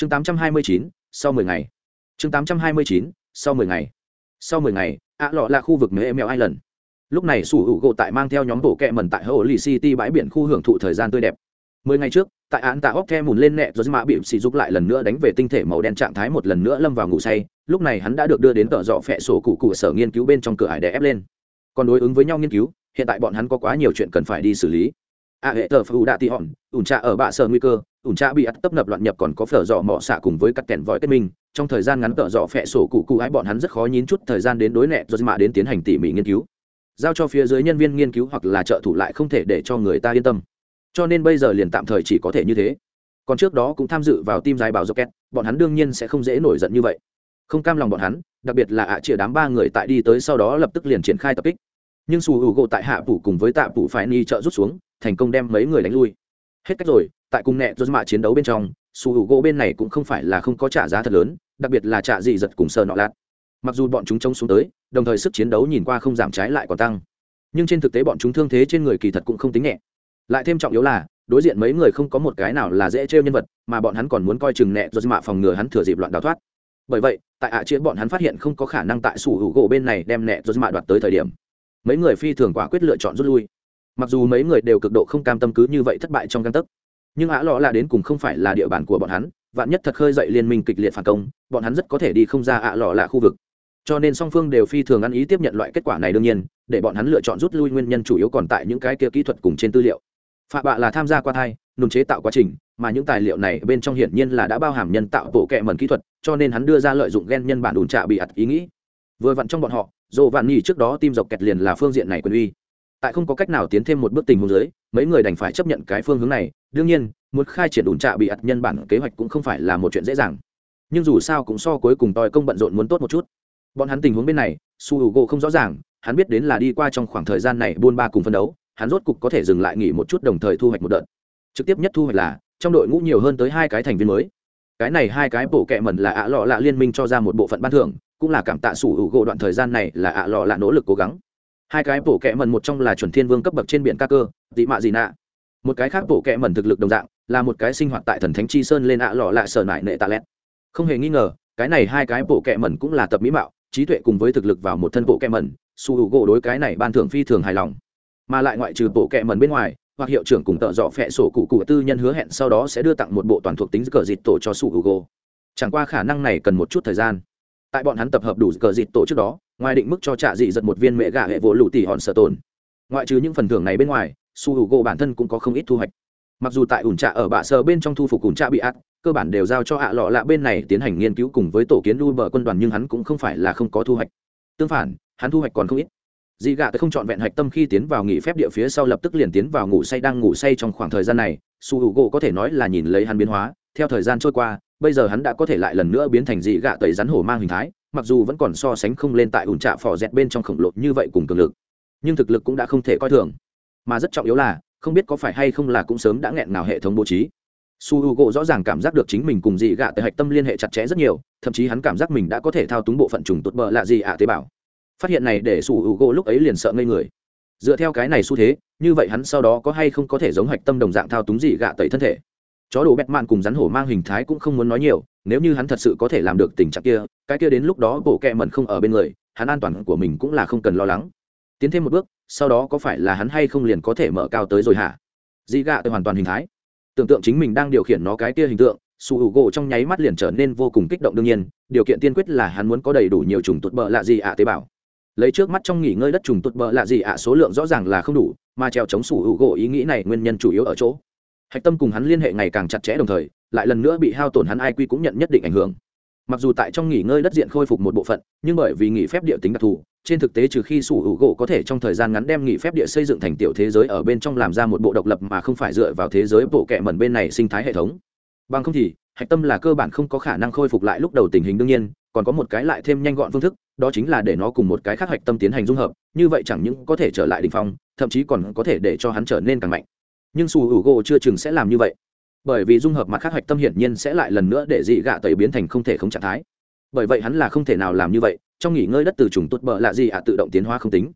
chương 829, sau 10 ngày. Chương 829, sau 10 ngày. Sau 10 ngày ạ lọ là khu vực mễ mèo island. Lúc này sủ hữu gỗ tại mang theo nhóm bộ kẹ mần tại hồ lì city bãi biển khu hưởng thụ thời gian tươi đẹp. Mười ngày trước tại án tạ óc the mùn lên nẹ rồi mã bị xì giúp lại lần nữa đánh về tinh thể màu đen trạng thái một lần nữa lâm vào ngủ say. Lúc này hắn đã được đưa đến tợ dọ phẹ sổ cụ cụ sở nghiên cứu bên trong cửa hải để ép lên. Còn đối ứng với nhau nghiên cứu hiện tại bọn hắn có quá nhiều chuyện cần phải đi xử lý. A hệ tờ phụ đạ tị hòn ủn trạ ở bạ sở nguy cơ ủn trạ bị ắt tấp nập loạn nhập còn có phở dọ mọ xạ cùng với các kèn vòi kết minh. Trong thời gian ngắn tợ dọ phẹ sổ cụ cụ ái, bọn hắn rất khó nhín chút thời gian đến đối nẹ rồi mạ đến tiến hành tỉ mỉ nghiên cứu. Giao cho phía dưới nhân viên nghiên cứu hoặc là trợ thủ lại không thể để cho người ta yên tâm. Cho nên bây giờ liền tạm thời chỉ có thể như thế. Còn trước đó cũng tham dự vào tim dài bảo rocket, bọn hắn đương nhiên sẽ không dễ nổi giận như vậy. Không cam lòng bọn hắn, đặc biệt là ạ à đám ba người tại đi tới sau đó lập tức liền triển khai tập kích. Nhưng su hữu gộ tại hạ phủ cùng với tạ phủ phải ni trợ rút xuống, thành công đem mấy người đánh lui. Hết cách rồi tại cùng nẹ dốt mạ chiến đấu bên trong, su hữu gỗ bên này cũng không phải là không có trả giá thật lớn, đặc biệt là trả gì giật cùng sờ nọ lạt. Mặc dù bọn chúng chống xuống tới, đồng thời sức chiến đấu nhìn qua không giảm trái lại còn tăng. Nhưng trên thực tế bọn chúng thương thế trên người kỳ thật cũng không tính nhẹ. Lại thêm trọng yếu là, đối diện mấy người không có một cái nào là dễ trêu nhân vật, mà bọn hắn còn muốn coi chừng nẹ dốt mạ phòng ngừa hắn thừa dịp loạn đào thoát. Bởi vậy, tại ạ à bọn hắn phát hiện không có khả năng tại sủ hữu gỗ bên này đem nẹ dốt mạ đoạt tới thời điểm, mấy người phi thường quả quyết lựa chọn rút lui. Mặc dù mấy người đều cực độ không cam tâm cứ như vậy thất bại trong căn tấc nhưng ạ lọ là đến cùng không phải là địa bàn của bọn hắn, vạn nhất thật khơi dậy liên minh kịch liệt phản công, bọn hắn rất có thể đi không ra ạ lọ là khu vực. Cho nên song phương đều phi thường ăn ý tiếp nhận loại kết quả này đương nhiên, để bọn hắn lựa chọn rút lui nguyên nhân chủ yếu còn tại những cái kia kỹ thuật cùng trên tư liệu. Phạm bạ là tham gia qua thai, nùng chế tạo quá trình, mà những tài liệu này bên trong hiển nhiên là đã bao hàm nhân tạo bộ kệ mần kỹ thuật, cho nên hắn đưa ra lợi dụng gen nhân bản đùn trạ bị ặt ý nghĩ. Vừa vặn trong bọn họ dồ vạn nhì trước đó tim dọc kẹt liền là phương diện này quyền uy tại không có cách nào tiến thêm một bước tình huống dưới, mấy người đành phải chấp nhận cái phương hướng này. Đương nhiên, muốn khai triển đùn trạ bị ạt nhân bản kế hoạch cũng không phải là một chuyện dễ dàng. Nhưng dù sao cũng so cuối cùng tòi công bận rộn muốn tốt một chút. Bọn hắn tình huống bên này, su h u gỗ không rõ ràng, hắn biết đến là đi qua trong khoảng thời gian này buôn ba cùng phân đấu, hắn rốt cục có thể dừng lại nghỉ một chút đồng thời thu hoạch một đợt. Trực tiếp nhất thu hoạch là, trong đội ngũ nhiều hơn tới hai cái thành viên mới. Cái này hai cái bổ kệ mẩn là ạ lọ lạ liên minh cho ra một bộ phận ban thưởng, cũng là cảm tạ sủ hữu gỗ đoạn thời gian này là ạ lọ lạ nỗ lực cố gắng hai cái bộ kẹ mẩn một trong là chuẩn thiên vương cấp bậc trên biển ca cơ, dị mạ dị nạ. Một cái khác bộ kẹ mẩn thực lực đồng dạng, là một cái sinh hoạt tại thần thánh chi sơn lên ạ lọ lạ sở nại nệ tạ lẹt. không hề nghi ngờ, cái này hai cái bộ kẹ mẩn cũng là tập mỹ mạo, trí tuệ cùng với thực lực vào một thân bộ kẹ mẩn, su hữu gỗ đối cái này ban thưởng phi thường hài lòng. Mà lại ngoại trừ bộ kẹ mẩn bên ngoài, hoặc hiệu trưởng cùng tợ dọ phẹ sổ cụ cụ tư nhân hứa hẹn sau đó sẽ đưa tặng một bộ toàn thuộc tính cờ dịt tổ cho su hữu gỗ. Chẳng qua khả năng này cần một chút thời gian tại bọn hắn tập hợp đủ cờ dịt tổ trước đó, ngoài định mức cho trạ dị giật một viên mẹ gà hệ vỗ lụ tỷ hòn sợ tồn. Ngoại trừ những phần thưởng này bên ngoài, su hữu gỗ bản thân cũng có không ít thu hoạch. Mặc dù tại ủn trạ ở bạ sờ bên trong thu phục ủn trạ bị ác, cơ bản đều giao cho hạ lọ lạ bên này tiến hành nghiên cứu cùng với tổ kiến lui bờ quân đoàn nhưng hắn cũng không phải là không có thu hoạch. Tương phản, hắn thu hoạch còn không ít. Dị gạ tới không chọn vẹn hạch tâm khi tiến vào nghỉ phép địa phía sau lập tức liền tiến vào ngủ say đang ngủ say trong khoảng thời gian này, su hữu gỗ có thể nói là nhìn lấy hắn biến hóa theo thời gian trôi qua, bây giờ hắn đã có thể lại lần nữa biến thành dị gạ tẩy rắn hổ mang hình thái, mặc dù vẫn còn so sánh không lên tại ủn trạ phò dẹt bên trong khổng lồ như vậy cùng cường lực, nhưng thực lực cũng đã không thể coi thường. Mà rất trọng yếu là, không biết có phải hay không là cũng sớm đã nghẹn nào hệ thống bố trí. Su h u gỗ rõ ràng cảm giác được chính mình cùng dị gạ tẩy hạch tâm liên hệ chặt chẽ rất nhiều, thậm chí hắn cảm giác mình đã có thể thao túng bộ phận trùng tụt bờ lạ dị ạ tế bào. Phát hiện này để su h u gỗ lúc ấy liền sợ ngây người. Dựa theo cái này xu thế, như vậy hắn sau đó có hay không có thể giống hạch tâm đồng dạng thao túng dị gạ tẩy thân thể? Chó đồ bẹt mạn cùng rắn hổ mang hình thái cũng không muốn nói nhiều, nếu như hắn thật sự có thể làm được tình trạng kia, cái kia đến lúc đó bộ kẹ mẩn không ở bên người, hắn an toàn của mình cũng là không cần lo lắng. Tiến thêm một bước, sau đó có phải là hắn hay không liền có thể mở cao tới rồi hả? Dị gạ tới hoàn toàn hình thái. Tưởng tượng chính mình đang điều khiển nó cái kia hình tượng, su hữu gỗ trong nháy mắt liền trở nên vô cùng kích động đương nhiên, điều kiện tiên quyết là hắn muốn có đầy đủ nhiều trùng tụt bờ lạ gì ạ tế bào. Lấy trước mắt trong nghỉ ngơi đất trùng tụt bờ lạ gì ạ số lượng rõ ràng là không đủ, mà treo chống su hữu gỗ ý nghĩ này nguyên nhân chủ yếu ở chỗ hạch tâm cùng hắn liên hệ ngày càng chặt chẽ đồng thời, lại lần nữa bị hao tổn hắn ai quy cũng nhận nhất định ảnh hưởng. Mặc dù tại trong nghỉ ngơi đất diện khôi phục một bộ phận, nhưng bởi vì nghỉ phép địa tính đặc thù, trên thực tế trừ khi sủ hữu gỗ có thể trong thời gian ngắn đem nghỉ phép địa xây dựng thành tiểu thế giới ở bên trong làm ra một bộ độc lập mà không phải dựa vào thế giới bộ kệ mẩn bên này sinh thái hệ thống. Bằng không thì, hạch tâm là cơ bản không có khả năng khôi phục lại lúc đầu tình hình đương nhiên, còn có một cái lại thêm nhanh gọn phương thức, đó chính là để nó cùng một cái khác hạch tâm tiến hành dung hợp, như vậy chẳng những có thể trở lại đ ỉ n h phong, thậm chí còn có thể để cho hắn trở nên càng mạnh nhưng su hữu gỗ chưa chừng sẽ làm như vậy. Bởi vì dung hợp mặt khác hạch tâm hiển nhiên sẽ lại lần nữa để dị gạ tẩy biến thành không thể không trạng thái. Bởi vậy hắn là không thể nào làm như vậy, trong nghỉ ngơi đất từ trùng tốt bợ lạ gì ạ tự động tiến hóa không tính.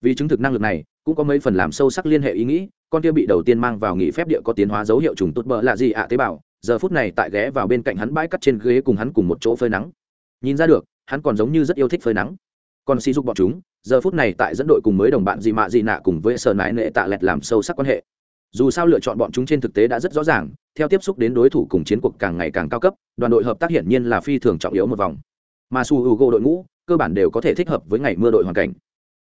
Vì chứng thực năng lực này, cũng có mấy phần làm sâu sắc liên hệ ý nghĩ, con kia bị đầu tiên mang vào nghỉ phép địa có tiến hóa dấu hiệu trùng tốt bợ lạ gì ạ tế bào, giờ phút này tại ghé vào bên cạnh hắn bãi cắt trên ghế cùng hắn cùng một chỗ phơi nắng. Nhìn ra được, hắn còn giống như rất yêu thích phơi nắng. Còn sỉ dục bọn chúng, giờ phút này tại dẫn đội cùng mới đồng bạn gì mạ gì nạ cùng với sờ nại nệ tạ lẹt làm sâu sắc quan hệ dù sao lựa chọn bọn chúng trên thực tế đã rất rõ ràng, theo tiếp xúc đến đối thủ cùng chiến cuộc càng ngày càng cao cấp, đoàn đội hợp tác hiển nhiên là phi thường trọng yếu một vòng. Mà su h u đội ngũ, cơ bản đều có thể thích hợp với ngày mưa đội hoàn cảnh.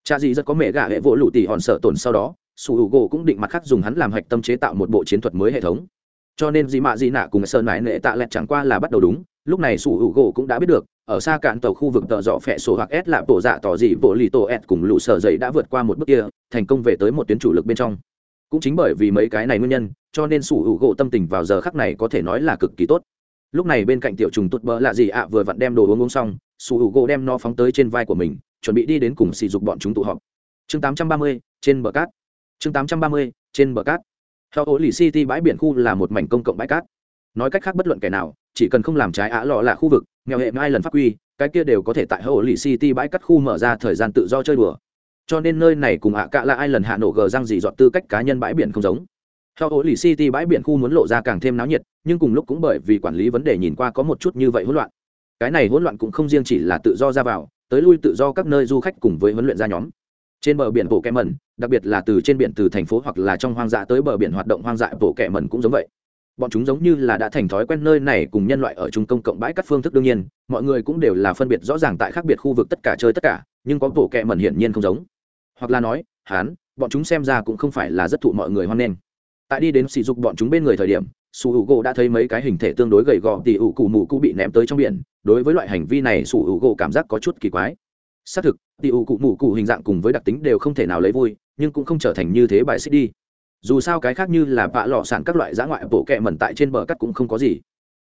Cha gì rất có mẹ gạ hệ vỗ lụ tỉ hòn sợ tổn sau đó, su h u cũng định mặt khác dùng hắn làm hạch tâm chế tạo một bộ chiến thuật mới hệ thống. Cho nên dị mạ dị nạ cùng sơn mãi nệ tạ lẹt chẳng qua là bắt đầu đúng, lúc này su h u cũng đã biết được, ở xa cạn tàu khu vực tợ dọ phẹ sổ hoặc s là bộ dạ tỏ dị bộ lì tổ s cùng lũ sở dậy đã vượt qua một bước kia, thành công về tới một tuyến chủ lực bên trong cũng chính bởi vì mấy cái này nguyên nhân cho nên sủ hữu gỗ tâm tình vào giờ khắc này có thể nói là cực kỳ tốt. Lúc này bên cạnh tiểu trùng tụt bỡ lạ gì ạ vừa vặn đem đồ uống uống xong sủ hữu gỗ đem nó phóng tới trên vai của mình chuẩn bị đi đến cùng sỉ dục bọn chúng tụ họp. Chương 830, trên bờ cát. Chương 830, trên bờ cát. Theo ổ lì city bãi biển khu là một mảnh công cộng bãi cát. Nói cách khác bất luận kẻ nào chỉ cần không làm trái ả lọ là khu vực nghèo hệ hai lần pháp quy cái kia đều có thể tại ổ lì city bãi cát khu mở ra thời gian tự do chơi đùa cho nên nơi này cùng ạ cạ là ai lần hạ nổ gờ răng gì dọn tư cách cá nhân bãi biển không giống. Theo ổ lì city bãi biển khu muốn lộ ra càng thêm náo nhiệt, nhưng cùng lúc cũng bởi vì quản lý vấn đề nhìn qua có một chút như vậy hỗn loạn. Cái này hỗn loạn cũng không riêng chỉ là tự do ra vào, tới lui tự do các nơi du khách cùng với huấn luyện ra nhóm. Trên bờ biển bộ kẹ mẩn đặc biệt là từ trên biển từ thành phố hoặc là trong hoang dã tới bờ biển hoạt động hoang dại bộ kẹ mẩn cũng giống vậy. Bọn chúng giống như là đã thành thói quen nơi này cùng nhân loại ở chung công cộng bãi các phương thức đương nhiên, mọi người cũng đều là phân biệt rõ ràng tại khác biệt khu vực tất cả chơi tất cả, nhưng có bộ kẹ mẩn hiển nhiên không giống hoặc là nói hán bọn chúng xem ra cũng không phải là rất thụ mọi người hoan nghênh. Tại đi đến sỉ dục bọn chúng bên người thời điểm su hữu gỗ đã thấy mấy cái hình thể tương đối gầy gò tỉ ủ cụ mù cụ bị ném tới trong biển, đối với loại hành vi này su hữu gỗ cảm giác có chút kỳ quái. Xác thực, tỉ ủ cụ mù cụ hình dạng cùng với đặc tính đều không thể nào lấy vui, nhưng cũng không trở thành như thế bài xích đi. Dù sao cái khác như là vạ lọ sản các loại giã ngoại bộ kẹ mẩn tại trên bờ cắt cũng không có gì.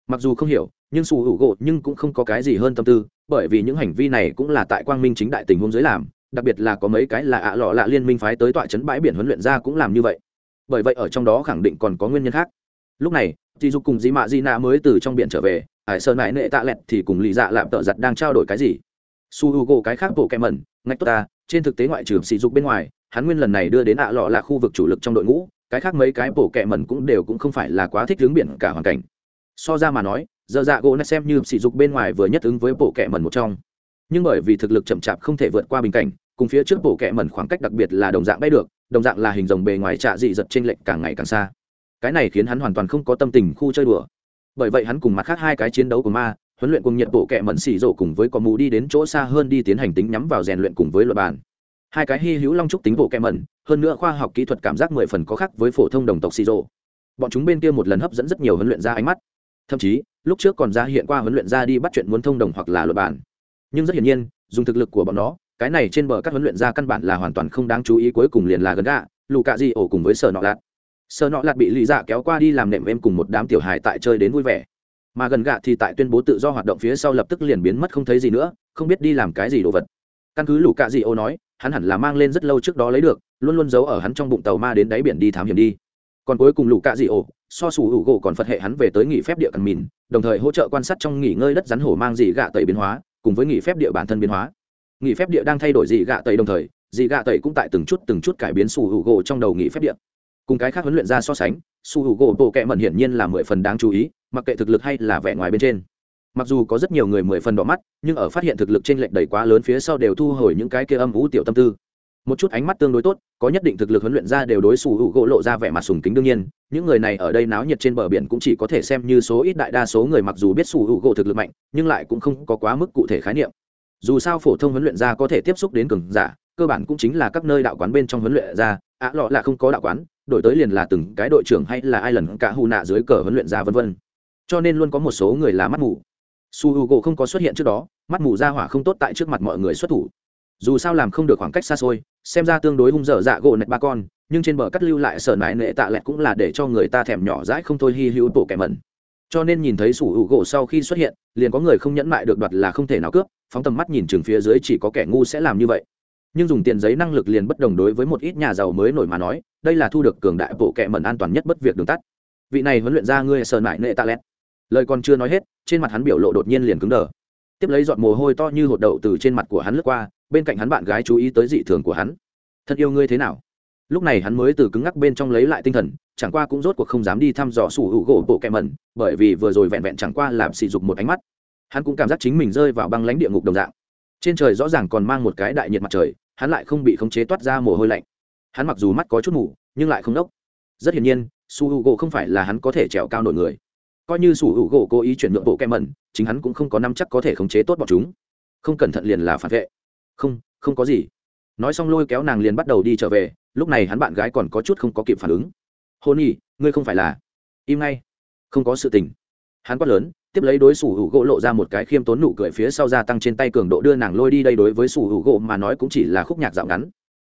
Mặc dù không hiểu, nhưng su hữu gỗ nhưng cũng không có cái gì hơn tâm tư, bởi vì những hành vi này cũng là tại quang minh chính đại tình huống dưới làm đặc biệt là có mấy cái là ạ lọ lạ liên minh phái tới tọa trấn bãi biển huấn luyện ra cũng làm như vậy. Bởi vậy ở trong đó khẳng định còn có nguyên nhân khác. Lúc này dì dục cùng dì mạ di nạ mới từ trong biển trở về, hải sơn mãi nệ tạ lẹt thì cùng lì dạ lạm tợ giặt đang trao đổi cái gì? Su h u gỗ cái khác bộ kem mẩn, ngạch tốt ta, trên thực tế ngoại trừ sỉ dục bên ngoài, hắn nguyên lần này đưa đến ạ lọ là khu vực chủ lực trong đội ngũ, cái khác mấy cái bộ kẹ mẩn cũng đều cũng không phải là quá thích hướng biển cả hoàn cảnh. So ra mà nói, giờ dạ gỗ này xem như sỉ dục bên ngoài vừa nhất ứng với bộ kẹ mẩn một trong nhưng bởi vì thực lực chậm chạp không thể vượt qua bình cảnh, cùng phía trước bộ kẹ mẩn khoảng cách đặc biệt là đồng dạng bay được, đồng dạng là hình rồng bề ngoài trạ dị giật trên lệnh càng ngày càng xa. Cái này khiến hắn hoàn toàn không có tâm tình khu chơi đùa. Bởi vậy hắn cùng mặt khác hai cái chiến đấu của ma, huấn luyện cùng nhiệt bộ kẹ mẩn xỉ rộ cùng với cò mù đi đến chỗ xa hơn đi tiến hành tính nhắm vào rèn luyện cùng với luật bàn. Hai cái hy hữu long trúc tính bộ kẹ mẩn, hơn nữa khoa học kỹ thuật cảm giác mười phần có khác với phổ thông đồng tộc xỉ rộ. Bọn chúng bên kia một lần hấp dẫn rất nhiều huấn luyện ra ánh mắt. Thậm chí, lúc trước còn ra hiện qua huấn luyện ra đi bắt chuyện muốn thông đồng hoặc là luật bàn nhưng rất hiển nhiên, dùng thực lực của bọn nó, cái này trên bờ các huấn luyện ra căn bản là hoàn toàn không đáng chú ý, cuối cùng liền là gần gạ lù cạ di ổ cùng với sở nọ lạt. Sở nọ lạt bị lì dạ kéo qua đi làm nệm em cùng một đám tiểu hài tại chơi đến vui vẻ. Mà gần gạ thì tại tuyên bố tự do hoạt động phía sau lập tức liền biến mất không thấy gì nữa, không biết đi làm cái gì đồ vật. Căn cứ lù cạ di ổ nói, hắn hẳn là mang lên rất lâu trước đó lấy được, luôn luôn giấu ở hắn trong bụng tàu ma đến đáy biển đi thám hiểm đi. Còn cuối cùng lù cạ di ổ, so sủ hữu gỗ còn phật hệ hắn về tới nghỉ phép địa cần mìn, đồng thời hỗ trợ quan sát trong nghỉ ngơi đất rắn hổ mang dị gạ tẩy biến hóa cùng với nghỉ phép địa bản thân biến hóa. Nghỉ phép địa đang thay đổi dị gạ tẩy đồng thời, dị gạ tẩy cũng tại từng chút từng chút cải biến su hữu gỗ trong đầu nghỉ phép địa. Cùng cái khác huấn luyện ra so sánh su hữu gỗ bộ kệ mẩn hiển nhiên là mười phần đáng chú ý, mặc kệ thực lực hay là vẻ ngoài bên trên. Mặc dù có rất nhiều người mười phần đỏ mắt, nhưng ở phát hiện thực lực trên lệch đầy quá lớn phía sau đều thu hồi những cái kia âm vũ tiểu tâm tư một chút ánh mắt tương đối tốt, có nhất định thực lực huấn luyện ra đều đối xử hữu gỗ lộ ra vẻ mặt sùng kính đương nhiên, những người này ở đây náo nhiệt trên bờ biển cũng chỉ có thể xem như số ít đại đa số người mặc dù biết xù hữu gỗ thực lực mạnh, nhưng lại cũng không có quá mức cụ thể khái niệm. Dù sao phổ thông huấn luyện ra có thể tiếp xúc đến cường giả, cơ bản cũng chính là các nơi đạo quán bên trong huấn luyện ra ạ lọ là không có đạo quán, đổi tới liền là từng cái đội trưởng hay là ai lần cả hù nạ dưới cờ huấn luyện ra vân vân. Cho nên luôn có một số người là mắt mù. Su h u gỗ không có xuất hiện trước đó, mắt mù ra hỏa không tốt tại trước mặt mọi người xuất thủ dù sao làm không được khoảng cách xa xôi, xem ra tương đối hung dở dạ gỗ nạch ba con, nhưng trên bờ cắt lưu lại sở nại nệ tạ lẹt cũng là để cho người ta thèm nhỏ dãi không thôi hy hữu tổ kẻ mẩn. Cho nên nhìn thấy sủ hữu gỗ sau khi xuất hiện, liền có người không nhẫn mại được đoạt là không thể nào cướp, phóng tầm mắt nhìn chừng phía dưới chỉ có kẻ ngu sẽ làm như vậy. Nhưng dùng tiền giấy năng lực liền bất đồng đối với một ít nhà giàu mới nổi mà nói, đây là thu được cường đại bộ kẻ mẩn an toàn nhất bất việc đường tắt. Vị này huấn luyện ra ngươi sờn nại nệ tạ lẹt. Lời còn chưa nói hết, trên mặt hắn biểu lộ đột nhiên liền cứng đờ. Tiếp lấy giọt mồ hôi to như hột đậu từ trên mặt của hắn lướt qua bên cạnh hắn bạn gái chú ý tới dị thường của hắn. Thật yêu ngươi thế nào? Lúc này hắn mới từ cứng ngắc bên trong lấy lại tinh thần, chẳng qua cũng rốt cuộc không dám đi thăm dò sủ hữu gỗ bộ kẹ mẩn, bởi vì vừa rồi vẹn vẹn chẳng qua làm sỉ dục một ánh mắt. Hắn cũng cảm giác chính mình rơi vào băng lãnh địa ngục đồng dạng. Trên trời rõ ràng còn mang một cái đại nhiệt mặt trời, hắn lại không bị khống chế toát ra mồ hôi lạnh. Hắn mặc dù mắt có chút mù, nhưng lại không đốc. Rất hiển nhiên su h u gỗ không phải là hắn có thể trèo cao nổi người. Coi như su h u gỗ cố ý chuyển nhượng bộ kem mẩn, chính hắn cũng không có năm chắc có thể khống chế tốt bọn chúng. Không cẩn thận liền là phản vệ không không có gì. Nói xong lôi kéo nàng liền bắt đầu đi trở về, lúc này hắn bạn gái còn có chút không có kịp phản ứng. Hôn nhi ngươi không phải là im ngay. Không có sự tình. Hắn quát lớn, tiếp lấy đối xử hữu gỗ lộ ra một cái khiêm tốn nụ cười phía sau gia tăng trên tay cường độ đưa nàng lôi đi đây đối với xử hữu gỗ mà nói cũng chỉ là khúc nhạc dạo ngắn.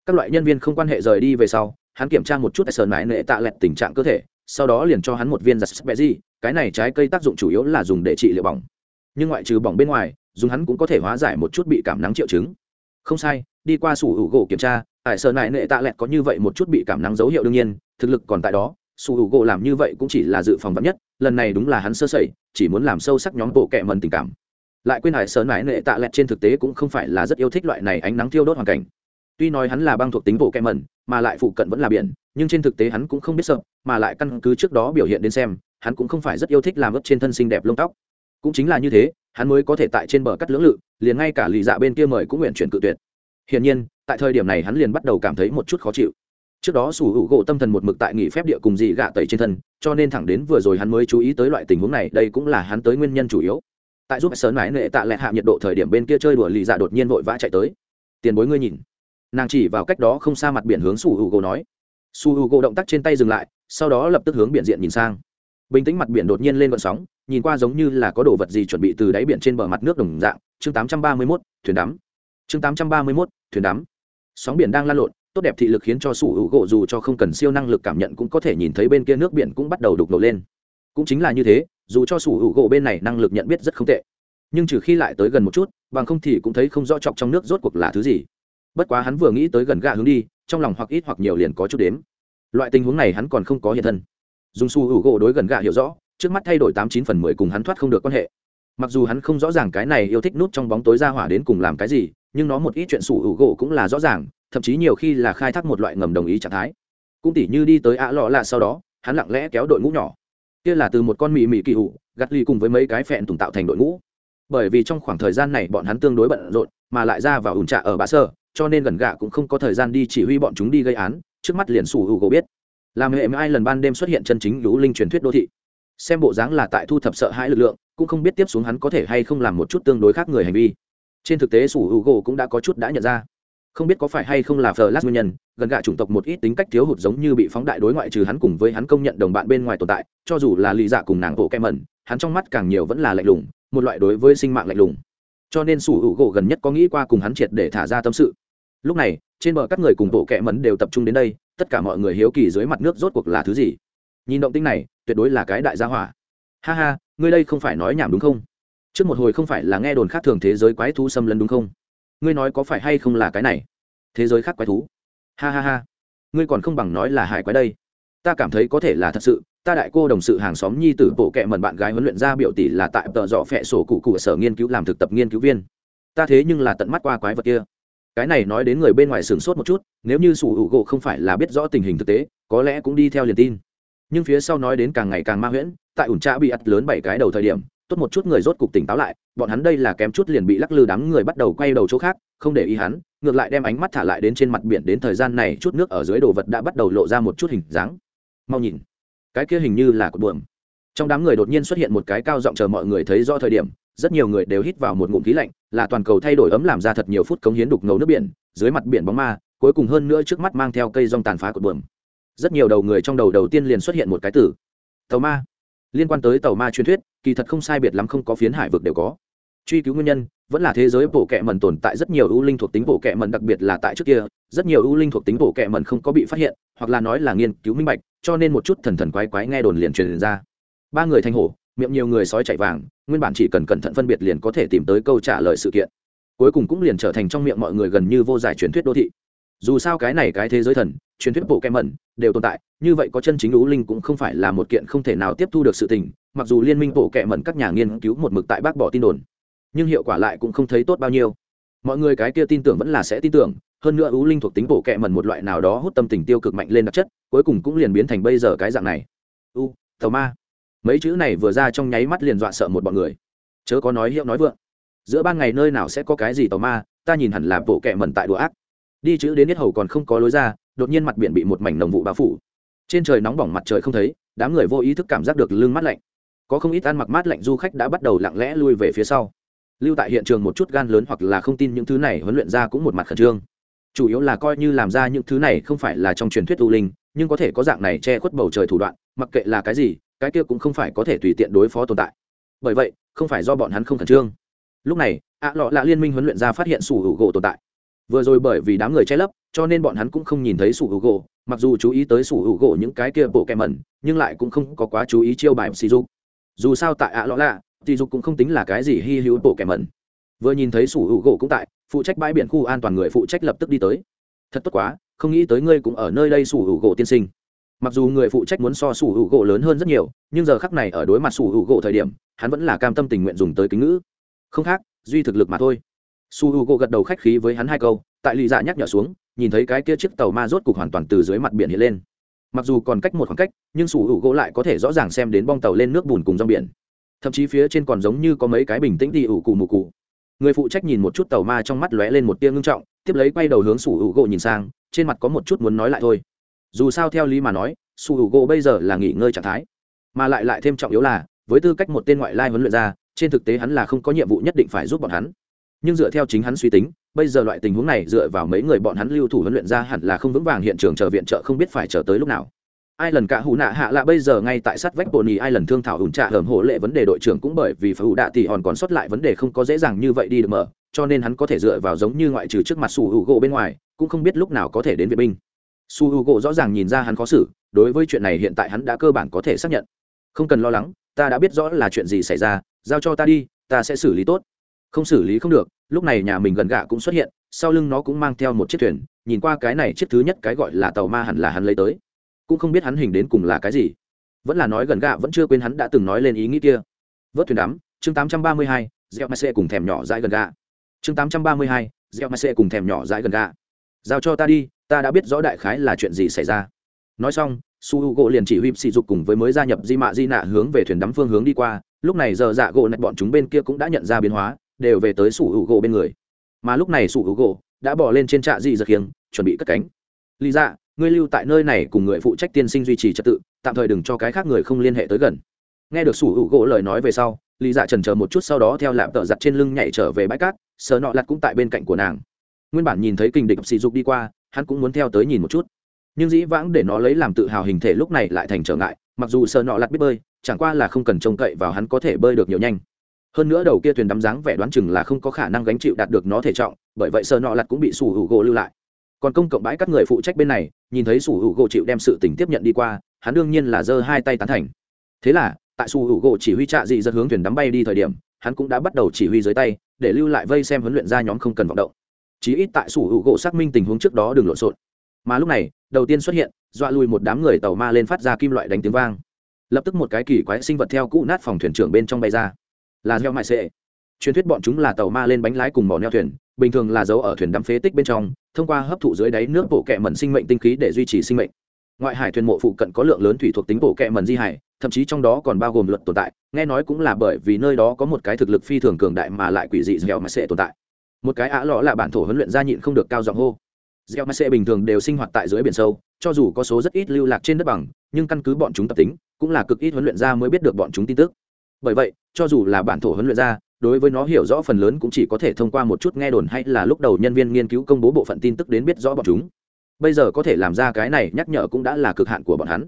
Các loại nhân viên không quan hệ rời đi về sau, hắn kiểm tra một chút sờn mãi nệ tạ lẹt tình trạng cơ thể, sau đó liền cho hắn một viên giặt di. cái này trái cây tác dụng chủ yếu là dùng để trị liệu bỏng. Nhưng ngoại trừ bỏng bên ngoài, dùng hắn cũng có thể hóa giải một chút bị cảm nắng triệu chứng không sai, đi qua sủ hữu gỗ kiểm tra tại sở nại nệ tạ lẹt có như vậy một chút bị cảm nắng dấu hiệu đương nhiên, thực lực còn tại đó, sủ hữu gỗ làm như vậy cũng chỉ là dự phòng vắn nhất, lần này đúng là hắn sơ sẩy, chỉ muốn làm sâu sắc nhóm bộ kẹ mần tình cảm. Lại quên hải sở mãi nệ tạ lẹt trên thực tế cũng không phải là rất yêu thích loại này ánh nắng thiêu đốt hoàn cảnh. Tuy nói hắn là băng thuộc tính bộ kẹ mần mà lại phụ cận vẫn là biển, nhưng trên thực tế hắn cũng không biết sợ, mà lại căn cứ trước đó biểu hiện đến xem, hắn cũng không phải rất yêu thích làm ướp trên thân xinh đẹp lông tóc cũng chính là như thế, hắn mới có thể tại trên bờ cắt lưỡng lự, liền ngay cả lì dạ bên kia mời cũng nguyện chuyển cự tuyệt. Hiển nhiên, tại thời điểm này hắn liền bắt đầu cảm thấy một chút khó chịu. Trước đó sủ hữu gỗ tâm thần một mực tại nghỉ phép địa cùng dị gạ tẩy trên thân, cho nên thẳng đến vừa rồi hắn mới chú ý tới loại tình huống này, đây cũng là hắn tới nguyên nhân chủ yếu. Tại giúp sớm mãi nệ tạ lẹ hạ nhiệt độ thời điểm bên kia chơi đùa lì dạ đột nhiên vội vã chạy tới. Tiền bối ngươi nhìn. Nàng chỉ vào cách đó không xa mặt biển hướng sủ hữu u nói. Sủ hữu u động tác trên tay dừng lại, sau đó lập tức hướng biển diện nhìn sang bình tĩnh mặt biển đột nhiên lên vận sóng, nhìn qua giống như là có đồ vật gì chuẩn bị từ đáy biển trên bờ mặt nước đồng dạng. Chương tám trăm ba mươi mốt, thuyền đắm. Chương tám trăm ba mươi mốt, thuyền đắm. Sóng biển đang lan lộn, tốt đẹp thị lực khiến cho sủ hữu gỗ dù cho không cần siêu năng lực cảm nhận cũng có thể nhìn thấy bên kia nước biển cũng bắt đầu đục nổ lên. Cũng chính là như thế, dù cho sủ hữu gỗ bên này năng lực nhận biết rất không tệ, nhưng trừ khi lại tới gần một chút, bằng không thì cũng thấy không rõ chọc trong nước rốt cuộc là thứ gì. Bất quá hắn vừa nghĩ tới gần gà hướng đi, trong lòng hoặc ít hoặc nhiều liền có chút đếm. Loại tình huống này hắn còn không có hiện thân dùng su hữu gỗ đối gần gạ hiểu rõ, trước mắt thay đổi tám chín phần mười cùng hắn thoát không được quan hệ. Mặc dù hắn không rõ ràng cái này yêu thích nút trong bóng tối ra hỏa đến cùng làm cái gì, nhưng nó một ít chuyện su hữu gỗ cũng là rõ ràng, thậm chí nhiều khi là khai thác một loại ngầm đồng ý trạng thái. Cũng tỉ như đi tới ạ lọ lạ sau đó, hắn lặng lẽ kéo đội ngũ nhỏ. Kia là từ một con mị mị kỳ hụ, gắt ly cùng với mấy cái phẹn tùng tạo thành đội ngũ. Bởi vì trong khoảng thời gian này bọn hắn tương đối bận rộn, mà lại ra vào ủn trạ ở bã sơ, cho nên gần gạ cũng không có thời gian đi chỉ huy bọn chúng đi gây án, trước mắt liền sủ hữu gỗ biết làm hệ ai lần ban đêm xuất hiện chân chính lũ linh truyền thuyết đô thị. Xem bộ dáng là tại thu thập sợ hãi lực lượng, cũng không biết tiếp xuống hắn có thể hay không làm một chút tương đối khác người hành vi. Trên thực tế sủ hữu gỗ cũng đã có chút đã nhận ra. Không biết có phải hay không là phờ lát nguyên nhân, gần gạ chủng tộc một ít tính cách thiếu hụt giống như bị phóng đại đối ngoại trừ hắn cùng với hắn công nhận đồng bạn bên ngoài tồn tại, cho dù là lì dạ cùng nàng bộ kem mẩn, hắn trong mắt càng nhiều vẫn là lạnh lùng, một loại đối với sinh mạng lạnh lùng. Cho nên sủ hữu gỗ gần nhất có nghĩ qua cùng hắn triệt để thả ra tâm sự. Lúc này, trên bờ các người cùng bộ kẹ mấn đều tập trung đến đây tất cả mọi người hiếu kỳ dưới mặt nước rốt cuộc là thứ gì? Nhìn động tinh này, tuyệt đối là cái đại gia hỏa. Ha ha, ngươi đây không phải nói nhảm đúng không? Trước một hồi không phải là nghe đồn khác thường thế giới quái thú xâm lấn đúng không? Ngươi nói có phải hay không là cái này? Thế giới khác quái thú? Ha ha ha. Ngươi còn không bằng nói là hải quái đây. Ta cảm thấy có thể là thật sự, ta đại cô đồng sự hàng xóm nhi tử bộ kệ mần bạn gái huấn luyện ra biểu tỷ là tại tợ dọ phẹ sổ cụ cụ sở nghiên cứu làm thực tập nghiên cứu viên. Ta thế nhưng là tận mắt qua quái vật kia cái này nói đến người bên ngoài sửng sốt một chút, nếu như sủ hữu gỗ không phải là biết rõ tình hình thực tế, có lẽ cũng đi theo liền tin. Nhưng phía sau nói đến càng ngày càng ma huyễn, tại ủn trạ bị ắt lớn bảy cái đầu thời điểm, tốt một chút người rốt cục tỉnh táo lại, bọn hắn đây là kém chút liền bị lắc lư đám người bắt đầu quay đầu chỗ khác, không để ý hắn, ngược lại đem ánh mắt thả lại đến trên mặt biển đến thời gian này, chút nước ở dưới đồ vật đã bắt đầu lộ ra một chút hình dáng. Mau nhìn, cái kia hình như là cột buồm. Trong đám người đột nhiên xuất hiện một cái cao giọng chờ mọi người thấy do thời điểm, rất nhiều người đều hít vào một ngụm khí lạnh là toàn cầu thay đổi ấm làm ra thật nhiều phút cống hiến đục ngầu nước biển, dưới mặt biển bóng ma, cuối cùng hơn nữa trước mắt mang theo cây rong tàn phá cột buồm. Rất nhiều đầu người trong đầu đầu tiên liền xuất hiện một cái tử tàu ma. Liên quan tới tàu ma truyền thuyết, kỳ thật không sai biệt lắm không có phiến hải vực đều có. Truy cứu nguyên nhân, vẫn là thế giới bổ kẹ mần tồn tại rất nhiều ưu linh thuộc tính bổ kẹ mần đặc biệt là tại trước kia, rất nhiều ưu linh thuộc tính bổ kẹ mần không có bị phát hiện, hoặc là nói là nghiên cứu minh bạch, cho nên một chút thần thần quái quái nghe đồn liền truyền ra. Ba người thanh hổ, miệng nhiều người sói chạy vàng nguyên bản chỉ cần cẩn thận phân biệt liền có thể tìm tới câu trả lời sự kiện. Cuối cùng cũng liền trở thành trong miệng mọi người gần như vô giải truyền thuyết đô thị. Dù sao cái này cái thế giới thần, truyền thuyết bộ kem mẩn, đều tồn tại, như vậy có chân chính lũ linh cũng không phải là một kiện không thể nào tiếp thu được sự tình, mặc dù liên minh bộ kẹ mẩn các nhà nghiên cứu một mực tại bác bỏ tin đồn, nhưng hiệu quả lại cũng không thấy tốt bao nhiêu. Mọi người cái kia tin tưởng vẫn là sẽ tin tưởng, hơn nữa ưu linh thuộc tính bộ kẹ mẩn một loại nào đó hút tâm tình tiêu cực mạnh lên đặc chất, cuối cùng cũng liền biến thành bây giờ cái dạng này. U, tàu ma mấy chữ này vừa ra trong nháy mắt liền dọa sợ một bọn người. Chớ có nói hiệu nói vượng. Giữa ban ngày nơi nào sẽ có cái gì tàu ma, ta nhìn hẳn là bộ kẹ mẩn tại đùa ác. Đi chữ đến nhất hầu còn không có lối ra, đột nhiên mặt biển bị một mảnh nồng vụ bao phủ. Trên trời nóng bỏng mặt trời không thấy, đám người vô ý thức cảm giác được lưng mát lạnh. Có không ít ăn mặc mát lạnh du khách đã bắt đầu lặng lẽ lui về phía sau. Lưu tại hiện trường một chút gan lớn hoặc là không tin những thứ này huấn luyện ra cũng một mặt khẩn trương. Chủ yếu là coi như làm ra những thứ này không phải là trong truyền thuyết u linh, nhưng có thể có dạng này che khuất bầu trời thủ đoạn, mặc kệ là cái gì cái kia cũng không phải có thể tùy tiện đối phó tồn tại. Bởi vậy, không phải do bọn hắn không khẩn trương. Lúc này, ạ lọ lạ liên minh huấn luyện ra phát hiện sủ hữu gỗ tồn tại. Vừa rồi bởi vì đám người che lấp, cho nên bọn hắn cũng không nhìn thấy sủ hữu gỗ, mặc dù chú ý tới sủ hữu gỗ những cái kia bộ kẹ mẩn, nhưng lại cũng không có quá chú ý chiêu bài sỉ dục. Dù sao tại ạ lọ lạ sỉ dục cũng không tính là cái gì hy hữu bộ kẹ mẩn. Vừa nhìn thấy sủ hữu gỗ cũng tại, phụ trách bãi biển khu an toàn người phụ trách lập tức đi tới. Thật tốt quá, không nghĩ tới ngươi cũng ở nơi đây sủ hữu gỗ tiên sinh mặc dù người phụ trách muốn so sủ hữu gỗ lớn hơn rất nhiều, nhưng giờ khắc này ở đối mặt sủ hữu gỗ thời điểm, hắn vẫn là cam tâm tình nguyện dùng tới kính ngữ. Không khác, duy thực lực mà thôi. Su h u gỗ gật đầu khách khí với hắn hai câu, tại lì dạ nhắc nhở xuống, nhìn thấy cái kia chiếc tàu ma rốt cục hoàn toàn từ dưới mặt biển hiện lên. Mặc dù còn cách một khoảng cách, nhưng su h u gỗ lại có thể rõ ràng xem đến bong tàu lên nước bùn cùng rong biển. Thậm chí phía trên còn giống như có mấy cái bình tĩnh đi ủ cụ mù cụ. Người phụ trách nhìn một chút tàu ma trong mắt lóe lên một tia ngưng trọng, tiếp lấy quay đầu hướng su h u gỗ nhìn sang, trên mặt có một chút muốn nói lại thôi dù sao theo lý mà nói, su hữu gỗ bây giờ là nghỉ ngơi trạng thái. Mà lại lại thêm trọng yếu là, với tư cách một tên ngoại lai huấn luyện ra trên thực tế hắn là không có nhiệm vụ nhất định phải giúp bọn hắn. Nhưng dựa theo chính hắn suy tính, bây giờ loại tình huống này dựa vào mấy người bọn hắn lưu thủ huấn luyện ra hẳn là không vững vàng hiện trường chờ viện trợ không biết phải chờ tới lúc nào. Ai lần cả hụ nạ hạ lạ bây giờ ngay tại sát vách bồn nhì, ai lần thương thảo hùn trạ hởm hổ lệ vấn đề đội trưởng cũng bởi vì phải hụ đạ thì hòn còn sót lại vấn đề không có dễ dàng như vậy đi được mở, cho nên hắn có thể dựa vào giống như ngoại trừ trước mặt sủ hữu gỗ bên ngoài, cũng không biết lúc nào có thể đến viện binh su U gỗ rõ ràng nhìn ra hắn khó xử đối với chuyện này hiện tại hắn đã cơ bản có thể xác nhận. Không cần lo lắng ta đã biết rõ là chuyện gì xảy ra giao cho ta đi ta sẽ xử lý tốt. Không xử lý không được lúc này nhà mình gần gạ cũng xuất hiện sau lưng nó cũng mang theo một chiếc thuyền nhìn qua cái này chiếc thứ nhất cái gọi là tàu ma hẳn là hắn lấy tới. Cũng không biết hắn hình đến cùng là cái gì. Vẫn là nói gần gạ vẫn chưa quên hắn đã từng nói lên ý nghĩ kia. Vớt thuyền đắm chương 832, gieo ma cùng thèm nhỏ dãi gần gạ. Chương 832, gieo ma cùng thèm nhỏ dãi gần gạ. Giao cho ta đi ta đã biết rõ đại khái là chuyện gì xảy ra. Nói xong, su h u gỗ liền chỉ huy sỉ dục cùng với mới gia nhập di mạ di nạ hướng về thuyền đắm phương hướng đi qua. Lúc này giờ dạ gỗ nạch bọn chúng bên kia cũng đã nhận ra biến hóa, đều về tới su h u gỗ bên người. Mà lúc này su h u gỗ đã bỏ lên trên trạ di giật khiêng chuẩn bị cất cánh. Lý dạ ngươi lưu tại nơi này cùng người phụ trách tiên sinh duy trì trật tự, tạm thời đừng cho cái khác người không liên hệ tới gần. Nghe được su h u gỗ lời nói về sau, lý dạ trần chờ một chút sau đó theo lạm tợ giặt trên lưng nhảy trở về bãi cát, sờ nọ lặt cũng tại bên cạnh của nàng. Nguyên bản nhìn thấy kinh địch sỉ dục đi qua hắn cũng muốn theo tới nhìn một chút. Nhưng dĩ vãng để nó lấy làm tự hào hình thể lúc này lại thành trở ngại, mặc dù sợ nọ lặt biết bơi, chẳng qua là không cần trông cậy vào hắn có thể bơi được nhiều nhanh. Hơn nữa đầu kia thuyền đắm dáng vẻ đoán chừng là không có khả năng gánh chịu đạt được nó thể trọng, bởi vậy sợ nọ lặt cũng bị sủ hữu gỗ lưu lại. Còn công cộng bãi các người phụ trách bên này, nhìn thấy sủ hữu gỗ chịu đem sự tình tiếp nhận đi qua, hắn đương nhiên là giơ hai tay tán thành. Thế là, tại sủ hữu gỗ chỉ huy trạ dị dẫn hướng thuyền đắm bay đi thời điểm, hắn cũng đã bắt đầu chỉ huy dưới tay, để lưu lại vây xem huấn luyện ra nhóm không cần vọng động chí ít tại sủ hữu gỗ xác minh tình huống trước đó đừng lộn xộn. Mà lúc này, đầu tiên xuất hiện, dọa lùi một đám người tàu ma lên phát ra kim loại đánh tiếng vang. Lập tức một cái kỳ quái sinh vật theo cũ nát phòng thuyền trưởng bên trong bay ra. Là gieo mại sệ. Truyền thuyết bọn chúng là tàu ma lên bánh lái cùng mỏ neo thuyền, bình thường là giấu ở thuyền đắm phế tích bên trong, thông qua hấp thụ dưới đáy nước bộ kẹ mẩn sinh mệnh tinh khí để duy trì sinh mệnh. Ngoại hải thuyền mộ phụ cận có lượng lớn thủy thuộc tính bộ kẹ mẩn di hải, thậm chí trong đó còn bao gồm luật tồn tại, nghe nói cũng là bởi vì nơi đó có một cái thực lực phi thường cường đại mà lại quỷ dị gieo mại sệ tồn tại một cái ả lọ là bản thổ huấn luyện ra nhịn không được cao giọng hô. Gieo ma bình thường đều sinh hoạt tại dưới biển sâu, cho dù có số rất ít lưu lạc trên đất bằng, nhưng căn cứ bọn chúng tập tính, cũng là cực ít huấn luyện ra mới biết được bọn chúng tin tức. Bởi vậy, cho dù là bản thổ huấn luyện ra đối với nó hiểu rõ phần lớn cũng chỉ có thể thông qua một chút nghe đồn hay là lúc đầu nhân viên nghiên cứu công bố bộ phận tin tức đến biết rõ bọn chúng. Bây giờ có thể làm ra cái này nhắc nhở cũng đã là cực hạn của bọn hắn.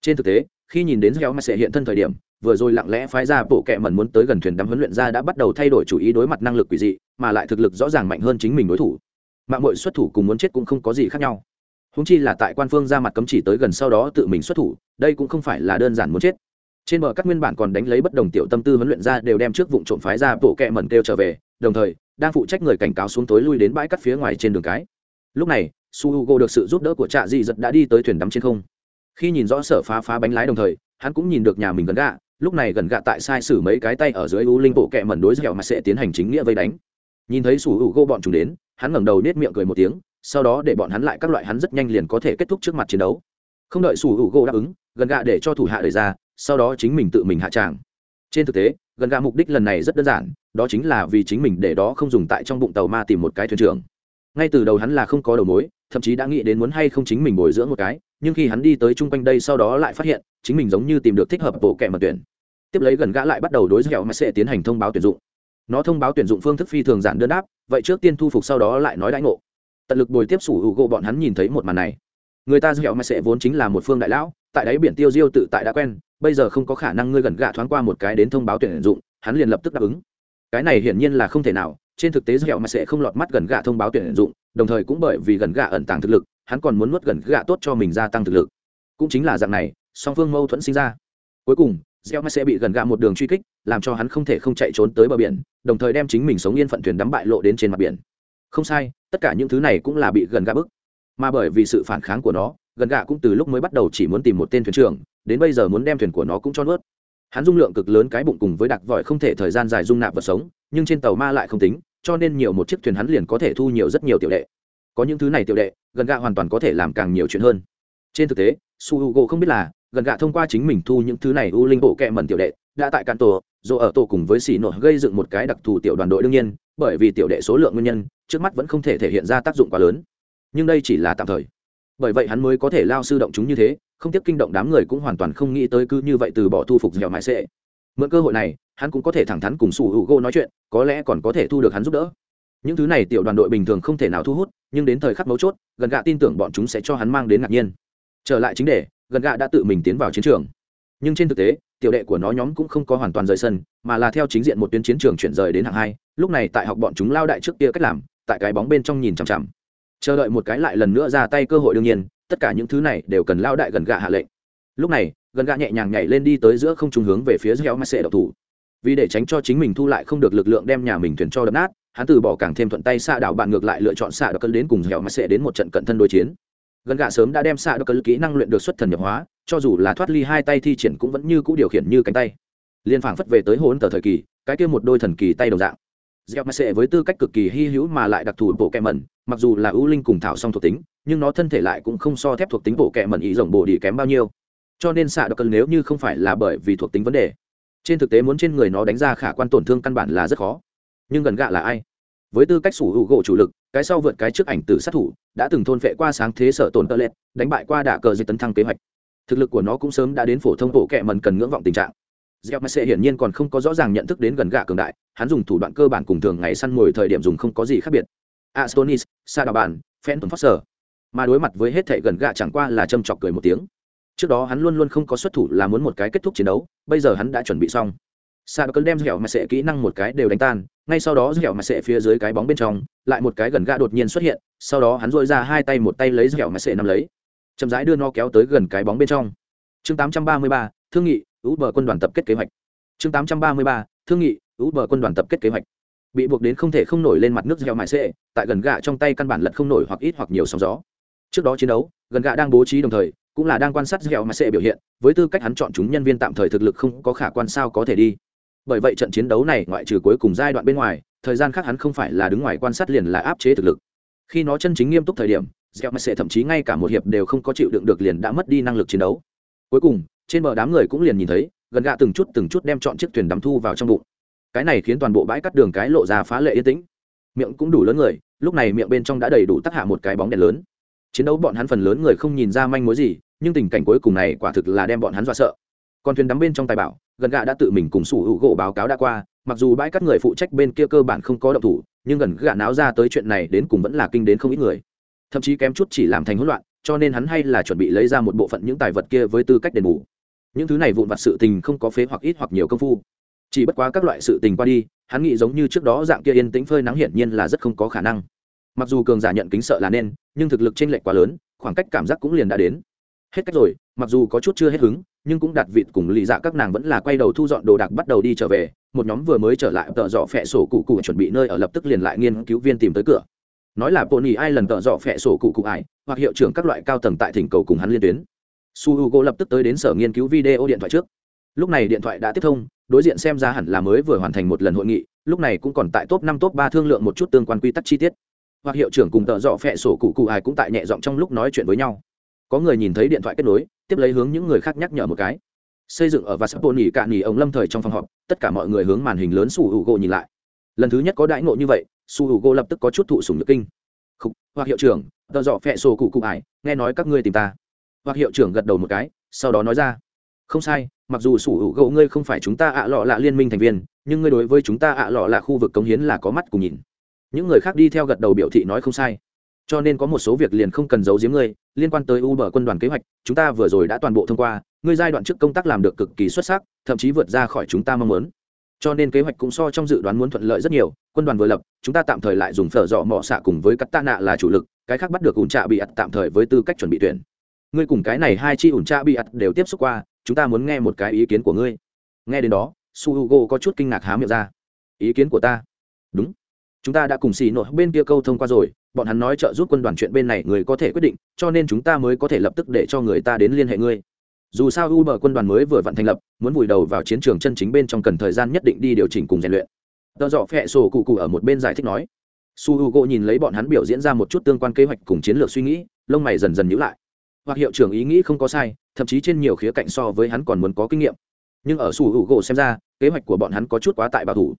Trên thực tế, khi nhìn đến gieo ma hiện thân thời điểm vừa rồi lặng lẽ phái ra bộ kệ mẩn muốn tới gần thuyền đắm huấn luyện ra đã bắt đầu thay đổi chủ ý đối mặt năng lực quỷ dị, mà lại thực lực rõ ràng mạnh hơn chính mình đối thủ. Mạng mội xuất thủ cùng muốn chết cũng không có gì khác nhau. Húng chi là tại quan phương ra mặt cấm chỉ tới gần sau đó tự mình xuất thủ, đây cũng không phải là đơn giản muốn chết. Trên bờ các nguyên bản còn đánh lấy bất đồng tiểu tâm tư huấn luyện ra đều đem trước vụ trộm phái ra bộ kệ mẩn kêu trở về, đồng thời, đang phụ trách người cảnh cáo xuống tối lui đến bãi cắt phía ngoài trên đường cái. Lúc này, su Hugo được sự giúp đỡ của trạ dị giật đã đi tới thuyền đắm trên không. Khi nhìn rõ sở phá phá bánh lái đồng thời, hắn cũng nhìn được nhà mình gần gạ lúc này gần gạ tại sai sử mấy cái tay ở dưới u linh bộ kẹ mẩn đối dẻo mà sẽ tiến hành chính nghĩa vây đánh. Nhìn thấy sủ hữu gô bọn chúng đến, hắn ngẩng đầu nết miệng cười một tiếng, sau đó để bọn hắn lại các loại hắn rất nhanh liền có thể kết thúc trước mặt chiến đấu. Không đợi sủ hữu gô đáp ứng, gần gạ để cho thủ hạ đẩy ra, sau đó chính mình tự mình hạ tràng. Trên thực tế, gần gạ mục đích lần này rất đơn giản, đó chính là vì chính mình để đó không dùng tại trong bụng tàu ma tìm một cái thuyền trưởng. Ngay từ đầu hắn là không có đầu mối, thậm chí đã nghĩ đến muốn hay không chính mình bồi dưỡng một cái nhưng khi hắn đi tới chung quanh đây sau đó lại phát hiện, chính mình giống như tìm được thích hợp bộ kệ mật tuyển. Tiếp lấy gần gã lại bắt đầu đối với mà sẽ tiến hành thông báo tuyển dụng. Nó thông báo tuyển dụng phương thức phi thường giản đơn đáp, vậy trước tiên thu phục sau đó lại nói đãi ngộ. Tận lực bồi tiếp sủ hữu gỗ bọn hắn nhìn thấy một màn này. Người ta dẻo mà sẽ vốn chính là một phương đại lão, tại đáy biển tiêu diêu tự tại đã quen, bây giờ không có khả năng ngươi gần gã thoáng qua một cái đến thông báo tuyển dụng, hắn liền lập tức đáp ứng. Cái này hiển nhiên là không thể nào, trên thực tế dẻo mà sẽ không lọt mắt gần gã thông báo tuyển dụng, đồng thời cũng bởi vì gần gã ẩn tàng thực lực hắn còn muốn nuốt gần gạ tốt cho mình gia tăng thực lực. Cũng chính là dạng này, song phương mâu thuẫn sinh ra. Cuối cùng gieo sẽ bị gần gạ một đường truy kích, làm cho hắn không thể không chạy trốn tới bờ biển, đồng thời đem chính mình sống yên phận thuyền đắm bại lộ đến trên mặt biển. Không sai, tất cả những thứ này cũng là bị gần gạ bức. Mà bởi vì sự phản kháng của nó, gần gạ cũng từ lúc mới bắt đầu chỉ muốn tìm một tên thuyền trưởng, đến bây giờ muốn đem thuyền của nó cũng cho nuốt. Hắn dung lượng cực lớn cái bụng cùng với đặc vòi không thể thời gian dài dung nạp vật sống, nhưng trên tàu ma lại không tính, cho nên nhiều một chiếc thuyền hắn liền có thể thu nhiều rất nhiều tiểu đệ. Có những thứ này tiểu đệ gần gạ hoàn toàn có thể làm càng nhiều chuyện hơn. Trên thực tế, su h u g o không biết là, gần gạ thông qua chính mình thu những thứ này u linh bộ kẹ mẩn tiểu đệ, đã tại cạn tổ dù ở tổ cùng với xì nổ gây dựng một cái đặc thù tiểu đoàn đội đương nhiên, bởi vì tiểu đệ số lượng nguyên nhân, trước mắt vẫn không thể thể hiện ra tác dụng quá lớn. Nhưng đây chỉ là tạm thời. Bởi vậy hắn mới có thể lao sư động chúng như thế, không tiếp kinh động đám người cũng hoàn toàn không nghĩ tới cứ như vậy từ bỏ thu phục dẻo mãi sệ. Mượn cơ hội này, hắn cũng có thể thẳng thắn cùng su h u g o nói chuyện, có lẽ còn có thể thu được hắn giúp đỡ những thứ này tiểu đoàn đội bình thường không thể nào thu hút, nhưng đến thời khắc mấu chốt, gần gạ tin tưởng bọn chúng sẽ cho hắn mang đến ngạc nhiên. Trở lại chính đề, gần gạ đã tự mình tiến vào chiến trường. Nhưng trên thực tế, tiểu đệ của nó nhóm cũng không có hoàn toàn rời sân, mà là theo chính diện một tuyến chiến trường chuyển rời đến hạng hai. Lúc này tại học bọn chúng lao đại trước kia cách làm, tại cái bóng bên trong nhìn chằm chằm. Chờ đợi một cái lại lần nữa ra tay cơ hội đương nhiên, tất cả những thứ này đều cần lao đại gần gạ hạ lệnh. Lúc này, gần gạ nhẹ nhàng nhảy lên đi tới giữa không trung hướng về phía dưới kéo mắt xệ độc thủ. Vì để tránh cho chính mình thu lại không được lực lượng đem nhà mình thuyền cho đập nát hắn từ bỏ càng thêm thuận tay xạ đạo bạn ngược lại lựa chọn xạ đạo cân đến cùng hẻo mà sẽ đến một trận cận thân đối chiến. Gần gạ sớm đã đem xạ đạo cân kỹ năng luyện được xuất thần nhập hóa, cho dù là thoát ly hai tay thi triển cũng vẫn như cũ điều khiển như cánh tay. Liên phảng phất về tới hỗn tờ thời kỳ, cái kia một đôi thần kỳ tay đồng dạng. Gieo mắt sệ với tư cách cực kỳ hy hữu mà lại đặc thù bộ kẹ mẩn, mặc dù là ưu linh cùng thảo song thuộc tính, nhưng nó thân thể lại cũng không so thép thuộc tính bộ kẹ mẩn ý rồng bộ đi kém bao nhiêu. Cho nên xạ đặc cân nếu như không phải là bởi vì thuộc tính vấn đề, trên thực tế muốn trên người nó đánh ra khả quan tổn thương căn bản là rất khó nhưng gần gạ là ai? Với tư cách sủ hữu gỗ chủ lực, cái sau vượt cái trước ảnh tử sát thủ, đã từng thôn phệ qua sáng thế sở tổn tơ lệ, đánh bại qua đả cờ di tấn thăng kế hoạch. Thực lực của nó cũng sớm đã đến phổ thông bộ kệ mần cần ngưỡng vọng tình trạng. Gieo mc hiển nhiên còn không có rõ ràng nhận thức đến gần gạ cường đại, hắn dùng thủ đoạn cơ bản cùng thường ngày săn mồi thời điểm dùng không có gì khác biệt. Astonis sa đà bàn phantom foster mà đối mặt với hết thệ gần gạ chẳng qua là châm chọc cười một tiếng. Trước đó hắn luôn luôn không có xuất thủ là muốn một cái kết thúc chiến đấu, bây giờ hắn đã chuẩn bị xong sa cơn đem dẻo mà sẽ kỹ năng một cái đều đánh tan ngay sau đó dẻo mà sẽ phía dưới cái bóng bên trong lại một cái gần gạ đột nhiên xuất hiện sau đó hắn dội ra hai tay một tay lấy dẻo mà sẽ nắm lấy chậm rãi đưa nó kéo tới gần cái bóng bên trong. Chương 833, thương nghị ú bờ quân đoàn tập kết kế hoạch. Chương 833, thương nghị ú bờ quân đoàn tập kết kế hoạch. Bị buộc đến không thể không nổi lên mặt nước dẻo mà xệ tại gần gạ trong tay căn bản lật không nổi hoặc ít hoặc nhiều sóng gió. Trước đó chiến đấu gần gạ đang bố trí đồng thời cũng là đang quan sát dẻo mà xệ biểu hiện với tư cách hắn chọn chúng nhân viên tạm thời thực lực không có khả quan sao có thể đi bởi vậy trận chiến đấu này ngoại trừ cuối cùng giai đoạn bên ngoài, thời gian khác hắn không phải là đứng ngoài quan sát liền là áp chế thực lực. Khi nó chân chính nghiêm túc thời điểm gieo mại thậm chí ngay cả một hiệp đều không có chịu đựng được liền đã mất đi năng lực chiến đấu. Cuối cùng, trên bờ đám người cũng liền nhìn thấy, gần gạ từng chút từng chút đem chọn chiếc thuyền đắm thu vào trong bụng. Cái này khiến toàn bộ bãi cắt đường cái lộ ra phá lệ yên tĩnh. Miệng cũng đủ lớn người, lúc này miệng bên trong đã đầy đủ tác hạ một cái bóng đèn lớn. Chiến đấu bọn hắn phần lớn người không nhìn ra manh mối gì, nhưng tình cảnh cuối cùng này quả thực là đem bọn hắn dọa sợ còn thuyền đắm bên trong tài bảo, gần gạ đã tự mình cùng sủ hữu gỗ báo cáo đã qua, mặc dù bãi cắt người phụ trách bên kia cơ bản không có động thủ, nhưng gần gạ náo ra tới chuyện này đến cùng vẫn là kinh đến không ít người. Thậm chí kém chút chỉ làm thành hỗn loạn, cho nên hắn hay là chuẩn bị lấy ra một bộ phận những tài vật kia với tư cách đền bù. Những thứ này vụn vặt sự tình không có phế hoặc ít hoặc nhiều công phu. Chỉ bất quá các loại sự tình qua đi, hắn nghĩ giống như trước đó dạng kia yên tĩnh phơi nắng hiển nhiên là rất không có khả năng. Mặc dù cường giả nhận kính sợ là nên, nhưng thực lực t r ê n lệch quá lớn, khoảng cách cảm giác cũng liền đã đến. Hết cách rồi, mặc dù có chút chưa hết hứng nhưng cũng đặt vịt cùng lì dạ các nàng vẫn là quay đầu thu dọn đồ đạc bắt đầu đi trở về. Một nhóm vừa mới trở lại, tợ dọ phẹ sổ cụ cụ chuẩn bị nơi ở lập tức liền lại nghiên cứu viên tìm tới cửa. Nói là pony ai lần tợ dọ phẹ sổ cụ cụ ải, hoặc hiệu trưởng các loại cao tầng tại thỉnh cầu cùng hắn liên tuyến. Su h u g o lập tức tới đến sở nghiên cứu video điện thoại trước. Lúc này điện thoại đã tiếp thông, đối diện xem ra hẳn là mới vừa hoàn thành một lần hội nghị, lúc này cũng còn tại top năm, top ba thương lượng một chút tương quan quy tắc chi tiết. Hoặc hiệu trưởng cùng tợ dọ phẹ sổ cụ cụ ai cũng tại nhẹ giọng trong lúc nói chuyện với nhau có người nhìn thấy điện thoại kết nối tiếp lấy hướng những người khác nhắc nhở một cái. Xây dựng ở và sắp bồn nỉ cạn nỉ ông lâm thời trong phòng họp tất cả mọi người hướng màn hình lớn su hữu gỗ nhìn lại. Lần thứ nhất có đãi ngộ như vậy su hữu gỗ lập tức có chút thụ sùng nhược kinh. Khúc, hoặc hiệu trưởng tờ dọ phẹ sổ cụ cụ ải nghe nói các ngươi tìm ta. Hoặc hiệu trưởng gật đầu một cái sau đó nói ra. Không sai mặc dù sủ hữu gỗ ngươi không phải chúng ta ạ lọ là liên minh thành viên nhưng ngươi đối với chúng ta ạ lọ là khu vực cống hiến là có mắt cùng nhìn. Những người khác đi theo gật đầu biểu thị nói không sai cho nên có một số việc liền không cần giấu giếm ngươi, liên quan tới u bờ quân đoàn kế hoạch, chúng ta vừa rồi đã toàn bộ thông qua, ngươi giai đoạn trước công tác làm được cực kỳ xuất sắc, thậm chí vượt ra khỏi chúng ta mong muốn. Cho nên kế hoạch cũng so trong dự đoán muốn thuận lợi rất nhiều, quân đoàn vừa lập, chúng ta tạm thời lại dùng phở dọ mọ xạ cùng với cắt tạ nạ là chủ lực, cái khác bắt được ủn trạ bị ặt tạm thời với tư cách chuẩn bị tuyển. Ngươi cùng cái này hai chi ủn trạ bị ặt đều tiếp xúc qua, chúng ta muốn nghe một cái ý kiến của ngươi. Nghe đến đó, su hugo có chút kinh ngạc há miệng ra. Ý kiến của ta? Đúng. Chúng ta đã cùng xì nội bên kia câu thông qua rồi bọn hắn nói trợ giúp quân đoàn chuyện bên này người có thể quyết định, cho nên chúng ta mới có thể lập tức để cho người ta đến liên hệ ngươi. Dù sao u bờ quân đoàn mới vừa vặn thành lập, muốn vùi đầu vào chiến trường chân chính bên trong cần thời gian nhất định đi điều chỉnh cùng rèn luyện. Tờ dọ phẹ sổ cụ cụ ở một bên giải thích nói. Su h u g o nhìn lấy bọn hắn biểu diễn ra một chút tương quan kế hoạch cùng chiến lược suy nghĩ, lông mày dần dần nhữ lại. Hoặc hiệu trưởng ý nghĩ không có sai, thậm chí trên nhiều khía cạnh so với hắn còn muốn có kinh nghiệm. Nhưng ở su h u g o xem ra, kế hoạch của bọn hắn có chút quá tại bảo thủ.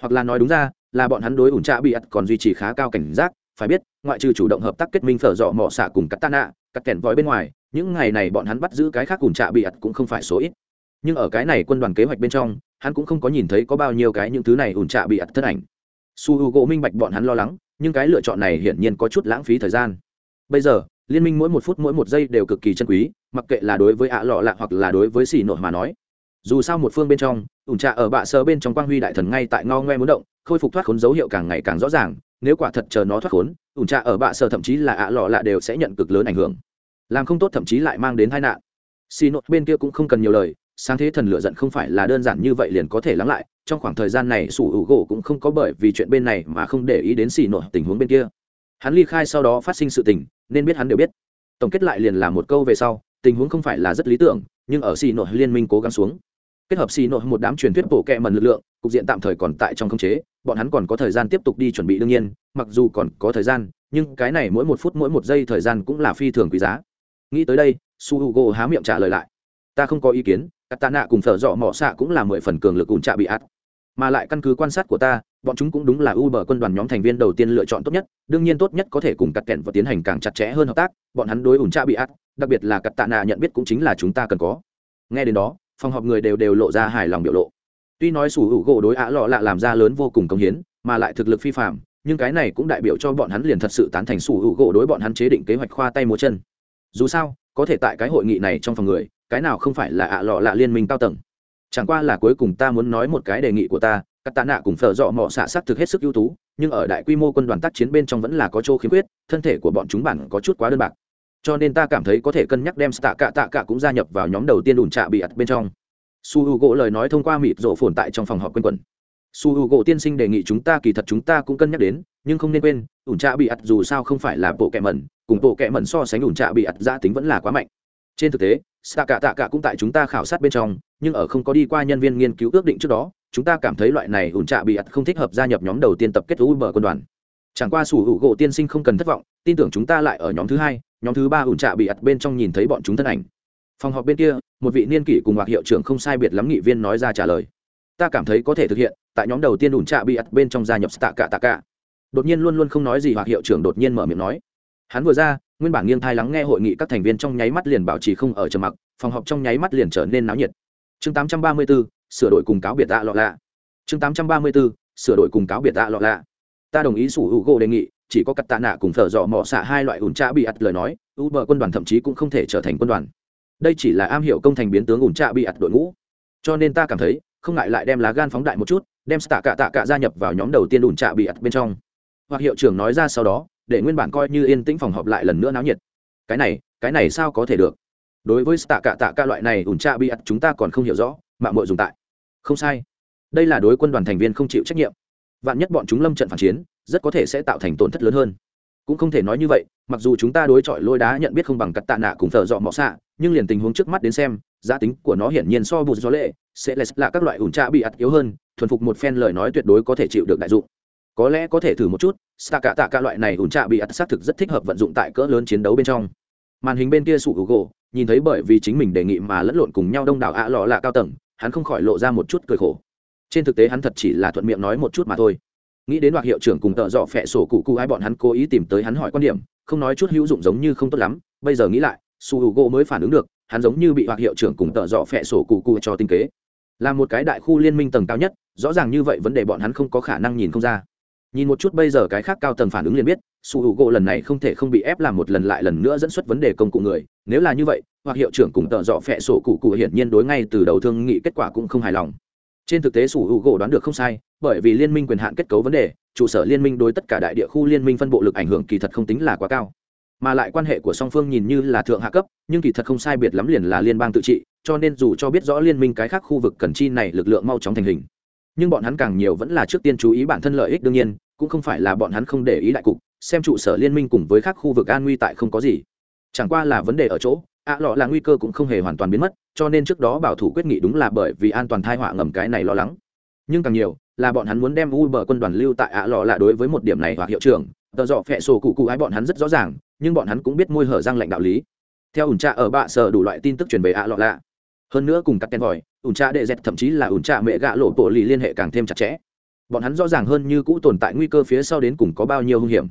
Hoặc là nói đúng ra, là bọn hắn đối ủn trạ bị ắt còn duy trì khá cao cảnh giác phải biết, ngoại trừ chủ động hợp tác kết minh phở dọ mỏ xạ cùng cắt tạ nạ cắt kèn vói bên ngoài, những ngày này bọn hắn bắt giữ cái khác ủn trạ bị ặt cũng không phải số ít. Nhưng ở cái này quân đoàn kế hoạch bên trong, hắn cũng không có nhìn thấy có bao nhiêu cái những thứ này ủn trạ bị ặt thân ảnh. Su h u gỗ minh bạch bọn hắn lo lắng, nhưng cái lựa chọn này hiển nhiên có chút lãng phí thời gian. Bây giờ, liên minh mỗi một phút mỗi một giây đều cực kỳ chân quý, mặc kệ là đối với ạ lọ lạ hoặc là đối với xì nội mà nói. Dù sao một phương bên trong ủn trạ ở bạ sơ bên trong quang huy đại thần ngay tại ngao ngoe muốn động, khôi phục thoát khốn dấu hiệu càng ngày càng rõ ràng nếu quả thật chờ nó thoát khốn, ủn trà ở bạ sở thậm chí là ạ lọ lạ đều sẽ nhận cực lớn ảnh hưởng. Làm không tốt thậm chí lại mang đến tai nạn. Xì nội bên kia cũng không cần nhiều lời, sáng thế thần lựa giận không phải là đơn giản như vậy liền có thể lắng lại, trong khoảng thời gian này sủ hữu gỗ cũng không có bởi vì chuyện bên này mà không để ý đến xì nội tình huống bên kia. Hắn ly khai sau đó phát sinh sự tình, nên biết hắn đều biết. Tổng kết lại liền là một câu về sau, tình huống không phải là rất lý tưởng, nhưng ở xì nội liên minh cố gắng xuống kết hợp xì nội một đám truyền thuyết bổ kẹ mần lực lượng cục diện tạm thời còn tại trong khống chế bọn hắn còn có thời gian tiếp tục đi chuẩn bị đương nhiên mặc dù còn có thời gian nhưng cái này mỗi một phút mỗi một giây thời gian cũng là phi thường quý giá. Nghĩ tới đây su h u g o há miệng trả lời lại. Ta không có ý kiến các tạ nạ cùng thợ dọ mỏ xạ cũng là mười phần cường lực ủn trạ bị át mà lại căn cứ quan sát của ta bọn chúng cũng đúng là Uber quân đoàn nhóm thành viên đầu tiên lựa chọn tốt nhất, đương nhiên tốt nhất có thể cùng cắt kẹn và tiến hành càng chặt chẽ hơn hợp tác, bọn hắn đối ủn trạ bị át đặc biệt là cắt tạ nạ nhận biết cũng chính là chúng ta cần có. Nghe đến đó, phòng họp người đều đều lộ ra hài lòng biểu lộ. Tuy nói sủ hữu gỗ đối ạ lọ lạ làm ra lớn vô cùng công hiến, mà lại thực lực phi phàm, nhưng cái này cũng đại biểu cho bọn hắn liền thật sự tán thành sủ hữu gỗ đối bọn hắn chế định kế hoạch khoa tay múa chân. Dù sao, có thể tại cái hội nghị này trong phòng người, cái nào không phải là ạ lọ lạ liên minh cao tầng. Chẳng qua là cuối cùng ta muốn nói một cái đề nghị của ta, các tạ nạ cùng phở dọ mọ xạ sắc thực hết sức ưu tú nhưng ở đại quy mô quân đoàn tác chiến bên trong vẫn là có chỗ khiếm khuyết thân thể của bọn chúng bản có chút quá đơn bạc cho nên ta cảm thấy có thể cân nhắc đem tạ cạ tạ cạ cũng gia nhập vào nhóm đầu tiên đùn trạ bị ặt bên trong. Su h u gỗ lời nói thông qua mịt rộ phồn tại trong phòng họp q u quẩn. Su h u gỗ tiên sinh đề nghị chúng ta kỳ thật chúng ta cũng cân nhắc đến, nhưng không nên quên ủn trạ bị ặt dù sao không phải là bộ kẹ mẩn, cùng bộ kẹ mẩn so sánh ủn trạ bị ặt giã tính vẫn là quá mạnh. Trên thực tế tạ cạ tạ cạ cũng tại chúng ta khảo sát bên trong, nhưng ở không có đi qua nhân viên nghiên cứu ước định trước đó, chúng ta cảm thấy loại này ủn trạ bị ặt không thích hợp gia nhập nhóm đầu tiên tập kết u bờ quân đoàn chẳng qua sủ hữu gỗ tiên sinh không cần thất vọng tin tưởng chúng ta lại ở nhóm thứ hai nhóm thứ ba ủn trạ bị ặt bên trong nhìn thấy bọn chúng thân ảnh. Phòng họp bên kia một vị niên kỷ cùng hoặc hiệu trưởng không sai biệt lắm nghị viên nói ra trả lời. Ta cảm thấy có thể thực hiện tại nhóm đầu tiên ủn trạ bị ặt bên trong gia nhập tạ cả tạ cả đột nhiên luôn luôn không nói gì hoặc hiệu trưởng đột nhiên mở miệng nói. Hắn vừa ra nguyên bản nghiêng thai lắng nghe hội nghị các thành viên trong nháy mắt liền bảo trì không ở trầm mặc phòng họp trong nháy mắt liền trở nên náo nhiệt. Chương 834, sửa đổi cùng cáo biệt tạ lọ lạ. Chương 834, sửa đổi cùng cáo biệt tạ lọ lạ ta đồng ý sủ hữu gỗ đề nghị, chỉ có cắt tạ nạ cùng thợ dọ mỏ xạ hai loại ủn trạ bị ặt lời nói u bờ quân đoàn thậm chí cũng không thể trở thành quân đoàn. Đây chỉ là am hiểu công thành biến tướng ủn trạ bị ặt đội ngũ. Cho nên ta cảm thấy, không ngại lại đem lá gan phóng đại một chút, đem tạ cả tạ cả gia nhập vào nhóm đầu tiên ủn trạ bị ặt bên trong. Hoặc hiệu trưởng nói ra sau đó, để nguyên bản coi như yên tĩnh phòng họp lại lần nữa náo nhiệt. Cái này cái này sao có thể được? Đối với tạ cả tạ cả loại này ủn trạ bị ặt chúng ta còn không hiểu rõ, mạng mội dùng tại. Không sai. Đây là đối quân đoàn thành viên không chịu trách nhiệm vạn nhất bọn chúng lâm trận phản chiến, rất có thể sẽ tạo thành tổn thất lớn hơn. Cũng không thể nói như vậy, mặc dù chúng ta đối chọi lôi đá nhận biết không bằng cắt tạ nạ cùng thợ dọ mọ xạ, nhưng liền tình huống trước mắt đến xem, giá tính của nó hiển nhiên so bùn gió lệ, sẽ là các loại ủn trạ bị ắt yếu hơn, thuần phục một phen lời nói tuyệt đối có thể chịu được đại dụng. Có lẽ có thể thử một chút xạ cả tạ cả loại này ủn trạ bị ắt xác thực rất thích hợp vận dụng tại cỡ lớn chiến đấu bên trong. Màn hình bên kia sụ hữu gỗ nhìn thấy bởi vì chính mình đề nghị mà lẫn lộn cùng nhau đông đảo ạ lọ lạ cao tầng, hắn không khỏi lộ ra một chút cười khổ trên thực tế hắn thật chỉ là thuận miệng nói một chút mà thôi. Nghĩ đến hoặc hiệu trưởng cùng tợ dọ phẹ sổ cụ cụ ai bọn hắn cố ý tìm tới hắn hỏi quan điểm, không nói chút hữu dụng giống như không tốt lắm, bây giờ nghĩ lại, su h u mới phản ứng được, hắn giống như bị hoặc hiệu trưởng cùng tợ dọ phẹ sổ cụ cụ cho tinh kế. Là một cái đại khu liên minh tầng cao nhất, rõ ràng như vậy vấn đề bọn hắn không có khả năng nhìn không ra. Nhìn một chút bây giờ cái khác cao tầng phản ứng liền biết, su h u gỗ lần này không thể không bị ép làm một lần lại lần nữa dẫn xuất vấn đề công cụ người, nếu là như vậy hoặc hiệu trưởng cùng tợ dọ phẹ sổ cụ cụ hiển nhiên đối ngay từ đầu thương nghị kết quả cũng không hài lòng trên thực tế sủ hữu gỗ đoán được không sai, bởi vì liên minh quyền hạn kết cấu vấn đề, trụ sở liên minh đối tất cả đại địa khu liên minh phân bộ lực ảnh hưởng kỳ thật không tính là quá cao. Mà lại quan hệ của song phương nhìn như là thượng hạ cấp, nhưng kỳ thật không sai biệt lắm liền là liên bang tự trị, cho nên dù cho biết rõ liên minh cái khác khu vực cần chi này lực lượng mau chóng thành hình. Nhưng bọn hắn càng nhiều vẫn là trước tiên chú ý bản thân lợi ích đương nhiên, cũng không phải là bọn hắn không để ý đại cục, xem trụ sở liên minh cùng với các khu vực an nguy tại không có gì. Chẳng qua là vấn đề ở chỗ, ạ lọ là nguy cơ cũng không hề hoàn toàn biến mất cho nên trước đó bảo thủ quyết nghị đúng là bởi vì an toàn thai họa ngầm cái này lo lắng. Nhưng càng nhiều, là bọn hắn muốn đem u bờ quân đoàn lưu tại ạ lọ là đối với một điểm này hoặc hiệu trưởng, tờ dọ phẹ sổ cụ cụ ái bọn hắn rất rõ ràng, nhưng bọn hắn cũng biết môi hở răng lệnh đạo lý. Theo ủn trạ ở bạ sở đủ loại tin tức truyền về ạ lọ lạ. Hơn nữa cùng các tên vòi, ủn trạ đệ dẹt thậm chí là ủn trạ mẹ gạ lộ bộ lì liên hệ càng thêm chặt chẽ. Bọn hắn rõ ràng hơn như cũ tồn tại nguy cơ phía sau đến cùng có bao nhiêu hung hiểm.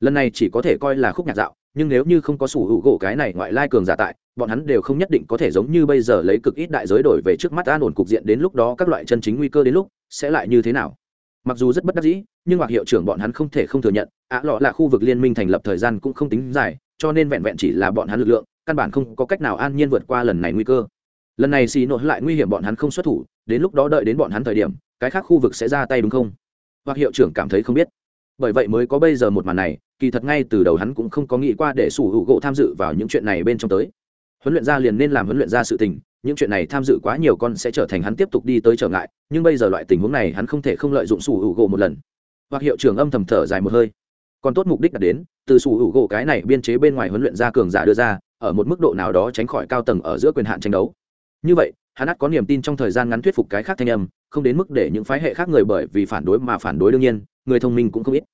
Lần này chỉ có thể coi là khúc nhạc dạo, nhưng nếu như không có sủ hữu gỗ cái này ngoại lai cường giả tại bọn hắn đều không nhất định có thể giống như bây giờ lấy cực ít đại giới đổi về trước mắt an ổn cục diện đến lúc đó các loại chân chính nguy cơ đến lúc sẽ lại như thế nào. Mặc dù rất bất đắc dĩ, nhưng hoặc hiệu trưởng bọn hắn không thể không thừa nhận, ạ lọ là khu vực liên minh thành lập thời gian cũng không tính dài, cho nên vẹn vẹn chỉ là bọn hắn lực lượng, căn bản không có cách nào an nhiên vượt qua lần này nguy cơ. Lần này xì nội lại nguy hiểm bọn hắn không xuất thủ, đến lúc đó đợi đến bọn hắn thời điểm, cái khác khu vực sẽ ra tay đúng không? Hoặc hiệu trưởng cảm thấy không biết. Bởi vậy mới có bây giờ một màn này, kỳ thật ngay từ đầu hắn cũng không có nghĩ qua để sủ hữu gỗ tham dự vào những chuyện này bên trong tới huấn luyện gia liền nên làm huấn luyện gia sự tình, những chuyện này tham dự quá nhiều con sẽ trở thành hắn tiếp tục đi tới trở ngại, nhưng bây giờ loại tình huống này hắn không thể không lợi dụng sủ hữu gỗ một lần. Hoặc hiệu trưởng âm thầm thở dài một hơi. Còn tốt mục đích đạt đến, từ sủ hữu gỗ cái này biên chế bên ngoài huấn luyện gia cường giả đưa ra, ở một mức độ nào đó tránh khỏi cao tầng ở giữa quyền hạn tranh đấu. Như vậy, hắn ắt có niềm tin trong thời gian ngắn thuyết phục cái khác thanh âm, không đến mức để những phái hệ khác người bởi vì phản đối mà phản đối đương nhiên, người thông minh cũng không ít.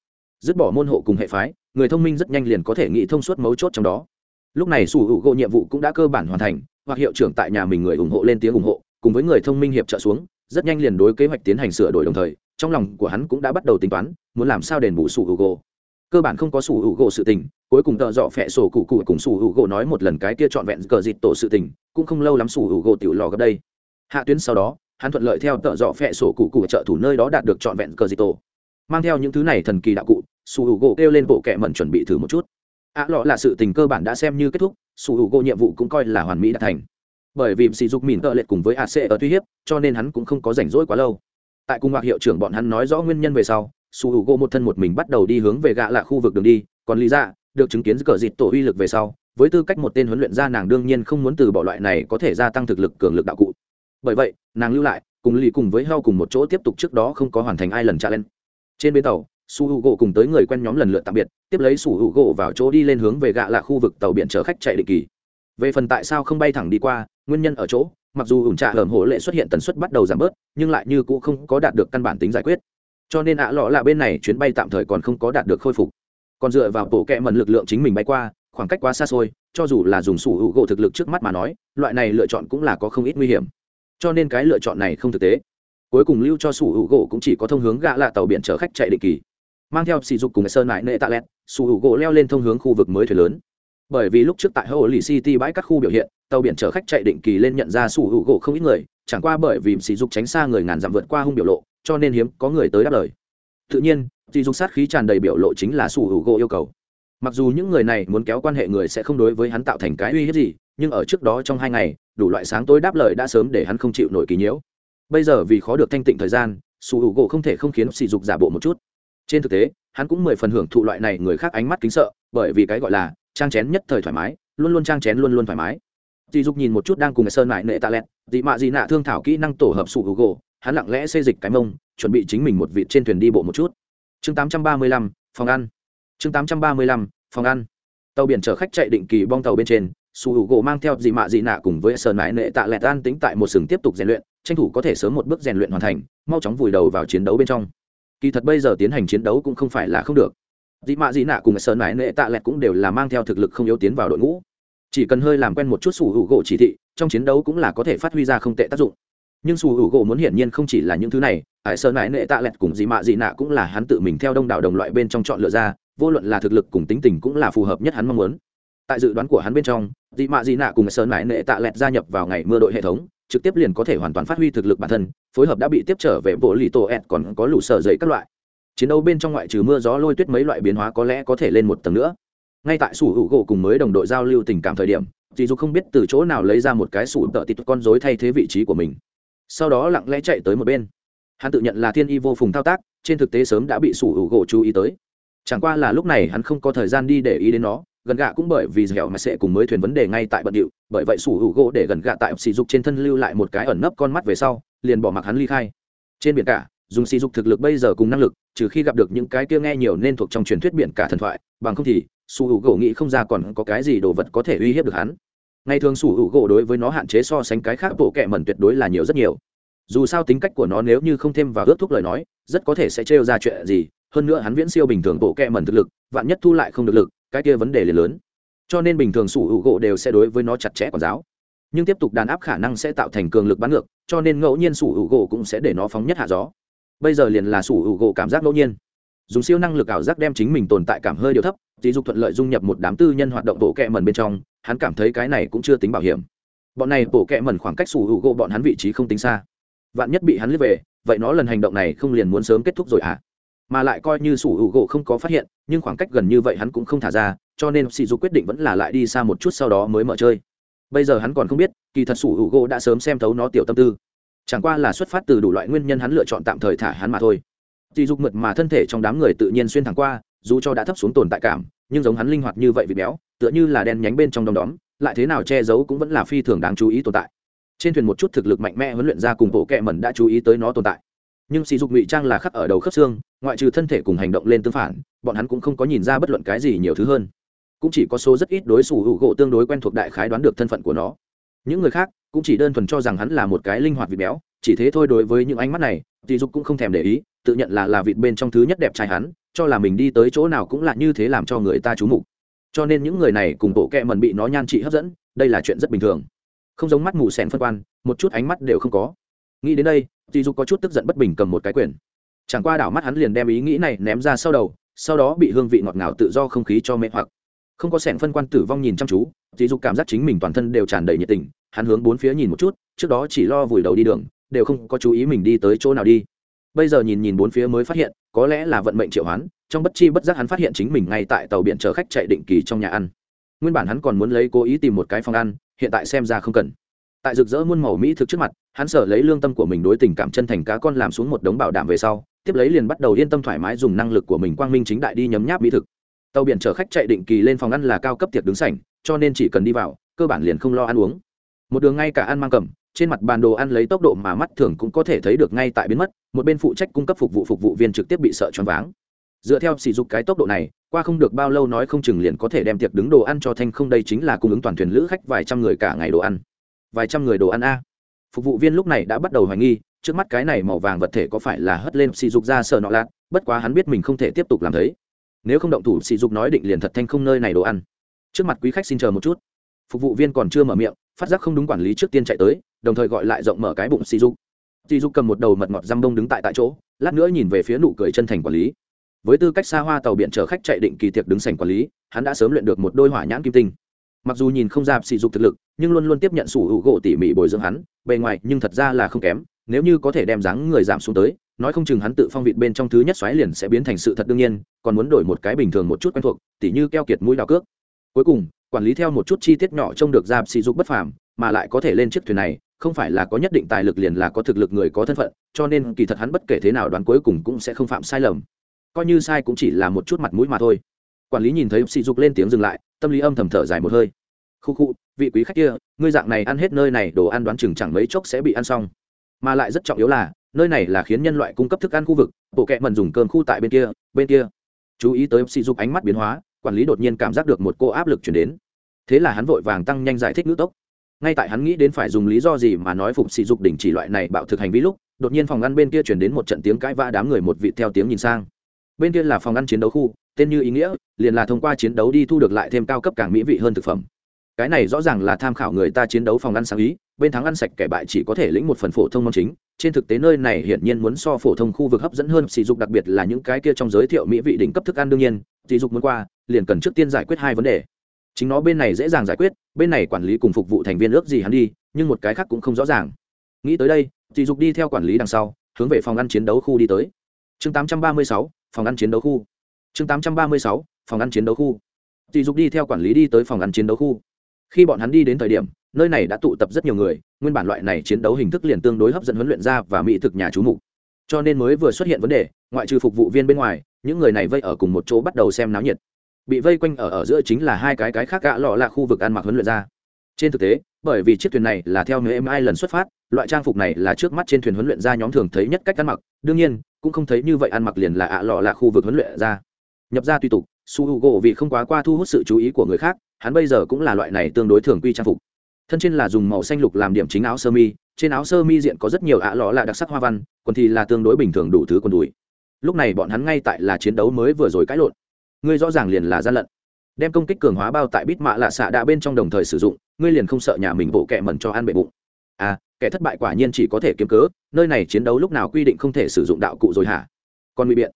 Dứt bỏ môn hộ cùng hệ phái, người thông minh rất nhanh liền có thể nghĩ thông suốt mấu chốt trong đó lúc này sủ hữu gỗ nhiệm vụ cũng đã cơ bản hoàn thành, hoặc hiệu trưởng tại nhà mình người ủng hộ lên tiếng ủng hộ, cùng với người thông minh hiệp trợ xuống, rất nhanh liền đối kế hoạch tiến hành sửa đổi đồng thời, trong lòng của hắn cũng đã bắt đầu tính toán, muốn làm sao đền bù sủ hữu gỗ. Cơ bản không có sủ hữu gỗ sự tình, cuối cùng tợ dọ phẹ sổ cụ cụ cùng sủ hữu gỗ nói một lần cái kia trọn vẹn cờ dịt tổ sự tình, cũng không lâu lắm sủ hữu gỗ tiểu lò gấp đây. Hạ tuyến sau đó, hắn thuận lợi theo tợ dọ phẹ sổ cụ cụ trợ thủ nơi đó đạt được trọn vẹn cờ dịt tổ. Mang theo những thứ này thần kỳ đạo cụ, sủ hữu gỗ kêu lên bộ kẹ mẩn chuẩn bị thử một chút ạ lọ là sự tình cơ bản đã xem như kết thúc, sủ hữu gỗ nhiệm vụ cũng coi là hoàn mỹ đã thành. Bởi vì sỉ dục mìn tợ lệ cùng với ac ở tuy hiếp cho nên hắn cũng không có rảnh rỗi quá lâu. Tại cung hoặc hiệu trưởng bọn hắn nói rõ nguyên nhân về sau, sủ hữu gỗ một thân một mình bắt đầu đi hướng về gạ là khu vực đường đi, còn lý ra được chứng kiến cờ dịt tổ uy lực về sau, với tư cách một tên huấn luyện gia nàng đương nhiên không muốn từ bỏ loại này có thể gia tăng thực lực cường lực đạo cụ. Bởi vậy, nàng lưu lại, cùng lì cùng với heo cùng một chỗ tiếp tục trước đó không có hoàn thành ai lần challenge. Trên bến tàu su h u gỗ cùng tới người quen nhóm lần lượt tạm biệt, tiếp lấy su h u gỗ vào chỗ đi lên hướng về gạ là khu vực tàu biển chở khách chạy định kỳ. Về phần tại sao không bay thẳng đi qua, nguyên nhân ở chỗ, mặc dù ủn trạ hởm hổ lệ xuất hiện tần suất bắt đầu giảm bớt, nhưng lại như cũng không có đạt được căn bản tính giải quyết. Cho nên ạ à lọ là bên này chuyến bay tạm thời còn không có đạt được khôi phục. Còn dựa vào bộ kẹ mần lực lượng chính mình bay qua, khoảng cách quá xa xôi, cho dù là dùng sủ hữu gỗ thực lực trước mắt mà nói, loại này lựa chọn cũng là có không ít nguy hiểm. Cho nên cái lựa chọn này không thực tế. Cuối cùng lưu cho sủ hữu gỗ cũng chỉ có thông hướng gạ lạ tàu biển chở khách chạy định kỳ mang theo sỉ dục cùng sơn lại nệ tạ lẹt, sủ hữu gỗ leo lên thông hướng khu vực mới thuyền lớn. Bởi vì lúc trước tại hồ lì city bãi các khu biểu hiện, tàu biển chở khách chạy định kỳ lên nhận ra sủ hữu gỗ không ít người, chẳng qua bởi vì sỉ dục tránh xa người ngàn dặm vượt qua hung biểu lộ, cho nên hiếm có người tới đáp lời. Tự nhiên, sỉ dục sát khí tràn đầy biểu lộ chính là sủ hữu gỗ yêu cầu. Mặc dù những người này muốn kéo quan hệ người sẽ không đối với hắn tạo thành cái uy hiếp gì, nhưng ở trước đó trong hai ngày, đủ loại sáng tối đáp lời đã sớm để hắn không chịu nổi kỳ nhiễu. Bây giờ vì khó được thanh tịnh thời gian, sủ hữu gỗ không thể không khiến sỉ dục giả bộ một chút trên thực tế hắn cũng mười phần hưởng thụ loại này người khác ánh mắt kính sợ bởi vì cái gọi là trang chén nhất thời thoải mái luôn luôn trang chén luôn luôn thoải mái. Dì dục nhìn một chút đang cùng sơn mại nệ tạ lẹt dị mạ dị nạ thương thảo kỹ năng tổ hợp sụ hữu gỗ hắn lặng lẽ xê dịch cái mông chuẩn bị chính mình một vịt trên thuyền đi bộ một chút. Chương 835, phòng ăn. Chương 835, phòng ăn. Tàu biển chở khách chạy định kỳ bong tàu bên trên su hữu gỗ mang theo dị mạ dị nạ cùng với sơn mãi nệ tạ lẹt an tính tại một sừng tiếp tục rèn luyện tranh thủ có thể sớm một bước rèn luyện hoàn thành mau chóng vùi đầu vào chiến đấu bên trong kỳ thật bây giờ tiến hành chiến đấu cũng không phải là không được. Dị mạ dị nạ cùng sơn mãi nệ tạ lẹt cũng đều là mang theo thực lực không yếu tiến vào đội ngũ. Chỉ cần hơi làm quen một chút sủ hữu gỗ chỉ thị, trong chiến đấu cũng là có thể phát huy ra không tệ tác dụng. Nhưng sủ hữu gỗ muốn hiển nhiên không chỉ là những thứ này hải sơn mãi nệ tạ lẹt cùng dị mạ dị nạ cũng là hắn tự mình theo đông đảo đồng loại bên trong chọn lựa ra, vô luận là thực lực cùng tính tình cũng là phù hợp nhất hắn mong muốn. Tại dự đoán của hắn bên trong dị mạ dị nạ cùng sơn mãi nệ tạ lẹt gia nhập vào ngày mưa đội hệ thống, trực tiếp liền có thể hoàn toàn phát huy thực lực bản thân phối hợp đã bị tiếp trở về bộ lì tổ ẹt còn có lũ sở dậy các loại. Chiến đấu bên trong ngoại trừ mưa gió lôi tuyết mấy loại biến hóa có lẽ có thể lên một tầng nữa. Ngay tại sủ hữu gỗ cùng mới đồng đội giao lưu tình cảm thời điểm dì dù không biết từ chỗ nào lấy ra một cái sủ tợ tịt con dối thay thế vị trí của mình. Sau đó lặng lẽ chạy tới một bên. Hắn tự nhận là thiên y vô phùng thao tác, trên thực tế sớm đã bị sủ hữu gỗ chú ý tới. Chẳng qua là lúc này hắn không có thời gian đi để ý đến nó gần gạ cũng bởi vì dẻo mà sẽ cùng mới thuyền vấn đề ngay tại bận điệu, bởi vậy sủ hữu gỗ để gần gạ tại sỉ dục trên thân lưu lại một cái ẩn nấp con mắt về sau, liền bỏ mặc hắn ly khai. Trên biển cả, dùng sỉ dục thực lực bây giờ cùng năng lực, trừ khi gặp được những cái kia nghe nhiều nên thuộc trong truyền thuyết biển cả thần thoại, bằng không thì, sủ hữu gỗ nghĩ không ra còn có cái gì đồ vật có thể uy hiếp được hắn. Ngày thường sủ hữu gỗ đối với nó hạn chế so sánh cái khác bộ kệ mẩn tuyệt đối là nhiều rất nhiều. Dù sao tính cách của nó nếu như không thêm vào ước thúc lời nói, rất có thể sẽ trêu ra chuyện gì, hơn nữa hắn viễn siêu bình thường bộ kệ mẩn thực lực, vạn nhất thu lại không được lực cái kia vấn đề liền lớn. Cho nên bình thường sủ hữu gỗ đều sẽ đối với nó chặt chẽ quản giáo. Nhưng tiếp tục đàn áp khả năng sẽ tạo thành cường lực bắn ngược, cho nên ngẫu nhiên sủ hữu gỗ cũng sẽ để nó phóng nhất hạ gió. Bây giờ liền là sủ hữu gỗ cảm giác ngẫu nhiên. Dùng siêu năng lực ảo giác đem chính mình tồn tại cảm hơi điều thấp dì dục thuận lợi dung nhập một đám tư nhân hoạt động bộ kẹ mần bên trong, hắn cảm thấy cái này cũng chưa tính bảo hiểm. Bọn này bộ kẹ mần khoảng cách sủ hữu gỗ bọn hắn vị trí không tính xa. Vạn nhất bị hắn lấy về, vậy nó lần hành động này không liền muốn sớm kết thúc rồi à mà lại coi như sủ hữu gỗ không có phát hiện, nhưng khoảng cách gần như vậy hắn cũng không thả ra, cho nên sỉ dục quyết định vẫn là lại đi xa một chút sau đó mới mở chơi. Bây giờ hắn còn không biết, kỳ thật sủ hữu gỗ đã sớm xem thấu nó tiểu tâm tư. Chẳng qua là xuất phát từ đủ loại nguyên nhân hắn lựa chọn tạm thời thả hắn mà thôi. Sỉ dục mượt mà thân thể trong đám người tự nhiên xuyên thẳng qua, dù cho đã thấp xuống tồn tại cảm, nhưng giống hắn linh hoạt như vậy vì béo, tựa như là đen nhánh bên trong đom đóm, lại thế nào che giấu cũng vẫn là phi thường đáng chú ý tồn tại. Trên thuyền một chút thực lực mạnh mẽ huấn luyện ra cùng bộ kẹ mẩn đã chú ý tới nó tồn tại nhưng sỉ dục ngụy trang là khắc ở đầu khớp xương, ngoại trừ thân thể cùng hành động lên tương phản, bọn hắn cũng không có nhìn ra bất luận cái gì nhiều thứ hơn. Cũng chỉ có số rất ít đối xử hữu gỗ tương đối quen thuộc đại khái đoán được thân phận của nó. Những người khác cũng chỉ đơn thuần cho rằng hắn là một cái linh hoạt vịt béo, chỉ thế thôi đối với những ánh mắt này thì dục cũng không thèm để ý, tự nhận là là vịt bên trong thứ nhất đẹp trai hắn, cho là mình đi tới chỗ nào cũng là như thế làm cho người ta trú mục. Cho nên những người này cùng bộ kẹ mần bị nó nhan trị hấp dẫn, đây là chuyện rất bình thường. Không giống mắt mù sèn phân quan, một chút ánh mắt đều không có. Nghĩ đến đây thì dục có chút tức giận bất bình cầm một cái quyền. Chẳng qua đảo mắt hắn liền đem ý nghĩ này ném ra sau đầu, sau đó bị hương vị ngọt ngào tự do không khí cho mê hoặc. Không có sẻn phân quan tử vong nhìn chăm chú dì dục cảm giác chính mình toàn thân đều tràn đầy nhiệt tình, hắn hướng bốn phía nhìn một chút, trước đó chỉ lo vùi đầu đi đường, đều không có chú ý mình đi tới chỗ nào đi. Bây giờ nhìn nhìn bốn phía mới phát hiện, có lẽ là vận mệnh triệu hoán, trong bất chi bất giác hắn phát hiện chính mình ngay tại tàu biển chở khách chạy định kỳ trong nhà ăn. Nguyên bản hắn còn muốn lấy cố ý tìm một cái phòng ăn, hiện tại xem ra không cần tại rực rỡ muôn màu mỹ thực trước mặt, hắn sở lấy lương tâm của mình đối tình cảm chân thành cá con làm xuống một đống bảo đảm về sau, tiếp lấy liền bắt đầu yên tâm thoải mái dùng năng lực của mình quang minh chính đại đi nhấm nháp mỹ thực. Tàu biển chở khách chạy định kỳ lên phòng ăn là cao cấp tiệc đứng sảnh, cho nên chỉ cần đi vào, cơ bản liền không lo ăn uống. Một đường ngay cả ăn mang cầm, trên mặt bàn đồ ăn lấy tốc độ mà mắt thường cũng có thể thấy được ngay tại biến mất, một bên phụ trách cung cấp phục vụ phục vụ viên trực tiếp bị sợ choáng váng. Dựa theo sỉ dục cái tốc độ này, qua không được bao lâu nói không chừng liền có thể đem tiệc đứng đồ ăn cho thanh không, đây chính là cung ứng toàn thuyền lữ khách vài trăm người cả ngày đồ ăn vài trăm người đồ ăn a. Phục vụ viên lúc này đã bắt đầu hoài nghi, trước mắt cái này màu vàng vật thể có phải là hất lên sỉ dục ra sợ nọ lạt, bất quá hắn biết mình không thể tiếp tục làm thấy. Nếu không động thủ sỉ dục nói định liền thật thanh không nơi này đồ ăn. Trước mặt quý khách xin chờ một chút. Phục vụ viên còn chưa mở miệng, phát giác không đúng quản lý trước tiên chạy tới, đồng thời gọi lại rộng mở cái bụng sỉ dục. Sỉ dục cầm một đầu mật ngọt răm đông đứng tại tại chỗ, lát nữa nhìn về phía nụ cười chân thành quản lý. Với tư cách xa hoa tàu biển chở khách chạy định kỳ tiệc đứng sành quản lý, hắn đã sớm luyện được một đôi hỏa nhãn kim tinh mặc dù nhìn không ra sỉ dục thực lực, nhưng luôn luôn tiếp nhận sủ hữu gỗ tỉ mỉ bồi dưỡng hắn, bề ngoài nhưng thật ra là không kém. Nếu như có thể đem dáng người giảm xuống tới, nói không chừng hắn tự phong vịt bên trong thứ nhất xoáy liền sẽ biến thành sự thật đương nhiên, còn muốn đổi một cái bình thường một chút quen thuộc, tỉ như keo kiệt mũi đào cước. Cuối cùng, quản lý theo một chút chi tiết nhỏ trông được giảm sỉ dục bất phàm, mà lại có thể lên chiếc thuyền này, không phải là có nhất định tài lực liền là có thực lực người có thân phận, cho nên kỳ thật hắn bất kể thế nào đoán cuối cùng cũng sẽ không phạm sai lầm. Coi như sai cũng chỉ là một chút mặt mũi mà thôi quản lý nhìn thấy sỉ dục lên tiếng dừng lại, tâm lý âm thầm thở dài một hơi. Khu khu, vị quý khách kia, ngươi dạng này ăn hết nơi này, đồ ăn đoán chừng chẳng mấy chốc sẽ bị ăn xong. Mà lại rất trọng yếu là, nơi này là khiến nhân loại cung cấp thức ăn khu vực, bộ kẹ mần dùng cơm khu tại bên kia bên kia. Chú ý tới sỉ dục ánh mắt biến hóa, quản lý đột nhiên cảm giác được một cô áp lực chuyển đến. Thế là hắn vội vàng tăng nhanh giải thích ngữ tốc. Ngay tại hắn nghĩ đến phải dùng lý do gì mà nói phục sỉ dục đình chỉ loại này bạo thực hành vi lúc, đột nhiên phòng ăn bên kia chuyển đến một trận tiếng cãi vã đám người một vị theo tiếng nhìn sang. Bên kia là phòng ăn chiến đấu khu tên như ý nghĩa liền là thông qua chiến đấu đi thu được lại thêm cao cấp càng mỹ vị hơn thực phẩm. Cái này rõ ràng là tham khảo người ta chiến đấu phòng ăn sáng ý bên thắng ăn sạch kẻ bại chỉ có thể lĩnh một phần phổ thông món chính. Trên thực tế nơi này hiển nhiên muốn so phổ thông khu vực hấp dẫn hơn sỉ dục đặc biệt là những cái kia trong giới thiệu mỹ vị đỉnh cấp thức ăn đương nhiên sỉ dục muốn qua liền cần trước tiên giải quyết hai vấn đề. Chính nó bên này dễ dàng giải quyết bên này quản lý cùng phục vụ thành viên ước gì hắn đi nhưng một cái khác cũng không rõ ràng. Nghĩ tới đây sỉ dục đi theo quản lý đằng sau hướng về phòng ăn chiến đấu khu đi tới. Chương 836, phòng ăn chiến đấu khu chương 836, phòng ăn chiến đấu khu. Tỷ dục đi theo quản lý đi tới phòng ăn chiến đấu khu. Khi bọn hắn đi đến thời điểm nơi này đã tụ tập rất nhiều người nguyên bản loại này chiến đấu hình thức liền tương đối hấp dẫn huấn luyện ra và mỹ thực nhà chú mục. Cho nên mới vừa xuất hiện vấn đề ngoại trừ phục vụ viên bên ngoài những người này vây ở cùng một chỗ bắt đầu xem náo nhiệt. Bị vây quanh ở ở giữa chính là hai cái cái khác gã lọ là khu vực ăn mặc huấn luyện ra trên thực tế bởi vì chiếc thuyền này là theo người em ai lần xuất phát loại trang phục này là trước mắt trên thuyền huấn luyện ra nhóm thường thấy nhất cách ăn mặc đương nhiên cũng không thấy như vậy ăn mặc liền là ạ lọ là khu vực huấn luyện ra nhập ra tùy tục, su h u gỗ vì không quá qua thu hút sự chú ý của người khác, hắn bây giờ cũng là loại này tương đối thường quy trang phục. Thân trên là dùng màu xanh lục làm điểm chính áo sơ mi, trên áo sơ mi diện có rất nhiều ạ lọ là đặc sắc hoa văn, còn thì là tương đối bình thường đủ thứ quần đùi. Lúc này bọn hắn ngay tại là chiến đấu mới vừa rồi cãi lộn. Ngươi rõ ràng liền là gian lận. Đem công kích cường hóa bao tại bít mạ lạ xạ đã bên trong đồng thời sử dụng, ngươi liền không sợ nhà mình bộ kẹ mẩn cho ăn bệ bụng. À kẻ thất bại quả nhiên chỉ có thể kiếm cớ, nơi này chiến đấu lúc nào quy định không thể sử dụng đạo cụ rồi hả? Còn ngụy biện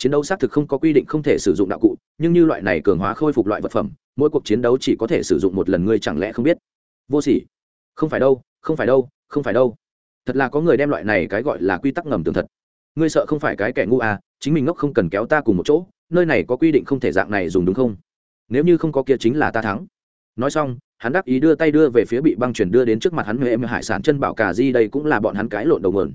chiến đấu xác thực không có quy định không thể sử dụng đạo cụ, nhưng như loại này cường hóa khôi phục loại vật phẩm, mỗi cuộc chiến đấu chỉ có thể sử dụng một lần, ngươi chẳng lẽ không biết? Vô sỉ. Không phải đâu, không phải đâu, không phải đâu. Thật là có người đem loại này cái gọi là quy tắc ngầm tường thật. Ngươi sợ không phải cái kẻ ngu à chính mình ngốc không cần kéo ta cùng một chỗ, nơi này có quy định không thể dạng này dùng đúng không? Nếu như không có kia chính là ta thắng. Nói xong, hắn đắc ý đưa tay đưa về phía bị băng chuyển đưa đến trước mặt hắn huệ em hải sản chân bảo cà di đây cũng là bọn hắn cái lộn đầu mờn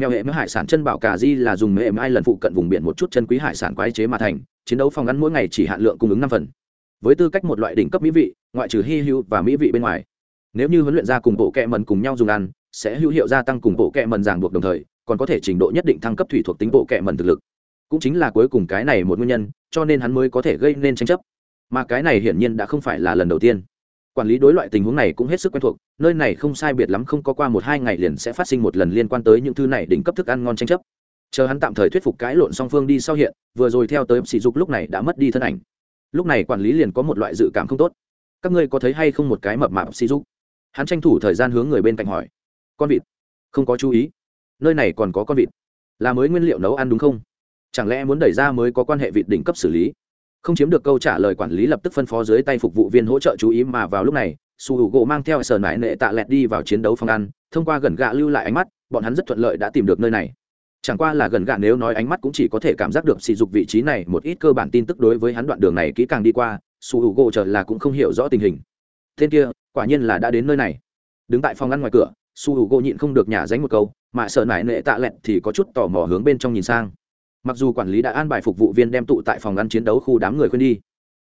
mèo hệ mèo hải sản chân bảo cà di là dùng mẹ em ai lần phụ cận vùng biển một chút chân quý hải sản quái chế mà thành, chiến đấu phòng ngắn mỗi ngày chỉ hạn lượng cung ứng năm phần. Với tư cách một loại đỉnh cấp mỹ vị, ngoại trừ hy hữu và mỹ vị bên ngoài, nếu như huấn luyện ra cùng bộ kẹ mần cùng nhau dùng ăn, sẽ hữu hiệu gia tăng cùng bộ kẹ mần ràng buộc đồng thời, còn có thể trình độ nhất định thăng cấp thủy thuộc tính bộ kẹ mần thực lực. Cũng chính là cuối cùng cái này một nguyên nhân, cho nên hắn mới có thể gây nên tranh chấp. Mà cái này hiển nhiên đã không phải là lần đầu tiên quản lý đối loại tình huống này cũng hết sức quen thuộc, nơi này không sai biệt lắm không có qua một hai ngày liền sẽ phát sinh một lần liên quan tới những thứ này đỉnh cấp thức ăn ngon tranh chấp. Chờ hắn tạm thời thuyết phục cãi lộn song phương đi sau hiện, vừa rồi theo tới sỉ dục lúc này đã mất đi thân ảnh. Lúc này quản lý liền có một loại dự cảm không tốt. Các ngươi có thấy hay không một cái mập mạp sỉ dục? Hắn tranh thủ thời gian hướng người bên cạnh hỏi. Con vịt. Không có chú ý. Nơi này còn có con vịt. Là mới nguyên liệu nấu ăn đúng không? Chẳng lẽ muốn đẩy ra mới có quan hệ vịt đỉnh cấp xử lý? Không chiếm được câu trả lời quản lý lập tức phân phó dưới tay phục vụ viên hỗ trợ chú ý mà vào lúc này, su h u gỗ mang theo sờ nải nệ tạ lẹt đi vào chiến đấu phòng ăn, thông qua gần gạ lưu lại ánh mắt, bọn hắn rất thuận lợi đã tìm được nơi này. Chẳng qua là gần gạ nếu nói ánh mắt cũng chỉ có thể cảm giác được sỉ dục vị trí này, một ít cơ bản tin tức đối với hắn đoạn đường này kỹ càng đi qua, su h u gỗ chờ là cũng không hiểu rõ tình hình. Tên kia, quả nhiên là đã đến nơi này. Đứng tại phòng ăn ngoài cửa, su h u gỗ nhịn không được nhả dánh một câu, mà sợ nải nệ tạ lẹt thì có chút tò mò hướng bên trong nhìn sang mặc dù quản lý đã an bài phục vụ viên đem tụ tại phòng ăn chiến đấu khu đám người khuyên đi,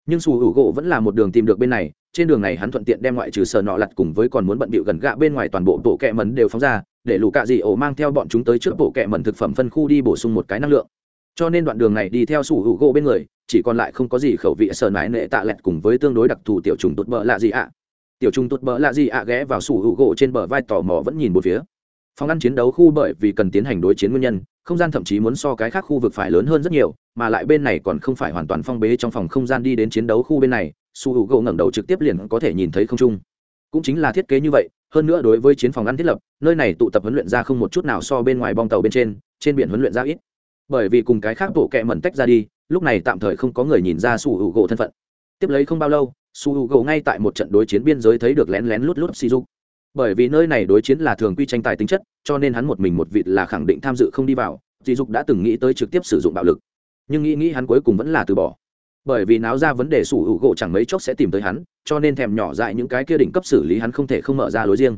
nhưng su hữu gỗ vẫn là một đường tìm được bên này, trên đường này hắn thuận tiện đem ngoại trừ sờ nọ lặt cùng với còn muốn bận bịu gần gạ bên ngoài toàn bộ bộ kẹ mần đều phóng ra, để lũ cạ dị ổ mang theo bọn chúng tới trước bộ kẹ mần thực phẩm phân khu đi bổ sung một cái năng lượng. Cho nên đoạn đường này đi theo su hữu gỗ bên người, chỉ còn lại không có gì khẩu vị sờ nái nệ tạ lẹt cùng với tương đối đặc thù tiểu trùng tốt bỡ lạ gì ạ. Tiểu trùng tốt bỡ lạ gì ạ ghé vào su hữu gỗ trên bờ vai tò mò vẫn nhìn một phía. Phòng ăn chiến đấu khu bởi vì cần tiến hành đối chiến nguyên nhân không gian thậm chí muốn so cái khác khu vực phải lớn hơn rất nhiều, mà lại bên này còn không phải hoàn toàn phong bế trong phòng không gian đi đến chiến đấu khu bên này, su h u gỗ ngẩng đầu trực tiếp liền có thể nhìn thấy không trung. Cũng chính là thiết kế như vậy, hơn nữa đối với chiến phòng ăn thiết lập, nơi này tụ tập huấn luyện ra không một chút nào so bên ngoài bong tàu bên trên trên biển huấn luyện ra ít. Bởi vì cùng cái khác bộ kẹ mẩn tách ra đi, lúc này tạm thời không có người nhìn ra su h u gỗ thân phận. Tiếp lấy không bao lâu, su h u gỗ ngay tại một trận đối chiến biên giới thấy được lén lén lút lút si dục bởi vì nơi này đối chiến là thường quy tranh tài tính chất cho nên hắn một mình một vịt là khẳng định tham dự không đi vào dì dục đã từng nghĩ tới trực tiếp sử dụng bạo lực. Nhưng nghĩ nghĩ hắn cuối cùng vẫn là từ bỏ. Bởi vì náo ra vấn đề sủ hữu gỗ chẳng mấy chốc sẽ tìm tới hắn, cho nên thèm nhỏ dại những cái kia đỉnh cấp xử lý hắn không thể không mở ra lối riêng.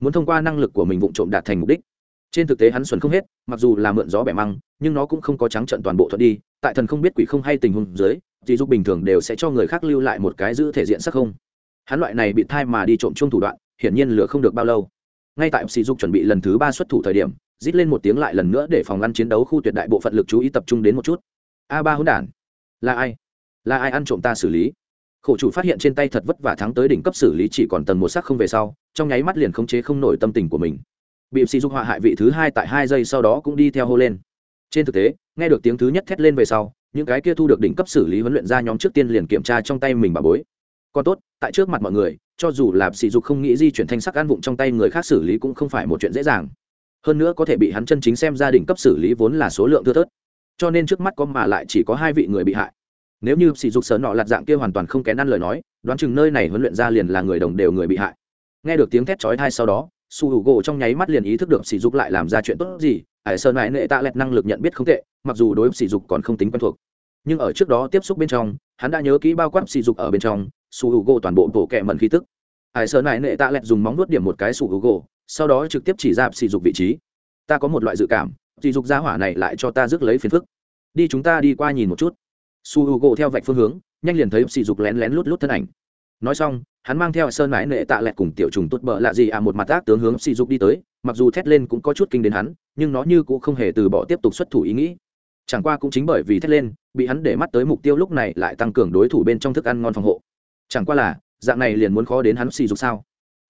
Muốn thông qua năng lực của mình vụ trộm đạt thành mục đích. Trên thực tế hắn xuẩn không hết, mặc dù là mượn gió bẻ măng, nhưng nó cũng không có trắng trận toàn bộ thuận đi, tại thần không biết quỷ không hay tình huống dưới dì dục bình thường đều sẽ cho người khác lưu lại một cái giữ thể diện sắc không. Hắn loại này bị thai mà đi trộm chung thủ đoạn, hiển nhiên lửa không được bao lâu ngay tại sỉ dục chuẩn bị lần thứ ba xuất thủ thời điểm, rít lên một tiếng lại lần nữa để phòng ngăn chiến đấu khu tuyệt đại bộ phận lực chú ý tập trung đến một chút. A ba hỗn đản, là ai? Là ai ăn trộm ta xử lý? Khổ chủ phát hiện trên tay thật vất vả thắng tới đỉnh cấp xử lý chỉ còn tầng một sắc không về sau, trong nháy mắt liền khống chế không nổi tâm tình của mình. Bị sỉ dục họa hại vị thứ hai tại hai giây sau đó cũng đi theo hô lên. Trên thực tế, nghe được tiếng thứ nhất thét lên về sau, những cái kia thu được đỉnh cấp xử lý huấn luyện ra nhóm trước tiên liền kiểm tra trong tay mình bà bối. Còn tốt, tại trước mặt mọi người cho dù lạp sỉ dục không nghĩ di chuyển thanh sắc an vụng trong tay người khác xử lý cũng không phải một chuyện dễ dàng. Hơn nữa có thể bị hắn chân chính xem gia đình cấp xử lý vốn là số lượng thưa thớt. Cho nên trước mắt có mà lại chỉ có hai vị người bị hại. Nếu như sỉ dục sở nọ lặt dạng kia hoàn toàn không kén ăn lời nói, đoán chừng nơi này huấn luyện ra liền là người đồng đều người bị hại. Nghe được tiếng thét chói thai sau đó, su hữu gỗ trong nháy mắt liền ý thức được sỉ dục lại làm ra chuyện tốt gì hải sơn mãi nệ tạ lẹt năng lực nhận biết không tệ, mặc dù đối sỉ dục còn không tính quen thuộc. Nhưng ở trước đó tiếp xúc bên trong hắn đã nhớ kỹ bao quát sỉ dục ở bên trong su hữu gỗ toàn bộ bộ kẹ mẩn khí tức. Hải sơn này nệ tạ lẹt dùng móng nuốt điểm một cái su hữu gỗ sau đó trực tiếp chỉ ra sỉ dục vị trí. Ta có một loại dự cảm sỉ dục gia hỏa này lại cho ta rước lấy phiền phức. Đi chúng ta đi qua nhìn một chút. Su h u gỗ theo vạch phương hướng, nhanh liền thấy sỉ dục lén lén lút lút thân ảnh. Nói xong, hắn mang theo sơn mãi nệ tạ lẹt cùng tiểu trùng tốt bợ lạ gì à một mặt tác tướng hướng sỉ dục đi tới, mặc dù thét lên cũng có chút kinh đến hắn, nhưng nó như cũng không hề từ bỏ tiếp tục xuất thủ ý nghĩ. Chẳng qua cũng chính bởi vì thét lên bị hắn để mắt tới mục tiêu lúc này lại tăng cường đối thủ bên trong thức ăn ngon phòng hộ. Chẳng qua là, dạng này liền muốn khó đến hắn xì dục sao?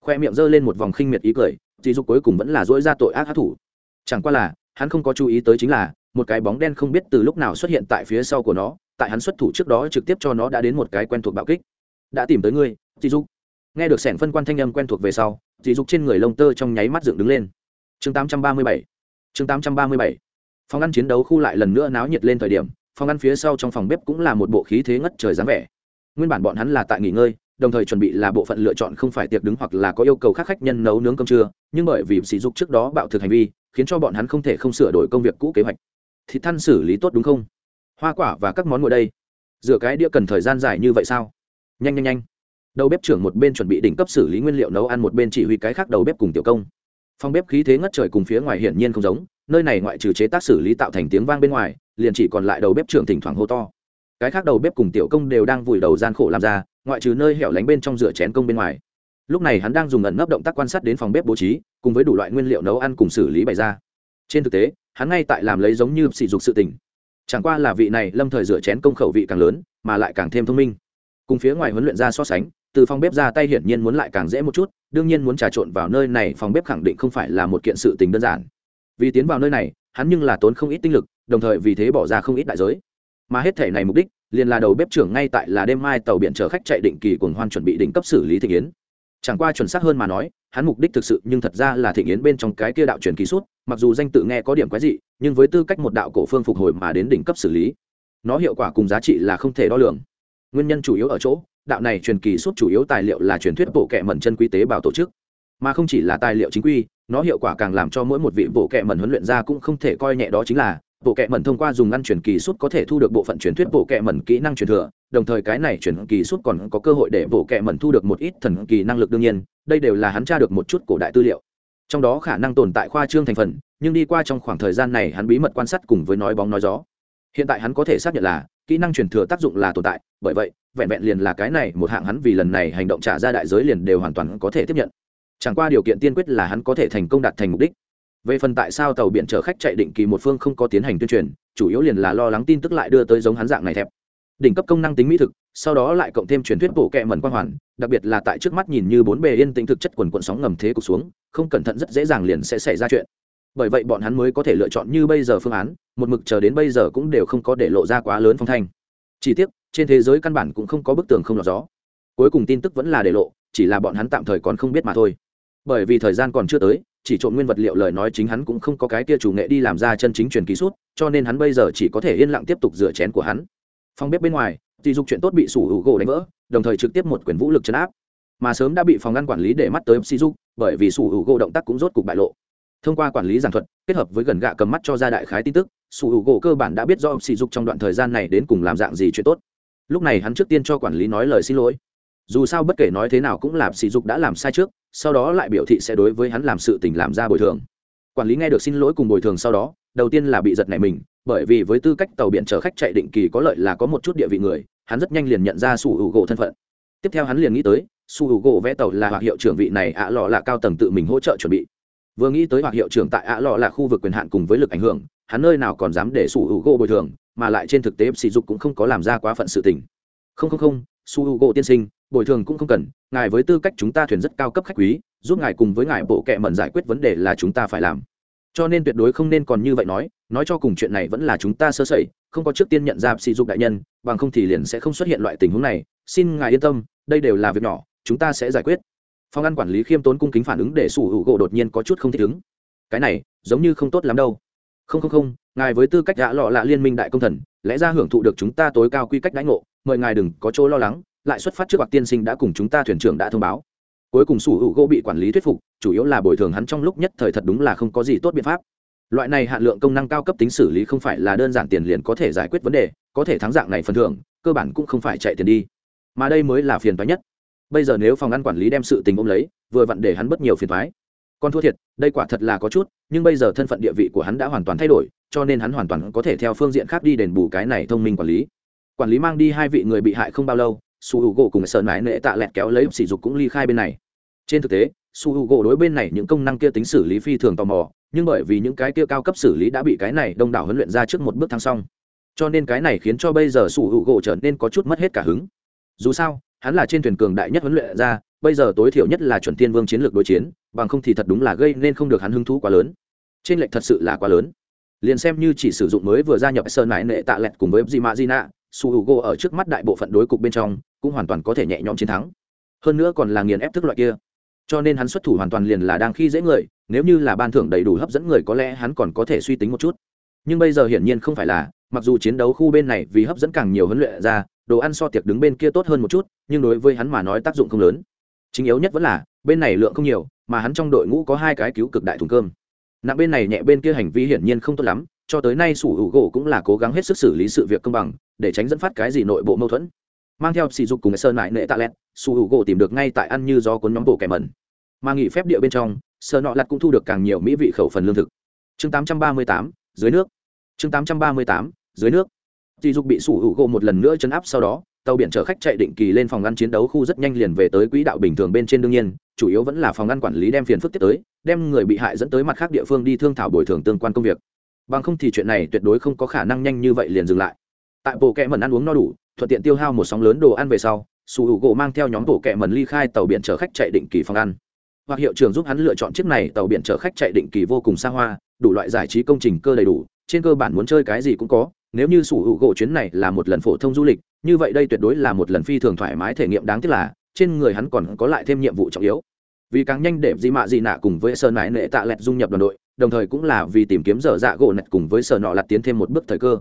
Khoe miệng giơ lên một vòng khinh miệt ý cười, xì dục cuối cùng vẫn là dỗi ra tội ác hát thủ chẳng qua là, hắn không có chú ý tới chính là, một cái bóng đen không biết từ lúc nào xuất hiện tại phía sau của nó, tại hắn xuất thủ trước đó trực tiếp cho nó đã đến một cái quen thuộc bạo kích. Đã tìm tới ngươi, xì dục. Nghe được sẻn phân quan thanh âm quen thuộc về sau, xì dục trên người lông tơ trong nháy mắt dựng đứng lên. Chương 837 chương 837 phòng ăn chiến đấu khu lại lần nữa náo nhiệt lên thời điểm phòng ăn phía sau trong phòng bếp cũng là một bộ khí thế ngất trời dáng vẻ. Nguyên bản bọn hắn là tại nghỉ ngơi, đồng thời chuẩn bị là bộ phận lựa chọn không phải tiệc đứng hoặc là có yêu cầu khác khách nhân nấu nướng cơm trưa, nhưng bởi vì sỉ dục trước đó bạo thực hành vi, khiến cho bọn hắn không thể không sửa đổi công việc cũ kế hoạch. Thịt than xử lý tốt đúng không? Hoa quả và các món ngồi đây. Rửa cái đĩa cần thời gian dài như vậy sao? Nhanh nhanh nhanh. Đầu bếp trưởng một bên chuẩn bị đỉnh cấp xử lý nguyên liệu nấu ăn, một bên chỉ huy cái khác đầu bếp cùng tiểu công. Phòng bếp khí thế ngất trời cùng phía ngoài hiển nhiên không giống, nơi này ngoại trừ chế tác xử lý tạo thành tiếng vang bên ngoài liền chỉ còn lại đầu bếp trưởng thỉnh thoảng hô to. Cái khác đầu bếp cùng tiểu công đều đang vùi đầu gian khổ làm ra, ngoại trừ nơi hẻo lánh bên trong rửa chén công bên ngoài. Lúc này hắn đang dùng ẩn nấp động tác quan sát đến phòng bếp bố trí, cùng với đủ loại nguyên liệu nấu ăn cùng xử lý bày ra. Trên thực tế, hắn ngay tại làm lấy giống như sỉ dục sự tình. Chẳng qua là vị này lâm thời rửa chén công khẩu vị càng lớn, mà lại càng thêm thông minh. Cùng phía ngoài huấn luyện ra so sánh, từ phòng bếp ra tay hiển nhiên muốn lại càng dễ một chút, đương nhiên muốn trà trộn vào nơi này, phòng bếp khẳng định không phải là một kiện sự tình đơn giản. Vì tiến vào nơi này, hắn nhưng là tốn không ít tinh lực đồng thời vì thế bỏ ra không ít đại giới. Mà hết thể này mục đích, liền là đầu bếp trưởng ngay tại là đêm mai tàu biển chở khách chạy định kỳ cuồng hoan chuẩn bị đỉnh cấp xử lý thị kiến chẳng qua chuẩn xác hơn mà nói, hắn mục đích thực sự nhưng thật ra là thị yến bên trong cái kia đạo truyền kỳ suốt, mặc dù danh tự nghe có điểm quái dị, nhưng với tư cách một đạo cổ phương phục hồi mà đến đỉnh cấp xử lý, nó hiệu quả cùng giá trị là không thể đo lường. Nguyên nhân chủ yếu ở chỗ, đạo này truyền kỳ suốt chủ yếu tài liệu là truyền thuyết bộ kệ mẩn chân quý tế bào tổ chức. Mà không chỉ là tài liệu chính quy, nó hiệu quả càng làm cho mỗi một vị bộ kệ mẩn huấn luyện ra cũng không thể coi nhẹ đó chính là bộ kệ mẩn thông qua dùng ăn truyền kỳ suốt có thể thu được bộ phận truyền thuyết bộ kệ mẩn kỹ năng truyền thừa, đồng thời cái này truyền kỳ suốt còn có cơ hội để bộ kệ mẩn thu được một ít thần kỳ năng lực đương nhiên, đây đều là hắn tra được một chút cổ đại tư liệu. Trong đó khả năng tồn tại khoa trương thành phần, nhưng đi qua trong khoảng thời gian này hắn bí mật quan sát cùng với nói bóng nói gió. Hiện tại hắn có thể xác nhận là, kỹ năng truyền thừa tác dụng là tồn tại, bởi vậy, vẹn vẹn liền là cái này một hạng hắn vì lần này hành động trả ra đại giới liền đều hoàn toàn có thể tiếp nhận. Chẳng qua điều kiện tiên quyết là hắn có thể thành công đạt thành mục đích về phần tại sao tàu biển chở khách chạy định kỳ một phương không có tiến hành tuyên truyền, chủ yếu liền là lo lắng tin tức lại đưa tới giống hắn dạng này thẹp. Đỉnh cấp công năng tính mỹ thực, sau đó lại cộng thêm truyền thuyết bổ kẹ mẩn quang hoàn, đặc biệt là tại trước mắt nhìn như bốn bề yên tĩnh thực chất quần quận sóng ngầm thế cục xuống, không cẩn thận rất dễ dàng liền sẽ xảy ra chuyện. Bởi vậy bọn hắn mới có thể lựa chọn như bây giờ phương án, một mực chờ đến bây giờ cũng đều không có để lộ ra quá lớn phong thanh. Chỉ tiếc, trên thế giới căn bản cũng không có bức tường không lọt gió. Cuối cùng tin tức vẫn là để lộ, chỉ là bọn hắn tạm thời còn không biết mà thôi. Bởi vì thời gian còn chưa tới chỉ trộn nguyên vật liệu lời nói chính hắn cũng không có cái kia chủ nghệ đi làm ra chân chính truyền ký sút cho nên hắn bây giờ chỉ có thể yên lặng tiếp tục rửa chén của hắn. Phòng bếp bên ngoài thì dục chuyện tốt bị sủ hữu gỗ đánh vỡ, đồng thời trực tiếp một quyền vũ lực chấn áp. Mà sớm đã bị phòng ngăn quản lý để mắt tới si dục, bởi vì sủ hữu gỗ động tác cũng rốt cục bại lộ. Thông qua quản lý giảng thuật, kết hợp với gần gạ cầm mắt cho ra đại khái tin tức, sủ hữu gỗ cơ bản đã biết do ông dục trong đoạn thời gian này đến cùng làm dạng gì chuyện tốt. Lúc này hắn trước tiên cho quản lý nói lời xin lỗi dù sao bất kể nói thế nào cũng là sỉ dục đã làm sai trước, sau đó lại biểu thị sẽ đối với hắn làm sự tình làm ra bồi thường. Quản lý nghe được xin lỗi cùng bồi thường sau đó, đầu tiên là bị giật này mình, bởi vì với tư cách tàu biển chở khách chạy định kỳ có lợi là có một chút địa vị người, hắn rất nhanh liền nhận ra su hữu gỗ thân phận. Tiếp theo hắn liền nghĩ tới, su hữu gỗ vẽ tàu là hoặc hiệu trưởng vị này ạ lọ là cao tầng tự mình hỗ trợ chuẩn bị. Vừa nghĩ tới hoặc hiệu trưởng tại ạ lọ là khu vực quyền hạn cùng với lực ảnh hưởng, hắn nơi nào còn dám để su hữu gỗ bồi thường, mà lại trên thực tế sỉ dục cũng không có làm ra quá phận sự tình. Không không không, su hữu gỗ tiên sinh bồi thường cũng không cần, ngài với tư cách chúng ta thuyền rất cao cấp khách quý, giúp ngài cùng với ngài bộ kệ mẩn giải quyết vấn đề là chúng ta phải làm. Cho nên tuyệt đối không nên còn như vậy nói nói cho cùng chuyện này vẫn là chúng ta sơ sẩy, không có trước tiên nhận ra sỉ dục đại nhân, bằng không thì liền sẽ không xuất hiện loại tình huống này. Xin ngài yên tâm, đây đều là việc nhỏ, chúng ta sẽ giải quyết. Phòng ăn quản lý khiêm tốn cung kính phản ứng để sủ hữu gỗ đột nhiên có chút không thích ứng. Cái này, giống như không tốt lắm đâu. Không không không, ngài với tư cách đã lọ lạ liên minh đại công thần, lẽ ra hưởng thụ được chúng ta tối cao quy cách đãi ngộ, mời ngài đừng có chỗ lo lắng lại xuất phát trước bạc tiên sinh đã cùng chúng ta thuyền trưởng đã thông báo. Cuối cùng sủ hữu gỗ bị quản lý thuyết phục, chủ yếu là bồi thường hắn trong lúc nhất thời thật đúng là không có gì tốt biện pháp. Loại này hạn lượng công năng cao cấp tính xử lý không phải là đơn giản tiền liền có thể giải quyết vấn đề, có thể thắng dạng này phần thưởng, cơ bản cũng không phải chạy tiền đi. Mà đây mới là phiền toái nhất. Bây giờ nếu phòng ăn quản lý đem sự tình ôm lấy, vừa vặn để hắn bất nhiều phiền toái. Còn thua thiệt, đây quả thật là có chút, nhưng bây giờ thân phận địa vị của hắn đã hoàn toàn thay đổi, cho nên hắn hoàn toàn có thể theo phương diện khác đi đền bù cái này thông minh quản lý. Quản lý mang đi hai vị người bị hại không bao lâu su h u gỗ cùng sợ mãi nệ tạ lẹt kéo lấy sỉ dục cũng ly khai bên này. Trên thực tế, su h u gỗ đối bên này những công năng kia tính xử lý phi thường tò mò, nhưng bởi vì những cái kia cao cấp xử lý đã bị cái này đông đảo huấn luyện ra trước một bước thăng xong cho nên cái này khiến cho bây giờ su h u gỗ trở nên có chút mất hết cả hứng. Dù sao, hắn là trên thuyền cường đại nhất huấn luyện ra, bây giờ tối thiểu nhất là chuẩn tiên vương chiến lược đối chiến, bằng không thì thật đúng là gây nên không được hắn hứng thú quá lớn. Trên lệnh thật sự là quá lớn liền xem như chỉ sử dụng mới vừa gia nhập sơn mãi nệ tạ lẹt cùng với Jima Jina, Su Hugo ở trước mắt đại bộ phận đối cục bên trong cũng hoàn toàn có thể nhẹ nhõm chiến thắng. Hơn nữa còn là nghiền ép thức loại kia. Cho nên hắn xuất thủ hoàn toàn liền là đang khi dễ người, nếu như là ban thưởng đầy đủ hấp dẫn người có lẽ hắn còn có thể suy tính một chút. Nhưng bây giờ hiển nhiên không phải là, mặc dù chiến đấu khu bên này vì hấp dẫn càng nhiều huấn luyện ra, đồ ăn so tiệc đứng bên kia tốt hơn một chút, nhưng đối với hắn mà nói tác dụng không lớn. Chính yếu nhất vẫn là, bên này lượng không nhiều, mà hắn trong đội ngũ có hai cái cứu cực đại thùng cơm nặng bên này nhẹ bên kia hành vi hiển nhiên không tốt lắm cho tới nay sủ hữu gỗ cũng là cố gắng hết sức xử lý sự việc công bằng để tránh dẫn phát cái gì nội bộ mâu thuẫn. Mang theo sỉ dục cùng sơn lại nệ tạ lẹt sủ hữu gỗ tìm được ngay tại ăn như do cuốn nhóm bộ kẻ mẩn. Mà nghỉ phép địa bên trong sơn nọ lặt cũng thu được càng nhiều mỹ vị khẩu phần lương thực. Chương 838, dưới nước. Chương 838, dưới nước. Sỉ dục bị sủ hữu gỗ một lần nữa chấn áp sau đó tàu biển chở khách chạy định kỳ lên phòng ngăn chiến đấu khu rất nhanh liền về tới quỹ đạo bình thường bên trên đương nhiên chủ yếu vẫn là phòng ngăn quản lý đem phiền phức tiếp tới đem người bị hại dẫn tới mặt khác địa phương đi thương thảo bồi thường tương quan công việc. Bằng không thì chuyện này tuyệt đối không có khả năng nhanh như vậy liền dừng lại. Tại bộ kẹ mần ăn uống no đủ, thuận tiện tiêu hao một sóng lớn đồ ăn về sau, su hữu gỗ mang theo nhóm bộ kẹ mần ly khai tàu biển chở khách chạy định kỳ phòng ăn. Hoặc hiệu trưởng giúp hắn lựa chọn chiếc này tàu biển chở khách chạy định kỳ vô cùng xa hoa, đủ loại giải trí công trình cơ đầy đủ, trên cơ bản muốn chơi cái gì cũng có, nếu như sủ hữu gỗ chuyến này là một lần phổ thông du lịch, như vậy đây tuyệt đối là một lần phi thường thoải mái thể nghiệm đáng tiếc là, trên người hắn còn có lại thêm nhiệm vụ trọng yếu vì càng nhanh để dị mạ dị nạ cùng với sơn mãi nệ tạ lẹt dung nhập đoàn đội, đồng thời cũng là vì tìm kiếm dở dạ gỗ nẹt cùng với sở nọ lặt tiến thêm một bước thời cơ.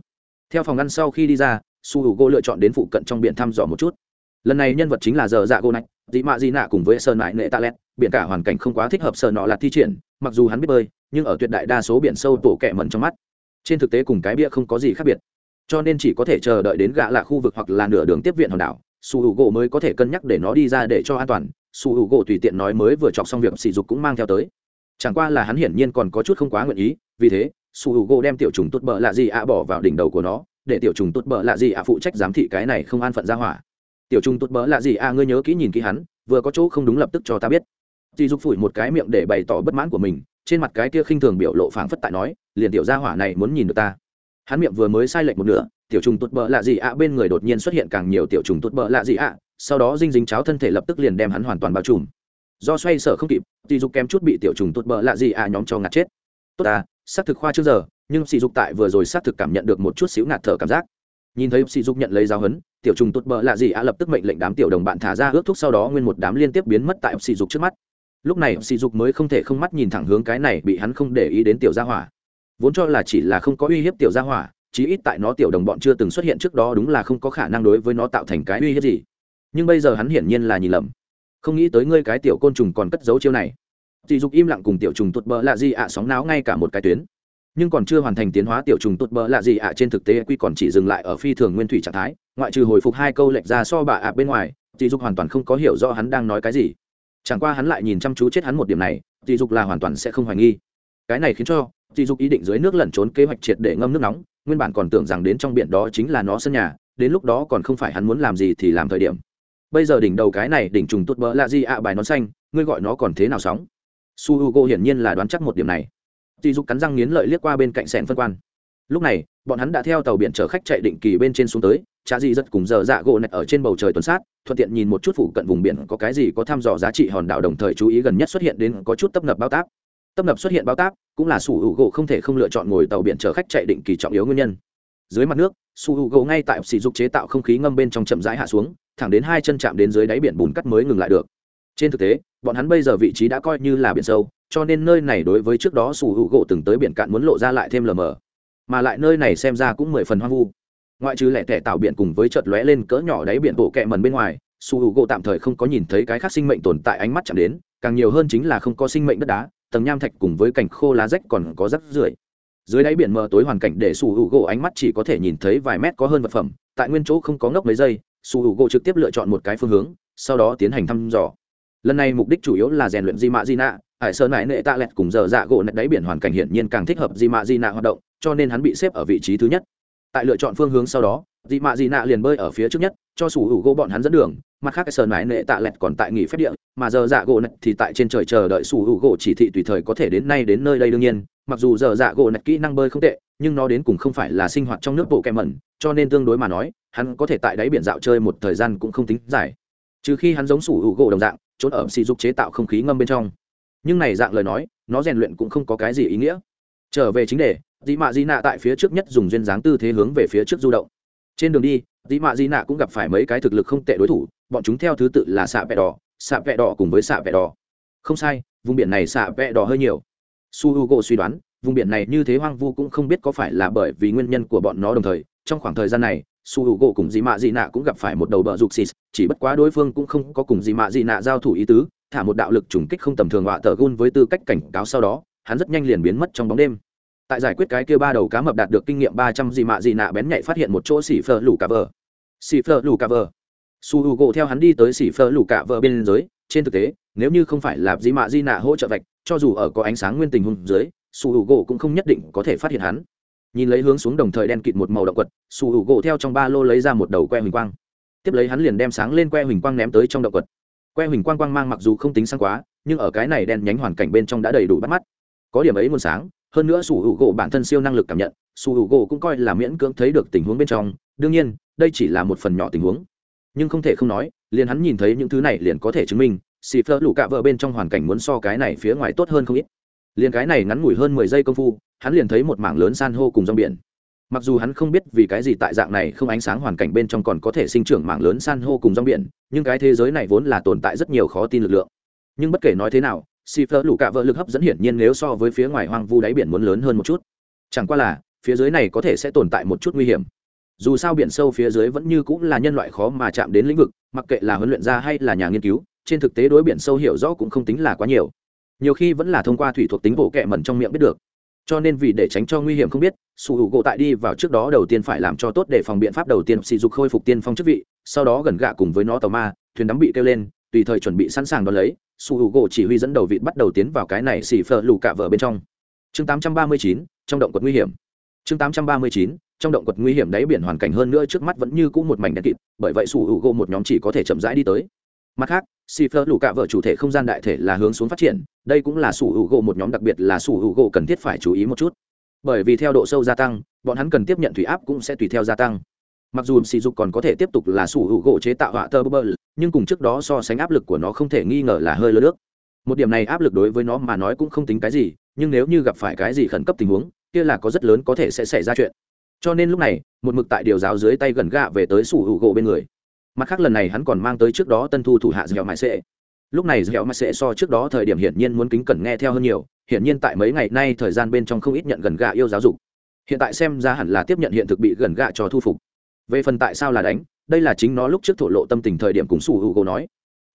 Theo phòng ngăn sau khi đi ra, su h u gỗ lựa chọn đến phụ cận trong biển thăm dò một chút. Lần này nhân vật chính là dở dạ gỗ nẹt dị mạ dị nạ cùng với sơn mãi nệ tạ lẹt, biển cả hoàn cảnh không quá thích hợp sở nọ lặt thi triển, mặc dù hắn biết bơi, nhưng ở tuyệt đại đa số biển sâu tổ kẹ mẩn trong mắt. Trên thực tế cùng cái bia không có gì khác biệt, cho nên chỉ có thể chờ đợi đến gạ là khu vực hoặc là nửa đường tiếp viện hòn đảo su h u gỗ mới có thể cân nhắc để nó đi ra để cho an toàn, su h u gỗ tùy tiện nói mới vừa chọc xong việc sỉ dục cũng mang theo tới. Chẳng qua là hắn hiển nhiên còn có chút không quá nguyện ý, vì thế, su h u gỗ đem tiểu trùng tốt bợ lạ gì ạ bỏ vào đỉnh đầu của nó, để tiểu trùng tốt bợ lạ gì ạ phụ trách giám thị cái này không an phận ra hỏa. Tiểu trùng tốt bợ lạ gì ạ, ngươi nhớ kỹ nhìn kỹ hắn, vừa có chỗ không đúng lập tức cho ta biết. Sử dục phủi một cái miệng để bày tỏ bất mãn của mình, trên mặt cái kia khinh thường biểu lộ phảng phất tại nói, liền tiểu gia hỏa này muốn nhìn được ta. Hắn miệng vừa mới sai lệch một nửa tiểu trùng tụt bợ lạ gì ạ? Bên người đột nhiên xuất hiện càng nhiều tiểu trùng tụt bợ lạ gì ạ? Sau đó dinh dính cháo thân thể lập tức liền đem hắn hoàn toàn bao trùm. Do xoay sở không kịp thì dục kém chút bị tiểu trùng tụt bợ lạ gì ạ nhóm cho ngạt chết. Tốt à xác thực khoa trước giờ, nhưng sỉ dục tại vừa rồi xác thực cảm nhận được một chút xíu ngạt thở cảm giác. Nhìn thấy sỉ dục nhận lấy giáo huấn, tiểu trùng tụt bợ lạ gì ạ lập tức mệnh lệnh đám tiểu đồng bạn thả ra ước thuốc sau đó nguyên một đám liên tiếp biến mất tại sỉ dục trước mắt. Lúc này sỉ dục mới không thể không mắt nhìn thẳng hướng cái này bị hắn không để ý đến tiểu gia hỏa. Vốn cho là chỉ là không có uy hiếp tiểu gia hỏa chí ít tại nó tiểu đồng bọn chưa từng xuất hiện trước đó đúng là không có khả năng đối với nó tạo thành cái uy hiếp gì. Nhưng bây giờ hắn hiển nhiên là nhìn lầm. Không nghĩ tới ngươi cái tiểu côn trùng còn cất giấu chiêu này. Dị dục im lặng cùng tiểu trùng tụt bờ lạ gì ạ sóng náo ngay cả một cái tuyến. Nhưng còn chưa hoàn thành tiến hóa tiểu trùng tụt bờ lạ gì ạ trên thực tế quy còn chỉ dừng lại ở phi thường nguyên thủy trạng thái, ngoại trừ hồi phục hai câu lệch ra so bà ạ bên ngoài, dị dục hoàn toàn không có hiểu rõ hắn đang nói cái gì. Chẳng qua hắn lại nhìn chăm chú chết hắn một điểm này, dị dục là hoàn toàn sẽ không hoài nghi. Cái này khiến cho dị dục ý định dưới nước lẩn trốn kế hoạch triệt để ngâm nước nóng nguyên bản còn tưởng rằng đến trong biển đó chính là nó sân nhà, đến lúc đó còn không phải hắn muốn làm gì thì làm thời điểm. Bây giờ đỉnh đầu cái này đỉnh trùng tốt bỡ là gì ạ? Bài nón xanh, ngươi gọi nó còn thế nào sóng? Su h u g o hiển nhiên là đoán chắc một điểm này. Dì dục cắn răng nghiến lợi liếc qua bên cạnh sẻn phân quan. Lúc này, bọn hắn đã theo tàu biển chở khách chạy định kỳ bên trên xuống tới cha dì rất cùng giờ dạ gỗ nạch ở trên bầu trời tuần sát, thuận tiện nhìn một chút phụ cận vùng biển có cái gì có thăm dò giá trị hòn đảo đồng thời chú ý gần nhất xuất hiện đến có chút tấp nập bao tác tấp nập xuất hiện bao táp, cũng là sủ hữu gỗ không thể không lựa chọn ngồi tàu biển chở khách chạy định kỳ trọng yếu nguyên nhân. Dưới mặt nước su hữu gỗ ngay tại sỉ dục chế tạo không khí ngâm bên trong chậm rãi hạ xuống, thẳng đến hai chân chạm đến dưới đáy biển bùn cắt mới ngừng lại được. Trên thực tế, bọn hắn bây giờ vị trí đã coi như là biển sâu, cho nên nơi này đối với trước đó sủ hữu gỗ từng tới biển cạn muốn lộ ra lại thêm lờ mờ. Mà lại nơi này xem ra cũng mười phần hoang vu. Ngoại trừ lẻ tẻ tạo biển cùng với chợt lóe lên cỡ nhỏ đáy biển bộ kẹ mần bên ngoài su hữu gỗ tạm thời không có nhìn thấy cái khác sinh mệnh tồn tại ánh mắt chạm đến, càng nhiều hơn chính là không có sinh mệnh đất đá tầng nham thạch cùng với cảnh khô lá rách còn có rắc rưởi. Dưới đáy biển mờ tối hoàn cảnh để sủ hữu gỗ ánh mắt chỉ có thể nhìn thấy vài mét có hơn vật phẩm, tại nguyên chỗ không có ngốc mấy giây, sủ hữu gỗ trực tiếp lựa chọn một cái phương hướng, sau đó tiến hành thăm dò. Lần này mục đích chủ yếu là rèn luyện di mạ di nạ hải sơn mãi nệ tạ lẹt cùng giờ dạ gỗ nạch đáy biển hoàn cảnh hiển nhiên càng thích hợp di mạ di nạ hoạt động, cho nên hắn bị xếp ở vị trí thứ nhất. Tại lựa chọn phương hướng sau đó Dị mạ Dị nạ liền bơi ở phía trước nhất, cho sủ hữu gỗ bọn hắn dẫn đường, mặt khác sơn mãi nệ tạ lẹt còn tại nghỉ phép địa, mà giờ dạ gỗ nạch thì tại trên trời chờ đợi sủ hữu gỗ chỉ thị tùy thời có thể đến nay đến nơi đây đương nhiên. Mặc dù giờ dạ gỗ nạch kỹ năng bơi không tệ, nhưng nó đến cùng không phải là sinh hoạt trong nước bộ kẹ mẩn, cho nên tương đối mà nói, hắn có thể tại đáy biển dạo chơi một thời gian cũng không tính dài. Trừ khi hắn giống sủ hữu gỗ đồng dạng, trốn ở xì dục chế tạo không khí ngâm bên trong. Nhưng này dạng lời nói, nó rèn luyện cũng không có cái gì ý nghĩa. Trở về chính đề, dị mạ dị nạ tại phía trước nhất dùng duyên dáng tư thế hướng về phía trước du động trên đường đi dị mạ dị nạ cũng gặp phải mấy cái thực lực không tệ đối thủ, bọn chúng theo thứ tự là xạ vẹ đỏ xạ vẹ đỏ cùng với xạ vẹ đỏ. Không sai, vùng biển này xạ vẹ đỏ hơi nhiều. Su h u gỗ suy đoán, vùng biển này như thế hoang vu cũng không biết có phải là bởi vì nguyên nhân của bọn nó đồng thời, trong khoảng thời gian này, su h u gỗ cùng dị mạ dị nạ cũng gặp phải một đầu bờ rục xịt chỉ bất quá đối phương cũng không có cùng dị mạ dị nạ giao thủ ý tứ, thả một đạo lực trùng kích không tầm thường họa tờ gun với tư cách cảnh cáo sau đó, hắn rất nhanh liền biến mất trong bóng đêm tại giải quyết cái kia ba đầu cá mập đạt được kinh nghiệm ba trăm dị mạ dị nạ bén nhạy phát hiện một chỗ xỉ phờ lù cà vờ. Xỉ phờ lù cà vờ. Su h u gỗ theo hắn đi tới xỉ phờ lù cà vờ bên dưới, trên thực tế, nếu như không phải là dị mạ dị nạ hỗ trợ vạch, cho dù ở có ánh sáng nguyên tình hùng dưới, su h u gỗ cũng không nhất định có thể phát hiện hắn. Nhìn lấy hướng xuống đồng thời đen kịt một màu động quật, su h u gỗ theo trong ba lô lấy ra một đầu que huỳnh quang. Tiếp lấy hắn liền đem sáng lên que huỳnh quang ném tới trong động quật. Que huỳnh quang quang mang mặc dù không tính sáng quá, nhưng ở cái này đen nhánh hoàn cảnh bên trong đã đầy đủ bắt mắt. Có điểm ấy muôn sáng hơn nữa sủ hữu gỗ bản thân siêu năng lực cảm nhận, sủ hữu gỗ cũng coi là miễn cưỡng thấy được tình huống bên trong. Đương nhiên, đây chỉ là một phần nhỏ tình huống. Nhưng không thể không nói, liền hắn nhìn thấy những thứ này liền có thể chứng minh, xì phơ lũ cạ vợ bên trong hoàn cảnh muốn so cái này phía ngoài tốt hơn không ít. Liền cái này ngắn ngủi hơn mười giây công phu, hắn liền thấy một mảng lớn san hô cùng rong biển. Mặc dù hắn không biết vì cái gì tại dạng này không ánh sáng hoàn cảnh bên trong còn có thể sinh trưởng mảng lớn san hô cùng rong biển, nhưng cái thế giới này vốn là tồn tại rất nhiều khó tin lực lượng. Nhưng bất kể nói thế nào xì phở lũ cạ vợ lực hấp dẫn hiển nhiên nếu so với phía ngoài hoang vu đáy biển muốn lớn hơn một chút. Chẳng qua là, phía dưới này có thể sẽ tồn tại một chút nguy hiểm. Dù sao biển sâu phía dưới vẫn như cũng là nhân loại khó mà chạm đến lĩnh vực, mặc kệ là huấn luyện gia hay là nhà nghiên cứu, trên thực tế đối biển sâu hiểu rõ cũng không tính là quá nhiều. Nhiều khi vẫn là thông qua thủy thuộc tính bộ kệ mẩn trong miệng biết được. Cho nên vì để tránh cho nguy hiểm không biết, Sủ hữu gỗ tại đi vào trước đó đầu tiên phải làm cho tốt để phòng biện pháp đầu tiên sỉ dục khôi phục tiên phong chức vị, sau đó gần gạ cùng với nó tàu ma, thuyền đắm bị kêu lên tùy thời chuẩn bị sẵn sàng đón lấy su u gỗ chỉ huy dẫn đầu vịt bắt đầu tiến vào cái này xỉ phở lù cả vợ bên trong. Chương 839, trong động quật nguy hiểm. Chương 839, trong động quật nguy hiểm đáy biển hoàn cảnh hơn nữa trước mắt vẫn như cũ một mảnh đen kịt bởi vậy su u gỗ một nhóm chỉ có thể chậm rãi đi tới. Mặt khác xì phơ lù cạ vợ chủ thể không gian đại thể là hướng xuống phát triển đây cũng là sủ hữu gỗ một nhóm đặc biệt là sủ hữu gỗ cần thiết phải chú ý một chút. Bởi vì theo độ sâu gia tăng bọn hắn cần tiếp nhận thủy áp cũng sẽ tùy theo gia tăng mặc dù sỉ dục còn có thể tiếp tục là sủ hữu gỗ chế tạo họa tơ bơ nhưng cùng trước đó so sánh áp lực của nó không thể nghi ngờ là hơi lớn nước một điểm này áp lực đối với nó mà nói cũng không tính cái gì, nhưng nếu như gặp phải cái gì khẩn cấp tình huống, kia là có rất lớn có thể sẽ xảy ra chuyện. Cho nên lúc này, một mực tại điều giáo dưới tay gần gạ về tới sủ hữu gỗ bên người. Mặt khác lần này hắn còn mang tới trước đó tân thu thủ hạ dẻo mãi sệ. Lúc này dẻo mãi sệ so trước đó thời điểm hiển nhiên muốn kính cẩn nghe theo hơn nhiều, hiển nhiên tại mấy ngày nay thời gian bên trong không ít nhận gần gạ yêu giáo dục. Hiện tại xem ra hẳn là tiếp nhận hiện thực bị gần gạ cho thu phục về phần tại sao là đánh, đây là chính nó lúc trước thổ lộ tâm tình thời điểm cùng su hugo nói.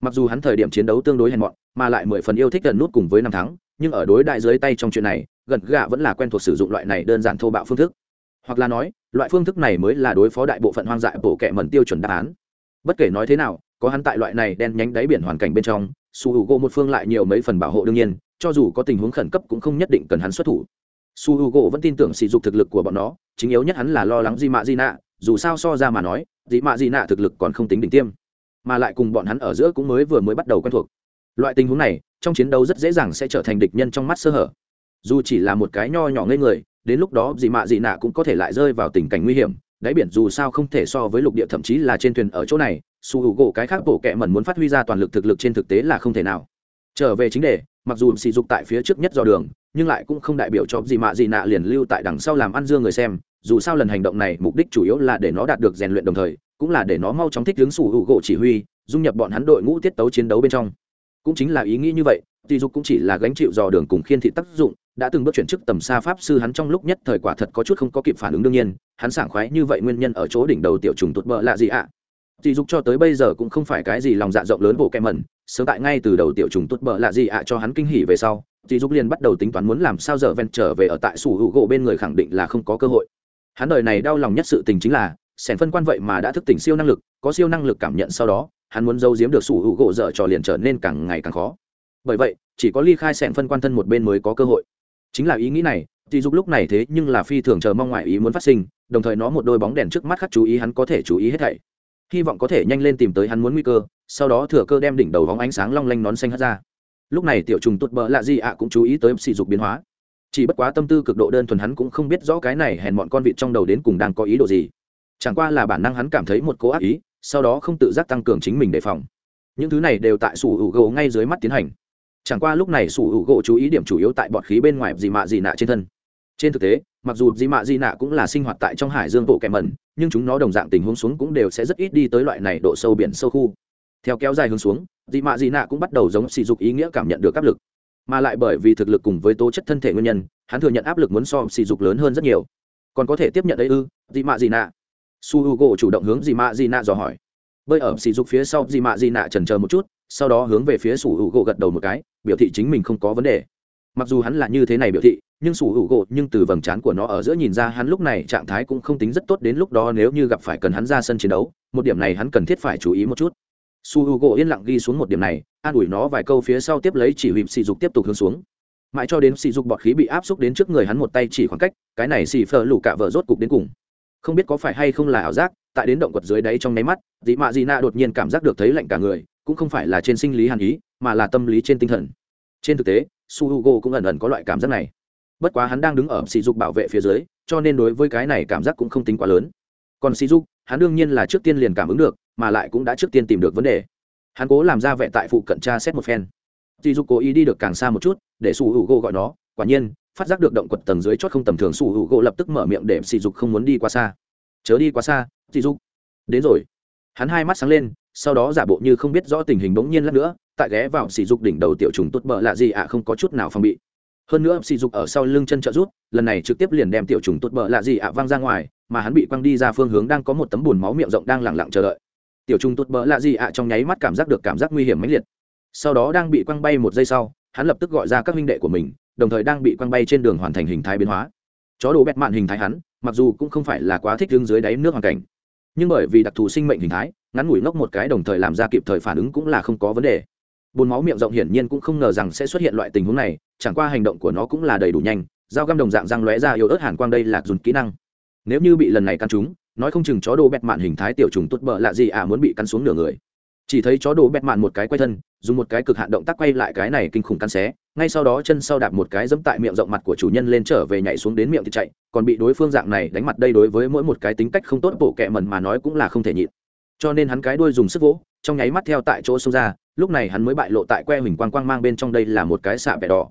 Mặc dù hắn thời điểm chiến đấu tương đối hèn mọn, mà lại mười phần yêu thích gần nút cùng với năm tháng nhưng ở đối đại dưới tay trong chuyện này, gần gạ vẫn là quen thuộc sử dụng loại này đơn giản thô bạo phương thức. Hoặc là nói, loại phương thức này mới là đối phó đại bộ phận hoang dại bộ kệ mẩn tiêu chuẩn đáp án. Bất kể nói thế nào, có hắn tại loại này đen nhánh đáy biển hoàn cảnh bên trong, su hữu gỗ một phương lại nhiều mấy phần bảo hộ đương nhiên, cho dù có tình huống khẩn cấp cũng không nhất định cần hắn xuất thủ. Su hữu gỗ vẫn tin tưởng sỉ dục thực lực của bọn nó, chính yếu nhất hắn là lo lắng di mạ di nạ dù sao so ra mà nói dị mạ dị nạ thực lực còn không tính đỉnh tiêm, mà lại cùng bọn hắn ở giữa cũng mới vừa mới bắt đầu quen thuộc. Loại tình huống này, trong chiến đấu rất dễ dàng sẽ trở thành địch nhân trong mắt sơ hở. Dù chỉ là một cái nho nhỏ ngây người, đến lúc đó dị mạ dị nạ cũng có thể lại rơi vào tình cảnh nguy hiểm, đáy biển dù sao không thể so với lục địa thậm chí là trên thuyền ở chỗ này, su hữu gỗ cái khác bộ kẹ mẩn muốn phát huy ra toàn lực thực lực trên thực tế là không thể nào trở về chính đề, mặc dù sỉ dục tại phía trước nhất dò đường, nhưng lại cũng không đại biểu cho gì mạ gì nạ liền lưu tại đằng sau làm ăn dương người xem, dù sao lần hành động này mục đích chủ yếu là để nó đạt được rèn luyện đồng thời, cũng là để nó mau chóng thích ứng sủ hữu gỗ chỉ huy, dung nhập bọn hắn đội ngũ tiết tấu chiến đấu bên trong cũng chính là ý nghĩ như vậy tỷ dục cũng chỉ là gánh chịu dò đường cùng khiên thị tác dụng, đã từng bước chuyển chức tầm xa pháp sư hắn trong lúc nhất thời quả thật có chút không có kịp phản ứng đương nhiên, hắn sảng khoái như vậy nguyên nhân ở chỗ đỉnh đầu tiểu trùng tụt bợ lạ gì ạ à? tỷ dục cho tới bây giờ cũng không phải cái gì lòng dạ rộng lớn bộ kẹm mẩn sớm tại ngay từ đầu tiểu trùng tốt bợ lạ gì ạ, cho hắn kinh hỉ về sau tỷ dục liền bắt đầu tính toán muốn làm sao giờ ven trở về ở tại sủ hữu gỗ bên người khẳng định là không có cơ hội. Hắn đời này đau lòng nhất sự tình chính là, sẻn phân quan vậy mà đã thức tỉnh siêu năng lực, có siêu năng lực cảm nhận sau đó, hắn muốn giấu giếm được sủ hữu gỗ dở trò liền trở nên càng ngày càng khó. Bởi vậy, chỉ có ly khai sẻn phân quan thân một bên mới có cơ hội. Chính là ý nghĩ này thì dục lúc này thế nhưng là phi thường chờ mong ngoại ý muốn phát sinh, đồng thời nó một đôi bóng đèn trước mắt khắc chú ý hắn có thể chú ý hết thảy hy vọng có thể nhanh lên tìm tới hắn muốn nguy cơ, sau đó thừa cơ đem đỉnh đầu vóng ánh sáng long lanh nón xanh hất ra. Lúc này tiểu trùng tụt bỡ lạ gì ạ à cũng chú ý tới sỉ dục biến hóa. Chỉ bất quá tâm tư cực độ đơn thuần hắn cũng không biết rõ cái này hèn bọn con vịt trong đầu đến cùng đang có ý đồ gì. Chẳng qua là bản năng hắn cảm thấy một cố ác ý, sau đó không tự giác tăng cường chính mình đề phòng. Những thứ này đều tại sủ hữu gỗ ngay dưới mắt tiến hành. Chẳng qua lúc này sủ hữu gỗ chú ý điểm chủ yếu tại bọt khí bên ngoài gì mạ gì nạ trên thân. Trên thực tế mặc dù dị mạ dị nạ cũng là sinh hoạt tại trong hải dương bộ kẹm mẩn, nhưng chúng nó đồng dạng tình huống xuống cũng đều sẽ rất ít đi tới loại này độ sâu biển sâu khu. Theo kéo dài hướng xuống dị mạ dị nạ cũng bắt đầu giống sỉ dục ý nghĩa cảm nhận được áp lực. Mà lại bởi vì thực lực cùng với tố chất thân thể nguyên nhân, hắn thừa nhận áp lực muốn so sỉ dục lớn hơn rất nhiều. Còn có thể tiếp nhận đấy ư dị mạ dị nạ. Su h u gỗ chủ động hướng dị mạ dị nạ dò hỏi. Bơi ở sỉ dục phía sau dị mạ dị nạ trần chờ một chút, sau đó hướng về phía su h u gỗ gật đầu một cái, biểu thị chính mình không có vấn đề mặc dù hắn là như thế này biểu thị, nhưng sủ hữu gỗ nhưng từ vầng trán của nó ở giữa nhìn ra hắn lúc này trạng thái cũng không tính rất tốt đến lúc đó nếu như gặp phải cần hắn ra sân chiến đấu, một điểm này hắn cần thiết phải chú ý một chút. Su hữu gỗ yên lặng ghi xuống một điểm này, an ủi nó vài câu phía sau tiếp lấy chỉ huy sỉ dục tiếp tục hướng xuống. Mãi cho đến sỉ dục bọt khí bị áp xúc đến trước người hắn một tay chỉ khoảng cách, cái này xì phờ lủ cả vợ rốt cục đến cùng. Không biết có phải hay không là ảo giác, tại đến động quật dưới đáy trong nháy mắt dị mạ dị nạ đột nhiên cảm giác được thấy lạnh cả người, cũng không phải là trên sinh lý hàn ý, mà là tâm lý trên tinh thần. Trên thực tế su hugo cũng ẩn ẩn có loại cảm giác này. Bất quá hắn đang đứng ở sỉ dục bảo vệ phía dưới, cho nên đối với cái này cảm giác cũng không tính quá lớn. Còn sỉ dục, hắn đương nhiên là trước tiên liền cảm ứng được, mà lại cũng đã trước tiên tìm được vấn đề. Hắn cố làm ra vẻ tại phụ cận tra xét một phen. Sỉ dục cố ý đi được càng xa một chút, để su hugo gọi nó. Quả nhiên, phát giác được động quật tầng dưới chót không tầm thường, su hữu lập tức mở miệng để sỉ dục không muốn đi quá xa. Chớ đi quá xa, sỉ dục. Đến rồi. Hắn hai mắt sáng lên sau đó giả bộ như không biết rõ tình hình bỗng nhiên lắm nữa, tại ghé vào sỉ dục đỉnh đầu tiểu trùng tốt bợ lạ gì ạ, không có chút nào phòng bị. Hơn nữa sỉ dục ở sau lưng chân trợ rút, lần này trực tiếp liền đem tiểu trùng tốt bợ lạ gì ạ văng ra ngoài, mà hắn bị quăng đi ra phương hướng đang có một tấm bùn máu miệng rộng đang lẳng lặng chờ đợi. Tiểu trùng tốt bợ lạ gì ạ trong nháy mắt cảm giác được cảm giác nguy hiểm mãnh liệt. Sau đó đang bị quăng bay một giây sau, hắn lập tức gọi ra các huynh đệ của mình, đồng thời đang bị quăng bay trên đường hoàn thành hình thái biến hóa. Chó đồ bẹt mạn hình thái hắn, mặc dù cũng không phải là quá thích đứng dưới đáy nước hoàn cảnh, nhưng bởi vì đặc thù sinh mệnh hình thái ngắn ngủi ngốc một cái đồng thời làm ra kịp thời phản ứng cũng là không có vấn đề. Bùn máu miệng rộng hiển nhiên cũng không ngờ rằng sẽ xuất hiện loại tình huống này, chẳng qua hành động của nó cũng là đầy đủ nhanh, dao găm đồng dạng răng lóe ra yếu ớt hàn quang đây là dùng kỹ năng. Nếu như bị lần này căn trúng, nói không chừng chó đồ bẹt mạn hình thái tiểu trùng tốt bợ lạ gì à muốn bị cắn xuống nửa người. Chỉ thấy chó đồ bẹt mạn một cái quay thân, dùng một cái cực hạn động tác quay lại cái này kinh khủng cắn xé, ngay sau đó chân sau đạp một cái dẫm tại miệng rộng mặt của chủ nhân lên trở về nhảy xuống đến miệng thì chạy, còn bị đối phương dạng này đánh mặt đây đối với mỗi một cái tính cách không tốt bộ kẹ mần mà nói cũng là không thể nhịn cho nên hắn cái đuôi dùng sức vỗ, trong nháy mắt theo tại chỗ xông ra, lúc này hắn mới bại lộ tại que huỳnh quang quang mang bên trong đây là một cái xạ vẹ đỏ.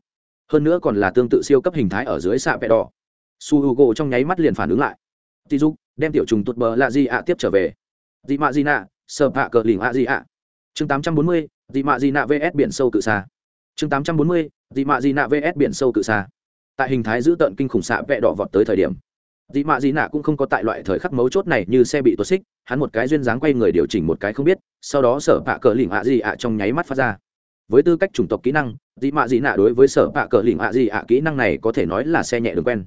Hơn nữa còn là tương tự siêu cấp hình thái ở dưới xạ vẹ đỏ. Su h u gỗ trong nháy mắt liền phản ứng lại. Tí dục, đem tiểu trùng tụt bờ lạ di ạ tiếp trở về. Dị mạ di nạ sờ hạ cờ lỉnh ạ di ạ. Chương tám trăm bốn mươi dị mạ di nạ vs biển sâu cự xa chương tám trăm bốn mươi dị mạ di nạ vs biển sâu cự xa tại hình thái giữ tợn kinh khủng xạ vẹ đỏ vọt tới thời điểm dị mạ dị nạ cũng không có tại loại thời khắc mấu chốt này như xe bị tuột xích, hắn một cái duyên dáng quay người điều chỉnh một cái không biết, sau đó sở bạ cờ lỉnh ạ dị ạ trong nháy mắt phát ra. Với tư cách chủng tộc kỹ năng dị mạ dị nạ đối với sở bạ cờ lỉnh ạ dị ạ kỹ năng này có thể nói là xe nhẹ đường quen.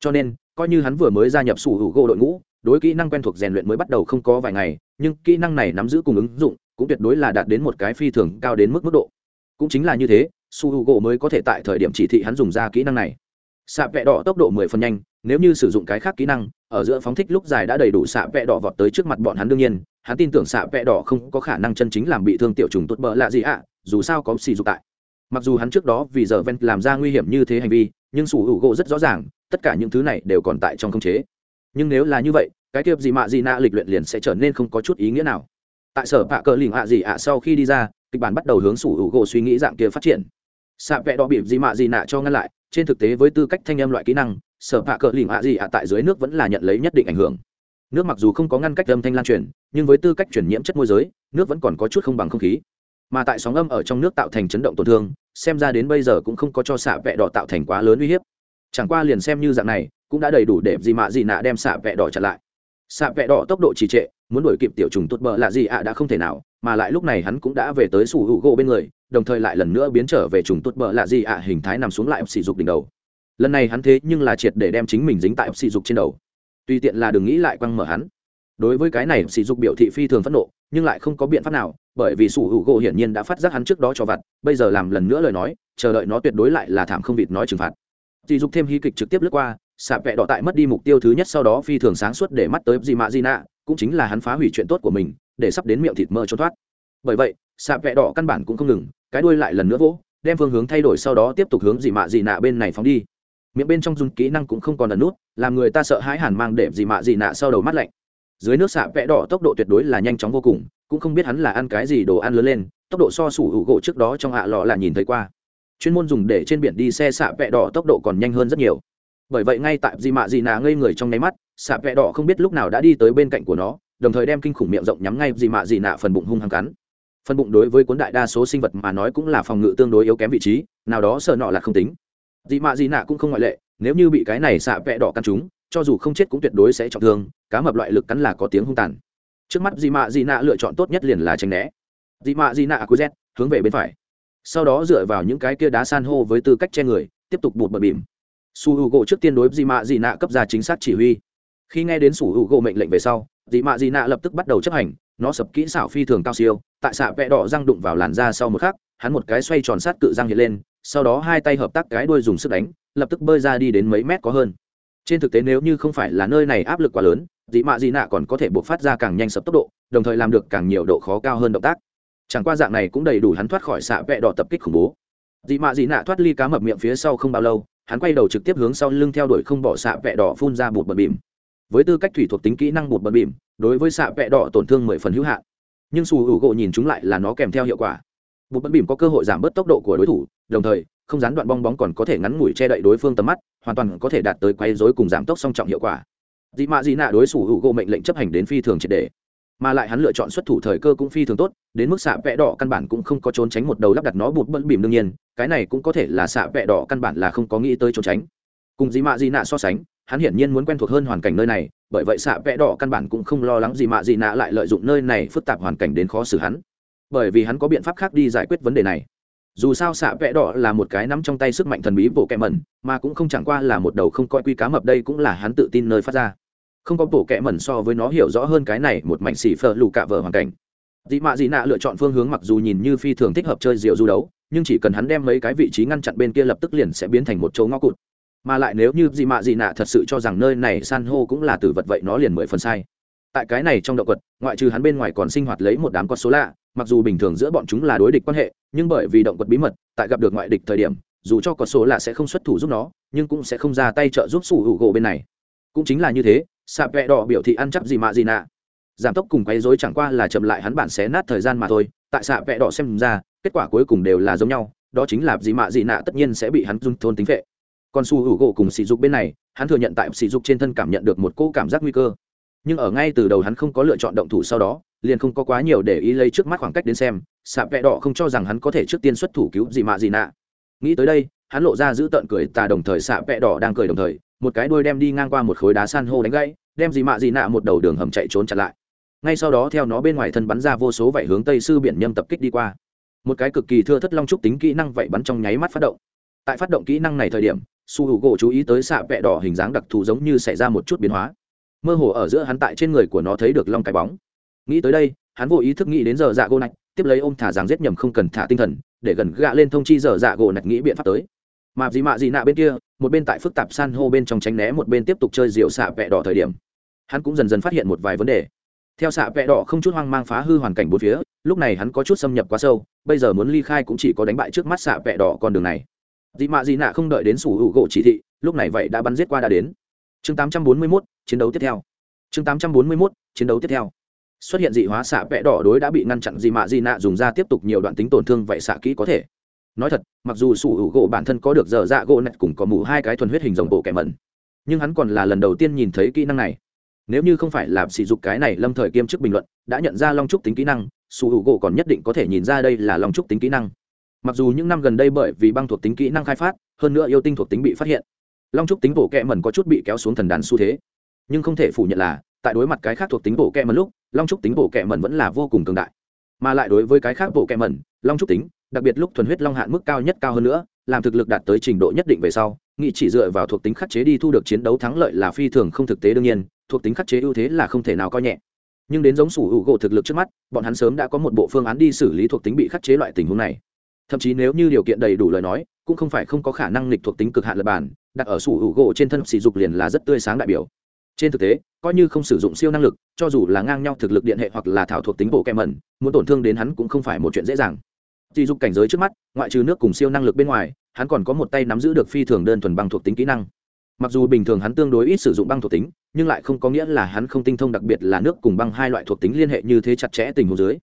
Cho nên, coi như hắn vừa mới gia nhập sủ hữu gỗ đội ngũ, đối kỹ năng quen thuộc rèn luyện mới bắt đầu không có vài ngày, nhưng kỹ năng này nắm giữ cùng ứng dụng, cũng tuyệt đối là đạt đến một cái phi thường cao đến mức mức độ. Cũng chính là như thế su h u gỗ mới có thể tại thời điểm chỉ thị hắn dùng ra kỹ năng này. Xạ vẹ đỏ tốc độ mười phần nhanh nếu như sử dụng cái khác kỹ năng, ở giữa phóng thích lúc dài đã đầy đủ xạ vẽ đỏ vọt tới trước mặt bọn hắn đương nhiên, hắn tin tưởng xạ vẽ đỏ không có khả năng chân chính làm bị thương tiểu trùng tốt bỡ lạ gì ạ, dù sao có xì dục tại. Mặc dù hắn trước đó vì giờ ven làm ra nguy hiểm như thế hành vi, nhưng sủ hữu gỗ rất rõ ràng, tất cả những thứ này đều còn tại trong khống chế. Nhưng nếu là như vậy, cái kiệp gì mạ gì nạ lịch luyện liền sẽ trở nên không có chút ý nghĩa nào. Tại sở bạ cờ lình ạ gì ạ sau khi đi ra, kịch bản bắt đầu hướng sủ hữu gỗ suy nghĩ dạng kia phát triển. Xạ vẽ đỏ bịp gì mạ gì nạ cho ngăn lại, trên thực tế với tư cách thanh âm loại kỹ năng sở hạ cờ lìm ạ gì ạ tại dưới nước vẫn là nhận lấy nhất định ảnh hưởng. Nước mặc dù không có ngăn cách âm thanh lan truyền, nhưng với tư cách chuyển nhiễm chất môi giới, nước vẫn còn có chút không bằng không khí. Mà tại sóng âm ở trong nước tạo thành chấn động tổn thương, xem ra đến bây giờ cũng không có cho xạ vẹ đỏ tạo thành quá lớn uy hiếp. Chẳng qua liền xem như dạng này, cũng đã đầy đủ để gì mạ gì nạ đem xạ vẹ đỏ chặn lại. Xạ vẹ đỏ tốc độ trì trệ, muốn đuổi kịp tiểu trùng tốt bờ là gì ạ đã không thể nào, mà lại lúc này hắn cũng đã về tới sủ hữu gỗ bên người, đồng thời lại lần nữa biến trở về trùng tốt bờ là gì ạ hình thái nằm xuống lại sỉ dục đỉnh đầu lần này hắn thế nhưng là triệt để đem chính mình dính tại sỉ dục trên đầu. Tuy tiện là đừng nghĩ lại quăng mở hắn. Đối với cái này, sỉ dục biểu thị phi thường phẫn nộ, nhưng lại không có biện pháp nào, bởi vì sủ hữu gỗ hiển nhiên đã phát giác hắn trước đó cho vặt, bây giờ làm lần nữa lời nói, chờ đợi nó tuyệt đối lại là thảm không vịt nói trừng phạt. Sỉ dục thêm hy kịch trực tiếp lướt qua xạ vẹ đỏ tại mất đi mục tiêu thứ nhất sau đó phi thường sáng suốt để mắt tới gì mạ gì nạ, cũng chính là hắn phá hủy chuyện tốt của mình, để sắp đến miệng thịt mơ trốn thoát. Bởi vậy xạ vẹ đỏ căn bản cũng không ngừng, cái đuôi lại lần nữa vỗ, đem phương hướng thay đổi sau đó tiếp tục hướng gì mạ gì nạ bên này phóng đi miệng bên trong dùng kỹ năng cũng không còn ẩn nút, làm người ta sợ hãi hẳn mang để gì mạ gì nạ sau đầu mắt lạnh. Dưới nước xạ vẽ đỏ, tốc độ tuyệt đối là nhanh chóng vô cùng, cũng không biết hắn là ăn cái gì đồ ăn lớn lên, tốc độ so sủ hữu gỗ trước đó trong hạ lọ là nhìn thấy qua. Chuyên môn dùng để trên biển đi xe xạ vẽ đỏ tốc độ còn nhanh hơn rất nhiều. Bởi vậy ngay tại gì mạ gì nạ ngây người trong nháy mắt xạ vẽ đỏ không biết lúc nào đã đi tới bên cạnh của nó, đồng thời đem kinh khủng miệng rộng nhắm ngay gì mạ gì nạ phần bụng hung hăng cắn. Phần bụng đối với cuốn đại đa số sinh vật mà nói cũng là phòng ngự tương đối yếu kém vị trí, nào đó sợ nọ là không tính dị mạ dị nạ cũng không ngoại lệ, nếu như bị cái này xạ vẹ đỏ căn chúng, cho dù không chết cũng tuyệt đối sẽ trọng thương, cá mập loại lực cắn là có tiếng hung tàn. Trước mắt dị mạ dị nạ lựa chọn tốt nhất liền là tránh né. Dị mạ dị nạ à cú z hướng về bên phải. Sau đó dựa vào những cái kia đá san hô với tư cách che người, tiếp tục bụt bờ bìm. Su h u gỗ trước tiên đối dị mạ dị nạ cấp ra chính xác chỉ huy. Khi nghe đến su h u gỗ mệnh lệnh về sau, dị mạ dị nạ lập tức bắt đầu chấp hành, nó sập kỹ xảo phi thường cao siêu, tại xạ vẽ đỏ răng đụng vào làn da sau một khắc, hắn một cái xoay tròn sát cự răng hiện lên sau đó hai tay hợp tác cái đuôi dùng sức đánh, lập tức bơi ra đi đến mấy mét có hơn. Trên thực tế nếu như không phải là nơi này áp lực quá lớn dị mạ dị nạ còn có thể buộc phát ra càng nhanh sập tốc độ, đồng thời làm được càng nhiều độ khó cao hơn động tác. Chẳng qua dạng này cũng đầy đủ hắn thoát khỏi xạ vẽ đỏ tập kích khủng bố. Dị mạ dị nạ thoát ly cá mập miệng phía sau không bao lâu, hắn quay đầu trực tiếp hướng sau lưng theo đuổi không bỏ xạ vẽ đỏ phun ra bụt bẩn bìm. Với tư cách thủy thuộc tính kỹ năng bụt bẩn bìm, đối với xạ vẽ đỏ tổn thương mười phần hữu hạn. Nhưng su hữu gỗ nhìn chúng lại là nó kèm theo hiệu quả. Bụt bẩn bìm có cơ hội giảm bớt tốc độ của đối thủ đồng thời, không gián đoạn bong bóng còn có thể ngắn ngủi che đậy đối phương tầm mắt, hoàn toàn có thể đạt tới quay dối cùng giảm tốc song trọng hiệu quả. Dị mạ dị nạ đối xử hữu gỗ mệnh lệnh chấp hành đến phi thường triệt đề mà lại hắn lựa chọn xuất thủ thời cơ cũng phi thường tốt, đến mức xạ vẽ đỏ căn bản cũng không có trốn tránh một đầu lắp đặt nó bụt bẩn bìm đương nhiên, cái này cũng có thể là xạ vẽ đỏ căn bản là không có nghĩ tới trốn tránh. Cùng dị mạ dị nạ so sánh, hắn hiển nhiên muốn quen thuộc hơn hoàn cảnh nơi này, bởi vậy xạ vẽ đỏ căn bản cũng không lo lắng dị mạ dị nạ lại lợi dụng nơi này phức tạp hoàn cảnh đến khó xử hắn. Bởi vì hắn có biện pháp khác đi giải quyết vấn đề này dù sao xạ vẽ đỏ là một cái nắm trong tay sức mạnh thần bí bộ kẹ mẩn, mà cũng không chẳng qua là một đầu không coi quy cá mập đây cũng là hắn tự tin nơi phát ra. Không có bộ kẹ mẩn so với nó hiểu rõ hơn cái này một mảnh xỉ phở lù cạ vở hoàn cảnh. Dị mạ dị nạ lựa chọn phương hướng mặc dù nhìn như phi thường thích hợp chơi rượu du đấu, nhưng chỉ cần hắn đem mấy cái vị trí ngăn chặn bên kia lập tức liền sẽ biến thành một chỗ ngõ cụt. Mà lại nếu như dị mạ dị nạ thật sự cho rằng nơi này san hô cũng là tử vật vậy nó liền mười phần sai. Tại cái này trong động quật, ngoại trừ hắn bên ngoài còn sinh hoạt lấy một đám con số lạ mặc dù bình thường giữa bọn chúng là đối địch quan hệ, nhưng bởi vì động vật bí mật, tại gặp được ngoại địch thời điểm, dù cho có số là sẽ không xuất thủ giúp nó, nhưng cũng sẽ không ra tay trợ giúp sủ hữu gỗ bên này. Cũng chính là như thế, sạp vẹ đỏ biểu thị ăn chắc gì mạ gì nạ. Giảm tốc cùng quấy dối chẳng qua là chậm lại hắn bản xé nát thời gian mà thôi, tại sạp vẹ đỏ xem ra, kết quả cuối cùng đều là giống nhau, đó chính là gì mạ gì nạ tất nhiên sẽ bị hắn dung thôn tính vệ còn su hữu gỗ cùng sỉ dục bên này, hắn thừa nhận tại sỉ dục trên thân cảm nhận được một cỗ cảm giác nguy cơ. Nhưng ở ngay từ đầu hắn không có lựa chọn động thủ sau đó liền không có quá nhiều để ý lấy trước mắt khoảng cách đến xem, sạp vẹ đỏ không cho rằng hắn có thể trước tiên xuất thủ cứu gì mạ gì nạ. Nghĩ tới đây, hắn lộ ra giữ tợn cười tà đồng thời sạp vẹ đỏ đang cười đồng thời, một cái đuôi đem đi ngang qua một khối đá san hô đánh gãy, đem gì mạ gì nạ một đầu đường hầm chạy trốn chặn lại. Ngay sau đó theo nó bên ngoài thân bắn ra vô số vảy hướng tây sư biển nhâm tập kích đi qua. Một cái cực kỳ thưa thất long trúc tính kỹ năng vảy bắn trong nháy mắt phát động. Tại phát động kỹ năng này thời điểm, su hữu gỗ chú ý tới xạ vẹ đỏ hình dáng đặc thù giống như xảy ra một chút biến hóa. Mơ hồ ở giữa hắn tại trên người của nó thấy được long cái bóng nghĩ tới đây hắn vô ý thức nghĩ đến giờ dạ gỗ nạch tiếp lấy ôm thả rằng giết nhầm không cần thả tinh thần để gần gạ lên thông chi giờ dạ gỗ nạch nghĩ biện pháp tới. Mà gì mạ gì nạ bên kia một bên tại phức tạp san hô bên trong tránh né một bên tiếp tục chơi rượu xạ vẹ đỏ thời điểm. Hắn cũng dần dần phát hiện một vài vấn đề. Theo xạ vẹ đỏ không chút hoang mang phá hư hoàn cảnh bốn phía lúc này hắn có chút xâm nhập quá sâu bây giờ muốn ly khai cũng chỉ có đánh bại trước mắt xạ vẹ đỏ con đường này. Dị mạ dị nạ không đợi đến sủ hữu gỗ chỉ thị lúc này vậy đã bắn giết qua đã đến. Chương 841, chiến đấu tiếp theo. Chương 841, chiến đấu tiếp theo xuất hiện dị hóa xạ vẽ đỏ đối đã bị ngăn chặn dị mạ dị nạ dùng ra tiếp tục nhiều đoạn tính tổn thương vậy xạ kỹ có thể. Nói thật, mặc dù sủ hữu gỗ bản thân có được dở dạ gỗ nạch cùng có mù hai cái thuần huyết hình dòng bộ kẻ mẩn, nhưng hắn còn là lần đầu tiên nhìn thấy kỹ năng này. Nếu như không phải là sử dụng cái này lâm thời kiêm chức bình luận, đã nhận ra long trúc tính kỹ năng, sủ hữu gỗ còn nhất định có thể nhìn ra đây là long trúc tính kỹ năng. Mặc dù những năm gần đây bởi vì băng thuộc tính kỹ năng khai phát, hơn nữa yêu tinh thuộc tính bị phát hiện, long trúc tính bộ kẹ mẩn có chút bị kéo xuống thần đàn xu thế. Nhưng không thể phủ nhận là tại đối mặt cái khác thuộc tính bộ kẹ mẩn lúc, long trúc tính bộ kẹ mẩn vẫn là vô cùng cường đại. Mà lại đối với cái khác bộ kẹ mẩn, long trúc tính, đặc biệt lúc thuần huyết long hạn mức cao nhất cao hơn nữa, làm thực lực đạt tới trình độ nhất định về sau nghị chỉ dựa vào thuộc tính khắc chế đi thu được chiến đấu thắng lợi là phi thường không thực tế đương nhiên, thuộc tính khắc chế ưu thế là không thể nào coi nhẹ. Nhưng đến giống sủ hữu gỗ thực lực trước mắt, bọn hắn sớm đã có một bộ phương án đi xử lý thuộc tính bị khắc chế loại tình huống này. Thậm chí nếu như điều kiện đầy đủ lời nói, cũng không phải không có khả năng nghịch thuộc tính cực hạn lập bản đặt ở sủ hữu gỗ trên thân sỉ dục liền là rất tươi sáng đại biểu trên thực tế, coi như không sử dụng siêu năng lực, cho dù là ngang nhau thực lực điện hệ hoặc là thảo thuộc tính bộ kèm mẩn, muốn tổn thương đến hắn cũng không phải một chuyện dễ dàng. Dị dục cảnh giới trước mắt, ngoại trừ nước cùng siêu năng lực bên ngoài, hắn còn có một tay nắm giữ được phi thường đơn thuần băng thuộc tính kỹ năng. Mặc dù bình thường hắn tương đối ít sử dụng băng thuộc tính, nhưng lại không có nghĩa là hắn không tinh thông đặc biệt là nước cùng băng hai loại thuộc tính liên hệ như thế chặt chẽ tình huống dưới.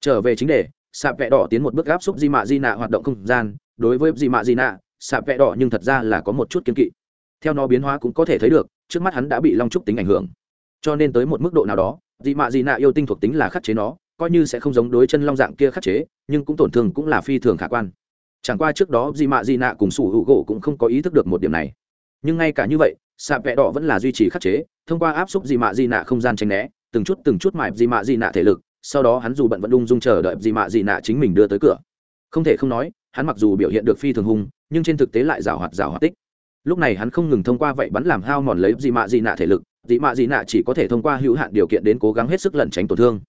Trở về chính đề, sạp vẽ đỏ tiến một bước gáp xúc di mạ di nạ hoạt động không gian. Đối với di mạ di nạ, sạp vẽ đỏ nhưng thật ra là có một chút kiến kỵ theo nó biến hóa cũng có thể thấy được, trước mắt hắn đã bị long trúc tính ảnh hưởng. Cho nên tới một mức độ nào đó, dị mạ dị nạ yêu tinh thuộc tính là khắc chế nó, coi như sẽ không giống đối chân long dạng kia khắc chế, nhưng cũng tổn thương cũng là phi thường khả quan. Chẳng qua trước đó, dị mạ dị nạ cùng sủ hữu gỗ cũng không có ý thức được một điểm này. Nhưng ngay cả như vậy, sạp vẽ đỏ vẫn là duy trì khắc chế, thông qua áp xúc dị mạ dị nạ không gian tranh né, từng chút từng chút mại dị mạ dị nạ thể lực, sau đó hắn dù bận vẫn ung dung chờ đợi dị mạ dị nạ chính mình đưa tới cửa. Không thể không nói, hắn mặc dù biểu hiện được phi thường hung, nhưng trên thực tế lại rào hoạt rào hoạt tích lúc này hắn không ngừng thông qua vậy bắn làm hao mòn lấy dị mạ dị nạ thể lực, dị mạ dị nạ chỉ có thể thông qua hữu hạn điều kiện đến cố gắng hết sức lẩn tránh tổn thương.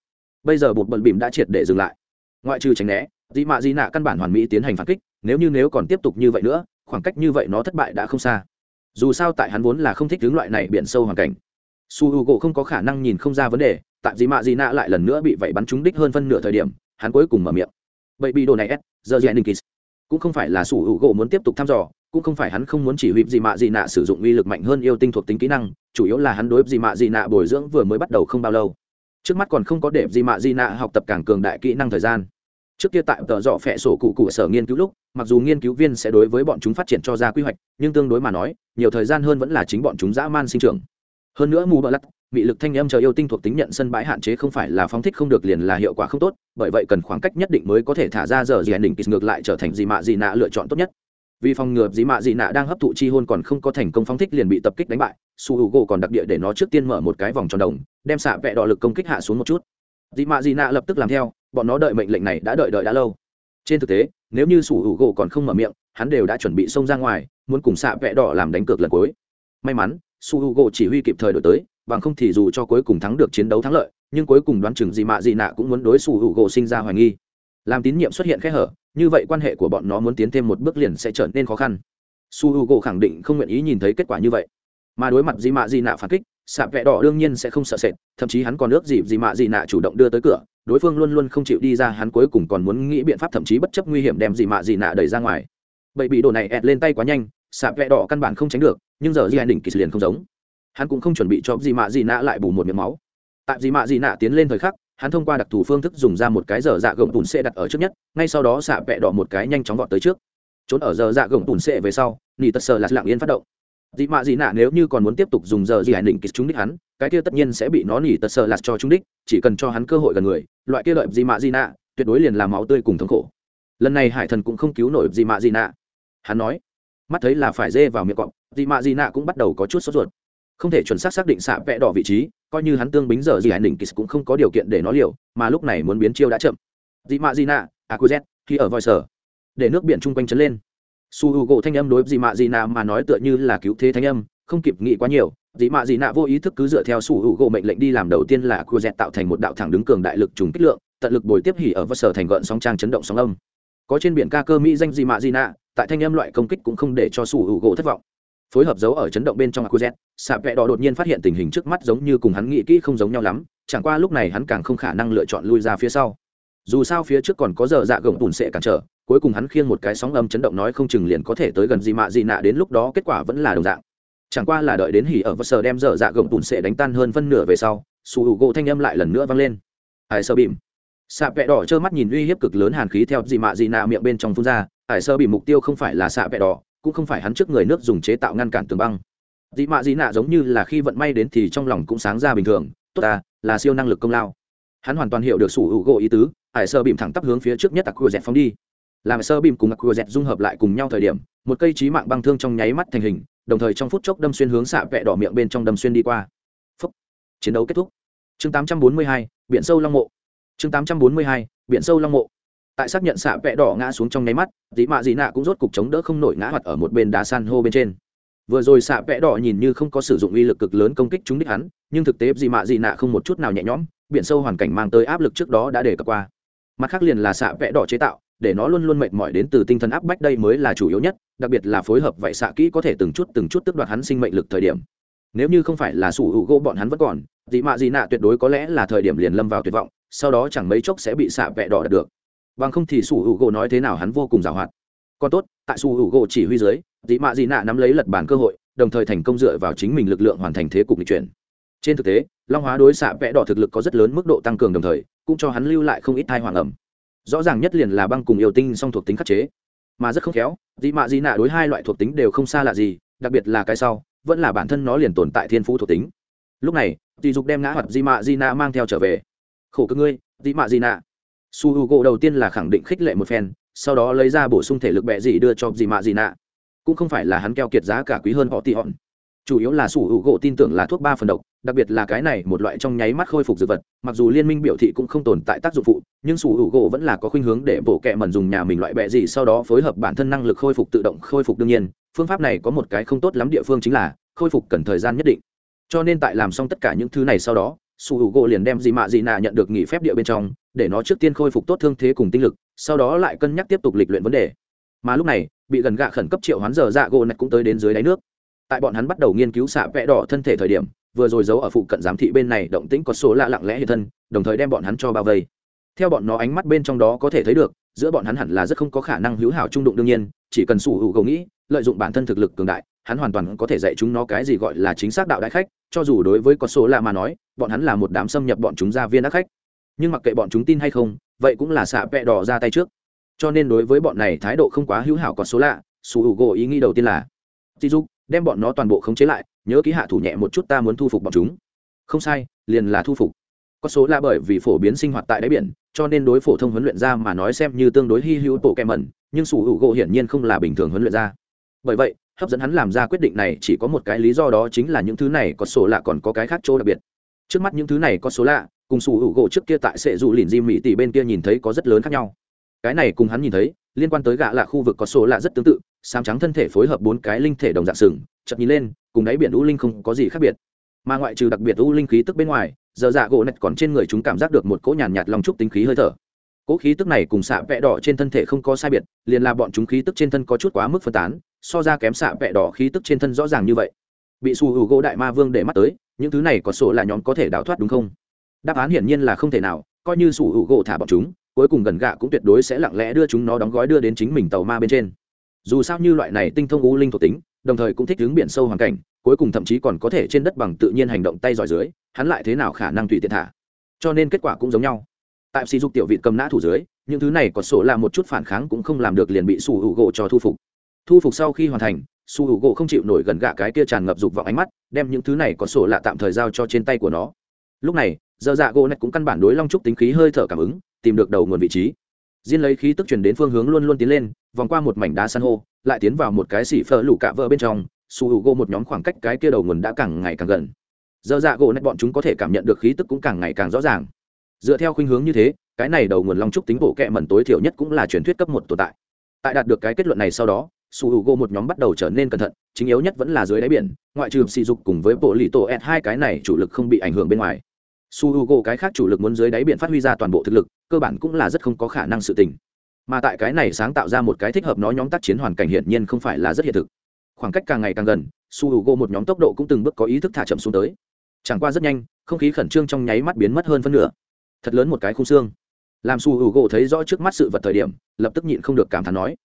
Bây giờ bột bận bìm đã triệt để dừng lại. Ngoại trừ tránh né, dị mạ dị nạ căn bản hoàn mỹ tiến hành phản kích, nếu như nếu còn tiếp tục như vậy nữa, khoảng cách như vậy nó thất bại đã không xa. Dù sao tại hắn vốn là không thích hướng loại này biển sâu hoàn cảnh. Su h u gỗ không có khả năng nhìn không ra vấn đề, tại dị mạ dị nạ lại lần nữa bị vậy bắn trúng đích hơn phân nửa thời điểm, hắn cuối cùng mở miệng. Vậy bị đồ này s giờ jennings cũng không phải là sủ hữu gỗ muốn tiếp tục thăm dò, cũng không phải hắn không muốn chỉ huy dị mạ dị nạ sử dụng uy lực mạnh hơn yêu tinh thuộc tính kỹ năng, chủ yếu là hắn đối dị mạ dị nạ bồi dưỡng vừa mới bắt đầu không bao lâu. Trước mắt còn không có để dị mạ dị nạ học tập càng cường đại kỹ năng thời gian. Trước kia tại tờ dọ phẹ sổ cụ cụ sở nghiên cứu lúc, mặc dù nghiên cứu viên sẽ đối với bọn chúng phát triển cho ra quy hoạch, nhưng tương đối mà nói, nhiều thời gian hơn vẫn là chính bọn chúng dã man sinh trưởng. Hơn nữa mù bờ lắc bị lực thanh âm chờ yêu tinh thuộc tính nhận sân bãi hạn chế không phải là phóng thích không được liền là hiệu quả không tốt, bởi vậy cần khoảng cách nhất định mới có thể thả ra giờ gì hành đỉnh ngược lại trở thành dị mạ dị nạ lựa chọn tốt nhất. Vì phòng ngừa gì mạ dị nạ đang hấp thụ chi hôn còn không có thành công phóng thích liền bị tập kích đánh bại, su h u gỗ còn đặc địa để nó trước tiên mở một cái vòng tròn đồng, đem xạ vẹ đỏ lực công kích hạ xuống một chút. Dị mạ dị nạ lập tức làm theo, bọn nó đợi mệnh lệnh này đã đợi đợi đã lâu. Trên thực tế, nếu như su h u gỗ còn không mở miệng, hắn đều đã chuẩn bị xông ra ngoài, muốn cùng xạ vẹ đỏ làm đánh cược lần cuối. May mắn, su h u gỗ chỉ huy kịp thời đổi tới bằng không thì dù cho cuối cùng thắng được chiến đấu thắng lợi, nhưng cuối cùng đoán chừng gì mạ gì nạ cũng muốn đối xù hữu gỗ sinh ra hoài nghi. Làm tín nhiệm xuất hiện kẽ hở, như vậy quan hệ của bọn nó muốn tiến thêm một bước liền sẽ trở nên khó khăn. Su h u gỗ khẳng định không nguyện ý nhìn thấy kết quả như vậy. Mà đối mặt dị mạ dị nạ phản kích xạ vẹ đỏ đương nhiên sẽ không sợ sệt, thậm chí hắn còn ước dịp dị mạ dị nạ chủ động đưa tới cửa, đối phương luôn luôn không chịu đi ra, hắn cuối cùng còn muốn nghĩ biện pháp thậm chí bất chấp nguy hiểm đem dị mạ dị nạ đẩy ra ngoài. Bậy bị đồ này ẹt lên tay quá nhanh xạ vẹ đỏ căn bản không tránh được, nhưng giờ di đỉnh kỳ liền không giống hắn cũng không chuẩn bị cho gì mạ gì nạ lại bù một miệng máu. Tại gì mạ gì nạ tiến lên thời khắc, hắn thông qua đặc thù phương thức dùng ra một cái giờ dạ gồng tùn xệ đặt ở trước nhất, ngay sau đó xạ vẹ đỏ một cái nhanh chóng vọt tới trước. Trốn ở giờ dạ gồng tùn xệ về sau, nỉ tật sờ là lặng yên phát động. Dị mạ dị nạ nếu như còn muốn tiếp tục dùng giờ dị hải định kịch trúng đích hắn, cái kia tất nhiên sẽ bị nó nỉ tật sờ lạt cho trúng đích, chỉ cần cho hắn cơ hội gần người, loại kia lợi dị mạ dị nạ, tuyệt đối liền làm máu tươi cùng thống khổ. Lần này hải thần cũng không cứu nổi dị mạ dị nạ. Hắn nói, mắt thấy là phải dê vào miệng cọp dị mạ dị nạ cũng bắt đầu có chút sốt ruột không thể chuẩn xác xác định xạ vẽ đỏ vị trí, coi như hắn tương bính giờ gì hải đỉnh kỳ cũng không có điều kiện để nó liều, mà lúc này muốn biến chiêu đã chậm. Dị mạ dị nạ à akuzet khi ở voi sở để nước biển chung quanh trấn lên. Su h u gỗ thanh âm đối dị mạ dị nạ mà nói tựa như là cứu thế thanh âm, không kịp nghĩ quá nhiều. Dị mạ dị nạ vô ý thức cứ dựa theo su h u gỗ mệnh lệnh đi làm đầu tiên là à akuzet tạo thành một đạo thẳng đứng cường đại lực trùng kích lượng, tận lực bồi tiếp hỉ ở voi sở thành gợn sóng trang chấn động sóng âm. Có trên biển ca cơ mỹ danh dị mạ dị nạ, tại thanh âm loại công kích cũng không để cho su h u gỗ thất vọng phối hợp dấu ở chấn động bên trong akuzet xạ Vệ đỏ đột nhiên phát hiện tình hình trước mắt giống như cùng hắn nghĩ kỹ không giống nhau lắm, chẳng qua lúc này hắn càng không khả năng lựa chọn lui ra phía sau. Dù sao phía trước còn có giờ dạ gồng tùn sẽ cản trở, cuối cùng hắn khiêng một cái sóng âm chấn động nói không chừng liền có thể tới gần gì mạ gì nạ đến lúc đó kết quả vẫn là đồng dạng. Chẳng qua là đợi đến hỉ ở vật sở đem dở dạ gồng tùn sẽ đánh tan hơn phân nửa về sau, su hữu gỗ thanh âm lại lần nữa vang lên. Ải sơ bìm. Xạ vẹ đỏ trơ mắt nhìn uy hiếp cực lớn hàn khí theo gì mạ gì nạ miệng bên trong phun ra ải sơ bìm mục tiêu không phải là xạ vẹ đỏ cũng không phải hắn trước người nước dùng chế tạo ngăn cản tường băng. Dị mạ dị nạ giống như là khi vận may đến thì trong lòng cũng sáng ra bình thường tốt ta là siêu năng lực công lao. Hắn hoàn toàn hiểu được sủ hữu gỗ ý tứ ải sơ bìm thẳng tắp hướng phía trước nhất tặc cua dẹt phóng đi. Làm sơ bìm cùng tặc cua dẹt dung hợp lại cùng nhau thời điểm một cây trí mạng băng thương trong nháy mắt thành hình đồng thời trong phút chốc đâm xuyên hướng xạ vẹ đỏ miệng bên trong đâm xuyên đi qua. Phúc. chiến đấu kết thúc. Chương 842, biển sâu long mộ. Chương 842, biển sâu long mộ tại xác nhận xạ vẽ đỏ ngã xuống trong nháy mắt, dĩ mạ dĩ nạ cũng rốt cục chống đỡ không nổi ngã hoạt ở một bên đá san hô bên trên. Vừa rồi xạ vẽ đỏ nhìn như không có sử dụng uy lực cực lớn công kích chúng đích hắn, nhưng thực tế Dĩ mạ dị nạ không một chút nào nhẹ nhõm, biển sâu hoàn cảnh mang tới áp lực trước đó đã để cập qua. Mặt khác liền là xạ vẽ đỏ chế tạo, để nó luôn luôn mệt mỏi đến từ tinh thần áp bách đây mới là chủ yếu nhất, đặc biệt là phối hợp vậy xạ kỹ có thể từng chút từng chút tước đoạt hắn sinh mệnh lực thời điểm. Nếu như không phải là sủ hữu gỗ bọn hắn vẫn còn dị mạ dị nạ tuyệt đối có lẽ là thời điểm liền lâm vào tuyệt vọng, sau đó chẳng mấy chốc sẽ bị xạ vẽ đỏ đạt được bằng không thì sủ hữu gỗ nói thế nào hắn vô cùng giàu hoạt. Còn tốt, tại sủ hữu gỗ chỉ huy dưới dị mạ dị nạ nắm lấy lật bản cơ hội, đồng thời thành công dựa vào chính mình lực lượng hoàn thành thế cục lịch chuyển. Trên thực tế, long hóa đối xạ vẽ đỏ thực lực có rất lớn mức độ tăng cường đồng thời, cũng cho hắn lưu lại không ít thai hoàng ẩm. Rõ ràng nhất liền là băng cùng yêu tinh song thuộc tính khắc chế. Mà rất không khéo dị mạ dị nạ đối hai loại thuộc tính đều không xa lạ gì, đặc biệt là cái sau, vẫn là bản thân nó liền tồn tại thiên phú thuộc tính. Lúc này dị dục đem ngã hoạt dị mạ dị nạ mang theo trở về. Khổ cơ ngươi dị mạ dị nạ su h u gỗ đầu tiên là khẳng định khích lệ một phen, sau đó lấy ra bổ sung thể lực bẹ gì đưa cho dì mạ dì nạ. Cũng không phải là hắn keo kiệt giá cả quý hơn họ tị hòn. Chủ yếu là sủ hữu gỗ tin tưởng là thuốc ba phần độc, đặc biệt là cái này một loại trong nháy mắt khôi phục dược vật, mặc dù liên minh biểu thị cũng không tồn tại tác dụng phụ, nhưng sủ hữu gỗ vẫn là có khuynh hướng để bổ kẹ mần dùng nhà mình loại bẹ gì sau đó phối hợp bản thân năng lực khôi phục tự động khôi phục đương nhiên. Phương pháp này có một cái không tốt lắm địa phương chính là khôi phục cần thời gian nhất định. Cho nên tại làm xong tất cả những thứ này sau đó sủ hữu gỗ liền đem gì mạ gì nạ nhận được nghỉ phép địa bên trong, để nó trước tiên khôi phục tốt thương thế cùng tinh lực, sau đó lại cân nhắc tiếp tục lịch luyện vấn đề. Mà lúc này, bị gần gạ khẩn cấp triệu hoán giờ dạ gỗ này cũng tới đến dưới đáy nước. Tại bọn hắn bắt đầu nghiên cứu xạ vẽ đỏ thân thể thời điểm, vừa rồi giấu ở phụ cận giám thị bên này động tĩnh có số lạ lặng lẽ hiện thân, đồng thời đem bọn hắn cho bao vây. Theo bọn nó ánh mắt bên trong đó có thể thấy được, giữa bọn hắn hẳn là rất không có khả năng hữu hảo trung đụng đương nhiên, chỉ cần sủ hữu gầu nghĩ, lợi dụng bản thân thực lực cường đại, hắn hoàn toàn có thể dạy chúng nó cái gì gọi là chính xác đạo đại khách cho dù đối với có số lạ mà nói, bọn hắn là một đám xâm nhập bọn chúng ra viên ác khách. Nhưng mặc kệ bọn chúng tin hay không, vậy cũng là xạ vẹ đỏ ra tay trước. Cho nên đối với bọn này thái độ không quá hữu hảo có số lạ, su h u gỗ ý nghĩ đầu tiên là tí dục, đem bọn nó toàn bộ khống chế lại, nhớ ký hạ thủ nhẹ một chút ta muốn thu phục bọn chúng. Không sai, liền là thu phục. Có số là bởi vì phổ biến sinh hoạt tại đáy biển, cho nên đối phổ thông huấn luyện ra mà nói xem như tương đối hy hữu bộ kèm mẩn, nhưng sủ hữu gỗ hiển nhiên không là bình thường huấn luyện ra. Bởi vậy hấp dẫn hắn làm ra quyết định này chỉ có một cái lý do đó chính là những thứ này có số lạ còn có cái khác chỗ đặc biệt. Trước mắt những thứ này có số lạ cùng sủ hữu gỗ trước kia tại sệ dù lìn di mỹ tỷ bên kia nhìn thấy có rất lớn khác nhau. Cái này cùng hắn nhìn thấy liên quan tới gạ là khu vực có số lạ rất tương tự sám trắng thân thể phối hợp bốn cái linh thể đồng dạng sừng chậm nhìn lên cùng đáy biển u linh không có gì khác biệt. Mà ngoại trừ đặc biệt u linh khí tức bên ngoài giờ dạ gỗ nạch còn trên người chúng cảm giác được một cỗ nhàn nhạt, nhạt lòng trúc tính khí hơi thở. Cỗ khí tức này cùng xạ vẽ đỏ trên thân thể không có sai biệt liền là bọn chúng khí tức trên thân có chút quá mức phân tán so ra kém xạ vẽ đỏ khí tức trên thân rõ ràng như vậy. Bị xù hữu gỗ đại ma vương để mắt tới, những thứ này có sổ là nhóm có thể đào thoát đúng không? Đáp án hiển nhiên là không thể nào, coi như sủ hữu gỗ thả bọn chúng, cuối cùng gần gạ cũng tuyệt đối sẽ lặng lẽ đưa chúng nó đóng gói đưa đến chính mình tàu ma bên trên. Dù sao như loại này tinh thông u linh thuộc tính, đồng thời cũng thích hướng biển sâu hoàn cảnh, cuối cùng thậm chí còn có thể trên đất bằng tự nhiên hành động tay giỏi dưới, hắn lại thế nào khả năng tùy tiện thả? Cho nên kết quả cũng giống nhau. Tại sỉ dục tiểu vị cầm nã thủ dưới, những thứ này có sổ là một chút phản kháng cũng không làm được liền bị sủ hữu gỗ cho thu phục thu phục sau khi hoàn thành, su hữu gỗ không chịu nổi gần gạ cái kia tràn ngập dục vào ánh mắt, đem những thứ này có sổ lạ tạm thời giao cho trên tay của nó. Lúc này, giờ dạ gỗ này cũng căn bản đối long trúc tính khí hơi thở cảm ứng, tìm được đầu nguồn vị trí. Diên lấy khí tức chuyển đến phương hướng luôn luôn tiến lên, vòng qua một mảnh đá san hô, lại tiến vào một cái xỉ phở lủ cạ vỡ bên trong, su hữu gỗ một nhóm khoảng cách cái kia đầu nguồn đã càng ngày càng gần. Dơ dạ gỗ này bọn chúng có thể cảm nhận được khí tức cũng càng ngày càng rõ ràng. Dựa theo khuynh hướng như thế, cái này đầu nguồn long trúc tính bộ kẹ mẩn tối thiểu nhất cũng là truyền thuyết cấp một tồn tại. Tại đạt được cái kết luận này sau đó su hữu một nhóm bắt đầu trở nên cẩn thận, chính yếu nhất vẫn là dưới đáy biển, ngoại trừ sỉ dục cùng với bộ lì tổ s hai cái này chủ lực không bị ảnh hưởng bên ngoài. Su h u g o cái khác chủ lực muốn dưới đáy biển phát huy ra toàn bộ thực lực, cơ bản cũng là rất không có khả năng sự tình. Mà tại cái này sáng tạo ra một cái thích hợp nó nhóm tác chiến hoàn cảnh hiển nhiên không phải là rất hiện thực. Khoảng cách càng ngày càng gần, su h u g o một nhóm tốc độ cũng từng bước có ý thức thả chậm xuống tới. Chẳng qua rất nhanh, không khí khẩn trương trong nháy mắt biến mất hơn phân nửa. Thật lớn một cái khung xương. Làm su h u g o thấy rõ trước mắt sự vật thời điểm, lập tức nhịn không được cảm thán nói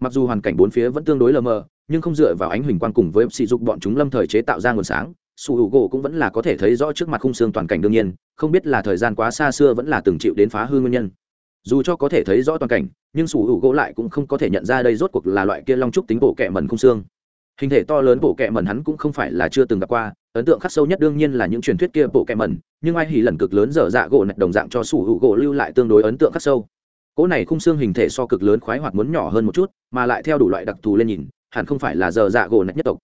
mặc dù hoàn cảnh bốn phía vẫn tương đối lờ mờ nhưng không dựa vào ánh huỳnh quang cùng với sỉ dục bọn chúng lâm thời chế tạo ra nguồn sáng su hữu gỗ cũng vẫn là có thể thấy rõ trước mặt khung xương toàn cảnh đương nhiên không biết là thời gian quá xa xưa vẫn là từng chịu đến phá hư nguyên nhân. Dù cho có thể thấy rõ toàn cảnh nhưng su hữu gỗ lại cũng không có thể nhận ra đây rốt cuộc là loại kia long trúc tính bộ kẹ mần khung xương. Hình thể to lớn bộ kẹ mần hắn cũng không phải là chưa từng gặp qua ấn tượng khắc sâu nhất đương nhiên là những truyền thuyết kia bộ kẹ mần, nhưng ai hỉ lần cực lớn dở dạ gỗ nạch đồng dạng cho su hữu gỗ lưu lại tương đối ấn tượng khắc sâu cỗ này khung xương hình thể so cực lớn khoái hoạt muốn nhỏ hơn một chút, mà lại theo đủ loại đặc thù lên nhìn, hẳn không phải là giờ dạ gỗ nạch nhất tộc.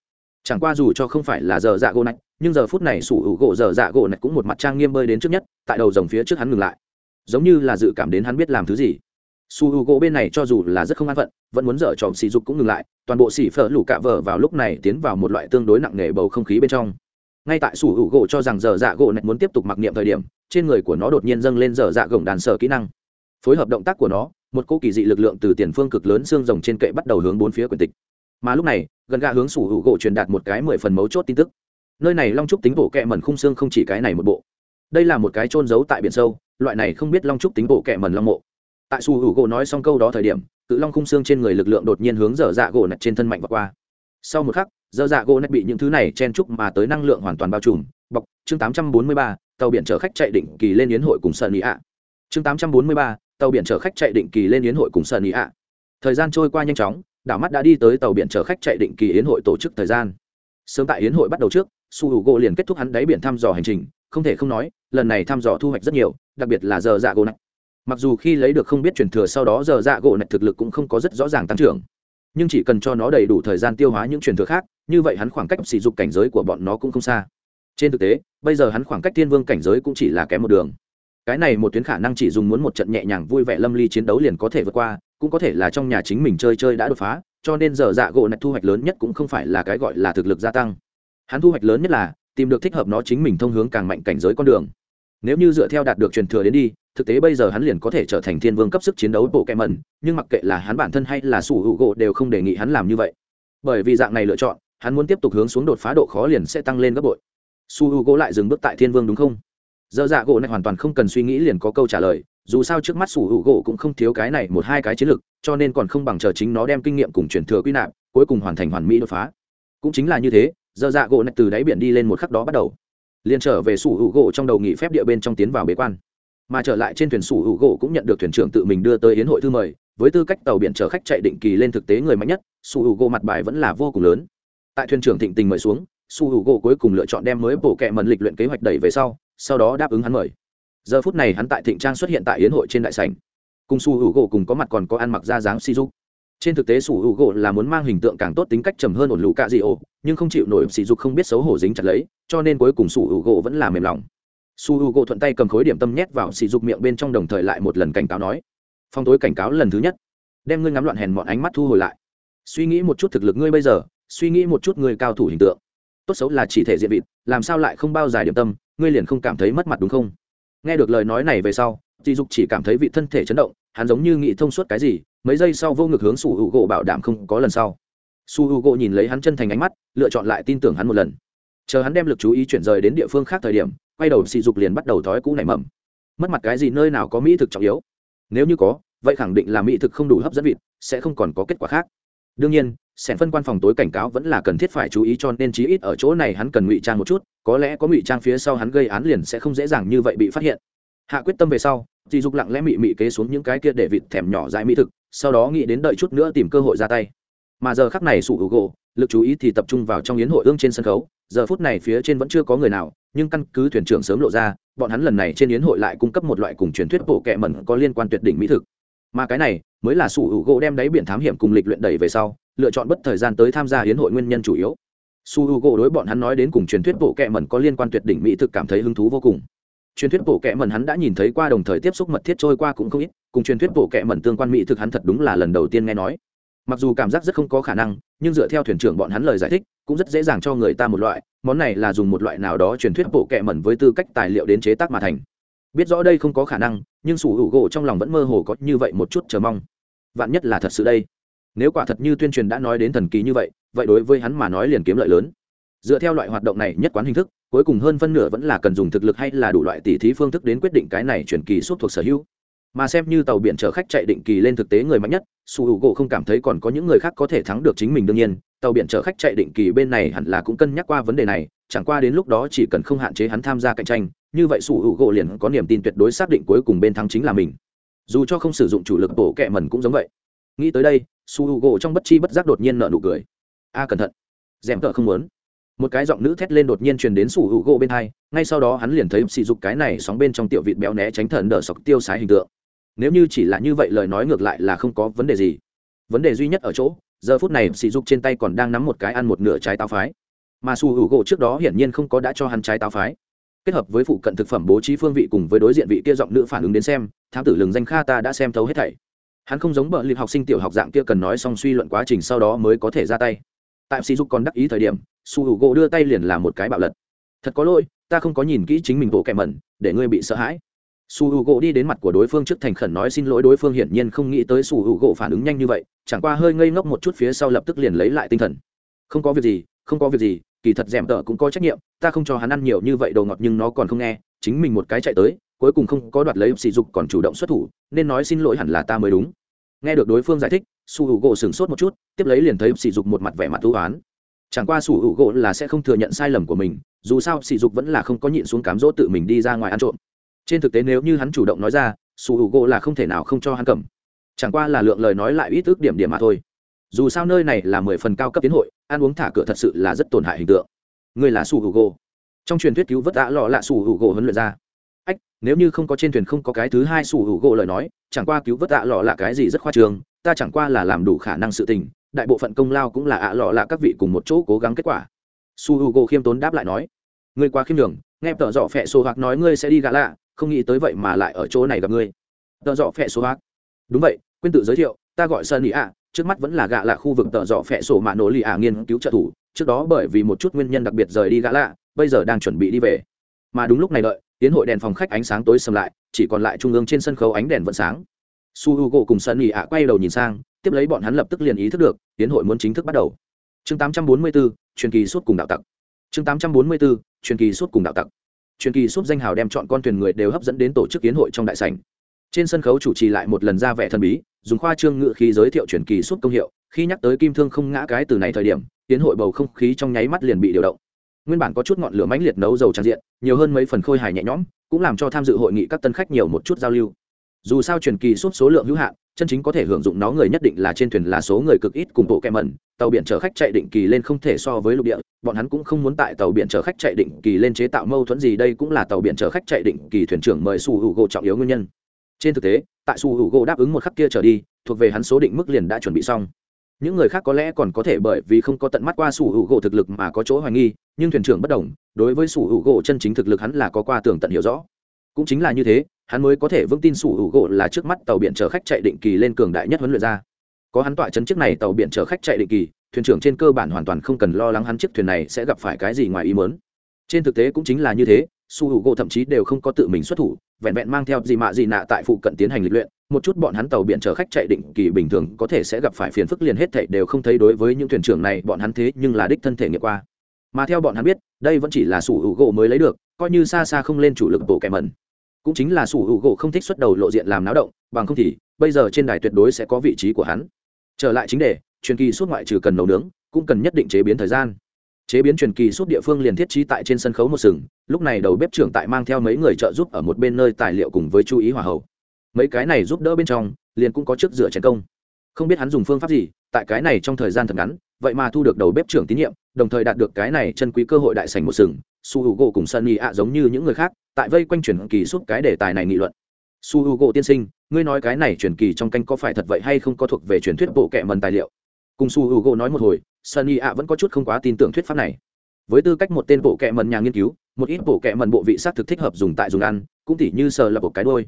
Chẳng qua dù cho không phải là giờ dạ gỗ nạch, nhưng giờ phút này sủ hữu gỗ giờ dạ gỗ nạch cũng một mặt trang nghiêm bơi đến trước nhất, tại đầu dòng phía trước hắn ngừng lại. Giống như là dự cảm đến hắn biết làm thứ gì. Su hữu gỗ bên này cho dù là rất không an phận, vẫn muốn dở trò sỉ dục cũng ngừng lại, toàn bộ xỉ phở lủ cạ vờ vào lúc này tiến vào một loại tương đối nặng nề bầu không khí bên trong. Ngay tại sủ hữu gỗ cho rằng giờ dạ gỗ nạch muốn tiếp tục mặc niệm thời điểm, trên người của nó đột nhiên dâng lên giờ dạ gồng đàn sở kỹ năng phối hợp động tác của nó, một cô kỳ dị lực lượng từ tiền phương cực lớn xương rồng trên kệ bắt đầu hướng bốn phía quyền tịch. Mà lúc này, gần gà hướng sủ hữu gỗ truyền đạt một cái mười phần mấu chốt tin tức. Nơi này long trúc tính bộ kẹ mẩn khung xương không chỉ cái này một bộ. Đây là một cái trôn giấu tại biển sâu, loại này không biết long trúc tính bộ kẹ mẩn long mộ. Tại sủ hữu gỗ nói xong câu đó thời điểm, cự long khung xương trên người lực lượng đột nhiên hướng dở dạ gỗ nạch trên thân mạnh và qua. Sau một khắc, dở dạ gỗ nạch bị những thứ này chen trúc mà tới năng lượng hoàn toàn bao trùm. Bọc chương tám trăm bốn mươi ba, tàu biển chở khách chạy định kỳ lên yến hội cùng sợ nị ạ. Chương tám trăm bốn mươi ba tàu biển chở khách chạy định kỳ lên yến hội cùng sơn ý ạ. Thời gian trôi qua nhanh chóng, đảo mắt đã đi tới tàu biển chở khách chạy định kỳ yến hội tổ chức thời gian. Sớm tại yến hội bắt đầu trước, su hữu gỗ liền kết thúc hắn đáy biển thăm dò hành trình, không thể không nói, lần này thăm dò thu hoạch rất nhiều, đặc biệt là giờ dạ gỗ nạch. Mặc dù khi lấy được không biết truyền thừa sau đó giờ dạ gỗ nạch thực lực cũng không có rất rõ ràng tăng trưởng, nhưng chỉ cần cho nó đầy đủ thời gian tiêu hóa những truyền thừa khác, như vậy hắn khoảng cách sỉ dục cảnh giới của bọn nó cũng không xa. Trên thực tế, bây giờ hắn khoảng cách thiên vương cảnh giới cũng chỉ là kém một đường cái này một tuyến khả năng chỉ dùng muốn một trận nhẹ nhàng vui vẻ lâm ly chiến đấu liền có thể vượt qua, cũng có thể là trong nhà chính mình chơi chơi đã đột phá, cho nên giờ dạ gỗ nạch thu hoạch lớn nhất cũng không phải là cái gọi là thực lực gia tăng. Hắn thu hoạch lớn nhất là tìm được thích hợp nó chính mình thông hướng càng mạnh cảnh giới con đường. Nếu như dựa theo đạt được truyền thừa đến đi, thực tế bây giờ hắn liền có thể trở thành thiên vương cấp sức chiến đấu bộ kẹ mẩn, nhưng mặc kệ là hắn bản thân hay là sủ hữu gỗ đều không đề nghị hắn làm như vậy. Bởi vì dạng này lựa chọn, hắn muốn tiếp tục hướng xuống đột phá độ khó liền sẽ tăng lên gấp bội. Su hữu gỗ lại dừng bước tại thiên vương đúng không? Dơ dạ gỗ này hoàn toàn không cần suy nghĩ liền có câu trả lời, dù sao trước mắt sủ hữu gỗ cũng không thiếu cái này một hai cái chiến lược cho nên còn không bằng chờ chính nó đem kinh nghiệm cùng truyền thừa quy nạp, cuối cùng hoàn thành hoàn mỹ đột phá. Cũng chính là như thế dơ dạ gỗ này từ đáy biển đi lên một khắc đó bắt đầu, liền trở về sủ hữu gỗ trong đầu nghị phép địa bên trong tiến vào bế quan. Mà trở lại trên thuyền sủ hữu gỗ cũng nhận được thuyền trưởng tự mình đưa tới yến hội thư mời, với tư cách tàu biển chở khách chạy định kỳ lên thực tế người mạnh nhất, sủ hữu gỗ mặt bài vẫn là vô cùng lớn. Tại thuyền trưởng thịnh tình mời xuống su hữu gỗ cuối cùng lựa chọn đem mới bộ kệ mần lịch luyện kế hoạch đẩy về sau sau đó đáp ứng hắn mời. Giờ phút này hắn tại thịnh trang xuất hiện tại yến hội trên đại sảnh. Cùng su hữu gỗ cùng có mặt còn có ăn mặc ra dáng si dục trên thực tế su hữu gỗ là muốn mang hình tượng càng tốt tính cách trầm hơn ổn lũ cạ dị ổ, nhưng không chịu nổi si dục không biết xấu hổ dính chặt lấy, cho nên cuối cùng su hữu gỗ vẫn là mềm lòng. Su hữu gỗ thuận tay cầm khối điểm tâm nhét vào si dục miệng bên trong đồng thời lại một lần cảnh cáo nói, phong tối cảnh cáo lần thứ nhất, đem ngươi ngắm loạn hèn mọn ánh mắt thu hồi lại. Suy nghĩ một chút thực lực ngươi bây giờ, suy nghĩ một chút ngươi cao thủ hình tượng. Tốt xấu là chỉ thể diện vịt, làm sao lại không bao dài điểm tâm ngươi liền không cảm thấy mất mặt đúng không? Nghe được lời nói này về sau dì dục chỉ cảm thấy vị thân thể chấn động, hắn giống như nghĩ thông suốt cái gì, mấy giây sau vô ngực hướng su hữu gỗ bảo đảm không có lần sau. Su hữu gỗ nhìn lấy hắn chân thành ánh mắt, lựa chọn lại tin tưởng hắn một lần. Chờ hắn đem lực chú ý chuyển rời đến địa phương khác thời điểm, quay đầu sỉ dục liền bắt đầu thói cũ nảy mầm. Mất mặt cái gì nơi nào có mỹ thực trọng yếu? Nếu như có, vậy khẳng định là mỹ thực không đủ hấp dẫn vịt, sẽ không còn có kết quả khác. Đương nhiên, sẻn phân quan phòng tối cảnh cáo vẫn là cần thiết phải chú ý cho nên chí ít ở chỗ này hắn cần ngụy trang một chút có lẽ có ngụy trang phía sau hắn gây án liền sẽ không dễ dàng như vậy bị phát hiện. Hạ quyết tâm về sau dì dục lặng lẽ mị mị kế xuống những cái kia để vịt thèm nhỏ dại mỹ thực, sau đó nghĩ đến đợi chút nữa tìm cơ hội ra tay. Mà giờ khắc này sủ hữu gỗ, lực chú ý thì tập trung vào trong yến hội ương trên sân khấu, giờ phút này phía trên vẫn chưa có người nào, nhưng căn cứ thuyền trưởng sớm lộ ra, bọn hắn lần này trên yến hội lại cung cấp một loại cùng truyền thuyết bộ kệ mẩn có liên quan tuyệt đỉnh mỹ thực. Mà cái này, mới là sủ hữu gỗ đem đáy biển thám hiểm cùng lịch luyện đẩy về sau, lựa chọn bất thời gian tới tham gia yến hội nguyên nhân chủ yếu su h u gỗ đối bọn hắn nói đến cùng truyền thuyết bộ kệ mẩn có liên quan tuyệt đỉnh mỹ thực cảm thấy hứng thú vô cùng. Truyền thuyết bộ kệ mẩn hắn đã nhìn thấy qua đồng thời tiếp xúc mật thiết trôi qua cũng không ít, cùng truyền thuyết bộ kệ mẩn tương quan mỹ thực hắn thật đúng là lần đầu tiên nghe nói. Mặc dù cảm giác rất không có khả năng, nhưng dựa theo thuyền trưởng bọn hắn lời giải thích, cũng rất dễ dàng cho người ta một loại, món này là dùng một loại nào đó truyền thuyết bộ kệ mẩn với tư cách tài liệu đến chế tác mà thành. Biết rõ đây không có khả năng, nhưng sủ hữu gỗ trong lòng vẫn mơ hồ có như vậy một chút chờ mong. Vạn nhất là thật sự đây. Nếu quả thật như tuyên truyền đã nói đến thần kỳ như vậy vậy đối với hắn mà nói liền kiếm lợi lớn. Dựa theo loại hoạt động này nhất quán hình thức, cuối cùng hơn phân nửa vẫn là cần dùng thực lực hay là đủ loại tỉ thí phương thức đến quyết định cái này chuyển kỳ suốt thuộc sở hữu. Mà xem như tàu biển chở khách chạy định kỳ lên thực tế người mạnh nhất, su h u gỗ không cảm thấy còn có những người khác có thể thắng được chính mình đương nhiên, tàu biển chở khách chạy định kỳ bên này hẳn là cũng cân nhắc qua vấn đề này, chẳng qua đến lúc đó chỉ cần không hạn chế hắn tham gia cạnh tranh, như vậy sủ hữu gỗ liền có niềm tin tuyệt đối xác định cuối cùng bên thắng chính là mình. Dù cho không sử dụng chủ lực bổ kẹ mần cũng giống vậy. Nghĩ tới đây, su h u gỗ trong bất chi bất giác đột nhiên nợ nụ cười a cẩn thận. Dèm tợ không muốn. Một cái giọng nữ thét lên đột nhiên truyền đến sủ hữu gỗ bên hai, ngay sau đó hắn liền thấy sỉ dục cái này sóng bên trong tiểu vịt béo né tránh thần đỡ sọc tiêu sái hình tượng. Nếu như chỉ là như vậy lời nói ngược lại là không có vấn đề gì. Vấn đề duy nhất ở chỗ, giờ phút này sỉ dục trên tay còn đang nắm một cái ăn một nửa trái táo phái. Mà sủ hữu gỗ trước đó hiển nhiên không có đã cho hắn trái táo phái. Kết hợp với phụ cận thực phẩm bố trí phương vị cùng với đối diện vị kia giọng nữ phản ứng đến xem, thám tử lừng danh kha ta đã xem thấu hết thảy. Hắn không giống bợ liệt học sinh tiểu học dạng kia cần nói xong suy luận quá trình sau đó mới có thể ra tay tại sỉ dục còn đắc ý thời điểm, su hữu gỗ đưa tay liền làm một cái bạo lật. Thật có lỗi, ta không có nhìn kỹ chính mình bộ kẻ mẩn, để ngươi bị sợ hãi. Su hữu gỗ đi đến mặt của đối phương trước thành khẩn nói xin lỗi đối phương hiển nhiên không nghĩ tới su hữu gỗ phản ứng nhanh như vậy, chẳng qua hơi ngây ngốc một chút phía sau lập tức liền lấy lại tinh thần. Không có việc gì, không có việc gì, kỳ thật d tợ cũng có trách nhiệm, ta không cho hắn ăn nhiều như vậy đồ ngọt nhưng nó còn không nghe, chính mình một cái chạy tới, cuối cùng không có đoạt lấy sỉ dục còn chủ động xuất thủ, nên nói xin lỗi hẳn là ta mới đúng. Nghe được đối phương giải thích su h u gỗ sửng sốt một chút, tiếp lấy liền thấy sỉ dục một mặt vẻ mặt thú oán. Chẳng qua su h u gỗ là sẽ không thừa nhận sai lầm của mình, dù sao sỉ dục vẫn là không có nhịn xuống cám dỗ tự mình đi ra ngoài ăn trộm. Trên thực tế nếu như hắn chủ động nói ra, su h u gỗ là không thể nào không cho hắn cầm. Chẳng qua là lượng lời nói lại ít ước điểm điểm mà thôi. Dù sao nơi này là mười phần cao cấp tiến hội, ăn uống thả cửa thật sự là rất tổn hại hình tượng. Ngươi là su h u gỗ trong truyền thuyết cứu vớt đã lọ lạ su h u gỗ huấn luyện ra nếu như không có trên thuyền không có cái thứ hai sủ hữu gỗ lời nói, chẳng qua cứu vớt ạ lọ là cái gì rất khoa trường, ta chẳng qua là làm đủ khả năng sự tình, đại bộ phận công lao cũng là ạ lọ là các vị cùng một chỗ cố gắng kết quả. Su hữu gỗ khiêm tốn đáp lại nói, ngươi quá khiêm đường nghe tợ dọ phẹ số hoặc nói ngươi sẽ đi gã lạ, không nghĩ tới vậy mà lại ở chỗ này gặp ngươi. Tợ dọ phẹ số hoặc đúng vậy, quên tự giới thiệu, ta gọi sơn ý ạ, trước mắt vẫn là gạ lạ khu vực tợ dọ phẹ sổ mạ nổ lì ạ nghiên cứu trợ thủ, trước đó bởi vì một chút nguyên nhân đặc biệt rời đi gã lạ, bây giờ đang chuẩn bị đi về. Mà đúng lúc này đợi tiến hội đèn phòng khách ánh sáng tối sầm lại chỉ còn lại trung ương trên sân khấu ánh đèn vẫn sáng. Su h u gỗ cùng sân ỉ ạ quay đầu nhìn sang tiếp lấy bọn hắn lập tức liền ý thức được tiến hội muốn chính thức bắt đầu. Chương 844, truyền kỳ suốt cùng đạo tặc. Chương 844, truyền kỳ suốt cùng đạo tặc. Truyền kỳ suốt danh hào đem chọn con thuyền người đều hấp dẫn đến tổ chức tiến hội trong đại sảnh. Trên sân khấu chủ trì lại một lần ra vẻ thần bí dùng khoa trương ngự khí giới thiệu truyền kỳ suốt công hiệu khi nhắc tới kim thương không ngã cái từ này thời điểm tiến hội bầu không khí trong nháy mắt liền bị điều động nguyên bản có chút ngọn lửa mãnh liệt nấu dầu tràn diện, nhiều hơn mấy phần khôi hài nhẹ nhõm, cũng làm cho tham dự hội nghị các tân khách nhiều một chút giao lưu. Dù sao truyền kỳ suốt số lượng hữu hạn, chân chính có thể hưởng dụng nó người nhất định là trên thuyền là số người cực ít cùng bộ kẹ mẩn, tàu biển chở khách chạy định kỳ lên không thể so với lục địa, bọn hắn cũng không muốn tại tàu biển chở khách chạy định kỳ lên chế tạo mâu thuẫn gì, đây cũng là tàu biển chở khách chạy định kỳ thuyền trưởng mời su hữu gỗ trọng yếu nguyên nhân. Trên thực tế, tại su hữu gỗ đáp ứng một khắc kia trở đi, thuộc về hắn số định mức liền đã chuẩn bị xong những người khác có lẽ còn có thể bởi vì không có tận mắt qua sủ hữu gỗ thực lực mà có chỗ hoài nghi, nhưng thuyền trưởng bất đồng, đối với sủ hữu gỗ chân chính thực lực hắn là có qua tường tận hiểu rõ. Cũng chính là như thế, hắn mới có thể vững tin sủ hữu gỗ là trước mắt tàu biển chở khách chạy định kỳ lên cường đại nhất huấn luyện ra. Có hắn tọa chấn trước này tàu biển chở khách chạy định kỳ, thuyền trưởng trên cơ bản hoàn toàn không cần lo lắng hắn chiếc thuyền này sẽ gặp phải cái gì ngoài ý mớn trên thực tế cũng chính là như thế su hữu gỗ thậm chí đều không có tự mình xuất thủ, vẹn vẹn mang theo gì mạ gì nạ tại phụ cận tiến hành lịch luyện một chút bọn hắn tàu biển chở khách chạy định kỳ bình thường có thể sẽ gặp phải phiền phức liền hết thảy đều không thấy đối với những thuyền trưởng này, bọn hắn thế nhưng là đích thân thể nghiệm qua. Mà theo bọn hắn biết, đây vẫn chỉ là sủ hữu gỗ mới lấy được, coi như xa xa không lên chủ lực bộ kẻ mẩn. Cũng chính là sủ hữu gỗ không thích xuất đầu lộ diện làm náo động, bằng không thì, bây giờ trên đài tuyệt đối sẽ có vị trí của hắn. Trở lại chính đề, truyền kỳ suốt ngoại trừ cần nấu nướng, cũng cần nhất định chế biến thời gian. Chế biến truyền kỳ suốt địa phương liền thiết trí tại trên sân khấu một sừng, lúc này đầu bếp trưởng tại mang theo mấy người trợ giúp ở một bên nơi tài liệu cùng với chú ý hòa hậu mấy cái này giúp đỡ bên trong, liền cũng có trước dựa chiến công. Không biết hắn dùng phương pháp gì, tại cái này trong thời gian thật ngắn, vậy mà thu được đầu bếp trưởng tín nhiệm, đồng thời đạt được cái này chân quý cơ hội đại sành một sừng. Su h u gỗ cùng sunny ạ giống như những người khác, tại vây quanh truyền kỳ suốt cái đề tài này nghị luận. Su h u gỗ tiên sinh, ngươi nói cái này truyền kỳ trong canh có phải thật vậy hay không có thuộc về truyền thuyết bộ kệ mần tài liệu? Cùng su h u gỗ nói một hồi, sunny ạ vẫn có chút không quá tin tưởng thuyết pháp này. Với tư cách một tên bộ kệ mần nhà nghiên cứu, một ít bộ kệ mần bộ vị s á thực thích hợp dùng tại dùng ăn, cũng tỉ như sờ là bộ cái đôi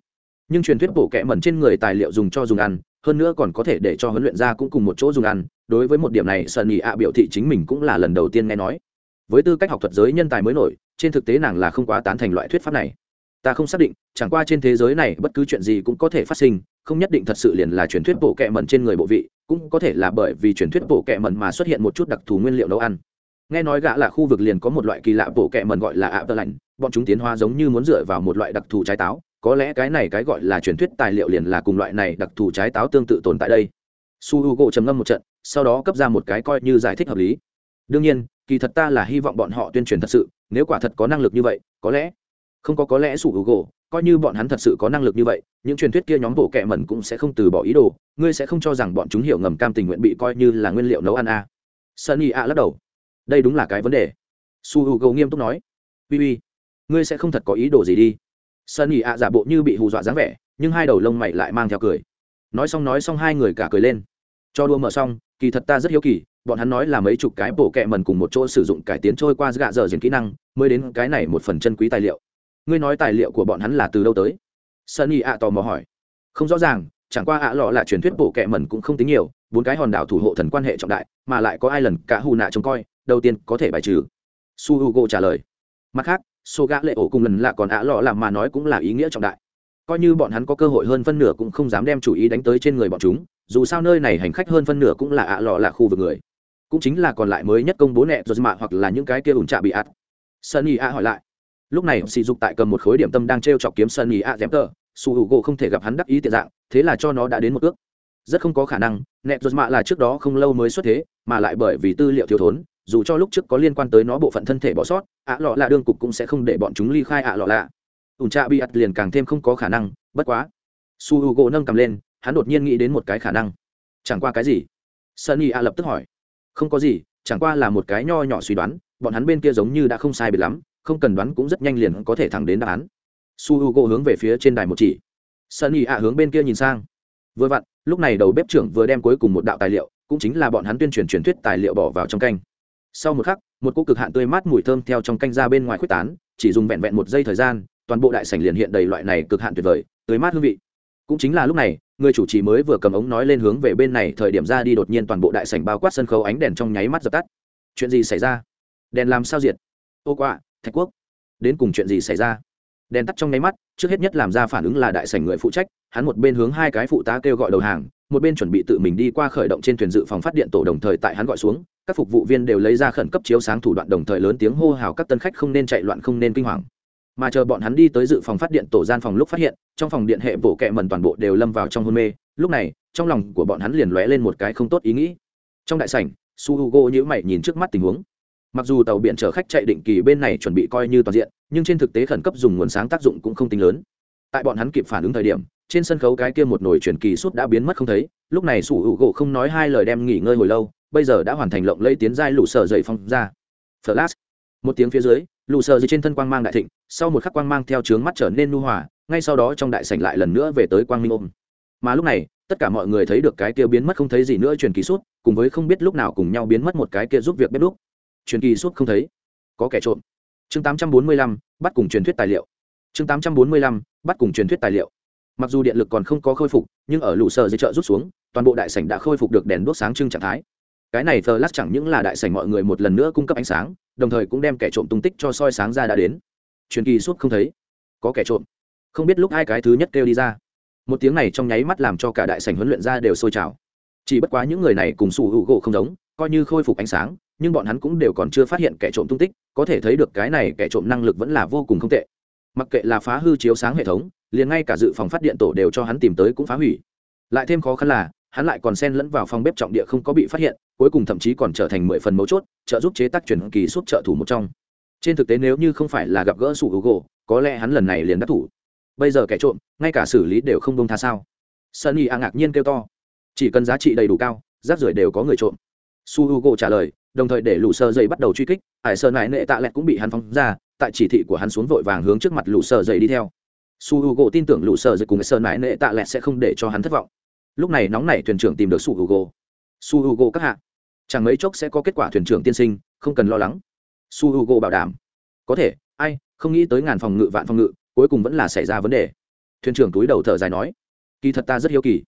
nhưng truyền thuyết bổ kẹ mẩn trên người tài liệu dùng cho dùng ăn, hơn nữa còn có thể để cho huấn luyện ra cũng cùng một chỗ dùng ăn. Đối với một điểm này sợ nhị ạ biểu thị chính mình cũng là lần đầu tiên nghe nói. Với tư cách học thuật giới nhân tài mới nổi, trên thực tế nàng là không quá tán thành loại thuyết pháp này. Ta không xác định, chẳng qua trên thế giới này bất cứ chuyện gì cũng có thể phát sinh, không nhất định thật sự liền là truyền thuyết bổ kẹ mẩn trên người bộ vị, cũng có thể là bởi vì truyền thuyết bổ kẹ mẩn mà xuất hiện một chút đặc thù nguyên liệu nấu ăn. Nghe nói gã là khu vực liền có một loại kỳ lạ bổ kẹ mẩn gọi là ạ tơ lạnh bọn chúng tiến hóa giống như muốn dựa vào một loại đặc thù trái táo có lẽ cái này cái gọi là truyền thuyết tài liệu liền là cùng loại này đặc thù trái táo tương tự tồn tại đây. Su h u gỗ trầm ngâm một trận, sau đó cấp ra một cái coi như giải thích hợp lý. Đương nhiên, kỳ thật ta là hy vọng bọn họ tuyên truyền thật sự, nếu quả thật có năng lực như vậy, có lẽ, không có có lẽ sủ hữu gỗ coi như bọn hắn thật sự có năng lực như vậy, những truyền thuyết kia nhóm bộ kệ mẩn cũng sẽ không từ bỏ ý đồ, ngươi sẽ không cho rằng bọn chúng hiểu ngầm cam tình nguyện bị coi như là nguyên liệu nấu ăn a à. sunny a lắc đầu. Đây đúng là cái vấn đề. Su h u gỗ nghiêm túc nói. Uy uy, ngươi sẽ không thật có ý đồ gì đi sunny ạ giả bộ như bị hù dọa dáng vẻ, nhưng hai đầu lông mày lại mang theo cười. Nói xong nói xong hai người cả cười lên. Cho đua mở xong, kỳ thật ta rất hiếu kỳ, bọn hắn nói là mấy chục cái bộ kẹ mần cùng một chỗ sử dụng cải tiến trôi qua gạ dở diễn kỹ năng, mới đến cái này một phần chân quý tài liệu. Ngươi nói tài liệu của bọn hắn là từ đâu tới? Sunny ạ tò mò hỏi. Không rõ ràng, chẳng qua ạ lọ là truyền thuyết bộ kẹ mần cũng không tính nhiều, bốn cái hòn đảo thủ hộ thần quan hệ trọng đại, mà lại có ai lần cả hù nạ trông coi, đầu tiên có thể bài trừ. Su h u g o trả lời. Mặt khác số gã lệ ổ cùng lần lạ còn ạ lọ làm mà nói cũng là ý nghĩa trọng đại. Coi như bọn hắn có cơ hội hơn phân nửa cũng không dám đem chủ ý đánh tới trên người bọn chúng, dù sao nơi này hành khách hơn phân nửa cũng là ạ lọ là khu vực người. Cũng chính là còn lại mới nhất công bố nẹ rồi mạ hoặc là những cái kia ủn trạ bị ạt. Sunny a hỏi lại. Lúc này, sỉ dục tại cầm một khối điểm tâm đang t r e o chọc kiếm sunny a dém tờ su hủ gỗ không thể gặp hắn đắc ý tiện dạng, thế là cho nó đã đến một ước. Rất không có khả năng, nẹ rồi mạ là trước đó không lâu mới xuất thế, mà lại bởi vì tư liệu thiếu thốn dù cho lúc trước có liên quan tới nó bộ phận thân thể bỏ sót, ạ lọ là đương cục cũng sẽ không để bọn chúng ly khai ạ lọ lạ. Ủn trạ bị ạt liền càng thêm không có khả năng, bất quá. Su h u gỗ nâng cầm lên, hắn đột nhiên nghĩ đến một cái khả năng. Chẳng qua cái gì? Sunny ạ lập tức hỏi. Không có gì, chẳng qua là một cái nho nhỏ suy đoán, bọn hắn bên kia giống như đã không sai biệt lắm, không cần đoán cũng rất nhanh liền có thể thẳng đến đáp án. Su h u g o hướng về phía trên đài một chỉ. Sunny ạ hướng bên kia nhìn sang. Vừa vặn, lúc này đầu bếp trưởng vừa đem cuối cùng một đạo tài liệu, cũng chính là bọn hắn tuyên truyền truyền thuyết tài liệu bỏ vào trong canh sau một khắc, một cô cực hạn tươi mát mùi thơm theo trong canh ra bên ngoài khuếch tán, chỉ dùng vẹn vẹn một giây thời gian, toàn bộ đại sảnh liền hiện đầy loại này cực hạn tuyệt vời, tươi mát hương vị. Cũng chính là lúc này, người chủ trì mới vừa cầm ống nói lên hướng về bên này thời điểm ra đi đột nhiên toàn bộ đại sảnh bao quát sân khấu ánh đèn trong nháy mắt dập tắt. Chuyện gì xảy ra? Đèn làm sao diệt? Ô quạ, thạch quốc. Đến cùng chuyện gì xảy ra? Đèn tắt trong nháy mắt, trước hết nhất làm ra phản ứng là đại sảnh người phụ trách, hắn một bên hướng hai cái phụ tá kêu gọi đầu hàng, một bên chuẩn bị tự mình đi qua khởi động trên thuyền dự phòng phát điện tổ đồng thời tại hắn gọi xuống các phục vụ viên đều lấy ra khẩn cấp chiếu sáng thủ đoạn đồng thời lớn tiếng hô hào các tân khách không nên chạy loạn, không nên kinh hoàng. Mà chờ bọn hắn đi tới dự phòng phát điện tổ gian phòng lúc phát hiện, trong phòng điện hệ bộ kẹ mần toàn bộ đều lâm vào trong hôn mê. Lúc này, trong lòng của bọn hắn liền lóe lên một cái không tốt ý nghĩ. Trong đại sảnh, su hugo nhữ mày nhìn trước mắt tình huống. Mặc dù tàu biển chở khách chạy định kỳ bên này chuẩn bị coi như toàn diện, nhưng trên thực tế khẩn cấp dùng nguồn sáng tác dụng cũng không tính lớn. Tại bọn hắn kịp phản ứng thời điểm, trên sân khấu cái kia một nồi truyền kỳ suốt đã biến mất không thấy. Lúc này su hugo không nói hai lời đem nghỉ ngơi hồi lâu bây giờ đã hoàn thành lộng lẫy tiến giai lũ sở dậy phong ra. Flash. Một tiếng phía dưới lũ sở dậy trên thân quang mang đại thịnh sau một khắc quang mang theo trướng mắt trở nên nu hòa ngay sau đó trong đại sảnh lại lần nữa về tới quang minh ôm. Mà lúc này tất cả mọi người thấy được cái kia biến mất không thấy gì nữa truyền kỳ suốt cùng với không biết lúc nào cùng nhau biến mất một cái kia giúp việc bếp lúc truyền kỳ suốt không thấy. Có kẻ trộm. Chương 845, bắt cùng truyền thuyết tài liệu. Chương 845, bắt cùng truyền thuyết tài liệu. Mặc dù điện lực còn không có khôi phục nhưng ở lũ sở dưới chợ rút xuống toàn bộ đại sảnh đã khôi phục được đèn đuốc sáng trưng trạng thái cái này thờ lát chẳng những là đại sảnh mọi người một lần nữa cung cấp ánh sáng, đồng thời cũng đem kẻ trộm tung tích cho soi sáng ra đã đến. Truyền kỳ suốt không thấy. Có kẻ trộm. Không biết lúc hai cái thứ nhất kêu đi ra. Một tiếng này trong nháy mắt làm cho cả đại sảnh huấn luyện ra đều sôi trào. Chỉ bất quá những người này cùng sủ hữu gỗ không giống, coi như khôi phục ánh sáng, nhưng bọn hắn cũng đều còn chưa phát hiện kẻ trộm tung tích, có thể thấy được cái này kẻ trộm năng lực vẫn là vô cùng không tệ. Mặc kệ là phá hư chiếu sáng hệ thống, liền ngay cả dự phòng phát điện tổ đều cho hắn tìm tới cũng phá hủy. Lại thêm khó khăn là hắn lại còn xen lẫn vào phòng bếp trọng địa không có bị phát hiện, cuối cùng thậm chí còn trở thành mười phần mấu chốt, trợ giúp chế tác truyền kỳ suốt trợ thủ một trong. Trên thực tế nếu như không phải là gặp gỡ sủ hữu gỗ có lẽ hắn lần này liền đắc thủ. Bây giờ kẻ trộm, ngay cả xử lý đều không đông tha sao? Sunny a ngạc nhiên kêu to. Chỉ cần giá trị đầy đủ cao, rác rưởi đều có người trộm. Su h u g o trả lời, đồng thời để lũ sơ dậy bắt đầu truy kích, hải sơn mãi nệ tạ lẹt cũng bị hắn phóng ra, tại chỉ thị của hắn xuống vội vàng hướng trước mặt lũ sơ dậy đi theo. Su h u g o tin tưởng lũ sơ dậy cùng sơn mãi nệ tạ lẹt sẽ không để cho hắn thất vọng lúc này nóng nảy thuyền trưởng tìm được su hugo. Su hugo các hạ, chẳng mấy chốc sẽ có kết quả thuyền trưởng tiên sinh, không cần lo lắng. Su hugo bảo đảm. Có thể, ai, không nghĩ tới ngàn phòng ngự, vạn phòng ngự, cuối cùng vẫn là xảy ra vấn đề. Thuyền trưởng túi đầu thở dài nói, kỳ thật ta rất hiếu kỳ.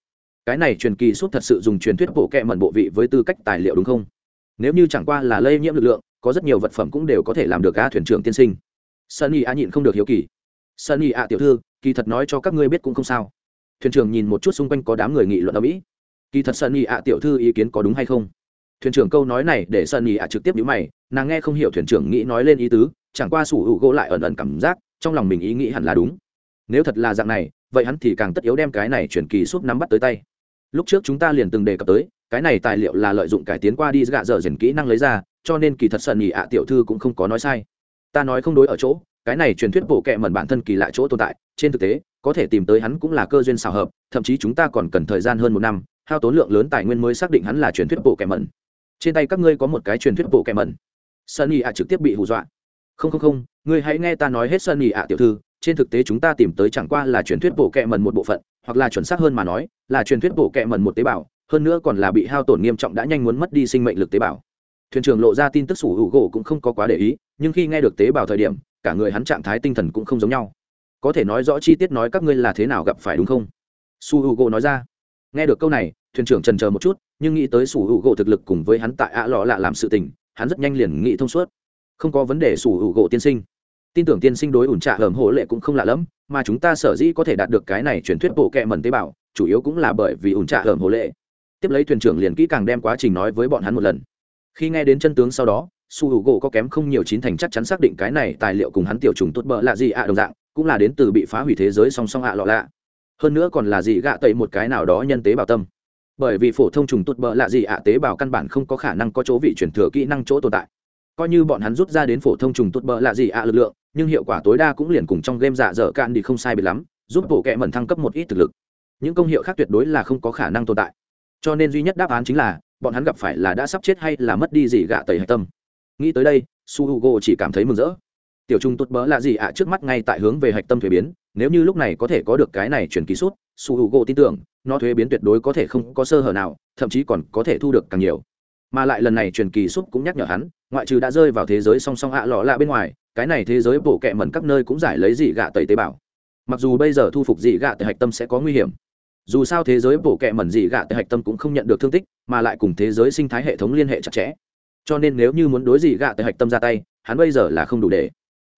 Cái này truyền kỳ suốt thật sự dùng truyền thuyết bộ kệ mẩn bộ vị với tư cách tài liệu đúng không? Nếu như chẳng qua là lây nhiễm lực lượng, có rất nhiều vật phẩm cũng đều có thể làm được a thuyền trưởng tiên sinh. Sunny a nhịn không được hiếu kỳ. Sunny a tiểu thư, kỳ thật nói cho các ngươi biết cũng không sao thuyền trưởng nhìn một chút xung quanh có đám người nghị luận ở mỹ. Kỳ thật sunny ạ tiểu thư ý kiến có đúng hay không? Thuyền trưởng câu nói này để sunny ạ trực tiếp nhữ mày, nàng nghe không hiểu thuyền trưởng nghĩ nói lên ý tứ, chẳng qua sủ hữu gỗ lại ẩn ẩn cảm giác, trong lòng mình ý nghĩ hẳn là đúng. Nếu thật là dạng này, vậy hắn thì càng tất yếu đem cái này chuyển kỳ suốt nắm bắt tới tay. Lúc trước chúng ta liền từng đề cập tới, cái này tài liệu là lợi dụng cải tiến qua đi gạ dở dần kỹ năng lấy ra, cho nên kỳ thật sân nhị ạ tiểu thư cũng không có nói sai. Ta nói không đối ở chỗ, cái này truyền thuyết bộ kệ mẩn bản thân kỳ lạ chỗ tồn tại, trên thực tế có thể tìm tới hắn cũng là cơ duyên xào hợp, thậm chí chúng ta còn cần thời gian hơn một năm, hao tốn lượng lớn tài nguyên mới xác định hắn là truyền thuyết bộ kẻ mẩn. Trên tay các ngươi có một cái truyền thuyết bộ kẻ mẩn. Sunny ạ trực tiếp bị hù dọa. Không không không, ngươi hãy nghe ta nói hết sunny ạ tiểu thư, trên thực tế chúng ta tìm tới chẳng qua là truyền thuyết bộ kệ mẩn một bộ phận, hoặc là chuẩn xác hơn mà nói, là truyền thuyết bộ kệ mẩn một tế bào, hơn nữa còn là bị hao tổn nghiêm trọng đã nhanh muốn mất đi sinh mệnh lực tế bào. Thuyền trưởng lộ ra tin tức sủ hữu gỗ cũng không có quá để ý, nhưng khi nghe được tế bào thời điểm, cả người hắn trạng thái tinh thần cũng không giống nhau có thể nói rõ chi tiết nói các ngươi là thế nào gặp phải đúng không? Su hữu gỗ nói ra. Nghe được câu này, thuyền trưởng trần chờ một chút, nhưng nghĩ tới sủ hữu gỗ thực lực cùng với hắn tại ạ lọ lạ làm sự tình, hắn rất nhanh liền nghĩ thông suốt. Không có vấn đề sủ hữu gỗ tiên sinh. Tin tưởng tiên sinh đối ủn trạ hởm hộ lệ cũng không lạ lẫm, mà chúng ta sở dĩ có thể đạt được cái này truyền thuyết bộ kẹ mẩn tế bào, chủ yếu cũng là bởi vì ủn trạ hởm hộ lệ. Tiếp lấy thuyền trưởng liền kỹ càng đem quá trình nói với bọn hắn một lần. Khi nghe đến chân tướng sau đó, su h u gỗ có kém không nhiều chín thành chắc chắn xác định cái này tài liệu cùng hắn tiểu trùng tốt bỡ là gì ạ đồng dạng cũng là đến từ bị phá hủy thế giới song song ạ lọ lạ. Hơn nữa còn là gì gạ tẩy một cái nào đó nhân tế bào tâm. Bởi vì phổ thông trùng tụt bợ lạ gì ạ tế bào căn bản không có khả năng có chỗ vị chuyển thừa kỹ năng chỗ tồn tại. Coi như bọn hắn rút ra đến phổ thông trùng tụt bợ lạ gì ạ lực lượng, nhưng hiệu quả tối đa cũng liền cùng trong game dạ dở can đi không sai biệt lắm, giúp bộ kẹ mẩn thăng cấp một ít thực lực. Những công hiệu khác tuyệt đối là không có khả năng tồn tại. Cho nên duy nhất đáp án chính là, bọn hắn gặp phải là đã sắp chết hay là mất đi gì gạ tẩy hạch tâm. Nghĩ tới đây su h u g o chỉ cảm thấy mừng rỡ tiểu trung tốt bỡ là gì ạ? Trước mắt ngay tại hướng về hạch tâm thuế biến, nếu như lúc này có thể có được cái này chuyển ký sút su h u g o tin tưởng, nó thuế biến tuyệt đối có thể không có sơ hở nào, thậm chí còn có thể thu được càng nhiều. Mà lại lần này truyền kỳ sút cũng nhắc nhở hắn, ngoại trừ đã rơi vào thế giới song song ạ lọ lạ bên ngoài, cái này thế giới bổ kẹ mẩn các nơi cũng giải lấy dị gạ tẩy tế bào. Mặc dù bây giờ thu phục dị gạ tẩy hạch tâm sẽ có nguy hiểm, dù sao thế giới bổ kẹ mẩn dị gạ tại hạch tâm cũng không nhận được thương tích, mà lại cùng thế giới sinh thái hệ thống liên hệ chặt chẽ. Cho nên nếu như muốn đối dị gạ tại hạch tâm ra tay, hắn bây giờ là không đủ để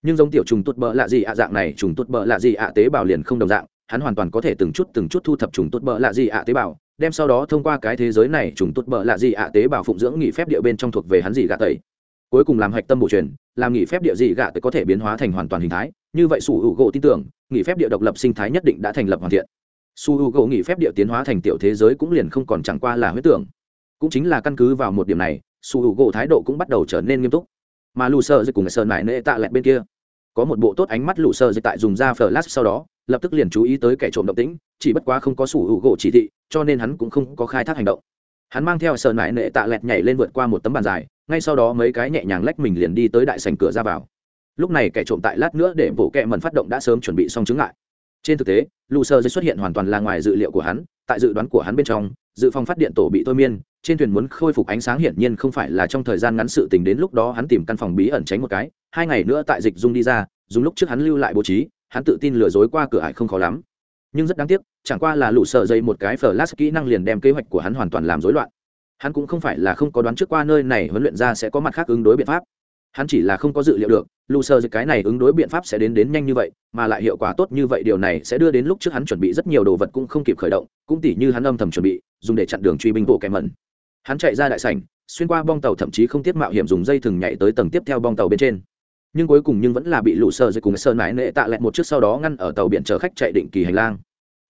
nhưng giống tiểu trùng tốt bợ lạ gì ạ dạng này, trùng tốt bợ lạ gì ạ tế bào liền không đồng dạng, hắn hoàn toàn có thể từng chút từng chút thu thập trùng tốt bợ lạ gì ạ tế bào, đem sau đó thông qua cái thế giới này trùng tốt bợ lạ gì ạ tế bào phụng dưỡng nghỉ phép địa bên trong thuộc về hắn gì gạ tẩy. Cuối cùng làm hạch tâm bổ truyền, làm nghỉ phép địa gì gạ tẩy có thể biến hóa thành hoàn toàn hình thái, như vậy sủ hữu gỗ tin tưởng, nghỉ phép địa độc lập sinh thái nhất định đã thành lập hoàn thiện. Su hữu u gỗ nghỉ phép địa tiến hóa thành tiểu thế giới cũng liền không còn chẳng qua là huyết tưởng. Cũng chính là căn cứ vào một điểm này, su hữu u gỗ thái độ cũng bắt đầu trở nên nghiêm túc. Mà lù sợ dịch cùng sơn mãi nệ tạ lẹt bên kia có một bộ tốt ánh mắt lũ sơ dịch tại dùng ra flash sau đó, lập tức liền chú ý tới kẻ trộm động tĩnh, chỉ bất quá không có sủ hữu gỗ chỉ thị, cho nên hắn cũng không có khai thác hành động. Hắn mang theo sơn mãi nệ tạ lẹt nhảy lên vượt qua một tấm bàn dài, ngay sau đó mấy cái nhẹ nhàng lách mình liền đi tới đại sành cửa ra vào. Lúc này kẻ trộm tại lát nữa để bộ kẹ mần phát động đã sớm chuẩn bị xong chứng lại trên thực tế, lũ sơ dịch xuất hiện hoàn toàn là ngoài dự liệu của hắn, tại dự đoán của hắn bên trong, dự phòng phát điện tổ bị thôi miên trên thuyền muốn khôi phục ánh sáng hiển nhiên không phải là trong thời gian ngắn sự tình, đến lúc đó hắn tìm căn phòng bí ẩn tránh một cái, hai ngày nữa tại dịch dung đi ra, dùng lúc trước hắn lưu lại bố trí, hắn tự tin lừa dối qua cửa ải không khó lắm. Nhưng rất đáng tiếc, chẳng qua là lũ sợ dây một cái flash kỹ năng liền đem kế hoạch của hắn hoàn toàn làm rối loạn. Hắn cũng không phải là không có đoán trước qua nơi này huấn luyện ra sẽ có mặt khác ứng đối biện pháp. Hắn chỉ là không có dự liệu được lù sợ cái này ứng đối biện pháp sẽ đến đến nhanh như vậy, mà lại hiệu quả tốt như vậy điều này sẽ đưa đến lúc trước hắn chuẩn bị rất nhiều đồ vật cũng không kịp khởi động, cũng tỉ như hắn âm thầm chuẩn bị, dùng để chặn đường truy binh bộ kèm mẩn hắn chạy ra đại sảnh xuyên qua bong tàu thậm chí không tiết mạo hiểm dùng dây thừng nhảy tới tầng tiếp theo bong tàu bên trên. Nhưng cuối cùng nhưng vẫn là bị lũ sơ dây cùng sơn mãi nệ tạ lẹt một chiếc sau đó ngăn ở tàu biển chở khách chạy định kỳ hành lang.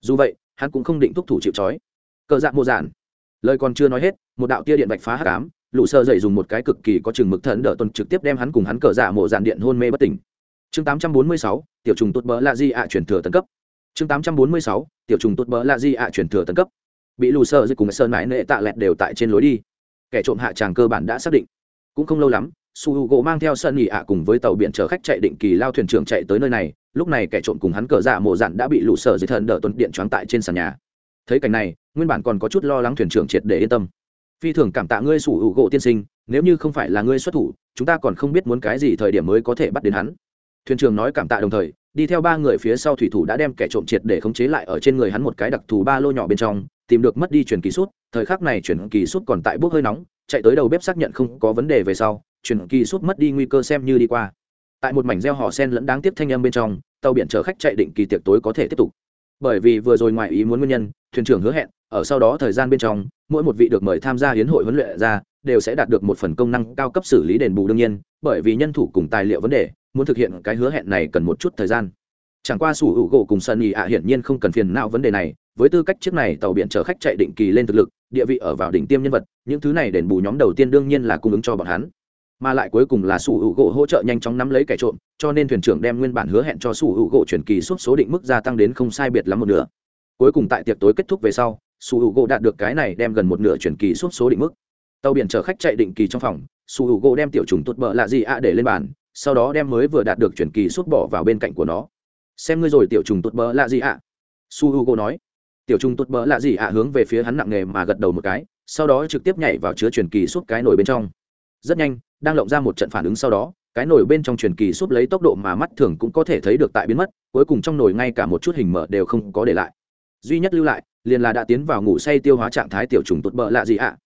Dù vậy hắn cũng không định thúc thủ chịu trói. Cờ dạng mô giản lời còn chưa nói hết một đạo tia điện bạch phá hát cám lũ sơ dậy dùng một cái cực kỳ có chừng mực thần đỡ tuần trực tiếp đem hắn cùng hắn cờ dạ mộ dạn điện hôn mê bất tỉnh. Chương 846, tiểu trùng tốt bỡ là di ạ chuyển thừa tấn cấp. Chương 846, tiểu trùng tốt bỡ là di ạ chuyển thừa tấn cấp bị lù sợ dưới cùng sơn mãi nệ tạ lẹt đều tại trên lối đi. Kẻ trộm hạ tràng cơ bản đã xác định. Cũng không lâu lắm, su h u gỗ mang theo sân nghỉ ạ cùng với tàu biển chở khách chạy định kỳ lao thuyền trưởng chạy tới nơi này. Lúc này kẻ trộm cùng hắn cờ dạ mộ dạn đã bị lũ sở dưới thần đỡ tuần điện choáng tại trên sàn nhà. Thấy cảnh này, nguyên bản còn có chút lo lắng thuyền trưởng triệt để yên tâm. Phi thường cảm tạ ngươi sủ hữu gỗ tiên sinh, nếu như không phải là ngươi xuất thủ, chúng ta còn không biết muốn cái gì thời điểm mới có thể bắt đến hắn. Thuyền trưởng nói cảm tạ đồng thời, đi theo ba người phía sau thủy thủ đã đem kẻ trộm triệt để khống chế lại ở trên người hắn một cái đặc thù ba lô nhỏ bên trong tìm được mất đi truyền kỳ sút thời khắc này truyền kỳ sút còn tại bốc hơi nóng, chạy tới đầu bếp xác nhận không có vấn đề về sau, truyền kỳ sút mất đi nguy cơ xem như đi qua. Tại một mảnh gieo hò sen lẫn đáng tiếp thanh âm bên trong, tàu biển chở khách chạy định kỳ tiệc tối có thể tiếp tục. Bởi vì vừa rồi ngoài ý muốn nguyên nhân, thuyền trưởng hứa hẹn, ở sau đó thời gian bên trong, mỗi một vị được mời tham gia hiến hội huấn luyện ra, đều sẽ đạt được một phần công năng cao cấp xử lý đền bù đương nhiên, bởi vì nhân thủ cùng tài liệu vấn đề, muốn thực hiện cái hứa hẹn này cần một chút thời gian. Chẳng qua sủ hữu gỗ cùng sân nhì ạ hiển nhiên không cần phiền não vấn đề này với tư cách trước này tàu biển chở khách chạy định kỳ lên thực lực, địa vị ở vào đỉnh tiêm nhân vật, những thứ này đền bù nhóm đầu tiên đương nhiên là cung ứng cho bọn hắn. Mà lại cuối cùng là sủ hữu gỗ hỗ trợ nhanh chóng nắm lấy kẻ trộm, cho nên thuyền trưởng đem nguyên bản hứa hẹn cho sủ hữu gỗ chuyển kỳ suốt số định mức gia tăng đến không sai biệt lắm một nửa. Cuối cùng tại tiệc tối kết thúc về sau, sủ hữu gỗ đạt được cái này đem gần một nửa chuyển kỳ suốt số định mức. Tàu biển chở khách chạy định kỳ trong phòng, sủ hữu gỗ đem tiểu trùng tụt bợ lạ gì ạ để lên bàn, sau đó đem mới vừa đạt được chuyển kỳ suốt bỏ vào bên cạnh của nó. Xem ngươi rồi, tiểu trùng tụt bợ lạ gì ạ? Su h u g nói tiểu trùng tụt bỡ lạ gì ạ, hướng về phía hắn nặng nghề mà gật đầu một cái, sau đó trực tiếp nhảy vào chứa truyền kỳ suốt cái nồi bên trong. Rất nhanh, đang lộng ra một trận phản ứng sau đó, cái nồi bên trong truyền kỳ suốt lấy tốc độ mà mắt thường cũng có thể thấy được tại biến mất, cuối cùng trong nồi ngay cả một chút hình mở đều không có để lại. Duy nhất lưu lại, liền là đã tiến vào ngủ say tiêu hóa trạng thái tiểu trùng tụt bợ lạ gì ạ. À?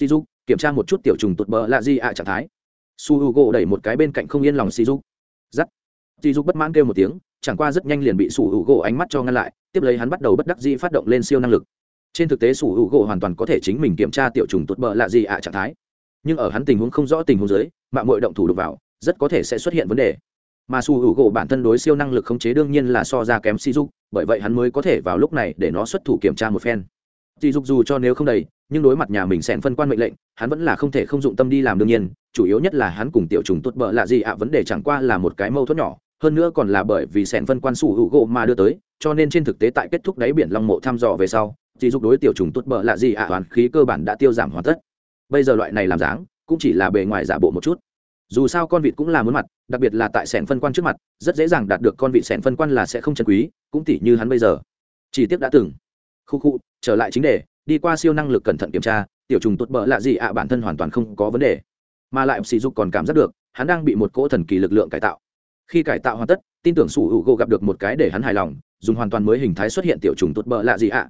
si dục kiểm tra một chút tiểu trùng tụt bợ lạ gì ạ trạng thái. Su h u đẩy một cái bên cạnh không yên lòng si dục giắt. Si dục bất mãn kêu một tiếng chẳng qua rất nhanh liền bị sủ hữu gỗ ánh mắt cho ngăn lại, tiếp lấy hắn bắt đầu bất đắc dĩ phát động lên siêu năng lực. Trên thực tế sủ hữu gỗ hoàn toàn có thể chính mình kiểm tra tiểu trùng tụt bợ lạ gì ạ trạng thái. Nhưng ở hắn tình huống không rõ tình huống dưới, mạng mội động thủ đục vào, rất có thể sẽ xuất hiện vấn đề. Mà Sủ hữu gỗ bản thân đối siêu năng lực khống chế đương nhiên là so ra kém si dục, bởi vậy hắn mới có thể vào lúc này để nó xuất thủ kiểm tra một phen. Si dục dù cho nếu không đầy, nhưng đối mặt nhà mình xẻn phân quan mệnh lệnh, hắn vẫn là không thể không dụng tâm đi làm đương nhiên, chủ yếu nhất là hắn cùng tiểu trùng tốt bợ lạ gì ạ vấn đề chẳng qua là một cái mâu thuẫn nhỏ hơn nữa còn là bởi vì xẻn phân quan sủ hữu gỗ mà đưa tới cho nên trên thực tế tại kết thúc đáy biển long mộ thăm dò về sau chỉ dục đối tiểu trùng tốt bợ lạ gì ạ à, hoàn khí cơ bản đã tiêu giảm hoàn tất. Bây giờ loại này làm dáng cũng chỉ là bề ngoài giả bộ một chút. Dù sao con vịt cũng là muốn mặt đặc biệt là tại sẻn phân quan trước mặt rất dễ dàng đạt được con vịt sẻn phân quan là sẽ không chân quý cũng tỉ như hắn bây giờ. Chỉ tiếc đã từng. Khu khu trở lại chính đề đi qua siêu năng lực cẩn thận kiểm tra tiểu trùng tốt bợ lạ gì ạ bản thân hoàn toàn không có vấn đề. Mà lại sỉ dục còn cảm giác được hắn đang bị một cỗ thần kỳ lực lượng cải tạo khi cải tạo hoàn tất, tin tưởng sủ hữu gỗ gặp được một cái để hắn hài lòng, dùng hoàn toàn mới hình thái xuất hiện tiểu trùng tốt bợ lạ gì ạ.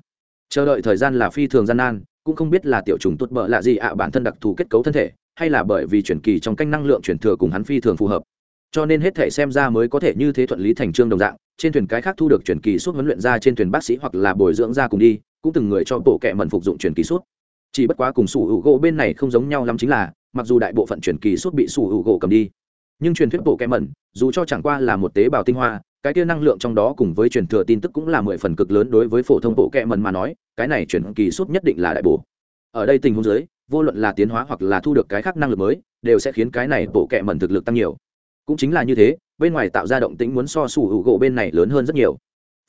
Chờ đợi thời gian là phi thường gian nan, cũng không biết là tiểu trùng tốt bợ lạ gì ạ bản thân đặc thù kết cấu thân thể, hay là bởi vì chuyển kỳ trong canh năng lượng chuyển thừa cùng hắn phi thường phù hợp. Cho nên hết thể xem ra mới có thể như thế thuận lý thành trương đồng dạng, trên thuyền cái khác thu được chuyển kỳ suốt huấn luyện ra trên thuyền bác sĩ hoặc là bồi dưỡng ra cùng đi, cũng từng người cho bộ kệ mần phục dụng chuyển kỳ suốt. Chỉ bất quá cùng sủ hữu gỗ bên này không giống nhau lắm chính là, mặc dù đại bộ phận chuyển kỳ suốt bị sủ hữu gỗ cầm đi nhưng truyền thuyết bộ kệ mẩn, dù cho chẳng qua là một tế bào tinh hoa, cái kia năng lượng trong đó cùng với truyền thừa tin tức cũng là mười phần cực lớn đối với phổ thông bộ kệ mẩn mà nói, cái này chuyển kỳ suốt nhất định là đại bổ. Ở đây tình huống dưới, vô luận là tiến hóa hoặc là thu được cái khác năng lực mới, đều sẽ khiến cái này bộ kệ mẩn thực lực tăng nhiều. Cũng chính là như thế, bên ngoài tạo ra động tĩnh muốn so sủ hữu gỗ bên này lớn hơn rất nhiều.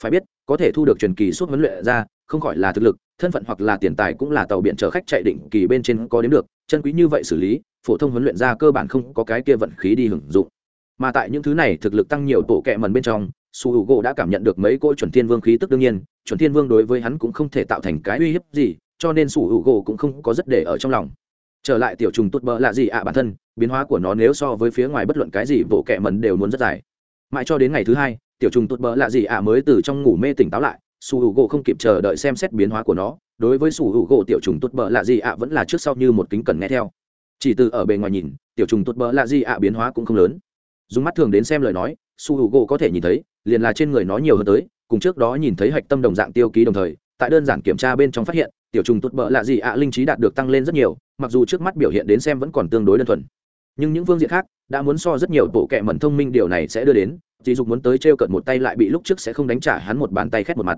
Phải biết, có thể thu được truyền kỳ suốt huấn luyện ra, không gọi là thực lực, thân phận hoặc là tiền tài cũng là tàu biển chở khách chạy định kỳ bên trên có đến được, chân quý như vậy xử lý phổ thông huấn luyện ra cơ bản không có cái kia vận khí đi hưởng dụng. Mà tại những thứ này thực lực tăng nhiều tổ kẹ mần bên trong, su h u gỗ đã cảm nhận được mấy cỗ chuẩn thiên vương khí tức đương nhiên, chuẩn thiên vương đối với hắn cũng không thể tạo thành cái uy hiếp gì, cho nên su h u gỗ cũng không có rất để ở trong lòng. Trở lại tiểu trùng tốt bỡ là gì ạ bản thân, biến hóa của nó nếu so với phía ngoài bất luận cái gì bộ kẹ mần đều muốn rất dài. Mãi cho đến ngày thứ hai, tiểu trùng tốt bỡ là gì ạ mới từ trong ngủ mê tỉnh táo lại, su h u gỗ không kịp chờ đợi xem xét biến hóa của nó, đối với su h u gỗ tiểu trùng tốt bỡ là gì ạ vẫn là trước sau như một kính cần nghe theo chỉ từ ở bề ngoài nhìn, tiểu trùng tốt bỡ lạ gì ạ à, biến hóa cũng không lớn. Dùng mắt thường đến xem lời nói, su h u gỗ có thể nhìn thấy, liền là trên người nó nhiều hơn tới, cùng trước đó nhìn thấy hạch tâm đồng dạng tiêu ký đồng thời, tại đơn giản kiểm tra bên trong phát hiện, tiểu trùng tốt bỡ lạ gì ạ à, linh trí đạt được tăng lên rất nhiều, mặc dù trước mắt biểu hiện đến xem vẫn còn tương đối đơn thuần. Nhưng những phương diện khác, đã muốn so rất nhiều bộ kệ mẩn thông minh điều này sẽ đưa đến dì dục muốn tới t r e o cận một tay lại bị lúc trước sẽ không đánh trả hắn một bàn tay khét một mặt.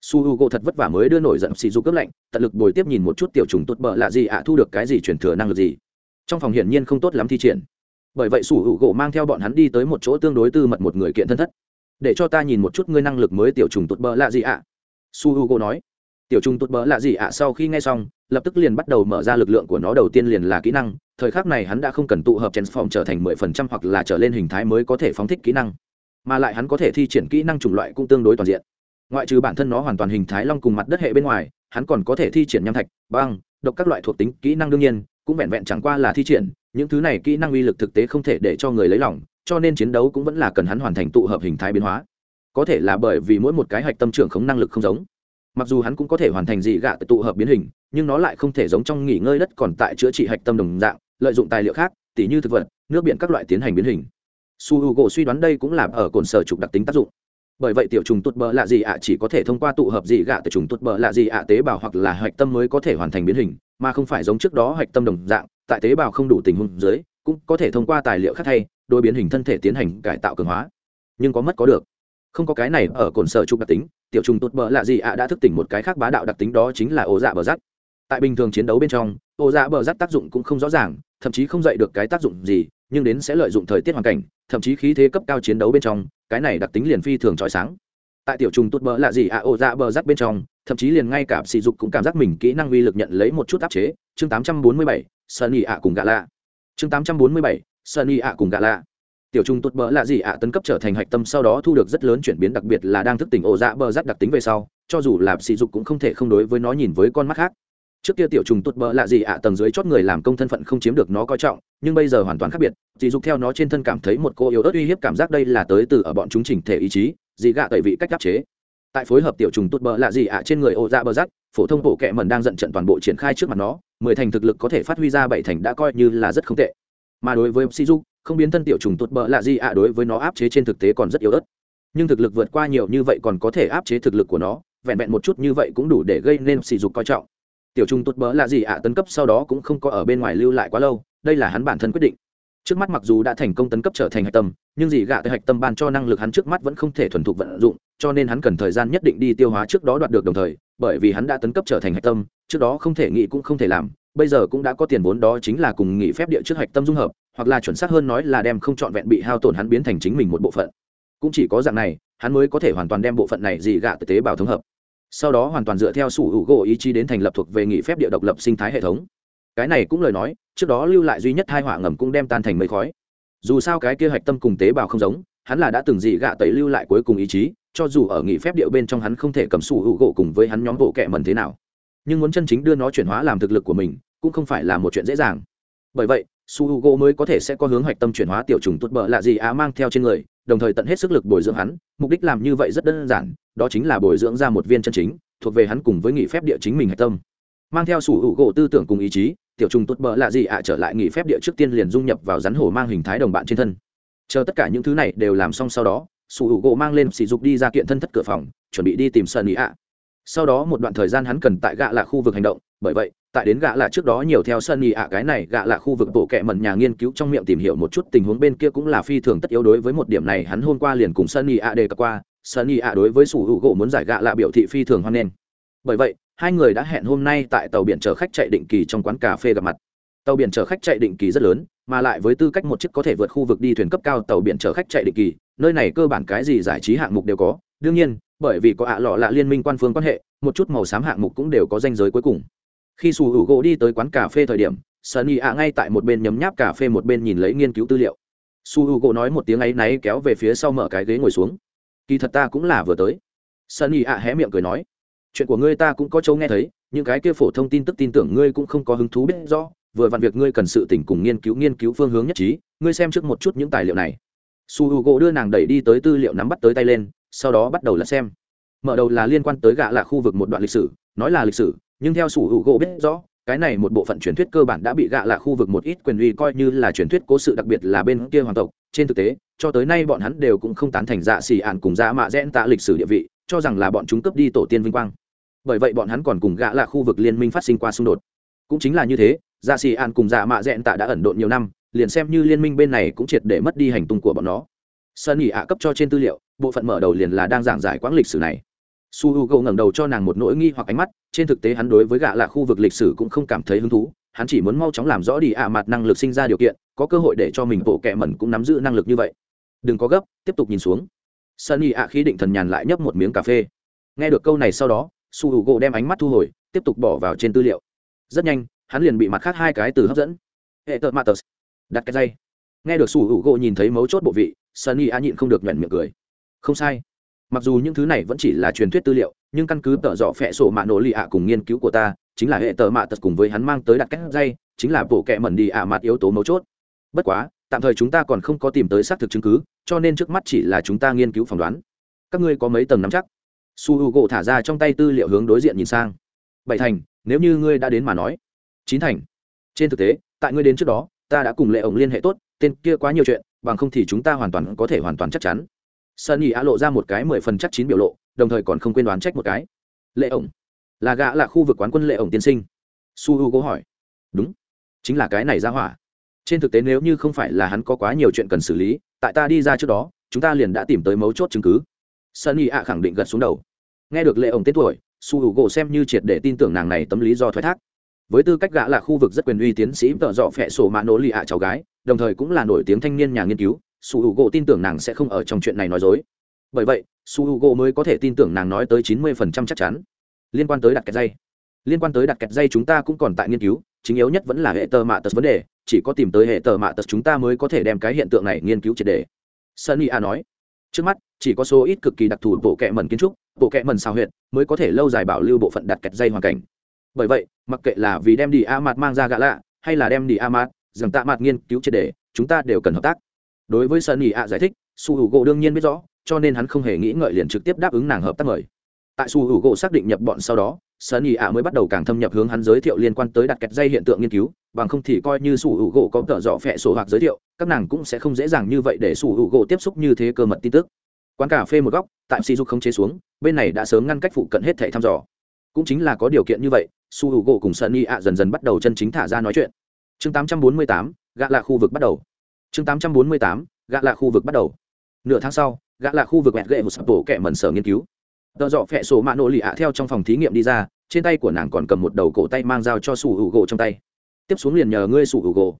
Su h u gỗ thật vất vả mới đưa nổi giận xì dục cướp lạnh, tận lực bồi tiếp nhìn một chút tiểu trùng tốt bỡ lạ gì ạ à, thu được cái gì truyền thừa năng lực gì trong phòng hiển nhiên không tốt lắm thi triển. Bởi vậy sủ hữu gỗ mang theo bọn hắn đi tới một chỗ tương đối tư mật một người kiện thân thất. Để cho ta nhìn một chút ngươi năng lực mới tiểu trùng tụt bỡ lạ gì ạ? À? su hữu gỗ nói. Tiểu trùng tụt bỡ lạ gì ạ sau khi nghe xong, lập tức liền bắt đầu mở ra lực lượng của nó đầu tiên liền là kỹ năng. Thời khắc này hắn đã không cần tụ hợp transform trở thành mười phần trăm hoặc là trở lên hình thái mới có thể phóng thích kỹ năng. Mà lại hắn có thể thi triển kỹ năng chủng loại cũng tương đối toàn diện. Ngoại trừ bản thân nó hoàn toàn hình thái long cùng mặt đất hệ bên ngoài, hắn còn có thể thi triển nham thạch, băng, độc các loại thuộc tính kỹ năng đương nhiên cũng vẹn vẹn chẳng qua là thi triển, những thứ này kỹ năng uy lực thực tế không thể để cho người lấy lòng, cho nên chiến đấu cũng vẫn là cần hắn hoàn thành tụ hợp hình thái biến hóa. Có thể là bởi vì mỗi một cái hạch tâm trưởng không năng lực không giống. Mặc dù hắn cũng có thể hoàn thành dị gạ tụ hợp biến hình, nhưng nó lại không thể giống trong nghỉ ngơi đất còn tại chữa trị hạch tâm đồng dạng, lợi dụng tài liệu khác, tỉ như thực vật, nước biển các loại tiến hành biến hình. Su h u gỗ suy đoán đây cũng là ở cồn sở trục đặc tính tác dụng. Bởi vậy tiểu trùng tụt bờ lạ gì ạ chỉ có thể thông qua tụ hợp dị gạ từ trùng tụt bờ lạ gì ạ tế bào hoặc là hạch tâm mới có thể hoàn thành biến hình mà không phải giống trước đó hạch tâm đồng dạng, tại tế bào không đủ tình huống dưới, cũng có thể thông qua tài liệu khác thay đôi biến hình thân thể tiến hành cải tạo cường hóa. Nhưng có mất có được. Không có cái này, ở cồn sở trục đặc tính, tiểu trùng tốt bờ lạ gì ạ đã thức tỉnh một cái khác bá đạo đặc tính đó chính là ổ dạ bờ rắc. Tại bình thường chiến đấu bên trong ổ dạ bờ rắc tác dụng cũng không rõ ràng, thậm chí không dạy được cái tác dụng gì, nhưng đến sẽ lợi dụng thời tiết hoàn cảnh, thậm chí khí thế cấp cao chiến đấu bên trong, cái này đặc tính liền phi thường trói sáng. Tại tiểu trùng tốt bờ là gì à ổ dạ bờ rắc bên trong thậm chí liền ngay cả sỉ dục cũng cảm giác mình kỹ năng uy lực nhận lấy một chút áp chế. Chương 847, sunny ạ cùng gạ lạ chương 847, sunny ạ cùng gạ lạ tiểu trung tốt bỡ là gì ạ tấn cấp trở thành hạch tâm sau đó thu được rất lớn chuyển biến đặc biệt là đang thức tỉnh ổ dạ bờ rắt đặc tính về sau cho dù là sỉ dục cũng không thể không đối với nó nhìn với con mắt khác. Trước kia tiểu trùng tụt bỡ là gì ạ tầng dưới chót người làm công thân phận không chiếm được nó coi trọng nhưng bây giờ hoàn toàn khác biệt dì dục theo nó trên thân cảm thấy một cô yếu ớt uy hiếp cảm giác đây là tới từ ở bọn chúng chỉnh thể ý chí dì gạ tẩy vị cách áp chế tại phối hợp tiểu trùng tốt bờ là gì ạ trên người ô dạ bờ rắc phổ thông bộ kệ mẩn đang giận trận toàn bộ triển khai trước mặt nó, mười thành thực lực có thể phát huy ra bảy thành đã coi như là rất không tệ. Mà đối với sỉ du không biến thân tiểu trùng tốt bờ là gì ạ đối với nó áp chế trên thực tế còn rất yếu ớt. Nhưng thực lực vượt qua nhiều như vậy còn có thể áp chế thực lực của nó, vẹn vẹn một chút như vậy cũng đủ để gây nên sỉ dục coi trọng. Tiểu trùng tốt bỡ là gì ạ tấn cấp sau đó cũng không có ở bên ngoài lưu lại quá lâu, đây là hắn bản thân quyết định trước mắt mặc dù đã thành công tấn cấp trở thành hạch tâm, nhưng dì gạ tới hạch tâm ban cho năng lực hắn trước mắt vẫn không thể thuần thục vận dụng, cho nên hắn cần thời gian nhất định đi tiêu hóa trước đó đoạt được đồng thời, bởi vì hắn đã tấn cấp trở thành hạch tâm, trước đó không thể nghĩ cũng không thể làm, bây giờ cũng đã có tiền vốn đó chính là cùng nghỉ phép địa trước hạch tâm dung hợp, hoặc là chuẩn xác hơn nói là đem không trọn vẹn bị hao tổn hắn biến thành chính mình một bộ phận. Cũng chỉ có dạng này, hắn mới có thể hoàn toàn đem bộ phận này dì gạ tế bào thống hợp. Sau đó hoàn toàn dựa theo sủ hữu gỗ ý chí đến thành lập thuộc về nghỉ phép địa độc lập sinh thái hệ thống. Cái này cũng lời nói trước đó lưu lại duy nhất hai hỏa ngầm cũng đem tan thành mây khói. Dù sao cái kia hạch tâm cùng tế bào không giống, hắn là đã từng dị gạ tẩy lưu lại cuối cùng ý chí, cho dù ở nghỉ phép địa bên trong hắn không thể cầm sủ hữu gỗ cùng với hắn nhóm bộ kệ mần thế nào. Nhưng muốn chân chính đưa nó chuyển hóa làm thực lực của mình, cũng không phải là một chuyện dễ dàng. Bởi vậy su hữu gỗ mới có thể sẽ có hướng hoạch tâm chuyển hóa tiểu trùng tốt bợ lạ gì á mang theo trên người, đồng thời tận hết sức lực bồi dưỡng hắn, mục đích làm như vậy rất đơn giản, đó chính là bồi dưỡng ra một viên chân chính, thuộc về hắn cùng với nghị phép địa chính mình hạch tâm. Mang theo sủ hữu u tư tưởng cùng ý chí tiểu trùng tốt bỡ lạ gì ạ, trở lại nghỉ phép địa trước tiên liền dung nhập vào rắn hổ mang hình thái đồng bạn trên thân. Chờ tất cả những thứ này đều làm xong sau đó, sủ hữu gỗ mang lên sỉ dục đi ra kiện thân thất cửa phòng, chuẩn bị đi tìm sơn ý ạ. Sau đó một đoạn thời gian hắn cần tại gạ là khu vực hành động, bởi vậy, tại đến gạ là trước đó nhiều theo sân nhị ạ, cái này gạ là khu vực bộ kệ mẩn nhà nghiên cứu trong miệng tìm hiểu một chút tình huống bên kia cũng là phi thường tất yếu đối với một điểm này hắn hôm qua liền cùng sân nhị ạ đề cập qua. Sân nhị ạ đối với sủ hữu gỗ muốn giải gạ là biểu thị phi thường hoan nghênh. Bởi vậy hai người đã hẹn hôm nay tại tàu biển chở khách chạy định kỳ trong quán cà phê gặp mặt. Tàu biển chở khách chạy định kỳ rất lớn, mà lại với tư cách một chiếc có thể vượt khu vực đi thuyền cấp cao tàu biển chở khách chạy định kỳ, nơi này cơ bản cái gì giải trí hạng mục đều có. Đương nhiên, bởi vì có ạ lọ là liên minh quan phương quan hệ, một chút màu xám hạng mục cũng đều có danh giới cuối cùng. Khi sủ hữu gỗ đi tới quán cà phê thời điểm sunny ạ ngay tại một bên nhấm nháp cà phê một bên nhìn lấy nghiên cứu tư liệu. Su hữu gỗ nói một tiếng ấy náy kéo về phía sau mở cái ghế ngồi xuống. Kỳ thật ta cũng là vừa tới. Sunny ạ hé miệng cười nói chuyện của ngươi ta cũng có châu nghe thấy, những cái kia phổ thông tin tức tin tưởng ngươi cũng không có hứng thú biết rõ, vừa vặn việc ngươi cần sự tỉnh cùng nghiên cứu nghiên cứu phương hướng nhất trí, ngươi xem trước một chút những tài liệu này. Su h u gỗ đưa nàng đẩy đi tới tư liệu nắm bắt tới tay lên, sau đó bắt đầu là xem. Mở đầu là liên quan tới gạ là khu vực một đoạn lịch sử, nói là lịch sử, nhưng theo sủ hữu gỗ biết rõ, cái này một bộ phận truyền thuyết cơ bản đã bị gạ là khu vực một ít quyền uy coi như là truyền thuyết cố sự đặc biệt là bên kia hoàng tộc. Trên thực tế, cho tới nay bọn hắn đều cũng không tán thành dạ xì ạn cùng dạ mạ rẽn tạ lịch sử địa vị, cho rằng là bọn chúng cướp đi tổ tiên vinh quang bởi vậy bọn hắn còn cùng gạ là khu vực liên minh phát sinh qua xung đột. Cũng chính là như thế dạ xì an cùng dạ mạ rẽn tạ đã ẩn độn nhiều năm, liền xem như liên minh bên này cũng triệt để mất đi hành tung của bọn nó. Sơn ỉ ạ cấp cho trên tư liệu, bộ phận mở đầu liền là đang giảng giải quãng lịch sử này. Su h u g o ngẩng đầu cho nàng một nỗi nghi hoặc ánh mắt, trên thực tế hắn đối với gạ là khu vực lịch sử cũng không cảm thấy hứng thú, hắn chỉ muốn mau chóng làm rõ đi ạ mặt năng lực sinh ra điều kiện, có cơ hội để cho mình bộ kẹ mẩn cũng nắm giữ năng lực như vậy. Đừng có gấp, tiếp tục nhìn xuống. Sunny ạ khí định thần nhàn lại nhấp một miếng cà phê. Nghe được câu này sau đó su h u gỗ đem ánh mắt thu hồi, tiếp tục bỏ vào trên tư liệu. Rất nhanh, hắn liền bị mặt khác hai cái từ hấp dẫn. Hệ tợ matters đặt cái dây. Nghe được su h u gỗ nhìn thấy mấu chốt bộ vị, sunny A nhịn không được nhuận miệng cười. Không sai. Mặc dù những thứ này vẫn chỉ là truyền thuyết tư liệu, nhưng căn cứ tợ dọ phẹ sổ mạ nổ lì ạ cùng nghiên cứu của ta, chính là hệ tợ mạ tật cùng với hắn mang tới đặt cách dây, chính là bộ kẹ mẩn đi ạ mặt yếu tố mấu chốt. Bất quá, tạm thời chúng ta còn không có tìm tới xác thực chứng cứ, cho nên trước mắt chỉ là chúng ta nghiên cứu phỏng đoán. Các ngươi có mấy tầng nắm chắc? Su h u gỗ thả ra trong tay tư liệu hướng đối diện nhìn sang. Bảy thành, nếu như ngươi đã đến mà nói. Chín thành. Trên thực tế, tại ngươi đến trước đó, ta đã cùng lệ ổng liên hệ tốt, tên kia quá nhiều chuyện, bằng không thì chúng ta hoàn toàn có thể hoàn toàn chắc chắn. Sơn ý á lộ ra một cái mười phần chắc chín biểu lộ, đồng thời còn không quên đoán trách một cái. Lệ ổng. Là gã là khu vực quán quân lệ ổng tiên sinh? Su h u cố hỏi. Đúng. Chính là cái này ra hỏa. Trên thực tế nếu như không phải là hắn có quá nhiều chuyện cần xử lý, tại ta đi ra trước đó, chúng ta liền đã tìm tới mấu chốt chứng cứ sơn ạ khẳng định gật xuống đầu. Nghe được lệ ổng tên tuổi, su h u gỗ xem như triệt để tin tưởng nàng này tâm lý do thoái thác. Với tư cách gã là khu vực rất quyền uy tiến sĩ tợ dọ phẹ sổ mạ nỗ lì ạ cháu gái, đồng thời cũng là nổi tiếng thanh niên nhà nghiên cứu, su h u gỗ tin tưởng nàng sẽ không ở trong chuyện này nói dối. Bởi vậy, su h u gỗ mới có thể tin tưởng nàng nói tới chín mươi phần trăm chắc chắn. Liên quan tới đặt kẹt dây. Liên quan tới đặt kẹt dây chúng ta cũng còn tại nghiên cứu, chính yếu nhất vẫn là hệ tờ mạ tật vấn đề, chỉ có tìm tới hệ tờ mạ tật chúng ta mới có thể đem cái hiện tượng này nghiên cứu triệt đề sunny a nói trước mắt, chỉ có số ít cực kỳ đặc thù bộ kệ mẩn kiến trúc, bộ kệ mẩn sao huyệt mới có thể lâu dài bảo lưu bộ phận đặt kẹt dây hoàn cảnh. Bởi vậy, mặc kệ là vì đem đi a mạt mang ra gạ lạ, hay là đem đi a mạt rằng tạ mạt nghiên cứu triệt đề chúng ta đều cần hợp tác. Đối với sunny ạ giải thích, su hữu gỗ đương nhiên biết rõ, cho nên hắn không hề nghĩ ngợi liền trực tiếp đáp ứng nàng hợp tác mời. Tại su hữu gỗ xác định nhập bọn sau đó sunny ạ mới bắt đầu càng thâm nhập hướng hắn giới thiệu liên quan tới đặt kẹt dây hiện tượng nghiên cứu bằng không thì coi như sủ hữu gỗ có tợ dọ phẹ sổ hoặc giới thiệu các nàng cũng sẽ không dễ dàng như vậy để sủ hữu gỗ tiếp xúc như thế cơ mật tin tức. Quán cà phê một góc tại si dục không chế xuống bên này đã sớm ngăn cách phụ cận hết thẻ thăm dò. Cũng chính là có điều kiện như vậy su hữu gỗ cùng sunny ạ dần dần bắt đầu chân chính thả ra nói chuyện. Chương 848, gạ là khu vực bắt đầu. Chương 848, gạ là khu vực bắt đầu. Nửa tháng sau gạ là khu vực mẹt gậy một sập tổ kẻ mẩn sở nghiên cứu tợ dọ phẹ sổ mạ nổ lì ạ theo trong phòng thí nghiệm đi ra, trên tay của nàng còn cầm một đầu cổ tay mang dao cho sủ hữu gỗ trong tay. Tiếp xuống liền nhờ ngươi sủ hữu gỗ.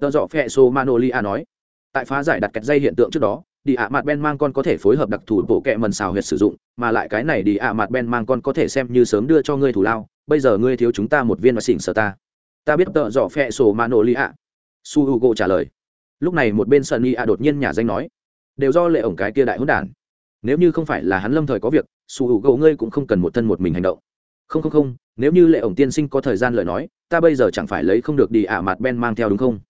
Tợ dọ phẹ sổ mạ nổ lì ạ nói. Tại phá giải đặt kẹt dây hiện tượng trước đó, đi ạ mặt ben mang con có thể phối hợp đặc thù bộ kẹ mần xào huyệt sử dụng, mà lại cái này đi ạ mặt ben mang con có thể xem như sớm đưa cho ngươi thủ lao. Bây giờ ngươi thiếu chúng ta một viên và xỉn sở ta. Ta biết tợ dọ phẹ sổ mạ nổ lì ạ. Su h u g o trả lời. Lúc này một bên sợ đột nhiên nhà danh nói. Đều do lệ ổng cái kia đại hỗn đản nếu như không phải là hắn lâm thời có việc, su h u ngươi cũng không cần một thân một mình hành động. Không không không, nếu như lệ ổng tiên sinh có thời gian lời nói, ta bây giờ chẳng phải lấy không được đi ạ mặt ben mang theo đúng không?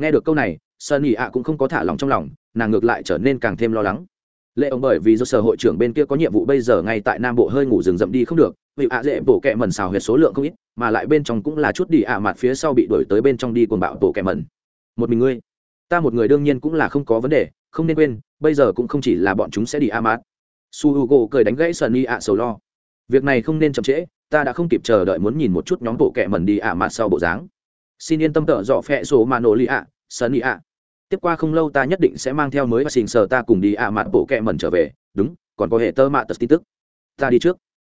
Nghe được câu này, sơn ỉ ạ cũng không có thả lòng trong lòng, nàng ngược lại trở nên càng thêm lo lắng. Lệ ổng bởi vì do sở hội trưởng bên kia có nhiệm vụ bây giờ ngay tại nam bộ hơi ngủ rừng rậm đi không được, vì ạ dễ bổ kẹ mần xào huyệt số lượng không ít, mà lại bên trong cũng là chút đi ạ mặt phía sau bị đuổi tới bên trong đi cuồng bạo bổ kẹ mần một mình ngươi, ta một người đương nhiên cũng là không có vấn đề, không nên quên bây giờ cũng không chỉ là bọn chúng sẽ đi amat. Su hugo cười đánh gãy sần y ạ sầu lo. Việc này không nên chậm trễ, ta đã không kịp chờ đợi muốn nhìn một chút nhóm bộ kẹ mần đi ạ mát sau bộ dáng. Xin yên tâm tợ dọ phẹ số mà nổ lì ạ y ạ. Tiếp qua không lâu ta nhất định sẽ mang theo mới và xình sờ ta cùng đi ạ mặt bộ kẹ mẩn trở về. Đúng, còn có hệ tơ mạ tật tin tức. Ta đi trước.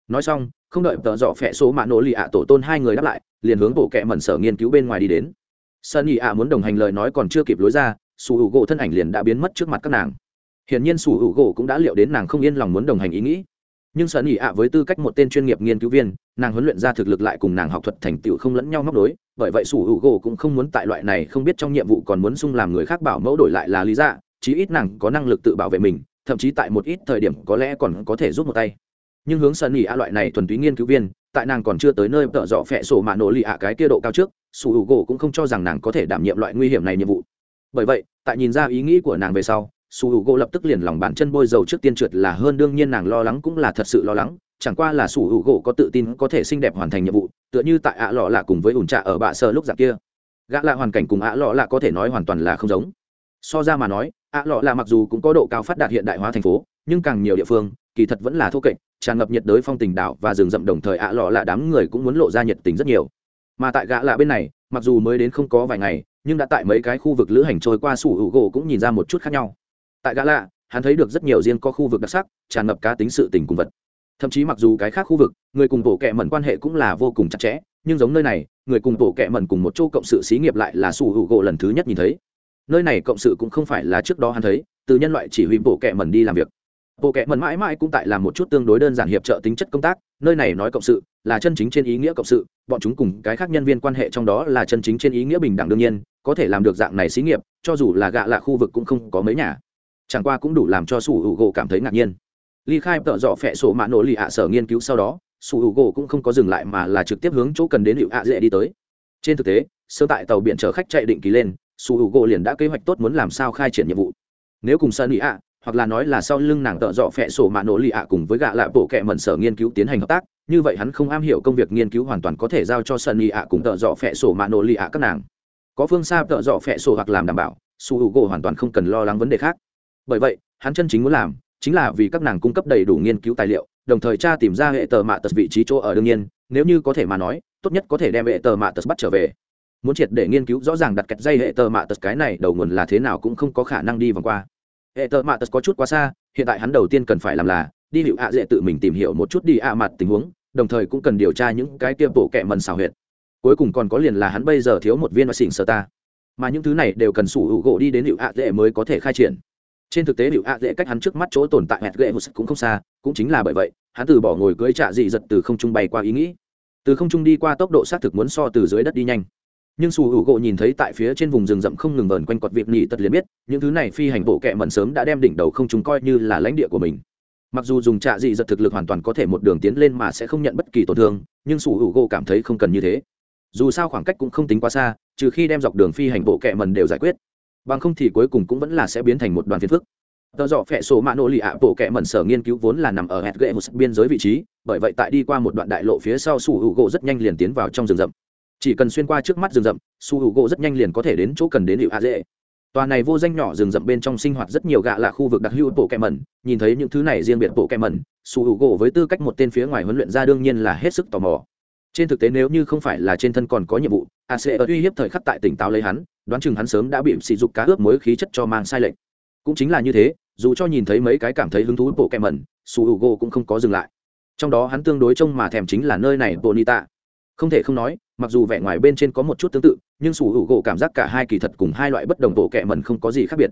Nói xong, không đợi tợ dọ phẹ số mạ nổ lì ạ, tổ tôn hai người đáp lại, liền hướng bộ kẹ mẩn sở nghiên cứu bên ngoài đi đến. Sân ỉ ạ muốn đồng hành lời nói còn chưa kịp lối ra, su hữu gỗ thân ảnh liền đã biến mất trước mặt các nàng hiển nhiên sủ hữu gỗ cũng đã liệu đến nàng không yên lòng muốn đồng hành ý nghĩ. Nhưng sân nỉ ạ với tư cách một tên chuyên nghiệp nghiên cứu viên, nàng huấn luyện ra thực lực lại cùng nàng học thuật thành tựu không lẫn nhau móc đối, bởi vậy sủ hữu gỗ cũng không muốn tại loại này không biết trong nhiệm vụ còn muốn sung làm người khác bảo mẫu đổi lại là lý dạ chí ít nàng có năng lực tự bảo vệ mình, thậm chí tại một ít thời điểm có lẽ còn có thể giúp một tay. Nhưng hướng sân nghỉ a loại này thuần túy nghiên cứu viên, tại nàng còn chưa tới nơi tợ dọ phẹ sổ mạ nổ lì ạ cái kia độ cao trước, sủ hữu gỗ cũng không cho rằng nàng có thể đảm nhiệm loại nguy hiểm này nhiệm vụ. Bởi vậy, tại nhìn ra ý nghĩ của nàng về sau su h u gỗ lập tức liền lòng bàn chân bôi dầu trước tiên trượt là hơn, đương nhiên nàng lo lắng cũng là thật sự lo lắng, chẳng qua là su h u gỗ có tự tin có thể xinh đẹp hoàn thành nhiệm vụ, tựa như tại ạ lọ lạ cùng với ủn trạ ở bạ sơ lúc dạng kia. Gã lạ hoàn cảnh cùng ạ lọ lạ có thể nói hoàn toàn là không giống. So ra mà nói, ạ lọ lạ mặc dù cũng có độ cao phát đạt hiện đại hóa thành phố, nhưng càng nhiều địa phương, kỳ thật vẫn là thô kệch, tràn ngập nhiệt đới phong tình đảo và rừng rậm đồng thời ạ lọ lạ đám người cũng muốn lộ ra nhiệt tình rất nhiều. Mà tại gã lạ bên này, mặc dù mới đến không có vài ngày, nhưng đã tại mấy cái khu vực lữ hành trôi qua sủ hữu gỗ cũng nhìn ra một chút khác nhau tại gã lạ, hắn thấy được rất nhiều riêng có khu vực đặc sắc, tràn ngập cá tính sự tình cùng vật. Thậm chí mặc dù cái khác khu vực, người cùng bộ kệ mẩn quan hệ cũng là vô cùng chặt chẽ, nhưng giống nơi này, người cùng bộ kệ mẩn cùng một chỗ cộng sự xí nghiệp lại là sủ hữu gỗ lần thứ nhất nhìn thấy. Nơi này cộng sự cũng không phải là trước đó hắn thấy, từ nhân loại chỉ huy bộ kệ mẩn đi làm việc. Bộ kệ mẩn mãi mãi cũng tại làm một chút tương đối đơn giản hiệp trợ tính chất công tác, nơi này nói cộng sự là chân chính trên ý nghĩa cộng sự, bọn chúng cùng cái khác nhân viên quan hệ trong đó là chân chính trên ý nghĩa bình đẳng đương nhiên, có thể làm được dạng này xí nghiệp, cho dù là gạ lạ khu vực cũng không có mấy nhà chẳng qua cũng đủ làm cho sủ hữu gỗ cảm thấy ngạc nhiên. Ly khai tợ dọ phẹ sổ mạ nổ lì ạ sở nghiên cứu sau đó, sủ hữu gỗ cũng không có dừng lại mà là trực tiếp hướng chỗ cần đến hiệu ạ dễ đi tới. Trên thực tế, sơ tại tàu biển chở khách chạy định kỳ lên, sủ hữu gỗ liền đã kế hoạch tốt muốn làm sao khai triển nhiệm vụ. Nếu cùng sơn lì ạ, hoặc là nói là sau lưng nàng tợ dọ phẹ sổ mạ nổ lì ạ cùng với gạ lạ bộ kệ mẩn sở nghiên cứu tiến hành hợp tác, như vậy hắn không am hiểu công việc nghiên cứu hoàn toàn có thể giao cho sơn lì ạ cùng tợ dọ phẹ sổ mạ nổ lì ạ các nàng. Có phương xa tợ dọ phẹ sổ hoặc làm đảm bảo su hữu gỗ hoàn toàn không cần lo lắng vấn đề khác bởi vậy, hắn chân chính muốn làm chính là vì các nàng cung cấp đầy đủ nghiên cứu tài liệu, đồng thời tra tìm ra hệ tờ mạ tật vị trí chỗ ở đương nhiên, nếu như có thể mà nói, tốt nhất có thể đem hệ tờ mạ tật bắt trở về. Muốn triệt để nghiên cứu rõ ràng đặt kẹt dây hệ tờ mạ tật cái này đầu nguồn là thế nào cũng không có khả năng đi vòng qua. Hệ tờ mạ tật có chút quá xa, hiện tại hắn đầu tiên cần phải làm là đi hiệu ạ dễ tự mình tìm hiểu một chút đi ạ mặt tình huống, đồng thời cũng cần điều tra những cái kia bộ kẹ mần xào huyệt. Cuối cùng còn có liền là hắn bây giờ thiếu một viên và xỉn sơ ta. Mà những thứ này đều cần sủ hữu gỗ đi đến hiệu ạ dễ mới có thể khai triển trên thực tế biểu ạ dễ cách hắn trước mắt chỗ tồn tại hẹt ghệ cũng không xa, cũng chính là bởi vậy, hắn từ bỏ ngồi cưới trạ dị giật từ không trung bay qua ý nghĩ. Từ không trung đi qua tốc độ xác thực muốn so từ dưới đất đi nhanh. Nhưng sù hữu gỗ nhìn thấy tại phía trên vùng rừng rậm không ngừng vờn quanh quật việc nhị tật liền biết, những thứ này phi hành bộ kẹ mẩn sớm đã đem đỉnh đầu không chúng coi như là lãnh địa của mình. Mặc dù dùng trạ dị giật thực lực hoàn toàn có thể một đường tiến lên mà sẽ không nhận bất kỳ tổn thương, nhưng sù hữu gỗ cảm thấy không cần như thế. Dù sao khoảng cách cũng không tính quá xa, trừ khi đem dọc đường phi hành bộ kẹ mần đều giải quyết bằng không thì cuối cùng cũng vẫn là sẽ biến thành một đoàn phiền phức. Tờ dọ phẹ sổ mạ nô lì ạ, bộ kẹ mẩn sở nghiên cứu vốn là nằm ở hẹt ghệ một biên giới vị trí, bởi vậy tại đi qua một đoạn đại lộ phía sau, su hữu gỗ rất nhanh liền tiến vào trong rừng rậm. Chỉ cần xuyên qua trước mắt rừng rậm, su hữu gỗ rất nhanh liền có thể đến chỗ cần đến hiệu hạ dễ tòa này vô danh nhỏ rừng rậm bên trong sinh hoạt rất nhiều gạ là khu vực đặc hữu bộ kẹ mẩn, nhìn thấy những thứ này riêng biệt bộ kẹ mẩn, su hữu gỗ với tư cách một tên phía ngoài huấn luyện ra đương nhiên là hết sức tò mò trên thực tế nếu như không phải là trên thân còn có nhiệm vụ, a sẽ ở uy hiếp thời khắc tại tỉnh táo lấy hắn, đoán chừng hắn sớm đã bị sỉ dục cá ướp mối khí chất cho mang sai lệch. Cũng chính là như thế, dù cho nhìn thấy mấy cái cảm thấy hứng thú bộ kẹm mẩn, su h u cũng không có dừng lại. Trong đó hắn tương đối trông mà thèm chính là nơi này, bonita. Không thể không nói, mặc dù vẻ ngoài bên trên có một chút tương tự, nhưng su Hữu u cảm giác cả hai kỳ thật cùng hai loại bất đồng bộ kẹm mẩn không có gì khác biệt.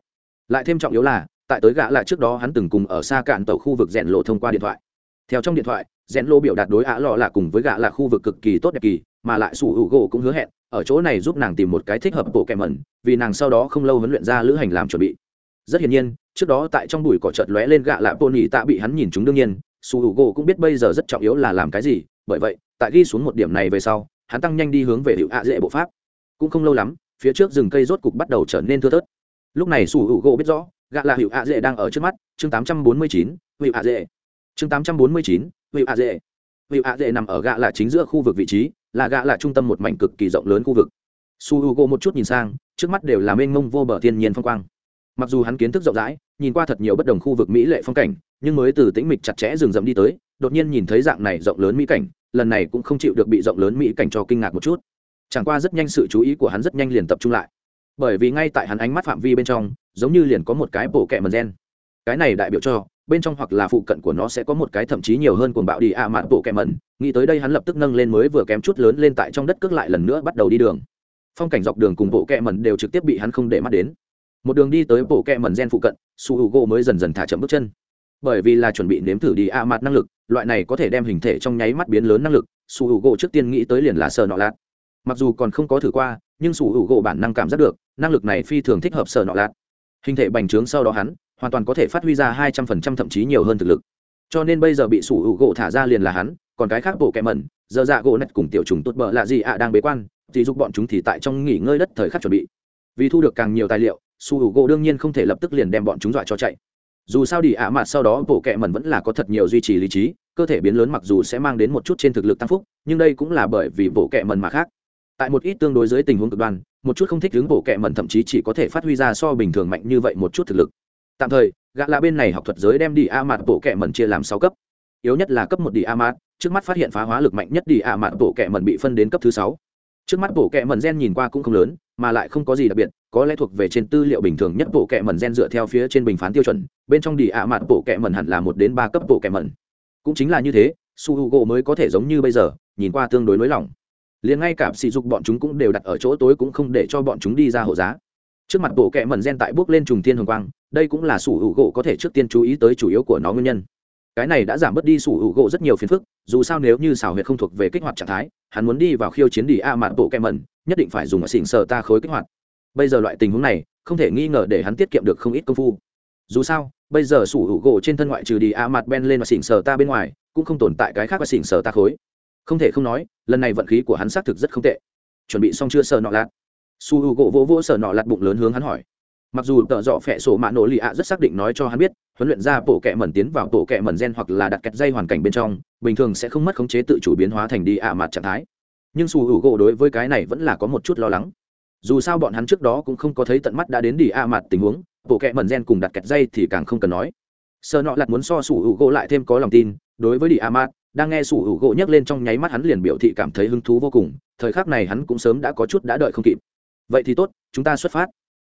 Lại thêm trọng yếu là, tại tới gã lại trước đó hắn từng cùng ở xa cạn tàu khu vực rèn lộ thông qua điện thoại theo trong điện thoại rèn lô biểu đạt đối ạ lọ là cùng với gạ là khu vực cực kỳ tốt đẹp kỳ, mà lại sủ hữu gỗ cũng hứa hẹn, ở chỗ này giúp nàng tìm một cái thích hợp bộ kèm mẩn, vì nàng sau đó không lâu huấn luyện ra lữ hành làm chuẩn bị. Rất hiển nhiên, trước đó tại trong bụi cỏ chợt lóe lên gạ lạ pô nhị tạ bị hắn nhìn chúng đương nhiên su hữu gỗ cũng biết bây giờ rất trọng yếu là làm cái gì, bởi vậy, tại ghi xuống một điểm này về sau, hắn tăng nhanh đi hướng về hiệu ạ dễ bộ pháp. Cũng không lâu lắm, phía trước rừng cây rốt cục bắt đầu trở nên thưa thớt. Lúc này su hữu gỗ biết rõ, gạ là hiệu ạ dễ đang ở trước mắt, chương tám trăm bốn mươi chín, hiệu ạ dễ chương tám trăm bốn mươi chín A ạ dễ dễ nằm ở gạ là chính giữa khu vực vị trí, là gạ là trung tâm một mảnh cực kỳ rộng lớn khu vực. Su h u g o một chút nhìn sang, trước mắt đều là mênh mông vô bờ thiên nhiên phong quang. Mặc dù hắn kiến thức rộng rãi, nhìn qua thật nhiều bất đồng khu vực mỹ lệ phong cảnh, nhưng mới từ tĩnh mịch chặt chẽ rừng rậm đi tới, đột nhiên nhìn thấy dạng này rộng lớn mỹ cảnh, lần này cũng không chịu được bị rộng lớn mỹ cảnh cho kinh ngạc một chút. Chẳng qua rất nhanh sự chú ý của hắn rất nhanh liền tập trung lại. Bởi vì ngay tại hắn ánh mắt phạm vi bên trong, giống như liền có một cái bộ kẹ mần gen. Cái này đại biểu cho bên trong hoặc là phụ cận của nó sẽ có một cái thậm chí nhiều hơn cuồng bạo đi. A à mạn bộ kẹ mẩn, nghĩ tới đây hắn lập tức nâng lên mới vừa kém chút lớn lên tại trong đất cước lại lần nữa bắt đầu đi đường. Phong cảnh dọc đường cùng bộ kẹ mẩn đều trực tiếp bị hắn không để mắt đến. Một đường đi tới bộ kẹ mẩn gen phụ cận, su h u gỗ mới dần dần thả chậm bước chân. Bởi vì là chuẩn bị nếm thử đi a à mạt năng lực, loại này có thể đem hình thể trong nháy mắt biến lớn năng lực, su h u gỗ trước tiên nghĩ tới liền là sờ nọ lạt. Mặc dù còn không có thử qua, nhưng su h u gỗ bản năng cảm giác được, năng lực này phi thường thích hợp sờ nọ lạt. Hình thể bành trướng sau đó hắn hoàn toàn có thể phát huy ra hai trăm phần trăm thậm chí nhiều hơn thực lực. Cho nên bây giờ bị sủ hữu gỗ thả ra liền là hắn, còn cái khác bộ kẹ mẩn, giờ dạ gỗ nạch cùng tiểu trùng tốt bợ lạ gì ạ đang bế quan, thì giúp bọn chúng thì tại trong nghỉ ngơi đất thời khắc chuẩn bị. Vì thu được càng nhiều tài liệu su hữu gỗ đương nhiên không thể lập tức liền đem bọn chúng dọa cho chạy. Dù sao đi ạ mặt sau đó bộ kẹ mẩn vẫn là có thật nhiều duy trì lý trí, cơ thể biến lớn mặc dù sẽ mang đến một chút trên thực lực tăng phúc, nhưng đây cũng là bởi vì bộ kẹ mẩn mà khác. Tại một ít tương đối dưới tình huống cực đoan, một chút không thích đứng bộ kẹ mẩn thậm chí chỉ có thể phát huy ra so bình thường mạnh như vậy một chút thực lực tạm thời, gã là bên này học thuật giới đem đi a mạt bộ kẹ mẩn chia làm sáu cấp. Yếu nhất là cấp một đi a mạt, trước mắt phát hiện phá hóa lực mạnh nhất đi a mạt bộ kẹ mẩn bị phân đến cấp thứ sáu. Trước mắt bộ kẹ mẩn gen nhìn qua cũng không lớn, mà lại không có gì đặc biệt, có lẽ thuộc về trên tư liệu bình thường nhất bộ kẹ mẩn gen dựa theo phía trên bình phán tiêu chuẩn, bên trong đi a mạt bộ kẹ mẩn hẳn là một đến ba cấp bộ kẹ mẩn. Cũng chính là như thế, su h u g mới có thể giống như bây giờ, nhìn qua tương đối nới lỏng. Liền ngay cả sỉ dục bọn chúng cũng đều đặt ở chỗ tối cũng không để cho bọn chúng đi ra hộ giá trước mặt bộ kẹ mẩn gen tại bước lên trùng thiên hồng quang, đây cũng là sủ hữu gỗ có thể trước tiên chú ý tới chủ yếu của nó nguyên nhân. Cái này đã giảm bớt đi sủ hữu gỗ rất nhiều phiền phức, dù sao nếu như xảo huyệt không thuộc về kích hoạt trạng thái, hắn muốn đi vào khiêu chiến đi a mạn bộ kẹ mẩn, nhất định phải dùng ở xỉn sờ ta khối kích hoạt. Bây giờ loại tình huống này, không thể nghi ngờ để hắn tiết kiệm được không ít công phu. Dù sao, bây giờ sủ hữu gỗ trên thân ngoại trừ đi a mặt ben lên và xỉn sờ ta bên ngoài, cũng không tồn tại cái khác và xỉn sờ ta khối. Không thể không nói, lần này vận khí của hắn xác thực rất không tệ. Chuẩn bị xong chưa sờ nọ lạc su h u gỗ vỗ vỗ sờ nọ lạt bụng lớn hướng hắn hỏi. Mặc dù tợ dọ phẹ sổ mạ nổ lì ạ rất xác định nói cho hắn biết, huấn luyện ra bộ kẹ mẩn tiến vào bộ kẹ mẩn gen hoặc là đặt kẹt dây hoàn cảnh bên trong, bình thường sẽ không mất khống chế tự chủ biến hóa thành đi ạ mặt trạng thái. Nhưng su h u gỗ đối với cái này vẫn là có một chút lo lắng. Dù sao bọn hắn trước đó cũng không có thấy tận mắt đã đến đi ạ mặt tình huống bộ kẹ mẩn gen cùng đặt kẹt dây thì càng không cần nói. Sờ nọ lặt muốn so su h u gỗ lại thêm có lòng tin, đối với đi ạ mặt đang nghe su h u gỗ nhắc lên trong nháy mắt hắn liền biểu thị cảm thấy hứng thú vô cùng, thời khắc này hắn cũng sớm đã có chút đã đợi không kịp vậy thì tốt, chúng ta xuất phát.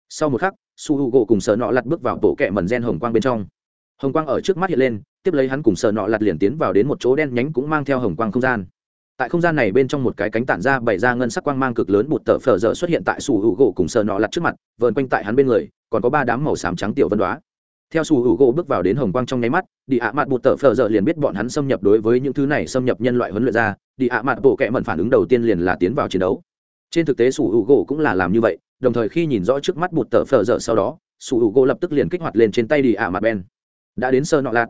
Sau một khắc, su u gỗ cùng sợ nọ lặt bước vào bộ kẹ mần gen hồng quang bên trong. Hồng quang ở trước mắt hiện lên, tiếp lấy hắn cùng sợ nọ lặt liền tiến vào đến một chỗ đen nhánh cũng mang theo hồng quang không gian. Tại không gian này bên trong một cái cánh tản ra bày ra ngân sắc quang mang cực lớn bụt tờ phở dở xuất hiện tại xu u gỗ cùng sờ nọ lặt trước mặt, vờn quanh tại hắn bên người, còn có ba đám màu xám trắng tiểu vân đoá. Theo xu u gỗ bước vào đến hồng quang trong nháy mắt, đi ạ mặt bụt tờ phở dở liền biết bọn hắn xâm nhập đối với những thứ này xâm nhập nhân loại huấn luyện ra. Đi ạ mặt bộ kệ mần phản ứng đầu tiên liền là tiến vào chiến đấu trên thực tế sủ hữu gỗ cũng là làm như vậy, đồng thời khi nhìn rõ trước mắt bụt tờ phở dở sau đó, sủ hữu gỗ lập tức liền kích hoạt lên trên tay đi ạ mặt ben. Đã đến sơ nọ lạt.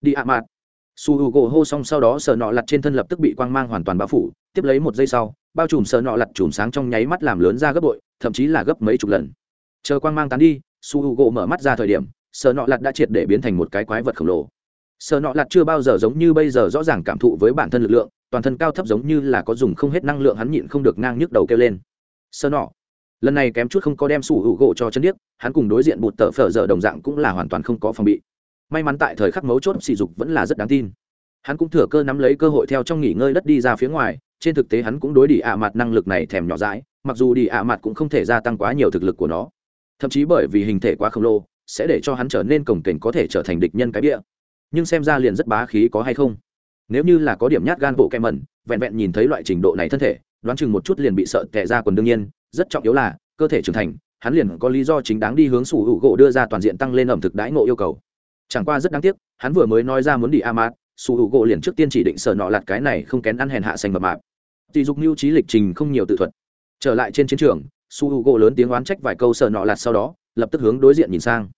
Đi ạ mặt su h u gỗ hô xong sau đó sờ nọ lặt trên thân lập tức bị quang mang hoàn toàn bao phủ, tiếp lấy một giây sau, bao trùm sờ nọ lặt chùm sáng trong nháy mắt làm lớn ra gấp bội, thậm chí là gấp mấy chục lần. Chờ quang mang tán đi su h u gỗ mở mắt ra thời điểm sờ nọ lặt đã triệt để biến thành một cái quái vật khổng lồ. Sờ nọ lặt chưa bao giờ giống như bây giờ rõ ràng cảm thụ với bản thân lực lượng toàn thân cao thấp giống như là có dùng không hết năng lượng hắn nhịn không được ngang nhức đầu kêu lên. Sơ nọ. Lần này kém chút không có đem sủ hữu gỗ cho chân điếc, hắn cùng đối diện bụt tờ phở dở đồng dạng cũng là hoàn toàn không có phòng bị. May mắn tại thời khắc mấu chốt sỉ dục vẫn là rất đáng tin. Hắn cũng thừa cơ nắm lấy cơ hội theo trong nghỉ ngơi đất đi ra phía ngoài, trên thực tế hắn cũng đối đi ạ mặt năng lực này thèm nhỏ dãi, mặc dù đi ạ mặt cũng không thể gia tăng quá nhiều thực lực của nó. Thậm chí bởi vì hình thể quá khổng lồ, sẽ để cho hắn trở nên cổng kềnh có thể trở thành địch nhân cái bịa. Nhưng xem ra liền rất bá khí có hay không nếu như là có điểm nhát gan bộ kem mẩn, vẹn vẹn nhìn thấy loại trình độ này thân thể, đoán chừng một chút liền bị sợ tệ ra quần đương nhiên, rất trọng yếu là, cơ thể trưởng thành, hắn liền có lý do chính đáng đi hướng sủ hữu gỗ đưa ra toàn diện tăng lên ẩm thực đãi ngộ yêu cầu. Chẳng qua rất đáng tiếc, hắn vừa mới nói ra muốn đi a mát hữu gỗ liền trước tiên chỉ định sợ nọ lạt cái này không kén ăn hèn hạ sành mập mạp. Tỷ dục mưu trí lịch trình không nhiều tự thuật. Trở lại trên chiến trường su hữu gỗ lớn tiếng oán trách vài câu sợ nọ lạt sau đó, lập tức hướng đối diện nhìn sang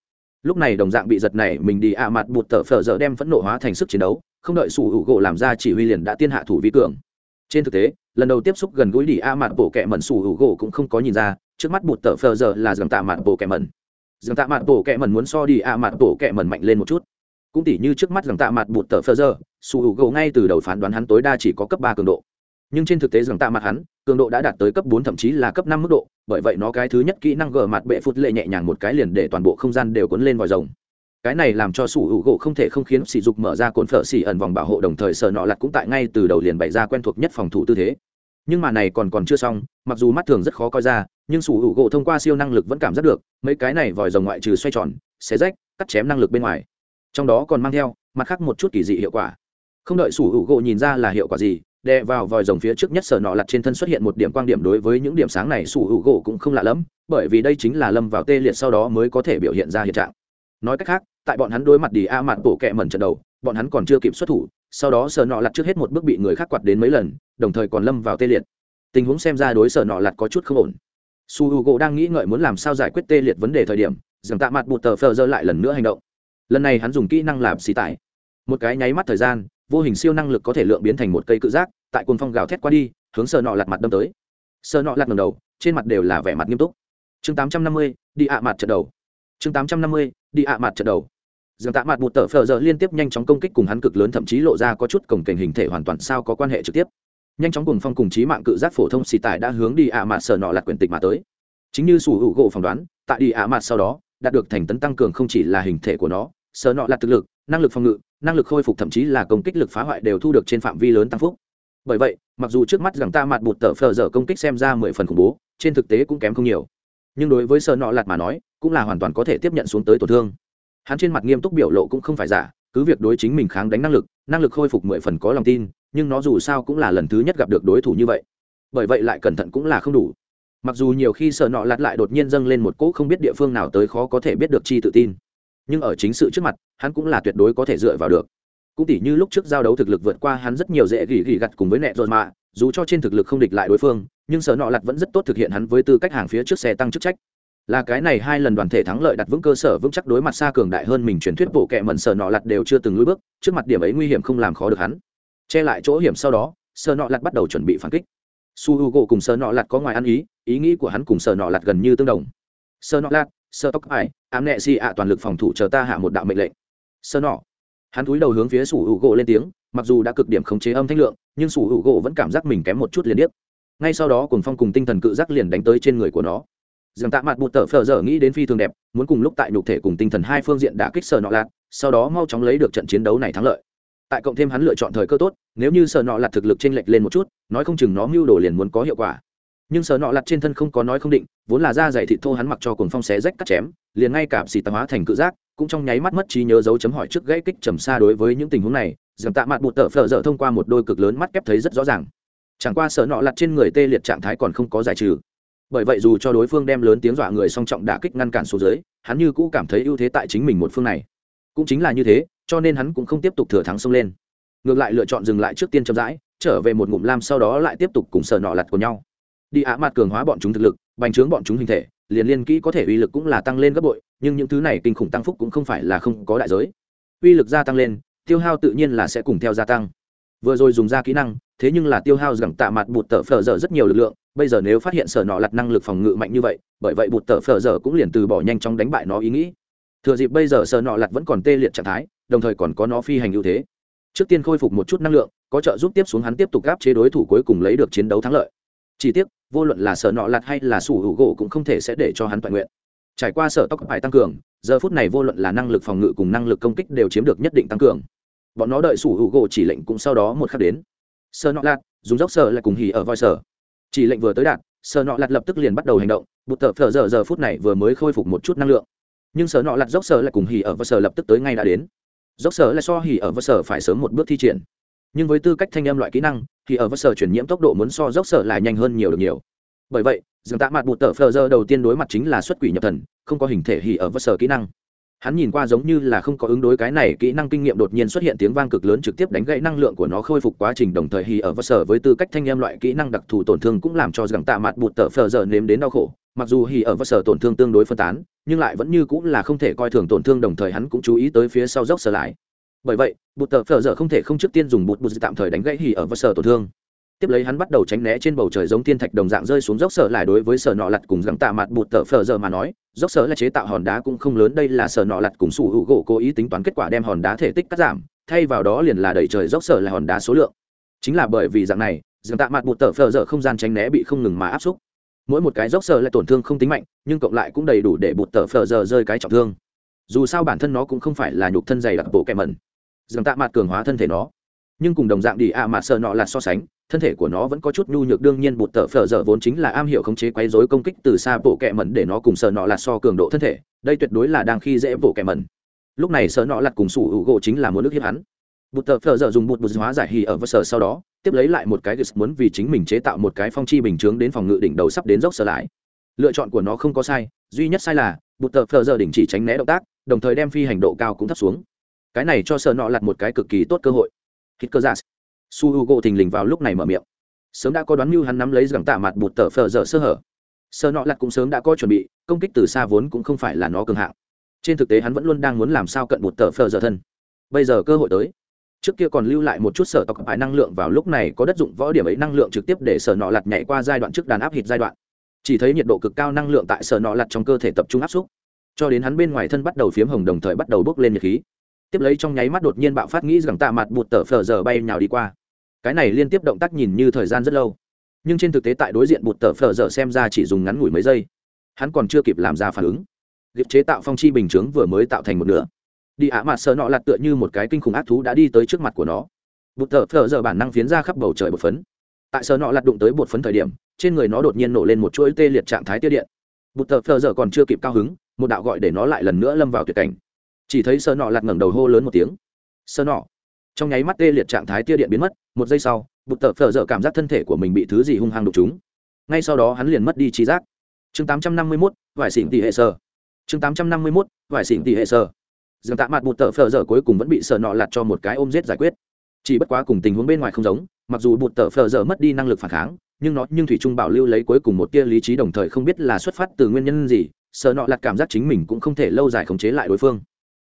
lúc này đồng dạng bị giật này, mình đi a mặt bụt tờ phở dở đem phẫn nộ hóa thành sức chiến đấu, không đợi sủ hữu gỗ làm ra chỉ huy liền đã tiên hạ thủ vi cường. Trên thực tế, lần đầu tiếp xúc gần gũi đi a mặt bộ kẹ mẩn sủ hữu gỗ cũng không có nhìn ra, trước mắt bụt tờ phở dở là dầm tạ mặt bộ kẹ mẩn. Rằng tạ mặt bộ kẹ mẩn muốn so đi a mặt bộ kẹ mẩn mạnh lên một chút. Cũng tỉ như trước mắt rằng tạ mặt bụt tờ phơ giờ sủ hữu gỗ ngay từ đầu phán đoán hắn tối đa chỉ có cấp ba cường độ nhưng trên thực tế rằng tạ mặt hắn, cường độ đã đạt tới cấp bốn thậm chí là cấp năm mức độ, bởi vậy nó cái thứ nhất kỹ năng gờ mặt bệ phút lệ nhẹ nhàng một cái liền để toàn bộ không gian đều cuốn lên vòi rồng. Cái này làm cho sủ hữu gỗ không thể không khiến sỉ dục mở ra cồn phở xỉ ẩn vòng bảo hộ đồng thời sợ nọ lặt cũng tại ngay từ đầu liền bày ra quen thuộc nhất phòng thủ tư thế. Nhưng mà này còn còn chưa xong, mặc dù mắt thường rất khó coi ra, nhưng sủ hữu gỗ thông qua siêu năng lực vẫn cảm giác được, mấy cái này vòi rồng ngoại trừ xoay tròn, xé rách, cắt chém năng lực bên ngoài. Trong đó còn mang theo, mặt khác một chút kỳ dị hiệu quả. Không đợi sủ hữu gỗ nhìn ra là hiệu quả gì đè vào vòi rồng phía trước nhất sở nọ lặt trên thân xuất hiện một điểm quan điểm đối với những điểm sáng này, sủ hữu gỗ cũng không lạ lẫm bởi vì đây chính là lâm vào tê liệt sau đó mới có thể biểu hiện ra hiện trạng. Nói cách khác, tại bọn hắn đối mặt đi a mặt bổ kẹ mẩn trận đầu, bọn hắn còn chưa kịp xuất thủ, sau đó sở nọ lặt trước hết một bước bị người khác quạt đến mấy lần, đồng thời còn lâm vào tê liệt. Tình huống xem ra đối sở nọ lặt có chút không ổn. Su h u gỗ đang nghĩ ngợi muốn làm sao giải quyết tê liệt vấn đề thời điểm dường tạ mặt bụt tờ phờ dơ lại lần nữa hành động. Lần này hắn dùng kỹ năng làm xì tải. Một cái nháy mắt thời gian vô hình siêu năng lực có thể lượng biến thành một cây cự giác, tại cồn phong gào thét qua đi, hướng sờ nọ lặt mặt đâm tới. Sờ nọ lặt ngầm đầu, trên mặt đều là vẻ mặt nghiêm túc. Chương tám trăm năm mươi, đi ạ mặt trận đầu. Chương tám trăm năm mươi, đi ạ mặt trận đầu. Dường tạ mặt một tờ phờ giờ liên tiếp nhanh chóng công kích cùng hắn cực lớn thậm chí lộ ra có chút cổng cảnh hình thể hoàn toàn sao có quan hệ trực tiếp. Nhanh chóng cùng phong cùng trí mạng cự giác phổ thông xì tải đã hướng đi ạ mặt sờ nọ lặt quyển tịch mà tới. Chính như sủ hữu gỗ phỏng đoán, tại đi ạ mặt sau đó, đạt được thành tấn tăng cường không chỉ là hình thể của nó sờ nọ là thực lực năng lực phòng ngự, năng lực khôi phục thậm chí là công kích lực phá hoại đều thu được trên phạm vi lớn tăng phúc. Bởi vậy, mặc dù trước mắt rằng ta mặt bụt tờ phờ dở công kích xem ra mười phần khủng bố, trên thực tế cũng kém không nhiều. Nhưng đối với sợ nọ lạt mà nói, cũng là hoàn toàn có thể tiếp nhận xuống tới tổn thương. Hắn trên mặt nghiêm túc biểu lộ cũng không phải giả, cứ việc đối chính mình kháng đánh năng lực năng lực khôi phục mười phần có lòng tin, nhưng nó dù sao cũng là lần thứ nhất gặp được đối thủ như vậy. Bởi vậy lại cẩn thận cũng là không đủ. Mặc dù nhiều khi sợ nọ lạt lại đột nhiên dâng lên một cỗ không biết địa phương nào tới khó có thể biết được chi tự tin nhưng ở chính sự trước mặt, hắn cũng là tuyệt đối có thể dựa vào được. Cũng tỉ như lúc trước giao đấu thực lực vượt qua hắn rất nhiều dễ gỉ gỉ gặt cùng với nẹ dồn mà dù cho trên thực lực không địch lại đối phương, nhưng sở nọ lặt vẫn rất tốt thực hiện hắn với tư cách hàng phía trước xe tăng chức trách. Là cái này hai lần đoàn thể thắng lợi đặt vững cơ sở vững chắc đối mặt xa cường đại hơn mình truyền thuyết bộ kệ mẩn sở nọ lặt đều chưa từng lùi bước, trước mặt điểm ấy nguy hiểm không làm khó được hắn. Che lại chỗ hiểm sau đó, sở nọ lặt bắt đầu chuẩn bị phản kích. Su h u gỗ cùng sở nọ lặt có ngoài ăn ý ý nghĩ của hắn cùng sở nọ lặt gần như tương đồng. Sở nọ lặt sơ tóc ải ám nệ xì ạ toàn lực phòng thủ chờ ta hạ một đạo mệnh lệnh. Sơ nọ. Hắn cúi đầu hướng phía sủ hữu gỗ lên tiếng, mặc dù đã cực điểm khống chế âm thanh lượng, nhưng sủ hữu gỗ vẫn cảm giác mình kém một chút liền điếc. Ngay sau đó cùng phong cùng tinh thần cự giác liền đánh tới trên người của nó. Dường tạ mặt bụt tờ phờ giờ nghĩ đến phi thường đẹp, muốn cùng lúc tại nhục thể cùng tinh thần hai phương diện đã kích sờ nọ lạt, sau đó mau chóng lấy được trận chiến đấu này thắng lợi. Tại cộng thêm hắn lựa chọn thời cơ tốt, nếu như sờ nọ lạt thực lực t r ê n lệch lên một chút, nói không chừng nó mưu đồ liền muốn có hiệu quả nhưng sợ nọ lặt trên thân không có nói không định, vốn là da dày thịt thô hắn mặc cho cồn phong xé rách cắt chém, liền ngay cả xì tạp hóa thành cự giác, cũng trong nháy mắt mất trí nhớ dấu chấm hỏi trước gãy kích trầm xa đối với những tình huống này, dầm tạ mặt bụt tợ phở dở thông qua một đôi cực lớn mắt kép thấy rất rõ ràng. Chẳng qua sợ nọ lặt trên người tê liệt trạng thái còn không có giải trừ. Bởi vậy dù cho đối phương đem lớn tiếng dọa người song trọng đả kích ngăn cản số dưới hắn như cũ cảm thấy ưu thế tại chính mình một phương này. Cũng chính là như thế, cho nên hắn cũng không tiếp tục thừa thắng xông lên. Ngược lại lựa chọn dừng lại trước tiên chậm rãi, trở về một ngụm lam sau đó lại tiếp tục cùng sợ nọ lặt của nhau đi ạ mặt cường hóa bọn chúng thực lực, bành trướng bọn chúng hình thể, liền liên kỹ có thể uy lực cũng là tăng lên gấp bội, nhưng những thứ này kinh khủng tăng phúc cũng không phải là không có đại giới. Uy lực gia tăng lên, tiêu hao tự nhiên là sẽ cùng theo gia tăng. Vừa rồi dùng ra kỹ năng, thế nhưng là tiêu hao rằng tạ mặt bụt tờ phở dở rất nhiều lực lượng, bây giờ nếu phát hiện sở nọ lặt năng lực phòng ngự mạnh như vậy, bởi vậy bụt tờ phở dở cũng liền từ bỏ nhanh chóng đánh bại nó ý nghĩ. Thừa dịp bây giờ sở nọ lặt vẫn còn tê liệt trạng thái, đồng thời còn có nó phi hành ưu thế. Trước tiên khôi phục một chút năng lượng, có trợ giúp tiếp xuống hắn tiếp tục gáp chế đối thủ cuối cùng lấy được chiến đấu thắng lợi chỉ tiếc, vô luận là sở nọ lạt hay là sủ hữu gỗ cũng không thể sẽ để cho hắn toàn nguyện. Trải qua sở tóc phải tăng cường, giờ phút này vô luận là năng lực phòng ngự cùng năng lực công kích đều chiếm được nhất định tăng cường. Bọn nó đợi sủ hữu gỗ chỉ lệnh cũng sau đó một khắc đến. Sở nọ lạt, dùng dốc sở lại cùng hỉ ở voi sở. Chỉ lệnh vừa tới đạt, sở nọ lạt lập tức liền bắt đầu hành động, bụt tờ phở giờ giờ phút này vừa mới khôi phục một chút năng lượng. Nhưng sở nọ lạt dốc sở lại cùng hỉ ở voi sở lập tức tới ngay đã đến. Dốc sở lại so hỉ ở voi sở phải sớm một bước thi triển nhưng với tư cách thanh âm loại kỹ năng, thì ở voi sở chuyển nhiễm tốc độ muốn so dốc sở lại nhanh hơn nhiều được nhiều. Bởi vậy dường tạ mặt bụt tờ phờ giờ đầu tiên đối mặt chính là xuất quỷ nhập thần, không có hình thể hỉ ở vất sở kỹ năng. Hắn nhìn qua giống như là không có ứng đối cái này kỹ năng kinh nghiệm đột nhiên xuất hiện tiếng vang cực lớn trực tiếp đánh gãy năng lượng của nó khôi phục quá trình đồng thời hì ở vất sở với tư cách thanh em loại kỹ năng đặc thù tổn thương cũng làm cho rằng tạ mặt bụt tờ phờ giờ nếm đến đau khổ. Mặc dù hì ở vất sở tổn thương tương đối phân tán, nhưng lại vẫn như cũng là không thể coi thường tổn thương đồng thời hắn cũng chú ý tới phía sau dốc sở lại bởi vậy, bụt tờ phờ giờ không thể không trước tiên dùng bụt bụt tạm thời đánh gãy hỉ ở và sở tổn thương. Tiếp lấy hắn bắt đầu tránh né trên bầu trời giống thiên thạch đồng dạng rơi xuống dốc sở lại đối với sở nọ lặt cùng rằng tạ mặt bụt tờ phờ giờ mà nói, dốc sở là chế tạo hòn đá cũng không lớn, đây là sở nọ lặt cùng sủ hữu gỗ cố ý tính toán kết quả đem hòn đá thể tích cắt giảm, thay vào đó liền là đẩy trời dốc sở là hòn đá số lượng. Chính là bởi vì dạng này rằng tạ mặt bụt tờ phờ giờ không gian tránh né bị không ngừng mà áp xúc. Mỗi một cái dốc sở lại tổn thương không tính mạnh, nhưng cộng lại cũng đầy đủ để bụt tờ phờ giờ rơi cái trọng thương. Dù sao bản thân nó cũng không phải là nhục thân dày đặc bộ kẹm mẩn rằng tạ mặt cường hóa thân thể nó. Nhưng cùng đồng dạng đi ạ à mà sợ nọ là so sánh, thân thể của nó vẫn có chút nhu nhược, đương nhiên bụt tờ phở dở vốn chính là am hiểu khống chế quấy rối công kích từ xa bộ kẹ mẩn để nó cùng sợ nọ là so cường độ thân thể, đây tuyệt đối là đang khi dễ bộ kẹ mẩn. Lúc này sợ nọ lặt cùng sủ hữu gỗ chính là muốn nước hiếp hắn. Bụt tờ phở dở dùng bụt bụt hóa giải hì ở vơ sở sau đó, tiếp lấy lại một cái gus muốn vì chính mình chế tạo một cái phong chi bình chướng đến phòng ngự đỉnh đầu sắp đến dốc sở lại. Lựa chọn của nó không có sai, duy nhất sai là, bụt tờ phở dở đỉnh chỉ tránh né động tác, đồng thời đem phi hành độ cao cũng thấp xuống cái này cho sợ nọ lặt một cái cực kỳ tốt cơ hội. Hít cơ giả. Su h u gỗ thình lình vào lúc này mở miệng. Sớm đã có đoán mưu hắn nắm lấy gẳng tạ mặt bụt tờ phờ dở sơ hở. Sợ nọ lặt cũng sớm đã có chuẩn bị, công kích từ xa vốn cũng không phải là nó cường hạng. Trên thực tế hắn vẫn luôn đang muốn làm sao cận bụt tờ phờ dở thân. Bây giờ cơ hội tới. Trước kia còn lưu lại một chút sở tộc bài năng lượng vào lúc này có đất dụng võ điểm ấy năng lượng trực tiếp để sở nọ lặt nhảy qua giai đoạn trước đàn áp hít giai đoạn. Chỉ thấy nhiệt độ cực cao năng lượng tại sở nọ lặt trong cơ thể tập trung áp xúc cho đến hắn bên ngoài thân bắt đầu phiếm hồng đồng thời bắt đầu bốc lên nhiệt khí tiếp lấy trong nháy mắt đột nhiên bạo phát nghĩ rằng tạ mặt bụt tờ phờ giờ bay nhào đi qua. Cái này liên tiếp động tác nhìn như thời gian rất lâu. Nhưng trên thực tế tại đối diện bụt tờ phờ giờ xem ra chỉ dùng ngắn ngủi mấy giây. Hắn còn chưa kịp làm ra phản ứng. Liệp chế tạo phong chi bình chướng vừa mới tạo thành một nửa. Đi ạ mặt sợ nọ lặt tựa như một cái kinh khủng ác thú đã đi tới trước mặt của nó. Bụt tờ phờ giờ bản năng phiến ra khắp bầu trời bột phấn. Tại sợ nọ lặt đụng tới bột phấn thời điểm, trên người nó đột nhiên nổ lên một chuỗi tê liệt trạng thái tiêu điện. Bụt tờ phờ giờ còn chưa kịp cao hứng, một đạo gọi để nó lại lần nữa lâm vào tuyệt cảnh chỉ thấy sợ nọ lặt ngẩng đầu hô lớn một tiếng. Sợ nọ. Trong nháy mắt tê liệt trạng thái tia điện biến mất, một giây sau, bụt tờ phở dở cảm giác thân thể của mình bị thứ gì hung hăng đục chúng ngay sau đó hắn liền mất đi trí giác. Chương tám trăm năm mươi mốt, vải xỉn tỷ hệ sơ. Chương tám trăm năm mươi mốt, vải xỉn tỷ hệ sơ. Dường tạ mặt bụt tờ phở dở cuối cùng vẫn bị sợ nọ lặt cho một cái ôm giết giải quyết. Chỉ bất quá cùng tình huống bên ngoài không giống, mặc dù bụt tờ phở dở mất đi năng lực phản kháng, nhưng nó nhưng thủy trung bảo lưu lấy cuối cùng một tia lý trí đồng thời không biết là xuất phát từ nguyên nhân gì sợ nọ lặt cảm giác chính mình cũng không thể lâu dài khống chế lại đối phương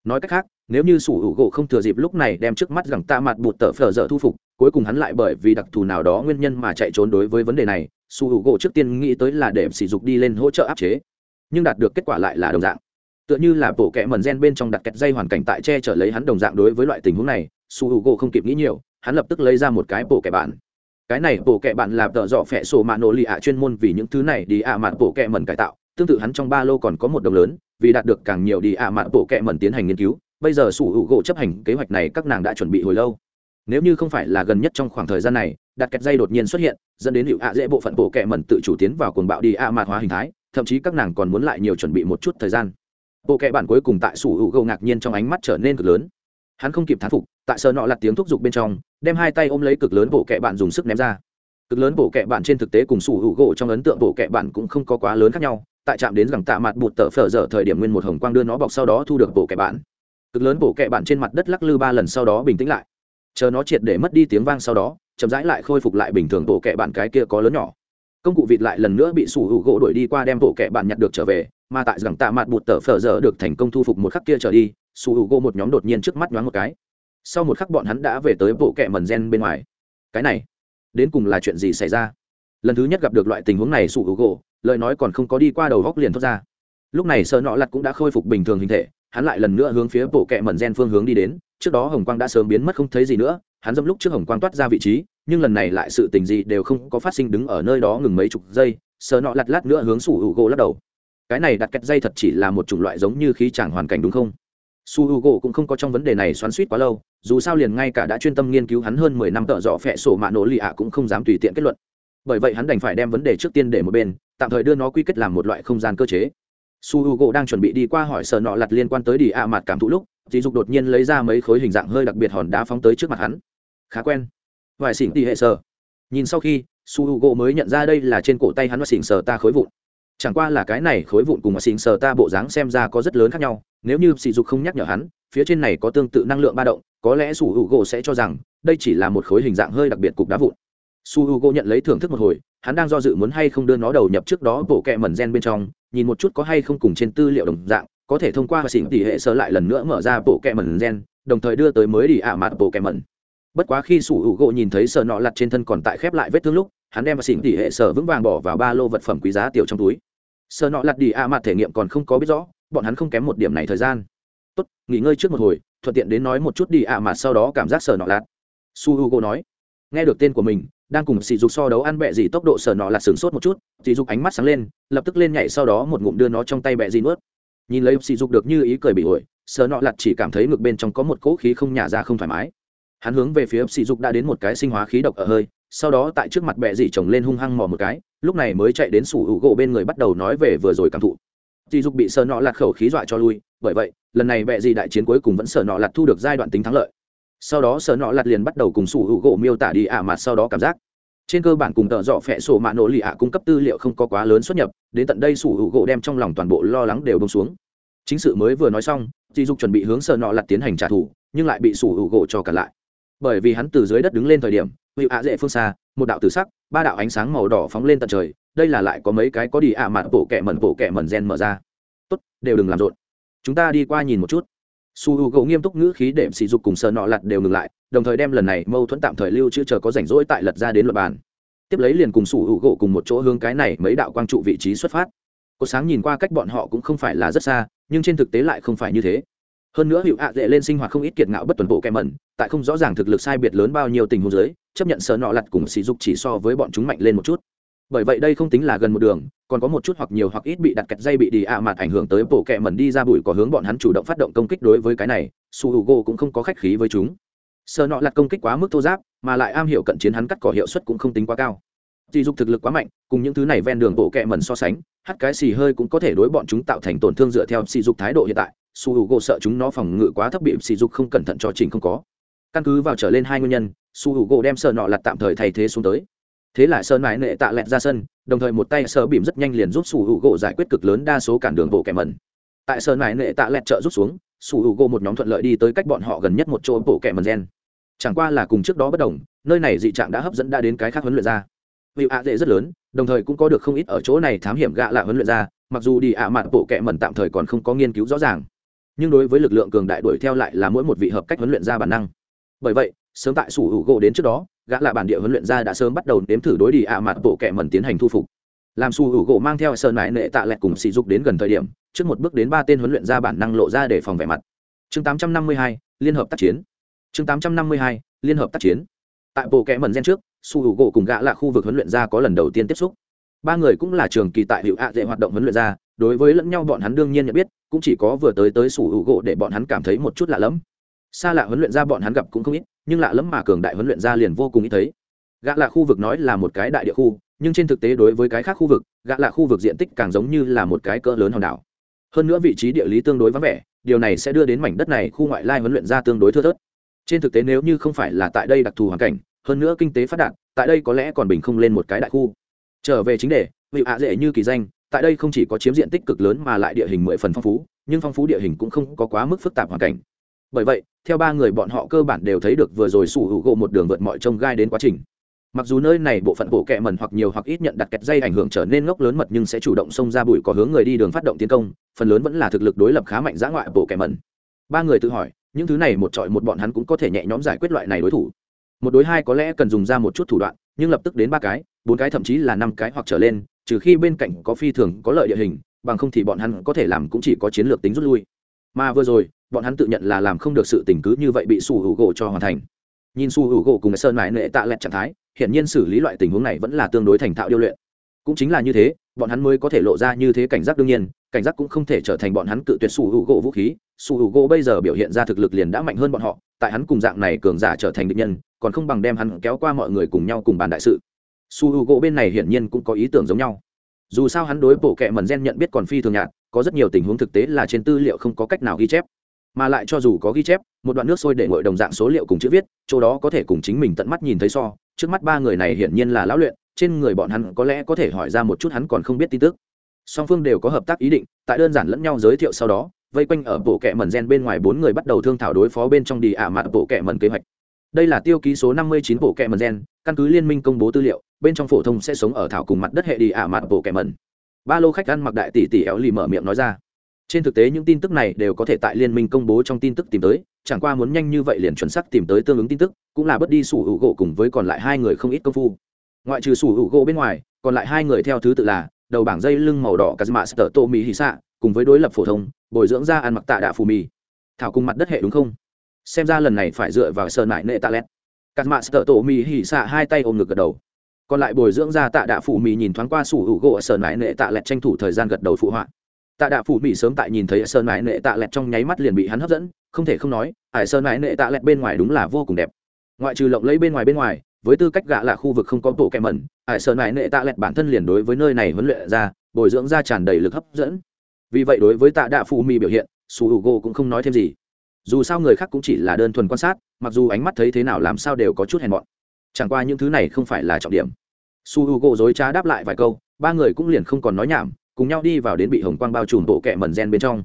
nói cách khác, nếu như sủ hữu gỗ không thừa dịp lúc này đem trước mắt rằng ta mặt bụt tờ phở dở thu phục, cuối cùng hắn lại bởi vì đặc thù nào đó nguyên nhân mà chạy trốn đối với vấn đề này, sủ hữu gỗ trước tiên nghĩ tới là để sỉ dục đi lên hỗ trợ áp chế. Nhưng đạt được kết quả lại là đồng dạng. Tựa như là bộ kẽ mần gen bên trong đặt kẹt dây hoàn cảnh tại che chở lấy hắn đồng dạng đối với loại tình huống này su hữu gỗ không kịp nghĩ nhiều, hắn lập tức lấy ra một cái bộ kẹ bạn cái này bộ kẹ bạn là tợ dọ phẹ sổ mạ nổ lì ạ chuyên môn vì những thứ này đi ạ à mặt bộ kẻ mần cải tạo tương tự hắn trong ba lô còn có một đồng lớn, vì đạt được càng nhiều đi ạ à bộ kẹ mẩn tiến hành nghiên cứu, bây giờ sủ hữu gỗ chấp hành kế hoạch này các nàng đã chuẩn bị hồi lâu. Nếu như không phải là gần nhất trong khoảng thời gian này, đặt kẹt dây đột nhiên xuất hiện, dẫn đến hiệu ạ dễ bộ phận bộ kẹ mẩn tự chủ tiến vào cuồng bạo đi ạ mạn hóa hình thái, thậm chí các nàng còn muốn lại nhiều chuẩn bị một chút thời gian. Bộ kẹ bản cuối cùng tại sủ hữu gỗ ngạc nhiên trong ánh mắt trở nên cực lớn. Hắn không kịp thán phục, tại sờ nọ lặt tiếng thúc giục bên trong, đem hai tay ôm lấy cực lớn bộ kẹ bạn dùng sức ném ra. Cực lớn bộ kệ bạn trên thực tế cùng sủ hữu gỗ trong ấn tượng bộ kệ bạn cũng không có quá lớn khác nhau tại chạm đến gẳng tạ mặt bụt tờ phở dở thời điểm nguyên một hồng quang đưa nó bọc sau đó thu được bộ kẻ bạn. Cực lớn bộ kệ bạn trên mặt đất lắc lư ba lần sau đó bình tĩnh lại. Chờ nó triệt để mất đi tiếng vang sau đó, chậm rãi lại khôi phục lại bình thường bộ kệ bạn cái kia có lớn nhỏ. Công cụ vịt lại lần nữa bị sủ hữu gỗ đuổi đi qua đem bộ kệ bạn nhặt được trở về, mà tại rằng tạ mặt bụt tờ phở dở được thành công thu phục một khắc kia trở đi, sủ hữu gỗ một nhóm đột nhiên trước mắt nhoáng một cái. Sau một khắc bọn hắn đã về tới bộ kệ mần gen bên ngoài. Cái này, đến cùng là chuyện gì xảy ra? Lần thứ nhất gặp được loại tình huống này sủ hữu gỗ lời nói còn không có đi qua đầu góc liền thoát ra. Lúc này sợ nọ lặt cũng đã khôi phục bình thường hình thể, hắn lại lần nữa hướng phía bộ kẹ mẩn gen phương hướng đi đến, trước đó hồng quang đã sớm biến mất không thấy gì nữa, hắn dâm lúc trước hồng quang toát ra vị trí, nhưng lần này lại sự tình gì đều không có phát sinh đứng ở nơi đó ngừng mấy chục giây sợ nọ lặt lát nữa hướng sủ hữu gỗ lắc đầu. Cái này đặt kẹt dây thật chỉ là một chủng loại giống như khí chẳng hoàn cảnh đúng không? Su h u gỗ cũng không có trong vấn đề này xoắn suýt quá lâu, dù sao liền ngay cả đã chuyên tâm nghiên cứu hắn hơn mười năm tợ dọ phẹ sổ mạ nổ lì ạ cũng không dám tùy tiện kết luận bởi vậy hắn đành phải đem vấn đề trước tiên để một bên, tạm thời đưa nó quy kết làm một loại không gian cơ chế. Su h u gỗ đang chuẩn bị đi qua hỏi sợ nọ lặt liên quan tới đi ạ mặt cảm thụ lúc dì dục đột nhiên lấy ra mấy khối hình dạng hơi đặc biệt hòn đá phóng tới trước mặt hắn. Khá quen. Vài xỉn tỉ hệ sờ nhìn sau khi, su h u gỗ mới nhận ra đây là trên cổ tay hắn và xỉn sờ ta khối vụn. Chẳng qua là cái này khối vụn cùng và xỉn sờ ta bộ dáng xem ra có rất lớn khác nhau, nếu như sỉ dục không nhắc nhở hắn, phía trên này có tương tự năng lượng ba động, có lẽ su h u gỗ sẽ cho rằng, đây chỉ là một khối hình dạng hơi đặc biệt cục đá vụn su h u gỗ nhận lấy thưởng thức một hồi, hắn đang do dự muốn hay không đưa nó đầu nhập trước đó bộ kẹ mẩn gen bên trong, nhìn một chút có hay không cùng trên tư liệu đồng dạng, có thể thông qua và xỉn tỉ hệ sơ lại lần nữa mở ra bộ kẹ mẩn gen, đồng thời đưa tới mới đi ả mặt bộ kẹ mẩn. Bất quá khi su h u g o nhìn thấy sợ nọ lặt trên thân còn tại khép lại vết thương lúc, hắn đem và xỉn tỉ hệ sơ vững vàng bỏ vào ba lô vật phẩm quý giá tiểu trong túi. Sợ nọ lặt đi ả mặt thể nghiệm còn không có biết rõ, bọn hắn không kém một điểm này thời gian. Tốt, nghỉ ngơi trước một hồi, thuận tiện đến nói một chút đi ả mặt sau đó cảm giác sợ nọ lặt. Su h u nói nghe được tên của mình, đang cùng sỉ dục so đấu ăn bẹ gì tốc độ sờ nọ là sửng sốt một chút sỉ dục ánh mắt sáng lên, lập tức lên nhảy sau đó một ngụm đưa nó trong tay bẹ gì nuốt. Nhìn lấy sỉ dục được như ý cười bị ổi, sờ nọ lặt chỉ cảm thấy ngực bên trong có một cỗ khí không nhả ra không thoải mái. Hắn hướng về phía sỉ dục đã đến một cái sinh hóa khí độc ở hơi, sau đó tại trước mặt bẹ gì chồng lên hung hăng mò một cái, lúc này mới chạy đến sủ hữu gỗ bên người bắt đầu nói về vừa rồi cảm thụ. Sỉ dục bị sờ nọ lặt khẩu khí dọa cho lui, bởi vậy, lần này bẹ gì đại chiến cuối cùng vẫn sờ nọ lặt thu được giai đoạn tính thắng lợi sau đó sở nọ lặt liền bắt đầu cùng sủ hữu gỗ miêu tả đi ạ mặt sau đó cảm giác. Trên cơ bản cùng tợ dọ phẹ sổ mạ nổ lì ạ cung cấp tư liệu không có quá lớn xuất nhập, đến tận đây sủ hữu gỗ đem trong lòng toàn bộ lo lắng đều bông xuống. Chính sự mới vừa nói xong dì dục chuẩn bị hướng sở nọ lặt tiến hành trả thù, nhưng lại bị sủ hữu gỗ cho cả lại. Bởi vì hắn từ dưới đất đứng lên thời điểm, hữu ạ dễ phương xa, một đạo tử sắc, ba đạo ánh sáng màu đỏ phóng lên tận trời, đây là lại có mấy cái có đi ạ mặt bộ kẹ mẩn bộ kẹ mẩn gen mở ra. Tốt, đều đừng làm rộn. Chúng ta đi qua nhìn một chút su h u gỗ nghiêm túc ngữ khí đệm sỉ dục cùng sợ nọ lặt đều ngừng lại, đồng thời đem lần này mâu thuẫn tạm thời lưu chưa chờ có rảnh rỗi tại lật ra đến luật bàn. Tiếp lấy liền cùng su h u gỗ cùng một chỗ hướng cái này mấy đạo quang trụ vị trí xuất phát. Có sáng nhìn qua cách bọn họ cũng không phải là rất xa, nhưng trên thực tế lại không phải như thế. Hơn nữa hiệu hạ dễ lên sinh hoạt không ít kiệt ngạo bất tuần bộ kèm mẩn, tại không rõ ràng thực lực sai biệt lớn bao nhiêu tình huống giới chấp nhận sợ nọ lặt cùng sỉ dục chỉ so với bọn chúng mạnh lên một chút bởi vậy đây không tính là gần một đường, còn có một chút hoặc nhiều hoặc ít bị đặt kẹt dây bị đi ạ mặt ảnh hưởng tới bộ kẹ mẩn đi ra bụi có hướng bọn hắn chủ động phát động công kích đối với cái này, su h u g o cũng không có khách khí với chúng. Sợ nọ lặt công kích quá mức thô giáp, mà lại am hiểu cận chiến hắn cắt cỏ hiệu suất cũng không tính quá cao. Dị dục thực lực quá mạnh, cùng những thứ này ven đường bộ kẹ mẩn so sánh hắt cái xì hơi cũng có thể đối bọn chúng tạo thành tổn thương dựa theo xì dục thái độ hiện tại. Su h u g o sợ chúng nó phòng ngự quá thấp bị xì dục không cẩn thận cho trình không có. Căn cứ vào trở lên hai nguyên nhân, su h u g o đem sợ nọ lặt tạm thời thay thế xuống tới thế lại sơn mãi nệ tạ lẹt ra sân, đồng thời một tay sơ bìm rất nhanh liền giúp sủ hữu gỗ giải quyết cực lớn đa số cản đường bộ kẻ mẩn. Tại sơn mãi nệ tạ lẹt trợ rút xuống, sủ hữu gỗ một nhóm thuận lợi đi tới cách bọn họ gần nhất một chỗ bộ kẻ mẩn gen. Chẳng qua là cùng trước đó bất đồng, nơi này dị trạng đã hấp dẫn đã đến cái khác huấn luyện ra vì ạ dễ rất lớn, đồng thời cũng có được không ít ở chỗ này thám hiểm gạ lạ huấn luyện ra mặc dù đi ạ mạn bộ kẻ mẩn tạm thời còn không có nghiên cứu rõ ràng. Nhưng đối với lực lượng cường đại đuổi theo lại là mỗi một vị hợp cách huấn luyện ra bản năng. Bởi vậy, sớm tại sủ hữu gỗ đến trước đó gã là bản địa huấn luyện gia đã sớm bắt đầu nếm thử đối đi ạ mặt bộ kẻ mẩn tiến hành thu phục. Làm su hữu gỗ mang theo sơn mãi nệ tạ lẹt cùng sỉ dục đến gần thời điểm trước một bước đến ba tên huấn luyện gia bản năng lộ ra để phòng vẻ mặt. Chương 852, liên hợp tác chiến. Chương 852, liên hợp tác chiến. Tại bộ kẻ mẩn gen trước su hữu gỗ cùng gã là khu vực huấn luyện gia có lần đầu tiên tiếp xúc. Ba người cũng là trường kỳ tại hiệu ạ dễ hoạt động huấn luyện gia đối với lẫn nhau bọn hắn đương nhiên nhận biết cũng chỉ có vừa tới tới sủ hữu gỗ để bọn hắn cảm thấy một chút lạ lẫm. Xa lạ huấn luyện gia bọn hắn gặp cũng không ít nhưng lạ lẫm mà cường đại huấn luyện ra liền vô cùng ít thấy. Gã là khu vực nói là một cái đại địa khu, nhưng trên thực tế đối với cái khác khu vực, gã là khu vực diện tích càng giống như là một cái cỡ lớn hòn đảo. Hơn nữa vị trí địa lý tương đối vắng vẻ, điều này sẽ đưa đến mảnh đất này khu ngoại lai huấn luyện ra tương đối thưa thớt. Trên thực tế nếu như không phải là tại đây đặc thù hoàn cảnh, hơn nữa kinh tế phát đạt, tại đây có lẽ còn bình không lên một cái đại khu. Trở về chính đề, vị hạ dễ như kỳ danh, tại đây không chỉ có chiếm diện tích cực lớn mà lại địa hình mười phần phong phú, nhưng phong phú địa hình cũng không có quá mức phức tạp hoàn cảnh bởi vậy, theo ba người bọn họ cơ bản đều thấy được vừa rồi sủ hữu gỗ một đường vượt mọi trông gai đến quá trình. Mặc dù nơi này bộ phận bộ kẹ mần hoặc nhiều hoặc ít nhận đặt kẹt dây ảnh hưởng trở nên ngốc lớn mật nhưng sẽ chủ động xông ra bụi có hướng người đi đường phát động tiến công, phần lớn vẫn là thực lực đối lập khá mạnh giã ngoại bộ kẹ mần ba người tự hỏi, những thứ này một trọi một bọn hắn cũng có thể nhẹ nhõm giải quyết loại này đối thủ. Một đối hai có lẽ cần dùng ra một chút thủ đoạn, nhưng lập tức đến ba cái, bốn cái thậm chí là năm cái hoặc trở lên, trừ khi bên cạnh có phi thường có lợi địa hình, bằng không thì bọn hắn có thể làm cũng chỉ có chiến lược tính rút lui. Mà vừa rồi bọn hắn tự nhận là làm không được sự tình cứ như vậy bị su hữu gỗ cho hoàn thành. Nhìn su hữu gỗ cùng sơn mãi nệ tạ lẹt trạng thái, hiển nhiên xử lý loại tình huống này vẫn là tương đối thành thạo điêu luyện. Cũng chính là như thế, bọn hắn mới có thể lộ ra như thế cảnh giác đương nhiên, cảnh giác cũng không thể trở thành bọn hắn cự tuyệt su hữu gỗ vũ khí. Su hữu gỗ bây giờ biểu hiện ra thực lực liền đã mạnh hơn bọn họ, tại hắn cùng dạng này cường giả trở thành địch nhân, còn không bằng đem hắn kéo qua mọi người cùng nhau cùng bàn đại sự. Su hữu gỗ bên này hiển nhiên cũng có ý tưởng giống nhau. Dù sao hắn đối bộ kệ mần gen nhận biết còn phi thường nhạt, có rất nhiều tình huống thực tế là trên tư liệu không có cách nào ghi chép mà lại cho dù có ghi chép, một đoạn nước sôi để ngội đồng dạng số liệu cùng chữ viết, chỗ đó có thể cùng chính mình tận mắt nhìn thấy so. Trước mắt ba người này hiển nhiên là lão luyện, trên người bọn hắn có lẽ có thể hỏi ra một chút hắn còn không biết tin tức. Song phương đều có hợp tác ý định, tại đơn giản lẫn nhau giới thiệu sau đó, vây quanh ở bộ kệ mần gen bên ngoài bốn người bắt đầu thương thảo đối phó bên trong đi ả mạn bộ kệ mần kế hoạch. Đây là tiêu ký số năm mươi chín bộ kệ mần gen, căn cứ liên minh công bố tư liệu, bên trong phổ thông sẽ sống ở thảo cùng mặt đất hệ đi ả mạn bộ kệ mần ba lô khách ăn mặc đại tỷ tỷ éo lì mở miệng nói ra trên thực tế những tin tức này đều có thể tại liên minh công bố trong tin tức tìm tới, chẳng qua muốn nhanh như vậy liền chuẩn xác tìm tới tương ứng tin tức, cũng là bất đi sủ hữu gỗ cùng với còn lại hai người không ít công phu. Ngoại trừ sủ hữu gỗ bên ngoài, còn lại hai người theo thứ tự là đầu bảng dây lưng màu đỏ kazma sờ tô mỹ hì xạ cùng với đối lập phổ thông, bồi dưỡng ra ăn mặc tạ đạ phù mì. Thảo cùng mặt đất hệ đúng không? Xem ra lần này phải dựa vào sơn mại nệ tạ lét kazma sờ tô mỹ hì xạ hai tay ôm ngực gật đầu. Còn lại bồi dưỡng ra tạ đạ phù mì nhìn thoáng qua sủ hữu gỗ ở sơn mại nệ tạ lét tranh thủ thời gian gật đầu phụ họa tạ đạ phủ mỹ sớm tại nhìn thấy sơn mãi nệ tạ lẹt trong nháy mắt liền bị hắn hấp dẫn, không thể không nói, ải sơn mãi nệ tạ lẹt bên ngoài đúng là vô cùng đẹp. Ngoại trừ lộng lấy bên ngoài bên ngoài, với tư cách gạ là khu vực không có tổ kẹ mẩn, ải sơn mãi nệ tạ lẹt bản thân liền đối với nơi này huấn luyện ra, bồi dưỡng ra tràn đầy lực hấp dẫn. Vì vậy đối với tạ đạ phủ mỹ biểu hiện, su h u cũng không nói thêm gì. Dù sao người khác cũng chỉ là đơn thuần quan sát, mặc dù ánh mắt thấy thế nào làm sao đều có chút hèn mọn. Chẳng qua những thứ này không phải là trọng điểm. Su h u g dối trá đáp lại vài câu, ba người cũng liền không còn nói nhảm cùng nhau đi vào đến bị hồng quang bao trùm bộ kẹ mần gen bên trong.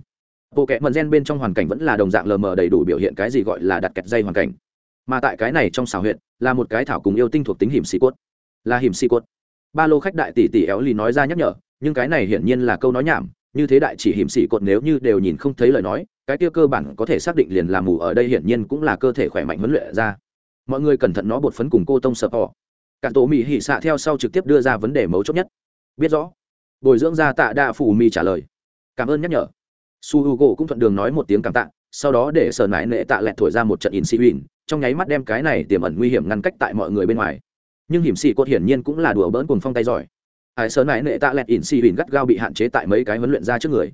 Bộ kẹ mần gen bên trong hoàn cảnh vẫn là đồng dạng lờ mờ đầy đủ biểu hiện cái gì gọi là đặt kẹt dây hoàn cảnh. Mà tại cái này trong xào huyện, là một cái thảo cùng yêu tinh thuộc tính hiểm sĩ cốt. Là hiểm sĩ cốt. Ba lô khách đại tỷ tỷ éo lì nói ra nhắc nhở, nhưng cái này hiển nhiên là câu nói nhảm, như thế đại chỉ hiểm sĩ cốt nếu như đều nhìn không thấy lời nói, cái kia cơ bản có thể xác định liền là mù ở đây hiển nhiên cũng là cơ thể khỏe mạnh huấn luyện ra. Mọi người cẩn thận nó bột phấn cùng cô tông sập họ. Cản tổ mỹ hỉ xạ theo sau trực tiếp đưa ra vấn đề mấu chốt nhất. Biết rõ bồi dưỡng ra tạ đạ phủ mi trả lời. Cảm ơn nhắc nhở. Su h u g o cũng thuận đường nói một tiếng cảm tạ, sau đó để sở nải nệ tạ lẹt thổi ra một trận in xì huỳnh trong nháy mắt đem cái này tiềm ẩn nguy hiểm ngăn cách tại mọi người bên ngoài. Nhưng hiểm xì cốt hiển nhiên cũng là đùa bỡn cùng phong tay giỏi. Hải sở nải nệ tạ lẹt in xì huỳnh gắt gao bị hạn chế tại mấy cái huấn luyện ra trước người.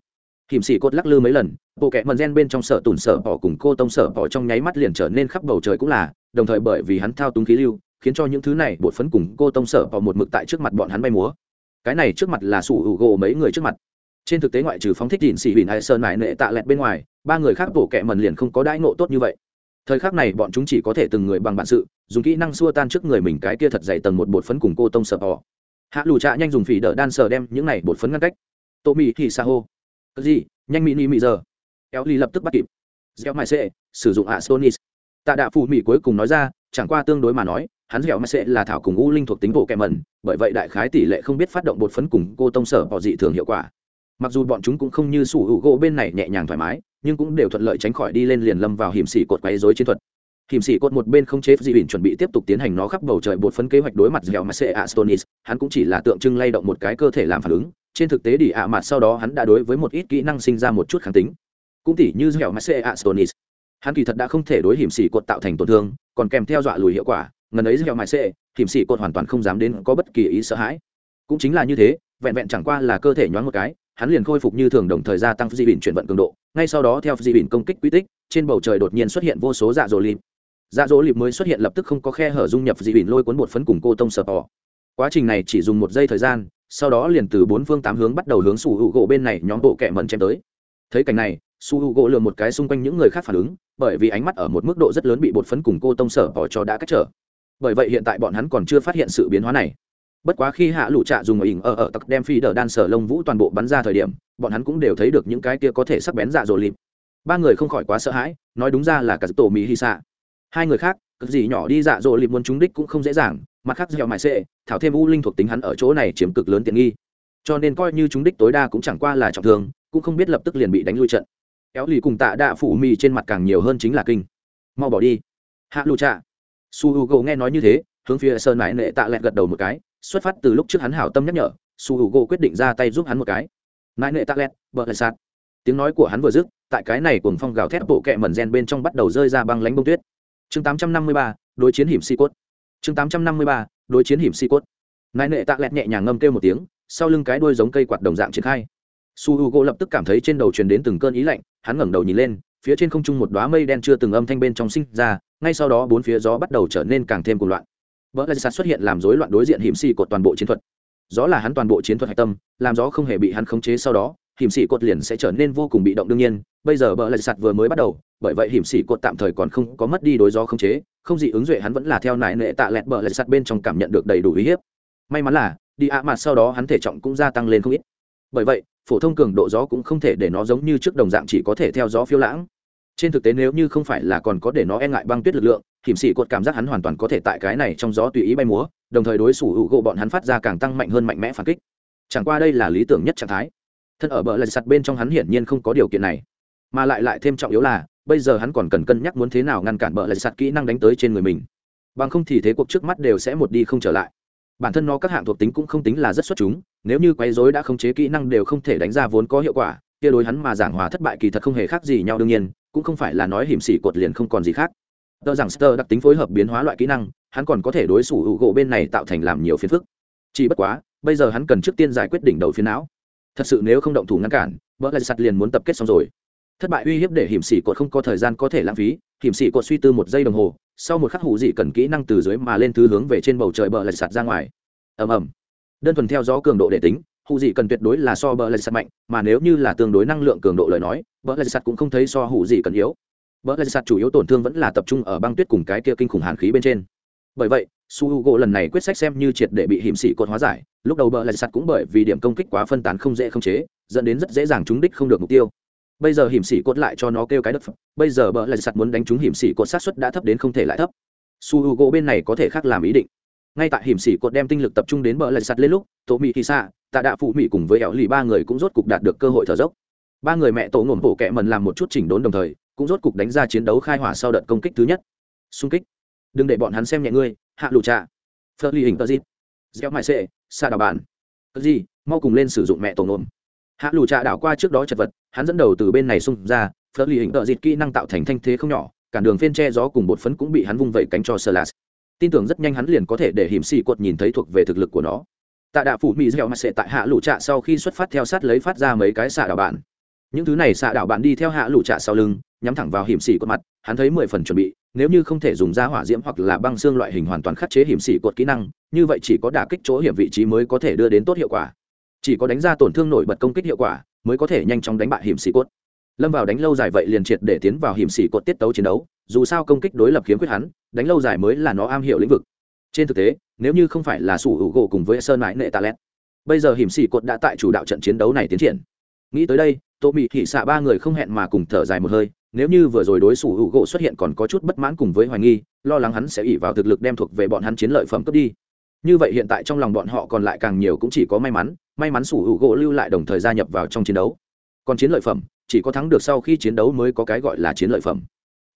Hiểm xì cốt lắc lư mấy lần, bộ kẹ mần gen bên trong sở tùn sở bỏ cùng cô tông sở bỏ trong nháy mắt liền trở nên khắp bầu trời cũng là, đồng thời bởi vì hắn thao túng khí lưu, khiến cho những thứ này bột phấn cùng cô tông sở bỏ một mực tại trước mặt bọn hắn bay múa cái này trước mặt là sủ hữu gỗ mấy người trước mặt. Trên thực tế ngoại trừ phóng thích đỉnh xỉ huỳnh ai sơn mãi nệ tạ lẹt bên ngoài, ba người khác bổ kẹ mần liền không có đãi ngộ tốt như vậy. Thời khắc này bọn chúng chỉ có thể từng người bằng bản sự, dùng kỹ năng xua tan trước người mình cái kia thật dày tầng một bột phấn cùng cô tông sợ họ. Hạ lù trạ nhanh dùng phỉ đỡ đan sờ đem những này bột phấn ngăn cách. Tô mì thì xa hô. Cái gì? Nhanh mỹ ni mỹ giờ. Éo ly lập tức bắt kịp. Gieo mai sẽ sử dụng hạ sonis tạ đạ phù mỹ cuối cùng nói ra, chẳng qua tương đối mà nói hắn dẻo mà sẽ là thảo cùng u linh thuộc tính bộ kẹm mẩn, bởi vậy đại khái tỷ lệ không biết phát động bột phấn cùng cô tông sở bỏ dị thường hiệu quả. Mặc dù bọn chúng cũng không như sủ hữu gỗ bên này nhẹ nhàng thoải mái, nhưng cũng đều thuận lợi tránh khỏi đi lên liền lâm vào hiểm xỉ cột quấy dối chiến thuật. Hiểm xỉ cột một bên không chế dị bình chuẩn bị tiếp tục tiến hành nó khắp bầu trời bột phấn kế hoạch đối mặt dẻo mà sẽ astonis, hắn cũng chỉ là tượng trưng lay động một cái cơ thể làm phản ứng, trên thực tế đi ạ mặt sau đó hắn đã đối với một ít kỹ năng sinh ra một chút kháng tính. Cũng tỉ như dẻo mà sẽ astonis. Hắn kỳ thật đã không thể đối hiểm xỉ cột tạo thành tổn thương, còn kèm theo dọa lùi hiệu quả ngần ấy gieo mại xệ hiểm sĩ cột hoàn toàn không dám đến có bất kỳ ý sợ hãi. Cũng chính là như thế, vẹn vẹn chẳng qua là cơ thể nhoáng một cái, hắn liền khôi phục như thường đồng thời gia tăng di bỉn chuyển vận cường độ. Ngay sau đó, theo di bỉn công kích quy tích, trên bầu trời đột nhiên xuất hiện vô số dạ dỗ lịp. Dạ dỗ lịp mới xuất hiện lập tức không có khe hở dung nhập di bỉn lôi cuốn bột phấn cùng cô tông sờ bò. Quá trình này chỉ dùng một giây thời gian, sau đó liền từ bốn phương tám hướng bắt đầu hướng su hữu gỗ bên này nhóm bộ kẻ mẩn chém tới. Thấy cảnh này, su u gỗ lừa một cái xung quanh những người khác phản ứng, bởi vì ánh mắt ở một mức độ rất lớn bị bột phấn cùng cô tông sở bỏ cho đã cách trở bởi vậy hiện tại bọn hắn còn chưa phát hiện sự biến hóa này. Bất quá khi hạ lũ trạ dùng ở ỉnh ở ở tặc đem phi đờ đan sở lông vũ toàn bộ bắn ra thời điểm, bọn hắn cũng đều thấy được những cái kia có thể sắc bén dạ dỗ lịp ba người không khỏi quá sợ hãi, nói đúng ra là cả tổ mỹ hy xạ. Hai người khác, cực gì nhỏ đi dạ dỗ lịp muốn trúng đích cũng không dễ dàng, mặt khác dẻo mại xệ, thảo thêm u linh thuộc tính hắn ở chỗ này chiếm cực lớn tiện nghi. Cho nên coi như chúng đích tối đa cũng chẳng qua là trọng thương, cũng không biết lập tức liền bị đánh lui trận. Éo lì cùng tạ đạ phủ mì trên mặt càng nhiều hơn chính là kinh. Mau bỏ đi. Hạ lụ trạ su h u g nghe nói như thế, hướng phía sơn mãi nệ tạ lẹt gật đầu một cái, xuất phát từ lúc trước hắn hảo tâm nhắc nhở, su h u g quyết định ra tay giúp hắn một cái. Mãi nệ tạ lẹt bờ lại sạt. Tiếng nói của hắn vừa dứt, tại cái này cùng phong gào thét bộ kẹ mẩn gen bên trong bắt đầu rơi ra băng lánh bông tuyết. Chương tám trăm năm mươi ba, đối chiến hiểm si cốt. Chương tám trăm năm mươi ba, đối chiến hiểm si cốt. Nại nệ tạ lẹt nhẹ nhàng ngâm kêu một tiếng, sau lưng cái đuôi giống cây quạt đồng dạng triển khai. Su h u g lập tức cảm thấy trên đầu truyền đến từng cơn ý lạnh, hắn ngẩng đầu nhìn lên phía trên không trung một đoá mây đen chưa từng âm thanh bên trong sinh ra, ngay sau đó bốn phía gió bắt đầu trở nên càng thêm cuồng loạn. Vỡ lạch sạt xuất hiện làm rối loạn đối diện hiểm xì cột toàn bộ chiến thuật. Gió là hắn toàn bộ chiến thuật hạch tâm, làm gió không hề bị hắn khống chế sau đó, hiểm sĩ cột liền sẽ trở nên vô cùng bị động đương nhiên. Bây giờ bờ lạch sạt vừa mới bắt đầu, bởi vậy hiểm sĩ cột tạm thời còn không có mất đi đối gió khống chế, không gì ứng duệ hắn vẫn là theo nại nệ tạ lẹt bờ lạch sạt bên trong cảm nhận được đầy đủ uy hiếp. May mắn là, đi ạ mặt sau đó hắn thể trọng cũng gia tăng lên không ít. Bởi vậy, phổ thông cường độ gió cũng không thể để nó giống như trước đồng dạng chỉ có thể theo gió phiêu lãng trên thực tế nếu như không phải là còn có để nó e ngại băng tuyết lực lượng, hiểm sĩ cột cảm giác hắn hoàn toàn có thể tại cái này trong gió tùy ý bay múa, đồng thời đối xử hữu gộ bọn hắn phát ra càng tăng mạnh hơn mạnh mẽ phản kích. Chẳng qua đây là lý tưởng nhất trạng thái. Thân ở bờ lạch sạt bên trong hắn hiển nhiên không có điều kiện này. Mà lại lại thêm trọng yếu là, bây giờ hắn còn cần cân nhắc muốn thế nào ngăn cản bờ lạch sạt kỹ năng đánh tới trên người mình. Bằng không thì thế cuộc trước mắt đều sẽ một đi không trở lại. Bản thân nó các hạng thuộc tính cũng không tính là rất xuất chúng, nếu như quấy rối đã khống chế kỹ năng đều không thể đánh ra vốn có hiệu quả, kia đối hắn mà giảng hòa thất bại kỳ thật không hề khác gì nhau đương nhiên cũng không phải là nói hiểm xỉ cột liền không còn gì khác. Tờ rằng sơ đặc tính phối hợp biến hóa loại kỹ năng, hắn còn có thể đối xử hữu gỗ bên này tạo thành làm nhiều phiền phức. Chỉ bất quá, bây giờ hắn cần trước tiên giải quyết đỉnh đầu phiến não. Thật sự nếu không động thủ ngăn cản, vợ lại sặt liền muốn tập kết xong rồi. Thất bại uy hiếp để hiểm xỉ cột không có thời gian có thể lãng phí, hiểm xỉ cột suy tư một giây đồng hồ, sau một khắc hủ dị cần kỹ năng từ dưới mà lên thứ hướng về trên bầu trời bờ lại sạt ra ngoài. Ầm ầm. Đơn thuần theo gió cường độ để tính hủ dị cần tuyệt đối là so bờ lạch sạt mạnh, mà nếu như là tương đối năng lượng cường độ lời nói, bờ lạch sạt cũng không thấy so hủ dị cần yếu. Bờ lạch sạt chủ yếu tổn thương vẫn là tập trung ở băng tuyết cùng cái kia kinh khủng hàn khí bên trên. Bởi vậy, su h u g o lần này quyết sách xem như triệt để bị hiểm sĩ cột hóa giải, lúc đầu bờ lạch sạt cũng bởi vì điểm công kích quá phân tán không dễ không chế, dẫn đến rất dễ dàng trúng đích không được mục tiêu. Bây giờ hiểm sĩ cột lại cho nó kêu cái đất phẩm bây giờ bờ lạch sạt muốn đánh trúng hiểm sĩ cột sát xuất đã thấp đến không thể lại thấp. Su h u g o bên này có thể khác làm ý định. Ngay tại hiểm sĩ cột đem tinh lực tập trung đến bờ lạch sạt lên lúc tổ mỹ kỳ xạ tạ đạ phụ mỹ cùng với ẻo lì ba người cũng rốt cục đạt được cơ hội thở dốc. Ba người mẹ tổ ngổm bổ kẹ mần làm một chút chỉnh đốn đồng thời, cũng rốt cục đánh ra chiến đấu khai hỏa sau đợt công kích thứ nhất. Xung kích. Đừng để bọn hắn xem nhẹ ngươi, hạ lụ trà phơ ly hình tờ dịp. Gieo mại xệ xa đào bản tờ gì, mau cùng lên sử dụng mẹ tổ nôm hạ lụ trà đảo qua trước đó chật vật, hắn dẫn đầu từ bên này xung ra phơ ly hình tờ dịp kỹ năng tạo thành thanh thế không nhỏ cản đường phên che gió cùng bột phấn cũng bị hắn vung vẩy cánh cho sơ lạt tin tưởng rất nhanh hắn liền có thể để hiểm xì quật nhìn thấy thuộc về thực lực của nó tạ đạ phủ mỹ dẻo mặt sệ tại hạ lụ trạ sau khi xuất phát theo sát lấy phát ra mấy cái xạ đảo bạn. những thứ này xạ đảo bạn đi theo hạ lụ trạ sau lưng, nhắm thẳng vào hiểm xỉ cột mặt, hắn thấy mười phần chuẩn bị, nếu như không thể dùng ra hỏa diễm hoặc là băng xương loại hình hoàn toàn khắc chế hiểm xỉ cột kỹ năng, như vậy chỉ có đả kích chỗ hiểm vị trí mới có thể đưa đến tốt hiệu quả. Chỉ có đánh ra tổn thương nổi bật công kích hiệu quả, mới có thể nhanh chóng đánh bại hiểm xỉ cột. Lâm vào đánh lâu dài vậy liền triệt để tiến vào hiểm xỉ cột tiết tấu chiến đấu, dù sao công kích đối lập khiếm khuyết hắn, đánh lâu dài mới là nó am hiểu lĩnh vực. Trên thực tế nếu như không phải là sủ hữu gỗ cùng với sơn mãi nệ talent bây giờ hiểm sĩ cột đã tại chủ đạo trận chiến đấu này tiến triển. Nghĩ tới đây, tô mị thị xạ ba người không hẹn mà cùng thở dài một hơi, nếu như vừa rồi đối sủ hữu gỗ xuất hiện còn có chút bất mãn cùng với hoài nghi, lo lắng hắn sẽ ỉ vào thực lực đem thuộc về bọn hắn chiến lợi phẩm cướp đi. Như vậy hiện tại trong lòng bọn họ còn lại càng nhiều cũng chỉ có may mắn may mắn sủ hữu gỗ lưu lại đồng thời gia nhập vào trong chiến đấu. Còn chiến lợi phẩm, chỉ có thắng được sau khi chiến đấu mới có cái gọi là chiến lợi phẩm.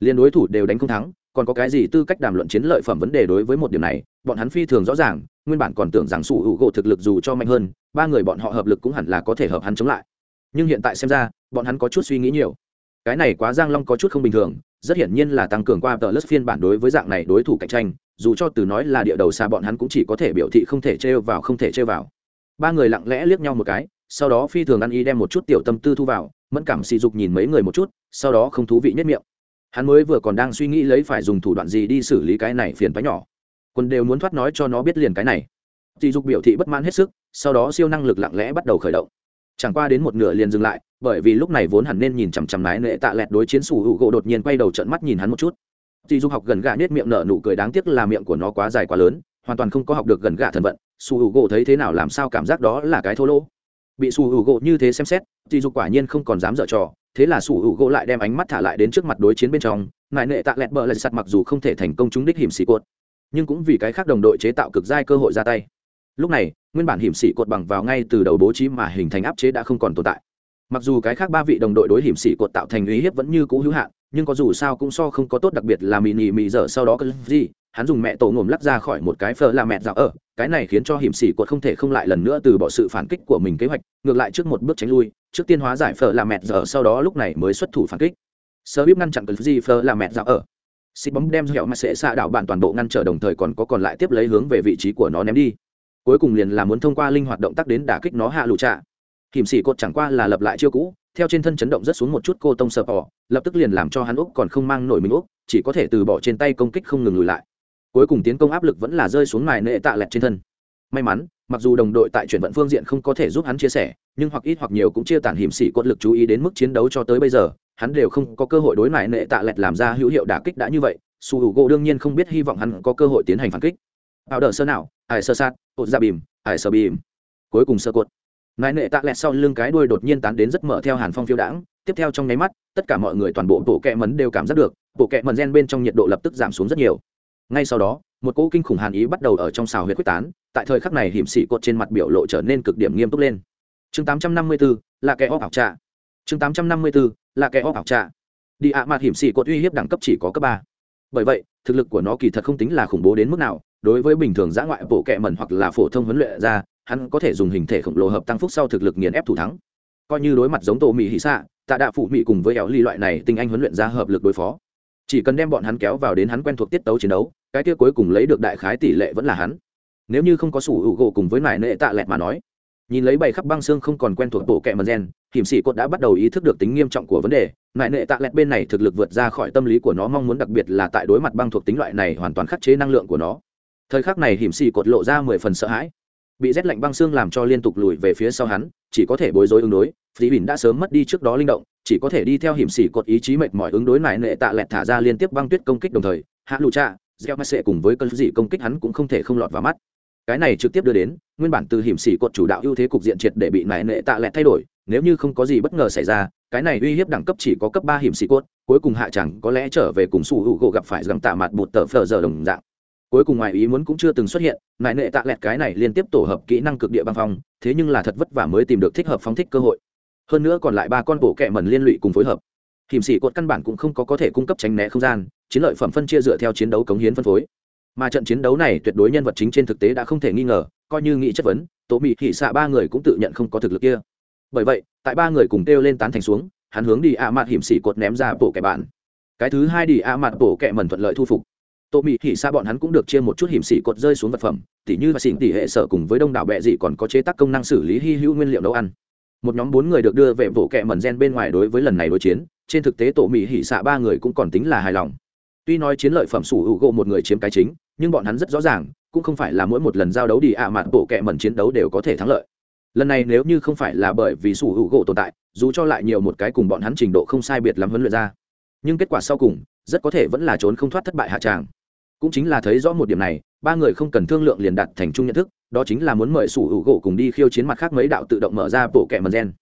Liên đối thủ đều đánh không thắng còn có cái gì tư cách đàm luận chiến lợi phẩm vấn đề đối với một điểm này, bọn hắn phi thường rõ ràng, nguyên bản còn tưởng rằng sủ hữu gỗ thực lực dù cho mạnh hơn, ba người bọn họ hợp lực cũng hẳn là có thể hợp hắn chống lại. Nhưng hiện tại xem ra, bọn hắn có chút suy nghĩ nhiều. Cái này quá giang long có chút không bình thường, rất hiển nhiên là tăng cường qua tờ lớp phiên bản đối với dạng này đối thủ cạnh tranh, dù cho từ nói là địa đầu xa bọn hắn cũng chỉ có thể biểu thị không thể trêu vào, không thể trêu vào. Ba người lặng lẽ liếc nhau một cái, sau đó phi thường ăn y đem một chút tiểu tâm tư thu vào, mẫn cảm sỉ dục nhìn mấy người một chút, sau đó không thú vị nhất miệng hắn mới vừa còn đang suy nghĩ lấy phải dùng thủ đoạn gì đi xử lý cái này phiền toái nhỏ. Quân đều muốn thoát nói cho nó biết liền cái này. Sỉ dục biểu thị bất mãn hết sức, sau đó siêu năng lực lặng lẽ bắt đầu khởi động. Chẳng qua đến một nửa liền dừng lại, bởi vì lúc này vốn hẳn nên nhìn chằm chằm nái nệ tạ lẹt đối chiến sủ hữu gỗ đột nhiên quay đầu trận mắt nhìn hắn một chút. Dì dục học gần gạ nết miệng nở nụ cười đáng tiếc là miệng của nó quá dài quá lớn, hoàn toàn không có học được gần gạ thần vận, sủ hữu gỗ thấy thế nào làm sao cảm giác đó là cái thô lỗ. Bị sủ hữu gỗ như thế xem xét dì dục quả nhiên không còn dám dở trò thế là sủ hữu gỗ lại đem ánh mắt thả lại đến trước mặt đối chiến bên trong ngại nệ tạ lẹt bờ lại sạt mặc dù không thể thành công trúng đích hiểm xì cột, nhưng cũng vì cái khác đồng đội chế tạo cực giai cơ hội ra tay. Lúc này, nguyên bản hiểm sĩ cột bằng vào ngay từ đầu bố trí mà hình thành áp chế đã không còn tồn tại. Mặc dù cái khác ba vị đồng đội đối hiểm sĩ cột tạo thành uy hiếp vẫn như cũ hữu hạn, nhưng có dù sao cũng so không có tốt đặc biệt là mì nỉ mì dở sau đó cứ gì, hắn dùng mẹ tổ ngồm lắc ra khỏi một cái phở là mẹ dạo ở, cái này khiến cho hiểm sĩ cột không thể không lại lần nữa từ bỏ sự phản kích của mình kế hoạch, ngược lại trước một bước tránh lui trước tiên hóa giải phở là mẹ giờ, sau đó lúc này mới xuất thủ phản kích. Sơ bíp ngăn chặn cờ gì phở là mẹ dạo ở. Xịt bóng đem dẻo mà sẽ xạ đạo bạn toàn bộ ngăn trở đồng thời còn có còn lại tiếp lấy hướng về vị trí của nó ném đi. Cuối cùng liền là muốn thông qua linh hoạt động tác đến đả kích nó hạ lụ trạ. Kìm xỉ cột chẳng qua là lập lại chiêu cũ, theo trên thân chấn động rất xuống một chút cô tông sợ bỏ lập tức liền làm cho hắn úc còn không mang nổi mình úc, chỉ có thể từ bỏ trên tay công kích không ngừng lùi lại. Cuối cùng tiến công áp lực vẫn là rơi xuống mài nệ tạ lẹt trên thân may mắn, mặc dù đồng đội tại chuyển vận phương diện không có thể giúp hắn chia sẻ, nhưng hoặc ít hoặc nhiều cũng chia tản hiểm sĩ cốt lực chú ý đến mức chiến đấu cho tới bây giờ, hắn đều không có cơ hội đối mài nệ tạ lẹt làm ra hữu hiệu đả kích đã như vậy. Su hữu gỗ đương nhiên không biết hy vọng hắn có cơ hội tiến hành phản kích. Bảo đờ sơ nào ải sơ sát ột ra bìm ải sơ bìm. Cuối cùng sơ cột. Nại nệ tạ lẹt sau lưng cái đuôi đột nhiên tán đến rất mở theo hàn phong phiêu đãng. Tiếp theo trong nháy mắt, tất cả mọi người toàn bộ bộ kẹ mấn đều cảm giác được bộ kẹ mần gen bên trong nhiệt độ lập tức giảm xuống rất nhiều. Ngay sau đó một cỗ kinh khủng hàn ý bắt đầu ở trong xào huyết quyết tán tại thời khắc này hiểm sĩ cột trên mặt biểu lộ trở nên cực điểm nghiêm túc lên. Chương 854, là kẻ óc ảo trạ. Chương 854, là kẻ óc ảo trạ. Đi ạ mặt hiểm sĩ cột uy hiếp đẳng cấp chỉ có cấp ba. Bởi vậy thực lực của nó kỳ thật không tính là khủng bố đến mức nào đối với bình thường giã ngoại bộ kẹ mẩn hoặc là phổ thông huấn luyện ra hắn có thể dùng hình thể khổng lồ hợp tăng phúc sau thực lực nghiền ép thủ thắng. Coi như đối mặt giống tổ mỹ hỉ xạ tạ đạ phụ mỹ cùng với éo ly loại này tinh anh huấn luyện ra hợp lực đối phó. Chỉ cần đem bọn hắn kéo vào đến hắn quen thuộc tiết tấu chiến đấu cái kia cuối cùng lấy được đại khái tỷ lệ vẫn là hắn. Nếu như không có sủ hữu gỗ cùng với mải nệ tạ lẹt mà nói, nhìn lấy bảy khắp băng xương không còn quen thuộc bộ kẹ mần gen, hiểm sĩ cốt đã bắt đầu ý thức được tính nghiêm trọng của vấn đề. Nại nệ tạ lẹt bên này thực lực vượt ra khỏi tâm lý của nó, mong muốn đặc biệt là tại đối mặt băng thuộc tính loại này hoàn toàn khắc chế năng lượng của nó. Thời khắc này hiểm sĩ cột lộ ra mười phần sợ hãi. Bị rét lạnh băng xương làm cho liên tục lùi về phía sau hắn, chỉ có thể bối rối ứng đối. Phí bỉn đã sớm mất đi trước đó linh động, chỉ có thể đi theo hiểm sĩ cột ý chí mệt mỏi ứng đối nại nệ tạ lẹt thả ra liên tiếp băng tuyết công kích đồng thời. Hạ lụ trạ gieo mắt sệ cùng với cơn dị công kích hắn cũng không thể không lọt vào mắt. Cái này trực tiếp đưa đến, nguyên bản từ hiểm sĩ cột chủ đạo ưu thế cục diện triệt để bị nại nệ tạ lẹt thay đổi, nếu như không có gì bất ngờ xảy ra, cái này uy hiếp đẳng cấp chỉ có cấp ba hiểm sĩ cốt cuối cùng hạ chẳng có lẽ trở về cùng sủ hữu gỗ gặp phải rằng tạ mặt bụt tờ phờ giờ đồng dạng. Cuối cùng ngoài ý muốn cũng chưa từng xuất hiện nại nệ tạ lẹt cái này liên tiếp tổ hợp kỹ năng cực địa băng phong, thế nhưng là thật vất vả mới tìm được thích hợp phóng thích cơ hội. Hơn nữa còn lại ba con bộ kẹ mẩn liên lụy cùng phối hợp hiểm sĩ cột căn bản cũng không có có thể cung cấp tránh né không gian, chiến lợi phẩm phân chia dựa theo chiến đấu cống hiến phân phối. Mà trận chiến đấu này tuyệt đối nhân vật chính trên thực tế đã không thể nghi ngờ, coi như nghị chất vấn tố mỹ thị xạ ba người cũng tự nhận không có thực lực kia. Bởi vậy, tại ba người cùng kêu lên tán thành xuống, hắn hướng đi ạ mặt hiểm sĩ cột ném ra bộ kẻ bạn. Cái thứ hai đi ạ mặt bộ kẻ mẩn thuận lợi thu phục. Tô mỹ thị xa bọn hắn cũng được chia một chút hiểm sĩ cột rơi xuống vật phẩm, tỉ như và xỉn tỉ hệ sở cùng với đông đảo bệ dị còn có chế tác công năng xử lý hy hữu nguyên liệu nấu ăn. Một nhóm bốn người được đưa về bộ kẹ mẩn gen bên ngoài đối với lần này đối chiến trên thực tế tổ mỹ hỉ xạ ba người cũng còn tính là hài lòng. Tuy nói chiến lợi phẩm sủ hữu gỗ một người chiếm cái chính, nhưng bọn hắn rất rõ ràng, cũng không phải là mỗi một lần giao đấu đi ạ mặt bộ kệ mẩn chiến đấu đều có thể thắng lợi. Lần này nếu như không phải là bởi vì sủ hữu gỗ tồn tại, dù cho lại nhiều một cái cùng bọn hắn trình độ không sai biệt lắm huấn luyện ra, nhưng kết quả sau cùng, rất có thể vẫn là trốn không thoát thất bại hạ tràng. Cũng chính là thấy rõ một điểm này, ba người không cần thương lượng liền đặt thành chung nhận thức, đó chính là muốn mời sủ hữu gỗ cùng đi khiêu chiến mặt khác mấy đạo tự động mở ra bộ kệ mần gen.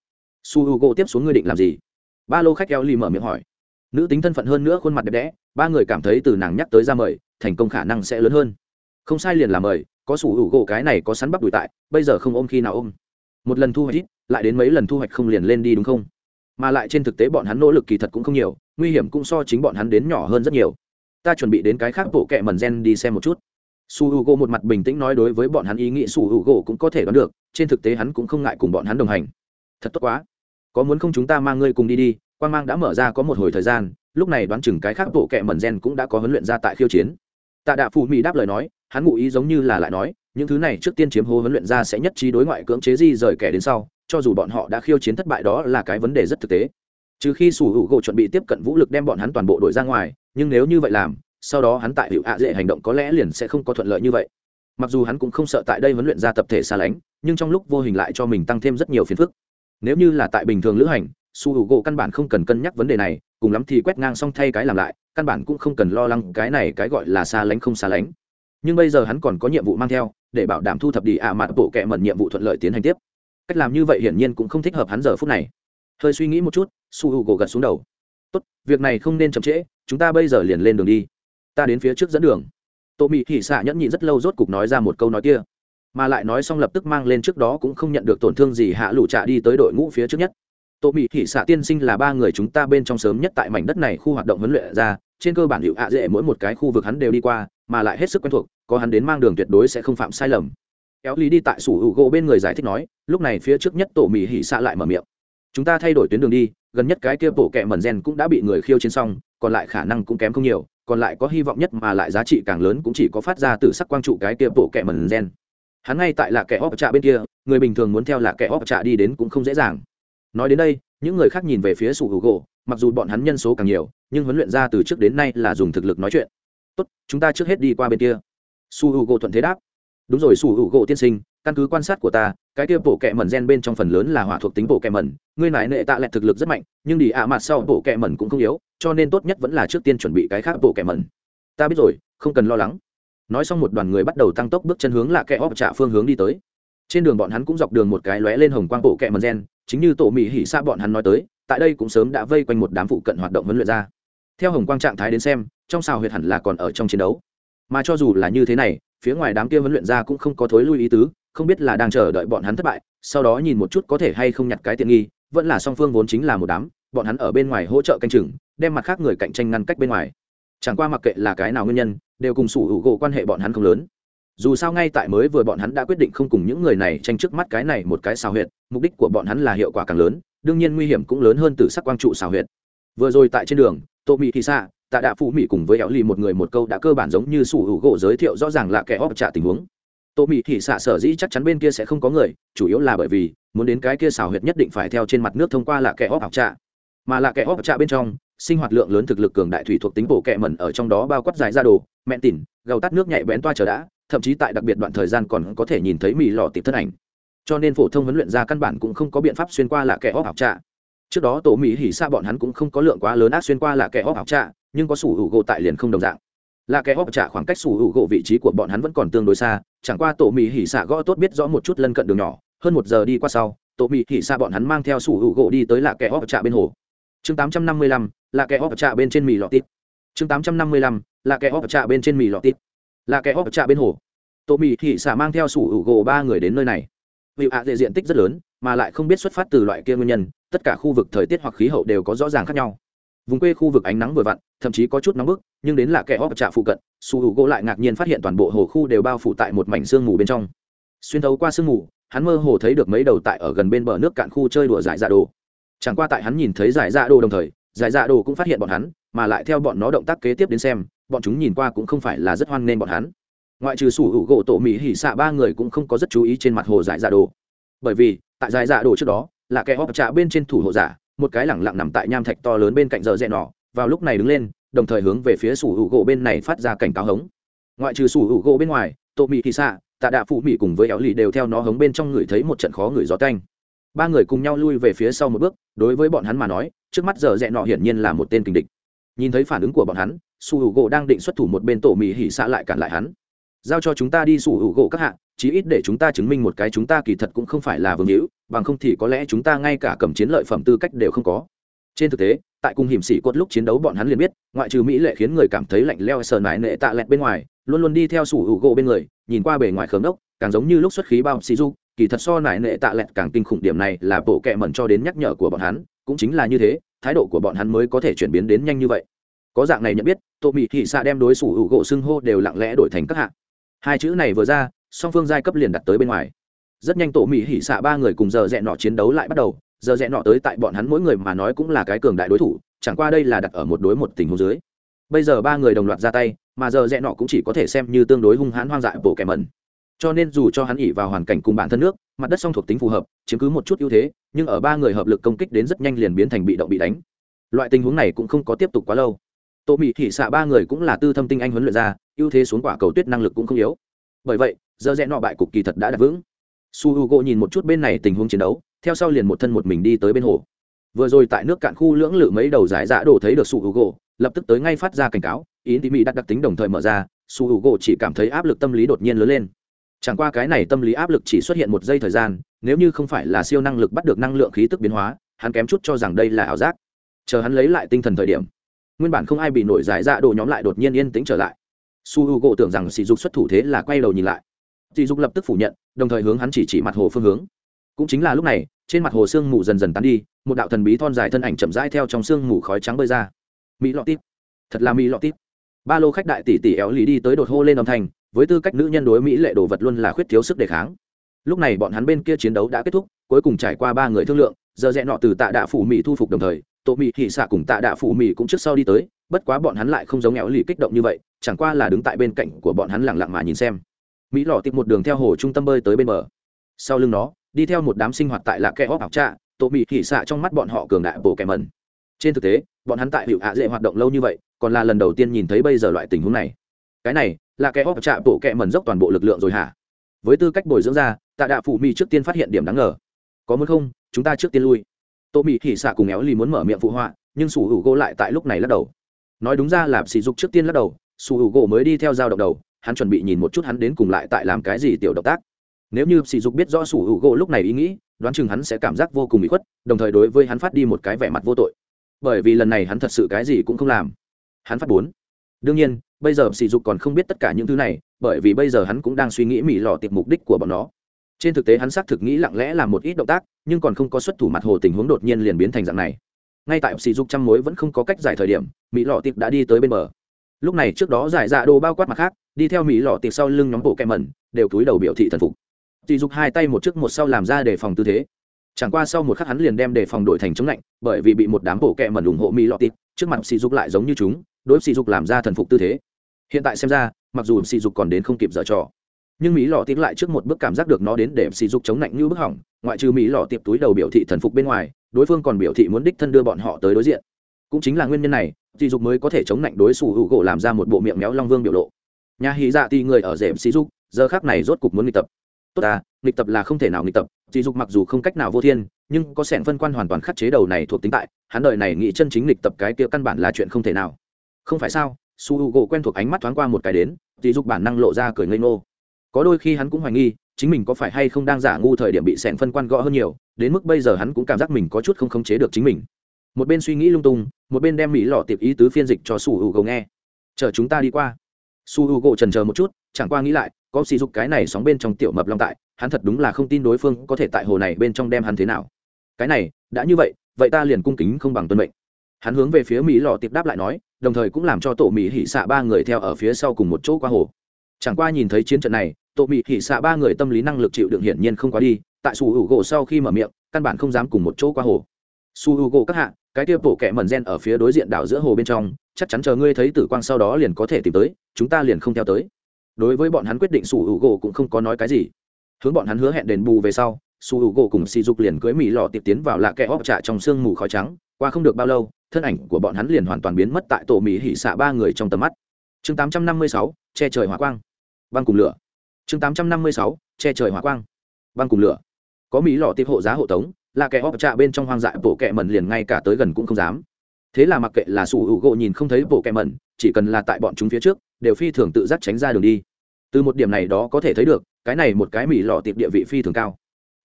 Su hữu gỗ tiếp xuống ngươi định làm gì? Ba lô khách eo ly mở miệng hỏi. Nữ tính thân phận hơn nữa khuôn mặt đẹp đẽ, ba người cảm thấy từ nàng nhắc tới ra mời, thành công khả năng sẽ lớn hơn. Không sai liền là mời, có sủ hữu gỗ cái này có sắn bắp đùi tại, bây giờ không ôm khi nào ôm. Một lần thu hoạch ít, lại đến mấy lần thu hoạch không liền lên đi đúng không? Mà lại trên thực tế bọn hắn nỗ lực kỳ thật cũng không nhiều, nguy hiểm cũng so chính bọn hắn đến nhỏ hơn rất nhiều. Ta chuẩn bị đến cái khác bộ kệ mần gen đi xem một chút. Su h u g o một mặt bình tĩnh nói đối với bọn hắn ý nghĩ su h u g o cũng có thể đoán được, trên thực tế hắn cũng không ngại cùng bọn hắn đồng hành. Thật tốt quá có muốn không chúng ta mang ngươi cùng đi đi quan mang đã mở ra có một hồi thời gian, lúc này đoán chừng cái khác bộ kệ mẩn gen cũng đã có huấn luyện ra tại khiêu chiến. Tạ đạ phù mỹ đáp lời nói, hắn ngụ ý giống như là lại nói, những thứ này trước tiên chiếm hô huấn luyện ra sẽ nhất trí đối ngoại cưỡng chế di rời kẻ đến sau, cho dù bọn họ đã khiêu chiến thất bại đó là cái vấn đề rất thực tế. Trừ khi sủ hữu gỗ chuẩn bị tiếp cận vũ lực đem bọn hắn toàn bộ đội ra ngoài, nhưng nếu như vậy làm, sau đó hắn tại hiệu ạ dễ hành động có lẽ liền sẽ không có thuận lợi như vậy. Mặc dù hắn cũng không sợ tại đây huấn luyện ra tập thể xa lánh, nhưng trong lúc vô hình lại cho mình tăng thêm rất nhiều phiền phức nếu như là tại bình thường lữ hành, su hữu gỗ căn bản không cần cân nhắc vấn đề này, cùng lắm thì quét ngang xong thay cái làm lại, căn bản cũng không cần lo lắng cái này cái gọi là xa lánh không xa lánh. Nhưng bây giờ hắn còn có nhiệm vụ mang theo, để bảo đảm thu thập đi ạ mặt bộ kệ mẩn nhiệm vụ thuận lợi tiến hành tiếp. Cách làm như vậy hiển nhiên cũng không thích hợp hắn giờ phút này. Hơi suy nghĩ một chút, su h u gỗ gật xuống đầu. Tốt, việc này không nên chậm trễ, chúng ta bây giờ liền lên đường đi. Ta đến phía trước dẫn đường. Tô mị thị xạ nhẫn nhị rất lâu rốt cục nói ra một câu nói kia mà lại nói xong lập tức mang lên trước đó cũng không nhận được tổn thương gì hạ lũ trả đi tới đội ngũ phía trước nhất. Tổ mị thị xạ tiên sinh là ba người chúng ta bên trong sớm nhất tại mảnh đất này khu hoạt động huấn luyện ra, trên cơ bản hiệu hạ dễ mỗi một cái khu vực hắn đều đi qua, mà lại hết sức quen thuộc, có hắn đến mang đường tuyệt đối sẽ không phạm sai lầm. Kéo lý đi tại sủ hữu gỗ bên người giải thích nói, lúc này phía trước nhất tổ mỹ hỉ xạ lại mở miệng. Chúng ta thay đổi tuyến đường đi, gần nhất cái kia bộ kẹ mẩn gen cũng đã bị người khiêu chiến xong, còn lại khả năng cũng kém không nhiều, còn lại có hy vọng nhất mà lại giá trị càng lớn cũng chỉ có phát ra từ sắc quang trụ cái kia bộ kẹ mẩn gen hắn ngay tại là kẻ óc trạ bên kia, người bình thường muốn theo là kẻ óc trạ đi đến cũng không dễ dàng. Nói đến đây, những người khác nhìn về phía sủ hữu gỗ, mặc dù bọn hắn nhân số càng nhiều, nhưng huấn luyện ra từ trước đến nay là dùng thực lực nói chuyện. Tốt, chúng ta trước hết đi qua bên kia. Su Hữu gỗ thuận thế đáp. Đúng rồi su Hữu gỗ tiên sinh, căn cứ quan sát của ta, cái kia bộ kẹ mẩn gen bên trong phần lớn là hỏa thuộc tính bộ kẹ mẩn, ngươi nại nệ tạ lẹt thực lực rất mạnh, nhưng đi ạ mặt sau bộ kẹ mẩn cũng không yếu, cho nên tốt nhất vẫn là trước tiên chuẩn bị cái khác bộ kẹ mẩn. Ta biết rồi, không cần lo lắng nói xong một đoàn người bắt đầu tăng tốc bước chân hướng là kẻ óp trả phương hướng đi tới. Trên đường bọn hắn cũng dọc đường một cái lóe lên hồng quang bộ kẹ mẩn gen, chính như tổ mỹ hỉ xa bọn hắn nói tới, tại đây cũng sớm đã vây quanh một đám phụ cận hoạt động huấn luyện ra. Theo hồng quang trạng thái đến xem, trong xào huyệt hẳn là còn ở trong chiến đấu. Mà cho dù là như thế này, phía ngoài đám kia huấn luyện ra cũng không có thối lui ý tứ, không biết là đang chờ đợi bọn hắn thất bại, sau đó nhìn một chút có thể hay không nhặt cái tiện nghi, vẫn là song phương vốn chính là một đám, bọn hắn ở bên ngoài hỗ trợ canh chừng, đem mặt khác người cạnh tranh ngăn cách bên ngoài. Chẳng qua mặc kệ là cái nào nguyên nhân đều cùng sủ hữu gỗ quan hệ bọn hắn không lớn. Dù sao ngay tại mới vừa bọn hắn đã quyết định không cùng những người này tranh trước mắt cái này một cái xào huyệt, mục đích của bọn hắn là hiệu quả càng lớn, đương nhiên nguy hiểm cũng lớn hơn từ sắc quang trụ xào huyệt. Vừa rồi tại trên đường, tô mỹ thị xa tạ đạ phụ mỹ cùng với éo lì một người một câu đã cơ bản giống như sủ hữu gỗ giới thiệu rõ ràng là kẻ óp trả tình huống. Tô mỹ thị xạ sở dĩ chắc chắn bên kia sẽ không có người, chủ yếu là bởi vì, muốn đến cái kia xào huyệt nhất định phải theo trên mặt nước thông qua là kẻ óp học trạ mà là kẻ óp trạ bên trong sinh hoạt lượng lớn thực lực cường đại thủy thuộc tính bổ kệ mẩn ở trong đó bao quát dài ra đồ, mẹn tỉn, gầu tắt nước nhạy bén toa chờ đã, thậm chí tại đặc biệt đoạn thời gian còn có thể nhìn thấy mì lò tịp thân ảnh. Cho nên phổ thông huấn luyện ra căn bản cũng không có biện pháp xuyên qua là kẻ óc học trạ. Trước đó tổ mỹ hỉ xa bọn hắn cũng không có lượng quá lớn ác xuyên qua là kẻ óc học trạ, nhưng có sủ hữu gỗ tại liền không đồng dạng. Là kẻ óc trạ khoảng cách sủ hữu gỗ vị trí của bọn hắn vẫn còn tương đối xa, chẳng qua tổ mỹ hỉ xạ gõ tốt biết rõ một chút lân cận đường nhỏ, hơn một giờ đi qua sau, tổ mỹ hỉ xa bọn hắn mang theo sủ hữu gỗ đi tới là kẻ óc trạ bên hồ chương tám trăm năm mươi lăm, là kẻ óp trạ bên trên mì lọt tít. Chương tám trăm năm mươi lăm, là kẻ óp trạ bên trên mì lọt tít. Là kẻ óp trạ bên hồ. Tô mì thị xả mang theo sủ hữu gỗ ba người đến nơi này. Vì ạ à diện tích rất lớn, mà lại không biết xuất phát từ loại kia nguyên nhân, tất cả khu vực thời tiết hoặc khí hậu đều có rõ ràng khác nhau. Vùng quê khu vực ánh nắng vừa vặn, thậm chí có chút nóng bức, nhưng đến là kẻ óp trạ phụ cận, sủ hữu gỗ lại ngạc nhiên phát hiện toàn bộ hồ khu đều bao phủ tại một mảnh sương mù bên trong. Xuyên thấu qua sương mù, hắn mơ hồ thấy được mấy đầu tại ở gần bên bờ nước cạn khu chơi đùa giải dạ đồ chẳng qua tại hắn nhìn thấy giải dạ đồ đồng thời, giải dạ đồ cũng phát hiện bọn hắn, mà lại theo bọn nó động tác kế tiếp đến xem, bọn chúng nhìn qua cũng không phải là rất hoan nghênh bọn hắn. Ngoại trừ sủ hữu gỗ tổ mỹ hỉ xạ ba người cũng không có rất chú ý trên mặt hồ giải dạ đồ. Bởi vì, tại giải dạ đồ trước đó, là kẻ hóp trạ bên trên thủ hộ giả, một cái lẳng lặng nằm tại nham thạch to lớn bên cạnh giờ rẽ nỏ vào lúc này đứng lên, đồng thời hướng về phía sủ hữu gỗ bên này phát ra cảnh cáo hống. Ngoại trừ sủ hữu gỗ bên ngoài, tổ mỹ hỉ xạ, tạ đạ phụ mỹ cùng với éo lì đều theo nó hống bên trong người thấy một trận khó người gió canh ba người cùng nhau lui về phía sau một bước, đối với bọn hắn mà nói, trước mắt giờ rẽ nọ hiển nhiên là một tên kình địch. Nhìn thấy phản ứng của bọn hắn su hữu gỗ đang định xuất thủ một bên tổ mỹ hỉ xạ lại cản lại hắn. Giao cho chúng ta đi su hữu gỗ các hạ, chí ít để chúng ta chứng minh một cái chúng ta kỳ thật cũng không phải là vương hữu, bằng không thì có lẽ chúng ta ngay cả cầm chiến lợi phẩm tư cách đều không có. Trên thực tế, tại cùng hiểm sĩ cốt lúc chiến đấu bọn hắn liền biết, ngoại trừ mỹ lệ khiến người cảm thấy lạnh leo sờ nải nệ tạ lẹt bên ngoài, luôn luôn đi theo sủ hữu gỗ bên người, nhìn qua bề ngoài khớm đốc càng giống như lúc xuất khí bao xì du kỳ thật so nải nệ tạ lẹt càng kinh khủng điểm này là bộ kệ mẩn cho đến nhắc nhở của bọn hắn, cũng chính là như thế, thái độ của bọn hắn mới có thể chuyển biến đến nhanh như vậy. Có dạng này nhận biết, tô mỹ thị xạ đem đối xử hữu gỗ xưng hô đều lặng lẽ đổi thành các hạng. Hai chữ này vừa ra, song phương giai cấp liền đặt tới bên ngoài. Rất nhanh tổ mỹ hỉ xạ ba người cùng giờ dẹn nọ chiến đấu lại bắt đầu, giờ dẹn nọ tới tại bọn hắn mỗi người mà nói cũng là cái cường đại đối thủ, chẳng qua đây là đặt ở một đối một tình huống dưới. Bây giờ ba người đồng loạt ra tay, mà giờ dẹn nọ cũng chỉ có thể xem như tương đối hung hãn hoang dại bộ kẻ mẩn cho nên dù cho hắn ỉ vào hoàn cảnh cùng bản thân nước, mặt đất song thuộc tính phù hợp, chiếm cứ một chút ưu thế, nhưng ở ba người hợp lực công kích đến rất nhanh liền biến thành bị động bị đánh. Loại tình huống này cũng không có tiếp tục quá lâu. Tổ mỹ thị xạ ba người cũng là tư thâm tinh anh huấn luyện ra, ưu thế xuống quả cầu tuyết năng lực cũng không yếu. Bởi vậy, giờ rẽ nọ bại cục kỳ thật đã đặt vững. Su h u g o nhìn một chút bên này tình huống chiến đấu, theo sau liền một thân một mình đi tới bên hồ. Vừa rồi tại nước cạn khu lưỡng lự mấy đầu giải giã đổ thấy được su h u g o lập tức tới ngay phát ra cảnh cáo ý tỉ mỹ đặt đặc tính đồng thời mở ra. Su hữu gỗ chỉ cảm thấy áp lực tâm lý đột nhiên lớn lên chẳng qua cái này tâm lý áp lực chỉ xuất hiện một giây thời gian, nếu như không phải là siêu năng lực bắt được năng lượng khí tức biến hóa, hắn kém chút cho rằng đây là ảo giác. Chờ hắn lấy lại tinh thần thời điểm, nguyên bản không ai bị nổi giải dạ đồ nhóm lại đột nhiên yên tĩnh trở lại. Su h u gộ tưởng rằng sỉ dục xuất thủ thế là quay đầu nhìn lại. Sỉ dục lập tức phủ nhận, đồng thời hướng hắn chỉ chỉ mặt hồ phương hướng. Cũng chính là lúc này, trên mặt hồ sương mù dần dần tán đi, một đạo thần bí thon dài thân ảnh chậm rãi theo trong sương mù khói trắng bơi ra. Mỹ lọ tít. Thật là mỹ lọ tít. Ba lô khách đại tỷ tỷ éo lì đi tới đột hô lên âm thanh với tư cách nữ nhân đối mỹ lệ đồ vật luôn là khuyết thiếu sức đề kháng. Lúc này bọn hắn bên kia chiến đấu đã kết thúc, cuối cùng trải qua ba người thương lượng, giờ rẽ nọ từ tạ đạ phủ mỹ thu phục đồng thời, tổ mỹ thị xạ cùng tạ đạ phủ mỹ cũng trước sau đi tới, bất quá bọn hắn lại không giống éo lì kích động như vậy, chẳng qua là đứng tại bên cạnh của bọn hắn lẳng lặng mà nhìn xem. Mỹ lọ tìm một đường theo hồ trung tâm bơi tới bên bờ. Sau lưng nó, đi theo một đám sinh hoạt tại lạc kẽ hóc học trạ, tổ mỹ thị xạ trong mắt bọn họ cường đại bổ kẻ mẩn. Trên thực tế, bọn hắn tại hiệu hạ dễ hoạt động lâu như vậy, còn là lần đầu tiên nhìn thấy bây giờ loại tình huống này cái này, là kẻ hóc trạ bộ kẹ mẩn dốc toàn bộ lực lượng rồi hả? Với tư cách bồi dưỡng ra, tạ đạ phụ mỹ trước tiên phát hiện điểm đáng ngờ. Có muốn không? Chúng ta trước tiên lui. Tô mỹ thị xạ cùng éo lì muốn mở miệng phụ họa, nhưng sủ hữu gỗ lại tại lúc này lắc đầu. Nói đúng ra là sỉ dục trước tiên lắc đầu, sủ hữu gỗ mới đi theo dao động đầu, hắn chuẩn bị nhìn một chút hắn đến cùng lại tại làm cái gì tiểu động tác. Nếu như sỉ dục biết rõ sủ hữu gỗ lúc này ý nghĩ, đoán chừng hắn sẽ cảm giác vô cùng bị khuất, đồng thời đối với hắn phát đi một cái vẻ mặt vô tội. Bởi vì lần này hắn thật sự cái gì cũng không làm. Hắn phát bốn. Đương nhiên bây giờ sỉ dục còn không biết tất cả những thứ này, bởi vì bây giờ hắn cũng đang suy nghĩ mỹ lò tiệp mục đích của bọn nó. Trên thực tế hắn xác thực nghĩ lặng lẽ làm một ít động tác, nhưng còn không có xuất thủ mặt hồ tình huống đột nhiên liền biến thành dạng này. Ngay tại sỉ dục trăm mối vẫn không có cách giải thời điểm mỹ lò tiệp đã đi tới bên bờ. Lúc này trước đó giải dạ đồ bao quát mặt khác, đi theo mỹ lò tiệp sau lưng nhóm bộ kẹm mẩn, đều túi đầu biểu thị thần phục. Sỉ dục hai tay một trước một sau làm ra để phòng tư thế. Chẳng qua sau một khắc hắn liền đem đề phòng đổi thành chống lạnh, bởi vì bị một đám bộ kẹ mẩn ủng hộ mỹ lọ tiệp, trước mặt sỉ dục lại giống như chúng, đối sỉ dục làm ra thần phục tư thế hiện tại xem ra, mặc dù sỉ dục còn đến không kịp dở trò, nhưng mỹ lọ tiến lại trước một bước cảm giác được nó đến để sỉ dục chống lạnh như bức hỏng, ngoại trừ mỹ lọ tiệp túi đầu biểu thị thần phục bên ngoài, đối phương còn biểu thị muốn đích thân đưa bọn họ tới đối diện. Cũng chính là nguyên nhân này sỉ dục mới có thể chống lạnh đối xù hữu gỗ làm ra một bộ miệng méo long vương biểu lộ. Nhà hí dạ thì người ở rể sỉ dục, giờ khác này rốt cục muốn nghịch tập. Tốt ta, nghịch tập là không thể nào nghịch tập sỉ dục mặc dù không cách nào vô thiên, nhưng có sẻn phân quan hoàn toàn khắc chế đầu này thuộc tính tại, hắn đời này nghĩ chân chính nghịch tập cái kia căn bản là chuyện không thể nào. Không phải sao? Su h u gỗ quen thuộc ánh mắt thoáng qua một cái đến, thì dục bản năng lộ ra cười ngây ngô. Có đôi khi hắn cũng hoài nghi, chính mình có phải hay không đang giả ngu thời điểm bị sẻn phân quan gõ hơn nhiều, đến mức bây giờ hắn cũng cảm giác mình có chút không khống chế được chính mình. Một bên suy nghĩ lung tung, một bên đem mỹ lọ tiệp ý tứ phiên dịch cho su h u gỗ nghe. Chờ chúng ta đi qua. Su h u gỗ trần chờ một chút, chẳng qua nghĩ lại, có sỉ dục cái này sóng bên trong tiểu mập long tại, hắn thật đúng là không tin đối phương có thể tại hồ này bên trong đem hắn thế nào. Cái này, đã như vậy vậy ta liền cung kính không bằng tuân mệnh. Hắn hướng về phía mỹ lò tiệp đáp lại nói đồng thời cũng làm cho tổ mỹ hỉ xạ ba người theo ở phía sau cùng một chỗ qua hồ. Chẳng qua nhìn thấy chiến trận này, tổ mỹ hỉ xạ ba người tâm lý năng lực chịu đựng hiển nhiên không quá đi, tại su hữu gỗ sau khi mở miệng, căn bản không dám cùng một chỗ qua hồ. Su hữu gỗ các hạ, cái tiêu tổ kẻ mần gen ở phía đối diện đảo giữa hồ bên trong, chắc chắn chờ ngươi thấy tử quang sau đó liền có thể tìm tới, chúng ta liền không theo tới. Đối với bọn hắn quyết định su hữu gỗ cũng không có nói cái gì. Hướng bọn hắn hứa hẹn đền bù về sau su hữu gỗ cùng sỉ dục liền cưới mỹ lò tiệp tiến vào lạ kẽ óc trạ trong sương mù khói trắng. Qua không được bao lâu thân ảnh của bọn hắn liền hoàn toàn biến mất tại tổ mỹ hỉ xạ ba người trong tầm mắt. Chương 856, che trời hỏa quang. Băng cùng lửa. Chương 856, che trời hỏa quang. Băng cùng lửa. Có mỹ lò tiệp hộ giá hộ tống là kẻ óc trạ bên trong hoang dại bộ kẹ mẩn liền ngay cả tới gần cũng không dám. Thế là mặc kệ là su hữu gỗ nhìn không thấy bộ kẹ mẩn chỉ cần là tại bọn chúng phía trước đều phi thường tự giác tránh ra đường đi. Từ một điểm này đó có thể thấy được cái này một cái mỹ lò tiệp địa vị phi thường cao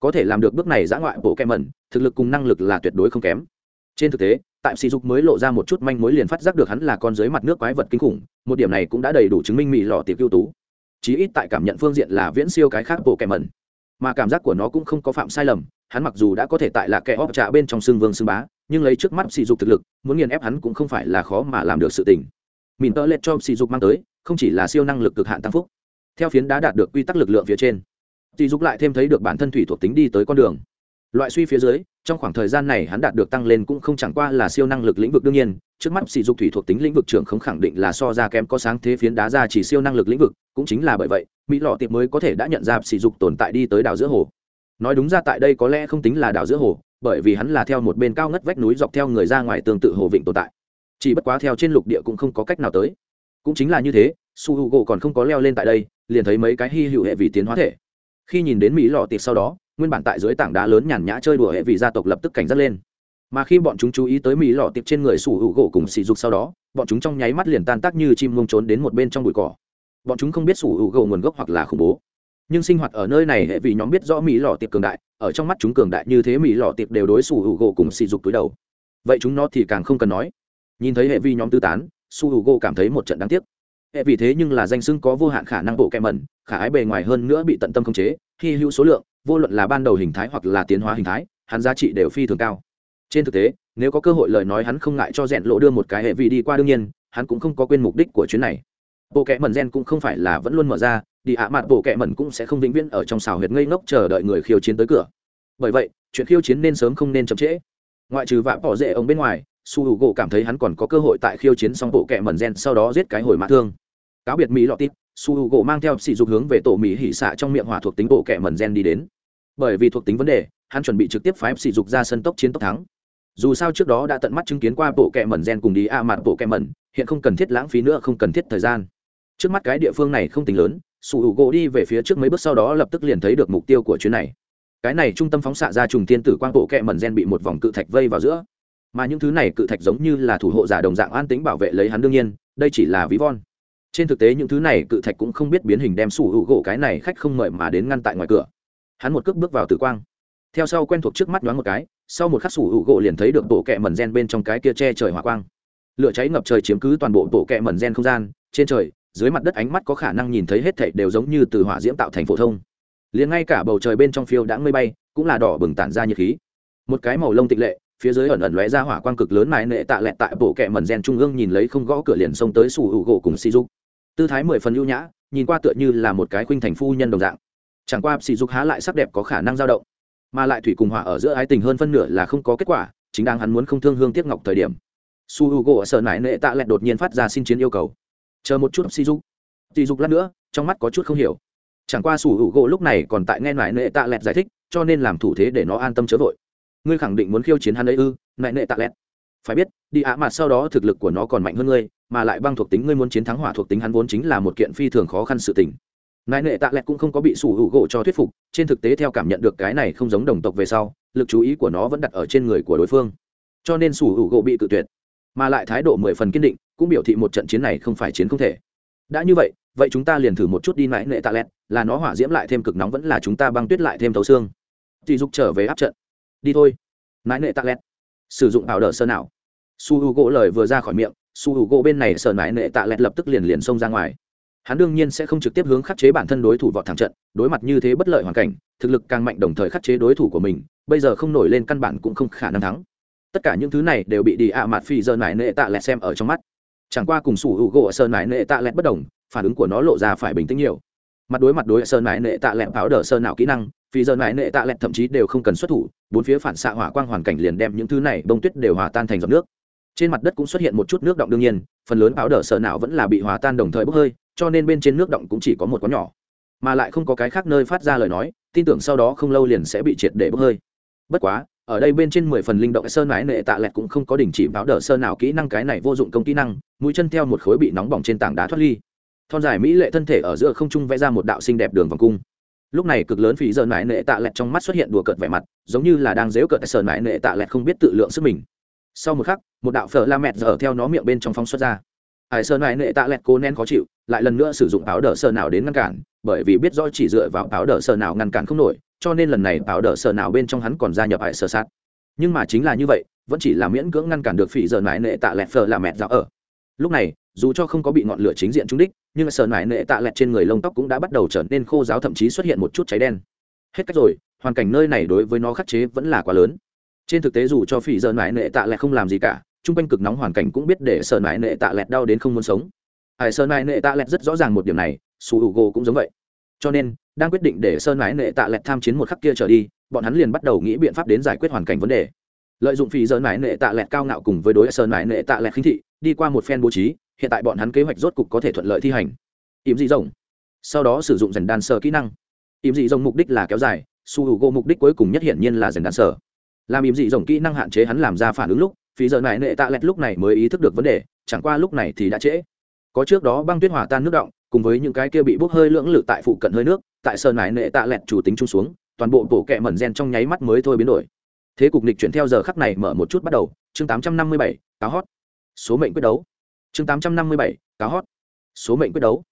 có thể làm được bước này giã ngoại bộ kem mẩn, thực lực cùng năng lực là tuyệt đối không kém. Trên thực tế, tại sỉ dục mới lộ ra một chút manh mối liền phát giác được hắn là con dưới mặt nước quái vật kinh khủng, một điểm này cũng đã đầy đủ chứng minh mỹ lò tiệp ưu tú. Chí ít tại cảm nhận phương diện là viễn siêu cái khác bộ kẻ mẩn. Mà cảm giác của nó cũng không có phạm sai lầm, hắn mặc dù đã có thể tại là kẻ óp trạ bên trong xương vương xương bá, nhưng lấy trước mắt sỉ dục thực lực, muốn nghiền ép hắn cũng không phải là khó mà làm được sự tình. Mìn tơ lệch cho sỉ dục mang tới, không chỉ là siêu năng lực cực hạn tăng phúc, theo phiến đã đạt được quy tắc lực lượng phía trên. Tỷ dục lại thêm thấy được bản thân thủy thuộc tính đi tới con đường. Loại suy phía dưới, trong khoảng thời gian này hắn đạt được tăng lên cũng không chẳng qua là siêu năng lực lĩnh vực đương nhiên, trước mắt sử Dục thủy thuộc tính lĩnh vực trưởng không khẳng định là so ra kém có sáng thế phiến đá ra chỉ siêu năng lực lĩnh vực, cũng chính là bởi vậy, Mỹ lọ tiệp mới có thể đã nhận ra sử Dục tồn tại đi tới đảo giữa hồ. Nói đúng ra tại đây có lẽ không tính là đảo giữa hồ, bởi vì hắn là theo một bên cao ngất vách núi dọc theo người ra ngoài tương tự hồ vịnh tồn tại. Chỉ bất quá theo trên lục địa cũng không có cách nào tới. Cũng chính là như thế, Su Hugo còn không có leo lên tại đây, liền thấy mấy cái hy hữu hệ vì tiến hóa thể, khi nhìn đến mỹ lọ tiệp sau đó, nguyên bản tại dưới tảng đá lớn nhàn nhã chơi đùa hệ vị gia tộc lập tức cảnh giác lên. Mà khi bọn chúng chú ý tới mỹ lọ tiệp trên người sủ hữu gỗ cùng sỉ dục sau đó, bọn chúng trong nháy mắt liền tan tác như chim mông trốn đến một bên trong bụi cỏ. Bọn chúng không biết sủ hữu gỗ nguồn gốc hoặc là khủng bố. Nhưng sinh hoạt ở nơi này hệ vì nhóm biết rõ mỹ lọ tiệp cường đại, ở trong mắt chúng cường đại như thế mỹ lọ tiệp đều đối sủ hữu gỗ cùng sỉ dục túi đầu. Vậy chúng nó thì càng không cần nói. Nhìn thấy hệ vi nhóm tư tán su h u g o cảm thấy một trận đáng tiếc hệ vì thế nhưng là danh xưng có vô hạn khả năng bộ kẹ mẩn, khả ái bề ngoài hơn nữa bị tận tâm khống chế khi hữu số lượng, vô luận là ban đầu hình thái hoặc là tiến hóa hình thái, hắn giá trị đều phi thường cao. Trên thực tế, nếu có cơ hội lời nói hắn không ngại cho rèn lộ đưa một cái hệ vi đi qua đương nhiên, hắn cũng không có quên mục đích của chuyến này. Bộ kẹ mẩn gen cũng không phải là vẫn luôn mở ra, đi ạ mặt bộ kẹ mẩn cũng sẽ không vĩnh viễn ở trong xào huyệt ngây ngốc chờ đợi người khiêu chiến tới cửa. Bởi vậy, chuyện khiêu chiến nên sớm không nên chậm trễ. Ngoại trừ vạ bỏ rễ ông bên ngoài, su h u gỗ cảm thấy hắn còn có cơ hội tại khiêu chiến xong bộ kẹ mẩn gen sau đó giết cái hồi mã thương cáo biệt mỹ lọ tít, su h u gỗ mang theo sỉ dục hướng về tổ mỹ hỉ xạ trong miệng hỏa thuộc tính bộ kẻ mẩn gen đi đến. Bởi vì thuộc tính vấn đề, hắn chuẩn bị trực tiếp phái sỉ dục ra sân tốc chiến tốc thắng. Dù sao trước đó đã tận mắt chứng kiến qua bộ kẹ mẩn gen cùng đi a mặt bộ kẹ mẩn, hiện không cần thiết lãng phí nữa, không cần thiết thời gian. Trước mắt cái địa phương này không tính lớn, su h u gỗ đi về phía trước mấy bước sau đó lập tức liền thấy được mục tiêu của chuyến này. Cái này trung tâm phóng xạ ra trùng tiên tử quang bộ kẹ mẩn gen bị một vòng cự thạch vây vào giữa. Mà những thứ này cự thạch giống như là thủ hộ giả đồng dạng an tính bảo vệ lấy hắn đương nhiên, đây chỉ là ví von trên thực tế những thứ này cự thạch cũng không biết biến hình đem sủ hữu gỗ cái này khách không mời mà đến ngăn tại ngoài cửa. Hắn một cước bước vào tử quang. Theo sau quen thuộc trước mắt đoán một cái, sau một khắc sủ hữu gỗ liền thấy được bộ kẹ mẩn gen bên trong cái kia che trời hỏa quang. Lửa cháy ngập trời chiếm cứ toàn bộ bộ kẹ mẩn gen không gian, trên trời, dưới mặt đất ánh mắt có khả năng nhìn thấy hết thảy đều giống như từ hỏa diễm tạo thành phổ thông. Liền ngay cả bầu trời bên trong phiêu đã mây bay, cũng là đỏ bừng tản ra nhiệt khí. Một cái màu lông tịch lệ, phía dưới ẩn ẩn lóe ra hỏa quang cực lớn mài nệ tạ lẹt tại bộ kẹ mần gen trung ương nhìn lấy không gõ cửa liền xông tới sủ hữu gỗ cùng si dục tư thái mười phần ưu nhã, nhìn qua tựa như là một cái khuynh thành phu nhân đồng dạng. Chẳng qua si dục há lại sắc đẹp có khả năng dao động, mà lại thủy cùng hỏa ở giữa ái tình hơn phân nửa là không có kết quả, chính đang hắn muốn không thương hương tiếc ngọc thời điểm. Su h u gỗ sợ nải nệ tạ lẹt đột nhiên phát ra xin chiến yêu cầu. Chờ một chút si dục. Si dục lát nữa, trong mắt có chút không hiểu. Chẳng qua su h u gỗ lúc này còn tại nghe nải nệ tạ lẹt giải thích, cho nên làm thủ thế để nó an tâm chớ vội. Ngươi khẳng định muốn khiêu chiến hắn ấy ư nại nệ tạ lẹt. Phải biết, đi ạ mặt sau đó thực lực của nó còn mạnh hơn ngươi mà lại băng thuộc tính ngươi muốn chiến thắng hỏa thuộc tính hắn vốn chính là một kiện phi thường khó khăn sự tình. Nại nệ tạ lẹt cũng không có bị sủ hữu gỗ cho thuyết phục, trên thực tế theo cảm nhận được cái này không giống đồng tộc về sau, lực chú ý của nó vẫn đặt ở trên người của đối phương. Cho nên sủ hữu gỗ bị tự tuyệt, mà lại thái độ mười phần kiên định, cũng biểu thị một trận chiến này không phải chiến không thể. Đã như vậy vậy chúng ta liền thử một chút đi nại nệ tạ lẹt, là nó hỏa diễm lại thêm cực nóng vẫn là chúng ta băng tuyết lại thêm thấu xương. Thì dục trở về áp trận. Đi thôi. Nãi nệ tạ lẹt. Sử dụng ảo đờ sơ nào. Su h u gỗ lời vừa ra khỏi miệng su h u gỗ bên này sợ nãi nệ tạ lẹt lập tức liền liền xông ra ngoài. Hắn đương nhiên sẽ không trực tiếp hướng khắc chế bản thân đối thủ vọt thẳng trận, đối mặt như thế bất lợi hoàn cảnh, thực lực càng mạnh đồng thời khắc chế đối thủ của mình, bây giờ không nổi lên căn bản cũng không khả năng thắng. Tất cả những thứ này đều bị đi ạ mặt phi giờ nải nệ tạ lẹt xem ở trong mắt. Chẳng qua cùng sủ hữu gỗ sơn nải nệ tạ lẹt bất đồng, phản ứng của nó lộ ra phải bình tĩnh nhiều. Mặt đối mặt đối sơn nải nệ tạ lẹt áo đờ sơn nào kỹ năng, phi giờ nại nệ tạ lẹt thậm chí đều không cần xuất thủ, bốn phía phản xạ hỏa quang hoàn cảnh liền đem những thứ này bông tuyết đều hòa tan thành giọt nước trên mặt đất cũng xuất hiện một chút nước động đương nhiên, phần lớn áo đờ sợ não vẫn là bị hòa tan đồng thời bốc hơi, cho nên bên trên nước động cũng chỉ có một con nhỏ. Mà lại không có cái khác nơi phát ra lời nói, tin tưởng sau đó không lâu liền sẽ bị triệt để bốc hơi. Bất quá, ở đây bên trên mười phần linh động sơn mái nệ tạ lẹt cũng không có đình chỉ báo đờ sơ nào kỹ năng cái này vô dụng công kỹ năng, mũi chân theo một khối bị nóng bỏng trên tảng đá thoát ly. Thon dài mỹ lệ thân thể ở giữa không trung vẽ ra một đạo xinh đẹp đường vòng cung. Lúc này cực lớn phí giờ mái nệ tạ lẹt trong mắt xuất hiện đùa cợt vẻ mặt, giống như là đang dếu cợt sơn mái nệ tạ lẹt không biết tự lượng sức mình sau một khắc, một đạo phở la mẹt dở theo nó miệng bên trong phóng xuất ra. Hải sơn mãi nệ tạ lẹt cố nén khó chịu, lại lần nữa sử dụng áo đỡ sơ nào đến ngăn cản, bởi vì biết rõ chỉ dựa vào áo đỡ sơ nào ngăn cản không nổi, cho nên lần này áo đỡ sơ nào bên trong hắn còn gia nhập hải sơ sát. Nhưng mà chính là như vậy, vẫn chỉ là miễn cưỡng ngăn cản được phỉ giờ mãi nệ tạ lẹt phở la mẹt dở ở. Lúc này, dù cho không có bị ngọn lửa chính diện trúng đích, nhưng sờ nải nệ tạ lẹt trên người lông tóc cũng đã bắt đầu trở nên khô giáo thậm chí xuất hiện một chút cháy đen. Hết cách rồi, hoàn cảnh nơi này đối với nó khắc chế vẫn là quá lớn trên thực tế dù cho phỉ giờ mãi nệ tạ lẹt không làm gì cả, chung quanh cực nóng hoàn cảnh cũng biết để sờ mãi nệ tạ lẹt đau đến không muốn sống. Hải sơn mãi nệ tạ lẹt rất rõ ràng một điểm này, su h u gỗ cũng giống vậy. Cho nên, đang quyết định để sơn mãi nệ tạ lẹt tham chiến một khắc kia trở đi, bọn hắn liền bắt đầu nghĩ biện pháp đến giải quyết hoàn cảnh vấn đề. Lợi dụng phỉ giờ mãi nệ tạ lẹt cao ngạo cùng với đối sơn mãi nệ tạ lẹt khinh thị, đi qua một phen bố trí, hiện tại bọn hắn kế hoạch rốt cục có thể thuận lợi thi hành. Ỉm dị rồng sau đó sử dụng dần đan sơ kỹ năng. Ỉm dị rồng mục đích là kéo dài, su hữu gỗ mục đích cuối cùng nhất hiển nhiên là dần đan sơ làm im dị dòng kỹ năng hạn chế hắn làm ra phản ứng lúc phí giờ này nệ tạ lẹt lúc này mới ý thức được vấn đề chẳng qua lúc này thì đã trễ. Có trước đó băng tuyết hòa tan nước động cùng với những cái kia bị bốc hơi lưỡng lự tại phụ cận hơi nước tại sơn này nệ tạ lẹt chủ tính trung xuống toàn bộ bộ kẹ mẩn gen trong nháy mắt mới thôi biến đổi. Thế cục nịch chuyển theo giờ khắc này mở một chút bắt đầu chương 857, cáo hót số mệnh quyết đấu. Chương 857, cáo hót số mệnh quyết đấu.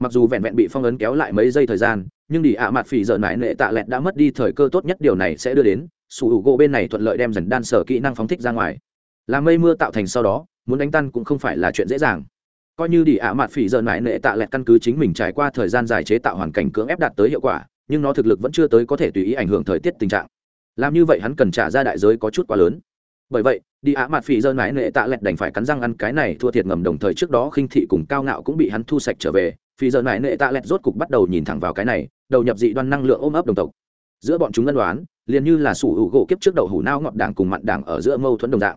Mặc dù vẹn vẹn bị phong ấn kéo lại mấy giây thời gian nhưng đi ạ mặt phỉ giờ nại nệ tạ lẹt đã mất đi thời cơ tốt nhất điều này sẽ đưa đến sủ hữu gỗ bên này thuận lợi đem dần đan sở kỹ năng phóng thích ra ngoài. Làm mây mưa tạo thành sau đó, muốn đánh tan cũng không phải là chuyện dễ dàng. Coi như đi ạ mặt phỉ giờ nại nệ tạ lẹt căn cứ chính mình trải qua thời gian dài chế tạo hoàn cảnh cưỡng ép đạt tới hiệu quả, nhưng nó thực lực vẫn chưa tới có thể tùy ý ảnh hưởng thời tiết tình trạng. Làm như vậy hắn cần trả ra đại giới có chút quá lớn. Bởi vậy, đi ạ mặt phỉ Giờ Nại nệ tạ lẹt đành phải cắn răng ăn cái này thua thiệt ngầm đồng thời trước đó khinh thị cùng cao ngạo cũng bị hắn thu sạch trở về. Phỉ Giờ Nại nệ tạ lẹt rốt cục bắt đầu nhìn thẳng vào cái này, đầu nhập dị đoan năng lượng ôm ấp đồng tộc. Giữa bọn chúng ân đoán liền như là sủ hữu gỗ kiếp trước đậu hủ nao ngọt đảng cùng mặn đảng ở giữa mâu thuẫn đồng dạng.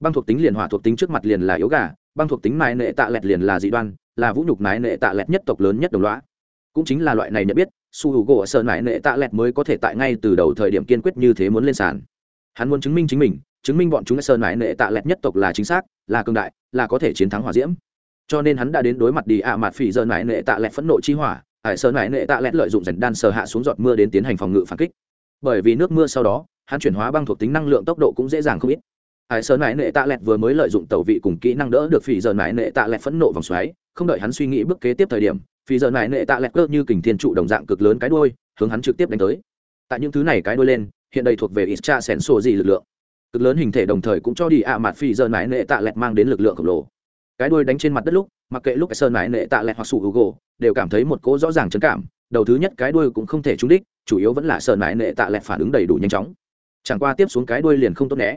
Băng thuộc tính liền hỏa thuộc tính trước mặt liền là yếu gà, băng thuộc tính mái nệ tạ lẹt liền là dị đoan, là vũ nhục mái nệ tạ lẹt nhất tộc lớn nhất đồng loá cũng chính là loại này nhận biết su hữu u gỗ sợ mái nệ tạ lẹt mới có thể tại ngay từ đầu thời điểm kiên quyết như thế muốn lên sàn. Hắn muốn chứng minh chính mình, chứng minh bọn chúng sợ mái nệ tạ lẹt nhất tộc là chính xác, là cường đại, là có thể chiến thắng hỏa diễm. Cho nên hắn đã đến đối mặt đi ạ à mặt phỉ giờ mái nệ tạ lẹt phẫn nộ chi hỏa, ải sợ mái nệ tạ lẹt lợi dụng dần đan sờ hạ xuống giọt mưa đến tiến hành phòng ngự phản kích bởi vì nước mưa sau đó, hắn chuyển hóa băng thuộc tính năng lượng tốc độ cũng dễ dàng không ít. Hải sơn mãi nệ tạ lẹt vừa mới lợi dụng tẩu vị cùng kỹ năng đỡ được phỉ dợn mãi nệ tạ lẹt phẫn nộ vòng xoáy, không đợi hắn suy nghĩ bước kế tiếp thời điểm, phỉ dợn mãi nệ tạ lẹt cơ như kình thiên trụ đồng dạng cực lớn cái đuôi, hướng hắn trực tiếp đánh tới. Tại những thứ này cái đuôi lên, hiện đây thuộc về ít cha sẻn sổ gì lực lượng. Cực lớn hình thể đồng thời cũng cho đi ạ mặt phỉ dợn mãi nệ tạ lẹt mang đến lực lượng khổng lồ. Cái đuôi đánh trên mặt đất lúc, mặc kệ lúc sơn mãi nệ tạ lẹt hoặc sủ hữu gỗ đều cảm thấy một cỗ rõ ràng chấn cảm đầu thứ nhất cái đuôi cũng không thể trúng đích, chủ yếu vẫn là sơn nại nệ tạ lẹt phản ứng đầy đủ nhanh chóng. Chẳng qua tiếp xuống cái đuôi liền không tốt né.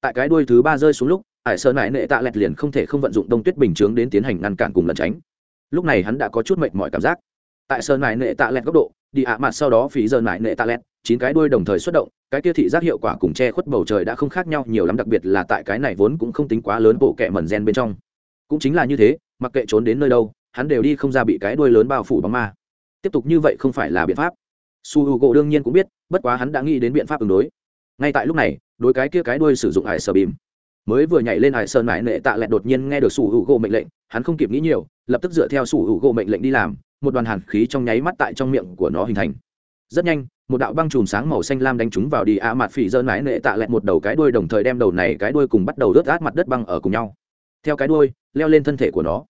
Tại cái đuôi thứ ba rơi xuống lúc, ải sơn nại nệ tạ lẹt liền không thể không vận dụng đông tuyết bình chướng đến tiến hành ngăn cản cùng lẩn tránh. Lúc này hắn đã có chút mệt mỏi cảm giác. Tại sơn nại nệ tạ lẹt góc độ, đi ạ mặt sau đó phí giờ nại nệ tạ lẹt, chín cái đuôi đồng thời xuất động, cái kia thị giác hiệu quả cùng che khuất bầu trời đã không khác nhau nhiều lắm, đặc biệt là tại cái này vốn cũng không tính quá lớn bộ kẹ mẩn gen bên trong. Cũng chính là như thế, mặc kệ trốn đến nơi đâu, hắn đều đi không ra bị cái đuôi lớn bao phủ bóng ma tiếp tục như vậy không phải là biện pháp. Su h u gỗ đương nhiên cũng biết, bất quá hắn đã nghĩ đến biện pháp ứng đối. Ngay tại lúc này, đối cái kia cái đuôi sử dụng hải sơ bìm. Mới vừa nhảy lên hải sơn mãi nệ tạ lẹt đột nhiên nghe được su h u gỗ mệnh lệnh, hắn không kịp nghĩ nhiều, lập tức dựa theo su h u gỗ mệnh lệnh đi làm, một đoàn hàn khí trong nháy mắt tại trong miệng của nó hình thành. Rất nhanh, một đạo băng chùm sáng màu xanh lam đánh trúng vào đi a mặt phỉ dơ mãi nệ tạ lẹt một đầu cái đuôi đồng thời đem đầu này cái đuôi cùng bắt đầu rớt át mặt đất băng ở cùng nhau. Theo cái đuôi, leo lên thân thể của nó.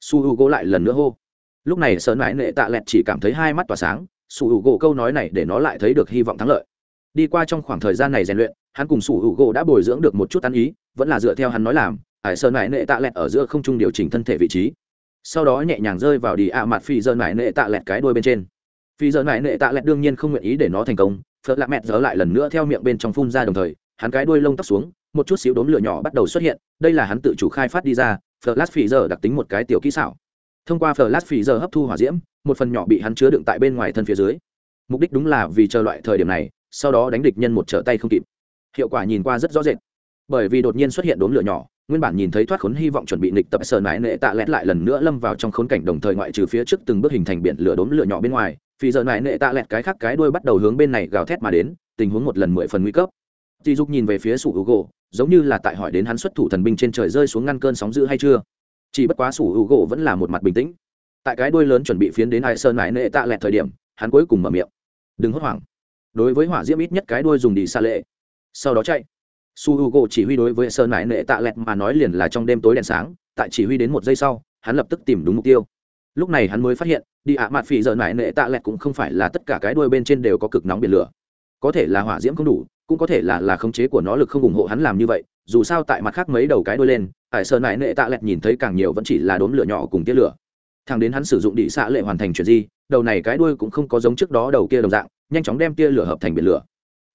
Su h u gỗ lại lần nữa hô lúc này sơn mãi nệ tạ lẹt chỉ cảm thấy hai mắt tỏa sáng, sủ hữu u gỗ câu nói này để nó lại thấy được hy vọng thắng lợi. Đi qua trong khoảng thời gian này rèn luyện, hắn cùng sủ hữu gỗ đã bồi dưỡng được một chút ăn ý, vẫn là dựa theo hắn nói làm hải sơn mãi nệ tạ lẹt ở giữa không trung điều chỉnh thân thể vị trí. Sau đó nhẹ nhàng rơi vào đi ạ mặt phi dơn mãi nệ tạ lẹt cái đuôi bên trên. Phi dơn mãi nệ tạ lẹt đương nhiên không nguyện ý để nó thành công, phớt lạ mẹt dở lại lần nữa theo miệng bên trong phun ra đồng thời, hắn cái đuôi lông tóc xuống, một chút xíu đốm lửa nhỏ bắt đầu xuất hiện, đây là hắn tự chủ khai phát đi ra, phớt lát phi giờ đặc tính một cái tiểu kỹ xảo thông qua flash phì giờ hấp thu hỏa diễm, một phần nhỏ bị hắn chứa đựng tại bên ngoài thân phía dưới. Mục đích đúng là vì chờ loại thời điểm này, sau đó đánh địch nhân một trở tay không kịp. Hiệu quả nhìn qua rất rõ rệt. Bởi vì đột nhiên xuất hiện đốm lửa nhỏ, nguyên bản nhìn thấy thoát khốn hy vọng chuẩn bị nịch tập sờn mãi nệ tạ lét lại lần nữa lâm vào trong khốn cảnh đồng thời ngoại trừ phía trước từng bước hình thành biển lửa đốm lửa nhỏ bên ngoài phi giờ mãi nệ tạ lẹt cái khác cái đuôi bắt đầu hướng bên này gào thét mà đến, tình huống một lần mười phần nguy cấp. Dì dục nhìn về phía sủ hữu gỗ giống như là tại hỏi đến hắn xuất thủ thần binh trên trời rơi xuống ngăn cơn sóng dữ hay chưa chỉ bất quá sủ hữu gỗ vẫn là một mặt bình tĩnh. Tại cái đuôi lớn chuẩn bị phiến đến hai sơn mãi nệ tạ lẹt thời điểm, hắn cuối cùng mở miệng. Đừng hốt hoảng. Đối với hỏa diễm ít nhất cái đuôi dùng đi xa lệ. Sau đó chạy. Su h u g o chỉ huy đối với sơn mãi nệ tạ lẹt mà nói liền là trong đêm tối đèn sáng, tại chỉ huy đến một giây sau, hắn lập tức tìm đúng mục tiêu. Lúc này hắn mới phát hiện, đi ạ mặt phì giờ mãi nệ tạ lẹt cũng không phải là tất cả cái đuôi bên trên đều có cực nóng biển lửa. Có thể là hỏa diễm không đủ, cũng có thể là là khống chế của nó lực không ủng hộ hắn làm như vậy dù sao tại mặt khác mấy đầu cái đuôi lên, ải sơn lại nệ tạ lẹt nhìn thấy càng nhiều vẫn chỉ là đốm lửa nhỏ cùng tia lửa. Thằng đến hắn sử dụng đĩ xạ lệ hoàn thành chuyện gì đầu này cái đuôi cũng không có giống trước đó đầu kia đồng dạng, nhanh chóng đem tia lửa hợp thành biển lửa.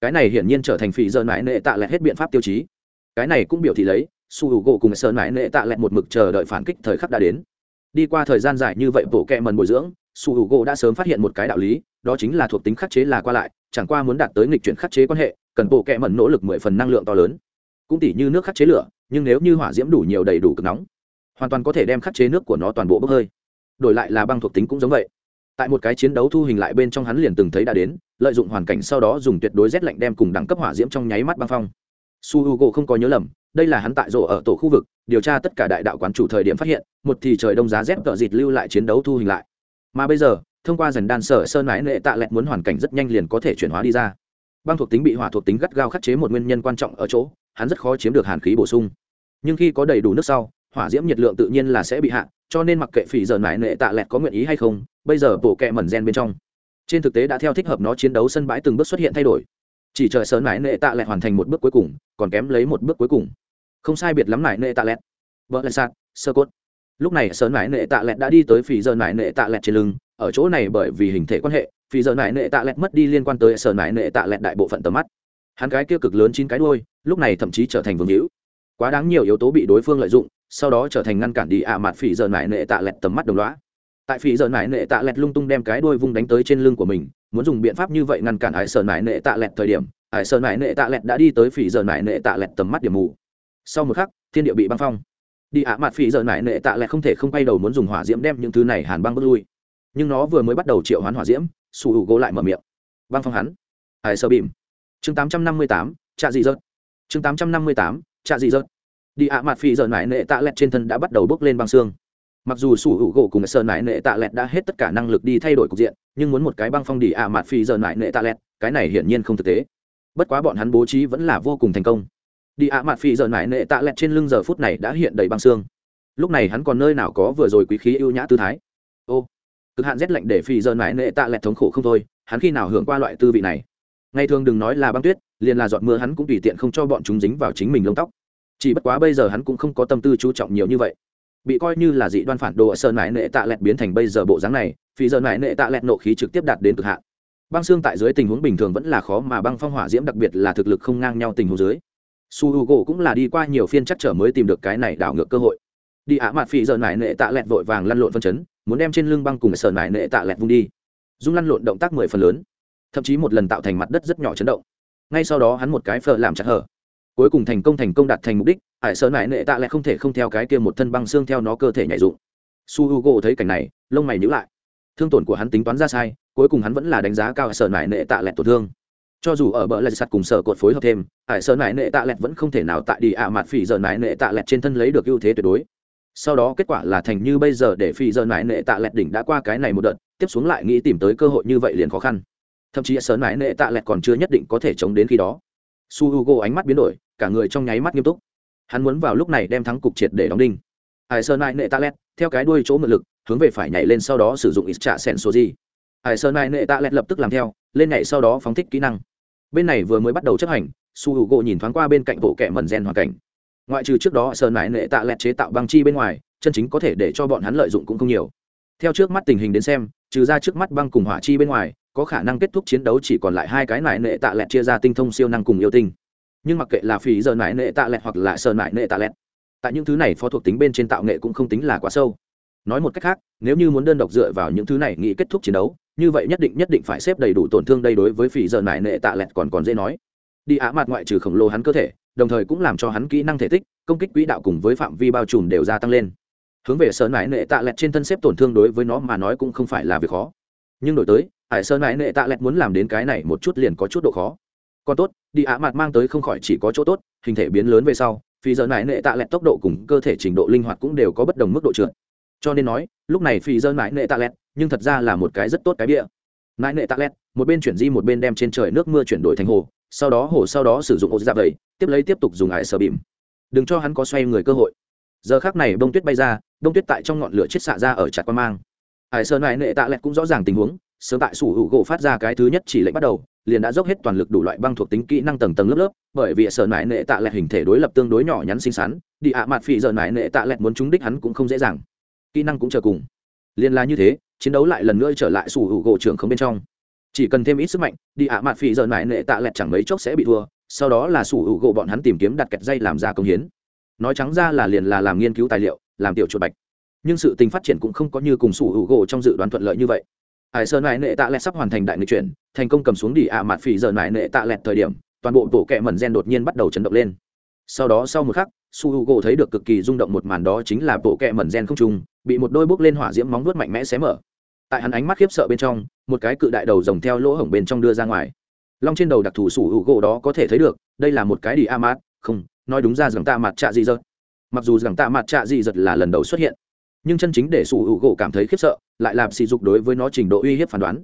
Cái này hiển nhiên trở thành phỉ dơ mãi nệ tạ lẹt hết biện pháp tiêu chí. Cái này cũng biểu thị lấy, su U gỗ cùng sơn mãi nệ tạ lẹt một mực chờ đợi phản kích thời khắc đã đến. Đi qua thời gian dài như vậy bộ kẹ mần bồi dưỡng, su U gỗ đã sớm phát hiện một cái đạo lý, đó chính là thuộc tính khắc chế là qua lại, chẳng qua muốn đạt tới nghịch chuyển khắc chế quan hệ, cần bộ kẹ mần nỗ lực mười phần năng lượng to lớn cũng tỉ như nước khắc chế lửa, nhưng nếu như hỏa diễm đủ nhiều đầy đủ cực nóng, hoàn toàn có thể đem khắc chế nước của nó toàn bộ bốc hơi. Đổi lại là băng thuộc tính cũng giống vậy. Tại một cái chiến đấu thu hình lại bên trong hắn liền từng thấy đã đến, lợi dụng hoàn cảnh sau đó dùng tuyệt đối rét lạnh đem cùng đẳng cấp hỏa diễm trong nháy mắt băng phong. Su h u g o không có nhớ lầm, đây là hắn tại rộ ở tổ khu vực, điều tra tất cả đại đạo quán chủ thời điểm phát hiện, một thì trời đông giá rét tợ dịt lưu lại chiến đấu thu hình lại. Mà bây giờ, thông qua dần đan sở sơn mãi nệ tạ lẹt muốn hoàn cảnh rất nhanh liền có thể chuyển hóa đi ra. Băng thuộc tính bị hỏa thuộc tính gắt gao khắc chế một nguyên nhân quan trọng ở chỗ hắn rất khó chiếm được hàn khí bổ sung. Nhưng khi có đầy đủ nước sau, hỏa diễm nhiệt lượng tự nhiên là sẽ bị hạ, cho nên mặc kệ phỉ giờ mãi nệ tạ lẹt có nguyện ý hay không, bây giờ bộ kẹ mẩn gen bên trong. Trên thực tế đã theo thích hợp nó chiến đấu sân bãi từng bước xuất hiện thay đổi. Chỉ chờ sớm mãi nệ tạ lẹt hoàn thành một bước cuối cùng, còn kém lấy một bước cuối cùng. Không sai biệt lắm mãi nệ tạ lẹt. Vợ lẹt sạc, sơ cốt. Lúc này sớm mãi nệ tạ lẹt đã đi tới phỉ giờ mãi nệ tạ lẹt trên lưng, ở chỗ này bởi vì hình thể quan hệ, phỉ giờ mãi nệ tạ lẹt mất đi liên quan tới sớm mãi nệ tạ lẹt đại bộ phận tầm mắt hắn cái kia cực lớn chín cái đuôi, lúc này thậm chí trở thành vương hữu. Quá đáng nhiều yếu tố bị đối phương lợi dụng, sau đó trở thành ngăn cản đi ạ à mặt phỉ giờ mải nệ tạ lẹt tầm mắt đồng loá tại phỉ giờ mải nệ tạ lẹt lung tung đem cái đuôi vung đánh tới trên lưng của mình, muốn dùng biện pháp như vậy ngăn cản ải sơn mải nệ tạ lẹt thời điểm, ải sơn mải nệ tạ lẹt đã đi tới phỉ giờ mải nệ tạ lẹt tầm mắt điểm mù. Sau một khắc, thiên địa bị băng phong. Đi ạ mặt phỉ giờ mải nệ tạ lẹt không thể không quay đầu muốn dùng hỏa diễm đem những thứ này hàn băng bước lui. Nhưng nó vừa mới bắt đầu triệu hoán hỏa diễm, su hữu gỗ lại mở miệng. Băng phong hắn. Ải sơ bìm chương tám trăm năm mươi tám, trạ dị dợt. Chương tám trăm năm mươi tám, trạ dị dợt. Đi ạ, mặt phi giờ mãi nệ tạ lẹt trên thân đã bắt đầu bốc lên băng xương. Mặc dù sủ hữu gỗ cùng sơn mãi nệ tạ lẹt đã hết tất cả năng lực đi thay đổi cục diện, nhưng muốn một cái băng phong đi ạ, mặt phi giờ mãi nệ tạ lẹt, cái này hiển nhiên không thực tế. Bất quá bọn hắn bố trí vẫn là vô cùng thành công. Đi ạ, mặt phi giờ mãi nệ tạ lẹt trên lưng giờ phút này đã hiện đầy băng xương. Lúc này hắn còn nơi nào có vừa rồi quý khí ưu nhã tư thái. Ô, cực hạn rét lạnh để phi giờ mãi nệ tạ lẹt thống khổ không thôi, hắn khi nào hưởng qua loại tư vị này? Ngày thường đừng nói là băng tuyết, liền là giọt mưa hắn cũng tùy tiện không cho bọn chúng dính vào chính mình lông tóc. Chỉ bất quá bây giờ hắn cũng không có tâm tư chú trọng nhiều như vậy. Bị coi như là dị đoan phản đồ ở sơn mãi nệ tạ lẹt biến thành bây giờ bộ dáng này vì giờ mãi nệ tạ lẹt nộ khí trực tiếp đạt đến cực hạn. Băng xương tại dưới tình huống bình thường vẫn là khó mà băng phong hỏa diễm, đặc biệt là thực lực không ngang nhau tình huống dưới. Su h u gỗ cũng là đi qua nhiều phiên chắc trở mới tìm được cái này đảo ngược cơ hội. Đi ả mặt phì giờ mãi nệ tạ lẹt vội vàng lăn lộn phân chấn, muốn đem trên lưng băng cùng sơn mãi nệ tạ lẹt vung đi. Dung lăn lộn động tác mười phần lớn thậm chí một lần tạo thành mặt đất rất nhỏ chấn động. Ngay sau đó hắn một cái phở làm chặt hở. Cuối cùng thành công thành công đạt thành mục đích, hải sơn mãi nệ tạ lại không thể không theo cái kia một thân băng xương theo nó cơ thể nhảy dụng. Su h u g o thấy cảnh này, lông mày nhữ lại. Thương tổn của hắn tính toán ra sai, cuối cùng hắn vẫn là đánh giá cao hải sơn mãi nệ tạ lẹt tổn thương. Cho dù ở bờ lạch sắt cùng sở cột phối hợp thêm, hải sơn mãi nệ tạ lẹt vẫn không thể nào tại đi ạ mặt phỉ giờ mãi nệ tạ lẹt trên thân lấy được ưu thế tuyệt đối. Sau đó kết quả là thành như bây giờ để phỉ giờ mãi nệ tạ lẹt đỉnh đã qua cái này một đợt, tiếp xuống lại nghĩ tìm tới cơ hội như vậy liền khó khăn thậm chí sơn mãi nệ tạ lẹt còn chưa nhất định có thể chống đến khi đó. Su h u g o ánh mắt biến đổi, cả người trong nháy mắt nghiêm túc. Hắn muốn vào lúc này đem thắng cục triệt để đóng đinh. Hải sơn mãi nệ tạ Lẹt, theo cái đuôi chỗ mượn lực, hướng về phải nhảy lên sau đó sử dụng ít trả sen số gì. Hải sơn mãi nệ tạ Lẹt lập tức làm theo, lên nhảy sau đó phóng thích kỹ năng. Bên này vừa mới bắt đầu chấp hành, su hữu gỗ nhìn thoáng qua bên cạnh bộ kẹ mần gen hoàn cảnh. Ngoại trừ trước đó sơn mãi nệ tạ lẹt chế tạo băng chi bên ngoài, chân chính có thể để cho bọn hắn lợi dụng cũng không nhiều. Theo trước mắt tình hình đến xem, trừ ra trước mắt băng cùng hỏa chi bên ngoài có khả năng kết thúc chiến đấu chỉ còn lại hai cái nải nệ tạ lẹt chia ra tinh thông siêu năng cùng yêu tinh. Nhưng mặc kệ là phí giờ nải nệ tạ lẹt hoặc là sơn nải nệ tạ lẹt, tại những thứ này phó thuộc tính bên trên tạo nghệ cũng không tính là quá sâu. Nói một cách khác, nếu như muốn đơn độc dựa vào những thứ này nghĩ kết thúc chiến đấu, như vậy nhất định nhất định phải xếp đầy đủ tổn thương đây đối với phí giờ nại nệ tạ lẹt còn còn dễ nói. Đi á mặt ngoại trừ khổng lồ hắn cơ thể, đồng thời cũng làm cho hắn kỹ năng thể tích, công kích quỹ đạo cùng với phạm vi bao trùm đều gia tăng lên. Hướng về sở nại nệ tạ lẹt trên thân xếp tổn thương đối với nó mà nói cũng không phải là việc khó nhưng đổi tới, hải sơn mãi nệ tạ lẹt muốn làm đến cái này một chút liền có chút độ khó. Còn tốt, đi ạ mặt mang tới không khỏi chỉ có chỗ tốt, hình thể biến lớn về sau, phi giờ mãi nệ tạ lẹt tốc độ cùng cơ thể trình độ linh hoạt cũng đều có bất đồng mức độ trượt. Cho nên nói, lúc này phi giờ mãi nệ tạ lẹt, nhưng thật ra là một cái rất tốt cái bịa. Mãi nệ tạ lẹt, một bên chuyển di một bên đem trên trời nước mưa chuyển đổi thành hồ, sau đó hồ sau đó sử dụng ô dạp vầy tiếp lấy tiếp tục dùng ải sờ bìm. Đừng cho hắn có xoay người cơ hội. Giờ khác này bông tuyết bay ra, bông tuyết tại trong ngọn lửa chết xạ ra ở chặt quan mang ải sơn nải nệ tạ lẹt cũng rõ ràng tình huống, sớm tại sủ hữu gỗ phát ra cái thứ nhất chỉ lệnh bắt đầu, liền đã dốc hết toàn lực đủ loại băng thuộc tính kỹ năng tầng tầng lớp lớp, bởi vì sơn nải nệ tạ lẹt hình thể đối lập tương đối nhỏ nhắn xinh xắn, đi ạ mặt phì giờ nải nệ tạ lẹt muốn trúng đích hắn cũng không dễ dàng. Kỹ năng cũng chờ cùng. Liền là như thế, chiến đấu lại lần nữa trở lại sủ hữu gỗ trưởng không bên trong. Chỉ cần thêm ít sức mạnh, đi ạ mặt phì giờ nải nệ tạ lẹt chẳng mấy chốc sẽ bị thua, sau đó là sủ hữu gỗ bọn hắn tìm kiếm đặt kẹt dây làm ra công hiến. Nói trắng ra là liền là làm nghiên cứu tài liệu, làm tiểu chuột bạch nhưng sự tình phát triển cũng không có như cùng sủ hữu gỗ trong dự đoán thuận lợi như vậy. Hải sơn mãi nệ tạ lẹt sắp hoàn thành đại nghịch chuyển, thành công cầm xuống đi ạ à mặt phì giờ mãi nệ tạ lẹt thời điểm, toàn bộ bộ kẹ mẩn gen đột nhiên bắt đầu chấn động lên. Sau đó sau một khắc su h u gỗ thấy được cực kỳ rung động một màn đó chính là bộ kẹ mẩn gen không trung bị một đôi bốc lên hỏa diễm móng vuốt mạnh mẽ xé mở. Tại hắn ánh mắt khiếp sợ bên trong, một cái cự đại đầu rồng theo lỗ hổng bên trong đưa ra ngoài. Long trên đầu đặc thù su h u gỗ đó có thể thấy được, đây là một cái đi a mát không, nói đúng ra rằng ta mặt trạ dị dật. mặc dù rằng ta mặt trạ dị dật là lần đầu xuất hiện nhưng chân chính để sủ hữu gỗ cảm thấy khiếp sợ, lại làm sỉ dục đối với nó trình độ uy hiếp phán đoán.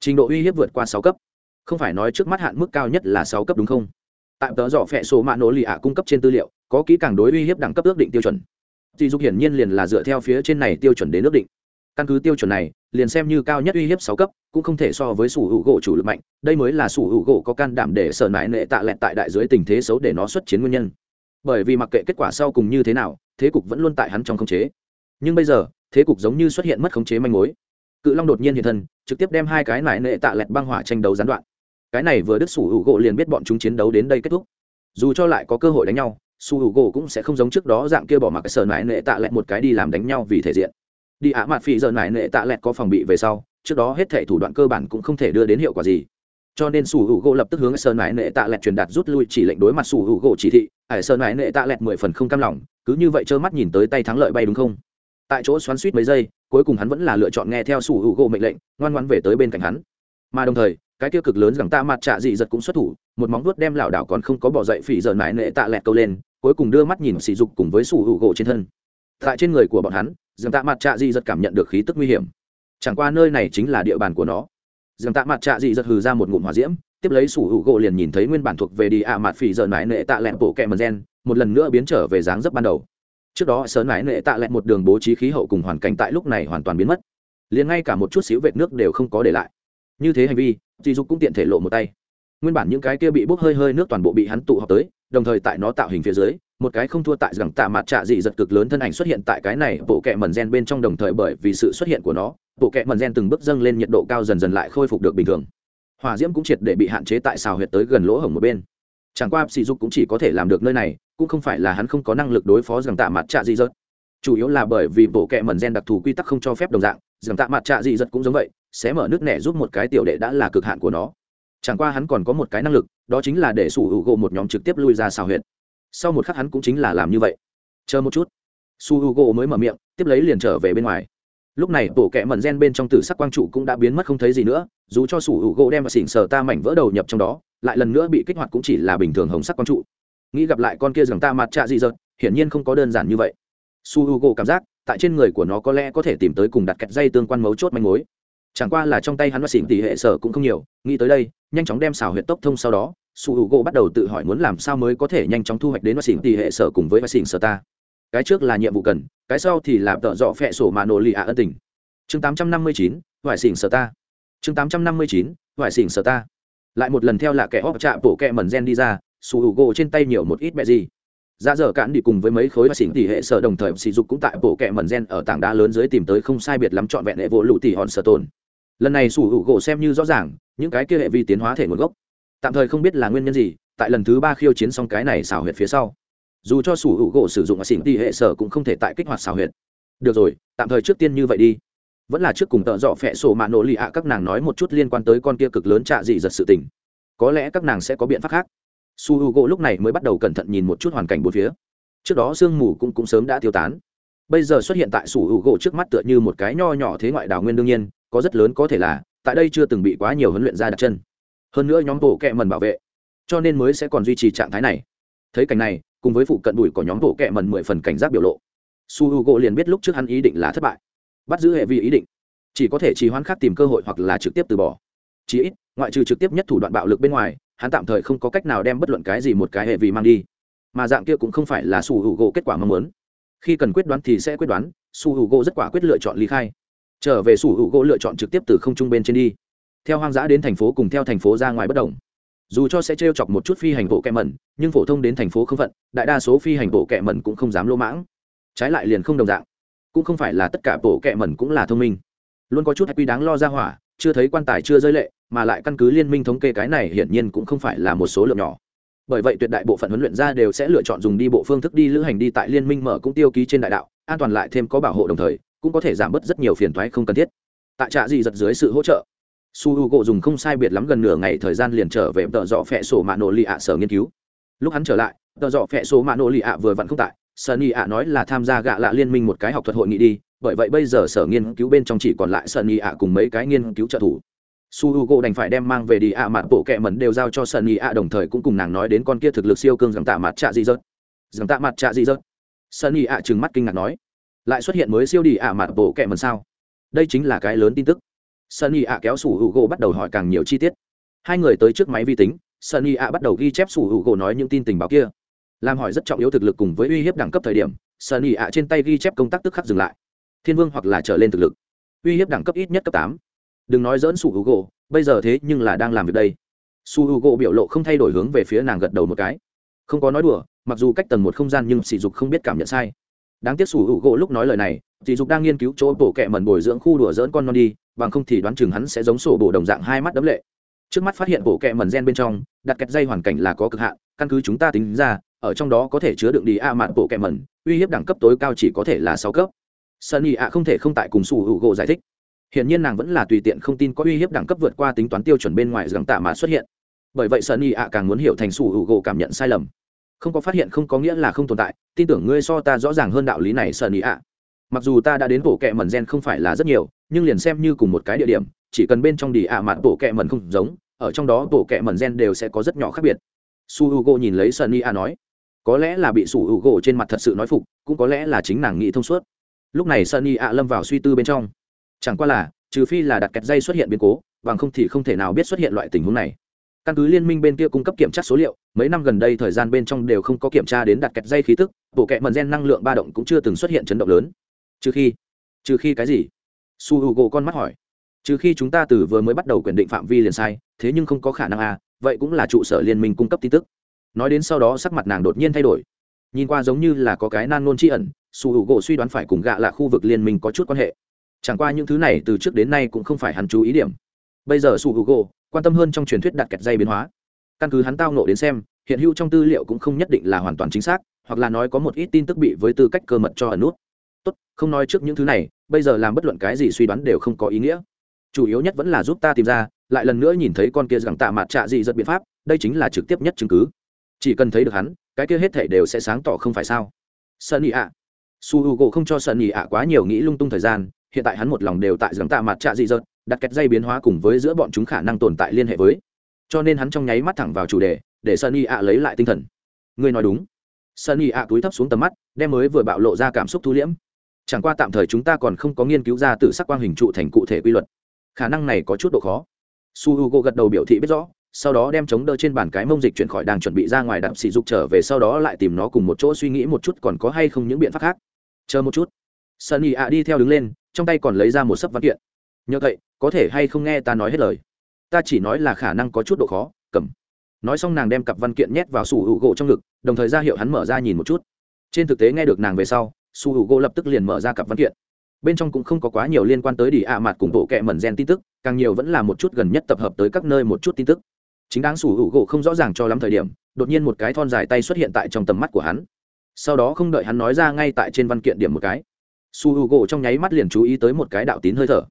Trình độ uy hiếp vượt qua sáu cấp. Không phải nói trước mắt hạn mức cao nhất là sáu cấp đúng không? Tại tờ dọ phẹ số mạ nổ lì ạ cung cấp trên tư liệu, có kỹ càng đối uy hiếp đẳng cấp ước định tiêu chuẩn. Sỉ dục hiển nhiên liền là dựa theo phía trên này tiêu chuẩn đến ước định. Căn cứ tiêu chuẩn này, liền xem như cao nhất uy hiếp sáu cấp, cũng không thể so với sủ hữu gỗ chủ lực mạnh, đây mới là sủ hữu gỗ có can đảm để sợ nại nệ tạ lẹt tại đại dưới tình thế xấu để nó xuất chiến nguyên nhân. Bởi vì mặc kệ kết quả sau cùng như thế nào, thế cục vẫn luôn tại hắn trong khống chế nhưng bây giờ, thế cục giống như xuất hiện mất khống chế manh mối. Cự long đột nhiên hiện thân, trực tiếp đem hai cái nại nệ tạ lẹt băng hỏa tranh đấu gián đoạn. Cái này vừa đứt sủ hữu gỗ liền biết bọn chúng chiến đấu đến đây kết thúc. Dù cho lại có cơ hội đánh nhau su hữu gỗ cũng sẽ không giống trước đó dạng kia bỏ mặc sợ nại nệ tạ lẹt một cái đi làm đánh nhau vì thể diện. Đi ạ, mặt phi giờ nại nệ tạ lẹt có phòng bị về sau, trước đó hết thể thủ đoạn cơ bản cũng không thể đưa đến hiệu quả gì. Cho nên sủ hữu gỗ lập tức hướng sơn nải nệ tạ lẹt truyền đạt rút lui chỉ lệnh đối mặt sủ hữu gỗ chỉ thị. Ải sơn nải nệ tạ lẹt mười phần không cam lòng, cứ như vậy trơ mắt nhìn tới tay thắng lợi bay đúng không? Tại chỗ xoắn suýt mấy giây, cuối cùng hắn vẫn là lựa chọn nghe theo sủ hữu gỗ mệnh lệnh, ngoan ngoan về tới bên cạnh hắn. Mà đồng thời, cái tiêu cực lớn rằng ta mặt trạ dị giật cũng xuất thủ, một móng vuốt đem lảo đảo còn không có bỏ dậy phỉ giờ mãi nệ tạ lẹt câu lên, cuối cùng đưa mắt nhìn sỉ dục cùng với sủ hữu gỗ trên thân. Tại trên người của bọn hắn, rằng ta mặt trạ dị giật cảm nhận được khí tức nguy hiểm. Chẳng qua nơi này chính là địa bàn của nó. Rằng tạ mặt trạ dị giật hừ ra một ngụm hỏa diễm, tiếp lấy sủ hữu gỗ liền nhìn thấy nguyên bản thuộc về đi ạ mặt phỉ giờ mãi nệ tạ lẹn bộ kẹ mờ gen, một lần nữa biến trở về dáng dấp ban đầu trước đó sớm mãi nệ tạ lại một đường bố trí khí hậu cùng hoàn cảnh tại lúc này hoàn toàn biến mất. Liền ngay cả một chút xíu vệt nước đều không có để lại. Như thế hành vi dì dục cũng tiện thể lộ một tay. Nguyên bản những cái kia bị bốc hơi hơi nước toàn bộ bị hắn tụ họp tới, đồng thời tại nó tạo hình phía dưới, một cái không thua tại rằng tạ mặt trạ dị giật cực lớn thân ảnh xuất hiện tại cái này bộ kẹ mần gen bên trong đồng thời bởi vì sự xuất hiện của nó, bộ kẹ mần gen từng bước dâng lên nhiệt độ cao dần dần lại khôi phục được bình thường. Hỏa diễm cũng triệt để bị hạn chế tại xào huyệt tới gần lỗ hổng một bên chẳng qua sỉ dục cũng chỉ có thể làm được nơi này, cũng không phải là hắn không có năng lực đối phó rằng tạ mặt trạ dị dật. chủ yếu là bởi vì bộ kệ mẩn gen đặc thù quy tắc không cho phép đồng dạng rằng tạ mặt trạ dị dật cũng giống vậy, sẽ mở nước nẻ giúp một cái tiểu đệ đã là cực hạn của nó. Chẳng qua hắn còn có một cái năng lực, đó chính là để sủ hữu gỗ một nhóm trực tiếp lui ra xào huyện sau một khắc hắn cũng chính là làm như vậy. Chờ một chút. Su hữu gỗ mới mở miệng, tiếp lấy liền trở về bên ngoài lúc này bộ kẹ mần gen bên trong tử sắc quang trụ cũng đã biến mất không thấy gì nữa, dù cho sủ hữu gỗ đem và xỉn sờ ta mảnh vỡ đầu nhập trong đó, lại lần nữa bị kích hoạt cũng chỉ là bình thường hồng sắc quang trụ. Nghĩ gặp lại con kia rằng ta mặt trạ dị dợt, hiển nhiên không có đơn giản như vậy. Su hữu gỗ cảm giác, tại trên người của nó có lẽ có thể tìm tới cùng đặt kẹt dây tương quan mấu chốt manh mối. Chẳng qua là trong tay hắn và xỉn tỷ hệ sở cũng không nhiều, nghĩ tới đây, nhanh chóng đem xào huyệt tốc thông sau đó, su hữu gỗ bắt đầu tự hỏi muốn làm sao mới có thể nhanh chóng thu hoạch đến vaccine tỷ hệ sở cùng với vaccine sở ta cái trước là nhiệm vụ cần, cái sau thì là tợ dọ phẹ sổ mà nổ lì ạ ân tình. Chương tám trăm năm mươi chín vải xỉn sở ta. Chương tám trăm năm mươi chín vải xỉn sở ta. Lại một lần theo là kẻ óp trạm bổ kẹ mẩn gen đi ra su hữu u gỗ trên tay nhiều một ít bẹ gì. Ra giờ dở cạn đi cùng với mấy khối và xỉn tỷ hệ sở đồng thời sỉ dục cũng tại bộ kẹ mẩn gen ở tảng đá lớn dưới tìm tới không sai biệt lắm trọn vẹn hệ vỗ lụ tỷ hòn sở tồn. Lần này sủ hữu gỗ xem như rõ ràng, những cái kia hệ vi tiến hóa thể nguồn gốc. Tạm thời không biết là nguyên nhân gì, tại lần thứ ba khiêu chiến xong cái này xảo huyệt phía sau dù cho sủ hữu gỗ sử dụng xỉn tỷ hệ sở cũng không thể tại kích hoạt xảo huyệt. Được rồi tạm thời trước tiên như vậy đi. Vẫn là trước cùng tợ dọ phẹ sổ mạ nổ lì ạ các nàng nói một chút liên quan tới con kia cực lớn trạ dị giật sự tình. Có lẽ các nàng sẽ có biện pháp khác. Su h u gỗ lúc này mới bắt đầu cẩn thận nhìn một chút hoàn cảnh bốn phía. Trước đó sương mù cũng, cũng sớm đã tiêu tán. Bây giờ xuất hiện tại su h u gỗ trước mắt tựa như một cái nho nhỏ thế ngoại đào nguyên đương nhiên có rất lớn có thể là tại đây chưa từng bị quá nhiều huấn luyện ra đặt chân. Hơn nữa nhóm bộ kẹ mần bảo vệ cho nên mới sẽ còn duy trì trạng thái này. Thấy cảnh này cùng với phụ cận bụi có nhóm bộ kẹ mần mười phần cảnh giác biểu lộ. Su h u gỗ liền biết lúc trước hắn ý định là thất bại. Bắt giữ hệ vi ý định. Chỉ có thể trì hoãn khác tìm cơ hội hoặc là trực tiếp từ bỏ. Chí ít, ngoại trừ trực tiếp nhất thủ đoạn bạo lực bên ngoài, hắn tạm thời không có cách nào đem bất luận cái gì một cái hệ vi mang đi. Mà dạng kia cũng không phải là su h u gỗ kết quả mong muốn. Khi cần quyết đoán thì sẽ quyết đoán, su h u gỗ rất quả quyết lựa chọn ly khai. Trở về su h u gỗ lựa chọn trực tiếp từ không trung bên trên đi. Theo hoang dã đến thành phố cùng theo thành phố ra ngoài bất đồng dù cho sẽ t chọc một chút phi hành bộ kẹ mẩn, nhưng phổ thông đến thành phố không phận, đại đa số phi hành bộ kẹ mẩn cũng không dám lỗ mãng. Trái lại liền không đồng dạng. Cũng không phải là tất cả bộ kẹ mẩn cũng là thông minh. Luôn có chút hay quy đáng lo ra hỏa, chưa thấy quan tài chưa rơi lệ, mà lại căn cứ liên minh thống kê cái này hiển nhiên cũng không phải là một số lượng nhỏ. Bởi vậy tuyệt đại bộ phận huấn luyện ra đều sẽ lựa chọn dùng đi bộ phương thức đi lữ hành đi tại liên minh mở cũng tiêu ký trên đại đạo, an toàn lại thêm có bảo hộ đồng thời, cũng có thể giảm bớt rất nhiều phiền thoái không cần thiết. Tại trạ gì giật dưới sự hỗ trợ su h u gộ dùng không sai biệt lắm gần nửa ngày thời gian liền trở về tợ dọ phẹ sổ mạ nổ lì ạ sở nghiên cứu. Lúc hắn trở lại, tợ dọ phẹ sổ mạ nổ lì ạ vừa vặn không tại. Sunny ạ nói là tham gia gạ lạ liên minh một cái học thuật hội nghị đi, bởi vậy bây giờ sở nghiên cứu bên trong chỉ còn lại sunny ạ cùng mấy cái nghiên cứu trợ thủ. Su h u gộ đành phải đem mang về đi ạ mặt bộ kẹ mẩn đều giao cho sunny ạ đồng thời cũng cùng nàng nói đến con kia thực lực siêu cương rằng tạ mặt trạ dị dớt rằng tạ mặt trạ dị dớt sunny ạ trừng mắt kinh ngạc nói, lại xuất hiện mới siêu đi ạ mặt bộ kẹ mẩn sao? Đây chính là cái lớn tin tức sunny ạ kéo sủ hữu gỗ bắt đầu hỏi càng nhiều chi tiết. Hai người tới trước máy vi tính sunny ạ bắt đầu ghi chép sủ hữu gỗ nói những tin tình báo kia. Làm hỏi rất trọng yếu thực lực cùng với uy hiếp đẳng cấp thời điểm sunny ạ trên tay ghi chép công tác tức khắc dừng lại. Thiên vương hoặc là trở lên thực lực. Uy hiếp đẳng cấp ít nhất cấp tám. Đừng nói dỡn sủ hữu gỗ, bây giờ thế nhưng là đang làm việc đây. Su hữu gỗ biểu lộ không thay đổi hướng về phía nàng gật đầu một cái. Không có nói đùa, mặc dù cách tầng một không gian nhưng sỉ dục không biết cảm nhận sai. Đáng tiếc sủ hữu gỗ lúc nói lời này, sỉ dục đang nghiên cứu chỗ bổ kẹ mẩn bồi dưỡng khu đùa dỡn con non đi bằng không thì đoán chừng hắn sẽ giống sổ bổ đồng dạng hai mắt đấm lệ. Trước mắt phát hiện bộ kẹ mần gen bên trong, đặt kẹt dây hoàn cảnh là có cực hạn, căn cứ chúng ta tính ra, ở trong đó có thể chứa đựng đi a mạn bộ kẹ mần uy hiếp đẳng cấp tối cao chỉ có thể là sáu cấp. Sunny ạ không thể không tại cùng sủ hữu gỗ giải thích. Hiện nhiên nàng vẫn là tùy tiện không tin có uy hiếp đẳng cấp vượt qua tính toán tiêu chuẩn bên ngoài rằng tạ mà xuất hiện. Bởi vậy sunny ạ càng muốn hiểu thành sủ hữu gỗ cảm nhận sai lầm. Không có phát hiện không có nghĩa là không tồn tại, tin tưởng ngươi so ta rõ ràng hơn đạo lý này, sunny ạ mặc dù ta đã đến bộ kẹ mẩn gen không phải là rất nhiều, nhưng liền xem như cùng một cái địa điểm, chỉ cần bên trong đi ạ mạn bộ kẹ mẩn không giống, ở trong đó bộ kẹ mẩn gen đều sẽ có rất nhỏ khác biệt. Su h u g o nhìn lấy sunny a nói, có lẽ là bị su h u g o trên mặt thật sự nói phục, cũng có lẽ là chính nàng nghĩ thông suốt. Lúc này sunny a lâm vào suy tư bên trong. Chẳng qua là, trừ phi là đặt kẹt dây xuất hiện biến cố, bằng không thì không thể nào biết xuất hiện loại tình huống này. Căn cứ liên minh bên kia cung cấp kiểm tra số liệu, mấy năm gần đây thời gian bên trong đều không có kiểm tra đến đặt kẹt dây khí tức, bộ kẹ mần gen năng lượng ba động cũng chưa từng xuất hiện chấn động lớn trừ khi trừ khi cái gì? Su h u gỗ con mắt hỏi. Trừ khi chúng ta từ vừa mới bắt đầu quyền định phạm vi liền sai, thế nhưng không có khả năng à vậy cũng là trụ sở liên minh cung cấp tin tức. Nói đến sau đó sắc mặt nàng đột nhiên thay đổi. Nhìn qua giống như là có cái nan nôn tri ẩn, su h u gỗ suy đoán phải cùng gạ là khu vực liên minh có chút quan hệ. Chẳng qua những thứ này từ trước đến nay cũng không phải hắn chú ý điểm. Bây giờ su h u gỗ quan tâm hơn trong truyền thuyết đặt kẹt dây biến hóa. Căn cứ hắn tao nộ đến xem, hiện hữu trong tư liệu cũng không nhất định là hoàn toàn chính xác, hoặc là nói có một ít tin tức bị với tư cách cơ mật cho ẩn nút tốt, không nói trước những thứ này, bây giờ làm bất luận cái gì suy đoán đều không có ý nghĩa. Chủ yếu nhất vẫn là giúp ta tìm ra, lại lần nữa nhìn thấy con kia rằng tạ mặt trạ dị giật biện pháp, đây chính là trực tiếp nhất chứng cứ. Chỉ cần thấy được hắn, cái kia hết thể đều sẽ sáng tỏ không phải sao. Sơn nhị ạ. Su h u gỗ không cho sơn nhị ạ quá nhiều nghĩ lung tung thời gian, hiện tại hắn một lòng đều tại rằng tạ mặt trạ dị giật, đặt kẹt dây biến hóa cùng với giữa bọn chúng khả năng tồn tại liên hệ với. Cho nên hắn trong nháy mắt thẳng vào chủ đề, để sơn nhị ạ lấy lại tinh thần. Ngươi nói đúng. Sơn nhị ạ túi thấp xuống tầm mắt, đem mới vừa bạo lộ ra cảm xúc thu liễm chẳng qua tạm thời chúng ta còn không có nghiên cứu ra từ sắc quang hình trụ thành cụ thể quy luật. Khả năng này có chút độ khó. Su h u g o gật đầu biểu thị biết rõ, sau đó đem chống đỡ trên bàn cái mông dịch chuyển khỏi đang chuẩn bị ra ngoài đạp sỉ dục trở về sau đó lại tìm nó cùng một chỗ suy nghĩ một chút còn có hay không những biện pháp khác. Chờ một chút. Sunny ạ đi theo đứng lên, trong tay còn lấy ra một sấp văn kiện. Nhờ vậy, có thể hay không nghe ta nói hết lời? Ta chỉ nói là khả năng có chút độ khó, cầm. Nói xong nàng đem cặp văn kiện nhét vào sủ hữu gỗ trong ngực, đồng thời ra hiệu hắn mở ra nhìn một chút. Trên thực tế nghe được nàng về sau su hữu gỗ lập tức liền mở ra cặp văn kiện. Bên trong cũng không có quá nhiều liên quan tới đi ạ mặt cùng bộ kệ mẩn gen tin tức, càng nhiều vẫn là một chút gần nhất tập hợp tới các nơi một chút tin tức. Chính đáng sủ hữu gỗ không rõ ràng cho lắm thời điểm, đột nhiên một cái thon dài tay xuất hiện tại trong tầm mắt của hắn. Sau đó không đợi hắn nói ra ngay tại trên văn kiện điểm một cái, su hữu gỗ trong nháy mắt liền chú ý tới một cái đạo tín hơi thở.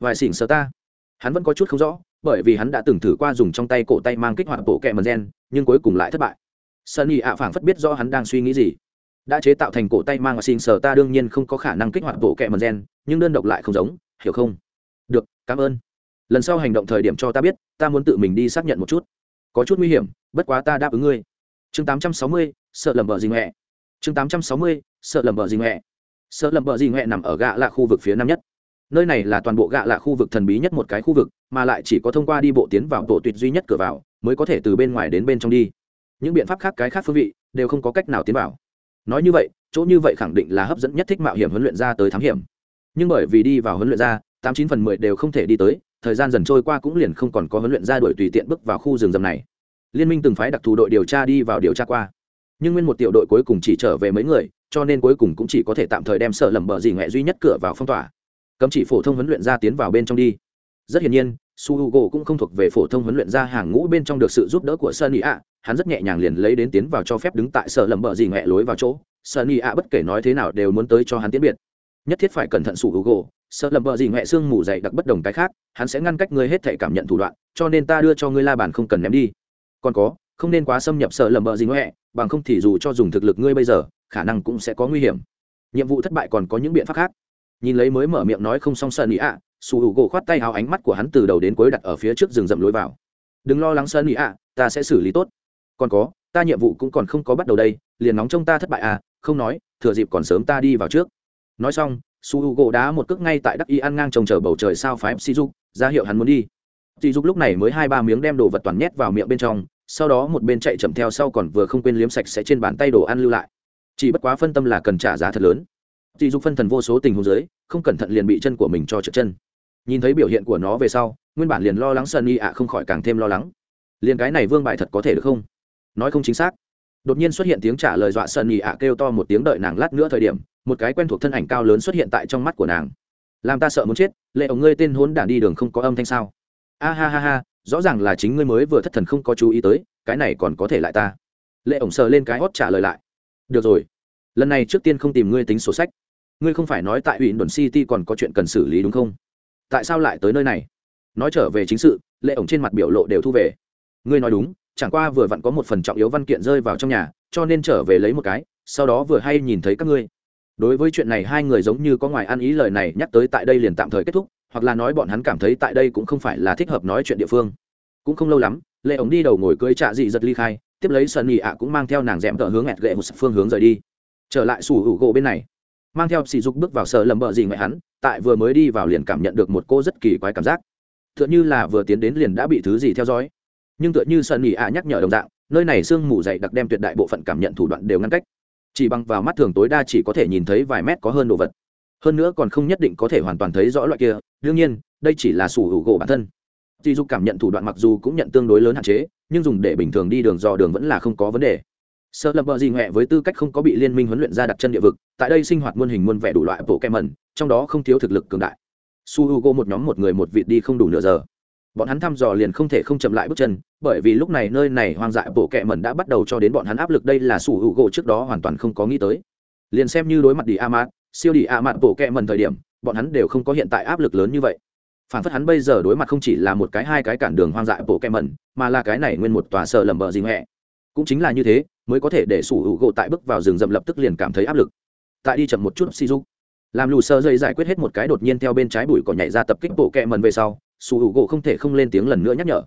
Vài xỉn sơ ta. Hắn vẫn có chút không rõ, bởi vì hắn đã từng thử qua dùng trong tay cổ tay mang kích hoạt bộ kẹ mần gen, nhưng cuối cùng lại thất bại. Sunny ạ phảng phất biết rõ hắn đang suy nghĩ gì đã chế tạo thành cổ tay mang và xin sở ta đương nhiên không có khả năng kích hoạt bộ kẹ mần gen nhưng đơn độc lại không giống hiểu không? Được cảm ơn. Lần sau hành động thời điểm cho ta biết ta muốn tự mình đi xác nhận một chút. Có chút nguy hiểm bất quá ta đáp ứng ngươi. Chương 860, sợ lầm bờ gì mẹ chương 860, sợ lầm bờ gì mẹ sợ lầm bờ gì mẹ nằm ở gạ là khu vực phía nam nhất. Nơi này là toàn bộ gạ là khu vực thần bí nhất một cái khu vực mà lại chỉ có thông qua đi bộ tiến vào tổ tuyệt duy nhất cửa vào mới có thể từ bên ngoài đến bên trong đi. Những biện pháp khác cái khác phương vị đều không có cách nào tiến vào nói như vậy, chỗ như vậy khẳng định là hấp dẫn nhất thích mạo hiểm huấn luyện ra tới thám hiểm. Nhưng bởi vì đi vào huấn luyện ra, tám chín phần mười đều không thể đi tới, thời gian dần trôi qua cũng liền không còn có huấn luyện ra đuổi tùy tiện bước vào khu rừng rầm này. Liên minh từng phái đặc thù đội điều tra đi vào điều tra qua. Nhưng nguyên một tiểu đội cuối cùng chỉ trở về mấy người, cho nên cuối cùng cũng chỉ có thể tạm thời đem sợ lầm bờ gì ngoại duy nhất cửa vào phong tỏa. Cấm chỉ phổ thông huấn luyện ra tiến vào bên trong đi. Rất hiển nhiên su h u g o cũng không thuộc về phổ thông huấn luyện ra hàng ngũ bên trong được sự giúp đỡ của sơn ý ạ hắn rất nhẹ nhàng liền lấy đến tiến vào cho phép đứng tại sợ lầm bờ gì ngoẹ lối vào chỗ. Sơn ý ạ bất kể nói thế nào đều muốn tới cho hắn tiến biệt. Nhất thiết phải cẩn thận su h u g o sợ lầm bờ gì ngoẹ xương mù dày đặc bất đồng cái khác, hắn sẽ ngăn cách ngươi hết thể cảm nhận thủ đoạn, cho nên ta đưa cho ngươi la bàn không cần ném đi. Còn có, không nên quá xâm nhập sợ lầm bờ gì ngoẹ, bằng không thì dù cho dùng thực lực ngươi bây giờ, khả năng cũng sẽ có nguy hiểm. Nhiệm vụ thất bại còn có những biện pháp khác. Nhìn lấy mới mở miệng nói không xong sơn nị ạ su hữu gỗ khoát tay hào ánh mắt của hắn từ đầu đến cuối đặt ở phía trước rừng rậm lối vào. Đừng lo lắng, sơn ý ạ, ta sẽ xử lý tốt. Còn có, ta nhiệm vụ cũng còn không có bắt đầu đây, liền nóng trong ta thất bại à không nói, thừa dịp còn sớm ta đi vào trước. Nói xong su h u gỗ đá một cước ngay tại đắc y ăn ngang trồng chờ bầu trời sao phái si dục, ra hiệu hắn muốn đi. Si dục lúc này mới hai ba miếng đem đồ vật toàn nhét vào miệng bên trong, sau đó một bên chạy chậm theo sau còn vừa không quên liếm sạch sẽ trên bàn tay đồ ăn lưu lại. Chỉ bất quá phân tâm là cần trả giá thật lớn. Si dục phân thần vô số tình huống dưới, không cẩn thận liền bị chân của mình cho trượt chân nhìn thấy biểu hiện của nó về sau, nguyên bản liền lo lắng Sơn y ạ không khỏi càng thêm lo lắng. Liền cái này vương bại thật có thể được không? Nói không chính xác. Đột nhiên xuất hiện tiếng trả lời dọa Sơn y ạ kêu to một tiếng đợi nàng lát nữa thời điểm, một cái quen thuộc thân ảnh cao lớn xuất hiện tại trong mắt của nàng. Làm ta sợ muốn chết, lệ ổng ngươi tên hốn đản đi đường không có âm thanh sao? A ha ha ha, rõ ràng là chính ngươi mới vừa thất thần không có chú ý tới, cái này còn có thể lại ta? Lệ ổng sờ lên cái hót trả lời lại. Được rồi. Lần này trước tiên không tìm ngươi tính sổ sách. Ngươi không phải nói tại ủy đồn city còn có chuyện cần xử lý đúng không? Tại sao lại tới nơi này? Nói trở về chính sự, lệ ổng trên mặt biểu lộ đều thu về. Ngươi nói đúng, chẳng qua vừa vặn có một phần trọng yếu văn kiện rơi vào trong nhà, cho nên trở về lấy một cái, sau đó vừa hay nhìn thấy các ngươi. Đối với chuyện này hai người giống như có ngoài ăn ý lời này nhắc tới tại đây liền tạm thời kết thúc, hoặc là nói bọn hắn cảm thấy tại đây cũng không phải là thích hợp nói chuyện địa phương. Cũng không lâu lắm, lệ ổng đi đầu ngồi cưới trạ dị giật ly khai, tiếp lấy sân nhị ạ cũng mang theo nàng rẽm tờ hướng ẹt gậy một phương hướng rời đi. Trở lại sủ hữu gỗ bên này mang theo sỉ dục bước vào sợ lầm bợ gì ngoại hắn, tại vừa mới đi vào liền cảm nhận được một cô rất kỳ quái cảm giác. Tựa như là vừa tiến đến liền đã bị thứ gì theo dõi. Nhưng tựa như sân nghỉ ạ nhắc nhở đồng dạng, nơi này sương mù dày đặc đem tuyệt đại bộ phận cảm nhận thủ đoạn đều ngăn cách. Chỉ bằng vào mắt thường tối đa chỉ có thể nhìn thấy vài mét có hơn đồ vật. Hơn nữa còn không nhất định có thể hoàn toàn thấy rõ loại kia, đương nhiên, đây chỉ là sủ hữu gỗ bản thân. Dì dục cảm nhận thủ đoạn mặc dù cũng nhận tương đối lớn hạn chế, nhưng dùng để bình thường đi đường dò đường vẫn là không có vấn đề sợ lập bờ gì nhẹ với tư cách không có bị liên minh huấn luyện ra đặt chân địa vực, tại đây sinh hoạt muôn hình muôn vẻ đủ loại bộ kem mẩn trong đó không thiếu thực lực cường đại. Su h u g o một nhóm một người một vịt đi không đủ nửa giờ. Bọn hắn thăm dò liền không thể không chậm lại bước chân, bởi vì lúc này nơi này hoang dại bộ kẹ mẩn đã bắt đầu cho đến bọn hắn áp lực đây là su h u g o trước đó hoàn toàn không có nghĩ tới. Liền xem như đối mặt đi a mát siêu đi a mát bộ kẹ mẩn thời điểm, bọn hắn đều không có hiện tại áp lực lớn như vậy. Phản phất hắn bây giờ đối mặt không chỉ là một cái hai cái cản đường hoang dại bộ kẹ mẩn mà là cái này nguyên một tòa sợ lầm bờ gì mẹ cũng chính là như thế mới có thể để sủ hữu gỗ tại bước vào rừng rậm lập tức liền cảm thấy áp lực. Tại đi chậm một chút si dục làm lù sơ dây giải quyết hết một cái đột nhiên theo bên trái bụi cỏ nhảy ra tập kích bộ kẹ mần về sau, sủ hữu gỗ không thể không lên tiếng lần nữa nhắc nhở.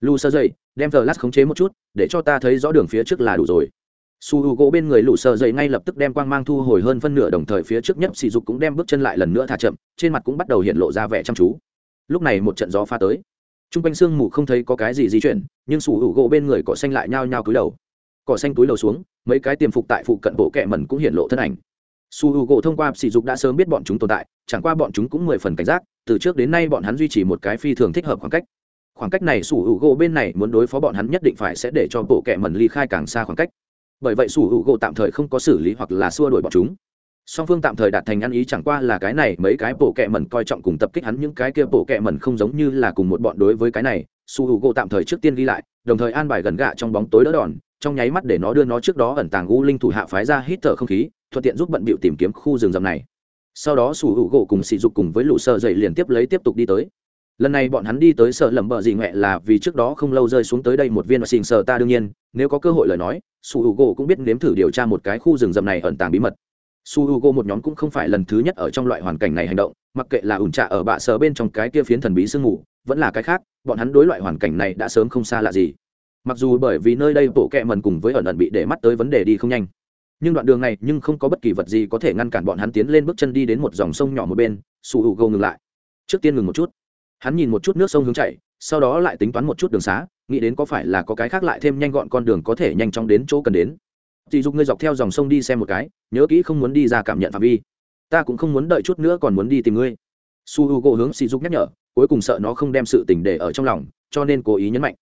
Lù sơ dây, đem thờ lát khống chế một chút, để cho ta thấy rõ đường phía trước là đủ rồi. Su h u gỗ bên người lũ sợ dậy ngay lập tức đem quang mang thu hồi hơn phân nửa đồng thời phía trước nhất sỉ dục cũng đem bước chân lại lần nữa thả chậm, trên mặt cũng bắt đầu hiện lộ ra vẻ chăm chú. Lúc này một trận gió pha tới. T r u n g quanh sương mù không thấy có cái gì di chuyển, nhưng su h u gỗ bên người cỏ xanh lại nhao nhao cúi đầu cỏ xanh túi lầu xuống, mấy cái tiềm phục tại phụ cận bộ kẹ mẩn cũng hiện lộ thân ảnh. Su h u gỗ thông qua sỉ dục đã sớm biết bọn chúng tồn tại, chẳng qua bọn chúng cũng mười phần cảnh giác, từ trước đến nay bọn hắn duy trì một cái phi thường thích hợp khoảng cách. Khoảng cách này su h u gỗ bên này muốn đối phó bọn hắn nhất định phải sẽ để cho bộ kẹ mẩn ly khai càng xa khoảng cách. Bởi vậy su h u gỗ tạm thời không có xử lý hoặc là xua đuổi bọn chúng. Song phương tạm thời đạt thành ăn ý chẳng qua là cái này, mấy cái bộ kẹ mẩn coi trọng cùng tập kích hắn, những cái kia bộ kẹ mẩn không giống như là cùng một bọn đối với cái này. Su hữu gỗ tạm thời trước tiên ghi lại, đồng thời an bài gần gạ trong bóng tối đỡ đòn trong nháy mắt để nó đưa nó trước đó ẩn tàng u linh thủ hạ phái ra hít thở không khí, thuận tiện giúp bận bịu tìm kiếm khu rừng rậm này. Sau đó sủ hữu gỗ cùng sỉ dục cùng với lũ sơ dậy liền tiếp lấy tiếp tục đi tới. Lần này bọn hắn đi tới sợ lầm bợ gì ngoẹ là vì trước đó không lâu rơi xuống tới đây một viên xình sợ ta đương nhiên, nếu có cơ hội lời nói su h u cũng biết nếm thử điều tra một cái khu rừng rậm này ẩn tàng bí mật. Su h u một nhóm cũng không phải lần thứ nhất ở trong loại hoàn cảnh này hành động, mặc kệ là ủn trạ ở bạ sờ bên trong cái kia phiến thần bí sương mù, vẫn là cái khác, bọn hắn đối loại hoàn cảnh này đã sớm không xa lạ gì mặc dù bởi vì nơi đây bộ kẹ mần cùng với ẩn ẩn bị để mắt tới vấn đề đi không nhanh, nhưng đoạn đường này nhưng không có bất kỳ vật gì có thể ngăn cản bọn hắn tiến lên bước chân đi đến một dòng sông nhỏ một bên, su h u g o ngừng lại. Trước tiên ngừng một chút. Hắn nhìn một chút nước sông hướng chạy, sau đó lại tính toán một chút đường xá, nghĩ đến có phải là có cái khác lại thêm nhanh gọn con đường có thể nhanh chóng đến chỗ cần đến. Dì dục ngươi dọc theo dòng sông đi xem một cái, nhớ kỹ không muốn đi ra cảm nhận phạm vi. Ta cũng không muốn đợi chút nữa còn muốn đi tìm ngươi. Su h u gỗ hướng sỉ dục nhắc nhở, cuối cùng sợ nó không đem sự tình để ở trong lòng, cho nên cố ý nhấn mạnh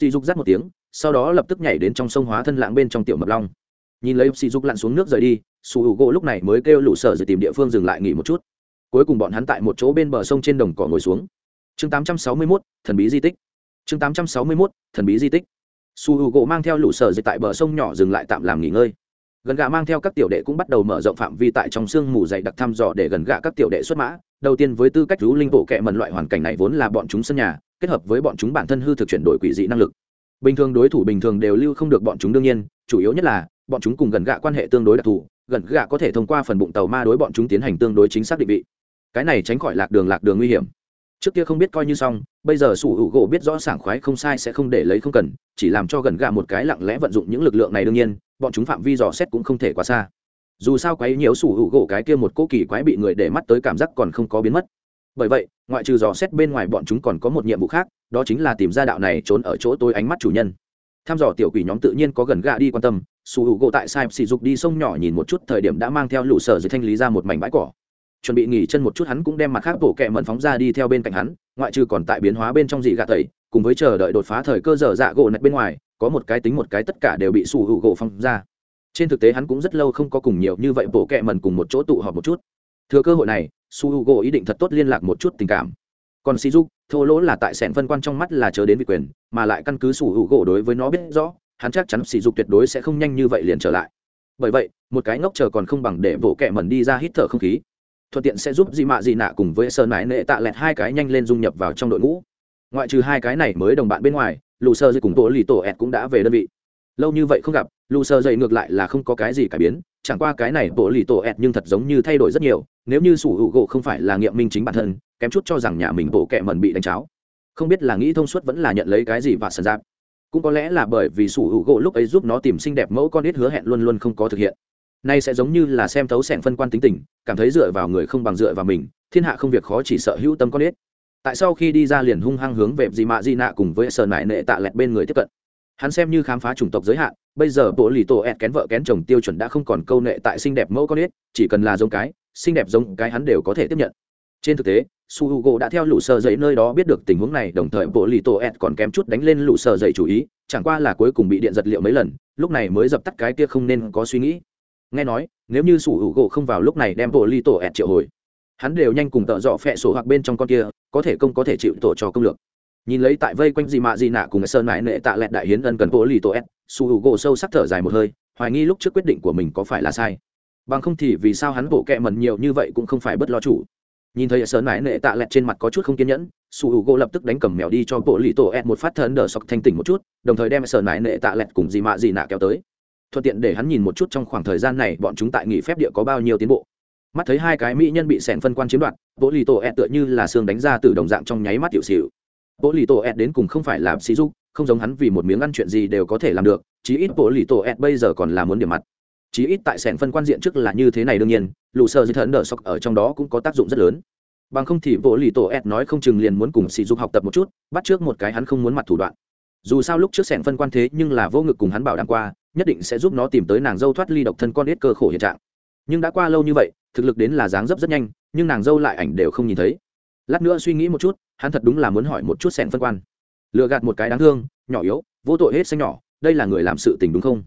dị dục rát một tiếng sau đó lập tức nhảy đến trong sông hóa thân lãng bên trong tiểu mập long. Nhìn lấy sỉ dục lặn xuống nước rời đi su h u gỗ lúc này mới kêu lũ sở rồi tìm địa phương dừng lại nghỉ một chút. Cuối cùng bọn hắn tại một chỗ bên bờ sông trên đồng cỏ ngồi xuống. Chương 861, thần bí di tích. Chương 861, thần bí di tích. Su h u gỗ mang theo lũ sở rồi tại bờ sông nhỏ dừng lại tạm làm nghỉ ngơi. Gần gà mang theo các tiểu đệ cũng bắt đầu mở rộng phạm vi tại trong sương mù dày đặc thăm dò để gần gà các tiểu đệ xuất mã. Đầu tiên với tư cách rú linh bộ kệ mần loại hoàn cảnh này vốn là bọn chúng sân nhà kết hợp với bọn chúng bản thân hư thực chuyển đổi quỷ dị năng lực. Bình thường đối thủ bình thường đều lưu không được bọn chúng đương nhiên, chủ yếu nhất là, bọn chúng cùng gần gạ quan hệ tương đối đặc thù, gần gạ có thể thông qua phần bụng tàu ma đối bọn chúng tiến hành tương đối chính xác định vị. Cái này tránh khỏi lạc đường lạc đường nguy hiểm. Trước kia không biết coi như xong, bây giờ sủ hữu gỗ biết rõ sảng khoái không sai sẽ không để lấy không cần, chỉ làm cho gần gạ một cái lặng lẽ vận dụng những lực lượng này đương nhiên, bọn chúng phạm vi dò xét cũng không thể quá xa. Dù sao quấy nhiều sủ hữu gỗ cái kia một cố kỳ quái bị người để mắt tới cảm giác còn không có biến mất. Bởi vậy ngoại trừ dò xét bên ngoài bọn chúng còn có một nhiệm vụ khác, đó chính là tìm ra đạo này trốn ở chỗ tối ánh mắt chủ nhân. Tham dò tiểu quỷ nhóm tự nhiên có gần gạ đi quan tâm, su hữu gỗ tại sai sỉ dục đi sông nhỏ nhìn một chút thời điểm đã mang theo lũ sở dưới thanh lý ra một mảnh bãi cỏ. Chuẩn bị nghỉ chân một chút hắn cũng đem mặt khác bộ kẹ mận phóng ra đi theo bên cạnh hắn, ngoại trừ còn tại biến hóa bên trong dị gạ tẩy, cùng với chờ đợi đột phá thời cơ dở dạ gỗ nạch bên ngoài, có một cái tính một cái tất cả đều bị su hữu gỗ phóng ra. Trên thực tế hắn cũng rất lâu không có cùng nhiều như vậy bộ kẹ mần cùng một chỗ tụ họp một chút. Thừa cơ hội này su hữu gỗ ý định thật tốt liên lạc một chút tình cảm. Còn si dục thô lỗ là tại sẻn phân quan trong mắt là chờ đến vị quyền, mà lại căn cứ su hữu gỗ đối với nó biết rõ, hắn chắc chắn sỉ dục tuyệt đối sẽ không nhanh như vậy liền trở lại. Bởi vậy, một cái ngốc chờ còn không bằng để bộ kẹ mẩn đi ra hít thở không khí. Thuận tiện sẽ giúp dị mạ dị nạ cùng với sơn mãi nệ tạ lẹt hai cái nhanh lên dung nhập vào trong đội ngũ. Ngoại trừ hai cái này mới đồng bạn bên ngoài lù sơ dây cùng tổ lì tổ ẹt cũng đã về đơn vị. Lâu như vậy không gặp lù sơ dây ngược lại là không có cái gì cải biến, chẳng qua cái này bộ lì tổ ẹt nhưng thật giống như thay đổi rất nhiều nếu như sủ hữu gỗ không phải là nghiệm minh chính bản thân, kém chút cho rằng nhà mình bộ kẹ mẩn bị đánh cháo. Không biết là nghĩ thông suốt vẫn là nhận lấy cái gì và sần giáp. Cũng có lẽ là bởi vì sủ hữu gỗ lúc ấy giúp nó tìm xinh đẹp mẫu con ít hứa hẹn luôn luôn không có thực hiện. Nay sẽ giống như là xem thấu sẻng phân quan tính tình, cảm thấy dựa vào người không bằng dựa vào mình, thiên hạ không việc khó chỉ sợ hữu tâm con ít tại sau khi đi ra liền hung hăng hướng về dị mạ Di nạ cùng với sơn mại nệ tạ lẹt bên người tiếp cận. Hắn xem như khám phá chủng tộc giới hạn, bây giờ bộ lì tổ ẹt kén vợ kén chồng tiêu chuẩn đã không còn câu nệ tại xinh đẹp mẫu con ít chỉ cần là giống cái xinh đẹp giống cái hắn đều có thể tiếp nhận. Trên thực tế, su h u g o đã theo lũ sơ dậy nơi đó biết được tình huống này, đồng thời bộ lì tổ ẹt còn kém chút đánh lên lũ sơ dậy chủ ý, chẳng qua là cuối cùng bị điện giật liệu mấy lần, lúc này mới dập tắt cái kia không nên có suy nghĩ. Nghe nói, nếu như su h u g o không vào lúc này đem bộ lì tổ ẹt triệu hồi, hắn đều nhanh cùng tợ dọ phẹ sổ hoặc bên trong con kia, có thể công có thể chịu tổ cho công lược. Nhìn lấy tại vây quanh gì mạ gì nạ cùng sơn mãi nệ tạ lẹt đại hiến ân cần bộ lì tổ ẹt, su h u g o sâu sắc thở dài một hơi, hoài nghi lúc trước quyết định của mình có phải là sai bằng không thì vì sao hắn bộ kẹ mẩn nhiều như vậy cũng không phải bất lo chủ. Nhìn thấy sơn mãi nệ tạ lẹt trên mặt có chút không kiên nhẫn, su h u g o lập tức đánh cầm mèo đi cho bộ lì tổ ed một phát thần đờ sọc thanh tỉnh một chút, đồng thời đem sơn mãi nệ tạ lẹt cùng dì mạ dì nạ kéo tới. Thuận tiện để hắn nhìn một chút trong khoảng thời gian này bọn chúng tại nghỉ phép địa có bao nhiêu tiến bộ. Mắt thấy hai cái mỹ nhân bị sẻn phân quan chiếm đoạt, bộ lì tổ ed tựa như là xương đánh ra từ đồng dạng trong nháy mắt tiểu xịu bộ lì tổ ed đến cùng không phải là sĩ dục, không giống hắn vì một miếng ăn chuyện gì đều có thể làm được, chí ít bộ lì tổ ed bây giờ còn là muốn điểm mặt chí ít tại sẻn phân quan diện trước là như thế này đương nhiên, lũ sơ dây thần đờ sọc ở trong đó cũng có tác dụng rất lớn. Bằng không thì bộ lì tổ ed nói không chừng liền muốn cùng sỉ dục học tập một chút, bắt trước một cái hắn không muốn mặt thủ đoạn. Dù sao lúc trước sẻn phân quan thế nhưng là vô ngực cùng hắn bảo đảm qua, nhất định sẽ giúp nó tìm tới nàng dâu thoát ly độc thân con ít cơ khổ hiện trạng. Nhưng đã qua lâu như vậy, thực lực đến là dáng dấp rất nhanh, nhưng nàng dâu lại ảnh đều không nhìn thấy. Lát nữa suy nghĩ một chút, hắn thật đúng là muốn hỏi một chút sẻn phân quan. Lựa gạt một cái đáng thương, nhỏ yếu, vô tội hết xanh nhỏ, đây là người làm sự tình đúng không?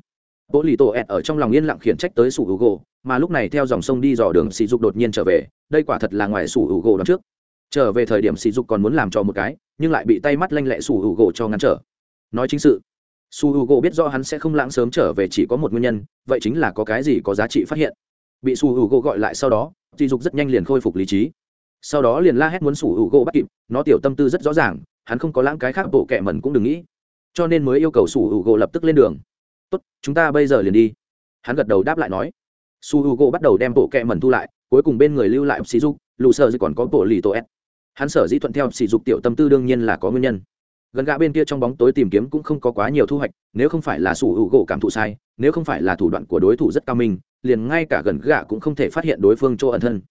Bộ lì tổ ẹt ở trong lòng yên lặng khiển trách tới sủ hữu gỗ mà lúc này theo dòng sông đi dò đường sỉ dục đột nhiên trở về, đây quả thật là ngoài sủ hữu gỗ đón trước. Trở về thời điểm sỉ dục còn muốn làm cho một cái, nhưng lại bị tay mắt lanh lẹ sủ hữu gỗ cho ngăn trở. Nói chính sự su h u gỗ biết rõ hắn sẽ không lãng sớm trở về chỉ có một nguyên nhân, vậy chính là có cái gì có giá trị phát hiện. Bị su h u gỗ gọi lại sau đó, sỉ dục rất nhanh liền khôi phục lý trí. Sau đó liền la hét muốn su h u gỗ bắt kịp, nó tiểu tâm tư rất rõ ràng, hắn không có lãng cái khác, bộ kẹ mẩn cũng đừng nghĩ. Cho nên mới yêu cầu su h u gỗ lập tức lên đường tốt, chúng ta bây giờ liền đi. Hắn gật đầu đáp lại nói. Su h u g o bắt đầu đem bộ kẹ mẩn thu lại, cuối cùng bên người lưu lại sỉ dục lụ sợ gì còn có bộ lì tổ s hắn sở dĩ thuận theo sỉ dục tiểu tâm tư đương nhiên là có nguyên nhân. Gần gã bên kia trong bóng tối tìm kiếm cũng không có quá nhiều thu hoạch, nếu không phải là su h u cảm thụ sai, nếu không phải là thủ đoạn của đối thủ rất cao minh, liền ngay cả gần gã cũng không thể phát hiện đối phương chỗ ẩn thân.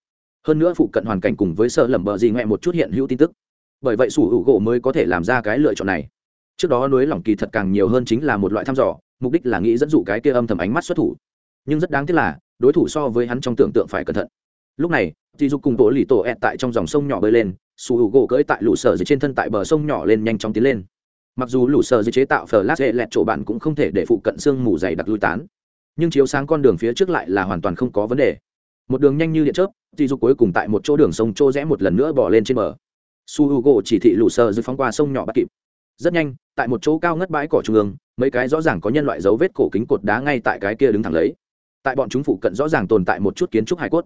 Hơn nữa phụ cận hoàn cảnh cùng với sợ lẩm bợ gì ngoẹ một chút hiện hữu tin tức. Bởi vậy sủ hữu gỗ mới có thể làm ra cái lựa chọn này. Trước đó núi lỏng kỳ thật càng nhiều hơn chính là một loại thăm dò mục đích là nghĩ dẫn dụ cái kia âm thầm ánh mắt xuất thủ. Nhưng rất đáng tiếc là, đối thủ so với hắn trong tưởng tượng phải cẩn thận. Lúc này thì dục cùng tổ lì tổ ẹt tại trong dòng sông nhỏ bơi lên su hữu gỗ cưỡi tại lũ sở dưới trên thân tại bờ sông nhỏ lên nhanh chóng tiến lên. Mặc dù lũ sở dưới chế tạo phờ lát dễ lẹt chỗ bạn cũng không thể để phụ cận sương mù dày đặc lui tán, nhưng chiếu sáng con đường phía trước lại là hoàn toàn không có vấn đề. Một đường nhanh như điện chớp thì dục cuối cùng tại một chỗ đường sông trô rẽ một lần nữa bỏ lên trên bờ. Su hữu gỗ chỉ thị lũ sở dưới phóng qua sông nhỏ bắt kịp rất nhanh, tại một chỗ cao ngất bãi cỏ trung ương, mấy cái rõ ràng có nhân loại dấu vết cổ kính cột đá ngay tại cái kia đứng thẳng lấy. Tại bọn chúng phụ cận rõ ràng tồn tại một chút kiến trúc hải cốt.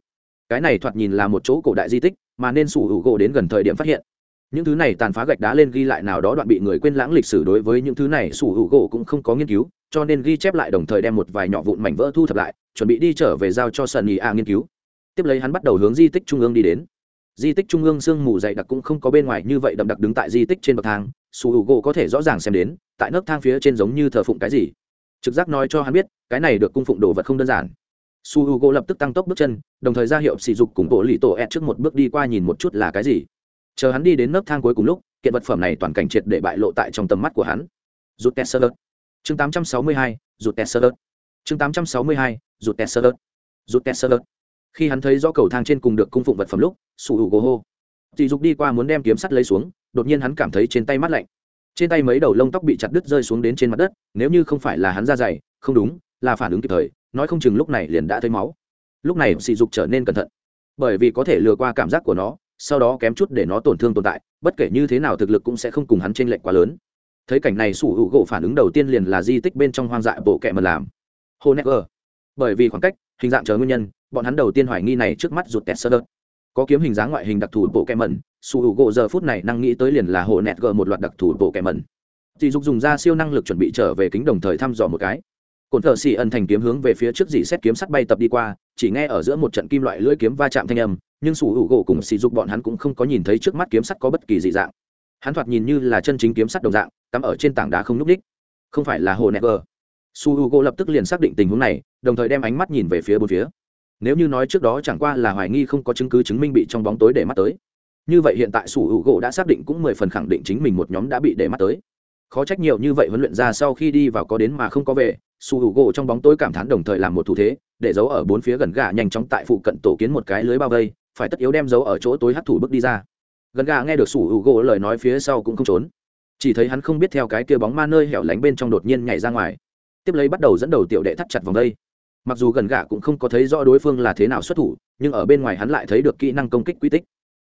Cái này thoạt nhìn là một chỗ cổ đại di tích, mà nên sủ hữu gỗ đến gần thời điểm phát hiện. Những thứ này tàn phá gạch đá lên ghi lại nào đó đoạn bị người quên lãng lịch sử đối với những thứ này sủ hữu gỗ cũng không có nghiên cứu, cho nên ghi chép lại đồng thời đem một vài nhỏ vụn mảnh vỡ thu thập lại, chuẩn bị đi trở về giao cho sân ý a nghiên cứu. Tiếp lấy hắn bắt đầu hướng di tích trung ương đi đến. Di tích trung ương sương mù dày đặc cũng không có bên ngoài như vậy đậm đặc đứng tại di tích trên bậc thang su h u gỗ có thể rõ ràng xem đến tại nấc thang phía trên giống như thờ phụng cái gì. Trực giác nói cho hắn biết cái này được cung phụng đồ vật không đơn giản. Su h u gỗ lập tức tăng tốc bước chân đồng thời ra hiệu sỉ dục cùng bộ lì tổ ed trước một bước đi qua nhìn một chút là cái gì. Chờ hắn đi đến nấc thang cuối cùng lúc kiện vật phẩm này toàn cảnh triệt để bại lộ tại trong tầm mắt của hắn. Rút test sơ chương 862, rút test sơ chương 862, rút test sơ rút test sơ khi hắn thấy rõ cầu thang trên cùng được cung phụng vật phẩm lúc su h u gỗ hô dì dục đi qua muốn đem kiếm sắt lấy xuống, đột nhiên hắn cảm thấy trên tay mát lạnh. Trên tay mấy đầu lông tóc bị chặt đứt rơi xuống đến trên mặt đất, nếu như không phải là hắn ra dày, không đúng, là phản ứng kịp thời, nói không chừng lúc này liền đã thấy máu. Lúc này sỉ dục trở nên cẩn thận, bởi vì có thể lừa qua cảm giác của nó, sau đó kém chút để nó tổn thương tồn tại, bất kể như thế nào thực lực cũng sẽ không cùng hắn t r ê n lệch quá lớn. Thấy cảnh này sủ hữu gỗ phản ứng đầu tiên liền là di tích bên trong hoang dại bộ kẹ mật làm. Hồ e bởi vì khoảng cách, hình dạng chờ nguyên nhân, bọn hắn đầu tiên hoài nghi này trước mắt rụt tẹt sơ đợt có kiếm hình dáng ngoại hình đặc thù bộ kẹ mẩn sủ hữu gỗ giờ phút này năng nghĩ tới liền là hồ nẹt gờ một loạt đặc thù bộ kẹ mẩn dì dục dùng ra siêu năng lực chuẩn bị trở về kính đồng thời thăm dò một cái. Cồn thợ xì ẩn thành kiếm hướng về phía trước dì xét kiếm sắt bay tập đi qua chỉ nghe ở giữa một trận kim loại lưỡi kiếm va chạm thanh âm nhưng sủ hữu gỗ cùng xì dục bọn hắn cũng không có nhìn thấy trước mắt kiếm sắt có bất kỳ dị dạng. Hắn thoạt nhìn như là chân chính kiếm sắt đồng dạng cắm ở trên tảng đá không núp ních, không phải là hồ never su h u gỗ lập tức liền xác định tình huống này đồng thời đem ánh mắt nhìn về phía bốn phía nếu như nói trước đó chẳng qua là hoài nghi không có chứng cứ chứng minh bị trong bóng tối để mắt tới. Như vậy hiện tại sủ hữu gỗ đã xác định cũng mười phần khẳng định chính mình một nhóm đã bị để mắt tới. Khó trách nhiều như vậy huấn luyện ra sau khi đi vào có đến mà không có về, sủ hữu gỗ trong bóng tối cảm thán đồng thời làm một thủ thế, để giấu ở bốn phía gần gà nhanh chóng tại phụ cận tổ kiến một cái lưới bao vây, phải tất yếu đem giấu ở chỗ tối hắt thủ bước đi ra. Gần gà nghe được sủ hữu gỗ lời nói phía sau cũng không trốn. Chỉ thấy hắn không biết theo cái kia bóng ma nơi hẻo lánh bên trong đột nhiên nhảy ra ngoài. Tiếp lấy bắt đầu dẫn đầu tiểu đệ thắt chặt vòng đây mặc dù gần gà cũng không có thấy rõ đối phương là thế nào xuất thủ, nhưng ở bên ngoài hắn lại thấy được kỹ năng công kích quy tích.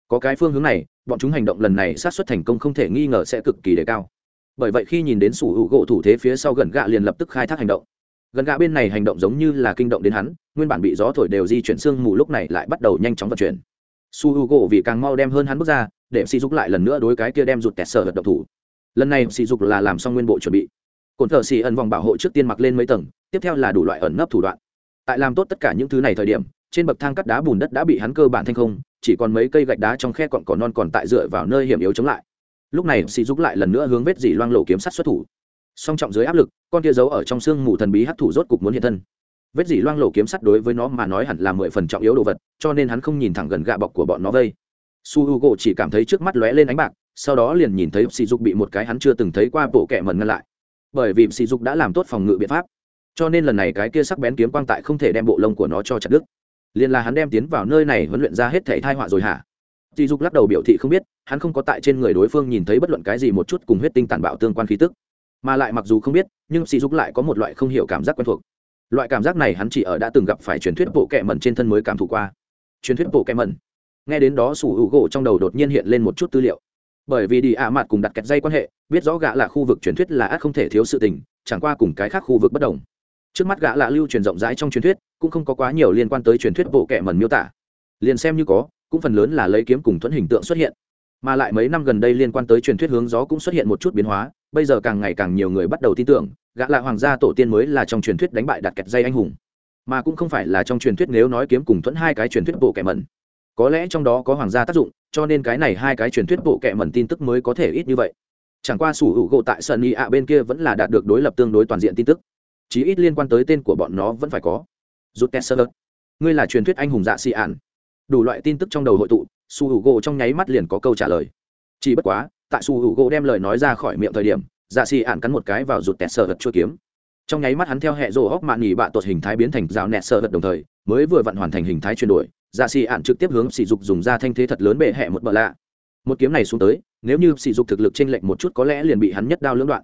Có cái phương hướng này, bọn chúng hành động lần này sát xuất thành công không thể nghi ngờ sẽ cực kỳ đề cao. Bởi vậy khi nhìn đến sủ hữu gỗ thủ thế phía sau gần gạ liền lập tức khai thác hành động. Gần gạ bên này hành động giống như là kinh động đến hắn, nguyên bản bị gió thổi đều di chuyển sương mù lúc này lại bắt đầu nhanh chóng vận chuyển. Su hữu gỗ vì càng mau đem hơn hắn bước ra, để sỉ dục lại lần nữa đối cái kia đem rụt tẹt sở vật động thủ. Lần này sỉ dục là làm xong nguyên bộ chuẩn bị. Cồn thợ xì ẩn vòng bảo hộ trước tiên mặc lên mấy tầng, tiếp theo là đủ loại ẩn nấp thủ đoạn tại làm tốt tất cả những thứ này thời điểm, trên bậc thang cắt đá bùn đất đã bị hắn cơ bản thanh không, chỉ còn mấy cây gạch đá trong khe cọn cỏ non còn tại dựa vào nơi hiểm yếu chống lại. Lúc này sỉ giúp lại lần nữa hướng vết dỉ loang lộ kiếm sắt xuất thủ. Song trọng dưới áp lực, con kia giấu ở trong xương mù thần bí hấp thủ rốt cục muốn hiện thân. Vết dỉ loang lộ kiếm sắt đối với nó mà nói hẳn là mười phần trọng yếu đồ vật, cho nên hắn không nhìn thẳng gần gạ bọc của bọn nó vây. Su h u chỉ cảm thấy trước mắt lóe lên ánh bạc, sau đó liền nhìn thấy sỉ dục bị một cái hắn chưa từng thấy qua bộ kẹ mần ngăn lại. Bởi vì sỉ dục đã làm tốt phòng ngự biện pháp cho nên lần này cái kia sắc bén kiếm quang tại không thể đem bộ lông của nó cho chặt đứt liền là hắn đem tiến vào nơi này huấn luyện ra hết thể thai họa rồi hả dì Dục lắc đầu biểu thị không biết, hắn không có tại trên người đối phương nhìn thấy bất luận cái gì một chút cùng huyết tinh tàn bạo tương quan khí tức. Mà lại mặc dù không biết, nhưng Tỷ Dục lại có một loại không hiểu cảm giác quen thuộc. Loại cảm giác này hắn chỉ ở đã từng gặp phải truyền thuyết bộ kệ mẩn trên thân mới cảm thụ qua. Truyền thuyết bộ kệ mẩn. Nghe đến đó Sủ Hữu gỗ trong đầu đột nhiên hiện lên một chút tư liệu. Bởi vì đi ạ mặt cùng đặt kẹt dây quan hệ, biết rõ gã là khu vực truyền thuyết là ắt không thể thiếu sự tình, chẳng qua cùng cái khác khu vực bất đồng. Trước mắt gã lạ lưu truyền rộng rãi trong truyền thuyết, cũng không có quá nhiều liên quan tới truyền thuyết bộ kệ mẩn miêu tả. Liền xem như có, cũng phần lớn là lấy kiếm cùng thuẫn hình tượng xuất hiện. Mà lại mấy năm gần đây liên quan tới truyền thuyết hướng gió cũng xuất hiện một chút biến hóa bây giờ càng ngày càng nhiều người bắt đầu tin tưởng gã lạ hoàng gia tổ tiên mới là trong truyền thuyết đánh bại đặt kẹt dây anh hùng. Mà cũng không phải là trong truyền thuyết nếu nói kiếm cùng thuẫn hai cái truyền thuyết bộ kẻ mẩn. Có lẽ trong đó có hoàng gia tác dụng cho nên cái này hai cái truyền thuyết bộ kẻ mẩn tin tức mới có thể ít như vậy. Chẳng qua sủ hữu gỗ tại sân y ạ bên kia vẫn là đạt được đối lập tương đối toàn diện tin tức chí ít liên quan tới tên của bọn nó vẫn phải có. Rút test ngươi là truyền thuyết anh hùng dạ si ản đủ loại tin tức trong đầu hội tụ, su h u gỗ trong nháy mắt liền có câu trả lời. Chỉ bất quá, tại su h u gỗ đem lời nói ra khỏi miệng thời điểm dạ si ản cắn một cái vào rụt tẹt vật chua kiếm. Trong nháy mắt hắn theo hệ rồ hóc mạn nghỉ bạ tuột hình thái biến thành rào nẹt sợ vật đồng thời, mới vừa vặn hoàn thành hình thái chuyển đổi dạ xì ạn trực tiếp hướng sỉ dục dùng ra thanh thế thật lớn bệ hẹ một bờ lạ. Một kiếm này xuống tới, nếu như sỉ dục thực lực t r ê n lệch một chút có lẽ liền bị hắn nhất đao lưỡng đoạn.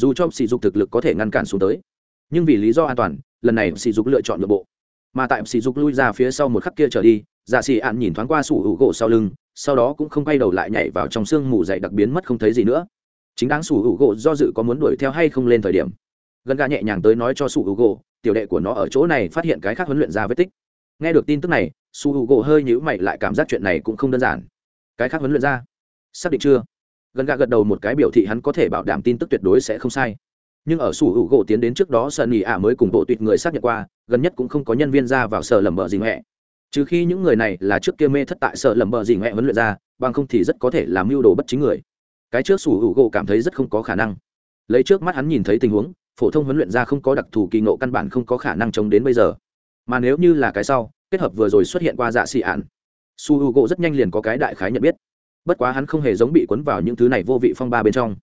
Dù cho sỉ dục thực lực có thể ngăn cản xuống tới nhưng vì lý do an toàn, lần này sỉ dục lựa chọn nội bộ. Mà tại sỉ dục lui ra phía sau một khắc kia trở đi dạ xỉ ạn nhìn thoáng qua sủ hữu gỗ sau lưng, sau đó cũng không quay đầu lại nhảy vào trong sương mù dậy đặc biến mất không thấy gì nữa. Chính đáng sủ hữu gỗ do dự có muốn đuổi theo hay không lên thời điểm. Gần gà nhẹ nhàng tới nói cho sủ hữu gỗ, tiểu đệ của nó ở chỗ này phát hiện cái khác huấn luyện ra vết tích. Nghe được tin tức này, sủ hữu gỗ hơi nhữ mày lại cảm giác chuyện này cũng không đơn giản. Cái khác huấn luyện ra? Xác định chưa? Gần gà gật đầu một cái biểu thị hắn có thể bảo đảm tin tức tuyệt đối sẽ không sai nhưng ở sủ hữu gỗ tiến đến trước đó sợ nỉ ả mới cùng bộ tuyệt người xác nhận qua, gần nhất cũng không có nhân viên ra vào sở lầm bờ gì mẹ trừ khi những người này là trước kia mê thất tại sợ lầm bờ gì mẹ huấn luyện ra, bằng không thì rất có thể làm mưu đồ bất chính người. Cái trước sủ hữu gỗ cảm thấy rất không có khả năng. Lấy trước mắt hắn nhìn thấy tình huống, phổ thông huấn luyện ra không có đặc thù kỳ ngộ căn bản không có khả năng chống đến bây giờ. Mà nếu như là cái sau, kết hợp vừa rồi xuất hiện qua dạ xị ạn su h u gỗ rất nhanh liền có cái đại khái nhận biết. Bất quá hắn không hề giống bị cuốn vào những thứ này vô vị phong ba bên trong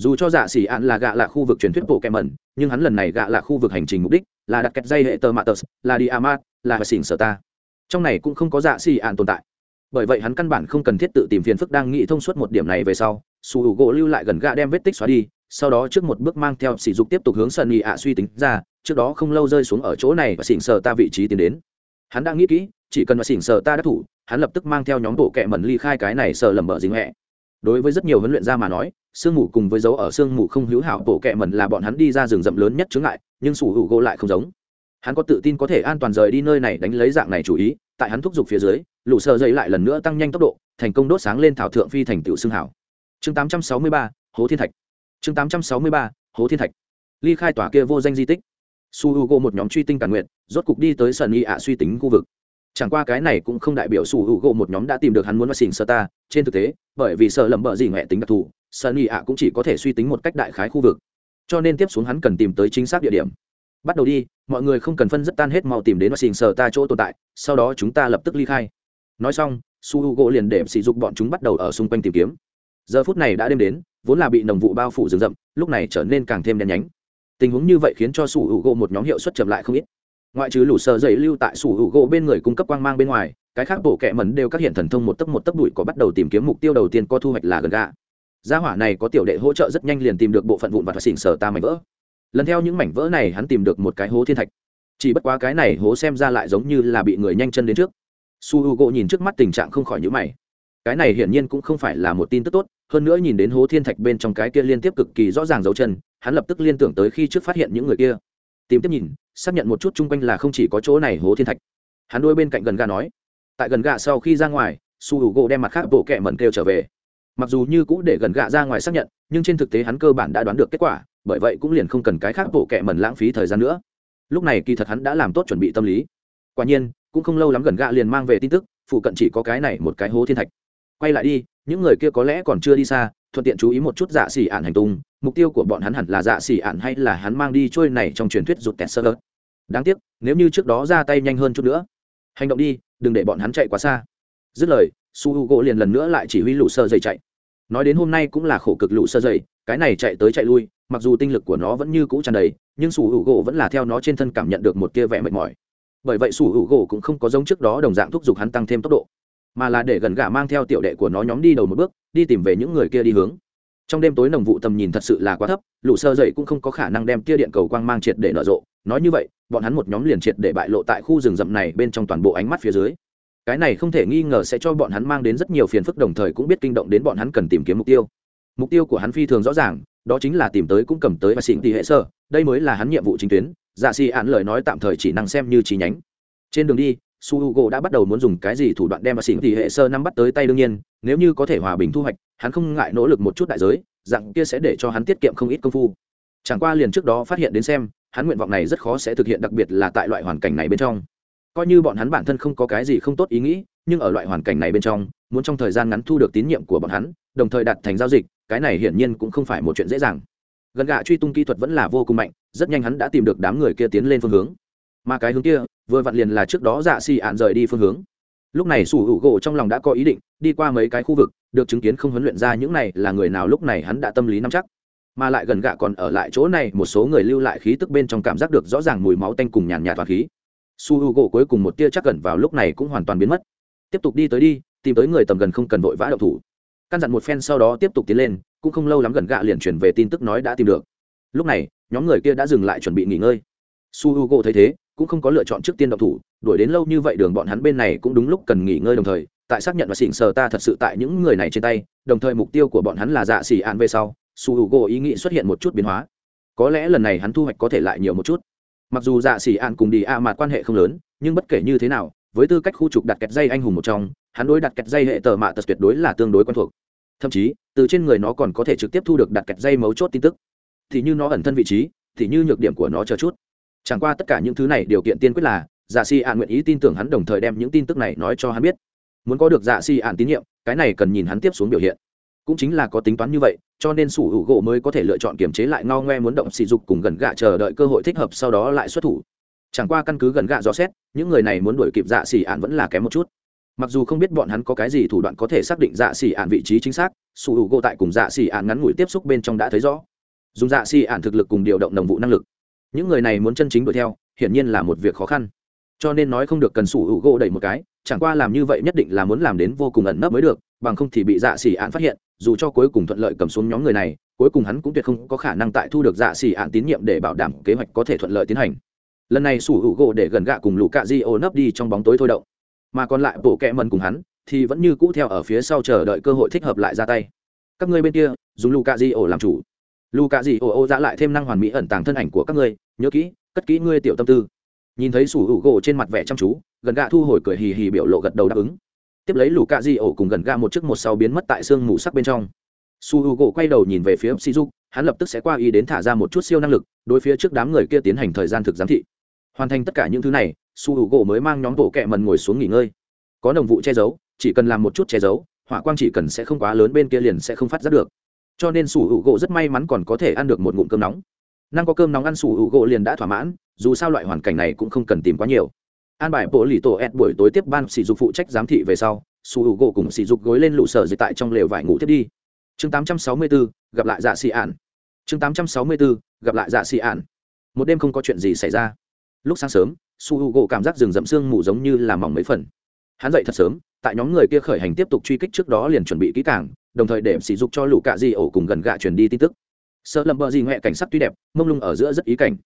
dù cho dạ xỉ ạn là gạ là khu vực truyền thuyết bộ kẹm mẩn, nhưng hắn lần này gạ là khu vực hành trình mục đích là đặt kẹt dây hệ tờ matters là đi amat, là xỉn sở ta. Trong này cũng không có dạ xỉ ạn tồn tại. Bởi vậy hắn căn bản không cần thiết tự tìm phiền phức đang nghĩ thông suốt một điểm này về sau, su hữu gỗ lưu lại gần gạ đem vết tích xóa đi, sau đó trước một bước mang theo sỉ dục tiếp tục hướng sân nghị ạ suy tính ra, trước đó không lâu rơi xuống ở chỗ này và xỉn sờ ta vị trí tiến đến. Hắn đang nghĩ kỹ, chỉ cần và xỉn sờ ta đắc thủ, hắn lập tức mang theo nhóm bộ kẹ mẩn ly khai cái này sờ lầm bờ dính hẹ đối với rất nhiều huấn luyện gia mà nói sương mù cùng với dấu ở sương mù không hữu hảo bộ kệ mẩn là bọn hắn đi ra rừng rậm lớn nhất chướng ngại nhưng sủ hữu gỗ lại không giống. Hắn có tự tin có thể an toàn rời đi nơi này đánh lấy dạng này chủ ý tại hắn thúc giục phía dưới lũ sờ dậy lại lần nữa tăng nhanh tốc độ thành công đốt sáng lên thảo thượng phi thành tựu xương hảo. Chương 863, hố thiên thạch. Chương 863, hố thiên thạch. Ly khai tòa kia vô danh di tích. Su h u g o một nhóm truy tinh cản nguyện rốt cục đi tới sân y ạ suy tính khu vực chẳng qua cái này cũng không đại biểu sủ hữu u một nhóm đã tìm được hắn muốn vào xỉn sơ ta. Trên thực tế, bởi vì sợ lầm bợ gì ngoại tính đặc thù Sơn y ạ cũng chỉ có thể suy tính một cách đại khái khu vực. Cho nên tiếp xuống hắn cần tìm tới chính xác địa điểm. Bắt đầu đi, mọi người không cần phân rất tan hết mau tìm đến vào xỉn sơ ta chỗ tồn tại, sau đó chúng ta lập tức ly khai. Nói xong su hữu u liền để sỉ dục bọn chúng bắt đầu ở xung quanh tìm kiếm. Giờ phút này đã đêm đến, vốn là bị nồng vụ bao phủ rừng rậm, lúc này trở nên càng thêm đen nhánh. Tình huống như vậy khiến cho sủ hữu gỗ một nhóm hiệu suất chậm lại không ít ngoại trừ lũ sợ dậy lưu tại sủ hữu gỗ bên người cung cấp quang mang bên ngoài, cái khác bộ kệ mẩn đều các hiện thần thông một tấc một tấc đuổi có bắt đầu tìm kiếm mục tiêu đầu tiên có thu hoạch là gần gà gia hỏa này có tiểu đệ hỗ trợ rất nhanh liền tìm được bộ phận vụn và xỉn sở ta mảnh vỡ. Lần theo những mảnh vỡ này hắn tìm được một cái hố thiên thạch. Chỉ bất quá cái này hố xem ra lại giống như là bị người nhanh chân đến trước. Su h u gỗ nhìn trước mắt tình trạng không khỏi nhữ mày. Cái này hiển nhiên cũng không phải là một tin tức tốt, hơn nữa nhìn đến hố thiên thạch bên trong cái kia liên tiếp cực kỳ rõ ràng dấu chân, hắn lập tức liên tưởng tới khi trước phát hiện những người kia tìm tiếp nhìn, xác nhận một chút chung quanh là không chỉ có chỗ này hố thiên thạch. Hắn đuôi bên cạnh gần gà nói, tại gần gà sau khi ra ngoài, su h u gỗ đem mặt khác bộ kẹ mẩn kêu trở về. Mặc dù như cũ để gần gà ra ngoài xác nhận, nhưng trên thực tế hắn cơ bản đã đoán được kết quả, bởi vậy cũng liền không cần cái khác bộ kẹ mẩn lãng phí thời gian nữa. Lúc này kỳ thật hắn đã làm tốt chuẩn bị tâm lý. Quả nhiên, cũng không lâu lắm gần gà liền mang về tin tức, phụ cận chỉ có cái này một cái hố thiên thạch. Quay lại đi, những người kia có lẽ còn chưa đi xa thuận tiện chú ý một chút dạ xỉ ạn hành tung, mục tiêu của bọn hắn hẳn là dạ xỉ ạn hay là hắn mang đi trôi này trong truyền thuyết rụt tẹt sơ đáng tiếc, nếu như trước đó ra tay nhanh hơn chút nữa, hành động đi, đừng để bọn hắn chạy quá xa. Dứt lời, su h u gỗ liền lần nữa lại chỉ huy lũ sơ dày chạy. Nói đến hôm nay cũng là khổ cực lũ sơ dày cái này chạy tới chạy lui, mặc dù tinh lực của nó vẫn như cũ tràn đầy, nhưng su h u gỗ vẫn là theo nó trên thân cảm nhận được một tia vẻ mệt mỏi. Bởi vậy su h u gỗ cũng không có giống trước đó đồng dạng thúc giục hắn tăng thêm tốc độ mà là để gần gà mang theo tiểu đệ của nó nhóm đi đầu một bước, đi tìm về những người kia đi hướng. Trong đêm tối nồng vụ tầm nhìn thật sự là quá thấp, lũ sơ dậy cũng không có khả năng đem tia điện cầu quang mang triệt để nở rộ. Nói như vậy, bọn hắn một nhóm liền triệt để bại lộ tại khu rừng rậm này bên trong toàn bộ ánh mắt phía dưới. Cái này không thể nghi ngờ sẽ cho bọn hắn mang đến rất nhiều phiền phức, đồng thời cũng biết kinh động đến bọn hắn cần tìm kiếm mục tiêu. Mục tiêu của hắn phi thường rõ ràng, đó chính là tìm tới cũng cầm tới và xịn tỷ hệ sơ. Đây mới là hắn nhiệm vụ chính tuyến. Dạ xì án lời nói tạm thời chỉ năng xem như trí nhánh. Trên đường đi su h u g o đã bắt đầu muốn dùng cái gì thủ đoạn đem và xỉn thì hệ sơ năm bắt tới tay đương nhiên, nếu như có thể hòa bình thu hoạch, hắn không ngại nỗ lực một chút đại giới, dạng kia sẽ để cho hắn tiết kiệm không ít công phu. Chẳng qua liền trước đó phát hiện đến xem, hắn nguyện vọng này rất khó sẽ thực hiện, đặc biệt là tại loại hoàn cảnh này bên trong. Coi như bọn hắn bản thân không có cái gì không tốt ý nghĩ, nhưng ở loại hoàn cảnh này bên trong, muốn trong thời gian ngắn thu được tín nhiệm của bọn hắn, đồng thời đặt thành giao dịch, cái này hiển nhiên cũng không phải một chuyện dễ dàng. Gần gạ truy tung kỹ thuật vẫn là vô cùng mạnh, rất nhanh hắn đã tìm được đám người kia tiến lên phương hướng. Mà cái hướng kia vừa vặn liền là trước đó dạ xì ạn rời đi phương hướng. Lúc này sủ hữu gỗ trong lòng đã có ý định, đi qua mấy cái khu vực, được chứng kiến không huấn luyện ra những này là người nào lúc này hắn đã tâm lý nắm chắc. Mà lại gần gạ còn ở lại chỗ này, một số người lưu lại khí tức bên trong cảm giác được rõ ràng mùi máu tanh cùng nhàn nhạt toàn khí. Su h u gỗ cuối cùng một tia chắc gần vào lúc này cũng hoàn toàn biến mất. Tiếp tục đi tới đi, tìm tới người tầm gần không cần vội vã đậu thủ. Căn dặn một phen sau đó tiếp tục tiến lên, cũng không lâu lắm gần gạ liền chuyển về tin tức nói đã tìm được. Lúc này, nhóm người kia đã dừng lại chuẩn bị nghỉ ngơi. Su h u gỗ thấy thế cũng không có lựa chọn trước tiên động thủ, đuổi đến lâu như vậy đường bọn hắn bên này cũng đúng lúc cần nghỉ ngơi đồng thời, tại xác nhận và xỉn sờ ta thật sự tại những người này trên tay, đồng thời mục tiêu của bọn hắn là dạ xỉ ạn về sau, su h u gỗ ý nghĩ xuất hiện một chút biến hóa. Có lẽ lần này hắn thu hoạch có thể lại nhiều một chút. Mặc dù dạ xỉ ạn cùng đi a à quan hệ không lớn, nhưng bất kể như thế nào, với tư cách khu trục đặt kẹt dây anh hùng một trong, hắn đối đặt kẹt dây hệ tờ mạ tật tuyệt đối là tương đối quen thuộc. Thậm chí, từ trên người nó còn có thể trực tiếp thu được đặt kẹt dây mấu chốt tin tức. Thì như nó ẩn thân vị trí, thì như nhược điểm của nó chờ chút chẳng qua tất cả những thứ này điều kiện tiên quyết là dạ si ạn nguyện ý tin tưởng hắn đồng thời đem những tin tức này nói cho hắn biết. Muốn có được dạ si ạn tín nhiệm, cái này cần nhìn hắn tiếp xuống biểu hiện. Cũng chính là có tính toán như vậy, cho nên sủ hữu gỗ mới có thể lựa chọn kiềm chế lại ngao ngoe muốn động sỉ dục cùng gần gạ chờ đợi cơ hội thích hợp sau đó lại xuất thủ. Chẳng qua căn cứ gần gạ rõ xét, những người này muốn đuổi kịp dạ xỉ ạn vẫn là kém một chút. Mặc dù không biết bọn hắn có cái gì thủ đoạn có thể xác định dạ xỉ ạn vị trí chính xác, sủ hữu gỗ tại cùng dạ xỉ ạn ngắn ngủi tiếp xúc bên trong đã thấy rõ. Dùng dạ xỉ ạn thực lực cùng điều động đồng vụ năng lực những người này muốn chân chính đuổi theo, hiển nhiên là một việc khó khăn. Cho nên nói không được cần sủ hữu gỗ đẩy một cái, chẳng qua làm như vậy nhất định là muốn làm đến vô cùng ẩn nấp mới được, bằng không thì bị dạ xỉ ạn phát hiện, dù cho cuối cùng thuận lợi cầm xuống nhóm người này, cuối cùng hắn cũng tuyệt không có khả năng tại thu được dạ xỉ ạn tín nhiệm để bảo đảm kế hoạch có thể thuận lợi tiến hành. Lần này sủ hữu gỗ để gần gạ cùng lũ cạ di ô nấp đi trong bóng tối thôi động. Mà còn lại bộ kẹ mần cùng hắn, thì vẫn như cũ theo ở phía sau chờ đợi cơ hội thích hợp lại ra tay. Các ngươi bên kia, dùng lũ cạ di ô làm chủ lù cạ Dị ô ô giã lại thêm năng hoàn mỹ ẩn tàng thân ảnh của các ngươi nhớ kỹ cất kỹ ngươi tiểu tâm tư. Nhìn thấy sủ hữu gỗ trên mặt vẻ chăm chú gần gạ thu hồi cười hì hì biểu lộ gật đầu đáp ứng. Tiếp lấy lù cạ Dị ổ cùng gần gạ một chiếc một sau biến mất tại sương mù sắc bên trong. Su h u gỗ quay đầu nhìn về phía Siju, hắn lập tức sẽ qua ý đến thả ra một chút siêu năng lực đối phía trước đám người kia tiến hành thời gian thực giám thị. Hoàn thành tất cả những thứ này su h u gỗ mới mang nhóm bộ kẹ mần ngồi xuống nghỉ ngơi. Có đồng vụ che giấu chỉ cần làm một chút che giấu hỏa quang chỉ cần sẽ không quá lớn bên kia liền sẽ không phát giác được cho nên sủ hữu gỗ rất may mắn còn có thể ăn được một ngụm cơm nóng. Năng có cơm nóng ăn sủ hữu gỗ liền đã thỏa mãn dù sao loại hoàn cảnh này cũng không cần tìm quá nhiều. An bài bộ lì tổ ed buổi tối tiếp ban sỉ dục phụ trách giám thị về sau sủ hữu gỗ cùng sỉ dục gối lên lụ sở dịch tại trong lều vải ngủ tiếp đi. Chương 864, gặp lại dạ xị ản chương 864, gặp lại dạ xị ản một đêm không có chuyện gì xảy ra. Lúc sáng sớm su h u gỗ cảm giác rừng rậm sương mù giống như là mỏng mấy phần. Hắn dậy thật sớm tại nhóm người kia khởi hành tiếp tục truy kích trước đó liền chuẩn bị kỹ càng đồng thời để sỉ dục cho lũ cạ di ổ cùng gần gạ truyền đi tin tức. Sợ lầm bờ gì ngoẹ cảnh sắc tuy đẹp, mông lung ở giữa rất ý cảnh.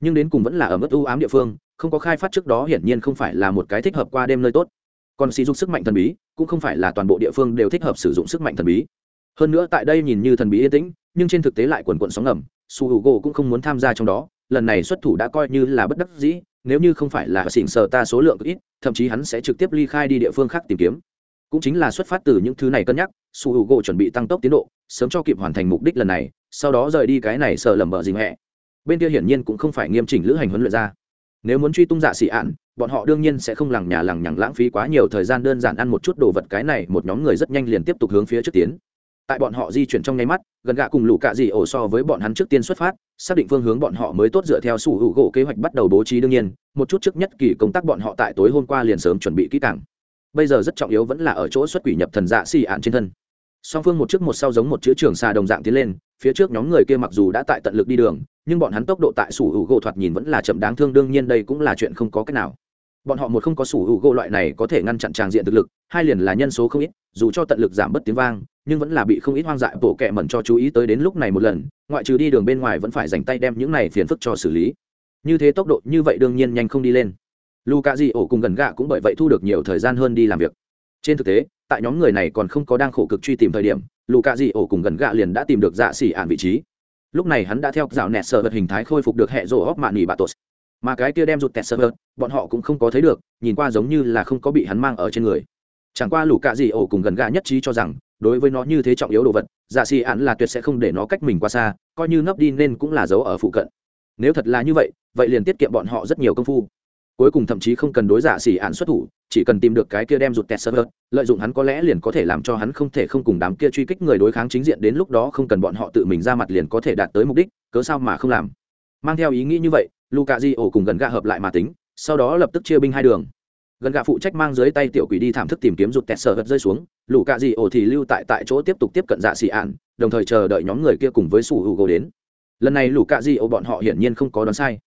Nhưng đến cùng vẫn là ở mức ưu ám địa phương, không có khai phát trước đó hiển nhiên không phải là một cái thích hợp qua đêm nơi tốt. Còn sỉ dục sức mạnh thần bí, cũng không phải là toàn bộ địa phương đều thích hợp sử dụng sức mạnh thần bí. Hơn nữa tại đây nhìn như thần bí yên tĩnh, nhưng trên thực tế lại quần quận sóng ngầm, su h u gỗ cũng không muốn tham gia trong đó, lần này xuất thủ đã coi như là bất đắc dĩ, nếu như không phải là xỉn sờ ta số lượng ít, thậm chí hắn sẽ trực tiếp ly khai đi địa phương khác tìm kiếm cũng chính là xuất phát từ những thứ này cân nhắc, su h u gỗ chuẩn bị tăng tốc tiến độ, sớm cho kịp hoàn thành mục đích lần này, sau đó rời đi cái này sợ lầm bờ dình hẹ bên kia hiển nhiên cũng không phải nghiêm chỉnh lữ hành huấn luyện ra. Nếu muốn truy tung dạ xị ạn, bọn họ đương nhiên sẽ không lằng nhà lằng nhằng lãng phí quá nhiều thời gian đơn giản ăn một chút đồ vật cái này, một nhóm người rất nhanh liền tiếp tục hướng phía trước tiến. Tại bọn họ di chuyển trong nháy mắt, gần gạ cùng lũ cạ dị ổ so với bọn hắn trước tiên xuất phát, xác định phương hướng bọn họ mới tốt dựa theo sủ hữu gỗ kế hoạch bắt đầu bố trí đương nhiên, một chút trước nhất kỳ công tác bọn họ tại tối hôm qua liền sớm chuẩn bị kỹ càng bây giờ rất trọng yếu vẫn là ở chỗ xuất quỷ nhập thần dạ xì ạn trên thân. Song phương một trước một sau giống một chữ trường xa đồng dạng tiến lên, phía trước nhóm người kia mặc dù đã tại tận lực đi đường, nhưng bọn hắn tốc độ tại sủ hữu gỗ thoạt nhìn vẫn là chậm đáng thương, đương nhiên đây cũng là chuyện không có cách nào. Bọn họ một không có sủ hữu gỗ loại này có thể ngăn chặn tràng diện thực lực, hai liền là nhân số không ít, dù cho tận lực giảm bớt tiếng vang, nhưng vẫn là bị không ít hoang dại bổ kẹ mẩn cho chú ý tới đến lúc này một lần, ngoại trừ đi đường bên ngoài vẫn phải dành tay đem những này phiền phức cho xử lý. Như thế tốc độ như vậy đương nhiên nhanh không đi lên luka di ổ cùng gần gạ cũng bởi vậy thu được nhiều thời gian hơn đi làm việc. Trên thực tế, tại nhóm người này còn không có đang khổ cực truy tìm thời điểm luka di ổ cùng gần gạ liền đã tìm được dạ xỉ ạn vị trí. Lúc này hắn đã theo dạo nẹt sợ vật hình thái khôi phục được hệ rổ hóc mạn nỉ bà tos mà cái kia đem rụt tẹt sợ vật, bọn họ cũng không có thấy được, nhìn qua giống như là không có bị hắn mang ở trên người. Chẳng qua lũ cạ dị ổ cùng gần gạ nhất trí cho rằng, đối với nó như thế trọng yếu đồ vật dạ xì ạn là tuyệt sẽ không để nó cách mình qua xa, coi như nấp đi nên cũng là giấu ở phụ cận. Nếu thật là như vậy vậy liền tiết kiệm bọn họ rất nhiều công phu cuối cùng thậm chí không cần đối giả xỉ ạn xuất thủ, chỉ cần tìm được cái kia đem rụt tẹt sơ lợi dụng hắn có lẽ liền có thể làm cho hắn không thể không cùng đám kia truy kích người đối kháng chính diện đến lúc đó không cần bọn họ tự mình ra mặt liền có thể đạt tới mục đích, cớ sao mà không làm. Mang theo ý nghĩ như vậy luka di ổ cùng gần gạ hợp lại mà tính, sau đó lập tức chia binh hai đường. Gần gạ phụ trách mang dưới tay tiểu quỷ đi thảm thức tìm kiếm rụt tẹt sơ hật rơi xuống lũ cạ di ổ thì lưu tại tại chỗ tiếp tục tiếp cận dạ xỉ ạn, đồng thời chờ đợi nhóm người kia cùng với sủ hữu gỗ đến. Lần này lũ cạ di ổ bọn họ hiển nhiên không có đoán sai.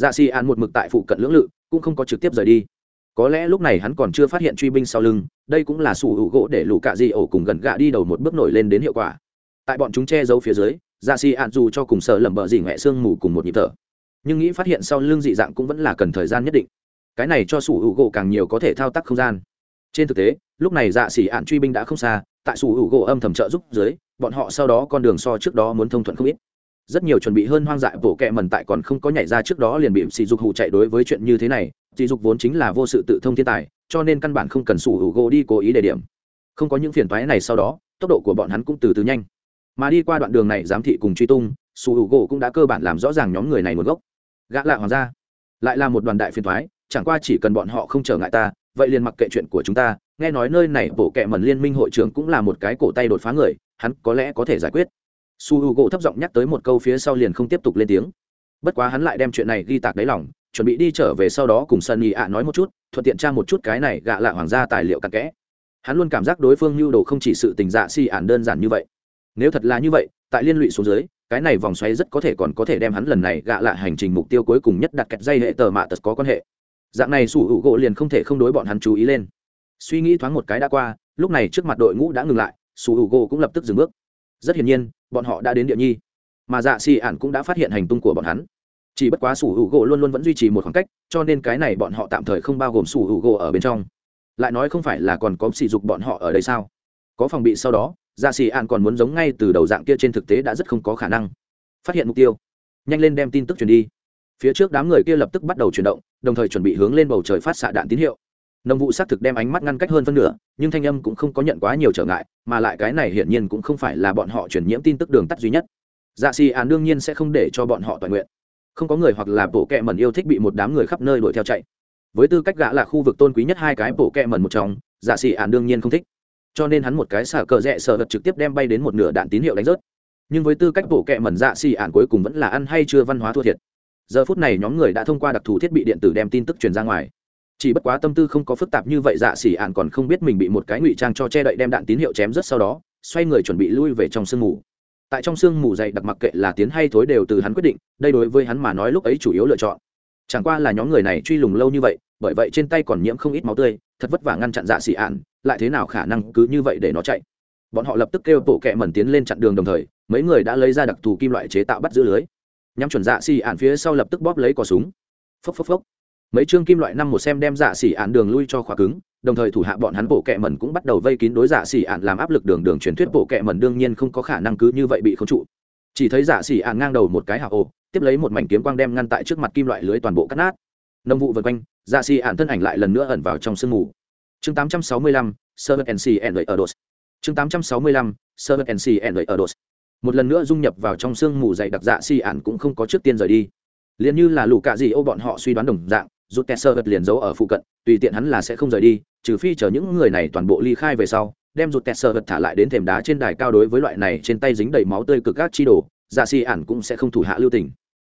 Dạ xì ạn một mực tại phụ cận lưỡng lự cũng không có trực tiếp rời đi. Có lẽ lúc này hắn còn chưa phát hiện truy binh sau lưng, đây cũng là sủ hữu gỗ để lũ cạ di ổ cùng gần gạ đi đầu một bước nổi lên đến hiệu quả. Tại bọn chúng che giấu phía dưới dạ xì ạn dù cho cùng sợ lầm bờ dỉ ngoẹ xương mù cùng một nhịp thở. Nhưng nghĩ phát hiện sau lưng dị dạng cũng vẫn là cần thời gian nhất định. Cái này cho sủ hữu gỗ càng nhiều có thể thao tác không gian. Trên thực tế, lúc này dạ xỉ ạn truy binh đã không xa, tại sủ hữu gỗ âm thầm trợ giúp dưới, bọn họ sau đó con đường so trước đó muốn thông thuận không ít rất nhiều chuẩn bị hơn hoang dại bổ kẹ mẩn tại còn không có nhảy ra trước đó liền bị sỉ dục hụ chạy đối với chuyện như thế này. Sỉ dục vốn chính là vô sự tự thông thiên tài, cho nên căn bản không cần sủ hữu gỗ đi cố ý đề điểm. Không có những phiền toái này sau đó, tốc độ của bọn hắn cũng từ từ nhanh. Mà đi qua đoạn đường này giám thị cùng truy tung, sủ hữu gỗ cũng đã cơ bản làm rõ ràng nhóm người này nguồn gốc. Gã lạ hoàng gia, lại là một đoàn đại phiền toái, chẳng qua chỉ cần bọn họ không trở ngại ta, vậy liền mặc kệ chuyện của chúng ta. Nghe nói nơi này bộ kệ mẩn liên minh hội trưởng cũng là một cái cổ tay đột phá người, hắn có lẽ có thể giải quyết su h u gỗ thấp giọng nhắc tới một câu phía sau liền không tiếp tục lên tiếng. Bất quá hắn lại đem chuyện này ghi tạc đáy lòng, chuẩn bị đi trở về sau đó cùng sunny ạ nói một chút, thuận tiện tra một chút cái này gạ lạ hoàng gia tài liệu cặn kẽ. Hắn luôn cảm giác đối phương nhu đồ không chỉ sự tình dạ xì ản đơn giản như vậy. Nếu thật là như vậy, tại liên lụy xuống dưới, cái này vòng xoáy rất có thể còn có thể đem hắn lần này gạ lạ hành trình mục tiêu cuối cùng nhất đặt kẹt dây hệ tờ mạ tật có quan hệ. Dạng này sủ hữu gỗ liền không thể không đối bọn hắn chú ý lên. Suy nghĩ thoáng một cái đã qua, lúc này trước mặt đội ngũ đã ngừng lại sủ hữu gỗ cũng lập tức dừng bước. Rất hiển nhiên bọn họ đã đến địa nhi. Mà dạ xì ản cũng đã phát hiện hành tung của bọn hắn. Chỉ bất quá sủ hữu gỗ luôn luôn vẫn duy trì một khoảng cách, cho nên cái này bọn họ tạm thời không bao gồm sủ hữu gỗ ở bên trong. Lại nói không phải là còn có sỉ dục bọn họ ở đây sao? Có phòng bị sau đó dạ xì ạn còn muốn giống ngay từ đầu dạng kia trên thực tế đã rất không có khả năng. Phát hiện mục tiêu. Nhanh lên đem tin tức truyền đi. Phía trước đám người kia lập tức bắt đầu chuyển động, đồng thời chuẩn bị hướng lên bầu trời phát xạ đạn tín hiệu nông vụ xác thực đem ánh mắt ngăn cách hơn phân nửa, nhưng thanh âm cũng không có nhận quá nhiều trở ngại, mà lại cái này hiển nhiên cũng không phải là bọn họ chuyển nhiễm tin tức đường tắt duy nhất. Dạ xì ạn đương nhiên sẽ không để cho bọn họ toàn nguyện. Không có người hoặc là bộ kẹ mẩn yêu thích bị một đám người khắp nơi đuổi theo chạy. Với tư cách gã là khu vực tôn quý nhất hai cái bộ kẹ mẩn một trong dạ xì ạn đương nhiên không thích. Cho nên hắn một cái xả cờ rẽ sợ vật trực tiếp đem bay đến một nửa đạn tín hiệu đánh rớt. Nhưng với tư cách bộ kẹ mẩn dạ xì ạn cuối cùng vẫn là ăn hay chưa văn hóa thua thiệt. Giờ phút này nhóm người đã thông qua đặc thù thiết bị điện tử đem tin tức truyền ra ngoài chỉ bất quá tâm tư không có phức tạp như vậy dạ xỉ ạn còn không biết mình bị một cái ngụy trang cho che đậy đem đạn tín hiệu chém rất sau đó, xoay người chuẩn bị lui về trong sương mù. Tại trong sương mù dày đặc mặc kệ là tiến hay thối đều từ hắn quyết định, đây đối với hắn mà nói lúc ấy chủ yếu lựa chọn. Chẳng qua là nhóm người này truy lùng lâu như vậy, bởi vậy trên tay còn nhiễm không ít máu tươi, thật vất vả ngăn chặn dạ xỉ ạn, lại thế nào khả năng cứ như vậy để nó chạy? Bọn họ lập tức kêu bộ kẹ mẩn tiến lên chặn đường đồng thời, mấy người đã lấy ra đặc thù kim loại chế tạo bắt giữ lưới. Nhắm chuẩn dạ xỉ ạn phía sau lập tức bóp lấy cò súng. Phốc phốc phốc mấy chương kim loại năm một xem đem dạ xỉ ạn đường lui cho khóa cứng đồng thời thủ hạ bọn hắn bộ kẹ mẩn cũng bắt đầu vây kín đối dạ xỉ ạn làm áp lực đường đường truyền thuyết bộ kẹ mẩn đương nhiên không có khả năng cứ như vậy bị khống trụ. Chỉ thấy dạ xỉ ạn ngang đầu một cái hạ ô, tiếp lấy một mảnh kiếm quang đem ngăn tại trước mặt kim loại lưới toàn bộ cắt nát. Nông vụ vượt quanh dạ xỉ ạn thân ảnh lại lần nữa ẩn vào trong sương mù. Chương 865, Servant nc and ở dos chương 865, server nc and ở dos một lần nữa dung nhập vào trong sương mù dày đặc dạ xỉ ạn cũng không có trước tiên rời đi. Liền như là lũ cạ gì ô bọn họ suy đoán đồng dạng rút kẹt sơ vật liền giấu ở phụ cận, tùy tiện hắn là sẽ không rời đi, trừ phi chờ những người này toàn bộ ly khai về sau, đem rút kẹt sơ vật thả lại đến thềm đá trên đài cao đối với loại này trên tay dính đầy máu tươi cực gác chi đồ dạ xì ản cũng sẽ không thủ hạ lưu tình.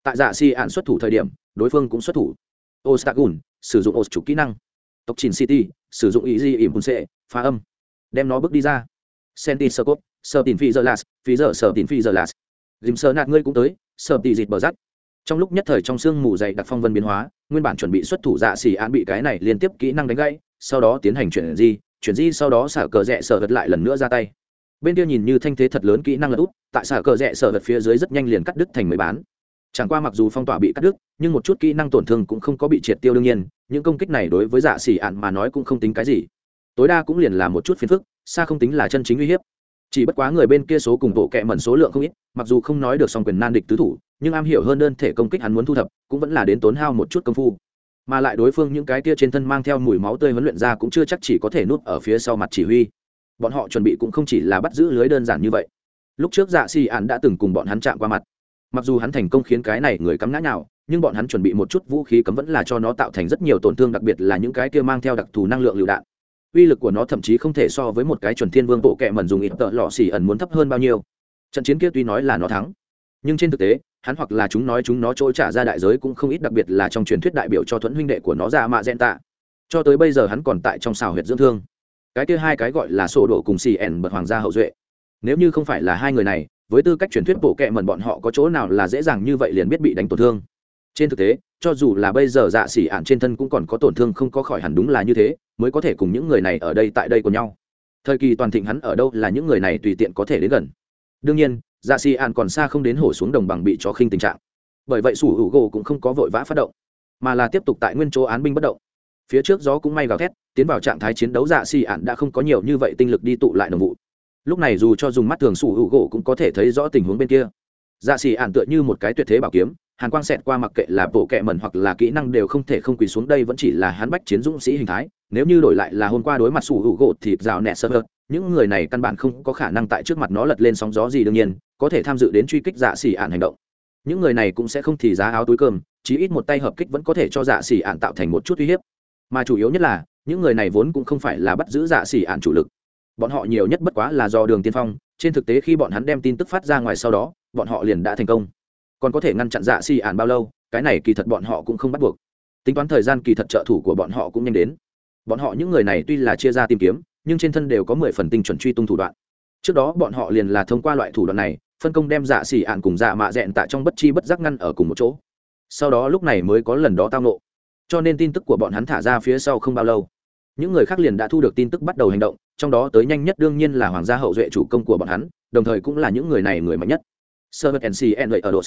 Tại dạ xì ản xuất thủ thời điểm, đối phương cũng xuất thủ. Ostagun, sử dụng os chủ kỹ năng. Tộc chìn city, sử dụng ý di ỉm hùn sệ phá âm. Đem nó bước đi ra. Senti sơ cốt, sơ tin phi giờ las phi giờ sơ tin phi giờ las dìm sơ nạt ngươi cũng tới, sơ tì dịt bờ rắt trong lúc nhất thời trong sương mù dày đặc phong vân biến hóa nguyên bản chuẩn bị xuất thủ dạ xỉ án bị cái này liên tiếp kỹ năng đánh gãy, sau đó tiến hành chuyển di chuyển di sau đó xả cờ rẽ sở vật lại lần nữa ra tay. Bên kia nhìn như thanh thế thật lớn kỹ năng lật út, tại xả cờ rẽ sở vật phía dưới rất nhanh liền cắt đứt thành mấy bán. Chẳng qua mặc dù phong tỏa bị cắt đứt, nhưng một chút kỹ năng tổn thương cũng không có bị triệt tiêu đương nhiên, những công kích này đối với dạ xỉ ạn mà nói cũng không tính cái gì. Tối đa cũng liền là một chút phiền phức, xa không tính là chân chính uy hiếp chỉ bất quá người bên kia số cùng bộ kẹ mẩn số lượng không ít, mặc dù không nói được song quyền nan địch tứ thủ, nhưng am hiểu hơn đơn thể công kích hắn muốn thu thập, cũng vẫn là đến tốn hao một chút công phu. Mà lại đối phương những cái kia trên thân mang theo mùi máu tươi huấn luyện ra cũng chưa chắc chỉ có thể nuốt ở phía sau mặt chỉ huy. Bọn họ chuẩn bị cũng không chỉ là bắt giữ lưới đơn giản như vậy. Lúc trước dạ xì ạn đã từng cùng bọn hắn chạm qua mặt. Mặc dù hắn thành công khiến cái này người cắm ngã nào nhưng bọn hắn chuẩn bị một chút vũ khí cấm vẫn là cho nó tạo thành rất nhiều tổn thương, đặc biệt là những cái kia mang theo đặc thù năng lượng lựu đạn uy lực của nó thậm chí không thể so với một cái chuẩn thiên vương bộ kệ mẩn dùng ít tợ lọ xỉ ẩn muốn thấp hơn bao nhiêu. Trận chiến kia tuy nói là nó thắng, nhưng trên thực tế, hắn hoặc là chúng nói chúng nó trôi trả ra đại giới cũng không ít, đặc biệt là trong truyền thuyết đại biểu cho thuẫn huynh đệ của nó ra mạ dẹn tạ. Cho tới bây giờ hắn còn tại trong xào huyệt dưỡng thương. Cái kia hai cái gọi là sổ đổ cùng xì ẻn bật hoàng gia hậu duệ. Nếu như không phải là hai người này, với tư cách truyền thuyết bộ kệ mẩn bọn họ có chỗ nào là dễ dàng như vậy liền biết bị đánh tổn thương. Trên thực tế cho dù là bây giờ dạ xỉ ạn trên thân cũng còn có tổn thương không có khỏi hẳn đúng là như thế, mới có thể cùng những người này ở đây tại đây của nhau. Thời kỳ toàn thịnh hắn ở đâu là những người này tùy tiện có thể đến gần. Đương nhiên dạ xỉ ạn còn xa không đến hổ xuống đồng bằng bị chó khinh tình trạng. Bởi vậy sủ hữu gỗ cũng không có vội vã phát động, mà là tiếp tục tại nguyên chỗ án binh bất động. Phía trước gió cũng may gào thét, tiến vào trạng thái chiến đấu dạ xỉ ạn đã không có nhiều như vậy tinh lực đi tụ lại đồng vụ. Lúc này dù cho dùng mắt thường sủ hữu gỗ cũng có thể thấy rõ tình huống bên kia. Dạ xỉ ạn tựa như một cái tuyệt thế bảo kiếm hàn quang xẹt qua mặc kệ là bộ kệ mẩn hoặc là kỹ năng đều không thể không quỳ xuống đây vẫn chỉ là hắn bách chiến dũng sĩ hình thái. Nếu như đổi lại là hôm qua đối mặt sủ hữu gỗ thì rào nẹt sơ hơ, những người này căn bản không có khả năng tại trước mặt nó lật lên sóng gió gì đương nhiên, có thể tham dự đến truy kích dạ xỉ ạn hành động. Những người này cũng sẽ không thì giá áo túi cơm, chí ít một tay hợp kích vẫn có thể cho dạ xỉ ạn tạo thành một chút uy hiếp. Mà chủ yếu nhất là, những người này vốn cũng không phải là bắt giữ dạ xỉ ạn chủ lực. Bọn họ nhiều nhất bất quá là do đường tiên phong, trên thực tế khi bọn hắn đem tin tức phát ra ngoài sau đó, bọn họ liền đã thành công còn có thể ngăn chặn dạ xì ạn bao lâu, cái này kỳ thật bọn họ cũng không bắt buộc. Tính toán thời gian kỳ thật trợ thủ của bọn họ cũng nhanh đến. Bọn họ những người này tuy là chia ra tìm kiếm, nhưng trên thân đều có mười phần tinh chuẩn truy tung thủ đoạn. Trước đó bọn họ liền là thông qua loại thủ đoạn này, phân công đem dạ xỉ ạn cùng dạ mạ dẹn tại trong bất chi bất giác ngăn ở cùng một chỗ. Sau đó lúc này mới có lần đó tao nộ cho nên tin tức của bọn hắn thả ra phía sau không bao lâu. Những người khác liền đã thu được tin tức bắt đầu hành động, trong đó tới nhanh nhất đương nhiên là hoàng gia hậu duệ chủ công của bọn hắn, đồng thời cũng là những người này người mạnh nhất. Sơ NCN nc ở đột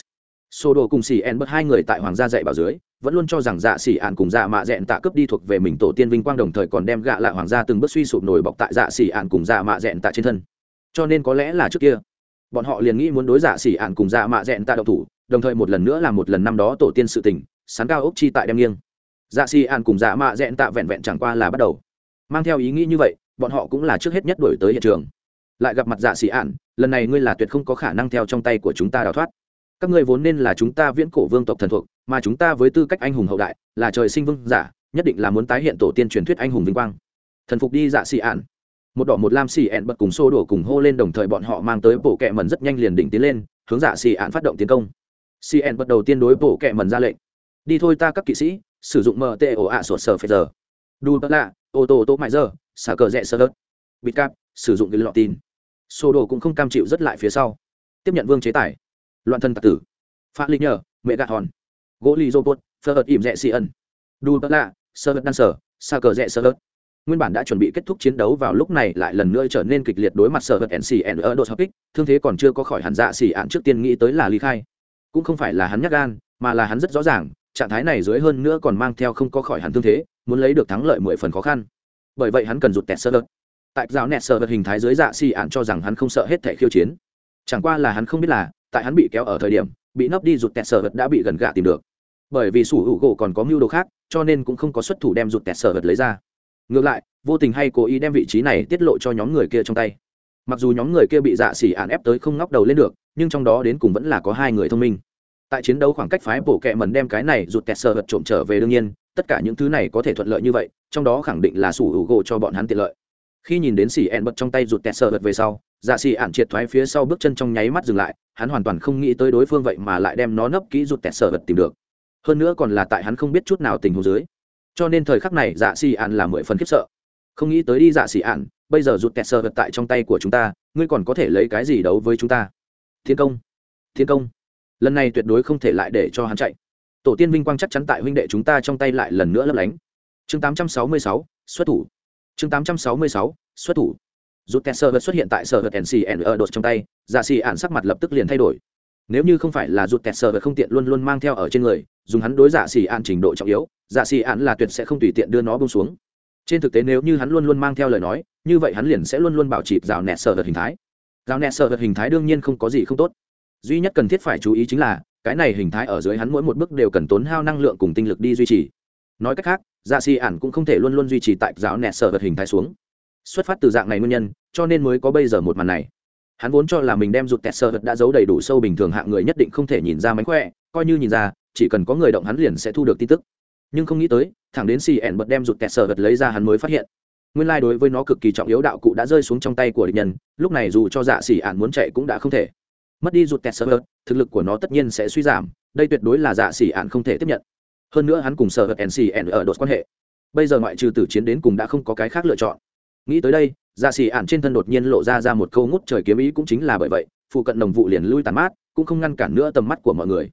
sô đồ cùng xì ăn bất hai người tại hoàng gia dạy bảo dưới, vẫn luôn cho rằng dạ xỉ ạn cùng dạ mạ dẹn tạ cướp đi thuộc về mình tổ tiên vinh quang đồng thời còn đem gạ lại hoàng gia từng bước suy sụp nổi bọc tại dạ xỉ ạn cùng dạ mạ dẹn tạ trên thân. Cho nên có lẽ là trước kia, bọn họ liền nghĩ muốn đối dạ xỉ ạn cùng dạ mạ dẹn tạ độc thủ, đồng thời một lần nữa là một lần năm đó tổ tiên sự tình, sán cao ốc chi tại đem nghiêng. Dạ xỉ ạn cùng dạ mạ dẹn tạ vẹn vẹn chẳng qua là bắt đầu. Mang theo ý nghĩ như vậy, bọn họ cũng là trước hết nhất đổi tới hiện trường. Lại gặp mặt dạ xỉ ạn, lần này ngươi là tuyệt không có khả năng theo trong tay của chúng ta đào thoát các ngươi vốn nên là chúng ta viễn cổ vương tộc thần thuộc, mà chúng ta với tư cách anh hùng hậu đại, là trời sinh vương giả, nhất định là muốn tái hiện tổ tiên truyền thuyết anh hùng vinh quang. Thần phục đi dạ xì ạn. Một đỏ một lam xì ạn bật cùng xô đổ cùng hô lên đồng thời bọn họ mang tới bộ kẹ mần rất nhanh liền đỉnh tiến lên, hướng dạ xì ạn phát động tiến công. Xì ạn bật đầu tiên đối bộ kẹ mần ra lệnh. Đi thôi ta các kỵ sĩ, sử dụng mto ạ sột sở phê giờ đu tất lạ, ô tô tô mại giờ xả cờ rẽ sơ đất bịt cáp, sử dụng cái lọ tin. Xô đổ cũng không cam chịu rất lại phía sau. Tiếp nhận vương chế tài loạn thân tạc tử. Phát linh nhờ, mẹ gạt hòn. Gỗ lì robot phơ ợt ỉm rẽ xì ẩn. Đu tất lạ, sơ ợt đan sở, sa cờ rẽ sơ ợt. Nguyên bản đã chuẩn bị kết thúc chiến đấu vào lúc này lại lần nữa trở nên kịch liệt đối mặt sở vật nc ở độ hợp kích, thương thế còn chưa có khỏi hẳn dạ xỉ ạn trước tiên nghĩ tới là ly khai. Cũng không phải là hắn nhắc gan, mà là hắn rất rõ ràng, trạng thái này dưới hơn nữa còn mang theo không có khỏi hẳn thương thế, muốn lấy được thắng lợi mười phần khó khăn. Bởi vậy hắn cần rụt tẹt sơ vật tại giáo nẹt sơ vật hình thái dưới dạ xỉ ạn cho rằng hắn không sợ hết thể khiêu chiến. Chẳng qua là hắn không biết là tại hắn bị kéo ở thời điểm, bị nấp đi rụt tẹt sở vật đã bị gần gạ tìm được. Bởi vì sủ hữu gỗ còn có mưu đồ khác, cho nên cũng không có xuất thủ đem rụt tẹt sở vật lấy ra. Ngược lại, vô tình hay cố ý đem vị trí này tiết lộ cho nhóm người kia trong tay. Mặc dù nhóm người kia bị dạ xỉ ạn ép tới không ngóc đầu lên được, nhưng trong đó đến cùng vẫn là có hai người thông minh. Tại chiến đấu khoảng cách phái bổ kẹ mần đem cái này rụt tẹt sờ vật trộm trở về đương nhiên, tất cả những thứ này có thể thuận lợi như vậy, trong đó khẳng định là sủ hữu gỗ cho bọn hắn tiện lợi. Khi nhìn đến xỉ ẹn bật trong tay rụt tẹt sờ vật về sau dạ xì ạn triệt thoái phía sau bước chân trong nháy mắt dừng lại hắn hoàn toàn không nghĩ tới đối phương vậy mà lại đem nó nấp kỹ rụt tẹt sờ vật tìm được. Hơn nữa còn là tại hắn không biết chút nào tình huống dưới. Cho nên thời khắc này dạ xì ạn là mười phần khiếp sợ. Không nghĩ tới đi dạ xì ạn bây giờ rụt tẹt sờ vật tại trong tay của chúng ta ngươi còn có thể lấy cái gì đấu với chúng ta? Thiên công thiên công. Lần này tuyệt đối không thể lại để cho hắn chạy. Tổ tiên vinh quang chắc chắn tại huynh đệ chúng ta trong tay lại lần nữa lấp lánh. Chương 866, xuất thủ. Chương 866, xuất thủ rút kẹt sơ vật xuất hiện tại sơ vật nc ở đột trong tay dạ xì ạn sắc mặt lập tức liền thay đổi. Nếu như không phải là rút kẹt sơ vật không tiện luôn luôn mang theo ở trên người, dùng hắn đối dạ xì ạn trình độ trọng yếu dạ xì ạn là tuyệt sẽ không tùy tiện đưa nó bông xuống. Trên thực tế nếu như hắn luôn luôn mang theo lời nói, như vậy hắn liền sẽ luôn luôn bảo trì rào nẹt sơ vật hình thái. Rào nẹt sơ vật hình thái đương nhiên không có gì không tốt. Duy nhất cần thiết phải chú ý chính là, cái này hình thái ở dưới hắn mỗi một bước đều cần tốn hao năng lượng cùng tinh lực đi duy trì. Nói cách khác dạ xì ản cũng không thể luôn luôn duy trì tại rào nẹt sơ vật hình thái xuống xuất phát từ dạng này nguyên nhân, cho nên mới có bây giờ một màn này. Hắn vốn cho là mình đem rụt tẹt sơ vật đã giấu đầy đủ sâu bình thường hạng người nhất định không thể nhìn ra mánh khỏe, coi như nhìn ra, chỉ cần có người động hắn liền sẽ thu được tin tức. Nhưng không nghĩ tới, thẳng đến xì ẻn bật đem rụt tẹt sơ vật lấy ra hắn mới phát hiện. Nguyên lai、like、đối với nó cực kỳ trọng yếu đạo cụ đã rơi xuống trong tay của địch nhân, lúc này dù cho dạ xì ạn muốn chạy cũng đã không thể. Mất đi rụt tẹt sơ vật, thực lực của nó tất nhiên sẽ suy giảm, đây tuyệt đối là dạ xì ạn không thể tiếp nhận. Hơn nữa hắn cùng sở vật nc ở đột quan hệ. Bây giờ ngoại trừ tử chiến đến cùng đã không có cái khác lựa chọn nghĩ tới đây dạ xỉ ạn trên thân đột nhiên lộ ra ra một câu ngút trời kiếm ý cũng chính là bởi vậy, phụ cận đồng vụ liền lui tàn mát, cũng không ngăn cản nữa tầm mắt của mọi người.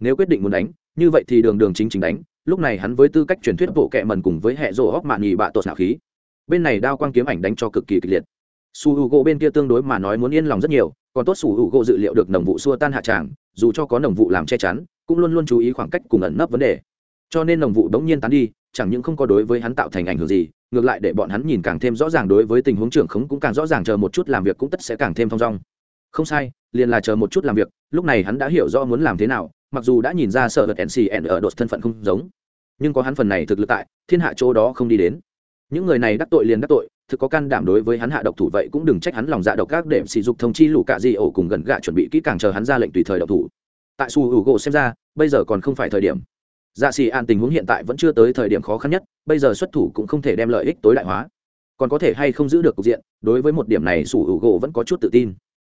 Nếu quyết định muốn đánh, như vậy thì đường đường chính chính đánh, lúc này hắn với tư cách truyền thuyết bộ kệ mần cùng với hệ rổ hóc mạn nhì bạ tột nạo khí. Bên này đao quang kiếm ảnh đánh cho cực kỳ kịch liệt. Su h u gỗ bên kia tương đối mà nói muốn yên lòng rất nhiều, còn tốt su h u gỗ dự liệu được nồng vụ xua tan hạ tràng, dù cho có nồng vụ làm che chắn, cũng luôn luôn chú ý khoảng cách cùng ẩn nấp vấn đề. Cho nên nồng vụ đ ố n g nhiên tán đi chẳng những không có đối với hắn tạo thành ảnh hưởng gì, ngược lại để bọn hắn nhìn càng thêm rõ ràng đối với tình huống trưởng khống cũng càng rõ ràng chờ một chút làm việc cũng tất sẽ càng thêm thong dong. Không sai, liền là chờ một chút làm việc, lúc này hắn đã hiểu rõ muốn làm thế nào, mặc dù đã nhìn ra sợ vật ncn ở đột thân phận không giống, nhưng có hắn phần này thực lực tại, thiên hạ chỗ đó không đi đến. Những người này đắc tội liền đắc tội, thực có can đảm đối với hắn hạ độc thủ vậy cũng đừng trách hắn lòng dạ độc các để sử dụng thông chi lũ cạ di ổ cùng gần gạ chuẩn bị kỹ càng chờ hắn ra lệnh tùy thời độc thủ. Tại su hữu gỗ xem ra, bây giờ còn không phải thời điểm dạ xì an tình huống hiện tại vẫn chưa tới thời điểm khó khăn nhất, bây giờ xuất thủ cũng không thể đem lợi ích tối đại hóa. Còn có thể hay không giữ được cục diện, đối với một điểm này sủ hữu gỗ vẫn có chút tự tin.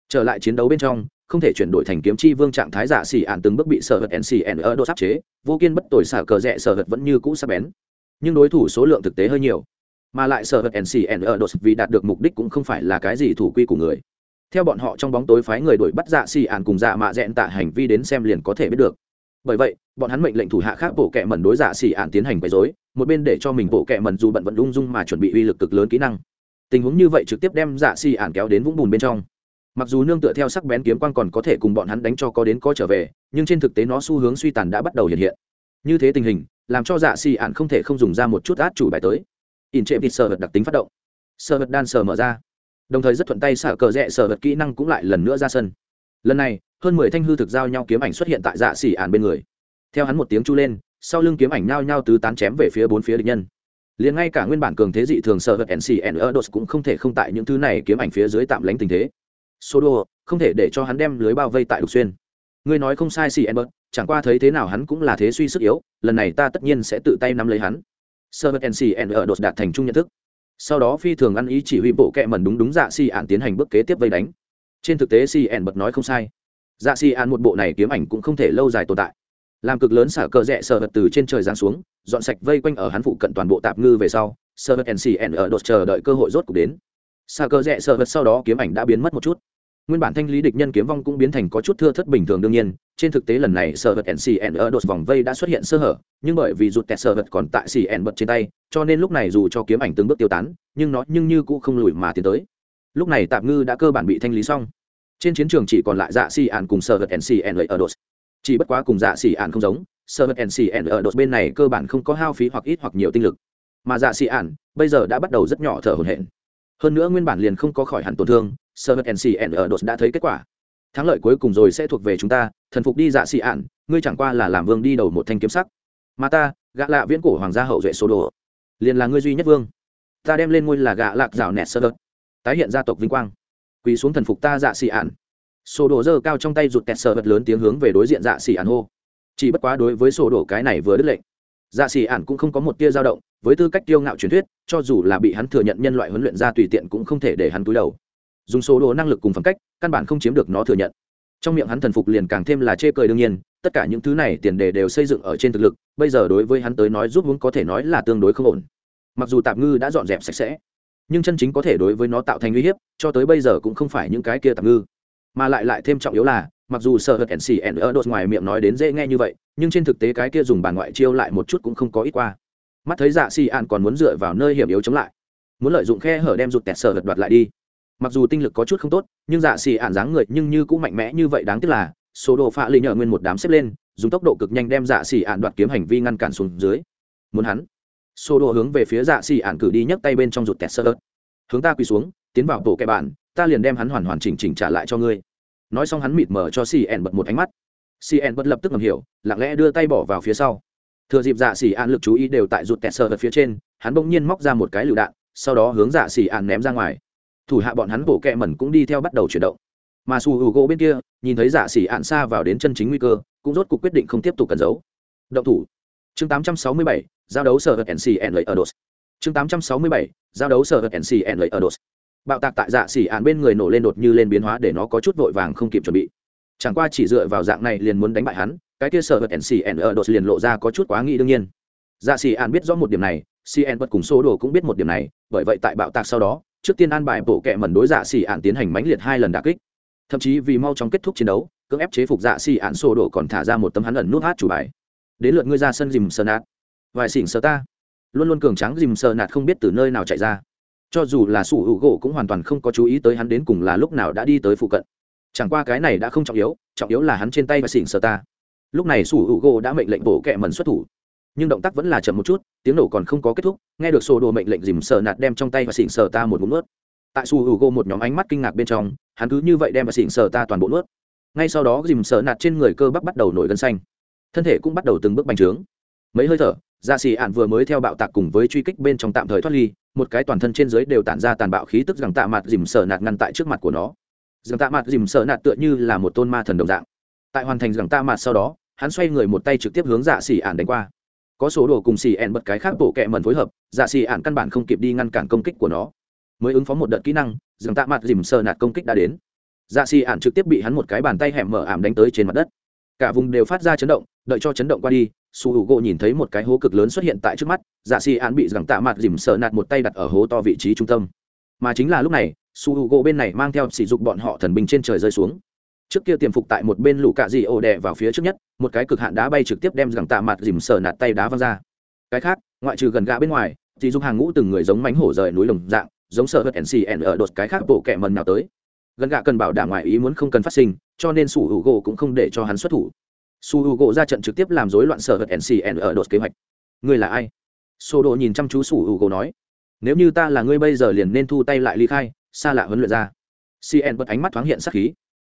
Trở lại chiến đấu bên trong, không thể chuyển đổi thành kiếm chi vương trạng thái giả xỉ ạn từng bước bị sở vật ncn ở độ sắp chế, vô kiên bất tội xả cờ rẽ sở vật vẫn như cũ sắp bén. Nhưng đối thủ số lượng thực tế hơi nhiều, mà lại sở vật ncn ở độ vì đạt được mục đích cũng không phải là cái gì thủ quy của người. Theo bọn họ trong bóng tối phái người đuổi bắt dạ xỉ ạn cùng dạ mạ dẹn tạ hành vi đến xem liền có thể biết được bởi vậy, bọn hắn mệnh lệnh thủ hạ khác bộ kệ mẩn đối giả xỉ ạn tiến hành quấy dối một bên để cho mình bộ kệ mẩn dù bận vẫn ung dung mà chuẩn bị uy lực cực lớn kỹ năng. Tình huống như vậy trực tiếp đem giả xỉ ạn kéo đến vũng bùn bên trong. Mặc dù nương tựa theo sắc bén kiếm quan còn có thể cùng bọn hắn đánh cho có đến có trở về, nhưng trên thực tế nó xu hướng suy tàn đã bắt đầu hiện hiện. Như thế tình hình, làm cho dạ xì ạn không thể không dùng ra một chút át chủ bài tới. In trệ vịt sờ vật đặc tính phát động. Sờ vật đan sờ mở ra. Đồng thời rất thuận tay xả cờ rẽ sờ vật kỹ năng cũng lại lần nữa ra sân lần này, hơn mười thanh hư thực giao nhau kiếm ảnh xuất hiện tại dạ xỉ ạn bên người. Theo hắn một tiếng chu lên, sau lưng kiếm ảnh nhao nhao tứ tán chém về phía bốn phía địch nhân. Liền ngay cả nguyên bản cường thế dị thường sợ vật ncn ở đột cũng không thể không tại những thứ này kiếm ảnh phía dưới tạm lánh tình thế. Số đô không thể để cho hắn đem lưới bao vây tại đục xuyên. Ngươi nói không sai xì bớt chẳng qua thấy thế nào hắn cũng là thế suy sức yếu, lần này ta tất nhiên sẽ tự tay nắm lấy hắn. Sơ vật ncn ở đột đạt thành chung nhận thức. Sau đó phi thường ăn ý chỉ huy bộ kẹ mần đúng đúng dạ xì ạn tiến hành bước kế tiếp vây đánh trên thực tế cn bật nói không sai. Dạ xì ạn một bộ này kiếm ảnh cũng không thể lâu dài tồn tại. Làm cực lớn xả cờ rẽ sờ vật từ trên trời giáng xuống, dọn sạch vây quanh ở hắn phụ cận toàn bộ tạp ngư về sau sờ vật ncn ở đột chờ đợi cơ hội rốt cuộc đến. Xả cờ rẽ sờ vật sau đó kiếm ảnh đã biến mất một chút. Nguyên bản thanh lý địch nhân kiếm vong cũng biến thành có chút thưa thất bình thường đương nhiên, trên thực tế lần này sờ vật ncn ở đột vòng vây đã xuất hiện sơ hở, nhưng bởi vì rụt tẹt sờ vật còn tại cn bật trên tay, cho nên lúc này dù cho kiếm ảnh từng bước tiêu tán, nhưng nó nhưng như cũng không lùi mà tiến tới lúc này tạm ngư đã cơ bản bị thanh lý xong. Trên chiến trường chỉ còn lại dạ xì ạn cùng sờ vật ncn ở đột. Chỉ bất quá cùng dạ xỉ ạn không giống sơ vật ncn ở đột bên này cơ bản không có hao phí hoặc ít hoặc nhiều tinh lực. Mà dạ xỉ ạn bây giờ đã bắt đầu rất nhỏ thở hổn hển. Hơn nữa nguyên bản liền không có khỏi hẳn tổn thương sơ vật ncn ở đột đã thấy kết quả. Thắng lợi cuối cùng rồi sẽ thuộc về chúng ta, thần phục đi dạ xỉ ạn ngươi chẳng qua là làm vương đi đầu một thanh kiếm sắc. Mà ta gạ lạ viễn cổ hoàng gia hậu duệ số đồ. Liền là ngươi duy nhất vương. Ta đem lên ngôi là gạ lạc rào nẹt sơ đợt tái hiện gia tộc vinh quang. Quỳ xuống thần phục ta dạ xì ạn sổ đồ dơ cao trong tay rụt tẹt sợ vật lớn tiếng hướng về đối diện dạ xì ạn hô. Chỉ bất quá đối với sổ đồ cái này vừa đứt lệnh dạ xì ạn cũng không có một tia dao động, với tư cách tiêu ngạo truyền thuyết, cho dù là bị hắn thừa nhận nhân loại huấn luyện ra tùy tiện cũng không thể để hắn túi đầu. Dùng số đồ năng lực cùng phẩm cách, căn bản không chiếm được nó thừa nhận. Trong miệng hắn thần phục liền càng thêm là chê cười đương nhiên, tất cả những thứ này tiền đề đều xây dựng ở trên thực lực, bây giờ đối với hắn tới nói giúp vốn có thể nói là tương đối không ổn. Mặc dù tạp ngư đã dọn dẹp sạch sẽ nhưng chân chính có thể đối với nó tạo thành uy hiếp, cho tới bây giờ cũng không phải những cái kia tạm ngư. Mà lại lại thêm trọng yếu là, mặc dù sợ hật ncn ở đột ngoài miệng nói đến dễ nghe như vậy, nhưng trên thực tế cái kia dùng bàn ngoại chiêu lại một chút cũng không có ít qua. Mắt thấy dạ xì ạn còn muốn dựa vào nơi hiểm yếu chống lại. Muốn lợi dụng khe hở đem rụt tẹt sợ hật đoạt lại đi. Mặc dù tinh lực có chút không tốt, nhưng dạ xì ạn dáng người nhưng như cũng mạnh mẽ như vậy đáng tiếc là, số đồ phạ lì nhờ nguyên một đám xếp lên, dùng tốc độ cực nhanh đem dạ xì ạn đoạt kiếm hành vi ngăn cản xuống dưới. Muốn hắn sô đồ hướng về phía dạ xì ạn cử đi nhấc tay bên trong rụt tẹt sơ ớt. Hướng ta quỳ xuống tiến vào tổ kẻ bạn ta liền đem hắn hoàn hoàn chỉnh chỉnh trả lại cho ngươi. Nói xong hắn mịt mở cho cn bật một ánh mắt. Cn bật lập tức ngầm hiểu lặng lẽ đưa tay bỏ vào phía sau. Thừa dịp dạ xỉ ản lực chú ý đều tại rụt tẹt sơ ớt phía trên hắn bỗng nhiên móc ra một cái lựu đạn sau đó hướng dạ xỉ ản ném ra ngoài. Thủ hạ bọn hắn bổ kẹ mẩn cũng đi theo bắt đầu chuyển động. Mà su hữu gỗ bên kia nhìn thấy dạ xỉ ản xa vào đến chân chính nguy cơ cũng rốt cuộc quyết định không tiếp tục cẩn giấu. Động thủ. Chương 867, giao đấu sở hật ncn lợi ở đột. Chương 867, giao đấu sở hật ncn lợi ở đột. Bạo tạc tại dạ xỉ ạn bên người nổ lên đột như lên biến hóa để nó có chút vội vàng không kịp chuẩn bị. Chẳng qua chỉ dựa vào dạng này liền muốn đánh bại hắn cái kia sở vật ncn ở đột liền lộ ra có chút quá nghĩ đương nhiên. Dạ xỉ ạn biết rõ một điểm này cn vật cùng số đồ cũng biết một điểm này bởi vậy tại bạo tạc sau đó trước tiên an bài bộ kệ mẩn đối dạ xỉ ạn tiến hành mãnh liệt hai lần đà kích. Thậm chí vì mau chóng kết thúc chiến đấu cưỡng ép chế phục dạ xỉ ạn số đồ còn thả ra một tấm hắn ẩn nút hát chủ bài. Đến lượt ngươi ra sân dìm sơn át vài xỉn sờ ta. Luôn luôn cường tráng dìm sờ nạt không biết từ nơi nào chạy ra. Cho dù là sủ hữu gỗ cũng hoàn toàn không có chú ý tới hắn đến cùng là lúc nào đã đi tới phụ cận. Chẳng qua cái này đã không trọng yếu trọng yếu là hắn trên tay và xỉn sờ ta. Lúc này sủ hữu gỗ đã mệnh lệnh bổ kẹ mần xuất thủ. Nhưng động tác vẫn là chậm một chút, tiếng nổ còn không có kết thúc, nghe được sổ đồ mệnh lệnh dìm sờ nạt đem trong tay và xỉn sờ ta một ngụm nuốt. Tại sủ hữu gỗ một nhóm ánh mắt kinh ngạc bên trong, hắn cứ như vậy đem và xỉn sờ ta toàn bộ nuốt. Ngay sau đó dìm sờ nạt trên người cơ bắp bắt đầu nổi gân xanh. Thân thể cũng bắt đầu từng bước bành trướng. Mấy hơi thở dạ xì ạn vừa mới theo bạo tạc cùng với truy kích bên trong tạm thời thoát ly, một cái toàn thân trên dưới đều tản ra tàn bạo khí tức rằng tạ mặt dìm sờ nạt ngăn tại trước mặt của nó. Rằng tạ mặt dìm sờ nạt tựa như là một tôn ma thần đồng dạng. Tại hoàn thành rằng tạ mặt sau đó, hắn xoay người một tay trực tiếp hướng dạ xì ạn đánh qua. Có số đồ cùng xì ạn bật cái khác bộ kẹ mần phối hợp dạ xì ạn căn bản không kịp đi ngăn cản công kích của nó. Mới ứng phó một đợt kỹ năng, rằng tạ mặt dìm sờ nạt công kích đã đến. Dạ xì ạn trực tiếp bị hắn một cái bàn tay hẻm mở ảm đánh tới trên mặt đất. Cả vùng đều phát ra chấn động, đợi cho chấn động qua đi su h u gỗ nhìn thấy một cái hố cực lớn xuất hiện tại trước mắt dạ xì ạn bị gẳng tạ mặt dìm sợ nạt một tay đặt ở hố to vị trí trung tâm. Mà chính là lúc này, su h u gỗ bên này mang theo sỉ dục bọn họ thần binh trên trời rơi xuống. Trước kia tiềm phục tại một bên lũ cạ dị ổ đè vào phía trước nhất, một cái cực hạn đá bay trực tiếp đem gẳng tạ mặt dìm sợ nạt tay đá văng ra. Cái khác, ngoại trừ gần gã bên ngoài thì dùng hàng ngũ từng người giống mánh hổ rời núi lồng dạng, giống sợ hớt ncn ở đột cái khác bộ kẹ mần nào tới. Gần gạ cần bảo đảm ngoài ý muốn không cần phát sinh, cho nên sủ hữu gỗ cũng không để cho hắn xuất thủ su h u gỗ ra trận trực tiếp làm rối loạn sở hật ncn ở đột kế hoạch. Ngươi là ai? Sô đồ nhìn chăm chú su h u gỗ nói. Nếu như ta là ngươi bây giờ liền nên thu tay lại ly khai, xa lạ huấn luyện ra. Cn bật ánh mắt thoáng hiện sắc khí.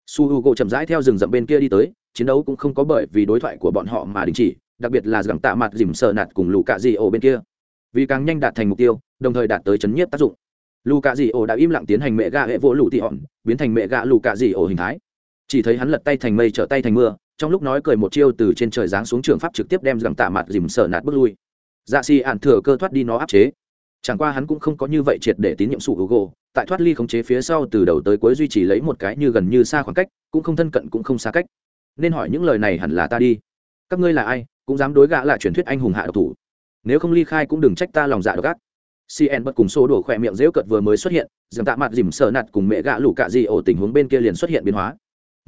Su h u gỗ chậm rãi theo rừng rậm bên kia đi tới, chiến đấu cũng không có bởi vì đối thoại của bọn họ mà đình chỉ, đặc biệt là gẳng tạ mặt dìm sợ nạt cùng lũ cạ dị ổ bên kia. Vì càng nhanh đạt thành mục tiêu, đồng thời đạt tới chấn nhiếp tác dụng. Lù cạ dị ổ đã im lặng tiến hành mẹ gà hệ vỗ lù tị hòn biến thành mẹ gà lù cạ dị ổ hình thái. Chỉ thấy hắn lật tay thành mây, trở tay thành mưa trong lúc nói cười một chiêu từ trên trời giáng xuống trường pháp trực tiếp đem rằng tạ mặt dìm sợ nạt bước lui. Dạ xì ạn thừa cơ thoát đi nó áp chế. Chẳng qua hắn cũng không có như vậy triệt để tín nhiệm sụ hữu gỗ tại thoát ly khống chế phía sau từ đầu tới cuối duy trì lấy một cái như gần như xa khoảng cách, cũng không thân cận cũng không xa cách. Nên hỏi những lời này hẳn là ta đi. Các ngươi là ai, cũng dám đối gã lại truyền thuyết anh hùng hạ độc thủ. Nếu không ly khai cũng đừng trách ta lòng dạ độc ác. Cn bật cùng số đổ khỏe miệng dễu cợt vừa mới xuất hiện dường tạ mặt dìm sợ nạt cùng mẹ gã lũ cạ gì ổ tình huống bên kia liền xuất hiện biến hóa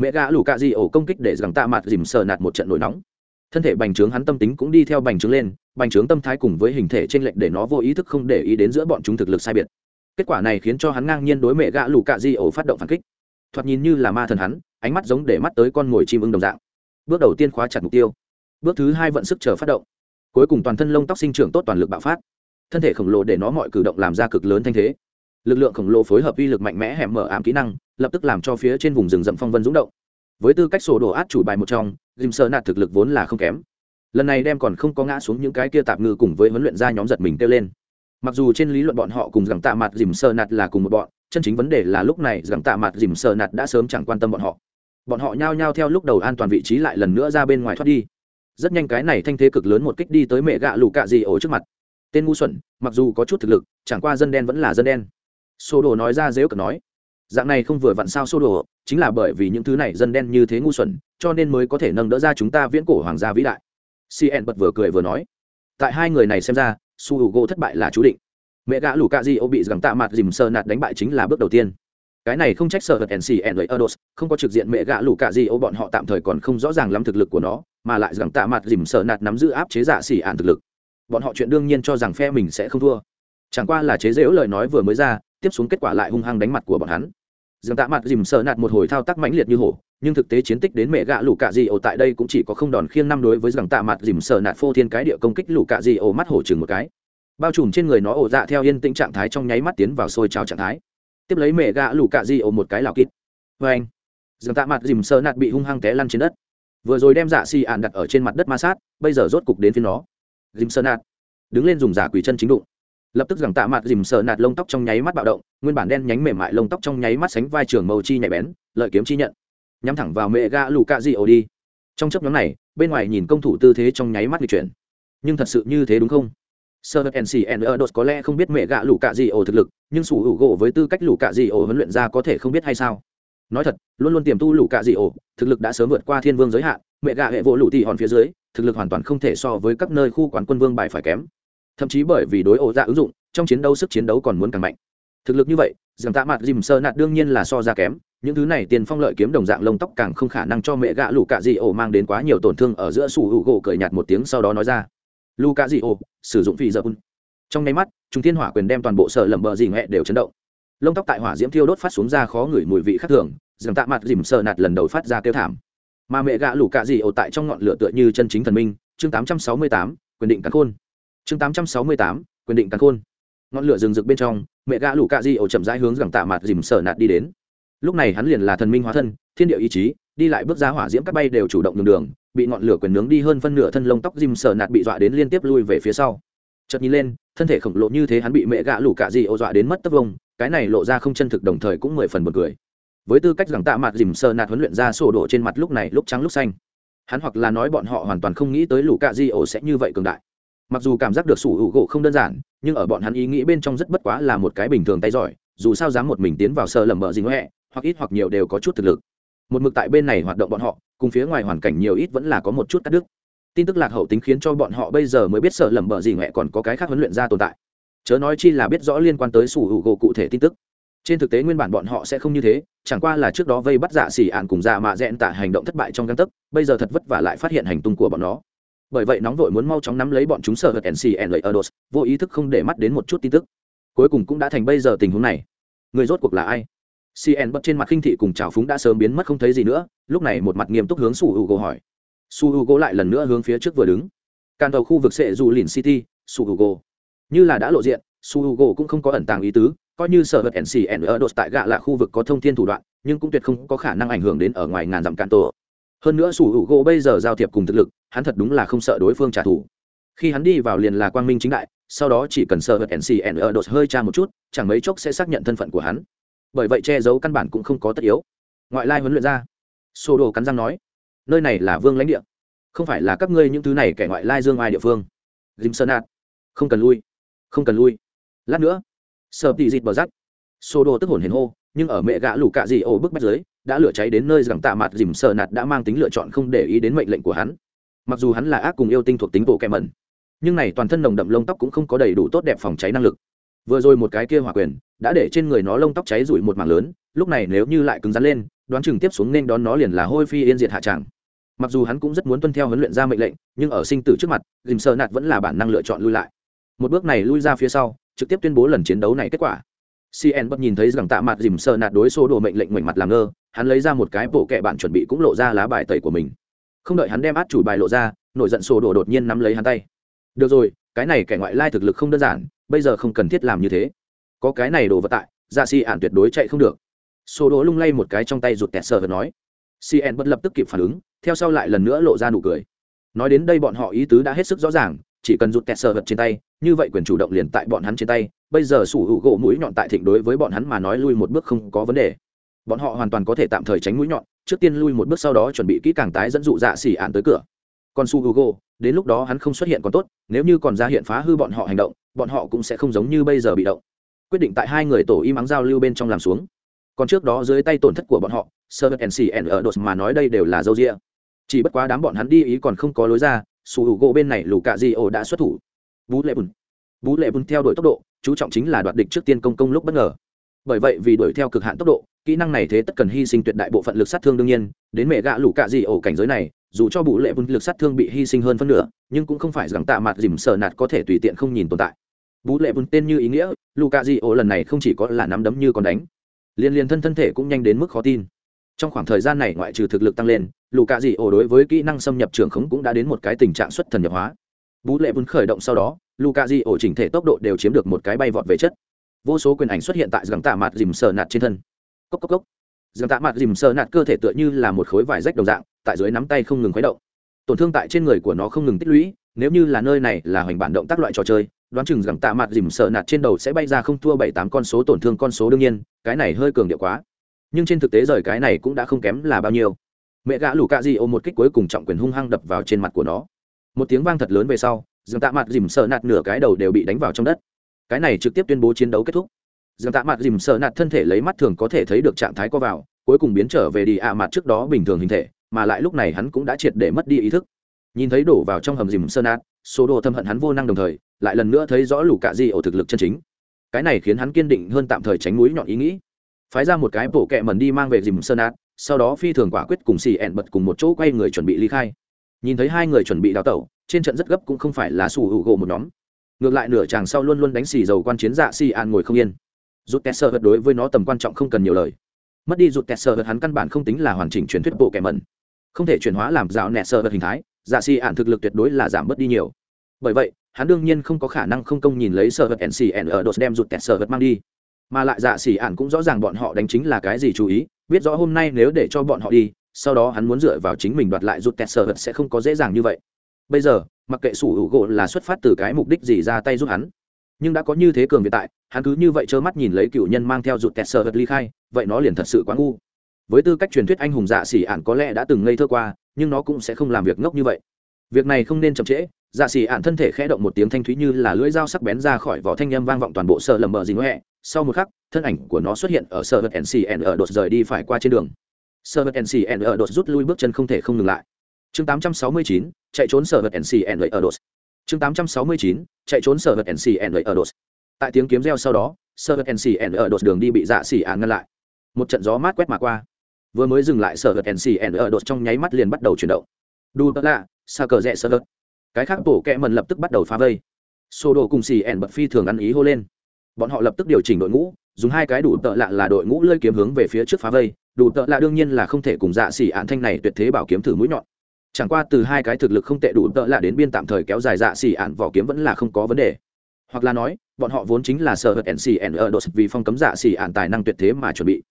mẹ gã lù cạ di ổ công kích để rằng tạ mặt dìm sờ nạt một trận nổi nóng. Thân thể bành trướng hắn tâm tính cũng đi theo bành trướng lên, bành trướng tâm thái cùng với hình thể trên lệnh để nó vô ý thức không để ý đến giữa bọn chúng thực lực sai biệt. Kết quả này khiến cho hắn ngang nhiên đối mẹ gã lù cạ di ổ phát động phản kích. Thoạt nhìn như là ma thần hắn, ánh mắt giống để mắt tới con mồi chim ưng đồng dạng. Bước đầu tiên khóa chặt mục tiêu. Bước thứ hai vận sức chờ phát động. Cuối cùng toàn thân lông tóc sinh trưởng tốt toàn lực bạo phát. Thân thể khổng lồ để nó mọi cử động làm ra cực lớn thanh thế. Lực lượng khổng lồ phối hợp uy lực mạnh mẽ hẻm mở ám kỹ năng lập tức làm cho phía trên vùng rừng rậm phong vân rúng động. Với tư cách sổ đồ át chủ bài một trong dìm sơ nạt thực lực vốn là không kém. Lần này đem còn không có ngã xuống những cái kia tạp ngư cùng với huấn luyện ra nhóm giật mình kêu lên. Mặc dù trên lý luận bọn họ cùng rằng tạ mặt dìm sơ nạt là cùng một bọn, chân chính vấn đề là lúc này rằng tạ mặt dìm sơ nạt đã sớm chẳng quan tâm bọn họ. Bọn họ nhao nhao theo lúc đầu an toàn vị trí lại lần nữa ra bên ngoài thoát đi. Rất nhanh cái này thanh thế cực lớn một kích đi tới mẹ gạ lù cạ gì ổ trước mặt. Tên ngu xuẩn, mặc dù có chút thực lực, chẳng qua dân đen vẫn là dân đen. Sô đồ nói ra dếu cực nói dạng này không vừa vặn sao sô đồ chính là bởi vì những thứ này dân đen như thế ngu xuẩn, cho nên mới có thể nâng đỡ ra chúng ta viễn cổ hoàng gia vĩ đại. Cn bật vừa cười vừa nói, tại hai người này xem ra, su hữu gỗ thất bại là chú định. Mẹ gã lù cạ di ô bị gắng tạ mặt dìm sơ nạt đánh bại chính là bước đầu tiên. Cái này không trách sợ hật nc với erdos không có trực diện mẹ gã lù cạ di ô, bọn họ tạm thời còn không rõ ràng lắm thực lực của nó, mà lại gắng tạ mặt dìm sơ nạt nắm giữ áp chế giả xỉ ạn thực lực. Bọn họ chuyện đương nhiên cho rằng phe mình sẽ không thua. Chẳng qua là chế dễu lời nói vừa mới ra tiếp xuống kết quả lại hung hăng đánh mặt của bọn hắn. Dường tạ mặt dìm sợ nạt một hồi thao tác mãnh liệt như hổ, nhưng thực tế chiến tích đến mẹ gạ lũ cạ di ổ tại đây cũng chỉ có không đòn khiêng năm đối với dường tạ mặt dìm sợ nạt phô thiên cái địa công kích lũ cạ di ổ mắt hổ chừng một cái. Bao trùm trên người nó ổ dạ theo yên tĩnh trạng thái trong nháy mắt tiến vào sôi trào trạng thái. Tiếp lấy mẹ gạ lũ cạ di ổ một cái lào kít vê anh dường tạ mặt dìm sợ nạt bị hung hăng té lăn trên đất. Vừa rồi đem dạ xì ạn đặt ở trên mặt đất ma sát, bây giờ rốt cục đến phía nó. Dìm sợ nạt. Đứng lên dùng giả quỷ chân chính đụng lập tức rằng tạ mặt dìm sợ nạt lông tóc trong nháy mắt bạo động, nguyên bản đen nhánh mềm mại lông tóc trong nháy mắt sánh vai trường màu chi nhạy bén, lợi kiếm chi nhận. Nhắm thẳng vào mẹ ga lù cạ di ổ đi. Trong chấp nhóm này, bên ngoài nhìn công thủ tư thế trong nháy mắt di chuyển. Nhưng thật sự như thế đúng không? Sơ hờ n ở đột có lẽ không biết mẹ gạ lù cạ di ổ thực lực, nhưng sủ hữu gỗ với tư cách lù cạ di ổ huấn luyện ra có thể không biết hay sao? Nói thật, luôn luôn tiềm tu lù cạ di ổ, thực lực đã sớm vượt qua thiên vương giới hạn, mẹ gạ hệ vỗ lù tị hòn phía dưới, thực lực hoàn toàn không thể so với các nơi khu quán quân vương bài phải kém thậm chí bởi vì đối ổ dạ ứng dụng, trong chiến đấu sức chiến đấu còn muốn càng mạnh. Thực lực như vậy rằng tạ mặt dìm sơ nạt đương nhiên là so ra kém, những thứ này tiền phong lợi kiếm đồng dạng lông tóc càng không khả năng cho mẹ gạ lù cạ dị ổ mang đến quá nhiều tổn thương ở giữa sủ hữu gỗ cởi nhạt một tiếng sau đó nói ra. Lù cạ dị ổ, sử dụng phi dơ un. Trong nháy mắt chúng thiên hỏa quyền đem toàn bộ sợ lầm bờ dị nghệ đều chấn động. Lông tóc tại hỏa diễm thiêu đốt phát xuống ra khó ngửi mùi vị khác thường rằng tạ mặt dìm sơ nạt lần đầu phát ra kêu thảm. Mà mẹ gạ lù cạ dị ổ tại trong ngọn lửa tựa như chân chính thần minh, chương tám trăm sáu mươi tám, quyền định cắn khôn chương tám trăm sáu mươi tám, quyền định cắn khôn. Ngọn lửa rừng rực bên trong, mẹ gã lũ cạ di ổ chậm rãi hướng gẳng tạ mặt dìm sở nạt đi đến. Lúc này hắn liền là thần minh hóa thân, thiên địa ý chí, đi lại bước ra hỏa diễm các bay đều chủ động đường đường, bị ngọn lửa quyền nướng đi hơn phân nửa thân lông tóc dìm sở nạt bị dọa đến liên tiếp lui về phía sau. Chợt nhìn lên, thân thể khổng lồ như thế hắn bị mẹ gã lũ cạ di ổ dọa đến mất tấp vông, cái này lộ ra không chân thực đồng thời cũng mười phần một cười. Với tư cách rằng tạ mặt dìm sờ nạt huấn luyện ra sổ độ trên mặt lúc này lúc trắng lúc xanh. Hắn hoặc là nói bọn họ hoàn toàn không nghĩ tới lũ cạ di ổ sẽ như vậy cường đại mặc dù cảm giác được sủ hữu gỗ không đơn giản, nhưng ở bọn hắn ý nghĩ bên trong rất bất quá là một cái bình thường tay giỏi, dù sao dám một mình tiến vào sơ lầm bợ gì ngoẹ, hoặc ít hoặc nhiều đều có chút thực lực. Một mực tại bên này hoạt động bọn họ, cùng phía ngoài hoàn cảnh nhiều ít vẫn là có một chút cắt đứt. Tin tức lạc hậu tính khiến cho bọn họ bây giờ mới biết sợ lầm bợ gì ngoẹ còn có cái khác huấn luyện ra tồn tại. Chớ nói chi là biết rõ liên quan tới sủ hữu gỗ cụ thể tin tức. Trên thực tế nguyên bản bọn họ sẽ không như thế, chẳng qua là trước đó vây bắt giả xỉ ạn cùng giả mạ dẹn tạ hành động thất bại trong găng tấc, bây giờ thật vất vả lại phát hiện hành tung của bọn nó bởi vậy nóng vội muốn mau chóng nắm lấy bọn chúng sở hật ncn lợi erdos vô ý thức không để mắt đến một chút tin tức. Cuối cùng cũng đã thành bây giờ tình huống này. Người rốt cuộc là ai? Cn bật trên mặt khinh thị cùng trào phúng đã sớm biến mất không thấy gì nữa, lúc này một mặt nghiêm túc hướng su hugo hỏi. Su hugo lại lần nữa hướng phía trước vừa đứng. Càn tàu khu vực sệ dù lìn city, su hugo. Như là đã lộ diện, su hugo cũng không có ẩn tàng ý tứ, coi như sở hật ncn ở đột tại gạ là khu vực có thông thiên thủ đoạn, nhưng cũng tuyệt không có khả năng ảnh hưởng đến ở ngoài ngàn dặm càn tổ hơn nữa sủ hữu gỗ bây giờ giao thiệp cùng thực lực, hắn thật đúng là không sợ đối phương trả thù. Khi hắn đi vào liền là quang minh chính đại, sau đó chỉ cần sở nc n ở đột hơi tra một chút, chẳng mấy chốc sẽ xác nhận thân phận của hắn. Bởi vậy che giấu căn bản cũng không có tất yếu. Ngoại lai huấn luyện ra. Sô đồ cắn răng nói, nơi này là vương lãnh địa. Không phải là các ngươi những thứ này kẻ ngoại lai dương ai địa phương. Dìm sơn ạt không cần lui, không cần lui. Lát nữa, sợ tị dịt bờ rắt sô đồ tức hồn hiền hô nhưng ở mẹ gã lù cạ gì ổ bức bách dưới, đã lửa cháy đến nơi rằng tạ mặt dìm sợ nạt đã mang tính lựa chọn không để ý đến mệnh lệnh của hắn. Mặc dù hắn là ác cùng yêu tinh thuộc tính bộ kẹ mẩn, nhưng này toàn thân nồng đậm lông tóc cũng không có đầy đủ tốt đẹp phòng cháy năng lực. Vừa rồi một cái kia hỏa quyền đã để trên người nó lông tóc cháy rủi một mảng lớn, lúc này nếu như lại cứng rắn lên, đoán chừng tiếp xuống nên đón nó liền là hôi phi yên diệt hạ tràng mặc dù hắn cũng rất muốn tuân theo huấn luyện ra mệnh lệnh, nhưng ở sinh tử trước mặt, dìm sợ nạt vẫn là bản năng lựa chọn lui lại. Một bước này lui ra phía sau, trực tiếp tuyên bố lần chiến đấu này kết quả cn bất nhìn thấy rằng tạ mặt dìm sơ nạt đối số đồ mệnh lệnh ngoảnh mặt làm ngơ, hắn lấy ra một cái bộ kệ bạn chuẩn bị cũng lộ ra lá bài tẩy của mình. Không đợi hắn đem át chủ bài lộ ra, nổi giận sổ đồ đột nhiên nắm lấy hắn tay. Được rồi, cái này kẻ ngoại lai thực lực không đơn giản, bây giờ không cần thiết làm như thế. Có cái này đồ vật tại dạ xì ản tuyệt đối chạy không được. Sổ đồ lung lay một cái trong tay rụt tẹt sờ và nói. Cn bất lập tức kịp phản ứng, theo sau lại lần nữa lộ ra nụ cười. Nói đến đây bọn họ ý tứ đã hết sức rõ ràng, chỉ cần rụt tẹt sờ vật trên tay, như vậy quyền chủ động liền tại bọn hắn trên tay bây giờ sủ hữu gỗ mũi nhọn tại thịnh đối với bọn hắn mà nói lui một bước không có vấn đề. Bọn họ hoàn toàn có thể tạm thời tránh mũi nhọn, trước tiên lui một bước sau đó chuẩn bị kỹ càng tái dẫn dụ dạ xỉ ạn tới cửa. Còn su hugo đến lúc đó hắn không xuất hiện còn tốt, nếu như còn ra hiện phá hư bọn họ hành động, bọn họ cũng sẽ không giống như bây giờ bị động. Quyết định tại hai người tổ im ắng giao lưu bên trong làm xuống. Còn trước đó dưới tay tổn thất của bọn họ sơ vật ncn ở đột mà nói đây đều là dâu rịa chỉ bất quá đám bọn hắn đi ý còn không có lối ra su hugo bên này lù cạ di ổ đã xuất thủ. Bú lệ bùn. Bú lệ bùn theo đuổi tốc độ chú trọng chính là đoạt địch trước tiên công công lúc bất ngờ. Bởi vậy vì đuổi theo cực hạn tốc độ, kỹ năng này thế tất cần hy sinh tuyệt đại bộ phận lực sát thương đương nhiên, đến mẹ gạ lũ cạ gì ổ cảnh giới này, dù cho bụ lệ vun lực sát thương bị hy sinh hơn phân nửa, nhưng cũng không phải rằng tạ mặt dìm sờ nạt có thể tùy tiện không nhìn tồn tại. Bú lệ vun tên như ý nghĩa, lũ cạ gì ổ lần này không chỉ có là nắm đấm như còn đánh, liên liên thân thân thể cũng nhanh đến mức khó tin. Trong khoảng thời gian này ngoại trừ thực lực tăng lên, lũ cạ gì ổ đối với kỹ năng xâm nhập trường khống cũng đã đến một cái tình trạng xuất thần nhập hóa. Bú lệ vun khởi động sau đó luka di ổ chỉnh thể tốc độ đều chiếm được một cái bay vọt về chất. Vô số quyền ảnh xuất hiện tại rằng tạ mặt dìm sờ nạt trên thân. Cốc cốc cốc. Rằng tạ mặt dìm sờ nạt cơ thể tựa như là một khối vải rách đồng dạng, tại dưới nắm tay không ngừng khuấy động. Tổn thương tại trên người của nó không ngừng tích lũy, nếu như là nơi này là hoành bản động tác loại trò chơi, đoán chừng rằng tạ mặt dìm sờ nạt trên đầu sẽ bay ra không thua bảy tám con số tổn thương con số đương nhiên, cái này hơi cường điệu quá. Nhưng trên thực tế rời cái này cũng đã không kém là bao nhiêu. Mẹ gã lù cạ di ôm một kích cuối cùng trọng quyền hung hăng đập vào trên mặt của nó. Một tiếng vang thật lớn về sau Dương tạ mặt dìm Sợ nạt nửa cái đầu đều bị đánh vào trong đất. Cái này trực tiếp tuyên bố chiến đấu kết thúc. Dương tạ mặt dìm sợ nạt thân thể lấy mắt thường có thể thấy được trạng thái co vào, cuối cùng biến trở về đi ạ mặt trước đó bình thường hình thể, mà lại lúc này hắn cũng đã triệt để mất đi ý thức. Nhìn thấy đổ vào trong hầm dìm sơn nạt, số đồ thâm hận hắn vô năng đồng thời, lại lần nữa thấy rõ lũ cạ di ổ thực lực chân chính. Cái này khiến hắn kiên định hơn tạm thời tránh núi nhọn ý nghĩ. Phái ra một cái bộ kẹ mần đi mang về dìm sơn nạt, sau đó phi thường quả quyết cùng xì ẹn bật cùng một chỗ quay người chuẩn bị ly khai. Nhìn thấy hai người chuẩn bị đào tẩu trên trận rất gấp cũng không phải là sủ hữu gỗ một nhóm. Ngược lại nửa chàng sau luôn luôn đánh xì dầu quan chiến dạ xì an ngồi không yên. Rút kẹt sơ vật đối với nó tầm quan trọng không cần nhiều lời. Mất đi rút kẹt sơ vật hắn căn bản không tính là hoàn chỉnh truyền thuyết bộ kẻ mẩn. Không thể chuyển hóa làm dạo nẹt sơ vật hình thái dạ xì an thực lực tuyệt đối là giảm bớt đi nhiều. Bởi vậy, hắn đương nhiên không có khả năng không công nhìn lấy sơ vật ncn ở đột đem rút kẹt sơ vật mang đi. Mà lại dạ xì an cũng rõ ràng bọn họ đánh chính là cái gì chú ý, biết rõ hôm nay nếu để cho bọn họ đi, sau đó hắn muốn dựa vào chính mình đoạt lại rút kẹt sơ vật sẽ không có dễ dàng như vậy bây giờ, mặc kệ sủ hữu gỗ là xuất phát từ cái mục đích gì ra tay giúp hắn, nhưng đã có như thế cường hiện tại, hắn cứ như vậy trơ mắt nhìn lấy cựu nhân mang theo rụt kẹt sợ vật ly khai, vậy nó liền thật sự quá ngu. Với tư cách truyền thuyết anh hùng dạ xỉ ạn có lẽ đã từng ngây thơ qua, nhưng nó cũng sẽ không làm việc ngốc như vậy. Việc này không nên chậm trễ dạ xỉ ạn thân thể khẽ động một tiếng thanh thúy như là lưỡi dao sắc bén ra khỏi vỏ thanh â m vang vọng toàn bộ sợ lầm bờ gì ngoẹ. Sau một khắc, thân ảnh của nó xuất hiện ở sở vật ncn ở đột rời đi phải qua trên đường. Sở vật ncn ở đột rút lui bước chân không thể không ngừng lại chương 869, chạy trốn sở vật ncn ở đột chương 869, chạy trốn sở vật ncn ở đột tại tiếng kiếm reo sau đó sở vật ncn ở đột đường đi bị dạ xỉ ạn ngăn lại. Một trận gió mát quét mà qua. Vừa mới dừng lại sở vật ncn ở đột trong nháy mắt liền bắt đầu chuyển động. Đu tất lạ xa cờ rẽ sơ vật. Cái khác bổ kẹ mần lập tức bắt đầu phá vây. Xô đồ cùng xì ẻn bật phi thường ăn ý hô lên. Bọn họ lập tức điều chỉnh đội ngũ dùng hai cái đủ tợ lạ là đội ngũ lơi kiếm hướng về phía trước phá vây. Đủ tợ lạ đương nhiên là không thể cùng dạ xỉ ạn thanh này tuyệt thế bảo kiếm thử mũi nhọn chẳng qua từ hai cái thực lực không tệ đủ tợ lạ đến biên tạm thời kéo dài dạ xỉ ạn vỏ kiếm vẫn là không có vấn đề. Hoặc là nói, bọn họ vốn chính là sở hữu ncn ở đột vì phong cấm dạ xỉ ạn tài năng tuyệt thế mà chuẩn bị.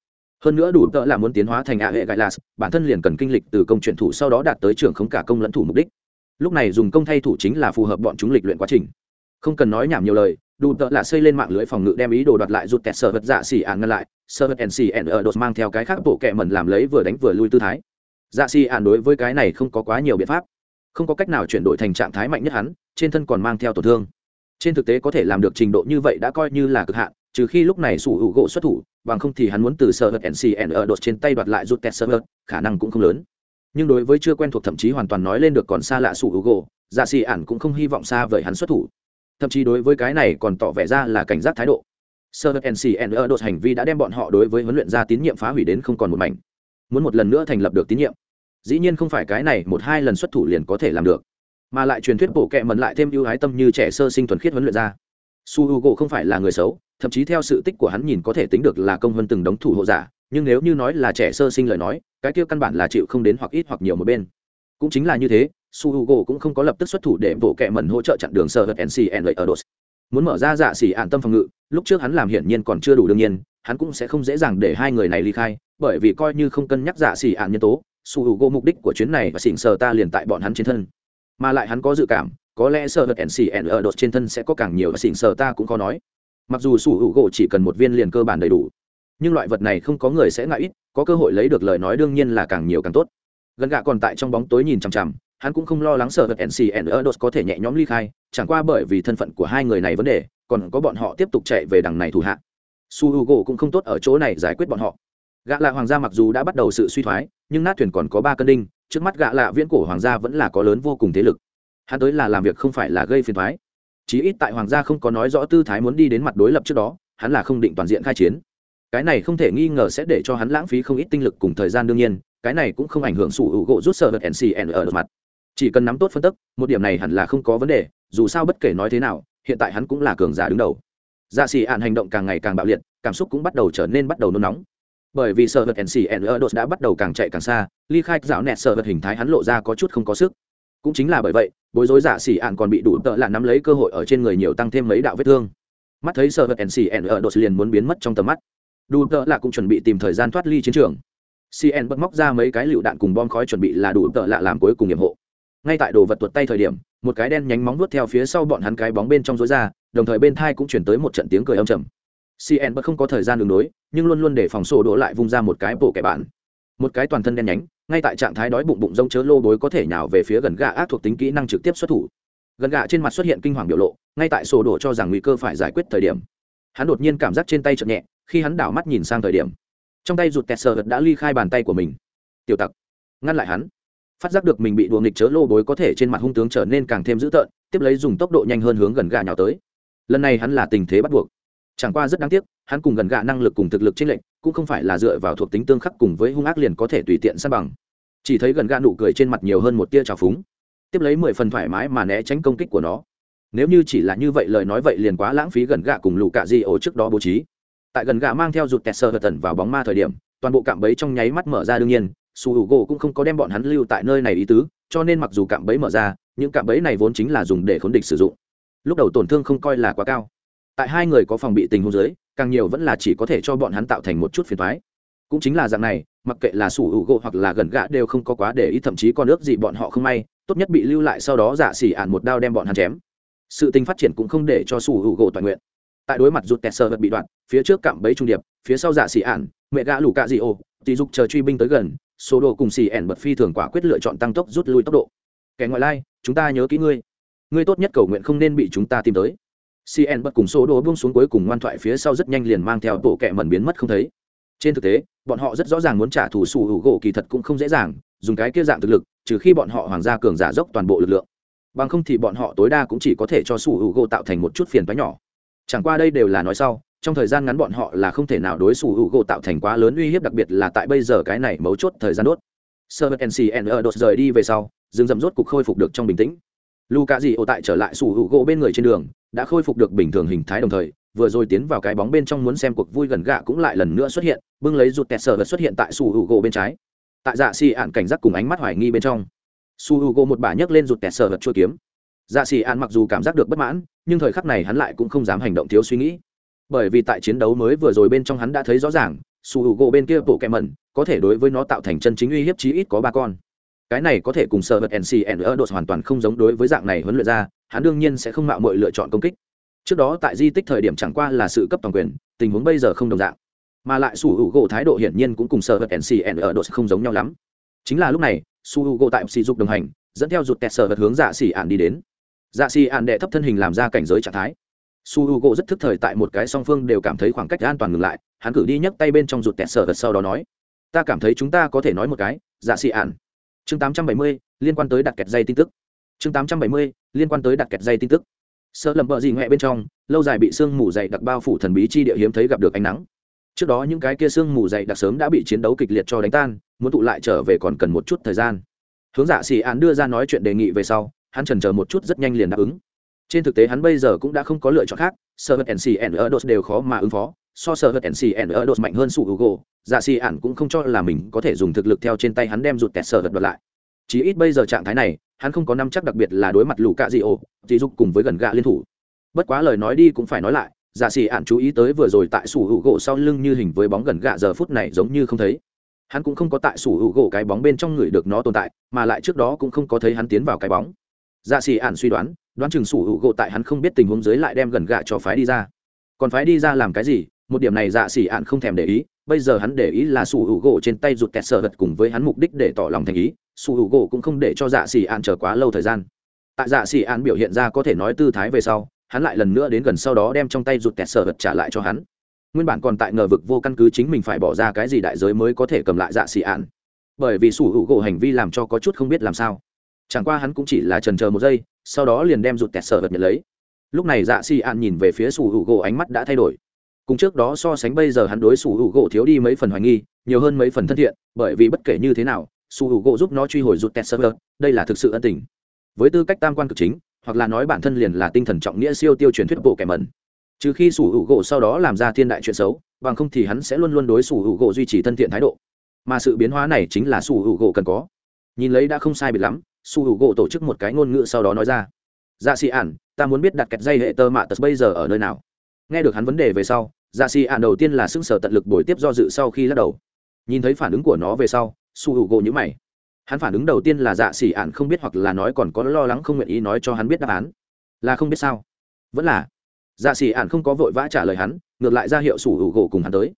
Hơn nữa đủ tợ là muốn tiến hóa thành ạ hệ gai las bản thân liền cần kinh lịch từ công truyền thủ sau đó đạt tới trường không cả công lẫn thủ mục đích. Lúc này dùng công thay thủ chính là phù hợp bọn chúng lịch luyện quá trình. Không cần nói nhảm nhiều lời, đủ tợ là xây lên mạng lưới phòng ngự đem ý đồ đoạt lại rụt kẹt sở vật dạ xỉ ạn ngăn lại, sở vật ncn ở đột mang theo cái khác bộ kẹ mẩn làm lấy vừa đánh vừa lui tư thái dạ xì ạn đối với cái này không có quá nhiều biện pháp. Không có cách nào chuyển đổi thành trạng thái mạnh nhất hắn, trên thân còn mang theo tổn thương. Trên thực tế có thể làm được trình độ như vậy đã coi như là cực hạn, trừ khi lúc này sủ hữu gỗ xuất thủ, bằng không thì hắn muốn từ sở hữu ncn ở đột trên tay đoạt lại rút test server khả năng cũng không lớn. Nhưng đối với chưa quen thuộc thậm chí hoàn toàn nói lên được còn xa lạ sủ hữu gỗ dạ xì ản cũng không hy vọng xa vời hắn xuất thủ. Thậm chí đối với cái này còn tỏ vẻ ra là cảnh giác thái độ. Sơ hữu ncn ở đột hành vi đã đem bọn họ đối với huấn luyện gia tín nhiệm phá hủy đến không còn một mảnh. Muốn một lần nữa thành lập được tín nhiệm dĩ nhiên không phải cái này một hai lần xuất thủ liền có thể làm được. Mà lại truyền thuyết bộ kệ mần lại thêm ưu ái tâm như trẻ sơ sinh thuần khiết huấn luyện ra. Su h u g o không phải là người xấu, thậm chí theo sự tích của hắn nhìn có thể tính được là công hơn từng đống thủ hộ giả, nhưng nếu như nói là trẻ sơ sinh lời nói, cái kia căn bản là chịu không đến hoặc ít hoặc nhiều một bên. Cũng chính là như thế, su h u g o cũng không có lập tức xuất thủ để bộ kệ mẩn hỗ trợ chặn đường sơ hật ncn lợi ở đột muốn mở ra dạ xỉ an tâm phòng ngự, lúc trước hắn làm hiển nhiên còn chưa đủ đương nhiên, hắn cũng sẽ không dễ dàng để hai người này ly khai, bởi vì coi như không cân nhắc dạ xỉ ạn nhân tố su h u mục đích của chuyến này và xỉn sờ ta liền tại bọn hắn trên thân. Mà lại hắn có dự cảm, có lẽ sợ vật ncn ở đột trên thân sẽ có càng nhiều và xỉn sờ ta cũng khó nói. Mặc dù sủ hữu gỗ chỉ cần một viên liền cơ bản đầy đủ, nhưng loại vật này không có người sẽ ngại ít, có cơ hội lấy được lời nói đương nhiên là càng nhiều càng tốt. Gần gạ còn tại trong bóng tối nhìn chằm chằm, hắn cũng không lo lắng sợ vật ncn ở đột có thể nhẹ nhõm ly khai, chẳng qua bởi vì thân phận của hai người này vấn đề, còn có bọn họ tiếp tục chạy về đằng này thủ hạ. Su h u gỗ cũng không tốt ở chỗ này giải quyết bọn họ gạ lạ hoàng gia mặc dù đã bắt đầu sự suy thoái, nhưng nát thuyền còn có ba cân đinh, trước mắt gạ lạ viễn cổ hoàng gia vẫn là có lớn vô cùng thế lực. Hắn tới là làm việc không phải là gây phiền thoái chí ít tại hoàng gia không có nói rõ tư thái muốn đi đến mặt đối lập trước đó, hắn là không định toàn diện khai chiến. Cái này không thể nghi ngờ sẽ để cho hắn lãng phí không ít tinh lực cùng thời gian đương nhiên, cái này cũng không ảnh hưởng sủ hữu gỗ rút sợ vật ncn ở mặt. Chỉ cần nắm tốt phân tức, một điểm này hẳn là không có vấn đề, dù sao bất kể nói thế nào, hiện tại hắn cũng là cường giả đứng đầu. Dạ xì ạn hành động càng ngày càng bạo liệt, cảm xúc cũng bắt đầu trở nên bắt đầu nôn nóng bởi vì sở vật ncn ở đột đã bắt đầu càng chạy càng xa, ly khai dạo nẹt sở vật hình thái hắn lộ ra có chút không có sức. Cũng chính là bởi vậy, bối rối giả xỉ ạn còn bị đủ tợ là nắm lấy cơ hội ở trên người nhiều tăng thêm mấy đạo vết thương. Mắt thấy sở vật ncn ở đột liền muốn biến mất trong tầm mắt. Đủ tợ là cũng chuẩn bị tìm thời gian thoát ly chiến trường. Cn bật móc ra mấy cái lựu đạn cùng bom khói chuẩn bị là đủ tợ lạ làm cuối cùng nhiệm hộ ngay tại đồ vật tuột tay thời điểm, một cái đen nhánh móng vuốt theo phía sau bọn hắn cái bóng bên trong rối ra, đồng thời bên thai cũng chuyển tới một trận tiếng cười âm trầm cn bất không có thời gian đường đối, nhưng luôn luôn để phòng sổ đổ lại vung ra một cái bộ kẻ bạn. Một cái toàn thân đen nhánh, ngay tại trạng thái đói bụng bụng rông chớ lô bối có thể nhào về phía gần gà ác thuộc tính kỹ năng trực tiếp xuất thủ. Gần gà trên mặt xuất hiện kinh hoàng biểu lộ, ngay tại sổ đổ cho rằng nguy cơ phải giải quyết thời điểm. Hắn đột nhiên cảm giác trên tay chậm nhẹ, khi hắn đảo mắt nhìn sang thời điểm. Trong tay rụt tẹt sờ đã ly khai bàn tay của mình. Tiểu tặc. Ngăn lại hắn. Phát giác được mình bị đùa nghịch chớ lô bối có thể trên mặt hung tướng trở nên càng thêm dữ tợn, tiếp lấy dùng tốc độ nhanh hơn hướng gần gà nhào tới. Lần này hắn là tình thế bắt buộc chẳng qua rất đáng tiếc, hắn cùng gần gạ năng lực cùng thực lực trên lệnh cũng không phải là dựa vào thuộc tính tương khắc cùng với hung ác liền có thể tùy tiện san bằng. Chỉ thấy gần gạ nụ cười trên mặt nhiều hơn một tia trào phúng. Tiếp lấy mười phần thoải mái mà né tránh công kích của nó. Nếu như chỉ là như vậy lời nói vậy liền quá lãng phí gần gạ cùng lũ cạ di ổ trước đó bố trí. Tại gần gạ mang theo rụt tẹt sơ hờ tần vào bóng ma thời điểm, toàn bộ cạm bẫy trong nháy mắt mở ra đương nhiên, su h u gỗ cũng không có đem bọn hắn lưu tại nơi này ý tứ, cho nên mặc dù cạm bẫy mở ra, những cạm bẫy này vốn chính là dùng để khốn địch sử dụng. Lúc đầu tổn thương không coi là quá cao tại hai người có phòng bị tình huống dưới, càng nhiều vẫn là chỉ có thể cho bọn hắn tạo thành một chút phiền thoái cũng chính là dạng này, mặc kệ là sủ hữu gỗ hoặc là gần gã đều không có quá để ý, thậm chí con ước gì bọn họ không may, tốt nhất bị lưu lại sau đó giả xỉ ạn một đao đem bọn hắn chém. Sự tình phát triển cũng không để cho sủ hữu gỗ toàn nguyện. Tại đối mặt rụt tẹt sơ vật bị đoạn, phía trước cạm bẫy trung điệp, phía sau giả xỉ ạn mẹ gã lù cạ dị ô tỷ dục chờ truy binh tới gần, số đồ cùng xỉ ẻn bật phi thường quả quyết lựa chọn tăng tốc rút lui tốc độ. Kẻ ngoại lai, chúng ta nhớ kỹ ngươi. Ngươi tốt nhất cầu nguyện không nên bị chúng ta tìm tới cn bật cùng số đồ buông xuống cuối cùng ngoan thoại phía sau rất nhanh liền mang theo bộ kẹ mẩn biến mất không thấy. Trên thực tế, bọn họ rất rõ ràng muốn trả thù sủ hữu gỗ kỳ thật cũng không dễ dàng, dùng cái kia dạng thực lực, trừ khi bọn họ hoàng gia cường giả dốc toàn bộ lực lượng. Bằng không thì bọn họ tối đa cũng chỉ có thể cho sủ hữu gỗ tạo thành một chút phiền toái nhỏ. Chẳng qua đây đều là nói sau, trong thời gian ngắn bọn họ là không thể nào đối sủ hữu gỗ tạo thành quá lớn uy hiếp, đặc biệt là tại bây giờ cái này mấu chốt thời gian đốt. Sơ vật ncn đột rời đi về sau, rừng rậm rốt cục khôi phục được trong bình tĩnh luka dị ô tại trở lại sủ hữu gỗ bên người trên đường, đã khôi phục được bình thường hình thái đồng thời, vừa rồi tiến vào cái bóng bên trong muốn xem cuộc vui gần gạ cũng lại lần nữa xuất hiện, bưng lấy rụt tẹt sở vật xuất hiện tại sủ hữu gỗ bên trái. Tại dạ xì ạn cảnh giác cùng ánh mắt hoài nghi bên trong. Sủ hữu gỗ một bà nhấc lên rụt tẹt sở vật chua kiếm. Dạ xì ạn mặc dù cảm giác được bất mãn, nhưng thời khắc này hắn lại cũng không dám hành động thiếu suy nghĩ. Bởi vì tại chiến đấu mới vừa rồi bên trong hắn đã thấy rõ ràng, sủ hữu gỗ bên kia bộ kẹ mẩn có thể đối với nó tạo thành chân chính uy hiếp chí ít có ba con cái này có thể cùng sở vật ncn ở đột hoàn toàn không giống đối với dạng này huấn luyện ra, hắn đương nhiên sẽ không mạo mọi lựa chọn công kích. Trước đó tại di tích thời điểm chẳng qua là sự cấp toàn quyền, tình huống bây giờ không đồng dạng. Mà lại su h u thái độ hiển nhiên cũng cùng sở vật ncn ở đột không giống nhau lắm. Chính là lúc này, su h u g tại sỉ dục đồng hành, dẫn theo rụt tẹt sở vật hướng dạ xỉ ạn đi đến. Dạ xỉ ạn đệ thấp thân hình làm ra cảnh giới trạng thái. Su h u rất thức thời tại một cái song phương đều cảm thấy khoảng cách an toàn ngừng lại, hắn cử đi nhấc tay bên trong rụt tẹt sở vật sau đó nói, ta cảm thấy chúng ta có thể nói một cái dạ xỉ ạn chương tám trăm bảy mươi, liên quan tới đặt kẹt dây tin tức. Chương tám trăm bảy mươi, liên quan tới đặt kẹt dây tin tức. Sợ lầm bợ gì ngoẹ bên trong, lâu dài bị sương mù dày đặc bao phủ thần bí chi địa hiếm thấy gặp được ánh nắng. Trước đó những cái kia sương mù dày đặc sớm đã bị chiến đấu kịch liệt cho đánh tan, muốn tụ lại trở về còn cần một chút thời gian. Hướng dạ xì án đưa ra nói chuyện đề nghị về sau, hắn trần chờ một chút rất nhanh liền đáp ứng. Trên thực tế hắn bây giờ cũng đã không có lựa chọn khác sơ vật ncn ở đột đều khó mà ứng phó so sơ vật ncn ở đột mạnh hơn sụ hugo. Dạ xì ản cũng không cho là mình có thể dùng thực lực theo trên tay hắn đem rụt tẹt sở vật đoạt lại. Chỉ ít bây giờ trạng thái này, hắn không có năm chắc đặc biệt là đối mặt lũ cạ dị ô dị dục cùng với gần gạ liên thủ. Bất quá lời nói đi cũng phải nói lại dạ xì ản chú ý tới vừa rồi tại sủ hữu gỗ sau lưng như hình với bóng gần gạ giờ phút này giống như không thấy. Hắn cũng không có tại sủ hữu gỗ cái bóng bên trong người được nó tồn tại, mà lại trước đó cũng không có thấy hắn tiến vào cái bóng. Dạ xì ản suy đoán đoán chừng sủ hữu gỗ tại hắn không biết tình huống dưới lại đem gần gạ cho phái đi ra. Còn phái đi ra làm cái gì một điểm này dạ xỉ ạn không thèm để ý, bây giờ hắn để ý là sủ hữu gỗ trên tay rụt kẹt sợ vật cùng với hắn mục đích để tỏ lòng thành ý, sủ hữu gỗ cũng không để cho dạ xỉ ạn chờ quá lâu thời gian. Tại dạ xỉ ạn biểu hiện ra có thể nói tư thái về sau, hắn lại lần nữa đến gần sau đó đem trong tay rụt kẹt sợ vật trả lại cho hắn. Nguyên bản còn tại ngờ vực vô căn cứ chính mình phải bỏ ra cái gì đại giới mới có thể cầm lại dạ xỉ ạn. Bởi vì sủ hữu gỗ hành vi làm cho có chút không biết làm sao. Chẳng qua hắn cũng chỉ là trần chờ một giây, sau đó liền đem rụt kẹt sợ vật nhận lấy. Lúc này dạ xỉ ạn nhìn về phía sủ hữu gỗ ánh mắt đã thay đổi cùng trước đó so sánh bây giờ hắn đối sủ hữu gỗ thiếu đi mấy phần hoài nghi, nhiều hơn mấy phần thân thiện, bởi vì bất kể như thế nào, sủ hữu gỗ giúp nó truy hồi rụt tẹt sở đây là thực sự ân tình. Với tư cách tam quan cực chính, hoặc là nói bản thân liền là tinh thần trọng nghĩa siêu tiêu truyền thuyết bộ kẻ mẩn. Trừ khi sủ hữu gỗ sau đó làm ra thiên đại chuyện xấu, bằng không thì hắn sẽ luôn luôn đối sủ hữu gỗ duy trì thân thiện thái độ. Mà sự biến hóa này chính là sủ hữu gỗ cần có. Nhìn lấy đã không sai biệt lắm, sủ hữu gỗ tổ chức một cái ngôn ngữ sau đó nói ra. Dạ xì ản, ta muốn biết đặt kẹt dây hệ tơ mạ tật bây giờ ở nơi nào? Nghe được hắn vấn đề về sau dạ xì ạn đầu tiên là xưng sở tận lực bồi tiếp do dự sau khi lắc đầu. Nhìn thấy phản ứng của nó về sau, su hữu gỗ nhữ mày. Hắn phản ứng đầu tiên là dạ xì ạn không biết hoặc là nói còn có lo lắng không nguyện ý nói cho hắn biết đáp án. Là không biết sao? Vẫn là. Dạ xì ạn không có vội vã trả lời hắn, ngược lại ra hiệu su hữu gỗ cùng hắn tới.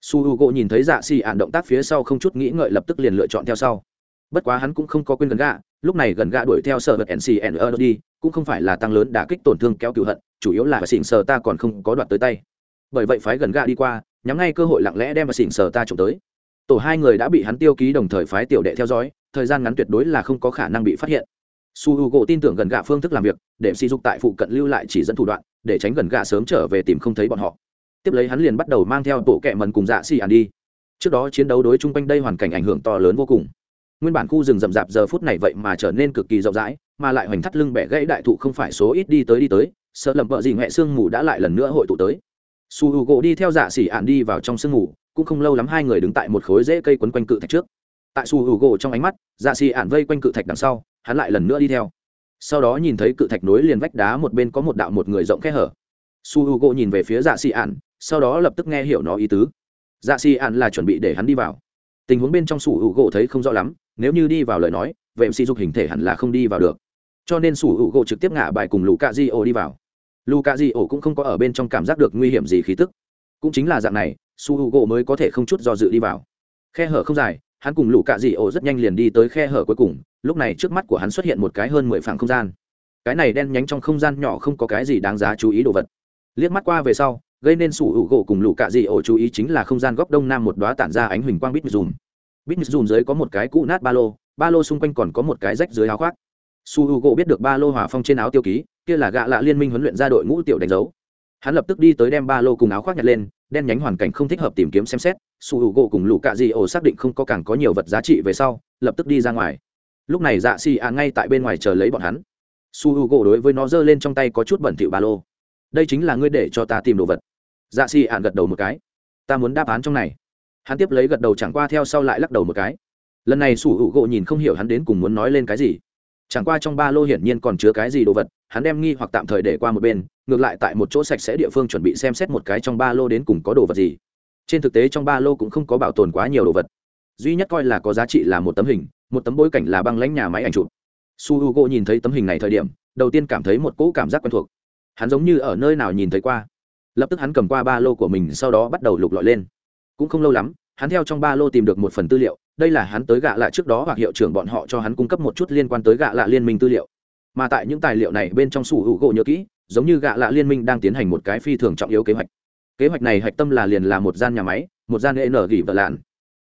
Su hữu gỗ nhìn thấy dạ xì ạn động tác phía sau không chút nghĩ ngợi lập tức liền lựa chọn theo sau. Bất quá hắn cũng không có quên gần gạ, lúc này gần gạ đuổi theo sở vật ncn ở đi, cũng không phải là tăng lớn đả kích tổn thương kéo cựu hận, chủ yếu là xỉn sờ ta còn không có đoạt tới tay bởi vậy phái gần gạ đi qua, nhắm ngay cơ hội lặng lẽ đem và xỉn sờ ta trộm tới. Tổ hai người đã bị hắn tiêu ký đồng thời phái tiểu đệ theo dõi, thời gian ngắn tuyệt đối là không có khả năng bị phát hiện. Su h u gỗ tin tưởng gần gạ phương thức làm việc, để sỉ dục tại phụ cận lưu lại chỉ dẫn thủ đoạn, để tránh gần gạ sớm trở về tìm không thấy bọn họ. Tiếp lấy hắn liền bắt đầu mang theo bộ kẹ mần cùng dạ xì ăn đi. Trước đó chiến đấu đối chung quanh đây hoàn cảnh ảnh hưởng to lớn vô cùng. Nguyên bản khu rừng rậm rạp giờ phút này vậy mà trở nên cực kỳ rộng rãi, mà lại hoành thắt lưng bẻ gãy đại thụ không phải số ít đi tới đi tới, sợ lầm vợ gì mẹ sương mù đã lại lần nữa hội tụ tới su h u gỗ đi theo dạ xỉ ạn đi vào trong sương mù cũng không lâu lắm hai người đứng tại một khối rễ cây quấn quanh cự thạch trước. Tại su hữu gỗ trong ánh mắt dạ xỉ ạn vây quanh cự thạch đằng sau, hắn lại lần nữa đi theo. Sau đó nhìn thấy cự thạch nối liền vách đá một bên có một đạo một người rộng khe hở. Su hữu gỗ nhìn về phía dạ xỉ ạn sau đó lập tức nghe hiểu nó ý tứ. Dạ xỉ ạn là chuẩn bị để hắn đi vào. Tình huống bên trong su hữu gỗ thấy không rõ lắm, nếu như đi vào lời nói, vệ sĩ dục hình thể hẳn là không đi vào được. Cho nên su hữu gỗ trực tiếp ngả bài cùng lũ cạ di ô đi vào luka di ổ cũng không có ở bên trong cảm giác được nguy hiểm gì khí tức. Cũng chính là dạng này, su hữu gỗ mới có thể không chút do dự đi vào. Khe hở không dài, hắn cùng luka cạ ổ rất nhanh liền đi tới khe hở cuối cùng, lúc này trước mắt của hắn xuất hiện một cái hơn mười phẳng không gian. Cái này đen nhánh trong không gian nhỏ không có cái gì đáng giá chú ý đồ vật. Liếc mắt qua về sau, gây nên sủ hữu gỗ cùng lũ cạ dị ổ chú ý chính là không gian góc đông nam một đoá tản ra ánh huỳnh quang bít dùm bít dùm dưới có một cái cũ nát ba lô ba lô xung quanh còn có một cái rách dưới áo khoác su hữu gỗ biết được ba lô hỏa phong trên áo tiêu ký, kia là gạ lạ liên minh huấn luyện ra đội ngũ tiểu đánh dấu. Hắn lập tức đi tới đem ba lô cùng áo khoác nhặt lên, đen nhánh hoàn cảnh không thích hợp tìm kiếm xem xét. Su hữu gỗ cùng lũ cạ dị ổ xác định không có càng có nhiều vật giá trị về sau, lập tức đi ra ngoài. Lúc này dạ xì ạ ngay tại bên ngoài chờ lấy bọn hắn. Su h u gỗ đối với nó giơ lên trong tay có chút bẩn thỉu ba lô. Đây chính là ngươi để cho ta tìm đồ vật. Dạ xì gật đầu một cái. Ta muốn đáp án trong này. Hắn tiếp lấy gật đầu chẳng qua theo sau lại lắc đầu một cái. Lần này su h u gỗ nhìn không hiểu hắn đến cùng muốn nói lên cái gì chẳng qua trong ba lô hiển nhiên còn chứa cái gì đồ vật, hắn đem nghi hoặc tạm thời để qua một bên, ngược lại tại một chỗ sạch sẽ địa phương chuẩn bị xem xét một cái trong ba lô đến cùng có đồ vật gì. Trên thực tế trong ba lô cũng không có bảo tồn quá nhiều đồ vật. Duy nhất coi là có giá trị là một tấm hình, một tấm bối cảnh là băng lãnh nhà máy ảnh chụp. Su h u g o nhìn thấy tấm hình này thời điểm, đầu tiên cảm thấy một cỗ cảm giác quen thuộc. Hắn giống như ở nơi nào nhìn thấy qua. Lập tức hắn cầm qua ba lô của mình, sau đó bắt đầu lục lọi lên. Cũng không lâu lắm, hắn theo trong ba lô tìm được một phần tư liệu đây là hắn tới gạ lạ trước đó hoặc hiệu trưởng bọn họ cho hắn cung cấp một chút liên quan tới gạ lạ liên minh tư liệu. Mà tại những tài liệu này bên trong sủ hữu gỗ nhớ kỹ, giống như gạ lạ liên minh đang tiến hành một cái phi thường trọng yếu kế hoạch. Kế hoạch này hạch tâm là liền là một gian nhà máy, một gian n gỉ vợ lạn.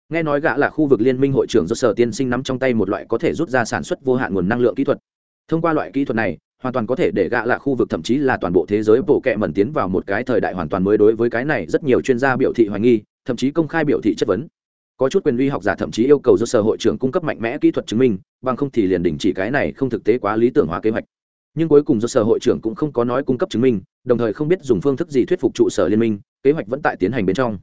Nghe nói gạ là khu vực liên minh hội trưởng do sở tiên sinh nắm trong tay một loại có thể rút ra sản xuất vô hạn nguồn năng lượng kỹ thuật. Thông qua loại kỹ thuật này, hoàn toàn có thể để gạ là khu vực thậm chí là toàn bộ thế giới bộ kệ mẩn tiến vào một cái thời đại hoàn toàn mới đối với cái này rất nhiều chuyên gia biểu thị hoài nghi, thậm chí công khai biểu thị chất vấn có chút quyền uy học giả thậm chí yêu cầu do sở hội trưởng cung cấp mạnh mẽ kỹ thuật chứng minh, bằng không thì liền đình chỉ cái này không thực tế quá lý tưởng hóa kế hoạch. Nhưng cuối cùng do sở hội trưởng cũng không có nói cung cấp chứng minh, đồng thời không biết dùng phương thức gì thuyết phục trụ sở liên minh, kế hoạch vẫn tại tiến hành bên trong.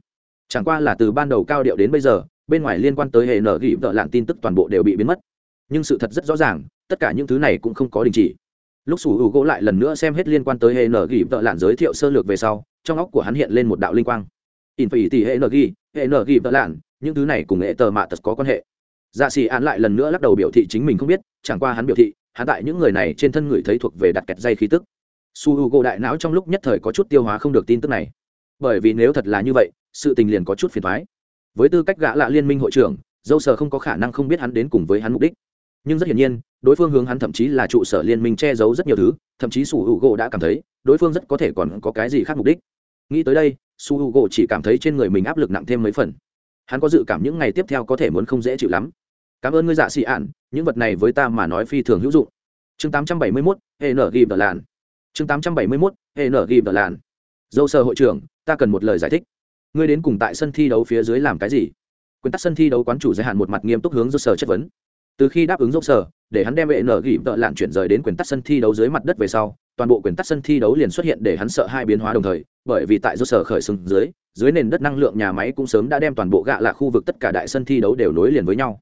Chẳng qua là từ ban đầu cao điệu đến bây giờ, bên ngoài liên quan tới hệ nở gỉ vợ lạng tin tức toàn bộ đều bị biến mất. Nhưng sự thật rất rõ ràng, tất cả những thứ này cũng không có đình chỉ. Lúc sủ hữu gỗ lại lần nữa xem hết liên quan tới hệ nở gỉ vợ lạng giới thiệu sơ lược về sau, trong óc của hắn hiện lên một đạo linh quang. In phải tỷ hệ nở gỉ, hệ nở gỉ vợ lạng những thứ này cùng hệ tờ mạ tật có quan hệ. Dạ xì án lại lần nữa lắc đầu biểu thị chính mình không biết, chẳng qua hắn biểu thị, hắn tại những người này trên thân người thấy thuộc về đặt kẹt dây khí tức. Su h u gỗ đại não trong lúc nhất thời có chút tiêu hóa không được tin tức này. Bởi vì nếu thật là như vậy, sự tình liền có chút phiền thoái với tư cách gã lạ liên minh hội trưởng, dâu sờ không có khả năng không biết hắn đến cùng với hắn mục đích. Nhưng rất hiển nhiên, đối phương hướng hắn thậm chí là trụ sở liên minh che giấu rất nhiều thứ, thậm chí su hữu gỗ đã cảm thấy, đối phương rất có thể còn có cái gì khác mục đích. Nghĩ tới đây, su hữu gỗ chỉ cảm thấy trên người mình áp lực nặng thêm mấy phần hắn có dự cảm những ngày tiếp theo có thể muốn không dễ chịu lắm. Cảm ơn ngươi dạ xị ạn những vật này với ta mà nói phi thường hữu dụng. Chương 871, hệ nở ghim vợ làn chương 871, hệ nở ghim vợ làn dâu sơ hội trưởng ta cần một lời giải thích. Ngươi đến cùng tại sân thi đấu phía dưới làm cái gì? Quyền tắc sân thi đấu quán chủ giới hạn một mặt nghiêm túc hướng dâu sở chất vấn từ khi đáp ứng dốc sở, để hắn đem vệ nở gỉ tợ lạn chuyển rời đến quyền tắc sân thi đấu dưới mặt đất về sau, toàn bộ quyền tắc sân thi đấu liền xuất hiện để hắn sợ hai biến hóa đồng thời, bởi vì tại dốc sở khởi xưng dưới dưới nền đất năng lượng nhà máy cũng sớm đã đem toàn bộ gạ là khu vực tất cả đại sân thi đấu đều nối liền với nhau.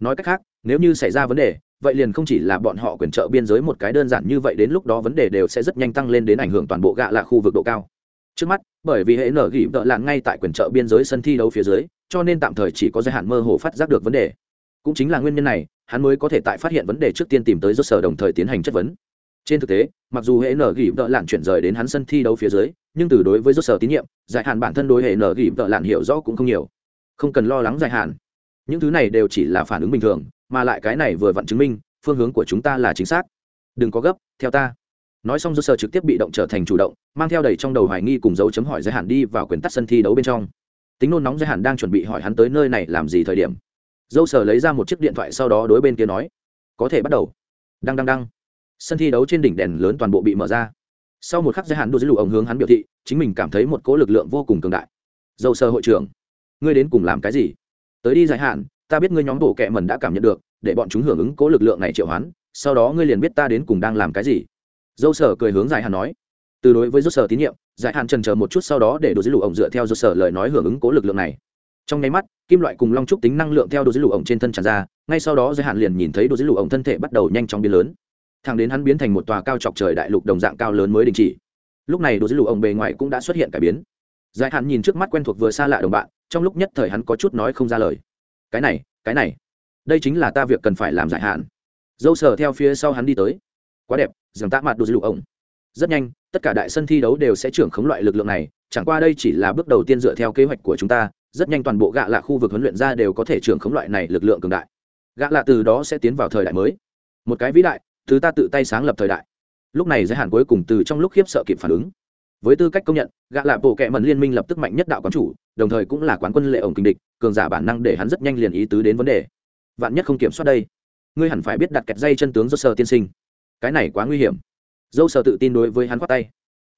Nói cách khác, nếu như xảy ra vấn đề, vậy liền không chỉ là bọn họ quyền trợ biên giới một cái đơn giản như vậy đến lúc đó vấn đề đều sẽ rất nhanh tăng lên đến ảnh hưởng toàn bộ gạ là khu vực độ cao. Trước mắt, bởi vì hệ nở gỉ tợ lạn ngay tại quyền trợ biên giới sân thi đấu phía dưới, cho nên tạm thời chỉ có giới hạn mơ hồ phát giác được vấn đề cũng chính là nguyên nhân này, hắn mới có thể tại phát hiện vấn đề trước tiên tìm tới do sở đồng thời tiến hành chất vấn. Trên thực tế, mặc dù hệ nở gỉ vợ lạn chuyển rời đến hắn sân thi đấu phía dưới, nhưng từ đối với do sở tín nhiệm dài hạn bản thân đối hệ nở gỉ vợ lạn hiểu rõ cũng không nhiều. Không cần lo lắng dài hạn. Những thứ này đều chỉ là phản ứng bình thường, mà lại cái này vừa vặn chứng minh, phương hướng của chúng ta là chính xác. Đừng có gấp, theo ta. Nói xong do sở trực tiếp bị động trở thành chủ động, mang theo đầy trong đầu hoài nghi cùng dấu chấm hỏi giới hạn đi vào quyền tắt sân thi đấu bên trong. Tính nôn nóng giới hạn đang chuẩn bị hỏi hắn tới nơi này làm gì thời điểm dâu sở lấy ra một chiếc điện thoại sau đó đối bên kia nói, có thể bắt đầu. Đăng đăng đăng. Sân thi đấu trên đỉnh đèn lớn toàn bộ bị mở ra. Sau một khắc giới hạn đua dưới lụ ống hướng hắn biểu thị, chính mình cảm thấy một cỗ lực lượng vô cùng cường đại. Dâu sở hội trưởng, ngươi đến cùng làm cái gì? Tới đi dài hạn ta biết ngươi nhóm bộ kệ mẩn đã cảm nhận được, để bọn chúng hưởng ứng cỗ lực lượng này triệu hoán, sau đó ngươi liền biết ta đến cùng đang làm cái gì. Dâu sở cười hướng dài hạn nói. Từ đối với dâu sở tín nhiệm giải hạn trần chờ một chút sau đó để đồ dưới lụ ổng dựa theo dâu sở lời nói hưởng ứng cố lực lượng này trong nháy mắt, kim loại cùng long trúc tính năng lượng theo đồ dữ lụ ổng trên thân tràn ra, ngay sau đó giải hạn liền nhìn thấy đồ dữ lụ ổng thân thể bắt đầu nhanh chóng biến lớn. Thẳng đến hắn biến thành một tòa cao chọc trời đại lục đồng dạng cao lớn mới đình chỉ. Lúc này đồ dữ lụ ổng bề ngoài cũng đã xuất hiện cải biến. Giải hạn nhìn trước mắt quen thuộc vừa xa lạ đồng bạn, trong lúc nhất thời hắn có chút nói không ra lời. Cái này cái này, đây chính là ta việc cần phải làm giải hạn. Dâu sờ theo phía sau hắn đi tới. Quá đẹp dường tạ mặt đồ dữ lụ ổng rất nhanh, tất cả đại sân thi đấu đều sẽ trưởng khống loại lực lượng này, chẳng qua đây chỉ là bước đầu tiên dựa theo kế hoạch của chúng ta, rất nhanh toàn bộ gạ lạ khu vực huấn luyện ra đều có thể trưởng khống loại này lực lượng cường đại. Gạ lạ từ đó sẽ tiến vào thời đại mới. Một cái vĩ đại, thứ ta tự tay sáng lập thời đại. Lúc này giới hạn cuối cùng từ trong lúc khiếp sợ kịp phản ứng. Với tư cách công nhận, gạ lạ bộ kệ mần liên minh lập tức mạnh nhất đạo quán chủ, đồng thời cũng là quán quân lệ ổng kinh địch, cường giả bản năng để hắn rất nhanh liền ý tứ đến vấn đề. Vạn nhất không kiểm soát đây, ngươi hẳn phải biết đặt kẹt dây chân tướng do sơ tiên sinh. Cái này quá nguy hiểm dâu sờ tự tin đối với hắn khoát tay.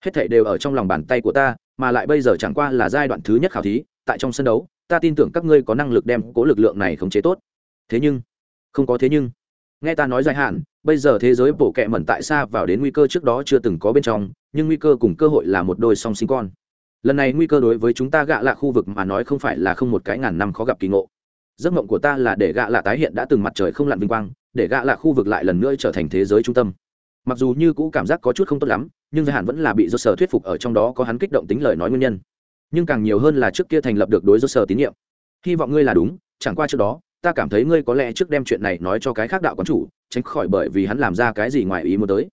Hết thảy đều ở trong lòng bàn tay của ta, mà lại bây giờ chẳng qua là giai đoạn thứ nhất khảo thí, tại trong sân đấu, ta tin tưởng các ngươi có năng lực đem cố lực lượng này khống chế tốt. Thế nhưng, không có thế nhưng. Nghe ta nói dài hạn, bây giờ thế giới bổ kẹ mẩn tại xa vào đến nguy cơ trước đó chưa từng có bên trong, nhưng nguy cơ cùng cơ hội là một đôi song sinh con. Lần này nguy cơ đối với chúng ta gạ lạ khu vực mà nói không phải là không một cái ngàn năm khó gặp kỳ ngộ. Giấc mộng của ta là để gạ lạ tái hiện đã từng mặt trời không lặn vinh quang, để gạ lạ khu vực lại lần nữa trở thành thế giới trung tâm mặc dù như cũ cảm giác có chút không tốt lắm, nhưng giới hạn vẫn là bị do sở thuyết phục ở trong đó có hắn kích động tính lời nói nguyên nhân. Nhưng càng nhiều hơn là trước kia thành lập được đối do sở tín nhiệm. Hy vọng ngươi là đúng, chẳng qua trước đó, ta cảm thấy ngươi có lẽ trước đem chuyện này nói cho cái khác đạo quán chủ, tránh khỏi bởi vì hắn làm ra cái gì ngoài ý muốn tới.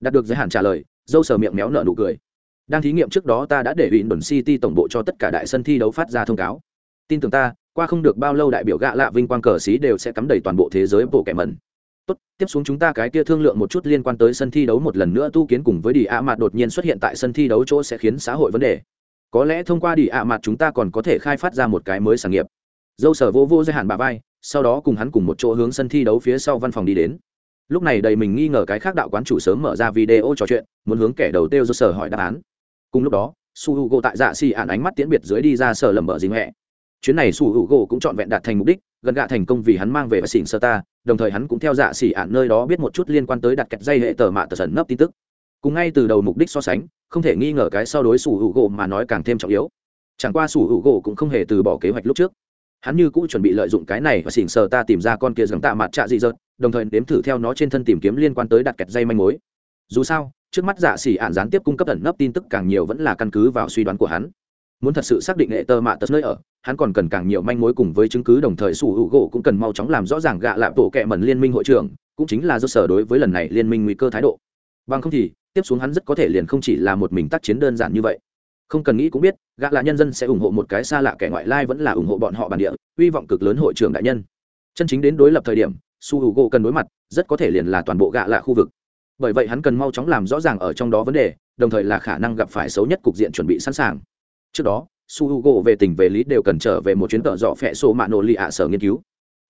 Đạt được giới hạn trả lời dâu sờ miệng méo nợ nụ cười. Đang thí nghiệm trước đó ta đã để ủy đồn city tổng bộ cho tất cả đại sân thi đấu phát ra thông cáo. Tin tưởng ta, qua không được bao lâu đại biểu gạ lạ vinh quang cờ xí đều sẽ cắm đầy toàn bộ thế giới bộ kẻ mẩn tốt, tiếp xuống chúng ta cái kia thương lượng một chút liên quan tới sân thi đấu một lần nữa tu kiến cùng với đi ạ mặt đột nhiên xuất hiện tại sân thi đấu chỗ sẽ khiến xã hội vấn đề. Có lẽ thông qua đi ạ mặt chúng ta còn có thể khai phát ra một cái mới sản nghiệp. Dâu sở vô vô giới hạn bà vai, sau đó cùng hắn cùng một chỗ hướng sân thi đấu phía sau văn phòng đi đến. Lúc này đầy mình nghi ngờ cái khác đạo quán chủ sớm mở ra video trò chuyện, muốn hướng kẻ đầu tiêu do sở hỏi đáp án. Cùng lúc đó, su h u gỗ tại dạ xì ạn ánh mắt tiễn biệt dưới đi ra sở lầm bờ dính hẹ. Chuyến này su h u gỗ cũng trọn vẹn đạt thành mục đích gần gạ thành công vì hắn mang về và xỉn sơ ta, đồng thời hắn cũng theo dạ xỉ ạn nơi đó biết một chút liên quan tới đặt kẹt dây hệ tờ mạ tờ sẩn nấp tin tức. Cùng ngay từ đầu mục đích so sánh, không thể nghi ngờ cái so đối sủ hữu gỗ mà nói càng thêm trọng yếu. Chẳng qua sủ hữu gỗ cũng không hề từ bỏ kế hoạch lúc trước. Hắn như cũ chuẩn bị lợi dụng cái này và xỉn sờ ta tìm ra con kia dường tạ mặt trạ dị dợt, đồng thời đếm thử theo nó trên thân tìm kiếm liên quan tới đặt kẹt dây manh mối. Dù sao, trước mắt dạ xỉ ạn gián tiếp cung cấp ẩn nấp tin tức càng nhiều vẫn là căn cứ vào suy đoán của hắn muốn thật sự xác định hệ tơ mạ tật nơi ở, hắn còn cần càng nhiều manh mối cùng với chứng cứ, đồng thời sủ hữu gỗ cũng cần mau chóng làm rõ ràng gạ lạ tổ kẹ mẩn liên minh hội trưởng, cũng chính là do sở đối với lần này liên minh nguy cơ thái độ. Bằng không thì, tiếp xuống hắn rất có thể liền không chỉ là một mình tác chiến đơn giản như vậy. Không cần nghĩ cũng biết, gạ lạ nhân dân sẽ ủng hộ một cái xa lạ kẻ ngoại lai vẫn là ủng hộ bọn họ bản địa, hy vọng cực lớn hội trưởng đại nhân. Chân chính đến đối lập thời điểm su hữu gỗ cần đối mặt, rất có thể liền là toàn bộ gạ lạ khu vực. Bởi vậy hắn cần mau chóng làm rõ ràng ở trong đó vấn đề, đồng thời là khả năng gặp phải xấu nhất cục diện chuẩn bị sẵn sàng trước đó, su h u g o về tình về lý đều cần trở về một chuyến tợ dọ phẹ sổ mạ nổ lì ạ sở nghiên cứu.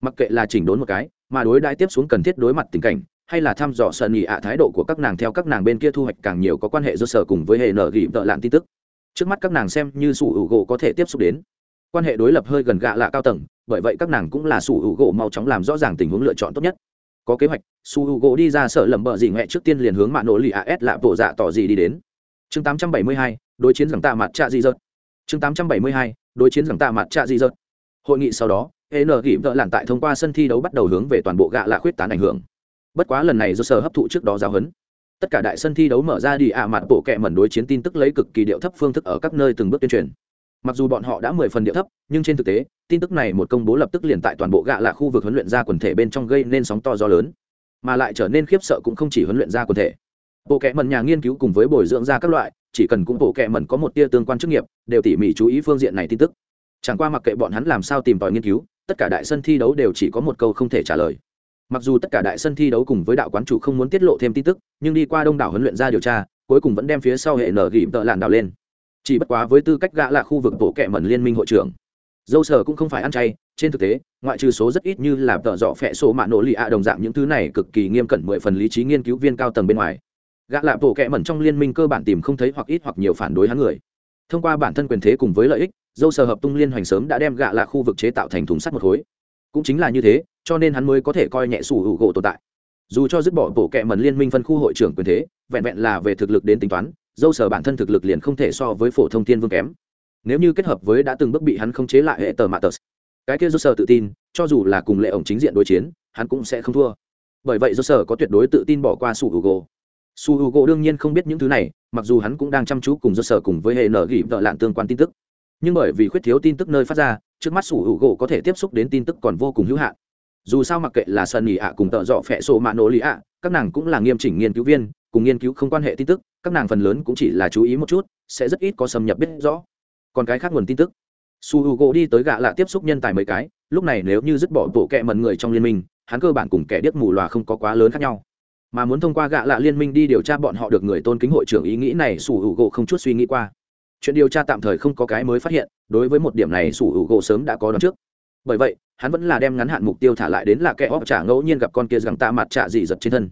Mặc kệ là chỉnh đốn một cái, mà đối đãi tiếp xuống cần thiết đối mặt tình cảnh, hay là thăm dò sợ nhị ạ thái độ của các nàng theo các nàng bên kia thu hoạch càng nhiều có quan hệ do sở cùng với hệ nở ghi tợ lạn tin tức. Trước mắt các nàng xem như sủ hữu gỗ có thể tiếp xúc đến. Quan hệ đối lập hơi gần gạ lạ cao tầng, bởi vậy các nàng cũng là sủ hữu gỗ mau chóng làm rõ ràng tình huống lựa chọn tốt nhất. Có kế hoạch, su hữu gỗ đi ra sở lầm bợ dị ngoẹ trước tiên liền hướng mạ nổ lì ạ s lạ bộ dạ tỏ gì đi đến. Chương tám trăm bảy mươi hai, đối chiến rằng tạ mặt trạ dị dợt chương tám trăm bảy mươi hai, đối chiến rằng tạ mặt trạ dị dợt. Hội nghị sau đó n ghi vợ lặn tại thông qua sân thi đấu bắt đầu hướng về toàn bộ gạ lạ khuyết tán ảnh hưởng. Bất quá lần này do sở hấp thụ trước đó giáo huấn. Tất cả đại sân thi đấu mở ra đi ạ mặt bộ kệ mẩn đối chiến tin tức lấy cực kỳ điệu thấp phương thức ở các nơi từng bước tuyên truyền. Mặc dù bọn họ đã mười phần điệu thấp, nhưng trên thực tế, tin tức này một công bố lập tức liền tại toàn bộ gạ lạ khu vực huấn luyện ra quần thể bên trong gây nên sóng to gió lớn. Mà lại trở nên khiếp sợ cũng không chỉ huấn luyện ra quần thể. Bộ kệ mẩn nhà nghiên cứu cùng với bồi dưỡng ra các loại chỉ cần cũng bộ kệ mẩn có một tia tương quan chức nghiệp, đều tỉ mỉ chú ý phương diện này tin tức. Chẳng qua mặc kệ bọn hắn làm sao tìm tòi nghiên cứu, tất cả đại sân thi đấu đều chỉ có một câu không thể trả lời. Mặc dù tất cả đại sân thi đấu cùng với đạo quán chủ không muốn tiết lộ thêm tin tức, nhưng đi qua đông đảo huấn luyện ra điều tra, cuối cùng vẫn đem phía sau hệ nở gỉ tợ làn đảo lên. Chỉ bất quá với tư cách gã là khu vực bộ kệ mẩn liên minh hội trưởng. Dâu sở cũng không phải ăn chay, trên thực tế, ngoại trừ số rất ít như là tợ dọ phẹ sổ mạ nổ lì ạ đồng dạng những thứ này cực kỳ nghiêm cẩn mười phần lý trí nghiên cứu viên cao tầng bên ngoài gã lạ bộ kệ mẩn trong liên minh cơ bản tìm không thấy hoặc ít hoặc nhiều phản đối hắn người. Thông qua bản thân quyền thế cùng với lợi ích, dâu sở hợp tung liên hoành sớm đã đem gạ lạ khu vực chế tạo thành thùng sắt một khối. Cũng chính là như thế, cho nên hắn mới có thể coi nhẹ sủ hữu gỗ tồn tại. Dù cho dứt bỏ bộ kệ mẩn liên minh phân khu hội trưởng quyền thế, vẹn vẹn là về thực lực đến tính toán, dâu sở bản thân thực lực liền không thể so với phổ thông thiên vương kém. Nếu như kết hợp với đã từng bước bị hắn không chế lại hệ tờ mạ tờ cái kia dâu sở tự tin, cho dù là cùng lệ ổng chính diện đối chiến, hắn cũng sẽ không thua. Bởi vậy dâu sở có tuyệt đối tự tin bỏ qua sủ hữu gỗ su h u gỗ đương nhiên không biết những thứ này, mặc dù hắn cũng đang chăm chú cùng do sở cùng với hệ nở gỉ vợ lạn tương quan tin tức. Nhưng bởi vì khuyết thiếu tin tức nơi phát ra, trước mắt su h u gỗ có thể tiếp xúc đến tin tức còn vô cùng hữu hạn. Dù sao mặc kệ là sân nghỉ ạ cùng tợ dọ phẹ sổ mạ nổ lì ạ, các nàng cũng là nghiêm chỉnh nghiên cứu viên, cùng nghiên cứu không quan hệ tin tức, các nàng phần lớn cũng chỉ là chú ý một chút, sẽ rất ít có xâm nhập biết rõ. Còn cái khác nguồn tin tức. Su h u gỗ đi tới gạ lạ tiếp xúc nhân tài mấy cái, lúc này nếu như dứt bỏ bộ kẹ mần người trong liên minh, hắn cơ bản cùng kẻ điếc mù loà không có quá lớn khác nhau mà muốn thông qua gạ lạ liên minh đi điều tra bọn họ được người tôn kính hội trưởng ý nghĩ này, sủ hữu gỗ không chút suy nghĩ qua. Chuyện điều tra tạm thời không có cái mới phát hiện, đối với một điểm này sủ hữu gỗ sớm đã có đón trước. Bởi vậy, hắn vẫn là đem ngắn hạn mục tiêu thả lại đến là kẻ óc trả ngẫu nhiên gặp con kia rằng tạ mặt trả dị giật trên thân.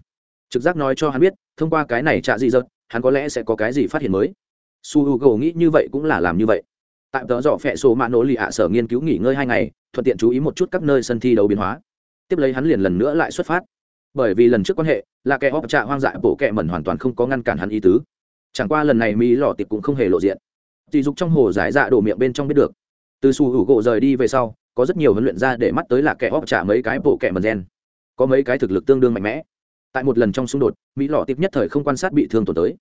Trực giác nói cho hắn biết, thông qua cái này trả dị giật, hắn có lẽ sẽ có cái gì phát hiện mới. Su h u g nghĩ như vậy cũng là làm như vậy. Tại tờ dọ phẹ số mạ nỗ lì ạ sở nghiên cứu nghỉ ngơi hai ngày, thuận tiện chú ý một chút các nơi sân thi đấu biến hóa. Tiếp lấy hắn liền lần nữa lại xuất phát bởi vì lần trước quan hệ, là kẻ óc trạ hoang dại bổ kẹ mẩn hoàn toàn không có ngăn cản hắn ý tứ. Chẳng qua lần này mỹ lò tiệp cũng không hề lộ diện. Chỉ dục trong hồ giải dạ đổ miệng bên trong biết được. Từ su hữu gỗ rời đi về sau, có rất nhiều huấn luyện ra để mắt tới là kẻ óc trả mấy cái bộ kẻ mần gen. Có mấy cái thực lực tương đương mạnh mẽ. Tại một lần trong xung đột, mỹ lọ tiệp nhất thời không quan sát bị thương tổn tới.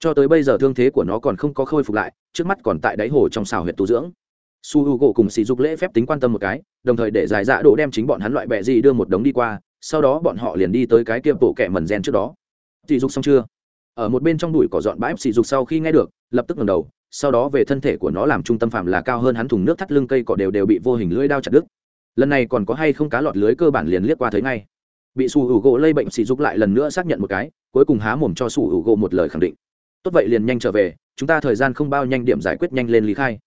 Cho tới bây giờ thương thế của nó còn không có khôi phục lại, trước mắt còn tại đáy hồ trong xào huyện tu dưỡng. Su h u gỗ cùng sỉ dục lễ phép tính quan tâm một cái, đồng thời để giải dạ đổ đem chính bọn hắn loại bẹ gì đưa một đống đi qua sau đó bọn họ liền đi tới cái kia bộ kẻ mần gen trước đó. Sỉ dục xong chưa? Ở một bên trong đùi cỏ dọn bãi sỉ dục sau khi nghe được, lập tức ngẩng đầu, sau đó về thân thể của nó làm trung tâm phạm là cao hơn hắn thùng nước thắt lưng cây cỏ đều đều bị vô hình lưỡi đao chặt đứt. Lần này còn có hay không cá lọt lưới cơ bản liền liếc qua thấy ngay. Bị sủ hữu gỗ lây bệnh sỉ dục lại lần nữa xác nhận một cái, cuối cùng há mồm cho sủ hữu gỗ một lời khẳng định. Tốt vậy liền nhanh trở về, chúng ta thời gian không bao nhanh điểm giải quyết nhanh lên lý khai.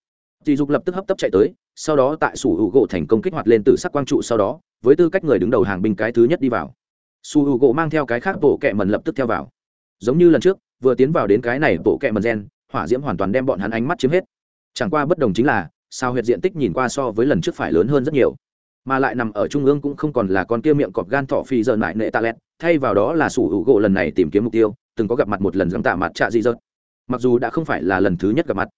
Sỉ dục lập tức hấp tấp chạy tới sau đó tại sủ hữu gỗ thành công kích hoạt lên từ sắc quang trụ sau đó, với tư cách người đứng đầu hàng binh cái thứ nhất đi vào. Sủ hữu gỗ mang theo cái khác bộ kẹ mần lập tức theo vào. Giống như lần trước, vừa tiến vào đến cái này bộ kẹ mần gen, hỏa diễm hoàn toàn đem bọn hắn ánh mắt chiếm hết. Chẳng qua bất đồng chính là, sao huyệt diện tích nhìn qua so với lần trước phải lớn hơn rất nhiều. Mà lại nằm ở trung ương cũng không còn là con kia miệng cọp gan thọ phi giờ nại nệ tạ lẹt, thay vào đó là sủ hữu gỗ lần này tìm kiếm mục tiêu, từng có gặp mặt một lần dám tạ mặt trạ dị dợt. Mặc dù đã không phải là lần thứ nhất gặp mặt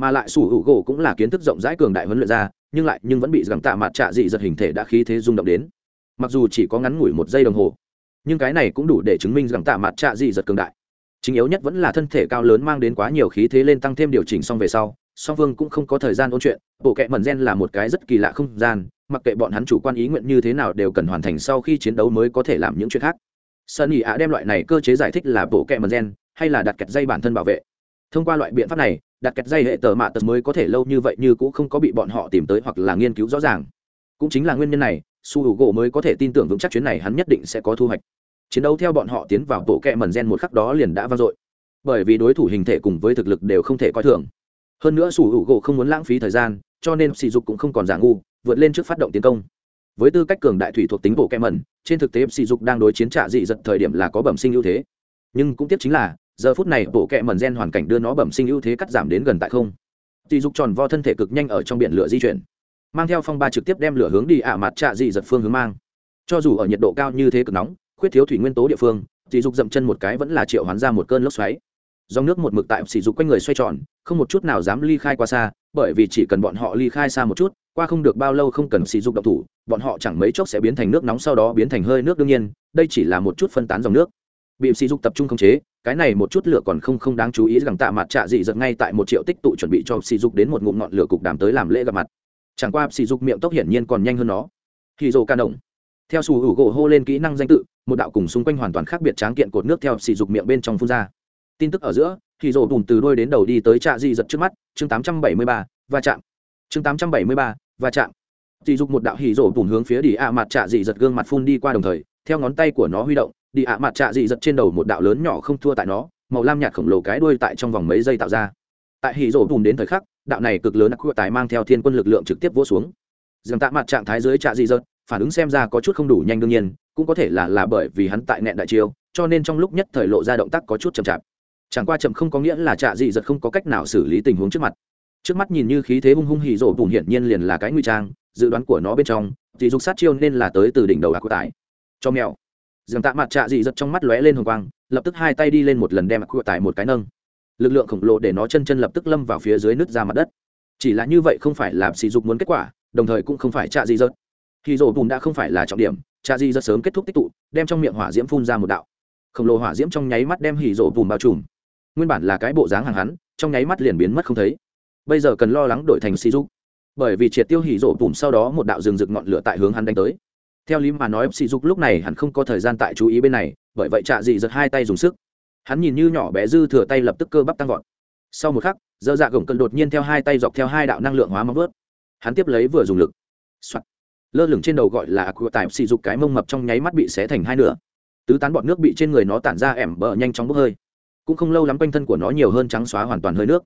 mà lại sủ hữu gỗ cũng là kiến thức rộng rãi cường đại huấn luyện ra, nhưng lại nhưng vẫn bị gắng tạ mặt trạ dị giật hình thể đã khí thế rung động đến. Mặc dù chỉ có ngắn ngủi một giây đồng hồ, nhưng cái này cũng đủ để chứng minh rằng tạ mặt trạ dị giật cường đại. Chính yếu nhất vẫn là thân thể cao lớn mang đến quá nhiều khí thế lên tăng thêm điều chỉnh xong về sau, song phương cũng không có thời gian ôn chuyện, bộ kệ mẩn gen là một cái rất kỳ lạ không gian, mặc kệ bọn hắn chủ quan ý nguyện như thế nào đều cần hoàn thành sau khi chiến đấu mới có thể làm những chuyện khác. Sơn ý ạ đem loại này cơ chế giải thích là bộ kệ mẩn gen, hay là đặt kẹt dây bản thân bảo vệ. Thông qua loại biện pháp này đặt kẹt dây hệ tờ mạ tật mới có thể lâu như vậy như cũng không có bị bọn họ tìm tới hoặc là nghiên cứu rõ ràng. Cũng chính là nguyên nhân này, su hữu gỗ mới có thể tin tưởng vững chắc chuyến này hắn nhất định sẽ có thu hoạch. Chiến đấu theo bọn họ tiến vào bộ kẹ mần gen một khắc đó liền đã vang dội. Bởi vì đối thủ hình thể cùng với thực lực đều không thể coi thường. Hơn nữa sủ hữu gỗ không muốn lãng phí thời gian, cho nên sỉ dục cũng không còn giả ngu, vượt lên trước phát động tiến công. Với tư cách cường đại thủy thuộc tính bộ kẹ mần trên thực tế sỉ dục đang đối chiến trả dị giật thời điểm là có bẩm sinh ưu thế. Nhưng cũng tiếp chính là giờ phút này bộ kẹ mần gen hoàn cảnh đưa nó bẩm sinh ưu thế cắt giảm đến gần tại không. Tỷ dục tròn vo thân thể cực nhanh ở trong biển lửa di chuyển. Mang theo phong ba trực tiếp đem lửa hướng đi ạ mặt trạ dị giật phương hướng mang. Cho dù ở nhiệt độ cao như thế cực nóng, khuyết thiếu thủy nguyên tố địa phương tỷ dục dậm chân một cái vẫn là triệu hoán ra một cơn lốc xoáy. Dòng nước một mực tại sỉ dục quanh người xoay tròn, không một chút nào dám ly khai qua xa, bởi vì chỉ cần bọn họ ly khai xa một chút, qua không được bao lâu không cần sỉ dục động thủ, bọn họ chẳng mấy chốc sẽ biến thành nước nóng sau đó biến thành hơi nước đương nhiên, đây chỉ là một chút phân tán dòng nước. Bị sỉ dục tập trung khống chế cái này một chút lửa còn không không đáng chú ý rằng tạ mặt trạ dị giật ngay tại một triệu tích tụ chuẩn bị cho sỉ dục đến một ngụm ngọn lửa cục đàm tới làm lễ gặp mặt. Chẳng qua sỉ dục miệng tốc hiển nhiên còn nhanh hơn nó. Khi dồ ca động theo sù hữu gỗ hô lên kỹ năng danh tự một đạo cùng xung quanh hoàn toàn khác biệt tráng kiện cột nước theo sỉ dục miệng bên trong phun ra. Tin tức ở giữa khi rổ bùn từ đôi đến đầu đi tới trạ dị giật trước mắt chương 873, va chạm. Chương 873, va chạm. Sỉ dục một đạo hỉ rổ bùn hướng phía đi ạ mặt trạ dị giật gương mặt phun đi qua đồng thời theo ngón tay của nó huy động đi ạ mặt trạ dị giật trên đầu một đạo lớn nhỏ không thua tại nó, màu lam nhạt khổng lồ cái đuôi tại trong vòng mấy giây tạo ra. Tại hỉ rổ bùn đến thời khắc, đạo này cực lớn ác tài mang theo thiên quân lực lượng trực tiếp vỗ xuống. Dường tạ mặt trạng thái dưới trạ dị giật, phản ứng xem ra có chút không đủ nhanh đương nhiên, cũng có thể là là bởi vì hắn tại nẹn đại chiêu, cho nên trong lúc nhất thời lộ ra động tác có chút chậm chạp. Chẳng qua chậm không có nghĩa là trạ dị giật không có cách nào xử lý tình huống trước mặt. Trước mắt nhìn như khí thế hung hung hỉ rổ bùn hiển nhiên liền là cái nguy trang, dự đoán của nó bên trong thì dục sát chiêu nên là tới từ đỉnh đầu ác tài. cho mèo dường tạ mặt trạ dị giật trong mắt lóe lên hồng quang, lập tức hai tay đi lên một lần đem cua tải một cái nâng. Lực lượng khổng lồ để nó chân chân lập tức lâm vào phía dưới nứt ra mặt đất. Chỉ là như vậy không phải là sỉ dục muốn kết quả, đồng thời cũng không phải trạ dị giật. Khi rổ bùn đã không phải là trọng điểm, trạ dị giật sớm kết thúc tích tụ, đem trong miệng hỏa diễm phun ra một đạo. Khổng lồ hỏa diễm trong nháy mắt đem hỉ rổ bùn bao trùm. Nguyên bản là cái bộ dáng hàng hắn, trong nháy mắt liền biến mất không thấy. Bây giờ cần lo lắng đổi thành si dục. Bởi vì triệt tiêu hỉ rổ bùn sau đó một đạo rừng rực ngọn lửa tại hướng hắn đánh tới theo lý mà nói si dục lúc này hắn không có thời gian tại chú ý bên này, bởi vậy trạ dị giật hai tay dùng sức. Hắn nhìn như nhỏ bé dư thừa tay lập tức cơ bắp tăng vọt. Sau một khắc, dơ dạ gồng cân đột nhiên theo hai tay dọc theo hai đạo năng lượng hóa móng vớt hắn tiếp lấy vừa dùng lực、Soạn. lơ lửng trên đầu gọi là aqua tại sỉ dục cái mông mập trong nháy mắt bị xé thành hai nửa. Tứ tán bọt nước bị trên người nó tản ra ẻm bờ nhanh chóng bốc hơi. Cũng không lâu lắm quanh thân của nó nhiều hơn trắng xóa hoàn toàn hơi nước.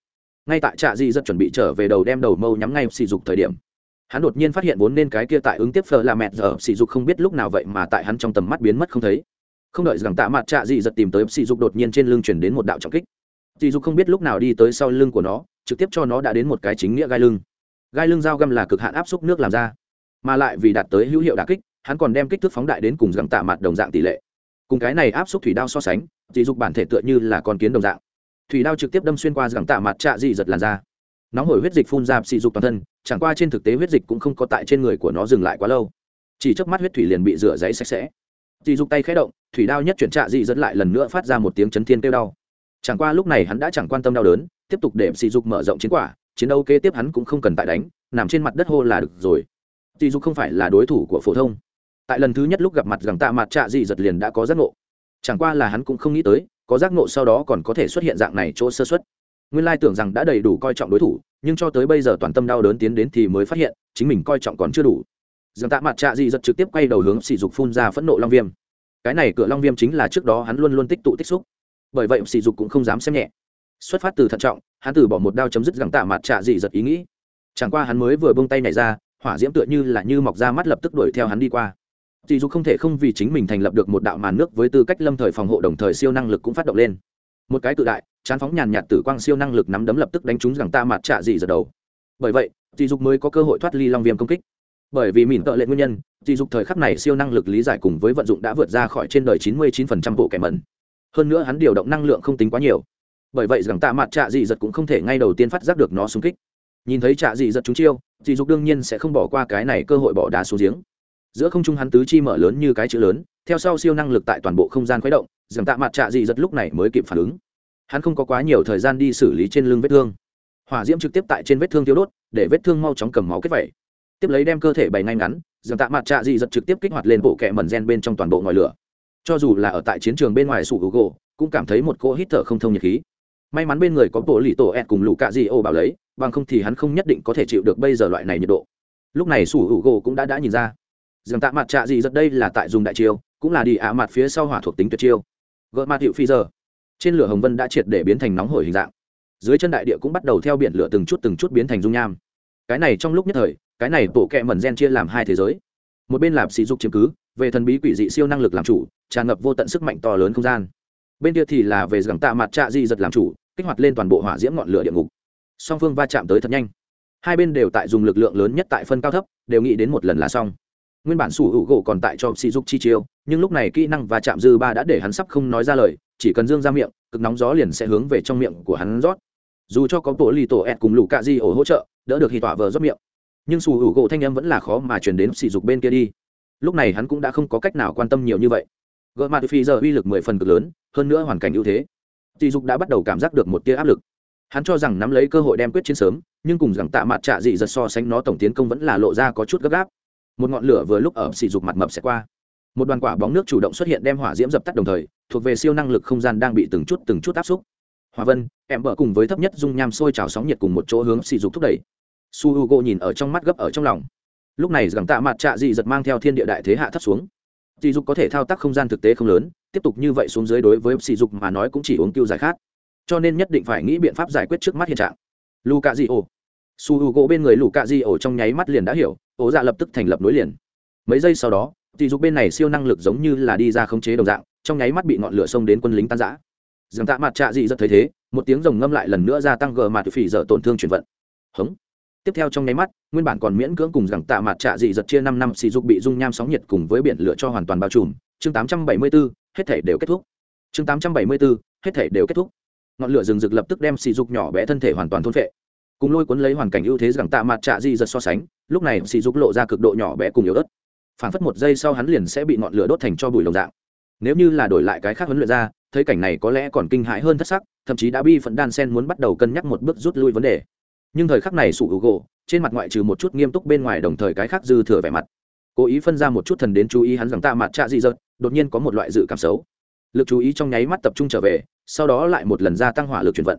Ngay tại trạ dị rất chuẩn bị trở về đầu đem đầu mâu nhắm ngay sỉ dục thời điểm hắn đột nhiên phát hiện vốn nên cái kia tại ứng tiếp phờ là mẹ giờ, sỉ dục không biết lúc nào vậy mà tại hắn trong tầm mắt biến mất không thấy. Không đợi rằng tạ mặt trạ dị giật tìm tới sỉ dục đột nhiên trên lưng chuyển đến một đạo trọng kích. Sỉ dục không biết lúc nào đi tới sau lưng của nó, trực tiếp cho nó đã đến một cái chính nghĩa gai lưng. Gai lưng dao găm là cực hạn áp suất nước làm ra. Mà lại vì đạt tới hữu hiệu đà kích, hắn còn đem kích thước phóng đại đến cùng rằng tạ mặt đồng dạng tỷ lệ. Cùng cái này áp suất thủy đao so sánh dị dục bản thể tựa như là con kiến đồng dạng. Thủy đao trực tiếp đâm xuyên qua rằng tạ mặt trạ dị giật làn da. Nóng hổi huyết dịch phun ra sỉ dục toàn thân chẳng qua trên thực tế huyết dịch cũng không có tại trên người của nó dừng lại quá lâu. Chỉ trước mắt huyết thủy liền bị rửa giấy sạch sẽ. Dị dục tay khẽ động, thủy đao nhất chuyển trạ dị dẫn lại lần nữa phát ra một tiếng chấn thiên kêu đau. Chẳng qua lúc này hắn đã chẳng quan tâm đau đớn, tiếp tục để sỉ dục mở rộng chiến quả, chiến đấu kế tiếp hắn cũng không cần tại đánh, nằm trên mặt đất hô là được rồi. Sỉ dục không phải là đối thủ của phổ thông. Tại lần thứ nhất lúc gặp mặt rằng tạ mặt trạ dị giật liền đã có giác ngộ. Chẳng qua là hắn cũng không nghĩ tới, có giác ngộ sau đó còn có thể xuất hiện dạng này chỗ sơ xuất nguyên lai tưởng rằng đã đầy đủ coi trọng đối thủ nhưng cho tới bây giờ toàn tâm đau đớn tiến đến thì mới phát hiện, chính mình coi trọng còn chưa đủ. Dường tạ mặt trạ dị giật trực tiếp quay đầu hướng sỉ dục phun ra phẫn nộ long viêm. Cái này cửa long viêm chính là trước đó hắn luôn luôn tích tụ tích xúc. Bởi vậy sỉ dục cũng không dám xem nhẹ. Xuất phát từ thận trọng, hắn từ bỏ một đao chấm dứt rằng tạ mặt trạ dị giật ý nghĩ. Chẳng qua hắn mới vừa bông tay nhảy ra, hỏa diễm tựa như là như mọc ra mắt lập tức đuổi theo hắn đi qua. Sỉ dục không thể không vì chính mình thành lập được một đạo màn nước với tư cách lâm thời phòng hộ đồng thời siêu năng lực cũng phát động lên. Một cái tự đại chán phóng nhàn nhạt tử quang siêu năng lực nắm đấm lập tức đánh trúng rằng ta mặt trạ dị giật đầu. Bởi vậy, dị dục mới có cơ hội thoát ly long viêm công kích. Bởi vì mìn tợ lệ nguyên nhân, dị dục thời khắc này siêu năng lực lý giải cùng với vận dụng đã vượt ra khỏi trên đời chín mươi 99% bộ kẻ mẩn. Hơn nữa hắn điều động năng lượng không tính quá nhiều. Bởi vậy rằng tạ mặt trạ dị giật cũng không thể ngay đầu tiên phát giác được nó xung kích. Nhìn thấy trạ dị giật chúng chiêu, dị dục đương nhiên sẽ không bỏ qua cái này cơ hội bỏ đá xuống giếng. Giữa không trung hắn tứ chi mở lớn như cái chữ lớn, theo sau siêu năng lực tại toàn bộ không gian khuấy động, rằng tạ mặt trạ dị giật lúc này mới kịp phản ứng hắn không có quá nhiều thời gian đi xử lý trên lưng vết thương. Hỏa diễm trực tiếp tại trên vết thương tiêu đốt, để vết thương mau chóng cầm máu kết vẩy tiếp lấy đem cơ thể bày ngay ngắn dường tạ mặt trạ dị giật trực tiếp kích hoạt lên bộ kẹ mẩn gen bên trong toàn bộ ngòi lửa. Cho dù là ở tại chiến trường bên ngoài sủ hữu gỗ cũng cảm thấy một cỗ hít thở không thông nhiệt khí. May mắn bên người có bộ lì tổ ẹt cùng lũ cạ dị ô bảo lấy, bằng không thì hắn không nhất định có thể chịu được bây giờ loại này nhiệt độ. Lúc này sủ hữu gỗ cũng đã đã nhìn ra. Dường tạ mặt trạ dị giật đây là tại dùng đại chiêu, cũng là đi ạ mặt phía sau hỏa thuộc tính tuyệt chiêu. Gỡ mặt hiệu phi giờ trên lửa hồng vân đã triệt để biến thành nóng hổi hình dạng. Dưới chân đại địa cũng bắt đầu theo biển lửa từng chút từng chút biến thành dung nham. Cái này trong lúc nhất thời, cái này bộ kẹ mẩn gen chia làm hai thế giới. Một bên là sĩ dục chiếm cứ, về thần bí quỷ dị siêu năng lực làm chủ, tràn ngập vô tận sức mạnh to lớn không gian. Bên kia thì là về gẳng tạ mặt trạ dị giật làm chủ, kích hoạt lên toàn bộ hỏa diễm ngọn lửa địa ngục. Song phương va chạm tới thật nhanh. Hai bên đều tại dùng lực lượng lớn nhất tại phân cao thấp, đều nghĩ đến một lần là xong nguyên bản sủ hữu gỗ còn tại cho sỉ dục chi chiêu, nhưng lúc này kỹ năng và chạm dư ba đã để hắn sắp không nói ra lời, chỉ cần dương ra miệng, cực nóng gió liền sẽ hướng về trong miệng của hắn rót. Dù cho có tổ lì tổ ẹt cùng lũ cạ di ổ hỗ trợ, đỡ được thì tỏa vờ rót miệng. Nhưng sủ hữu gỗ thanh em vẫn là khó mà chuyển đến sỉ dục bên kia đi. Lúc này hắn cũng đã không có cách nào quan tâm nhiều như vậy. Gợi mặt phi giờ uy lực mười phần cực lớn, hơn nữa hoàn cảnh ưu thế. Sỉ dục đã bắt đầu cảm giác được một tia áp lực. Hắn cho rằng nắm lấy cơ hội đem quyết chiến sớm, nhưng cùng rằng tạ mặt trạ dị giật so sánh nó tổng tiến công vẫn là lộ ra có chút gấp gáp một ngọn lửa vừa lúc ở sỉ dục mặt mập sẽ qua. Một đoàn quả bóng nước chủ động xuất hiện đem hỏa diễm dập tắt đồng thời, thuộc về siêu năng lực không gian đang bị từng chút từng chút áp xúc. Hòa vân, em vợ cùng với thấp nhất dung nham sôi trào sóng nhiệt cùng một chỗ hướng sỉ dục thúc đẩy. Su h u g o nhìn ở trong mắt gấp ở trong lòng. Lúc này rằng tạ mặt trạ dị giật mang theo thiên địa đại thế hạ thấp xuống. Sỉ dục có thể thao tác không gian thực tế không lớn, tiếp tục như vậy xuống dưới đối với sỉ dục mà nói cũng chỉ uống cưu giải khát. Cho nên nhất định phải nghĩ biện pháp giải quyết trước mắt hiện trạng. Luka dị ổ su h u gỗ bên người luka di ổ trong nháy mắt liền đã hiểu ố dạ lập tức thành lập nối liền. Mấy giây sau đó thì dục bên này siêu năng lực giống như là đi ra khống chế đồng dạng trong nháy mắt bị ngọn lửa xông đến quân lính tan giã dường tạ mặt trạ dị rất thấy thế một tiếng rồng ngâm lại lần nữa gia tăng gờ mặt phỉ dở tổn thương chuyển vận. Hống. Tiếp theo trong nháy mắt nguyên bản còn miễn cưỡng cùng rằng tạ mặt trạ dị giật chia năm năm xì dục bị dung nham sóng nhiệt cùng với biển lửa cho hoàn toàn bao trùm. Chương tám trăm bảy mươi 874, hết thể đều kết thúc. Chương tám trăm bảy mươi 874, hết thể đều kết thúc. Ngọn lửa rừng rực lập tức đem xì dục nhỏ bé thân thể hoàn toàn thôn phệ cùng lôi cuốn lấy hoàn cảnh ưu thế rằng tạ mặt trạ di giật so sánh, lúc này xì dục lộ ra cực độ nhỏ bé cùng yếu ớt. Phản phất một giây sau hắn liền sẽ bị ngọn lửa đốt thành cho bụi lồng dạng. Nếu như là đổi lại cái khác huấn luyện ra, thấy cảnh này có lẽ còn kinh hãi hơn thất sắc, thậm chí đã bi phận đan sen muốn bắt đầu cân nhắc một bước rút lui vấn đề. Nhưng thời khắc này sụ hữu gỗ, trên mặt ngoại trừ một chút nghiêm túc bên ngoài đồng thời cái khác dư thừa vẻ mặt. Cố ý phân ra một chút thần đến chú ý hắn rằng tạ mặt trạ dị dợt đột nhiên có một loại dự cảm xấu. Lực chú ý trong nháy mắt tập trung trở về, sau đó lại một lần gia tăng hỏa lực chuyển vận.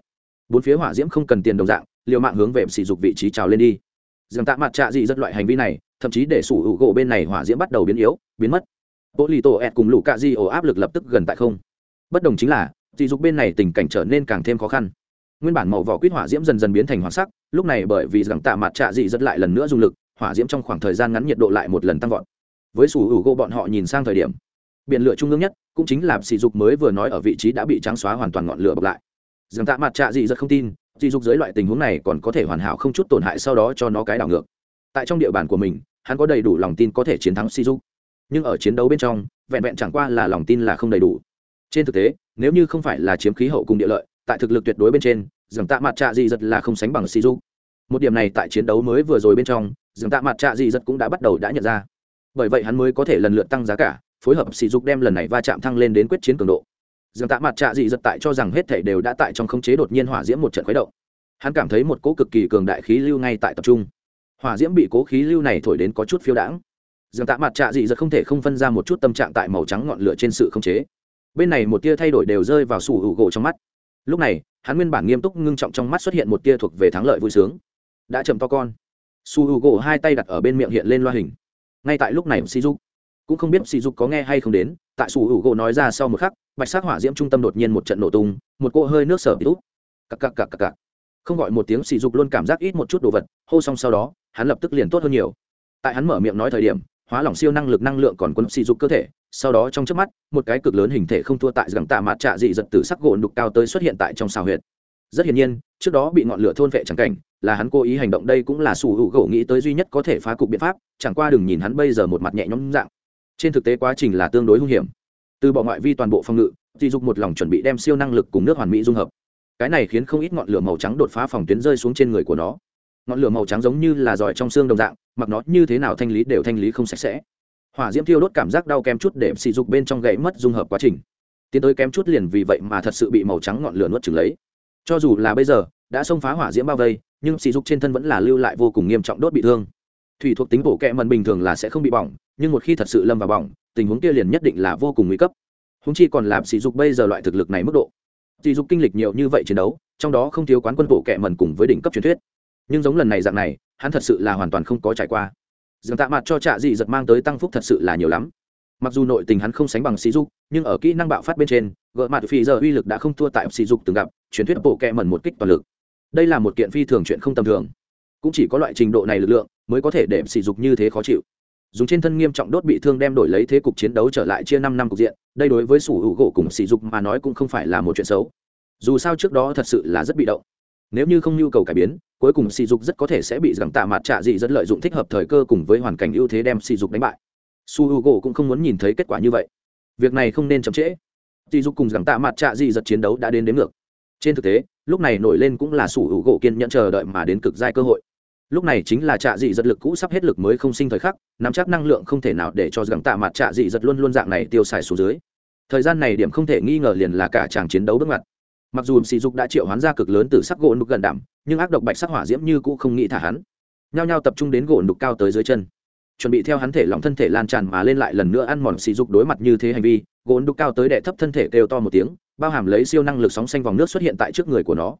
Bốn phía hỏa diễm không cần tiền đồng dạng liều mạng hướng về sỉ dục vị trí trào lên đi. Rằng tạ mặt trạ dị rất loại hành vi này, thậm chí để sủ hữu gỗ bên này hỏa diễm bắt đầu biến yếu, biến mất. Bộ lì tổ ẹt cùng lũ cạ di ổ áp lực lập tức gần tại không. Bất đồng chính là dị dục bên này tình cảnh trở nên càng thêm khó khăn. Nguyên bản màu vỏ quýt hỏa diễm dần dần biến thành hoàng sắc, lúc này bởi vì rằng tạ mặt trạ dị rất lại lần nữa dùng lực, hỏa diễm trong khoảng thời gian ngắn nhiệt độ lại một lần tăng vọt. Với sủ hữu gỗ bọn họ nhìn sang thời điểm, biển lửa trung ương nhất cũng chính là sỉ dục mới vừa nói ở vị trí đã bị trắng xóa hoàn toàn ngọn lửa bọc lại. Rằng tạ mặt trạ dị rất không tin dị dục dưới loại tình huống này còn có thể hoàn hảo không chút tổn hại sau đó cho nó cái đảo ngược. Tại trong địa bàn của mình, hắn có đầy đủ lòng tin có thể chiến thắng si dục. Nhưng ở chiến đấu bên trong, vẹn vẹn chẳng qua là lòng tin là không đầy đủ. Trên thực tế, nếu như không phải là chiếm khí hậu cùng địa lợi, tại thực lực tuyệt đối bên trên dường tạ mặt trạ dị giật là không sánh bằng si dục. Một điểm này tại chiến đấu mới vừa rồi bên trong dường tạ mặt trạ dị giật cũng đã bắt đầu đã nhận ra. Bởi vậy hắn mới có thể lần lượt tăng giá cả, phối hợp sỉ dục đem lần này va chạm thăng lên đến quyết chiến cường độ dường tạ mặt trạ dị giật tại cho rằng hết thể đều đã tại trong khống chế đột nhiên hỏa diễm một trận khuấy động. Hắn cảm thấy một cỗ cực kỳ cường đại khí lưu ngay tại tập trung. Hỏa diễm bị cố khí lưu này thổi đến có chút phiêu đãng. Dường tạ mặt trạ dị giật không thể không phân ra một chút tâm trạng tại màu trắng ngọn lửa trên sự khống chế. Bên này một tia thay đổi đều rơi vào sủ hữu gỗ trong mắt. Lúc này, hắn nguyên bản nghiêm túc ngưng trọng trong mắt xuất hiện một tia thuộc về thắng lợi vui sướng. Đã chậm to con. Su hữu gỗ hai tay đặt ở bên miệng hiện lên loa hình. Ngay tại lúc này si dục cũng không biết si dục có nghe hay không đến, tại su hữu gỗ nói ra sau một khắc bạch sắc hỏa diễm trung tâm đột nhiên một trận nổ tung, một cỗ hơi nước sở bị út cặc cặc cặc cặc cặc. Không gọi một tiếng, sỉ dục luôn cảm giác ít một chút đồ vật, hô xong sau đó, hắn lập tức liền tốt hơn nhiều. Tại hắn mở miệng nói thời điểm, hóa lỏng siêu năng lực năng lượng còn quân sỉ dục cơ thể, sau đó trong chớp mắt, một cái cực lớn hình thể không thua tại gẳng tạ mạt trạ dị giật từ sắc gỗ đục cao tới xuất hiện tại trong xào huyệt. Rất hiển nhiên, trước đó bị ngọn lửa thôn vệ chẳng cảnh, là hắn cố ý hành động đây cũng là sủ hữu gỗ nghĩ tới duy nhất có thể phá cục biện pháp, chẳng qua đừng nhìn hắn bây giờ một mặt nhẹ nhõm dạng. Trên thực tế quá trình là tương đối hung hiểm từ bỏ ngoại vi toàn bộ phòng ngự dị dục một lòng chuẩn bị đem siêu năng lực cùng nước hoàn mỹ dung hợp. Cái này khiến không ít ngọn lửa màu trắng đột phá phòng tuyến rơi xuống trên người của nó. Ngọn lửa màu trắng giống như là giỏi trong xương đồng dạng, mặc nó như thế nào thanh lý đều thanh lý không sạch sẽ. Hỏa diễm thiêu đốt cảm giác đau kém chút để sỉ dục bên trong gãy mất dung hợp quá trình. Tiến tới kém chút liền vì vậy mà thật sự bị màu trắng ngọn lửa nuốt chừng lấy. Cho dù là bây giờ, đã xông phá hỏa diễm bao vây, nhưng sỉ dục trên thân vẫn là lưu lại vô cùng nghiêm trọng đốt bị thương. Thủy thuộc tính bổ kẹ mần bình thường là sẽ không bị bỏng, nhưng một khi thật sự lâm vào bỏng tình huống kia liền nhất định là vô cùng nguy cấp. Húng chi còn làm sỉ dục bây giờ loại thực lực này mức độ. Sỉ dục kinh lịch nhiều như vậy chiến đấu, trong đó không thiếu quán quân bộ kệ mần cùng với đỉnh cấp truyền thuyết. Nhưng giống lần này dạng này, hắn thật sự là hoàn toàn không có trải qua. Dường tạ mặt cho trạ dị giật mang tới tăng phúc thật sự là nhiều lắm. Mặc dù nội tình hắn không sánh bằng sỉ dục, nhưng ở kỹ năng bạo phát bên trên, gỡ mặt phi giờ uy lực đã không thua tại sỉ dục từng gặp, truyền thuyết bộ kệ mần một kích toàn lực. Đây là một kiện phi thường chuyện không tầm thường. Cũng chỉ có loại trình độ này lực lượng mới có thể để sỉ dục như thế khó chịu dùng trên thân nghiêm trọng đốt bị thương đem đổi lấy thế cục chiến đấu trở lại chia năm năm cục diện, đây đối với sủ hữu gỗ cùng sỉ dục mà nói cũng không phải là một chuyện xấu. Dù sao trước đó thật sự là rất bị động. Nếu như không nhu cầu cải biến, cuối cùng sỉ dục rất có thể sẽ bị rằng tạ mặt trạ dị rất lợi dụng thích hợp thời cơ cùng với hoàn cảnh ưu thế đem sỉ dục đánh bại. Su h gỗ cũng không muốn nhìn thấy kết quả như vậy. Việc này không nên chậm trễ. Sỉ dục cùng rằng tạ mặt trạ dị giật chiến đấu đã đến đến ngược. Trên thực tế, lúc này nổi lên cũng là sủ hữu gỗ kiên nhẫn chờ đợi mà đến cực giai cơ hội lúc này chính là trạ dị giật lực cũ sắp hết lực mới không sinh thời khắc, nắm chắc năng lượng không thể nào để cho rằng tạ mặt trạ dị giật luôn luôn dạng này tiêu xài xuống dưới. Thời gian này điểm không thể nghi ngờ liền là cả chàng chiến đấu bước ngoặt. Mặc dù sỉ dục đã triệu hoán ra cực lớn từ sắc gỗ nục gần đảm nhưng ác độc bạch sắc hỏa diễm như cũ không nghĩ thả hắn. Nhao nhao tập trung đến gỗ nục cao tới dưới chân. Chuẩn bị theo hắn thể lòng thân thể lan tràn mà lên lại lần nữa ăn mòn sỉ dục đối mặt như thế hành vi, gỗ nục cao tới đệ thấp thân thể kêu to một tiếng, bao hàm lấy siêu năng lực sóng xanh vòng nước xuất hiện tại trước người của nó.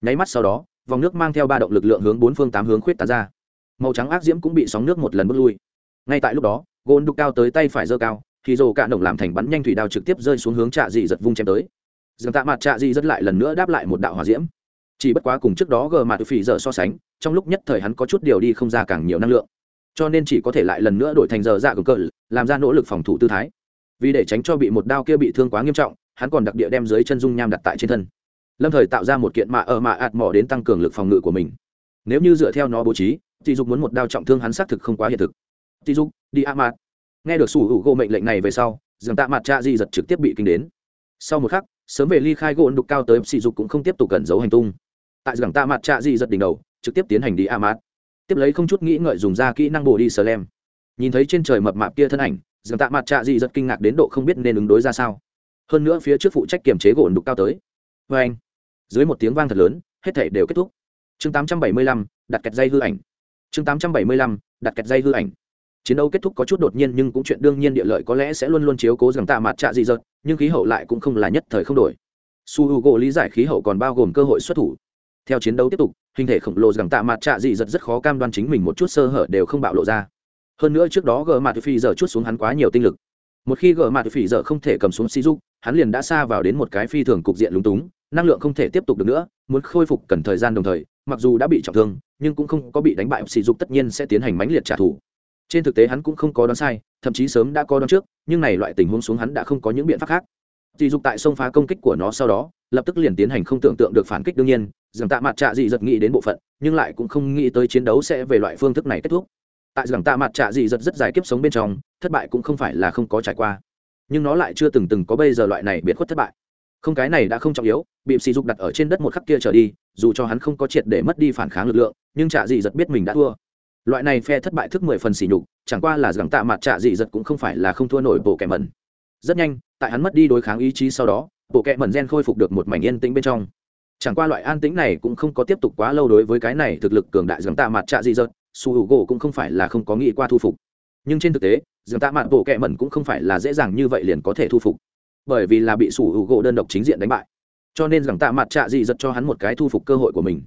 Nháy mắt sau đó vòng nước mang theo ba động lực lượng hướng bốn phương tám hướng khuyết tán ra. Màu trắng ác diễm cũng bị sóng nước một lần bước lui. Ngay tại lúc đó, gôn đục cao tới tay phải giơ cao, thì rồ cạn động làm thành bắn nhanh thủy đao trực tiếp rơi xuống hướng trạ dị giật vung chém tới. Dường tạ mặt trạ dị rất lại lần nữa đáp lại một đạo hòa diễm. Chỉ bất quá cùng trước đó gờ mặt phỉ giờ so sánh, trong lúc nhất thời hắn có chút điều đi không ra càng nhiều năng lượng. Cho nên chỉ có thể lại lần nữa đổi thành giờ dạ cường cờ, làm ra nỗ lực phòng thủ tư thái. Vì để tránh cho bị một đao kia bị thương quá nghiêm trọng, hắn còn đặc địa đem dưới chân dung nham đặt tại trên thân lâm thời tạo ra một kiện mạ ở mạ ạt mỏ đến tăng cường lực phòng ngự của mình. Nếu như dựa theo nó bố trí Tỷ dục muốn một đao trọng thương hắn xác thực không quá hiện thực. Tỷ dục, đi a mạt. Nghe được sủ hữu gỗ mệnh lệnh này về sau dường tạ mặt cha di giật trực tiếp bị kinh đến. Sau một khắc, sớm về ly khai gỗ đục cao tới sỉ dục cũng không tiếp tục cẩn giấu hành tung. Tại gẳng Tạ mặt cha di giật đỉnh đầu, trực tiếp tiến hành đi a mạt. Tiếp lấy không chút nghĩ ngợi dùng ra kỹ năng bồ đi sờ lem nhìn thấy trên trời mập mạp kia thân ảnh gẳng tạ mặt cha di giật kinh ngạc đến độ không biết nên ứng đối ra sao. Hơn nữa phía trước phụ trách kiềm chế gỗ đục cao tới. Vê anh dưới một tiếng vang thật lớn hết thể đều kết thúc. Chương 875, đặt kẹt dây hư ảnh. Chương 875, đặt kẹt dây hư ảnh. Chiến đấu kết thúc có chút đột nhiên nhưng cũng chuyện đương nhiên địa lợi có lẽ sẽ luôn luôn chiếu cố rằng tạ mặt trạ dị dợt nhưng khí hậu lại cũng không là nhất thời không đổi. Su h u gỗ lý giải khí hậu còn bao gồm cơ hội xuất thủ. Theo chiến đấu tiếp tục hình thể khổng lồ rằng tạ mặt trạ dị dật rất khó cam đoan chính mình một chút sơ hở đều không bạo lộ ra. Hơn nữa trước đó gờ mặt phi giờ chút xuống hắn quá nhiều tinh lực. Một khi gờ mặt phi dở không thể cầm xuống si dục hắn liền đã xa vào đến một cái phi thường cục diện lúng túng năng lượng không thể tiếp tục được nữa, muốn khôi phục cần thời gian đồng thời, mặc dù đã bị trọng thương, nhưng cũng không có bị đánh bại, sỉ dục tất nhiên sẽ tiến hành mãnh liệt trả thù. Trên thực tế hắn cũng không có đoán sai, thậm chí sớm đã có đoán trước, nhưng này loại tình huống xuống hắn đã không có những biện pháp khác. Sỉ dục tại sông phá công kích của nó sau đó, lập tức liền tiến hành không tưởng tượng được phản kích đương nhiên, rằng tạ mặt trạ dị giật nghĩ đến bộ phận, nhưng lại cũng không nghĩ tới chiến đấu sẽ về loại phương thức này kết thúc. Tại rằng tạ mặt trạ dị giật rất dài kiếp sống bên trong, thất bại cũng không phải là không có trải qua. Nhưng nó lại chưa từng từng có bây giờ loại này biệt khuất thất bại không cái này đã không trọng yếu bị sỉ dục đặt ở trên đất một khắc kia trở đi dù cho hắn không có triệt để mất đi phản kháng lực lượng nhưng trạ dị giật biết mình đã thua. Loại này phe thất bại thức mười phần sỉ nhục chẳng qua là rằng tạ mặt trạ dị giật cũng không phải là không thua nổi bộ kẻ mẩn. Rất nhanh tại hắn mất đi đối kháng ý chí sau đó bộ kẻ mẩn gen khôi phục được một mảnh yên tĩnh bên trong. Chẳng qua loại an tĩnh này cũng không có tiếp tục quá lâu đối với cái này thực lực cường đại rằng tạ mặt trạ dị giật, su hữu gỗ cũng không phải là không có nghĩ qua thu phục. Nhưng trên thực tế rằng tạ mặt bộ kẻ mẩn cũng không phải là dễ dàng như vậy liền có thể thu phục bởi vì là bị sủ hữu gỗ đơn độc chính diện đánh bại. Cho nên rằng tạ mặt trạ dị dật cho hắn một cái thu phục cơ hội của mình.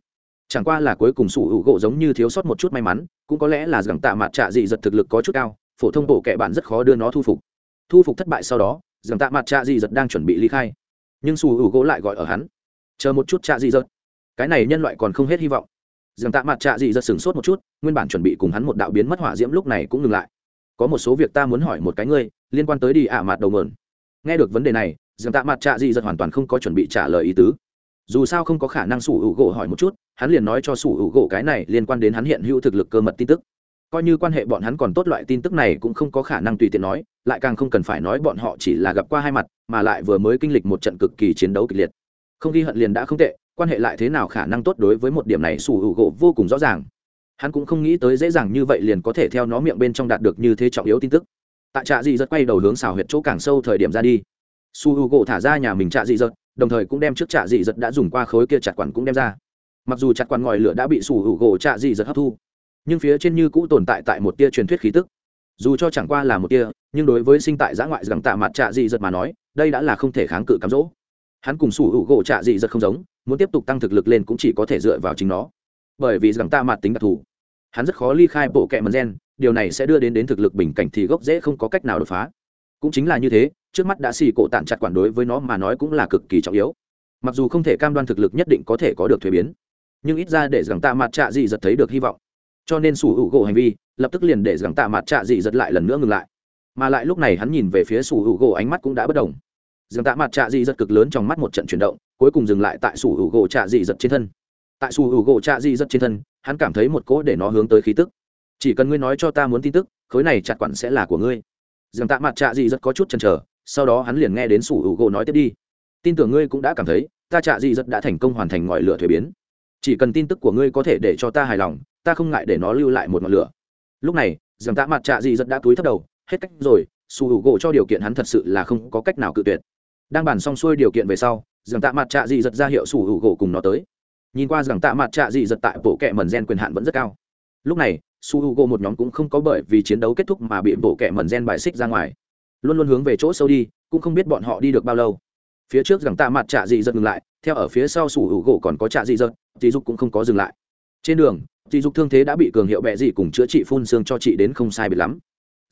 Chẳng qua là cuối cùng sủ hữu gỗ giống như thiếu sót một chút may mắn, cũng có lẽ là rằng tạ mặt trạ dị dật thực lực có chút cao, phổ thông bộ kệ bạn rất khó đưa nó thu phục. Thu phục thất bại sau đó, rằng tạ mặt trạ dị dật đang chuẩn bị ly khai. Nhưng sủ hữu gỗ lại gọi ở hắn. Chờ một chút trạ dị dật cái này nhân loại còn không hết hy vọng. Rằng tạ mặt trạ dị dật sửng sốt một chút, nguyên bản chuẩn bị cùng hắn một đạo biến mất hỏa diễm lúc này cũng ngừng lại. Có một số việc ta muốn hỏi một cái ngươi, liên quan tới đi ả mặt đầu mượn nghe được vấn đề này Dương tạ mặt trạ dị dật hoàn toàn không có chuẩn bị trả lời ý tứ. Dù sao không có khả năng sủ hữu gỗ hỏi một chút, hắn liền nói cho sủ hữu gỗ cái này liên quan đến hắn hiện hữu thực lực cơ mật tin tức. Coi như quan hệ bọn hắn còn tốt loại tin tức này cũng không có khả năng tùy tiện nói, lại càng không cần phải nói bọn họ chỉ là gặp qua hai mặt, mà lại vừa mới kinh lịch một trận cực kỳ chiến đấu kịch liệt. Không ghi hận liền đã không tệ, quan hệ lại thế nào khả năng tốt đối với một điểm này sủ hữu gỗ vô cùng rõ ràng. Hắn cũng không nghĩ tới dễ dàng như vậy liền có thể theo nó miệng bên trong đạt được như thế trọng yếu tin tức tại trạ dị giật quay đầu hướng xào huyệt chỗ càng sâu thời điểm ra đi. Su h u gỗ thả ra nhà mình trạ dị giật đồng thời cũng đem trước trạ dị giật đã dùng qua khối kia chặt quản cũng đem ra. Mặc dù chặt quản ngòi lửa đã bị su h u gỗ trạ dị giật hấp thu, nhưng phía trên như cũ tồn tại tại một tia truyền thuyết khí tức. Dù cho chẳng qua là một tia, nhưng đối với sinh tại giã ngoại rằng tạ mặt trạ dị giật mà nói, đây đã là không thể kháng cự cám dỗ. Hắn cùng sủ hữu gỗ trạ dị giật không giống, muốn tiếp tục tăng thực lực lên cũng chỉ có thể dựa vào chính nó. Bởi vì rằng tạ mặt tính đặc thù, hắn rất khó ly khai bộ kẹ mần gen điều này sẽ đưa đến đến thực lực bình cảnh thì gốc dễ không có cách nào đột phá. Cũng chính là như thế, trước mắt đã xì cổ tản chặt quản đối với nó mà nói cũng là cực kỳ trọng yếu. Mặc dù không thể cam đoan thực lực nhất định có thể có được thuế biến, nhưng ít ra để rằng tạ mặt trạ dị giật thấy được hy vọng. Cho nên sủ hữu gỗ hành vi, lập tức liền để rằng tạ mặt trạ dị giật lại lần nữa ngừng lại. Mà lại lúc này hắn nhìn về phía sủ hữu gỗ ánh mắt cũng đã bất đồng rằng tạ mặt trạ dị giật cực lớn trong mắt một trận chuyển động, cuối cùng dừng lại tại sủ hữu gỗ trạ dị giật trên thân. Tại sủ hữu gỗ trạ dị giật trên thân, hắn cảm thấy một cỗ để nó hướng tới khí tức chỉ cần ngươi nói cho ta muốn tin tức, khối này chặt quản sẽ là của ngươi. Dường tạ mặt trạ dị rất có chút chần chờ, sau đó hắn liền nghe đến sủ hữu gỗ nói tiếp đi. Tin tưởng ngươi cũng đã cảm thấy, ta trạ dị rất đã thành công hoàn thành ngọn lửa thuế biến. Chỉ cần tin tức của ngươi có thể để cho ta hài lòng, ta không ngại để nó lưu lại một ngọn lửa. Lúc này dường tạ mặt trạ dị rất đã túi thấp đầu, hết cách rồi, sủ hữu gỗ cho điều kiện hắn thật sự là không có cách nào cự tuyệt. Đang bàn xong xuôi điều kiện về sau dường tạ mặt trạ dị giật ra hiệu sủ hữu gỗ cùng nó tới. Nhìn qua rằng tạ mặt trạ dị giật tại bộ kệ mần gen quyền hạn vẫn rất cao lúc này, su h u g o một nhóm cũng không có bởi vì chiến đấu kết thúc mà bị bộ kẻ mẩn gen bài xích ra ngoài. Luôn luôn hướng về chỗ sâu đi, cũng không biết bọn họ đi được bao lâu. Phía trước rằng tạ mặt trạ dị giật ngừng lại, theo ở phía sau su h u g o còn có trạ dị giật, dị dục cũng không có dừng lại. Trên đường, dị dục thương thế đã bị cường hiệu bẹ dị cùng chữa trị phun xương cho chị đến không sai biệt lắm.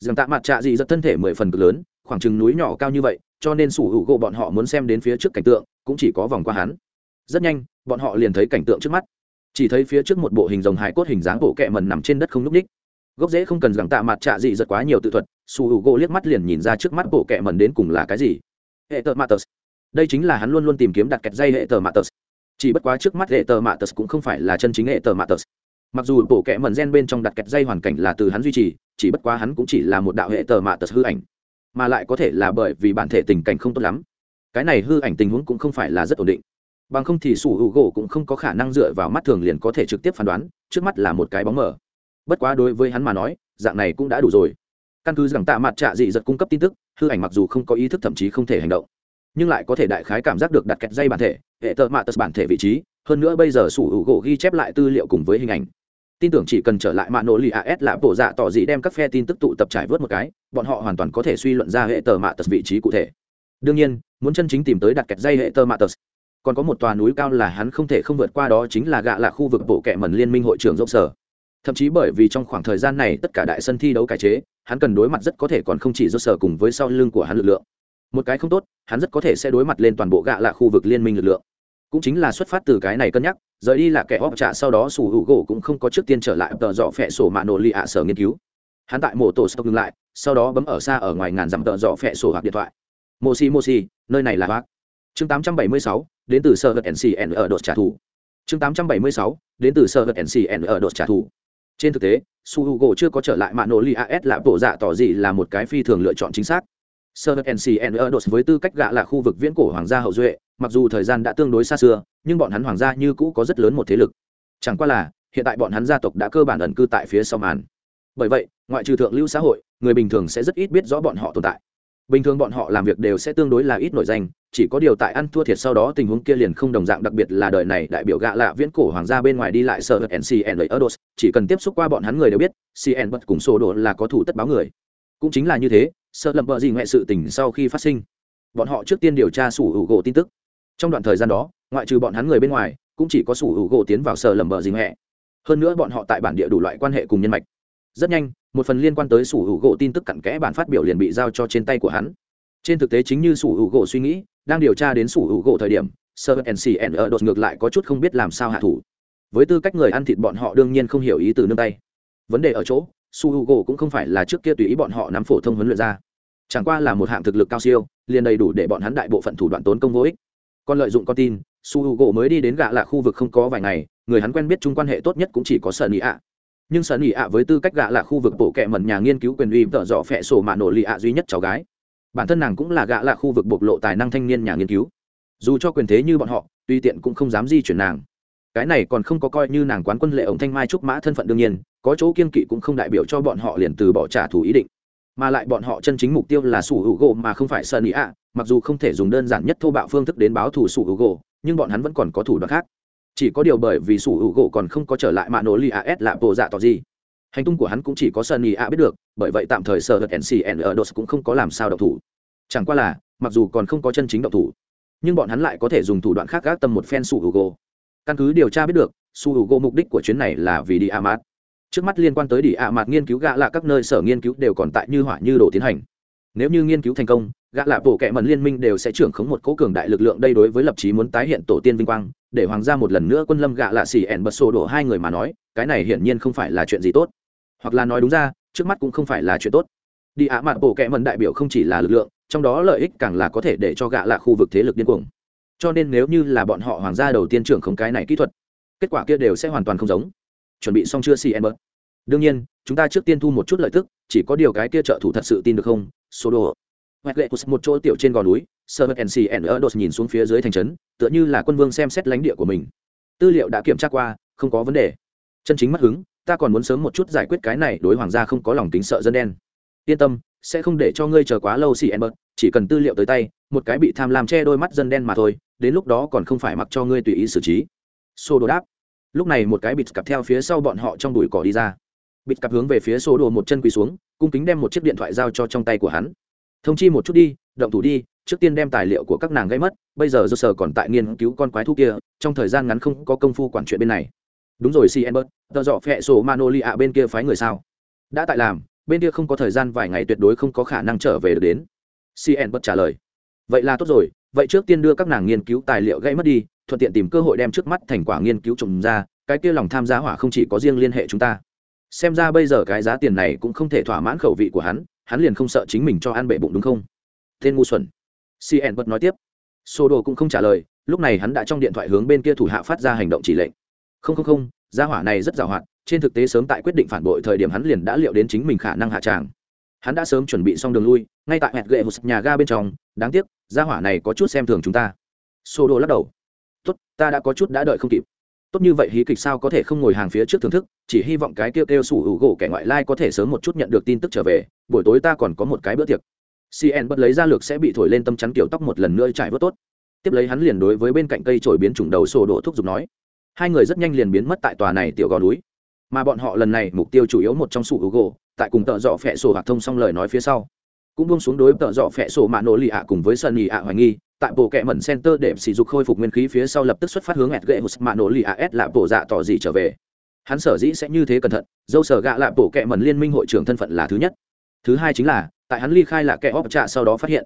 Rằng tạ mặt trạ dị giật thân thể mười phần cực lớn, khoảng chừng núi nhỏ cao như vậy, cho nên su h u g o bọn họ muốn xem đến phía trước cảnh tượng, cũng chỉ có vòng qua hắn. Rất nhanh, bọn họ liền thấy cảnh tượng trước mắt chỉ thấy phía trước một bộ hình rồng hải cốt hình dáng bộ kẹ mần nằm trên đất không núp ních gốc dễ không cần rằng tạ mặt trạ dị giật quá nhiều tự thuật, su h u gỗ liếc mắt liền nhìn ra trước mắt bộ kẹ mần đến cùng là cái gì. Hệ tờ matters đây chính là hắn luôn luôn tìm kiếm đặt kẹt dây hệ tờ matters chỉ bất quá trước mắt hệ tờ matters cũng không phải là chân chính hệ tờ matters mặc dù bộ kẹ mần gen bên trong đặt kẹt dây hoàn cảnh là từ hắn duy trì, chỉ bất quá hắn cũng chỉ là một đạo hệ tờ matters hư ảnh, mà lại có thể là bởi vì bản thể tình cảnh không tốt lắm. Cái này hư ảnh tình huống cũng không phải là rất ổn định bằng không thì sủ hữu gỗ cũng không có khả năng dựa vào mắt thường liền có thể trực tiếp phán đoán, trước mắt là một cái bóng mờ. Bất quá đối với hắn mà nói, dạng này cũng đã đủ rồi. Căn cứ rằng tạ mặt trạ dị giật cung cấp tin tức, hư ảnh mặc dù không có ý thức thậm chí không thể hành động, nhưng lại có thể đại khái cảm giác được đặt kẹt dây bản thể, hệ tợ mạ tật bản thể vị trí, hơn nữa bây giờ sủ hữu gỗ ghi chép lại tư liệu cùng với hình ảnh. Tin tưởng chỉ cần trở lại mạ nổ lì as là bộ dạ tỏ dị đem các phe tin tức tụ tập trải vớt một cái, bọn họ hoàn toàn có thể suy luận ra hệ tờ mạ tật vị trí cụ thể. Đương nhiên, muốn chân chính tìm tới đặt kẹt dây hệ tờ mạ tật còn có một tòa núi cao là hắn không thể không vượt qua đó chính là gạ là khu vực bộ kệ mẩn liên minh hội trưởng rộng sở. Thậm chí bởi vì trong khoảng thời gian này tất cả đại sân thi đấu cải chế, hắn cần đối mặt rất có thể còn không chỉ do sở cùng với sau lưng của hắn lực lượng. Một cái không tốt, hắn rất có thể sẽ đối mặt lên toàn bộ gạ là khu vực liên minh lực lượng. Cũng chính là xuất phát từ cái này cân nhắc, rời đi là kẻ óc trả sau đó sủ hữu gỗ cũng không có trước tiên trở lại tờ dọ phẹ sổ mạ nổ lì ạ sở nghiên cứu. Hắn tại mổ tổ stop ngừng lại, sau đó bấm ở xa ở ngoài ngàn dặm tờ dọ phẹ sổ hoặc điện thoại. Mosi mosi nơi này là bác chương 876, đến từ sở vật ncn ở đột trả thù. Chương 876, đến từ sở vật ncn ở đột trả thù. Trên thực tế su hugo chưa có trở lại mạ li as là bộ dạ tỏ gì là một cái phi thường lựa chọn chính xác. Sơ ncn ở đột với tư cách gạ là khu vực viễn cổ hoàng gia hậu duệ mặc dù thời gian đã tương đối xa xưa nhưng bọn hắn hoàng gia như cũ có rất lớn một thế lực. Chẳng qua là hiện tại bọn hắn gia tộc đã cơ bản ẩn cư tại phía sau màn. Bởi vậy ngoại trừ thượng lưu xã hội người bình thường sẽ rất ít biết rõ bọn họ tồn tại bình thường bọn họ làm việc đều sẽ tương đối là ít nổi danh, chỉ có điều tại ăn thua thiệt sau đó tình huống kia liền không đồng dạng, đặc biệt là đời này đại biểu gạ lạ viễn cổ hoàng gia bên ngoài đi lại sợ ncn ở dos chỉ cần tiếp xúc qua bọn hắn người đều biết cn bật cùng sổ đồ là có thủ tất báo người. Cũng chính là như thế sợ lầm vợ gì ngoại sự tình sau khi phát sinh, bọn họ trước tiên điều tra sủ hữu gỗ tin tức. Trong đoạn thời gian đó, ngoại trừ bọn hắn người bên ngoài, cũng chỉ có sủ hữu gỗ tiến vào sợ lầm vợ gì ngoại. Hơn nữa bọn họ tại bản địa đủ loại quan hệ cùng nhân mạch. Rất nhanh một phần liên quan tới sủ hữu gỗ tin tức cặn kẽ bản phát biểu liền bị giao cho trên tay của hắn. Trên thực tế chính như sủ hữu gỗ suy nghĩ, đang điều tra đến sủ hữu gỗ thời điểm sơ ncn ở đột ngược lại có chút không biết làm sao hạ thủ. Với tư cách người ăn thịt bọn họ đương nhiên không hiểu ý từ nương tay. Vấn đề ở chỗ su h u gỗ cũng không phải là trước kia tùy ý bọn họ nắm phổ thông huấn luyện ra. Chẳng qua là một hạng thực lực cao siêu, liền đầy đủ để bọn hắn đại bộ phận thủ đoạn tốn công vô ích. Còn lợi dụng con tin su h u gỗ mới đi đến gạ là khu vực không có vài ngày, người hắn quen biết chung quan hệ tốt nhất cũng chỉ có sợ nị ạ nhưng sợ nị ạ với tư cách gạ là khu vực bộ kệ mẩn nhà nghiên cứu quyền uy tợ dọ phẹ sổ mạ nổ lì ạ duy nhất cháu gái. Bản thân nàng cũng là gạ là khu vực bộc lộ tài năng thanh niên nhà nghiên cứu. Dù cho quyền thế như bọn họ tùy tiện cũng không dám di chuyển nàng. Cái này còn không có coi như nàng quán quân lệ ổng thanh mai trúc mã thân phận đương nhiên, có chỗ kiên kỵ cũng không đại biểu cho bọn họ liền từ bỏ trả thù ý định. Mà lại bọn họ chân chính mục tiêu là sủ hữu gỗ mà không phải sơn ý ạ, mặc dù không thể dùng đơn giản nhất thô bạo phương thức đến báo thù sủ hữu gỗ, nhưng bọn hắn vẫn còn có thủ đoạn khác chỉ có điều bởi vì sủ hữu gỗ còn không có trở lại mạ nổ li as là bộ dạ tỏ gì. Hành tung của hắn cũng chỉ có sơn ý a biết được, bởi vậy tạm thời sở hật ncn ở dos cũng không có làm sao độc thủ. Chẳng qua là, mặc dù còn không có chân chính độc thủ, nhưng bọn hắn lại có thể dùng thủ đoạn khác gác tâm một phen sủ hữu gỗ. Căn cứ điều tra biết được su hữu gỗ mục đích của chuyến này là vì đi a mát trước mắt liên quan tới đi a mát nghiên cứu gạ là các nơi sở nghiên cứu đều còn tại như hỏa như đồ tiến hành. Nếu như nghiên cứu thành công gạ lạ bộ kệ mần liên minh đều sẽ trưởng khống một cố cường đại lực lượng đây đối với lập chí muốn tái hiện tổ tiên vinh quang, để hoàng gia một lần nữa quân lâm gạ lạ xì ẻn bật sổ đổ hai người mà nói, cái này hiển nhiên không phải là chuyện gì tốt. Hoặc là nói đúng ra, trước mắt cũng không phải là chuyện tốt. Đi ạ mặt bộ kệ mần đại biểu không chỉ là lực lượng, trong đó lợi ích càng là có thể để cho gạ lạ khu vực thế lực điên cuồng. Cho nên nếu như là bọn họ hoàng gia đầu tiên trưởng khống cái này kỹ thuật, kết quả kia đều sẽ hoàn toàn không giống. Chuẩn bị xong chưa, xì ẻn bật. đương nhiên, chúng ta trước tiên thu một chút lợi tức, chỉ có điều cái kia trợ thủ thật sự tin được không? Số đồ hoặc lệ của một chỗ tiểu trên gò núi sơ vật ncn ở đột nhìn xuống phía dưới thành trấn, tựa như là quân vương xem xét lãnh địa của mình. Tư liệu đã kiểm tra qua, không có vấn đề. Chân chính mất hứng, ta còn muốn sớm một chút giải quyết cái này, đối hoàng gia không có lòng tính sợ dân đen. Yên tâm, sẽ không để cho ngươi chờ quá lâu xì enbert chỉ cần tư liệu tới tay, một cái bị tham lam che đôi mắt dân đen mà thôi, đến lúc đó còn không phải mặc cho ngươi tùy ý xử trí. Xô đồ đáp. Lúc này một cái bịt cặp theo phía sau bọn họ trong đùi cỏ đi ra. Bịt cặp hướng về phía xô đồ một chân quỳ xuống, cung kính đem một chiếc điện thoại giao cho trong tay của hắn thông chi một chút đi, động thủ đi, trước tiên đem tài liệu của các nàng gây mất, bây giờ do sở còn tại nghiên cứu con quái thú kia, trong thời gian ngắn không có công phu quản chuyện bên này. Đúng rồi cn bớt tờ dọ phẹ sổ manoli ạ bên kia phái người sao? Đã tại làm, bên kia không có thời gian vài ngày tuyệt đối không có khả năng trở về được đến. Cn bớt trả lời. Vậy là tốt rồi, vậy trước tiên đưa các nàng nghiên cứu tài liệu gây mất đi, thuận tiện tìm cơ hội đem trước mắt thành quả nghiên cứu trồng ra, cái kia lòng tham gia hỏa không chỉ có riêng liên hệ chúng ta. Xem ra bây giờ cái giá tiền này cũng không thể thỏa mãn khẩu vị của hắn hắn liền không sợ chính mình cho ăn bệ bụng đúng không? Tên ngu xuẩn. Cn bật nói tiếp. Sô đồ cũng không trả lời, lúc này hắn đã trong điện thoại hướng bên kia thủ hạ phát ra hành động chỉ lệnh. Không không không, gia hỏa này rất giàu hoạt trên thực tế sớm tại quyết định phản bội thời điểm hắn liền đã liệu đến chính mình khả năng hạ tràng. Hắn đã sớm chuẩn bị xong đường lui, ngay tại hẹn gậy một nhà ga bên trong, đáng tiếc, gia hỏa này có chút xem thường chúng ta. Sô đồ lắc đầu. Tốt, ta đã có chút đã đợi không kịp tốt như vậy hí kịch sao có thể không ngồi hàng phía trước thưởng thức, chỉ hy vọng cái kêu kêu sủ hữu gỗ kẻ ngoại lai có thể sớm một chút nhận được tin tức trở về, buổi tối ta còn có một cái bữa tiệc. Cn bất lấy ra lược sẽ bị thổi lên tâm chắn kiểu tóc một lần nữa trải vớt tốt. Tiếp lấy hắn liền đối với bên cạnh cây trổi biến chủng đầu sổ đổ thuốc giục nói, hai người rất nhanh liền biến mất tại tòa này tiểu gò núi. Mà bọn họ lần này mục tiêu chủ yếu một trong sủ hữu gỗ, tại cùng tợ dọ phẹ sổ hạc thông xong lời nói phía sau. Cũng buông xuống đối tợ dọ phẹ sổ mạ nổ lì ạ cùng với sân lì ạ hoài nghi tại bộ kệ mẩn center để sử dụng khôi phục nguyên khí phía sau lập tức xuất phát hướng ẹt gậy một mạ nổ lì ạ s là bộ dạ tỏ gì trở về. Hắn sở dĩ sẽ như thế cẩn thận, dâu sở gạ là bộ kệ mẩn liên minh hội trưởng thân phận là thứ nhất. Thứ hai chính là, tại hắn ly khai là kẻ óc trạ sau đó phát hiện,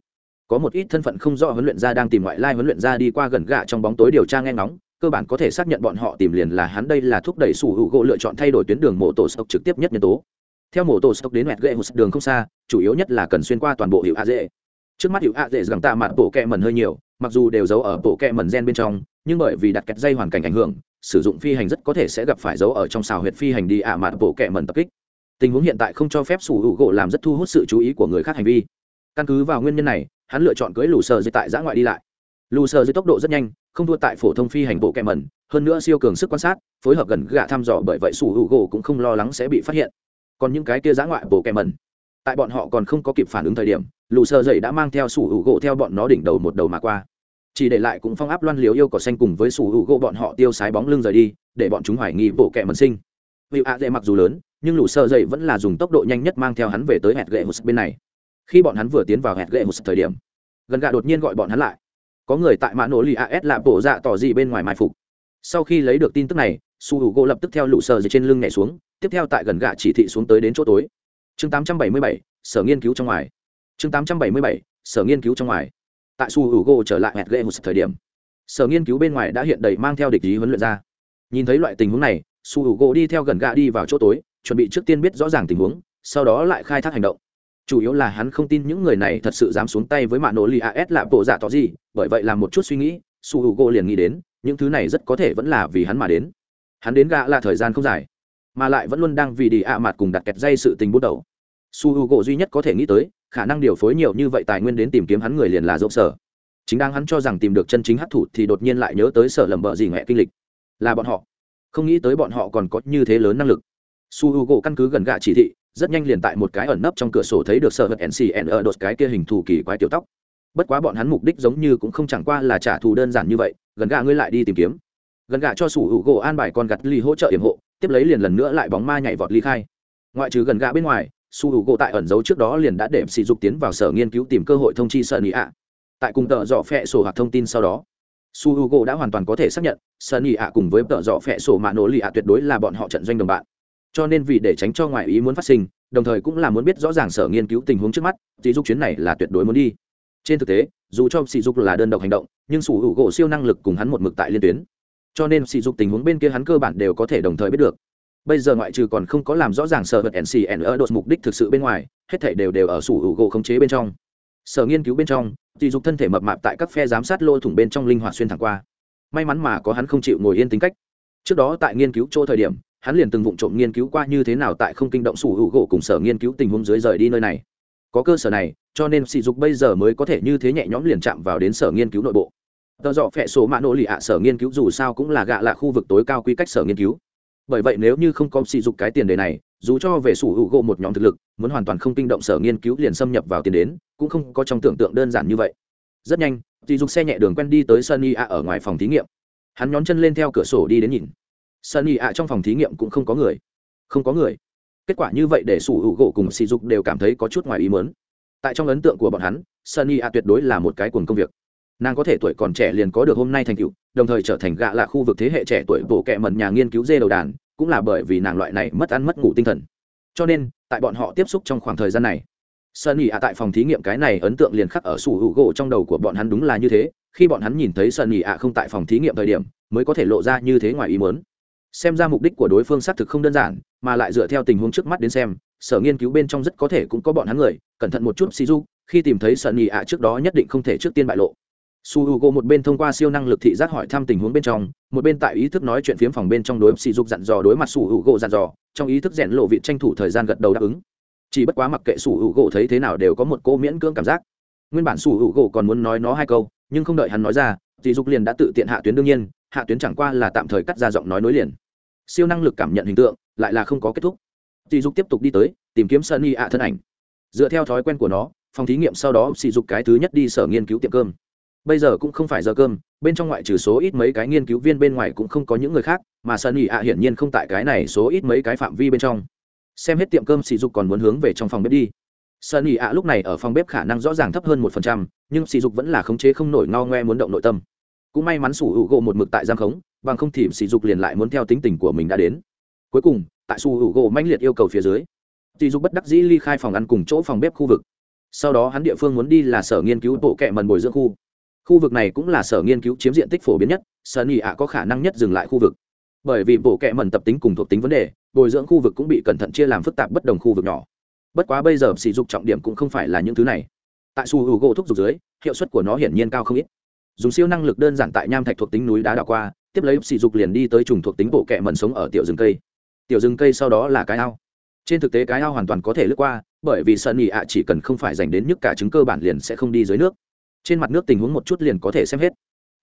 có một ít thân phận không rõ huấn luyện gia đang tìm ngoại lai huấn luyện gia đi qua gần gạ trong bóng tối điều tra nghe ngóng, cơ bản có thể xác nhận bọn họ tìm liền là hắn đây là thúc đẩy sủ hữu gỗ lựa chọn thay đổi tuyến đường mộ tổ stock trực tiếp nhất nhân tố. Theo mộ tổ stock đến mẹt gậy một đường không xa, chủ yếu nhất là cần xuyên qua toàn bộ hiệu a dễ trước mắt hiệu ạ dễ rằng tạ mặt bộ kẹ mần hơi nhiều, mặc dù đều giấu ở bộ kẹ mần gen bên trong, nhưng bởi vì đặt kẹt dây hoàn cảnh ảnh hưởng, sử dụng phi hành rất có thể sẽ gặp phải giấu ở trong xào huyệt phi hành đi ạ mặt bộ kẹ mần tập kích. Tình huống hiện tại không cho phép sủ hữu gỗ làm rất thu hút sự chú ý của người khác hành vi. Căn cứ vào nguyên nhân này, hắn lựa chọn cưới lù sơ dưới tại giã ngoại đi lại. Lù sơ dưới tốc độ rất nhanh, không thua tại phổ thông phi hành bộ kẹ mẩn, hơn nữa siêu cường sức quan sát, phối hợp gần gạ thăm dò bởi vậy sủ hữu gỗ cũng không lo lắng sẽ bị phát hiện. Còn những cái kia giã ngoại bộ kẹ mẩn tại bọn họ còn không có kịp phản ứng thời điểm, lù sơ dậy đã mang theo sủ hữu gỗ theo bọn nó đỉnh đầu một đầu mà qua. Chỉ để lại cũng phong áp loan liếu yêu cỏ xanh cùng với sủ hữu gỗ bọn họ tiêu sái bóng lưng rời đi, để bọn chúng hoài nghi bộ kẹ mần sinh. Vì ạ dễ mặc dù lớn, nhưng lù sơ dậy vẫn là dùng tốc độ nhanh nhất mang theo hắn về tới hẹt gậy một bên này. Khi bọn hắn vừa tiến vào hẹt gậy một thời điểm, gần gạ đột nhiên gọi bọn hắn lại. Có người tại mã nổ li as là bộ dạ tỏ gì bên ngoài mai phục. Sau khi lấy được tin tức này su u gỗ lập tức theo lũ sờ dây trên lưng nhảy xuống, tiếp theo tại gần gạ chỉ thị xuống tới đến chỗ tối chương 877, sở nghiên cứu trong ngoài. Chương 877, sở nghiên cứu trong ngoài. Tại su hữu gỗ trở lại hẹt ghệ một thời điểm sở nghiên cứu bên ngoài đã hiện đầy mang theo địch ý huấn luyện ra. Nhìn thấy loại tình huống này su hữu gỗ đi theo gần gạ đi vào chỗ tối chuẩn bị trước tiên biết rõ ràng tình huống sau đó lại khai thác hành động. Chủ yếu là hắn không tin những người này thật sự dám xuống tay với mạng nổ li as là bộ dạ tỏ gì bởi vậy là một chút suy nghĩ su hữu u liền nghĩ đến những thứ này rất có thể vẫn là vì hắn mà đến. Hắn đến gạ là thời gian không dài mà lại vẫn luôn đang vì đi ạ mặt cùng đặt kẹt dây sự tình bút đầu. Su h u gỗ duy nhất có thể nghĩ tới, khả năng điều phối nhiều như vậy tài nguyên đến tìm kiếm hắn người liền là dốc sở. Chính đang hắn cho rằng tìm được chân chính hát thủ thì đột nhiên lại nhớ tới sở lầm bợ gì mẹ kinh lịch. Là bọn họ. Không nghĩ tới bọn họ còn có như thế lớn năng lực. Su h u gỗ căn cứ gần gạ chỉ thị, rất nhanh liền tại một cái ẩn nấp trong cửa sổ thấy được sở vật ncn ở đột cái kia hình thù kỳ quái tiểu tóc. Bất quá bọn hắn mục đích giống như cũng không chẳng qua là trả thù đơn giản như vậy, gần gạ ngươi lại đi tìm kiếm. Gần gạ cho sủ hữu gỗ an bài con gặt ly hỗ trợ yểm hộ tiếp lấy liền lần nữa lại bóng ma nhảy vọt ly khai. Ngoại trừ gần gà bên ngoài, su hữu gỗ tại ẩn giấu trước đó liền đã để sỉ dục tiến vào sở nghiên cứu tìm cơ hội thông chi sợ nị ạ. Tại cùng tợ dọ phẹ sổ hoặc thông tin sau đó, su h u g o đã hoàn toàn có thể xác nhận sợ nị ạ cùng với tợ dọ phẹ sổ mạ nổ lì ạ tuyệt đối là bọn họ trận doanh đồng bạn. Cho nên vì để tránh cho ngoại ý muốn phát sinh, đồng thời cũng là muốn biết rõ ràng sở nghiên cứu tình huống trước mắt, sỉ dục chuyến này là tuyệt đối muốn đi. Trên thực tế, dù cho sỉ dục là đơn độc hành động, nhưng sủ hữu gỗ siêu năng lực cùng hắn một mực tại liên tuyến cho nên sỉ dục tình huống bên kia hắn cơ bản đều có thể đồng thời biết được. Bây giờ ngoại trừ còn không có làm rõ ràng sở vật ncn ở đột mục đích thực sự bên ngoài, hết thể đều đều ở sủ hữu gỗ khống chế bên trong. Sở nghiên cứu bên trong, sỉ dục thân thể mập mạp tại các phe giám sát lô thủng bên trong linh hoạt xuyên thẳng qua. May mắn mà có hắn không chịu ngồi yên tính cách. Trước đó tại nghiên cứu chỗ thời điểm, hắn liền từng vụng trộm nghiên cứu qua như thế nào tại không kinh động sủ hữu gỗ cùng sở nghiên cứu tình huống dưới rời đi nơi này. Có cơ sở này, cho nên sỉ dục bây giờ mới có thể như thế nhẹ nhõm liền chạm vào đến sở nghiên cứu nội bộ tờ dọ phẹ số mạ nỗ lì ạ, sở nghiên cứu dù sao cũng là gạ là khu vực tối cao quy cách sở nghiên cứu. Bởi vậy nếu như không có sỉ dục cái tiền đề này, dù cho về sủ hữu gỗ một nhóm thực lực, muốn hoàn toàn không kinh động sở nghiên cứu liền xâm nhập vào tiền đến, cũng không có trong tưởng tượng đơn giản như vậy. Rất nhanh, sỉ dục xe nhẹ đường quen đi tới sunny ạ ở ngoài phòng thí nghiệm. Hắn nhón chân lên theo cửa sổ đi đến nhìn. Sunny ạ trong phòng thí nghiệm cũng không có người. Không có người. Kết quả như vậy để sủ hữu gỗ cùng sỉ dục đều cảm thấy có chút ngoài ý mớn tại trong ấn tượng của bọn hắn, sunny ạ tuyệt đối là một cái cuồng công việc nàng có thể tuổi còn trẻ liền có được hôm nay thành tựu, đồng thời trở thành gạ là khu vực thế hệ trẻ tuổi bổ kẹ mần nhà nghiên cứu dê đầu đàn, cũng là bởi vì nàng loại này mất ăn mất ngủ tinh thần. Cho nên, tại bọn họ tiếp xúc trong khoảng thời gian này, sunny ạ tại phòng thí nghiệm cái này ấn tượng liền khắc ở sủ hữu gỗ trong đầu của bọn hắn đúng là như thế, khi bọn hắn nhìn thấy sunny ạ không tại phòng thí nghiệm thời điểm, mới có thể lộ ra như thế ngoài ý muốn. Xem ra mục đích của đối phương xác thực không đơn giản, mà lại dựa theo tình huống trước mắt đến xem, sở nghiên cứu bên trong rất có thể cũng có bọn hắn người, cẩn thận một chút si du khi tìm thấy Sơn nhị ạ trước đó nhất định không thể trước tiên bại lộ su h u g o một bên thông qua siêu năng lực thị giác hỏi thăm tình huống bên trong, một bên tại ý thức nói chuyện phiếm phòng bên trong đối sỉ dục dặn dò đối mặt su h u g o dặn dò, trong ý thức rèn lộ vị tranh thủ thời gian gật đầu đáp ứng. Chỉ bất quá mặc kệ su h u g o thấy thế nào đều có một cô miễn cưỡng cảm giác. Nguyên bản su h u g o còn muốn nói nó hai câu, nhưng không đợi hắn nói ra, sỉ dục liền đã tự tiện hạ tuyến đương nhiên, hạ tuyến chẳng qua là tạm thời cắt ra giọng nói nối liền. Siêu năng lực cảm nhận hình tượng, lại là không có kết thúc. Sỉ dục tiếp tục đi tới, tìm kiếm sunny ạ thân ảnh. Dựa theo thói quen của nó, phòng thí nghiệm sau đó sỉ dục cái thứ nhất đi sở nghiên cứu tiệm cơm bây giờ cũng không phải giờ cơm, bên trong ngoại trừ số ít mấy cái nghiên cứu viên bên ngoài cũng không có những người khác, mà sunny ạ hiển nhiên không tại cái này số ít mấy cái phạm vi bên trong. Xem hết tiệm cơm sỉ dục còn muốn hướng về trong phòng bếp đi. Sunny ạ lúc này ở phòng bếp khả năng rõ ràng thấp hơn một phần trăm, nhưng sỉ dục vẫn là khống chế không nổi ngao ngoe muốn động nội tâm. Cũng may mắn sủ hữu gỗ một mực tại giam khống, bằng không thì sỉ dục liền lại muốn theo tính tình của mình đã đến. Cuối cùng, tại Sủ hữu gỗ manh liệt yêu cầu phía dưới sỉ dục bất đắc dĩ ly khai phòng ăn cùng chỗ phòng bếp khu vực. Sau đó hắn địa phương muốn đi là sở nghiên cứu bộ kệ mần bồi dưỡng khu khu vực này cũng là sở nghiên cứu chiếm diện tích phổ biến nhất sở nhị ạ có khả năng nhất dừng lại khu vực. Bởi vì bộ kệ mần tập tính cùng thuộc tính vấn đề, bồi dưỡng khu vực cũng bị cẩn thận chia làm phức tạp bất đồng khu vực nhỏ. Bất quá bây giờ sỉ dục trọng điểm cũng không phải là những thứ này. Tại su hữu gỗ thúc giục dưới, hiệu suất của nó hiển nhiên cao không ít. Dùng siêu năng lực đơn giản tại nham thạch thuộc tính núi đá đảo qua, tiếp lấy sỉ dục liền đi tới trùng thuộc tính bộ kệ mần sống ở tiểu rừng cây. Tiểu rừng cây sau đó là cái ao. Trên thực tế cái ao hoàn toàn có thể lướt qua, bởi vì sân nhị ạ chỉ cần không phải dành đến nhức cả trứng cơ bản liền sẽ không đi dưới nước trên mặt nước tình huống một chút liền có thể xem hết.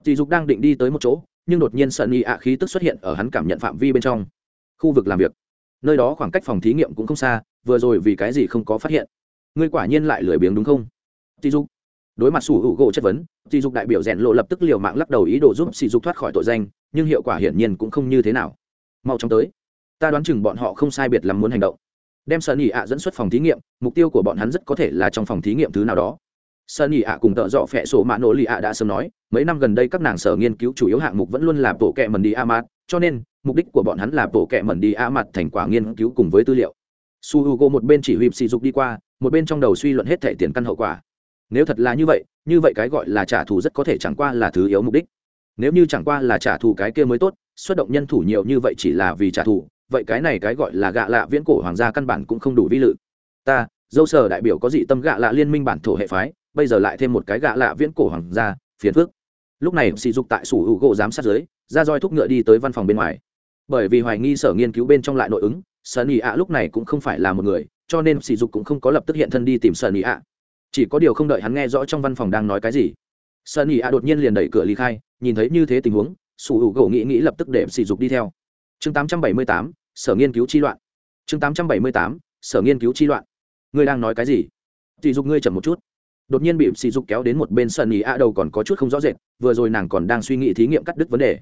Dì dục đang định đi tới một chỗ, nhưng đột nhiên sân nhị ạ khí tức xuất hiện ở hắn cảm nhận phạm vi bên trong. Khu vực làm việc. Nơi đó khoảng cách phòng thí nghiệm cũng không xa, vừa rồi vì cái gì không có phát hiện? Ngươi quả nhiên lại lười biếng đúng không? Dì dục. Đối mặt sủ hữu gỗ chất vấn dì dục đại biểu rèn lộ lập tức liều mạng lắc đầu ý đồ giúp sỉ dục thoát khỏi tội danh, nhưng hiệu quả hiển nhiên cũng không như thế nào. Mau chóng tới. Ta đoán chừng bọn họ không sai biệt lắm muốn hành động. Đem sơn ỉ ạ dẫn xuất phòng thí nghiệm, mục tiêu của bọn hắn rất có thể là trong phòng thí nghiệm thứ nào đó sơn nhị ạ cùng tợ dọ phẹ sổ mạ nổ lì ạ đã sớm nói, mấy năm gần đây các nàng sở nghiên cứu chủ yếu hạng mục vẫn luôn là bộ kẹ mần đi a mặt cho nên, mục đích của bọn hắn là bộ kẹ mần đi a mặt thành quả nghiên cứu cùng với tư liệu. Su h u g o một bên chỉ huy sỉ dục đi qua, một bên trong đầu suy luận hết thẻ tiền căn hậu quả. Nếu thật là như vậy như vậy cái gọi là trả thù rất có thể chẳng qua là thứ yếu mục đích. Nếu như chẳng qua là trả thù cái kia mới tốt, xuất động nhân thủ nhiều như vậy chỉ là vì trả thù, vậy cái này cái gọi là gạ lạ viễn cổ hoàng gia căn bản cũng không đủ vi lự. Ta, dâu sở đại biểu có dị tâm gạ lạ liên minh bản thổ hệ phái bây giờ lại thêm một cái gạ lạ viễn cổ hoàng gia phiền phước lúc này sỉ dục tại sủ hữu gỗ giám sát giới ra roi thúc ngựa đi tới văn phòng bên ngoài. Bởi vì hoài nghi sở nghiên cứu bên trong lại nội ứng sơn ý ạ lúc này cũng không phải là một người cho nên sỉ dục cũng không có lập tức hiện thân đi tìm sơn ý ạ. Chỉ có điều không đợi hắn nghe rõ trong văn phòng đang nói cái gì. Sơn ý ạ đột nhiên liền đẩy cửa ly khai nhìn thấy như thế tình huống sủ hữu gỗ nghĩ nghĩ lập tức để sỉ dục đi theo. Chương 878, sở nghiên cứu chi loạn. Chương 878, sở nghiên cứu chi loạn. Ngươi đang nói cái gì? Sỉ dục ngươi chậm một chút đột nhiên bị sỉ dục kéo đến một bên sân ý a đầu còn có chút không rõ rệt, vừa rồi nàng còn đang suy nghĩ thí nghiệm cắt đứt vấn đề.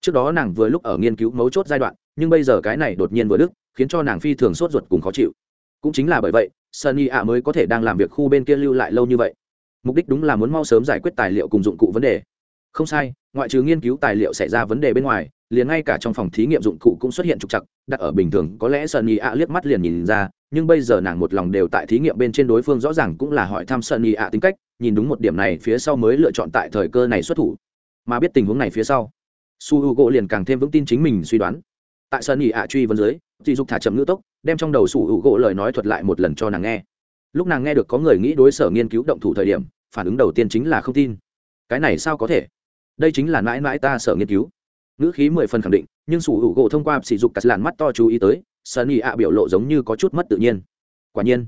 Trước đó nàng vừa lúc ở nghiên cứu mấu chốt giai đoạn, nhưng bây giờ cái này đột nhiên vừa đứt, khiến cho nàng phi thường sốt ruột cùng khó chịu. Cũng chính là bởi vậy, sunny ạ mới có thể đang làm việc khu bên kia lưu lại lâu như vậy. Mục đích đúng là muốn mau sớm giải quyết tài liệu cùng dụng cụ vấn đề. Không sai, ngoại trừ nghiên cứu tài liệu xảy ra vấn đề bên ngoài, liền ngay cả trong phòng thí nghiệm dụng cụ cũng xuất hiện trục trặc, đặt ở bình thường, có lẽ sunny ạ liếc mắt liền nhìn ra nhưng bây giờ nàng một lòng đều tại thí nghiệm bên trên đối phương rõ ràng cũng là hỏi thăm sunny ạ tính cách, nhìn đúng một điểm này phía sau mới lựa chọn tại thời cơ này xuất thủ. Mà biết tình huống này phía sau, su h u gỗ liền càng thêm vững tin chính mình suy đoán. Tại sunny ạ truy vấn dưới dì dục thả chậm ngữ tốc, đem trong đầu su h u gỗ lời nói thuật lại một lần cho nàng nghe. Lúc nàng nghe được có người nghĩ đối sở nghiên cứu động thủ thời điểm, phản ứng đầu tiên chính là không tin. Cái này sao có thể? Đây chính là mãi mãi ta sở nghiên cứu. Ngữ khí mười phần khẳng định, nhưng sủ hữu gỗ thông qua sỉ dục cắt làn mắt to chú ý tới sunny ạ biểu lộ giống như có chút mất tự nhiên. Quả nhiên,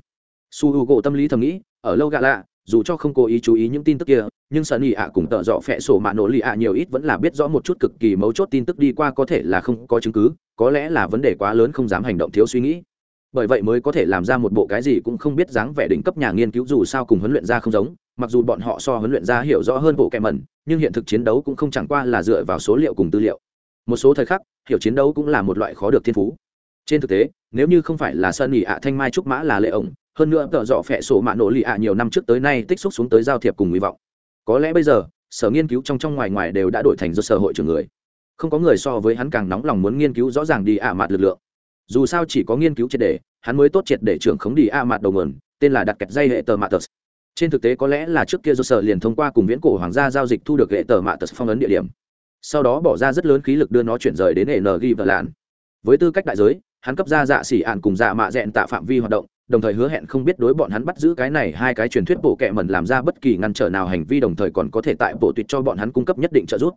su U gỗ tâm lý thầm nghĩ, ở lâu gạ lạ, dù cho không cố ý chú ý những tin tức kia, nhưng sunny ạ cùng tợ dọ phẹ sổ mạ nổ lì ạ nhiều ít vẫn là biết rõ một chút cực kỳ mấu chốt tin tức đi qua có thể là không có chứng cứ, có lẽ là vấn đề quá lớn không dám hành động thiếu suy nghĩ. Bởi vậy mới có thể làm ra một bộ cái gì cũng không biết dáng vẻ đỉnh cấp nhà nghiên cứu dù sao cùng huấn luyện ra không giống, mặc dù bọn họ so huấn luyện ra hiểu rõ hơn bộ kẹ mẩn, nhưng hiện thực chiến đấu cũng không chẳng qua là dựa vào số liệu cùng tư liệu. Một số thời khắc, hiểu chiến đấu cũng là một loại khó được thiên phú trên thực tế, nếu như không phải là sơn ỉ ạ, thanh mai trúc mã là lệ ổng, hơn nữa tợ dọ phẹ sổ mạ nổ lì ạ nhiều năm trước tới nay tích xúc xuống tới giao thiệp cùng hy vọng. Có lẽ bây giờ, sở nghiên cứu trong trong ngoài ngoài đều đã đổi thành do sở hội trưởng người. Không có người so với hắn càng nóng lòng muốn nghiên cứu rõ ràng đi ạ mặt lực lượng. Dù sao chỉ có nghiên cứu triệt để, hắn mới tốt triệt để trưởng khống đi ạ mặt đầu nguồn, tên là đặt kẹt dây hệ tờ matus trên thực tế có lẽ là trước kia do sở liền thông qua cùng viễn cổ hoàng gia giao dịch thu được hệ tờ matus phong ấn địa điểm. Sau đó bỏ ra rất lớn khí lực đưa nó chuyển rời đến hệ n ghi vợ lạn. Với tư cách đại giới hắn cấp ra dạ xỉ ạn cùng dạ mạ dẹn tạ phạm vi hoạt động, đồng thời hứa hẹn không biết đối bọn hắn bắt giữ cái này hai cái truyền thuyết bộ kệ mẩn làm ra bất kỳ ngăn trở nào hành vi đồng thời còn có thể tại bộ tuyệt cho bọn hắn cung cấp nhất định trợ giúp.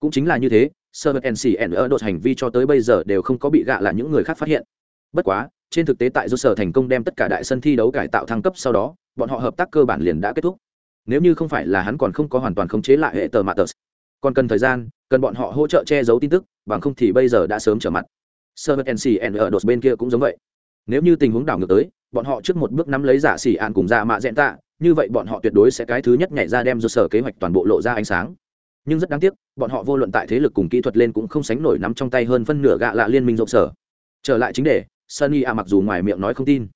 Cũng chính là như thế, server ncn ở đột hành vi cho tới bây giờ đều không có bị gạ là những người khác phát hiện. Bất quá, trên thực tế tại do sở thành công đem tất cả đại sân thi đấu cải tạo thăng cấp sau đó, bọn họ hợp tác cơ bản liền đã kết thúc. Nếu như không phải là hắn còn không có hoàn toàn khống chế lại hệ tờ matters. Còn cần thời gian, cần bọn họ hỗ trợ che giấu tin tức, bằng không thì bây giờ đã sớm trở mặt server ncn ở đột bên kia cũng giống vậy. Nếu như tình huống đảo ngược tới, bọn họ trước một bước nắm lấy giả sĩ án cùng ra mạ dẹn tạ, như vậy bọn họ tuyệt đối sẽ cái thứ nhất nhảy ra đem do sở kế hoạch toàn bộ lộ ra ánh sáng. Nhưng rất đáng tiếc, bọn họ vô luận tại thế lực cùng kỹ thuật lên cũng không sánh nổi nắm trong tay hơn phân nửa gạ lạ liên minh rộng sở. Trở lại chính đề, sunny a mặc dù ngoài miệng nói không tin,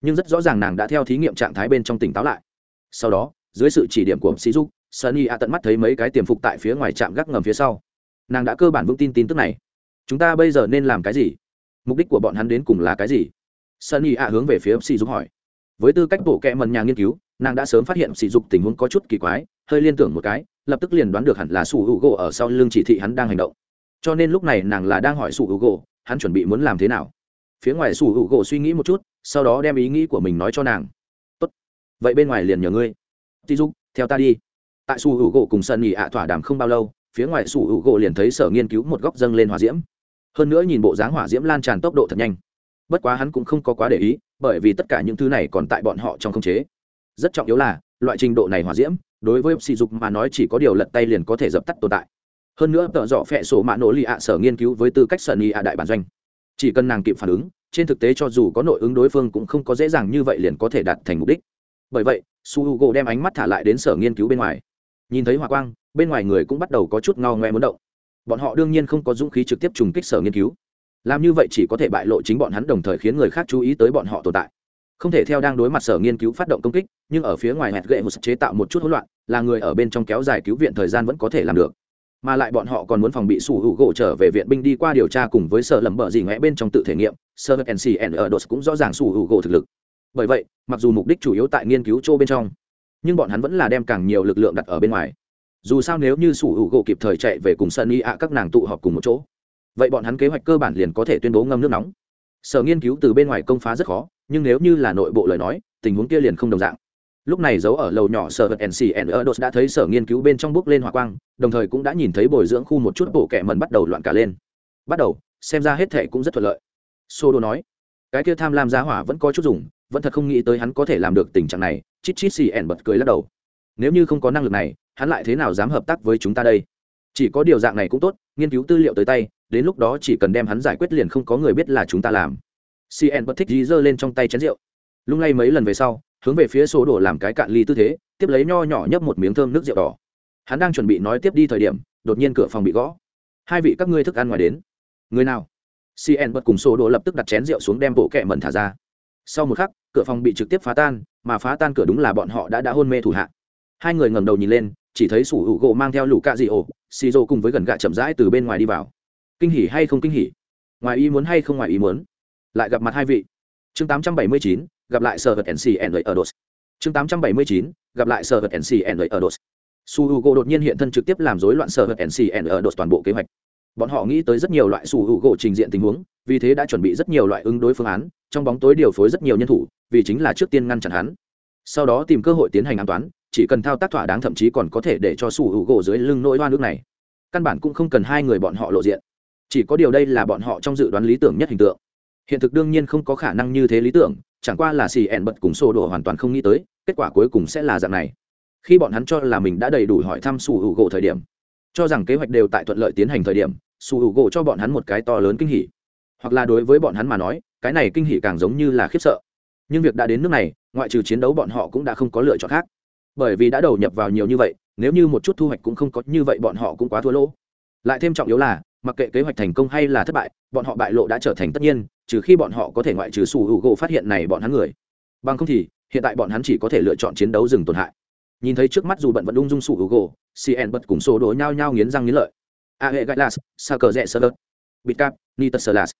nhưng rất rõ ràng nàng đã theo thí nghiệm trạng thái bên trong tỉnh táo lại. Sau đó, dưới sự chỉ điểm của sĩ dục sunny a tận mắt thấy mấy cái tiềm phục tại phía ngoài trạm gác ngầm phía sau. Nàng đã cơ bản vững tin tin tức này chúng ta bây giờ nên làm cái gì? Mục đích của bọn hắn đến cùng là cái gì? Sunny ạ hướng về phía sỉ dục hỏi. Với tư cách bộ kệ mần nhà nghiên cứu, nàng đã sớm phát hiện sỉ dục tình huống có chút kỳ quái, hơi liên tưởng một cái, lập tức liền đoán được hẳn là su hữu gỗ ở sau lưng chỉ thị hắn đang hành động. Cho nên lúc này nàng là đang hỏi su hữu gỗ hắn chuẩn bị muốn làm thế nào? Phía ngoài su hữu gỗ suy nghĩ một chút, sau đó đem ý nghĩ của mình nói cho nàng. Tốt, vậy bên ngoài liền nhờ ngươi. Tí dục theo ta đi. Tại su hữu gỗ cùng sunny nhị ạ thỏa đàm không bao lâu, phía ngoài sủ hữu gỗ liền thấy sở nghiên cứu một góc dâng lên hỏa diễm hơn nữa nhìn bộ dáng hỏa diễm lan tràn tốc độ thật nhanh. Bất quá hắn cũng không có quá để ý, bởi vì tất cả những thứ này còn tại bọn họ trong khống chế. Rất trọng yếu là, loại trình độ này hỏa diễm, đối với sỉ dục mà nói chỉ có điều lật tay liền có thể dập tắt tồn tại. Hơn nữa tợ dọ phẹ sổ mạ nổ lì ạ sở nghiên cứu với tư cách sở ni ạ đại bản doanh. Chỉ cần nàng kịp phản ứng, trên thực tế cho dù có nội ứng đối phương cũng không có dễ dàng như vậy liền có thể đạt thành mục đích. Bởi vậy, su h u g o đem ánh mắt thả lại đến sở nghiên cứu bên ngoài. Nhìn thấy hỏa quang, bên ngoài người cũng bắt đầu có chút ngao ngoe muốn động bọn họ đương nhiên không có dũng khí trực tiếp trùng kích sở nghiên cứu. Làm như vậy chỉ có thể bại lộ chính bọn hắn đồng thời khiến người khác chú ý tới bọn họ tồn tại. Không thể theo đang đối mặt sở nghiên cứu phát động công kích, nhưng ở phía ngoài hẹt gậy một chế tạo một chút hỗn loạn, là người ở bên trong kéo dài cứu viện thời gian vẫn có thể làm được. Mà lại bọn họ còn muốn phòng bị sủ hữu gỗ trở về viện binh đi qua điều tra cùng với sở lầm bợ gì ngẽ bên trong tự thể nghiệm, sở ncn ở đột cũng rõ ràng sủ hữu gỗ thực lực. Bởi vậy, mặc dù mục đích chủ yếu tại nghiên cứu chỗ bên trong, nhưng bọn hắn vẫn là đem càng nhiều lực lượng đặt ở bên ngoài dù sao nếu như sủ hữu gỗ kịp thời chạy về cùng sân y ạ, các nàng tụ họp cùng một chỗ, vậy bọn hắn kế hoạch cơ bản liền có thể tuyên bố ngâm nước nóng. Sở nghiên cứu từ bên ngoài công phá rất khó, nhưng nếu như là nội bộ lời nói, tình huống kia liền không đồng dạng. Lúc này giấu ở lầu nhỏ sở vật ncn ở đột đã thấy sở nghiên cứu bên trong bước lên hỏa quang, đồng thời cũng đã nhìn thấy bồi dưỡng khu một chút bộ kẻ mần bắt đầu loạn cả lên. Bắt đầu, xem ra hết thệ cũng rất thuận lợi. Sô đô nói, cái kia tham lam giá hỏa vẫn có chút dùng, vẫn thật không nghĩ tới hắn có thể làm được tình trạng này, chít chít xì ẻn bật cười lắc đầu. Nếu như không có năng lực này hắn lại thế nào dám hợp tác với chúng ta đây? Chỉ có điều dạng này cũng tốt, nghiên cứu tư liệu tới tay, đến lúc đó chỉ cần đem hắn giải quyết liền không có người biết là chúng ta làm. Cn bất thích dí giơ lên trong tay chén rượu. Lung lay mấy lần về sau, hướng về phía số đổ làm cái cạn ly tư thế, tiếp lấy nho nhỏ nhấp một miếng thơm nước rượu đỏ. Hắn đang chuẩn bị nói tiếp đi thời điểm, đột nhiên cửa phòng bị gõ. Hai vị các ngươi thức ăn ngoài đến. Người nào? Cn bật cùng số đổ lập tức đặt chén rượu xuống đem bộ kẹ mẩn thả ra. Sau một khắc, cửa phòng bị trực tiếp phá tan, mà phá tan cửa đúng là bọn họ đã đã hôn mê thủ hạ. Hai người ngẩng đầu nhìn lên chỉ thấy sủ hữu gỗ mang theo lũ cạ dị ổ xì rô cùng với gần gạ chậm rãi từ bên ngoài đi vào. Kinh hỉ hay không kinh hỉ? Ngoài ý muốn hay không ngoài ý muốn? Lại gặp mặt hai vị. Chương 879, gặp lại sở vật nc and ở đột. Chương 879, gặp lại sở vật nc and ở đột. Su h u g o đột nhiên hiện thân trực tiếp làm rối loạn sở vật nc and ở đột toàn bộ kế hoạch. Bọn họ nghĩ tới rất nhiều loại su h u g o trình diện tình huống vì thế đã chuẩn bị rất nhiều loại ứng đối phương án trong bóng tối điều phối rất nhiều nhân thủ vì chính là trước tiên ngăn chặn hắn. Sau đó tìm cơ hội tiến hành an toán chỉ cần thao tác thỏa đáng thậm chí còn có thể để cho sủ hữu gỗ dưới lưng nỗi oan nước này. Căn bản cũng không cần hai người bọn họ lộ diện. Chỉ có điều đây là bọn họ trong dự đoán lý tưởng nhất hình tượng. Hiện thực đương nhiên không có khả năng như thế lý tưởng, chẳng qua là xì ẹn bật cùng sổ đổ hoàn toàn không nghĩ tới, kết quả cuối cùng sẽ là dạng này. Khi bọn hắn cho là mình đã đầy đủ hỏi thăm sủ hữu gỗ thời điểm, cho rằng kế hoạch đều tại thuận lợi tiến hành thời điểm sủ hữu gỗ cho bọn hắn một cái to lớn kinh hỉ. Hoặc là đối với bọn hắn mà nói, cái này kinh hỉ càng giống như là khiếp sợ. Nhưng việc đã đến nước này, ngoại trừ chiến đấu bọn họ cũng đã không có lựa chọn khác bởi vì đã đầu nhập vào nhiều như vậy, nếu như một chút thu hoạch cũng không có như vậy bọn họ cũng quá thua lỗ. Lại thêm trọng yếu là, mặc kệ kế hoạch thành công hay là thất bại, bọn họ bại lộ đã trở thành tất nhiên, trừ khi bọn họ có thể ngoại trừ sủ hữu gỗ phát hiện này bọn hắn người. Bằng không thì, hiện tại bọn hắn chỉ có thể lựa chọn chiến đấu dừng tổn hại. Nhìn thấy trước mắt dù bận vẫn ung dung sủ hữu gỗ cn bật cùng số đố nhao nhao nghiến răng nghiến lợi. A hệ gãi las sa cờ rẽ sơ lợt? Bịt cap nitus sơ las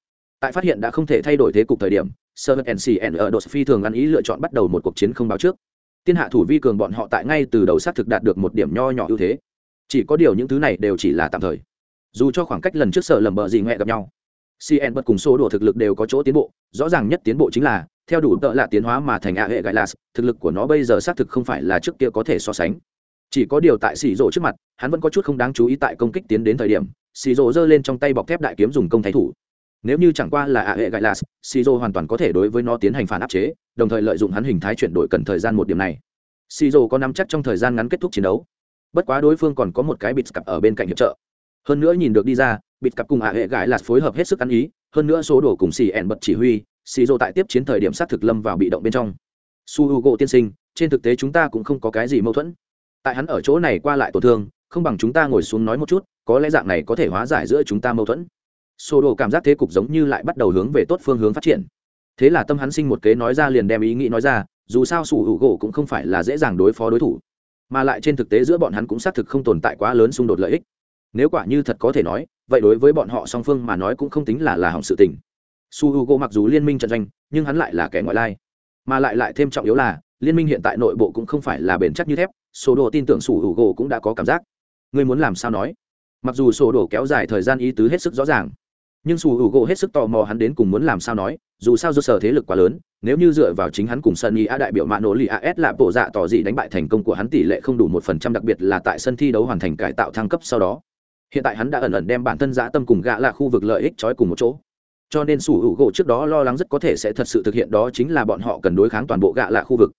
tại phát hiện đã không thể thay đổi thế cục thời điểm, sơ lợt ncn ở đột phi thường ăn ý lựa chọn bắt đầu một cuộc chiến không báo trước tiên hạ thủ vi cường bọn họ tại ngay từ đầu xác thực đạt được một điểm nho nhỏ ưu thế. Chỉ có điều những thứ này đều chỉ là tạm thời. Dù cho khoảng cách lần trước sợ lầm bờ gì ngoẹ gặp nhau cn bật cùng số đồ thực lực đều có chỗ tiến bộ, rõ ràng nhất tiến bộ chính là, theo đủ tợ lạ tiến hóa mà thành a hệ gãi lạt thực lực của nó bây giờ xác thực không phải là trước kia có thể so sánh. Chỉ có điều tại xì rộ trước mặt, hắn vẫn có chút không đáng chú ý tại công kích tiến đến thời điểm xì rộ giơ lên trong tay bọc thép đại kiếm dùng công thái thủ. Nếu như chẳng qua là a hệ gãi lạt xì rộ hoàn toàn có thể đối với nó tiến hành phản áp chế đồng thời lợi dụng hắn hình thái chuyển đổi cần thời gian một điểm này. Xì dồ có nắm chắc trong thời gian ngắn kết thúc chiến đấu. Bất quá đối phương còn có một cái bịt cặp ở bên cạnh hiệp trợ. Hơn nữa nhìn được đi ra, bịt cặp cùng ạ hệ gãi là phối hợp hết sức ăn ý, hơn nữa số đồ cùng xì ẻn bật chỉ huy xì dồ tại tiếp chiến thời điểm sát thực lâm vào bị động bên trong. Su h u gỗ tiên sinh, trên thực tế chúng ta cũng không có cái gì mâu thuẫn. Tại hắn ở chỗ này qua lại tổn thương, không bằng chúng ta ngồi xuống nói một chút, có lẽ dạng này có thể hóa giải giữa chúng ta mâu thuẫn. Sô đồ cảm giác thế cục giống như lại bắt đầu hướng về tốt phương hướng phát triển thế là tâm hắn sinh một kế nói ra liền đem ý nghĩ nói ra, dù sao sủ hữu gỗ cũng không phải là dễ dàng đối phó đối thủ. Mà lại trên thực tế giữa bọn hắn cũng xác thực không tồn tại quá lớn xung đột lợi ích. Nếu quả như thật có thể nói, vậy đối với bọn họ song phương mà nói cũng không tính là là hỏng sự tình. Su h u g o mặc dù liên minh trận doanh, nhưng hắn lại là kẻ ngoại lai. Mà lại lại thêm trọng yếu là, liên minh hiện tại nội bộ cũng không phải là bền chắc như thép, sổ đồ tin tưởng su h u g o cũng đã có cảm giác. Ngươi muốn làm sao nói? Mặc dù sổ đồ kéo dài thời gian ý tứ hết sức rõ ràng nhưng su hữu gỗ hết sức tò mò hắn đến cùng muốn làm sao nói, dù sao do sở thế lực quá lớn, nếu như dựa vào chính hắn cùng sân y a đại biểu mạ nổ lì as là bộ dạ tỏ dị đánh bại thành công của hắn tỷ lệ không đủ một phần trăm, đặc biệt là tại sân thi đấu hoàn thành cải tạo thăng cấp sau đó. Hiện tại hắn đã ẩn ẩn đem bản thân giã tâm cùng gã là khu vực lợi ích trói cùng một chỗ. Cho nên sủ hữu gỗ trước đó lo lắng rất có thể sẽ thật sự thực hiện đó chính là bọn họ cần đối kháng toàn bộ gạ lạ khu vực.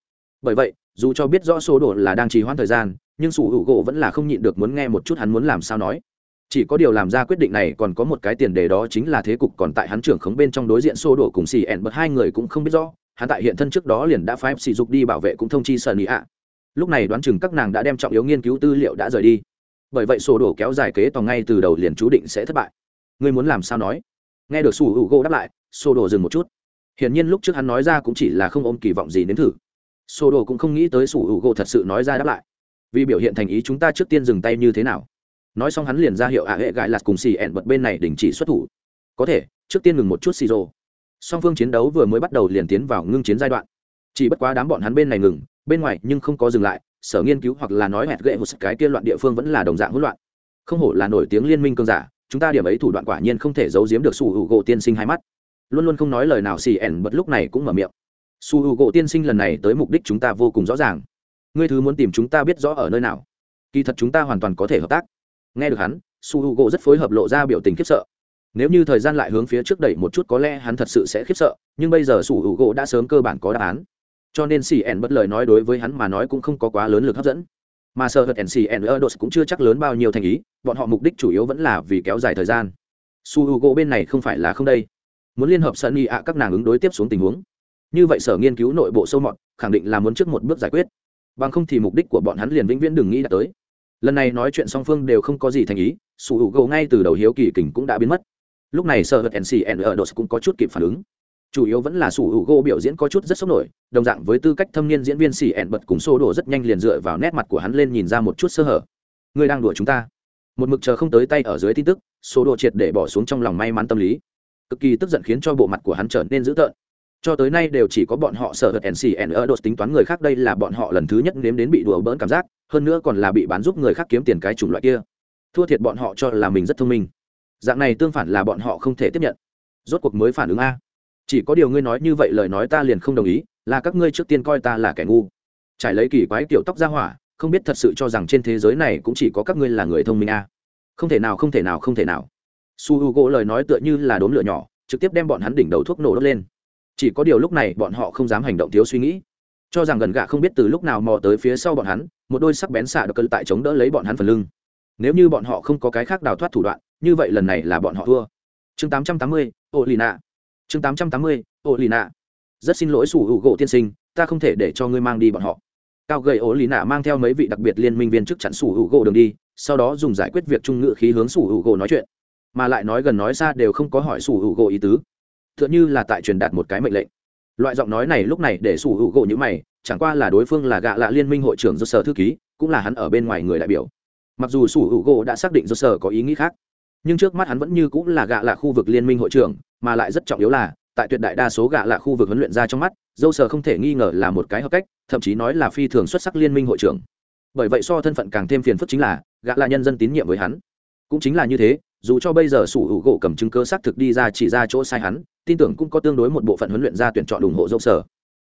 Bởi vậy, dù cho biết rõ số đồ là đang trì hoãn thời gian, nhưng sủ hữu gỗ vẫn là không nhịn được muốn nghe một chút hắn muốn làm sao nói chỉ có điều làm ra quyết định này còn có một cái tiền đề đó chính là thế cục còn tại hắn trưởng khống bên trong đối diện xô đổ cùng xì ẹn, bật hai người cũng không biết rõ, hắn tại hiện thân trước đó liền đã phái sỉ dục đi bảo vệ cũng thông chi sơn ý ạ. Lúc này đoán chừng các nàng đã đem trọng yếu nghiên cứu tư liệu đã rời đi. Bởi vậy sổ đổ kéo dài kế tòng ngay từ đầu liền chú định sẽ thất bại. Ngươi muốn làm sao nói? Nghe được sủ hữu gỗ đáp lại sổ đổ dừng một chút. Hiển nhiên lúc trước hắn nói ra cũng chỉ là không ôm kỳ vọng gì đến thử. Sổ đổ cũng không nghĩ tới sủ hữu gỗ thật sự nói ra đáp lại. Vì biểu hiện thành ý chúng ta trước tiên dừng tay như thế nào? Nói xong hắn liền ra hiệu ạ hệ gãi lạt cùng xì ẹn bật bên này đình chỉ xuất thủ. Có thể, trước tiên ngừng một chút xì rô song phương chiến đấu vừa mới bắt đầu liền tiến vào ngưng chiến giai đoạn. Chỉ bất quá đám bọn hắn bên này ngừng, bên ngoài nhưng không có dừng lại, sở nghiên cứu hoặc là nói hẹt gậy một cái kia loạn địa phương vẫn là đồng dạng hỗn loạn. Không hổ là nổi tiếng liên minh cơn giả, chúng ta điểm ấy thủ đoạn quả nhiên không thể giấu giếm được su hữu gỗ tiên sinh hai mắt. Luôn luôn không nói lời nào xì ẻn bật lúc này cũng mở miệng. Su hữu gỗ tiên sinh lần này tới mục đích chúng ta vô cùng rõ ràng. Ngươi thứ muốn tìm chúng ta biết rõ ở nơi nào. Kỳ thật chúng ta hoàn toàn có thể hợp tác nghe được hắn, su hữu gỗ rất phối hợp lộ ra biểu tình khiếp sợ. Nếu như thời gian lại hướng phía trước đẩy một chút có lẽ hắn thật sự sẽ khiếp sợ, nhưng bây giờ su hữu gỗ đã sớm cơ bản có đáp án. Cho nên xì ẻn bất lời nói đối với hắn mà nói cũng không có quá lớn lực hấp dẫn. Mà sợ hật nc n erdos cũng chưa chắc lớn bao nhiêu thành ý, bọn họ mục đích chủ yếu vẫn là vì kéo dài thời gian. Su h u g o bên này không phải là không đây. Muốn liên hợp sân y ạ các nàng ứng đối tiếp xuống tình huống. Như vậy sở nghiên cứu nội bộ sâu mọt, khẳng định là muốn trước một bước giải quyết. Bằng không thì mục đích của bọn hắn liền vĩnh viễn đừng nghĩ đã tới lần này nói chuyện song phương đều không có gì thành ý, sủ hữu gỗ ngay từ đầu hiếu kỳ kình cũng đã biến mất. Lúc này sợ hật nc n erdos cũng có chút kịp phản ứng. Chủ yếu vẫn là sủ hữu gỗ biểu diễn có chút rất sốc nổi, đồng dạng với tư cách thâm niên diễn viên xì ẹn bật cùng xô đổ rất nhanh liền dựa vào nét mặt của hắn lên nhìn ra một chút sơ hở. Ngươi đang đùa chúng ta. Một mực chờ không tới tay ở dưới tin tức số đồ triệt để bỏ xuống trong lòng may mắn tâm lý. Cực kỳ tức giận khiến cho bộ mặt của hắn trở nên dữ tợn cho tới nay đều chỉ có bọn họ sợ hật ncn ở đột tính toán người khác, đây là bọn họ lần thứ nhất nếm đến bị đùa bỡn cảm giác, hơn nữa còn là bị bán giúp người khác kiếm tiền cái chủng loại kia. Thua thiệt bọn họ cho là mình rất thông minh. Dạng này tương phản là bọn họ không thể tiếp nhận. Rốt cuộc mới phản ứng a. Chỉ có điều ngươi nói như vậy lời nói ta liền không đồng ý, là các ngươi trước tiên coi ta là kẻ ngu. Trải lấy kỳ quái kiểu tóc ra hỏa, không biết thật sự cho rằng trên thế giới này cũng chỉ có các ngươi là người thông minh a. Không thể nào, không thể nào, không thể nào. Su h u gỗ lời nói tựa như là đốm lửa nhỏ, trực tiếp đem bọn hắn đỉnh đầu thuốc nổ đốt lên chỉ có điều lúc này bọn họ không dám hành động thiếu suy nghĩ. Cho rằng gần gạ không biết từ lúc nào mò tới phía sau bọn hắn, một đôi sắc bén xạ được cân tại chống đỡ lấy bọn hắn phần lưng. Nếu như bọn họ không có cái khác đào thoát thủ đoạn, như vậy lần này là bọn họ thua. Chương tám trăm tám mươi ô lì nạ chương tám trăm tám mươi ô lì nạ rất xin lỗi sủ hữu gỗ tiên sinh, ta không thể để cho ngươi mang đi bọn họ. Cao gầy ô lì nạ mang theo mấy vị đặc biệt liên minh viên chức chặn sủ hữu gỗ đường đi, sau đó dùng giải quyết việc trung ngự khí hướng sủ hữu gỗ nói chuyện. Mà lại nói gần nói xa đều không có hỏi sủ hữu gỗ ý tứ tựa như là tại truyền đạt một cái mệnh lệnh. Loại giọng nói này lúc này để sủ hữu gỗ như mày, chẳng qua là đối phương là gạ lạ liên minh hội trưởng do sở thư ký, cũng là hắn ở bên ngoài người đại biểu. Mặc dù sủ hữu gỗ đã xác định do sở có ý nghĩ khác, nhưng trước mắt hắn vẫn như cũng là gạ lạ khu vực liên minh hội trưởng, mà lại rất trọng yếu là, tại tuyệt đại đa số gạ lạ khu vực huấn luyện ra trong mắt dâu sở không thể nghi ngờ là một cái hợp cách, thậm chí nói là phi thường xuất sắc liên minh hội trưởng. Bởi vậy so thân phận càng thêm phiền phức chính là, gạ là nhân dân tín nhiệm với hắn. Cũng chính là như thế dù cho bây giờ sủ hữu gỗ cầm chứng cơ xác thực đi ra chỉ ra chỗ sai hắn, tin tưởng cũng có tương đối một bộ phận huấn luyện ra tuyển chọn ủng hộ dâu Sở.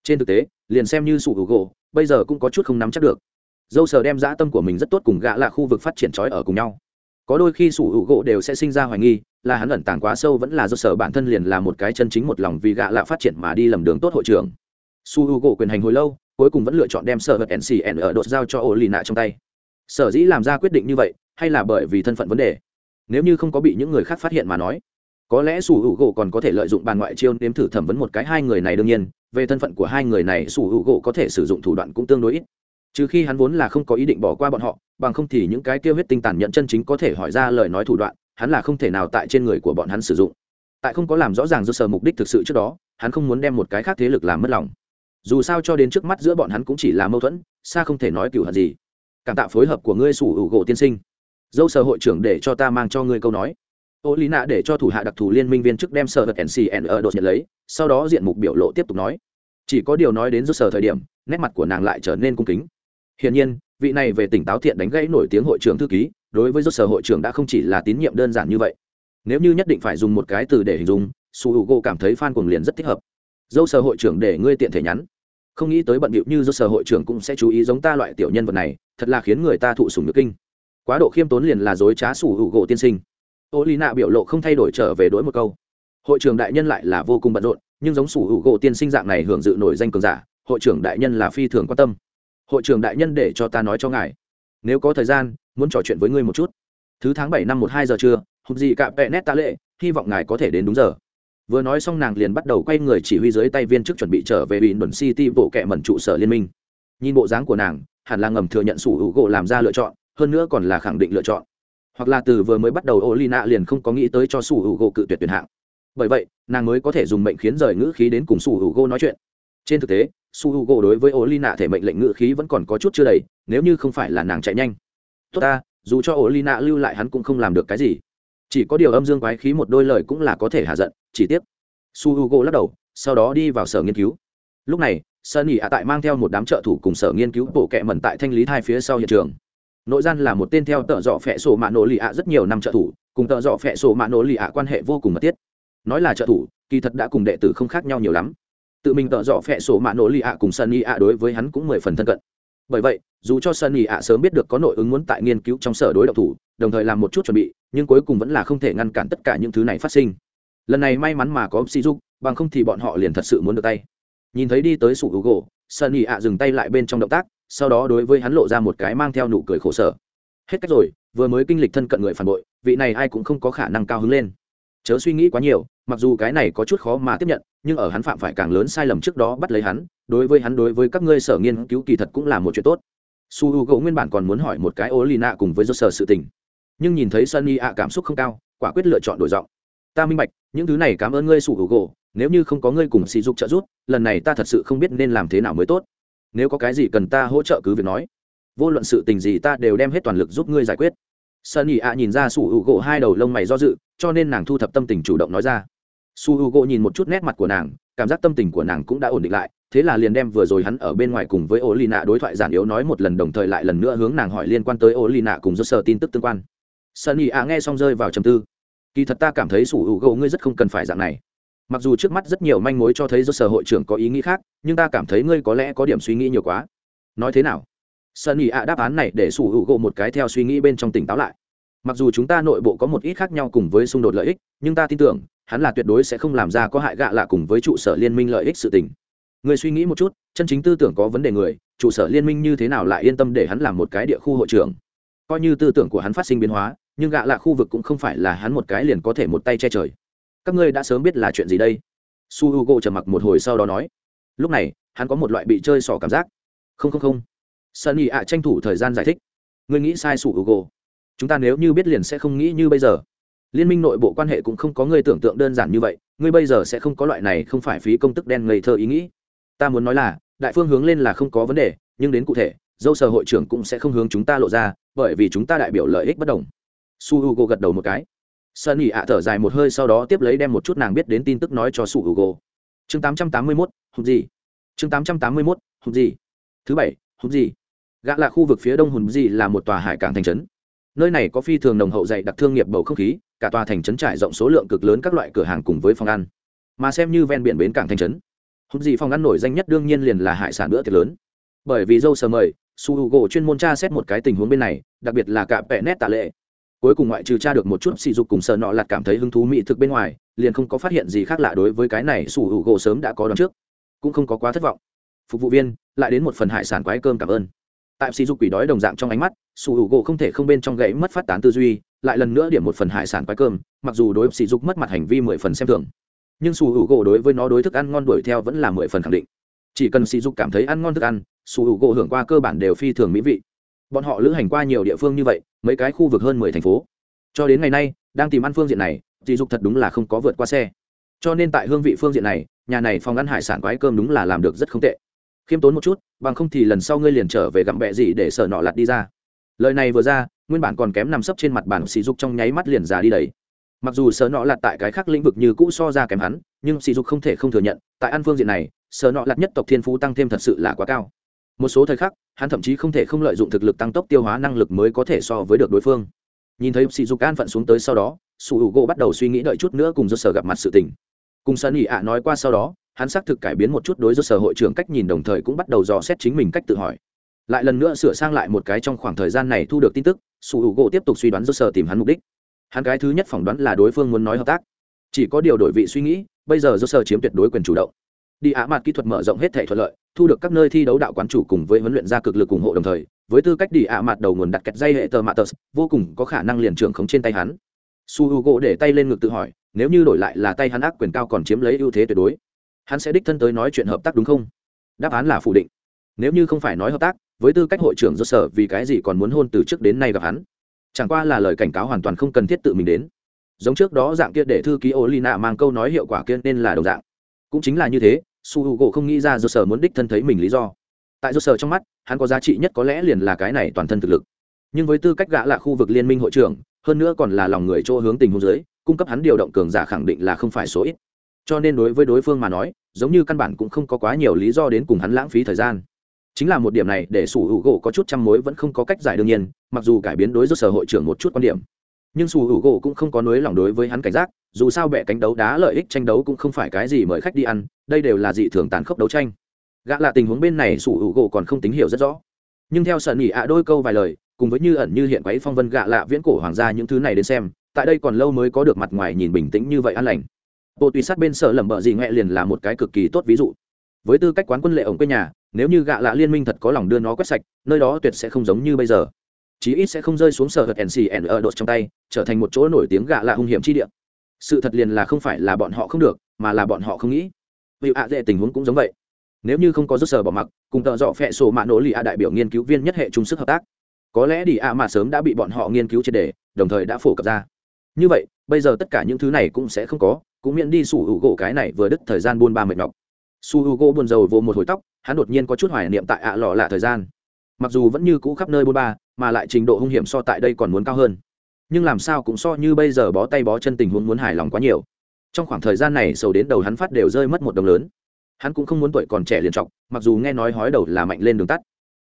trên thực tế, liền xem như sủ hữu gỗ, bây giờ cũng có chút không nắm chắc được. Dâu Sở đem dã tâm của mình rất tốt cùng gạ là khu vực phát triển trói ở cùng nhau. Có đôi khi sủ hữu gỗ đều sẽ sinh ra hoài nghi, là hắn ẩn tàng quá sâu vẫn là do sở bản thân liền là một cái chân chính một lòng vì gạ lạ phát triển mà đi lầm đường tốt hội trưởng. Su hữu gỗ quyền hành hồi lâu, cuối cùng vẫn lựa chọn đem sở vật ncn ở đột giao cho ô lì nạ trong tay. Sở dĩ làm ra quyết định như vậy, hay là bởi vì thân phận vấn đề nếu như không có bị những người khác phát hiện mà nói, có lẽ sủ hữu gỗ còn có thể lợi dụng bàn ngoại chiêu nếm thử thẩm vấn một cái hai người này đương nhiên, về thân phận của hai người này sủ hữu gỗ có thể sử dụng thủ đoạn cũng tương đối ít. Trừ khi hắn vốn là không có ý định bỏ qua bọn họ, bằng không thì những cái kêu huyết tinh tàn nhận chân chính có thể hỏi ra lời nói thủ đoạn, hắn là không thể nào tại trên người của bọn hắn sử dụng. Tại không có làm rõ ràng do sở mục đích thực sự trước đó, hắn không muốn đem một cái khác thế lực làm mất lòng. Dù sao cho đến trước mắt giữa bọn hắn cũng chỉ là mâu thuẫn, xa không thể nói cựu hận gì. Cảm tạ phối hợp của ngươi sủ hữu gỗ tiên sinh dâu sở hội trưởng để cho ta mang cho ngươi câu nói. Ô lý nạ để cho thủ hạ đặc thù liên minh viên chức đem sở vật ncn ở đột nhận lấy, sau đó diện mục biểu lộ tiếp tục nói. Chỉ có điều nói đến rút sở thời điểm, nét mặt của nàng lại trở nên cung kính. Hiển nhiên, vị này về tỉnh táo thiện đánh gãy nổi tiếng hội trưởng thư ký, đối với rút sở hội trưởng đã không chỉ là tín nhiệm đơn giản như vậy. Nếu như nhất định phải dùng một cái từ để hình dung, su h u g o cảm thấy phan cuồng liền rất thích hợp. Dâu sở hội trưởng để ngươi tiện thể nhắn. Không nghĩ tới bận bịu như do sở hội trưởng cũng sẽ chú ý giống ta loại tiểu nhân vật này, thật là khiến người ta thụ sùng nước kinh quá độ khiêm tốn liền là dối trá sủ hữu gỗ tiên sinh. Ô lì nạ biểu lộ không thay đổi trở về đ ố i một câu. Hội trưởng đại nhân lại là vô cùng bận rộn, nhưng giống sủ hữu gỗ tiên sinh dạng này hưởng dự nổi danh cường giả, hội trưởng đại nhân là phi thường quan tâm. Hội trưởng đại nhân để cho ta nói cho ngài. Nếu có thời gian, muốn trò chuyện với ngươi một chút. Thứ tháng bảy năm một hai giờ trưa hụt gì cạm vẹ nét ta lệ, hy vọng ngài có thể đến đúng giờ. Vừa nói xong nàng liền bắt đầu quay người chỉ huy dưới tay viên chức chuẩn bị trở về ủy đồn city bộ kệ mẩn trụ sở liên minh. Nhìn bộ dáng của nàng, hẳn là ngầm thừa nhận sủ hữu gỗ làm ra lựa chọn hơn nữa còn là khẳng định lựa chọn. Hoặc là từ vừa mới bắt đầu Olina liền không có nghĩ tới cho sủ hữu gỗ cự tuyệt tuyển hạng. Bởi vậy, nàng mới có thể dùng mệnh khiến rời ngữ khí đến cùng sủ hữu gỗ nói chuyện. Trên thực tế, su h u gỗ đối với Olina thể mệnh lệnh ngữ khí vẫn còn có chút chưa đầy, nếu như không phải là nàng chạy nhanh. Tốt ta, dù cho Olina lưu lại hắn cũng không làm được cái gì. Chỉ có điều âm dương quái khí một đôi lời cũng là có thể hạ giận, chỉ tiếc. Su h u g o lắc đầu, sau đó đi vào sở nghiên cứu. Lúc này sơn ỉ ạ tại mang theo một đám trợ thủ cùng sở nghiên cứu bộ kệ mẩn tại thanh lý thai phía sau hiện trường nội gian là một tên theo tợ dọ phẹ sổ mạ nổ lì ạ rất nhiều năm trợ thủ, cùng tợ dọ phẹ sổ mạ nổ lì ạ quan hệ vô cùng mật thiết. Nói là trợ thủ, kỳ thật đã cùng đệ tử không khác nhau nhiều lắm. Tự mình tợ dọ phẹ sổ mạ nổ lì ạ cùng sơn ỉ ạ đối với hắn cũng mười phần thân cận. Bởi vậy, dù cho sơn ỉ ạ sớm biết được có nội ứng muốn tại nghiên cứu trong sở đối độc thủ, đồng thời làm một chút chuẩn bị, nhưng cuối cùng vẫn là không thể ngăn cản tất cả những thứ này phát sinh. Lần này may mắn mà có sĩ dục bằng không thì bọn họ liền thật sự muốn được tay. Nhìn thấy đi tới sủ hữu gỗ sơn ỉ ạ dừng tay lại bên trong động tác sau đó đối với hắn lộ ra một cái mang theo nụ cười khổ sở. Hết cách rồi, vừa mới kinh lịch thân cận người phản bội, vị này ai cũng không có khả năng cao hứng lên. Chớ suy nghĩ quá nhiều, mặc dù cái này có chút khó mà tiếp nhận, nhưng ở hắn phạm phải càng lớn sai lầm trước đó bắt lấy hắn, đối với hắn đối với các ngươi sở nghiên cứu kỳ thật cũng là một chuyện tốt. Su h u gỗ nguyên bản còn muốn hỏi một cái ô lì nạ cùng với do sở sự tình. Nhưng nhìn thấy sunny ạ cảm xúc không cao, quả quyết lựa chọn đổi giọng. Ta minh bạch, những thứ này cảm ơn ngươi su h u gỗ nếu như không có ngươi cùng sỉ dục trợ giúp, lần này ta thật sự không biết nên làm thế nào mới tốt nếu có cái gì cần ta hỗ trợ cứ việc nói. Vô luận sự tình gì ta đều đem hết toàn lực giúp ngươi giải quyết. Sunny ạ nhìn ra su h u gỗ hai đầu lông mày do dự, cho nên nàng thu thập tâm tình chủ động nói ra. Su h u gỗ nhìn một chút nét mặt của nàng, cảm giác tâm tình của nàng cũng đã ổn định lại, thế là liền đem vừa rồi hắn ở bên ngoài cùng với ô lì nạ đối thoại giản yếu nói một lần đồng thời lại lần nữa hướng nàng hỏi liên quan tới ô lì nạ cùng do sở tin tức tương quan. Sunny ạ nghe xong rơi vào trầm tư. Kỳ thật ta cảm thấy Sưu U gỗ ngươi rất không cần phải dạng này mặc dù trước mắt rất nhiều manh mối cho thấy do sở hội trưởng có ý nghĩ khác, nhưng ta cảm thấy ngươi có lẽ có điểm suy nghĩ nhiều quá. Nói thế nào? Sunny ạ đáp án này để sủ hữu gộ một cái theo suy nghĩ bên trong tỉnh táo lại. Mặc dù chúng ta nội bộ có một ít khác nhau cùng với xung đột lợi ích, nhưng ta tin tưởng, hắn là tuyệt đối sẽ không làm ra có hại gạ lạ cùng với trụ sở liên minh lợi ích sự tình. Người suy nghĩ một chút, chân chính tư tưởng có vấn đề người, trụ sở liên minh như thế nào lại yên tâm để hắn làm một cái địa khu hội trưởng? Coi như tư tưởng của hắn phát sinh biến hóa, nhưng gạ lạ khu vực cũng không phải là hắn một cái liền có thể một tay che trời các ngươi đã sớm biết là chuyện gì đây? Su h u g o trầm mặc một hồi sau đó nói. Lúc này, hắn có một loại bị chơi xỏ cảm giác. Không không không. Sunny ạ tranh thủ thời gian giải thích. Ngươi nghĩ sai su h u g o chúng ta nếu như biết liền sẽ không nghĩ như bây giờ. Liên minh nội bộ quan hệ cũng không có ngươi tưởng tượng đơn giản như vậy. Ngươi bây giờ sẽ không có loại này không phải phí công tức đen ngây thơ ý nghĩ. Ta muốn nói là, đại phương hướng lên là không có vấn đề, nhưng đến cụ thể, dâu sở hội trưởng cũng sẽ không hướng chúng ta lộ ra, bởi vì chúng ta đại biểu lợi ích bất đồng. Su h u g o gật đầu một cái sơn ỉ ạ thở dài một hơi sau đó tiếp lấy đem một chút nàng biết đến tin tức nói cho sủ hữu gỗ chương tám trăm tám mươi mốt, hụt gì? Chương tám trăm tám mươi mốt, hụt gì? Thứ bảy, hụt gì? Gã là khu vực phía đông hùn gì là một tòa hải cảng thành trấn. Nơi này có phi thường nồng hậu dạy đặc thương nghiệp bầu không khí, cả tòa thành trấn trải rộng số lượng cực lớn các loại cửa hàng cùng với phòng ăn. Mà xem như ven biển bến cảng thành trấn, hụt gì phòng ăn nổi danh nhất đương nhiên liền là hải sản bữa tiệc lớn. Bởi vì dâu sờ mời su h u gỗ chuyên môn tra xét một cái tình huống bên này, đặc biệt là cả pẹ nét tạ lệ cuối cùng ngoại trừ tra được một chút sỉ dục cùng sợ nọ lạt cảm thấy hứng thú mỹ thực bên ngoài, liền không có phát hiện gì khác lạ đối với cái này sủ hữu gỗ sớm đã có đón trước. Cũng không có quá thất vọng. Phục vụ viên, lại đến một phần hải sản quái cơm cảm ơn. Tại sỉ dục quỷ đói đồng dạng trong ánh mắt, sủ hữu gỗ không thể không bên trong gãy mất phát tán tư duy, lại lần nữa điểm một phần hải sản quái cơm, mặc dù đối sỉ dục mất mặt hành vi mười phần xem thường. Nhưng sủ hữu gỗ đối với nó đối thức ăn ngon đuổi theo vẫn là mười phần khẳng định. Chỉ cần sỉ dục cảm thấy ăn ngon thức ăn, sủ hữu gỗ hưởng qua cơ bản đều phi thường mỹ vị bọn họ lữ hành qua nhiều địa phương như vậy, mấy cái khu vực hơn mười thành phố. Cho đến ngày nay, đang tìm ăn phương diện này thì dục thật đúng là không có vượt qua xe. Cho nên tại hương vị phương diện này, nhà này phòng ăn hải sản quái cơm đúng là làm được rất không tệ. Khiêm tốn một chút, bằng không thì lần sau ngươi liền trở về gặm bẹ gì để sợ nọ lặt đi ra. Lời này vừa ra, nguyên bản còn kém nằm sấp trên mặt bàn sỉ dục trong nháy mắt liền già đi đấy. Mặc dù sở nọ lặt tại cái khác lĩnh vực như cũ so ra kém hắn, nhưng sỉ dục không thể không thừa nhận, tại ăn phương diện này sở nọ lặt nhất tộc thiên phú tăng thêm thật sự là quá cao một số thời khắc, hắn thậm chí không thể không lợi dụng thực lực tăng tốc tiêu hóa năng lực mới có thể so với được đối phương. Nhìn thấy sỉ dục an phận xuống tới sau đó, sủ hữu gỗ bắt đầu suy nghĩ đợi chút nữa cùng do sở gặp mặt sự tình. Cùng sân ỉ ạ nói qua sau đó, hắn xác thực cải biến một chút đối do sở hội trưởng cách nhìn đồng thời cũng bắt đầu dò xét chính mình cách tự hỏi. Lại lần nữa sửa sang lại một cái trong khoảng thời gian này thu được tin tức, sủ hữu gỗ tiếp tục suy đoán do sở tìm hắn mục đích. Hắn cái thứ nhất phỏng đoán là đối phương muốn nói hợp tác. Chỉ có điều đổi vị suy nghĩ, bây giờ do sở chiếm tuyệt đối quyền chủ động đi ạ mặt kỹ thuật mở rộng hết thể thuận lợi, thu được các nơi thi đấu đạo quán chủ cùng với huấn luyện gia cực lực ủng hộ đồng thời, với tư cách đi ạ mặt đầu nguồn đặt kẹt dây hệ tờ matters vô cùng có khả năng liền trưởng khống trên tay hắn. Su h u gỗ để tay lên ngực tự hỏi, nếu như đổi lại là tay hắn ác quyền cao còn chiếm lấy ưu thế tuyệt đối, hắn sẽ đích thân tới nói chuyện hợp tác đúng không? Đáp án là phủ định. Nếu như không phải nói hợp tác, với tư cách hội trưởng do sở vì cái gì còn muốn hôn từ trước đến nay gặp hắn? Chẳng qua là lời cảnh cáo hoàn toàn không cần thiết tự mình đến. Giống trước đó dạng kia để thư ký ô mang câu nói hiệu quả kia nên là đồng dạng. Cũng chính là như thế su h u gỗ không nghĩ ra do sở muốn đích thân thấy mình lý do. Tại do sở trong mắt hắn có giá trị nhất có lẽ liền là cái này toàn thân thực lực. Nhưng với tư cách gã là khu vực liên minh hội trưởng hơn nữa còn là lòng người chỗ hướng tình hôn giới, cung cấp hắn điều động cường giả khẳng định là không phải số ít. Cho nên đối với đối phương mà nói giống như căn bản cũng không có quá nhiều lý do đến cùng hắn lãng phí thời gian. Chính là một điểm này để sủ hữu gỗ có chút trăm mối vẫn không có cách giải đương nhiên mặc dù cải biến đối với sở hội trưởng một chút quan điểm nhưng sủ hữu gỗ cũng không có nối lòng đối với hắn cảnh giác, dù sao bẻ cánh đấu đá lợi ích tranh đấu cũng không phải cái gì mời khách đi ăn, đây đều là dị thường tàn khốc đấu tranh. Gã là tình huống bên này sủ hữu gỗ còn không tín hiểu rất rõ. Nhưng theo sợ nỉ ạ đôi câu vài lời, cùng với như ẩn như hiện quấy phong vân gạ lạ viễn cổ hoàng gia những thứ này đến xem, tại đây còn lâu mới có được mặt ngoài nhìn bình tĩnh như vậy an lành. Bộ tùy sát bên sở lẩm bợ gì ngoẹ liền là một cái cực kỳ tốt ví dụ. Với tư cách quán quân lệ ổng quê nhà, nếu như gạ lạ liên minh thật có lòng đưa nó quét sạch, nơi đó tuyệt sẽ không giống như bây giờ chí ít sẽ không rơi xuống sở hật nc ở đột trong tay, trở thành một chỗ nổi tiếng gạ lạ hung hiểm chi địa. Sự thật liền là không phải là bọn họ không được, mà là bọn họ không nghĩ. Vì ạ dễ tình huống cũng giống vậy. Nếu như không có rút sở bỏ mặc, cùng tợ dọ phẹ sổ mạ nỗ lì a đại biểu nghiên cứu viên nhất hệ chung sức hợp tác. Có lẽ đi ạ mà sớm đã bị bọn họ nghiên cứu triệt đề đồng thời đã phổ cập ra. Như vậy, bây giờ tất cả những thứ này cũng sẽ không có, cũng miễn đi sủ hữu gỗ cái này vừa đứt thời gian buôn ba mệt nhọc. Su hữu gỗ buồn rầu vô một hồi tóc, hắn đột nhiên có chút hoài niệm tại ạ lọ lạ thời gian mặc dù vẫn như cũ khắp nơi bôn ba, mà lại trình độ hung hiểm so tại đây còn muốn cao hơn. Nhưng làm sao cũng so như bây giờ bó tay bó chân tình huống muốn hài lòng quá nhiều. Trong khoảng thời gian này, sầu đến đầu hắn phát đều rơi mất một đồng lớn. Hắn cũng không muốn tuổi còn trẻ liền trọng mặc dù nghe nói hói đầu là mạnh lên đường tắt.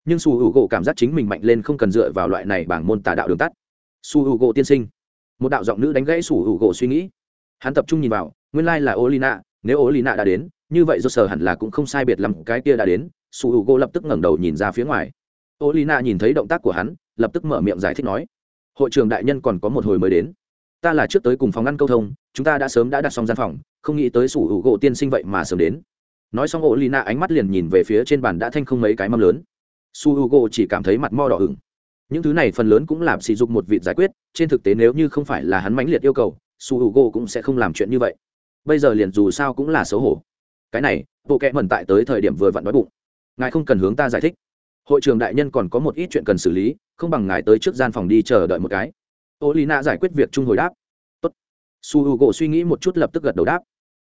Nhưng su hữu gỗ cảm giác chính mình mạnh lên không cần dựa vào loại này bảng môn tà đạo đường tắt. Su hữu gỗ tiên sinh. Một đạo giọng nữ đánh gãy su hữu gỗ suy nghĩ. Hắn tập trung nhìn vào, nguyên lai là ô lina nếu ô lina đã đến, như vậy do sở hẳn là cũng không sai biệt lắm, cái kia đã đến, su hữu gỗ lập tức ngẩng đầu nhìn ra phía ngoài ô lina nhìn thấy động tác của hắn, lập tức mở miệng giải thích nói, hội trường đại nhân còn có một hồi mới đến. Ta là trước tới cùng phòng ngăn câu thông, chúng ta đã sớm đã đặt xong gian phòng, không nghĩ tới sủ hữu gỗ tiên sinh vậy mà sớm đến. Nói xong ô lina ánh mắt liền nhìn về phía trên bàn đã thanh không mấy cái mâm lớn. Su hữu gỗ chỉ cảm thấy mặt mo đỏ hửng. những thứ này phần lớn cũng làm sỉ dục một vị giải quyết, trên thực tế nếu như không phải là hắn mãnh liệt yêu cầu su hữu gỗ cũng sẽ không làm chuyện như vậy. Bây giờ liền dù sao cũng là xấu hổ. Cái này, bộ kẽ mẩn tại tới thời điểm vừa vặn đói bụng. Ngài không cần hướng ta giải thích hội trường đại nhân còn có một ít chuyện cần xử lý, không bằng ngài tới trước gian phòng đi chờ đợi một cái. Ô lina giải quyết việc chung hồi đáp. Tốt. su h u gỗ suy nghĩ một chút lập tức gật đầu đáp.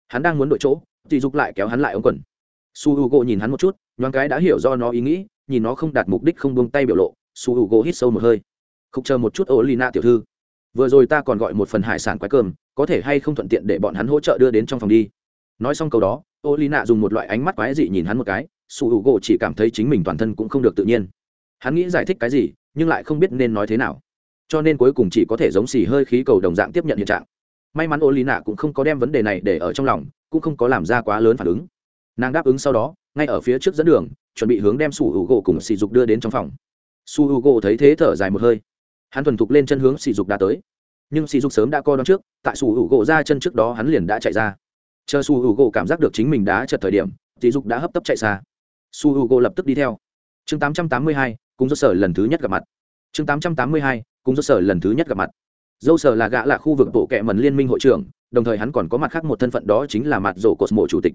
Hắn đang muốn đổi chỗ, thì dục lại kéo hắn lại ống quần. Su h u gỗ nhìn hắn một chút, nhoáng cái đã hiểu do nó ý nghĩ, nhìn nó không đạt mục đích không buông tay biểu lộ su h u gỗ hít sâu một hơi. Không chờ một chút ô lina tiểu thư. Vừa rồi ta còn gọi một phần hải sản quái cơm, có thể hay không thuận tiện để bọn hắn hỗ trợ đưa đến trong phòng đi. Nói xong câu đó ô lina dùng một loại ánh mắt quái dị nhìn hắn một cái sủ hữu u gỗ chỉ cảm thấy chính mình toàn thân cũng không được tự nhiên. Hắn nghĩ giải thích cái gì, nhưng lại không biết nên nói thế nào. Cho nên cuối cùng chỉ có thể giống xì hơi khí cầu đồng dạng tiếp nhận hiện trạng. May mắn ô lina cũng không có đem vấn đề này để ở trong lòng, cũng không có làm ra quá lớn phản ứng. Nàng đáp ứng sau đó, ngay ở phía trước dẫn đường, chuẩn bị hướng đem sủ hữu u gỗ cùng sỉ dục đưa đến trong phòng. Su hữu u gỗ thấy thế thở dài một hơi. Hắn thuần thục lên chân hướng sỉ dục đã tới. Nhưng sỉ dục sớm đã co đón trước, tại su hữu u gỗ ra chân trước đó hắn liền đã chạy ra. Chờ su hữu u gỗ cảm giác được chính mình đã chật thời điểm sỉ dục đã hấp tấp chạy xa su h u gỗ lập tức đi theo. Chương 882, cùng do sở lần thứ nhất gặp mặt. Chương 882, cùng do sở lần thứ nhất gặp mặt. Dâu sở là gã là khu vực bộ kệ mần liên minh hội trưởng đồng thời hắn còn có mặt khác một thân phận đó chính là mặt rổ cột mộ chủ tịch.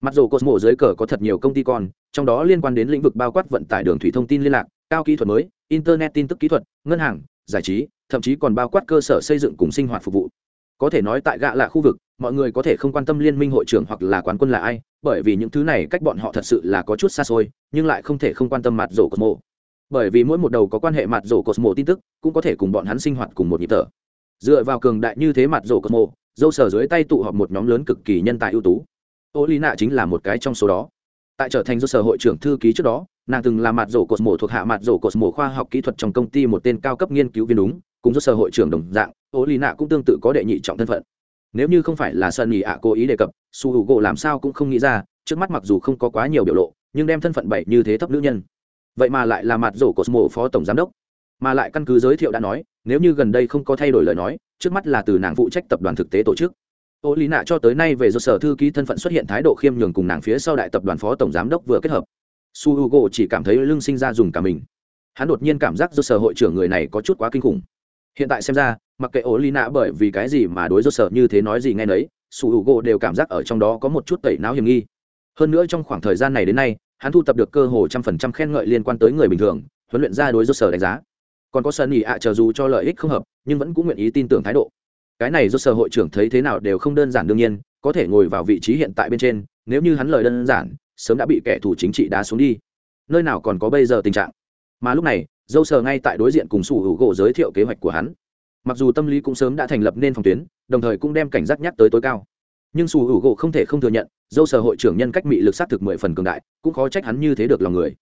Mặt rổ cột mộ dưới cờ có thật nhiều công ty con, trong đó liên quan đến lĩnh vực bao quát vận tải đường thủy thông tin liên lạc, cao kỹ thuật mới, internet tin tức kỹ thuật, ngân hàng, giải trí, thậm chí còn bao quát cơ sở xây dựng cùng sinh hoạt phục vụ. Có thể nói tại gạ lạ khu vực, mọi người có thể không quan tâm liên minh hội trưởng hoặc là quán quân là ai, bởi vì những thứ này cách bọn họ thật sự là có chút xa xôi, nhưng lại không thể không quan tâm mặt rổ Cosmo. Bởi vì mỗi một đầu có quan hệ mặt rổ Cosmo tin tức, cũng có thể cùng bọn hắn sinh hoạt cùng một nhịp thở. dựa vào cường đại như thế mặt rổ cosmo dâu sở dưới tay tụ họp một nhóm lớn cực kỳ nhân tài ưu tú ô lý nạ chính là một cái trong số đó tại trở thành dâu sở hội trưởng thư ký trước đó nàng từng là mặt rổ cosmo thuộc hạ mặt rổ cosmo khoa học kỹ thuật trong công ty một tên cao cấp nghiên cứu viên đúng cùng dâu sở hội trưởng đồng dạng, ô lý nạ cũng tương tự có đệ nhị trọng thân phận. Nếu như không phải là sân nhị ạ cố ý đề cập, su hữu gỗ làm sao cũng không nghĩ ra, trước mắt mặc dù không có quá nhiều biểu lộ, nhưng đem thân phận bảy như thế thấp nữ nhân. Vậy mà lại là mặt rổ cosmo phó tổng giám đốc. Mà lại căn cứ giới thiệu đã nói, nếu như gần đây không có thay đổi lời nói, trước mắt là từ nàng phụ trách tập đoàn thực tế tổ chức. Ô lý nạ cho tới nay về do sở thư ký thân phận xuất hiện thái độ khiêm nhường cùng nàng phía sau đại tập đoàn phó tổng giám đốc vừa kết hợp. Su h u g o chỉ cảm thấy lưng sinh ra dùng cả mình. Hắn đột nhiên cảm giác do sở hội trưởng người này có chút quá kinh khủng hiện tại xem ra, mặc kệ ổ lì nạ bởi vì cái gì mà đối do sở như thế nói gì ngay nấy, sủ hữu gỗ đều cảm giác ở trong đó có một chút tẩy não hiểm nghi. Hơn nữa trong khoảng thời gian này đến nay, hắn thu tập được cơ hồ trăm phần trăm khen ngợi liên quan tới người bình thường, huấn luyện ra đối do sở đánh giá. Còn có sân nghỉ ạ, chờ dù cho lợi ích không hợp, nhưng vẫn cũng nguyện ý tin tưởng thái độ. Cái này do sở hội trưởng thấy thế nào đều không đơn giản đương nhiên, có thể ngồi vào vị trí hiện tại bên trên, nếu như hắn lời đơn giản, sớm đã bị kẻ thù chính trị đá xuống đi. Nơi nào còn có bây giờ tình trạng? Mà lúc này dâu sờ ngay tại đối diện cùng sủ hữu gỗ giới thiệu kế hoạch của hắn. Mặc dù tâm lý cũng sớm đã thành lập nên phòng tuyến, đồng thời cũng đem cảnh giác nhắc tới tối cao. Nhưng sủ hữu gỗ không thể không thừa nhận, dâu sờ hội trưởng nhân cách mị lực s á t thực mười phần cường đại, cũng khó trách hắn như thế được lòng người.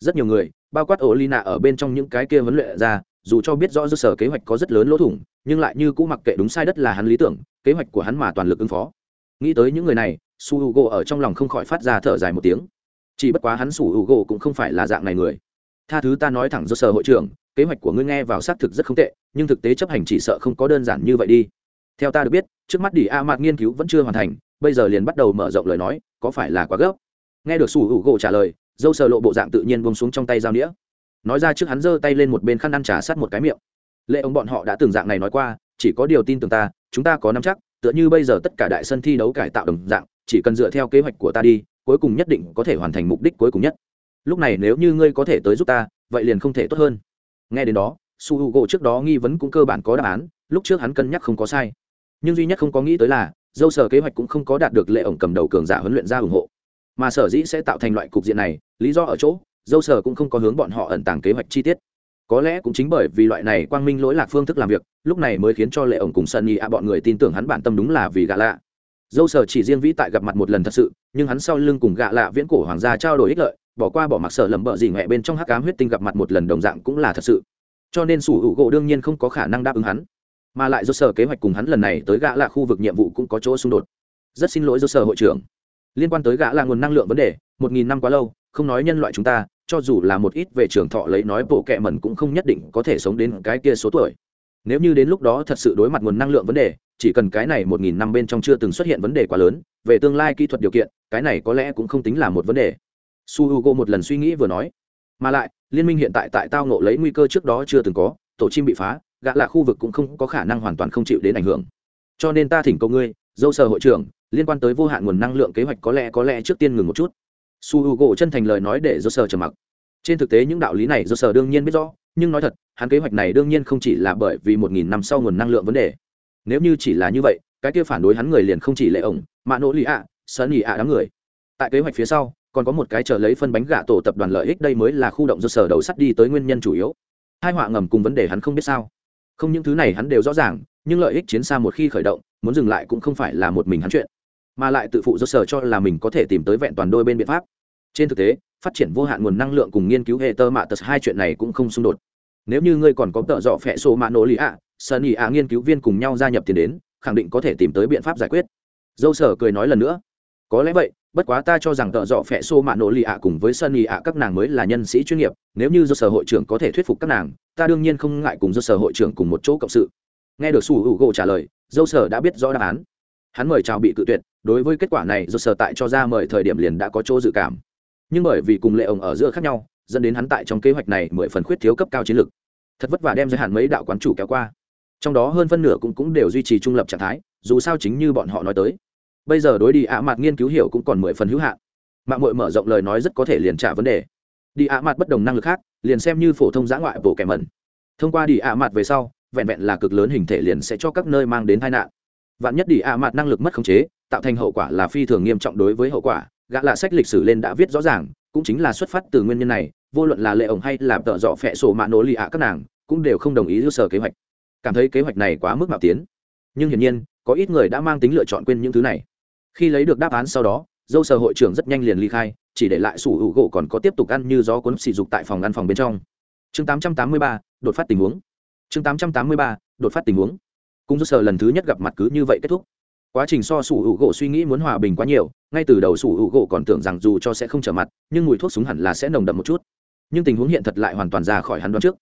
Rất nhiều người, bao quát ổ lina ở bên trong những cái kia vấn luyện ra, dù cho biết rõ dâu sờ kế hoạch có rất lớn lỗ thủng, nhưng lại như cũng mặc kệ đúng sai đất là hắn lý tưởng, kế hoạch của hắn mà toàn lực ứng phó. Nghĩ tới những người này su h u g o ở trong lòng không khỏi phát ra thở dài một tiếng. Chỉ bất quá hắn su h u g o cũng không phải là dạng này người tha thứ ta nói thẳng do sở hội trưởng, kế hoạch của ngươi nghe vào xác thực rất không tệ, nhưng thực tế chấp hành chỉ sợ không có đơn giản như vậy đi. Theo ta được biết, trước mắt đi a mạt nghiên cứu vẫn chưa hoàn thành, bây giờ liền bắt đầu mở rộng lời nói, có phải là quá gấp? Nghe được sủ hữu gỗ trả lời, dâu sờ lộ bộ dạng tự nhiên bông xuống trong tay dao nĩa. Nói ra trước hắn giơ tay lên một bên khăn ăn trà sát một cái miệng. Lệ ông bọn họ đã từng dạng này nói qua, chỉ có điều tin tưởng ta, chúng ta có nắm chắc, tựa như bây giờ tất cả đại sân thi đấu cải tạo đồng dạng, chỉ cần dựa theo kế hoạch của ta đi, cuối cùng nhất định có thể hoàn thành mục đích cuối cùng nhất lúc này nếu như ngươi có thể tới giúp ta, vậy liền không thể tốt hơn. Nghe đến đó, su h u gỗ trước đó nghi vấn cũng cơ bản có đáp án, lúc trước hắn cân nhắc không có sai. Nhưng duy nhất không có nghĩ tới là, dâu sở kế hoạch cũng không có đạt được lệ ổng cầm đầu cường giả huấn luyện ra ủng hộ. Mà sở dĩ sẽ tạo thành loại cục diện này, lý do ở chỗ, dâu sở cũng không có hướng bọn họ ẩn tàng kế hoạch chi tiết. Có lẽ cũng chính bởi vì loại này quang minh lỗi lạc phương thức làm việc, lúc này mới khiến cho lệ ổng cùng sân nhị à bọn người tin tưởng hắn bản tâm đúng là vì gạ lạ. Dâu sở chỉ riêng vĩ tại gặp mặt một lần thật sự, nhưng hắn sau lưng cùng gạ lạ viễn cổ hoàng gia trao đổi ích lợi bỏ qua bỏ mặc sở lầm bợ gì mẹ bên trong hắc ám huyết tinh gặp mặt một lần đồng dạng cũng là thật sự. Cho nên sủ hữu gỗ đương nhiên không có khả năng đáp ứng hắn, mà lại do sở kế hoạch cùng hắn lần này tới gã là khu vực nhiệm vụ cũng có chỗ xung đột. Rất xin lỗi do sở hội trưởng. Liên quan tới gã là nguồn năng lượng vấn đề, một nghìn năm quá lâu, không nói nhân loại chúng ta, cho dù là một ít về trường thọ lấy nói bộ kệ mẩn cũng không nhất định có thể sống đến cái kia số tuổi. Nếu như đến lúc đó thật sự đối mặt nguồn năng lượng vấn đề, chỉ cần cái này một nghìn năm bên trong chưa từng xuất hiện vấn đề quá lớn, về tương lai kỹ thuật điều kiện, cái này có lẽ cũng không tính là một vấn đề su h u g o một lần suy nghĩ vừa nói, mà lại, liên minh hiện tại tại tao nộ lấy nguy cơ trước đó chưa từng có, tổ chim bị phá, gã là khu vực cũng không có khả năng hoàn toàn không chịu đến ảnh hưởng. Cho nên ta thỉnh cầu ngươi, dâu sở hội trưởng, liên quan tới vô hạn nguồn năng lượng kế hoạch có lẽ có lẽ trước tiên ngừng một chút. Su h u gỗ chân thành lời nói để dâu sở trầm mặc. Trên thực tế những đạo lý này dâu sở đương nhiên biết rõ, nhưng nói thật, hắn kế hoạch này đương nhiên không chỉ là bởi vì một nghìn năm sau nguồn năng lượng vấn đề. Nếu như chỉ là như vậy, cái kia phản đối hắn người liền không chỉ lệ ổng mạ nỗ lì ạ sơn ỉ ạ đám người. Tại kế hoạch phía sau còn có một cái chờ lấy phân bánh gạ tổ tập đoàn lợi ích đây mới là khu động do sở đầu sắt đi tới nguyên nhân chủ yếu. Hai họa ngầm cùng vấn đề hắn không biết sao. Không những thứ này hắn đều rõ ràng, nhưng lợi ích chiến xa một khi khởi động, muốn dừng lại cũng không phải là một mình hắn chuyện, mà lại tự phụ do sở cho là mình có thể tìm tới vẹn toàn đôi bên biện pháp. Trên thực tế, phát triển vô hạn nguồn năng lượng cùng nghiên cứu hệ tơ mạ tật hai chuyện này cũng không xung đột. Nếu như ngươi còn có tợ dọ phẹ sô mạ nổ lý ạ, sơn ỉ ạ nghiên cứu viên cùng nhau gia nhập tiền đến, khẳng định có thể tìm tới biện pháp giải quyết. Dâu sở cười nói lần nữa có lẽ vậy, bất quá ta cho rằng tợ dọ phẹ xô mạ nổ lì ạ cùng với sân ỉ ạ, các nàng mới là nhân sĩ chuyên nghiệp, nếu như do sở hội trưởng có thể thuyết phục các nàng, ta đương nhiên không ngại cùng do sở hội trưởng cùng một chỗ cộng sự. Nghe được su hữu gỗ trả lời, dâu sở đã biết rõ đáp án. Hắn mời chào bị cự tuyệt, đối với kết quả này do sở tại cho ra mời thời điểm liền đã có chỗ dự cảm. Nhưng bởi vì cùng lệ ổng ở giữa khác nhau, dẫn đến hắn tại trong kế hoạch này mười phần khuyết thiếu cấp cao chiến lược. Thật vất vả đem giới hạn mấy đạo quán chủ kéo qua. Trong đó hơn phân nửa cũng cũng đều duy trì trung lập trạng thái, dù sao chính như bọn họ nói tới bây giờ đối đi ạ mặt nghiên cứu hiểu cũng còn mười phần hữu hạn. Mạng mội mở rộng lời nói rất có thể liền trả vấn đề. Đi ạ mặt bất đồng năng lực khác, liền xem như phổ thông giã ngoại bổ kẻ mẩn. Thông qua đi ạ mặt về sau, vẹn vẹn là cực lớn hình thể liền sẽ cho các nơi mang đến tai nạn. Vạn nhất đi ạ mặt năng lực mất khống chế, tạo thành hậu quả là phi thường nghiêm trọng đối với hậu quả, gã lạ sách lịch sử lên đã viết rõ ràng, cũng chính là xuất phát từ nguyên nhân này, vô luận là lệ ổng hay là tợ dọ phẹ sổ mạ nổ lì ạ các nàng, cũng đều không đồng ý lưu sở kế hoạch. Cảm thấy kế hoạch này quá mức mạo tiến. Nhưng hiển nhiên, có ít người đã mang tính lựa chọn quên những thứ này khi lấy được đáp án sau đó dâu sở hội trưởng rất nhanh liền ly khai chỉ để lại sủ hữu gỗ còn có tiếp tục ăn như gió cuốn xì dục tại phòng ăn phòng bên trong. Chương 883, đột phát tình huống. Chương 883, đột phát tình huống. Cung dâu sở lần thứ nhất gặp mặt cứ như vậy kết thúc. Quá trình so sủ hữu gỗ suy nghĩ muốn hòa bình quá nhiều ngay từ đầu sủ hữu gỗ còn tưởng rằng dù cho sẽ không trở mặt nhưng mùi thuốc súng hẳn là sẽ nồng đậm một chút. Nhưng tình huống hiện thật lại hoàn toàn ra khỏi hắn đoán trước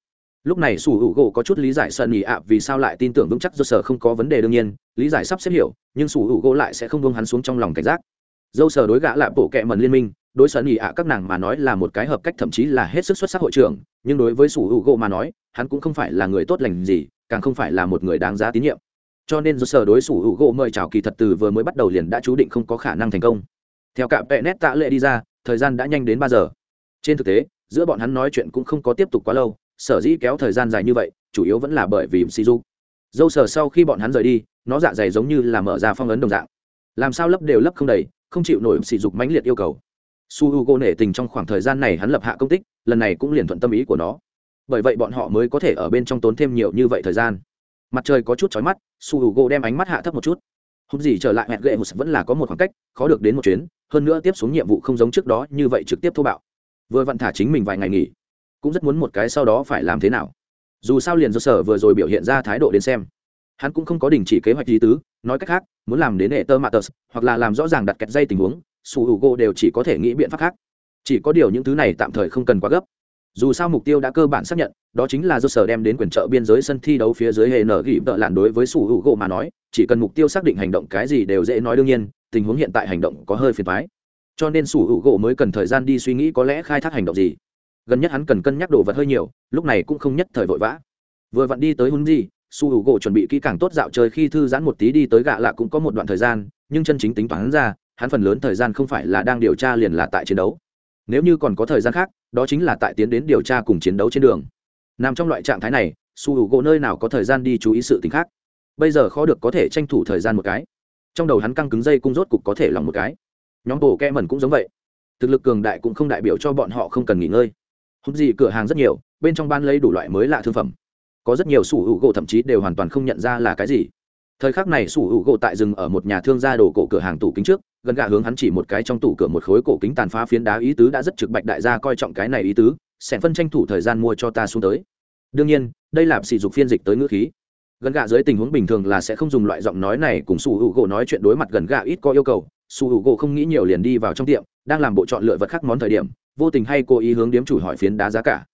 lúc này sủ hữu gỗ có chút lý giải sợ nhị ạ, vì sao lại tin tưởng vững chắc do sở không có vấn đề đương nhiên, lý giải sắp xếp hiểu, nhưng sủ hữu gỗ lại sẽ không buông hắn xuống trong lòng cảnh giác. Dâu sở đối gã là bộ kệ mần liên minh, đối sở nhị ạ các nàng mà nói là một cái hợp cách, thậm chí là hết sức xuất sắc hội trưởng, nhưng đối với sủ hữu gỗ mà nói, hắn cũng không phải là người tốt lành gì, càng không phải là một người đáng giá tín nhiệm. Cho nên do sở đối sủ hữu gỗ mời chào kỳ thật từ vừa mới bắt đầu liền đã chú định không có khả năng thành công. Theo cả vẹ nét tạ lệ đi ra, thời gian đã nhanh đến ba giờ. Trên thực tế, giữa bọn hắn nói chuyện cũng không có tiếp tục quá lâu sở dĩ kéo thời gian dài như vậy, chủ yếu vẫn là bởi vì si du dâu sở sau khi bọn hắn rời đi, nó dạ dày giống như là mở ra phong ấn đồng dạng. Làm sao lấp đều lấp không đầy, không chịu nổi sỉ dục mãnh liệt yêu cầu. Su h u g o nể tình trong khoảng thời gian này hắn lập hạ công tích, lần này cũng liền thuận tâm ý của nó. Bởi vậy bọn họ mới có thể ở bên trong tốn thêm nhiều như vậy thời gian. Mặt trời có chút chói mắt, su h u g o đem ánh mắt hạ thấp một chút. Hôm gì trở lại hẹn gệ hụt vẫn là có một khoảng cách, khó được đến một chuyến, hơn nữa tiếp xuống nhiệm vụ không giống trước đó như vậy trực tiếp thô bạo. Vừa vặn thả chính mình vài ngày nghỉ cũng rất muốn một cái sau đó phải làm thế nào. Dù sao liền do sở vừa rồi biểu hiện ra thái độ đến xem. Hắn cũng không có đình chỉ kế hoạch gì tứ, nói cách khác, muốn làm đến hệ tơ matters hoặc là làm rõ ràng đặt kẹt dây tình huống, su hữu gỗ đều chỉ có thể nghĩ biện pháp khác. Chỉ có điều những thứ này tạm thời không cần quá gấp. Dù sao mục tiêu đã cơ bản xác nhận, đó chính là do sở đem đến quyền trợ biên giới sân thi đấu phía dưới hệ nở gỉ vợ lạn đối với su hữu gỗ mà nói, chỉ cần mục tiêu xác định hành động cái gì đều dễ nói đương nhiên, tình huống hiện tại hành động có hơi phiền thoái cho nên su hữu gỗ mới cần thời gian đi suy nghĩ có lẽ khai thác hành động gì gần nhất hắn cần cân nhắc đồ vật hơi nhiều, lúc này cũng không nhất thời vội vã. Vừa vặn đi tới hun di su h u gỗ chuẩn bị kỹ càng tốt dạo chơi khi thư giãn một tí đi tới gạ lạ cũng có một đoạn thời gian, nhưng chân chính tính toán ra, hắn phần lớn thời gian không phải là đang điều tra liền là tại chiến đấu. Nếu như còn có thời gian khác, đó chính là tại tiến đến điều tra cùng chiến đấu trên đường. Nằm trong loại trạng thái này, su h u gỗ nơi nào có thời gian đi chú ý sự t ì n h khác. Bây giờ khó được có thể tranh thủ thời gian một cái. Trong đầu hắn căng cứng dây cung rốt cục có thể lòng một cái. Nhóm bộ kẽ mẩn cũng giống vậy. Thực lực cường đại cũng không đại biểu cho bọn họ không cần nghỉ ngơi hút gì cửa hàng rất nhiều, bên trong ban lấy đủ loại mới lạ thương phẩm. Có rất nhiều sủ hữu gỗ thậm chí đều hoàn toàn không nhận ra là cái gì. Thời khắc này sủ hữu gỗ tại rừng ở một nhà thương gia đồ cổ cửa hàng tủ kính trước, gần gà hướng hắn chỉ một cái trong tủ cửa một khối cổ kính tàn phá phiến đá ý tứ đã rất trực bạch đại gia coi trọng cái này ý tứ, sẽ phân tranh thủ thời gian mua cho ta xuống tới. Đương nhiên, đây là sỉ dục phiên dịch tới ngữ khí. Gần gà dưới tình huống bình thường là sẽ không dùng loại giọng nói này cùng sủ hữu gỗ nói chuyện đối mặt gần gà ít có yêu cầu, sủ hữu gỗ không nghĩ nhiều liền đi vào trong tiệm, đang làm bộ chọn lựa vật khác món thời điểm vô tình hay cố ý hướng điếm chủ hỏi phiến đá giá cả.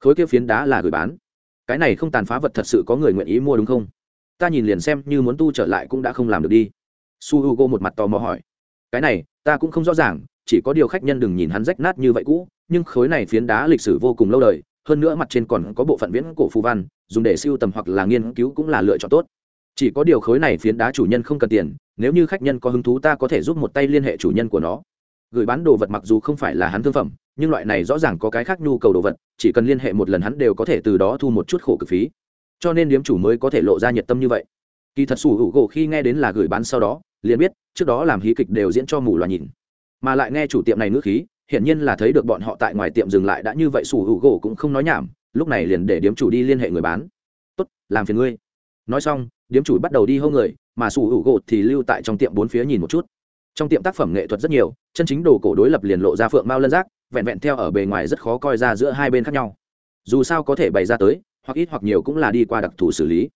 Khối kia phiến đá là gửi bán. Cái này không tàn phá vật thật sự có người nguyện ý mua đúng không? Ta nhìn liền xem như muốn tu trở lại cũng đã không làm được đi. Su hugo một mặt tò mò hỏi. Cái này, ta cũng không rõ ràng, chỉ có điều khách nhân đừng nhìn hắn rách nát như vậy cũ, nhưng khối này phiến đá lịch sử vô cùng lâu đời, hơn nữa mặt trên còn có bộ phận viễn cổ phù văn, dùng để siêu tầm hoặc là nghiên cứu cũng là lựa chọn tốt. Chỉ có điều khối này phiến đá chủ nhân không cần tiền, nếu như khách nhân có hứng thú ta có thể giúp một tay liên hệ chủ nhân của nó. Gửi bán đồ vật mặc dù không phải là hắn thương phẩm nhưng loại này rõ ràng có cái khác nhu cầu đồ vật, chỉ cần liên hệ một lần hắn đều có thể từ đó thu một chút khổ cực phí. Cho nên điếm chủ mới có thể lộ ra nhiệt tâm như vậy. Kỳ thật sủ hữu gỗ khi nghe đến là gửi bán sau đó, liền biết, trước đó làm hí kịch đều diễn cho mù loà nhìn. Mà lại nghe chủ tiệm này ngữ khí, hiển nhiên là thấy được bọn họ tại ngoài tiệm dừng lại đã như vậy sủ hữu gỗ cũng không nói nhảm, lúc này liền để điếm chủ đi liên hệ người bán. Tốt, làm phiền ngươi. Nói xong, điếm chủ bắt đầu đi hô người, mà sủ hữu gỗ thì lưu tại trong tiệm bốn phía nhìn một chút. Trong tiệm tác phẩm nghệ thuật rất nhiều, chân chính đồ cổ đối lập liền lộ ra phượng mao lân giác vẹn vẹn theo ở bề ngoài rất khó coi ra giữa hai bên khác nhau. Dù sao có thể bày ra tới, hoặc ít hoặc nhiều cũng là đi qua đặc thù xử lý.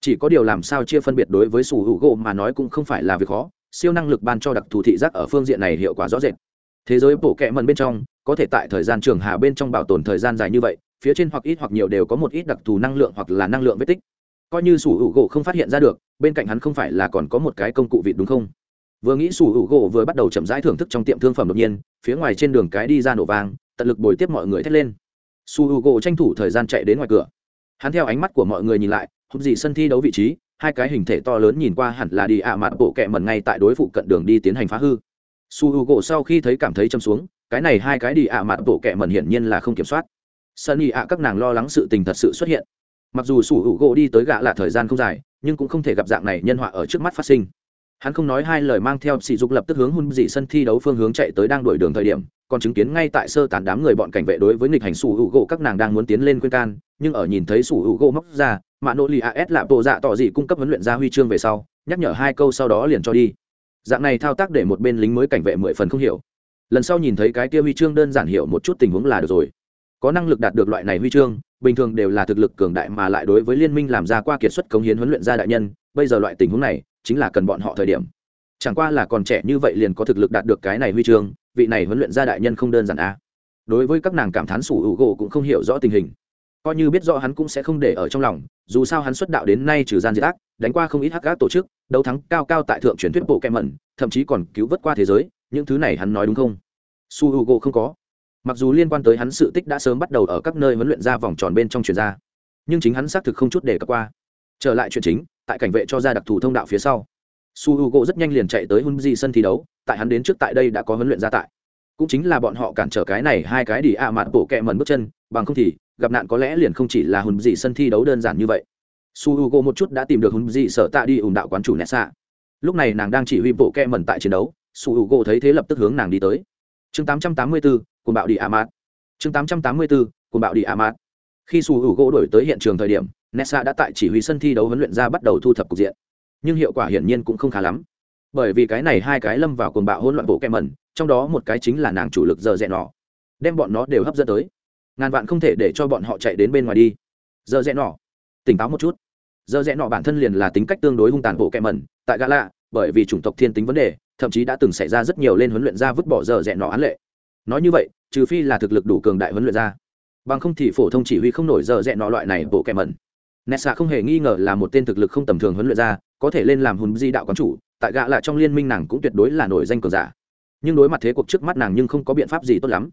Chỉ có điều làm sao chia phân biệt đối với sủ hữu gỗ mà nói cũng không phải là việc khó, siêu năng lực ban cho đặc thù thị giác ở phương diện này hiệu quả rõ rệt. Thế giới bổ kẹ mần bên trong, có thể tại thời gian trường hà bên trong bảo tồn thời gian dài như vậy, phía trên hoặc ít hoặc nhiều đều có một ít đặc thù năng lượng hoặc là năng lượng vết tích. Coi như sủ hữu gỗ không phát hiện ra được, bên cạnh hắn không phải là còn có một cái công cụ vịt đúng không? Vừa nghĩ sủ hữu gỗ vừa bắt đầu chậm rãi thưởng thức trong tiệm thương phẩm đột nhiên, phía ngoài trên đường cái đi ra nổ vang, tận lực bồi tiếp mọi người thét lên. Su h u gỗ tranh thủ thời gian chạy đến ngoài cửa. Hắn theo ánh mắt của mọi người nhìn lại hụt gì sân thi đấu vị trí, hai cái hình thể to lớn nhìn qua hẳn là đi ạ à mặt bộ kẹ mẩn ngay tại đối phụ cận đường đi tiến hành phá hư. Su h u gỗ sau khi thấy cảm thấy châm xuống, cái này hai cái đi ạ à mặt bộ kẹ mẩn hiển nhiên là không kiểm soát. Sân y ạ các nàng lo lắng sự tình thật sự xuất hiện. Mặc dù su h u gỗ đi tới gạ là thời gian không dài, nhưng cũng không thể gặp dạng này nhân họa ở trước mắt phát sinh hắn không nói hai lời mang theo sỉ dục lập tức hướng hun dị sân thi đấu phương hướng chạy tới đang đuổi đường thời điểm, còn chứng kiến ngay tại sơ tán đám người bọn cảnh vệ đối với nghịch hành sủ hữu gỗ các nàng đang muốn tiến lên khuyên can, nhưng ở nhìn thấy sủ hữu gỗ móc ra mạ nỗ lì as lạp bộ dạ tỏ dị cung cấp huấn luyện ra huy chương về sau, nhắc nhở hai câu sau đó liền cho đi. Dạng này thao tác để một bên lính mới cảnh vệ mười phần không hiểu. Lần sau nhìn thấy cái kia huy chương đơn giản hiểu một chút tình huống là được rồi. Có năng lực đạt được loại này huy chương, bình thường đều là thực lực cường đại mà lại đối với liên minh làm ra qua kiệt xuất cống hiến huấn luyện gia đại nhân, bây giờ loại tình huống này chính là cần bọn họ thời điểm. Chẳng qua là còn trẻ như vậy liền có thực lực đạt được cái này huy chương, vị này huấn luyện gia đại nhân không đơn giản a à. đối với các nàng cảm thán sủ hữu gỗ cũng không hiểu rõ tình hình. Coi như biết rõ hắn cũng sẽ không để ở trong lòng, dù sao hắn xuất đạo đến nay trừ gian diệt ác, đánh qua không ít hắc ác tổ chức, đấu thắng cao cao tại thượng truyền thuyết bộ kem mẩn, thậm chí còn cứu vớt qua thế giới, những thứ này hắn nói đúng không? Su h u g o không có. Mặc dù liên quan tới hắn sự tích đã sớm bắt đầu ở các nơi huấn luyện ra vòng tròn bên trong truyền ra, nhưng chính hắn xác thực không chút để cập qua. Trở lại chuyện chính tại cảnh vệ cho ra đặc thù thông đạo phía sau. Su h u g o rất nhanh liền chạy tới hun di sân thi đấu tại hắn đến trước tại đây đã có huấn luyện gia tại. Cũng chính là bọn họ cản trở cái này hai cái đi ạ à mạn bộ kẹ mần bước chân bằng không thì gặp nạn có lẽ liền không chỉ là Hunji sân thi đấu đơn giản như vậy. Su h u g o một chút đã tìm được hun di sở tạ đi ủng đạo quán chủ nessa. Lúc này nàng đang chỉ huy bộ kẹ mần tại chiến đấu su h u g o thấy thế lập tức hướng nàng đi tới. Chương 884, cùng bạo đi mạn. chương 884, cùng bạo đi mạn. khi su hữu gỗ đổi tới hiện trường thời điểm nessa đã tại chỉ huy sân thi đấu huấn luyện ra bắt đầu thu thập cục diện. Nhưng hiệu quả hiển nhiên cũng không khá lắm. Bởi vì cái này hai cái lâm vào cuồng bạo hỗn loạn bộ kem mẩn, trong đó một cái chính là nàng chủ lực giờ rẽ nọ. Đem bọn nó đều hấp dẫn tới. Ngàn vạn không thể để cho bọn họ chạy đến bên ngoài đi. Giờ rẽ nọ. Tỉnh táo một chút. Giờ rẽ nọ bản thân liền là tính cách tương đối hung tàn bộ kem mẩn, tại gã lạ bởi vì chủng tộc thiên tính vấn đề, thậm chí đã từng xảy ra rất nhiều lên huấn luyện ra vứt bỏ giờ rẽ nọ án lệ. Nói như vậy, trừ phi là thực lực đủ cường đại huấn luyện ra. Bằng không thì phổ thông chỉ huy không nổi giờ rẽ nọ loại này bộ kẻ mẩn nessa không hề nghi ngờ là một tên thực lực không tầm thường huấn luyện ra có thể lên làm hùn di đạo quán chủ, tại gã là trong liên minh nàng cũng tuyệt đối là nổi danh cường giả. Nhưng đối mặt thế cuộc trước mắt nàng nhưng không có biện pháp gì tốt lắm.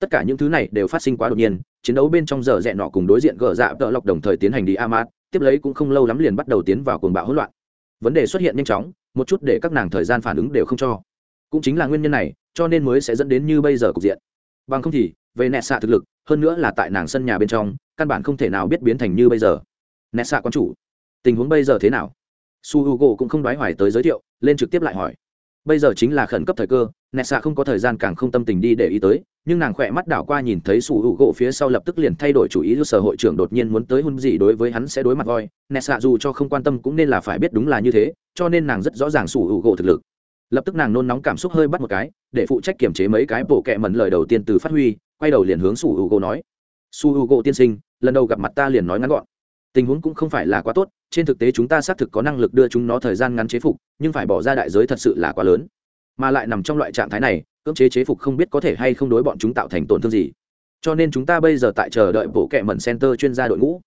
Tất cả những thứ này đều phát sinh quá đột nhiên, chiến đấu bên trong giờ rẽ nọ cùng đối diện gờ dạ tợ lọc đồng thời tiến hành đi amat tiếp lấy cũng không lâu lắm liền bắt đầu tiến vào cuồng bạo hỗn loạn. Vấn đề xuất hiện nhanh chóng, một chút để các nàng thời gian phản ứng đều không cho. Cũng chính là nguyên nhân này, cho nên mới sẽ dẫn đến như bây giờ cục diện. Bằng không thì, về nẹt xạ thực lực, hơn nữa là tại nàng sân nhà bên trong, căn bản không thể nào biết biến thành như bây giờ nẹt xạ quan chủ. Tình huống bây giờ thế nào? Su h u g o cũng không đoái hoài tới giới thiệu, lên trực tiếp lại hỏi. Bây giờ chính là khẩn cấp thời cơ nẹt xạ không có thời gian càng không tâm tình đi để ý tới, nhưng nàng khỏe mắt đảo qua nhìn thấy su h u g o phía sau lập tức liền thay đổi chủ ý sở hội trưởng đột nhiên muốn tới hôn gì đối với hắn sẽ đối mặt voi. Nẹt xạ dù cho không quan tâm cũng nên là phải biết đúng là như thế, cho nên nàng rất rõ ràng su h u g o thực lực. Lập tức nàng nôn nóng cảm xúc hơi bắt một cái, để phụ trách kiểm chế mấy cái bộ kẹ mẩn lời đầu tiên từ phát huy, quay đầu liền hướng su h u g o nói. Su h u g o tiên sinh, lần đầu gặp mặt ta liền nói ngắn gọn tình huống cũng không phải là quá tốt, trên thực tế chúng ta xác thực có năng lực đưa chúng nó thời gian ngắn chế phục, nhưng phải bỏ ra đại giới thật sự là quá lớn. Mà lại nằm trong loại trạng thái này, cưỡng chế chế phục không biết có thể hay không đối bọn chúng tạo thành tổn thương gì. Cho nên chúng ta bây giờ tại chờ đợi bộ kệ mẩn center chuyên gia đội ngũ.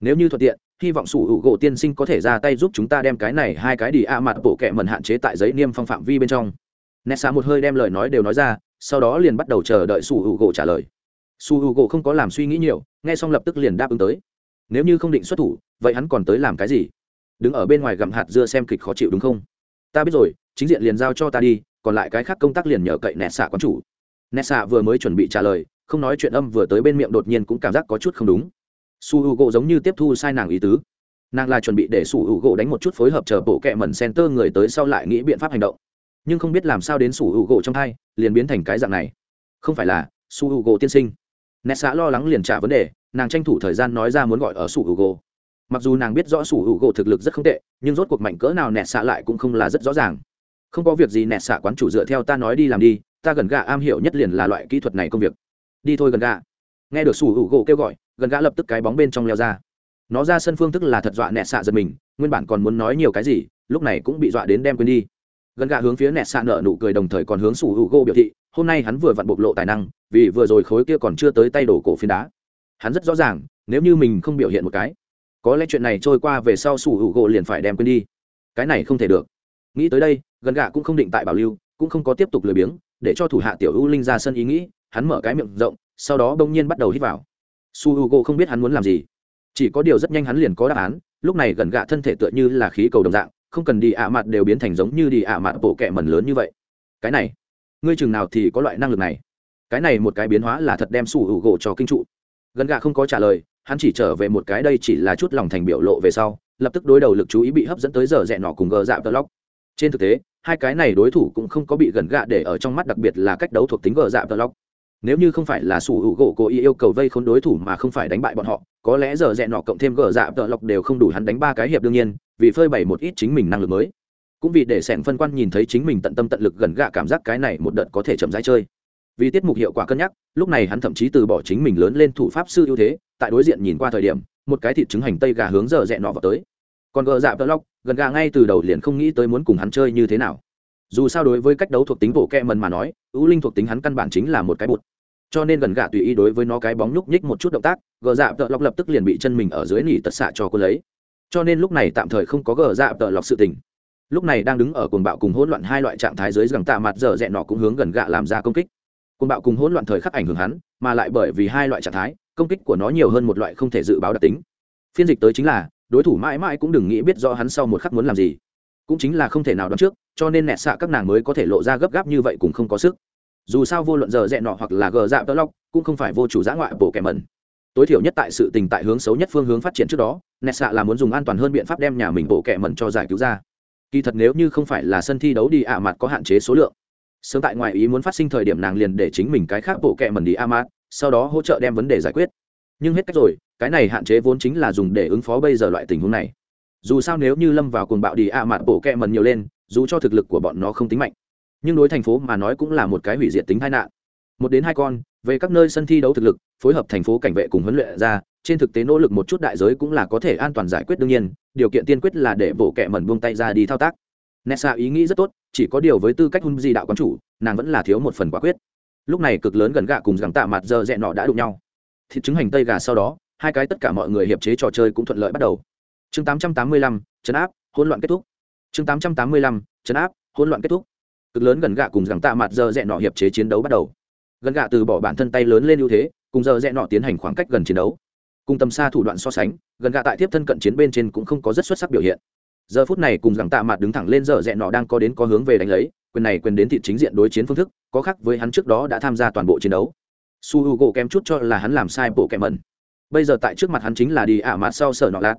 Nếu như thuận tiện, hy vọng sủ hữu gỗ tiên sinh có thể ra tay giúp chúng ta đem cái này hai cái đi a mặt bộ kệ mẩn hạn chế tại giấy niêm phong phạm vi bên trong. Nessa một hơi đem lời nói đều nói ra, sau đó liền bắt đầu chờ đợi sủ hữu gỗ trả lời. Su hữu gỗ không có làm suy nghĩ nhiều, nghe xong lập tức liền đáp ứng tới nếu như không định xuất thủ, vậy hắn còn tới làm cái gì? Đứng ở bên ngoài gặm hạt dưa xem kịch khó chịu đúng không? Ta biết rồi, chính diện liền giao cho ta đi, còn lại cái khác công tác liền nhờ cậy nẹt xạ quán chủ. Nẹt xạ vừa mới chuẩn bị trả lời, không nói chuyện âm vừa tới bên miệng đột nhiên cũng cảm giác có chút không đúng. Su h u gỗ giống như tiếp thu sai nàng ý tứ. Nàng là chuẩn bị để su h u gỗ đánh một chút phối hợp chờ bộ kẹ mẩn center người tới sau lại nghĩ biện pháp hành động. Nhưng không biết làm sao đến su h u gỗ trong hai, liền biến thành cái dạng này. Không phải là su h u gỗ tiên sinh. Nẹt xạ lo lắng liền trả vấn đề nàng tranh thủ thời gian nói ra muốn gọi ở sủ hữu u gỗ. Mặc dù nàng biết rõ sủ hữu u gỗ thực lực rất không tệ, nhưng rốt cuộc mạnh cỡ nào nẹt xạ lại cũng không là rất rõ ràng. Không có việc gì nẹt xạ quán chủ dựa theo ta nói đi làm đi, ta gần gà am hiểu nhất liền là loại kỹ thuật này công việc. Đi thôi gần gà. Nghe được sủ hữu u gỗ kêu gọi, gần gã lập tức cái bóng bên trong leo ra. Nó ra sân phương thức là thật dọa nẹt xạ giật mình, nguyên bản còn muốn nói nhiều cái gì, lúc này cũng bị dọa đến đem quên đi. Gần gã hướng phía nẹt xạ nợ nụ cười đồng thời còn hướng sủ hữu gỗ biểu thị, hôm nay hắn vừa vặn bộc lộ tài năng, vì vừa rồi khối kia còn chưa tới tay đổ cổ phiến đá hắn rất rõ ràng, nếu như mình không biểu hiện một cái, có lẽ chuyện này trôi qua về sau sủ hữu gỗ liền phải đem quên đi. Cái này không thể được. Nghĩ tới đây, gần gạ cũng không định tại bảo lưu, cũng không có tiếp tục lười biếng, để cho thủ hạ tiểu ưu linh ra sân ý nghĩ, hắn mở cái miệng rộng, sau đó bỗng nhiên bắt đầu hít vào. Su h u g o không biết hắn muốn làm gì. Chỉ có điều rất nhanh hắn liền có đáp án, lúc này gần gạ thân thể tựa như là khí cầu đồng dạng, không cần đi ạ mặt đều biến thành giống như đi ạ mặt bộ kẹ mần lớn như vậy. Cái này, ngươi chừng nào thì có loại năng lực này? Cái này một cái biến hóa là thật đem su h u g o cho kinh trụ gần gà không có trả lời, hắn chỉ trở về một cái đây chỉ là chút lòng thành biểu lộ về sau, lập tức đối đầu lực chú ý bị hấp dẫn tới giờ rẽ nọ cùng gờ dạ tơ lóc. Trên thực tế, hai cái này đối thủ cũng không có bị gần gạ để ở trong mắt, đặc biệt là cách đấu thuộc tính gờ dạ tơ lóc. Nếu như không phải là sủ hữu gỗ cố ý yêu cầu vây khốn đối thủ mà không phải đánh bại bọn họ, có lẽ giờ rẽ nọ cộng thêm gờ dạ tờ lóc đều không đủ hắn đánh ba cái hiệp đương nhiên, vì phơi bày một ít chính mình năng lực mới. Cũng vì để sẻng phân quan nhìn thấy chính mình tận tâm tận lực gần gạ cảm giác cái này một đợt có thể chậm rãi chơi vì tiết mục hiệu quả cân nhắc, lúc này hắn thậm chí từ bỏ chính mình lớn lên thủ pháp sư ưu thế, tại đối diện nhìn qua thời điểm, một cái thịt trứng hành tây gà hướng giờ rẽ nọ vào tới. Còn gờ dạ tợ lóc, gần gà ngay từ đầu liền không nghĩ tới muốn cùng hắn chơi như thế nào. Dù sao đối với cách đấu thuộc tính bộ kẹ mần mà nói, ưu linh thuộc tính hắn căn bản chính là một cái bụt. Cho nên gần gạ tùy ý đối với nó cái bóng nhúc nhích một chút động tác, gờ dạ tợ lóc lập tức liền bị chân mình ở dưới nỉ tật xạ cho cô lấy. Cho nên lúc này tạm thời không có gờ dạ tợ lóc sự tình. Lúc này đang đứng ở cuồng bạo cùng hỗn loạn hai loại trạng thái dưới gẳng tạ mặt dở dẹn nọ cũng hướng gần gạ làm ra công kích cuồng bạo cùng hỗn loạn thời khắc ảnh hưởng hắn, mà lại bởi vì hai loại trạng thái, công kích của nó nhiều hơn một loại không thể dự báo đặc tính. Phiên dịch tới chính là, đối thủ mãi mãi cũng đừng nghĩ biết rõ hắn sau một khắc muốn làm gì. Cũng chính là không thể nào đoán trước, cho nên nẹt xạ các nàng mới có thể lộ ra gấp gáp như vậy cũng không có sức. Dù sao vô luận giờ dẹ nọ hoặc là gờ dạ tơ lóc, cũng không phải vô chủ giã ngoại bổ kẻ mẩn. Tối thiểu nhất tại sự tình tại hướng xấu nhất phương hướng phát triển trước đó, nẹt xạ là muốn dùng an toàn hơn biện pháp đem nhà mình bổ kẻ mẩn cho giải cứu ra. Kỳ thật nếu như không phải là sân thi đấu đi ạ, mặt có hạn chế số lượng sớm tại ngoài ý muốn phát sinh thời điểm nàng liền để chính mình cái khác bộ kệ mẩn đi amat sau đó hỗ trợ đem vấn đề giải quyết. Nhưng hết cách rồi, cái này hạn chế vốn chính là dùng để ứng phó bây giờ loại tình huống này. Dù sao nếu như lâm vào cuồng bạo đi amat bộ kệ mần nhiều lên, dù cho thực lực của bọn nó không tính mạnh, nhưng đối thành phố mà nói cũng là một cái hủy diệt tính tai nạn. Một đến hai con, về các nơi sân thi đấu thực lực, phối hợp thành phố cảnh vệ cùng huấn luyện ra, trên thực tế nỗ lực một chút đại giới cũng là có thể an toàn giải quyết đương nhiên, điều kiện tiên quyết là để bộ kệ mẩn buông tay ra đi thao tác nessa ý nghĩ rất tốt chỉ có điều với tư cách hun di đạo quán chủ nàng vẫn là thiếu một phần quả quyết. Lúc này cực lớn gần gạ cùng gắng tạ mặt giờ dẹn nọ đã đụng nhau. Thịt trứng hành tây gà sau đó hai cái tất cả mọi người hiệp chế trò chơi cũng thuận lợi bắt đầu. Chương 885, chấn áp hỗn loạn kết thúc. Chương 885, chấn áp hỗn loạn kết thúc. Cực lớn gần gạ cùng gắng tạ mặt giờ dẹn nọ hiệp chế chiến đấu bắt đầu. Gần gạ từ bỏ bản thân tay lớn lên ưu thế cùng giờ dẹn nọ tiến hành khoảng cách gần chiến đấu. Cùng tầm xa thủ đoạn so sánh gần gạ tại tiếp thân cận chiến bên trên cũng không có rất xuất sắc biểu hiện giờ phút này cùng rằng tạ mặt đứng thẳng lên giờ rẽ nọ đang có đến có hướng về đánh lấy, quyền này quyền đến thị chính diện đối chiến phương thức, có khác với hắn trước đó đã tham gia toàn bộ chiến đấu. Su h u gỗ kém chút cho là hắn làm sai bộ kẹm mẩn. Bây giờ tại trước mặt hắn chính là đi ả mặt sau sở nọ lạt.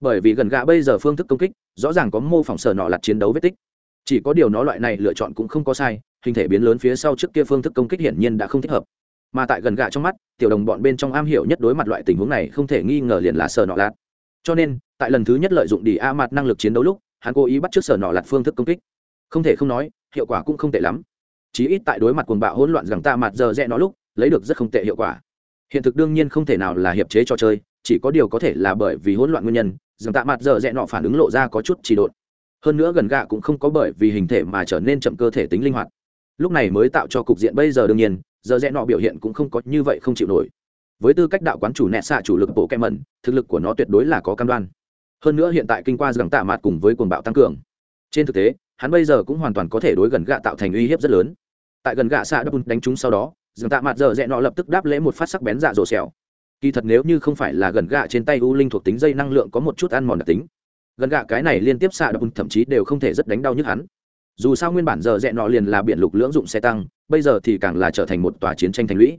Bởi vì gần gạ bây giờ phương thức công kích, rõ ràng có mô phỏng sở nọ lạt chiến đấu vết tích. Chỉ có điều nó loại này lựa chọn cũng không có sai, hình thể biến lớn phía sau trước kia phương thức công kích hiển nhiên đã không thích hợp. Mà tại gần gạ trong mắt, tiểu đồng bọn bên trong am hiểu nhất đối mặt loại tình huống này không thể nghi ngờ liền là sở nọ lạt. Cho nên tại lần thứ nhất lợi dụng đi a mặt năng lực chiến đấu lúc, hắn cố ý bắt trước sở nọ lạt phương thức công kích. Không thể không nói, hiệu quả cũng không tệ lắm. Chí ít tại đối mặt cuồng bạo hỗn loạn rằng ta mặt giờ rẽ nó lúc, lấy được rất không tệ hiệu quả. Hiện thực đương nhiên không thể nào là hiệp chế cho chơi, chỉ có điều có thể là bởi vì hỗn loạn nguyên nhân, rằng tạ mặt giờ rẽ nọ phản ứng lộ ra có chút trì độn. Hơn nữa gần gạ cũng không có bởi vì hình thể mà trở nên chậm cơ thể tính linh hoạt. Lúc này mới tạo cho cục diện bây giờ đương nhiên, giờ rẽ nọ biểu hiện cũng không có như vậy không chịu nổi. Với tư cách đạo quán chủ nẹ xạ chủ lực bộ kem mẩn, thực lực của nó tuyệt đối là có cam đoan hơn nữa hiện tại kinh qua rằng tạ mặt cùng với cuồng bạo tăng cường. Trên thực tế, hắn bây giờ cũng hoàn toàn có thể đối gần gạ tạo thành uy hiếp rất lớn. Tại gần gạ xạ đập đánh chúng sau đó dừng tạ mặt giờ rẽ nọ lập tức đáp lễ một phát sắc bén dạ dồ xẻo. Kỳ thật nếu như không phải là gần gạ trên tay u linh thuộc tính dây năng lượng có một chút ăn mòn đặc tính, gần gạ cái này liên tiếp xạ đập thậm chí đều không thể rất đánh đau nhức hắn. Dù sao nguyên bản giờ rẽ nọ liền là biển lục lưỡng dụng xe tăng, bây giờ thì càng là trở thành một tòa chiến tranh thành lũy.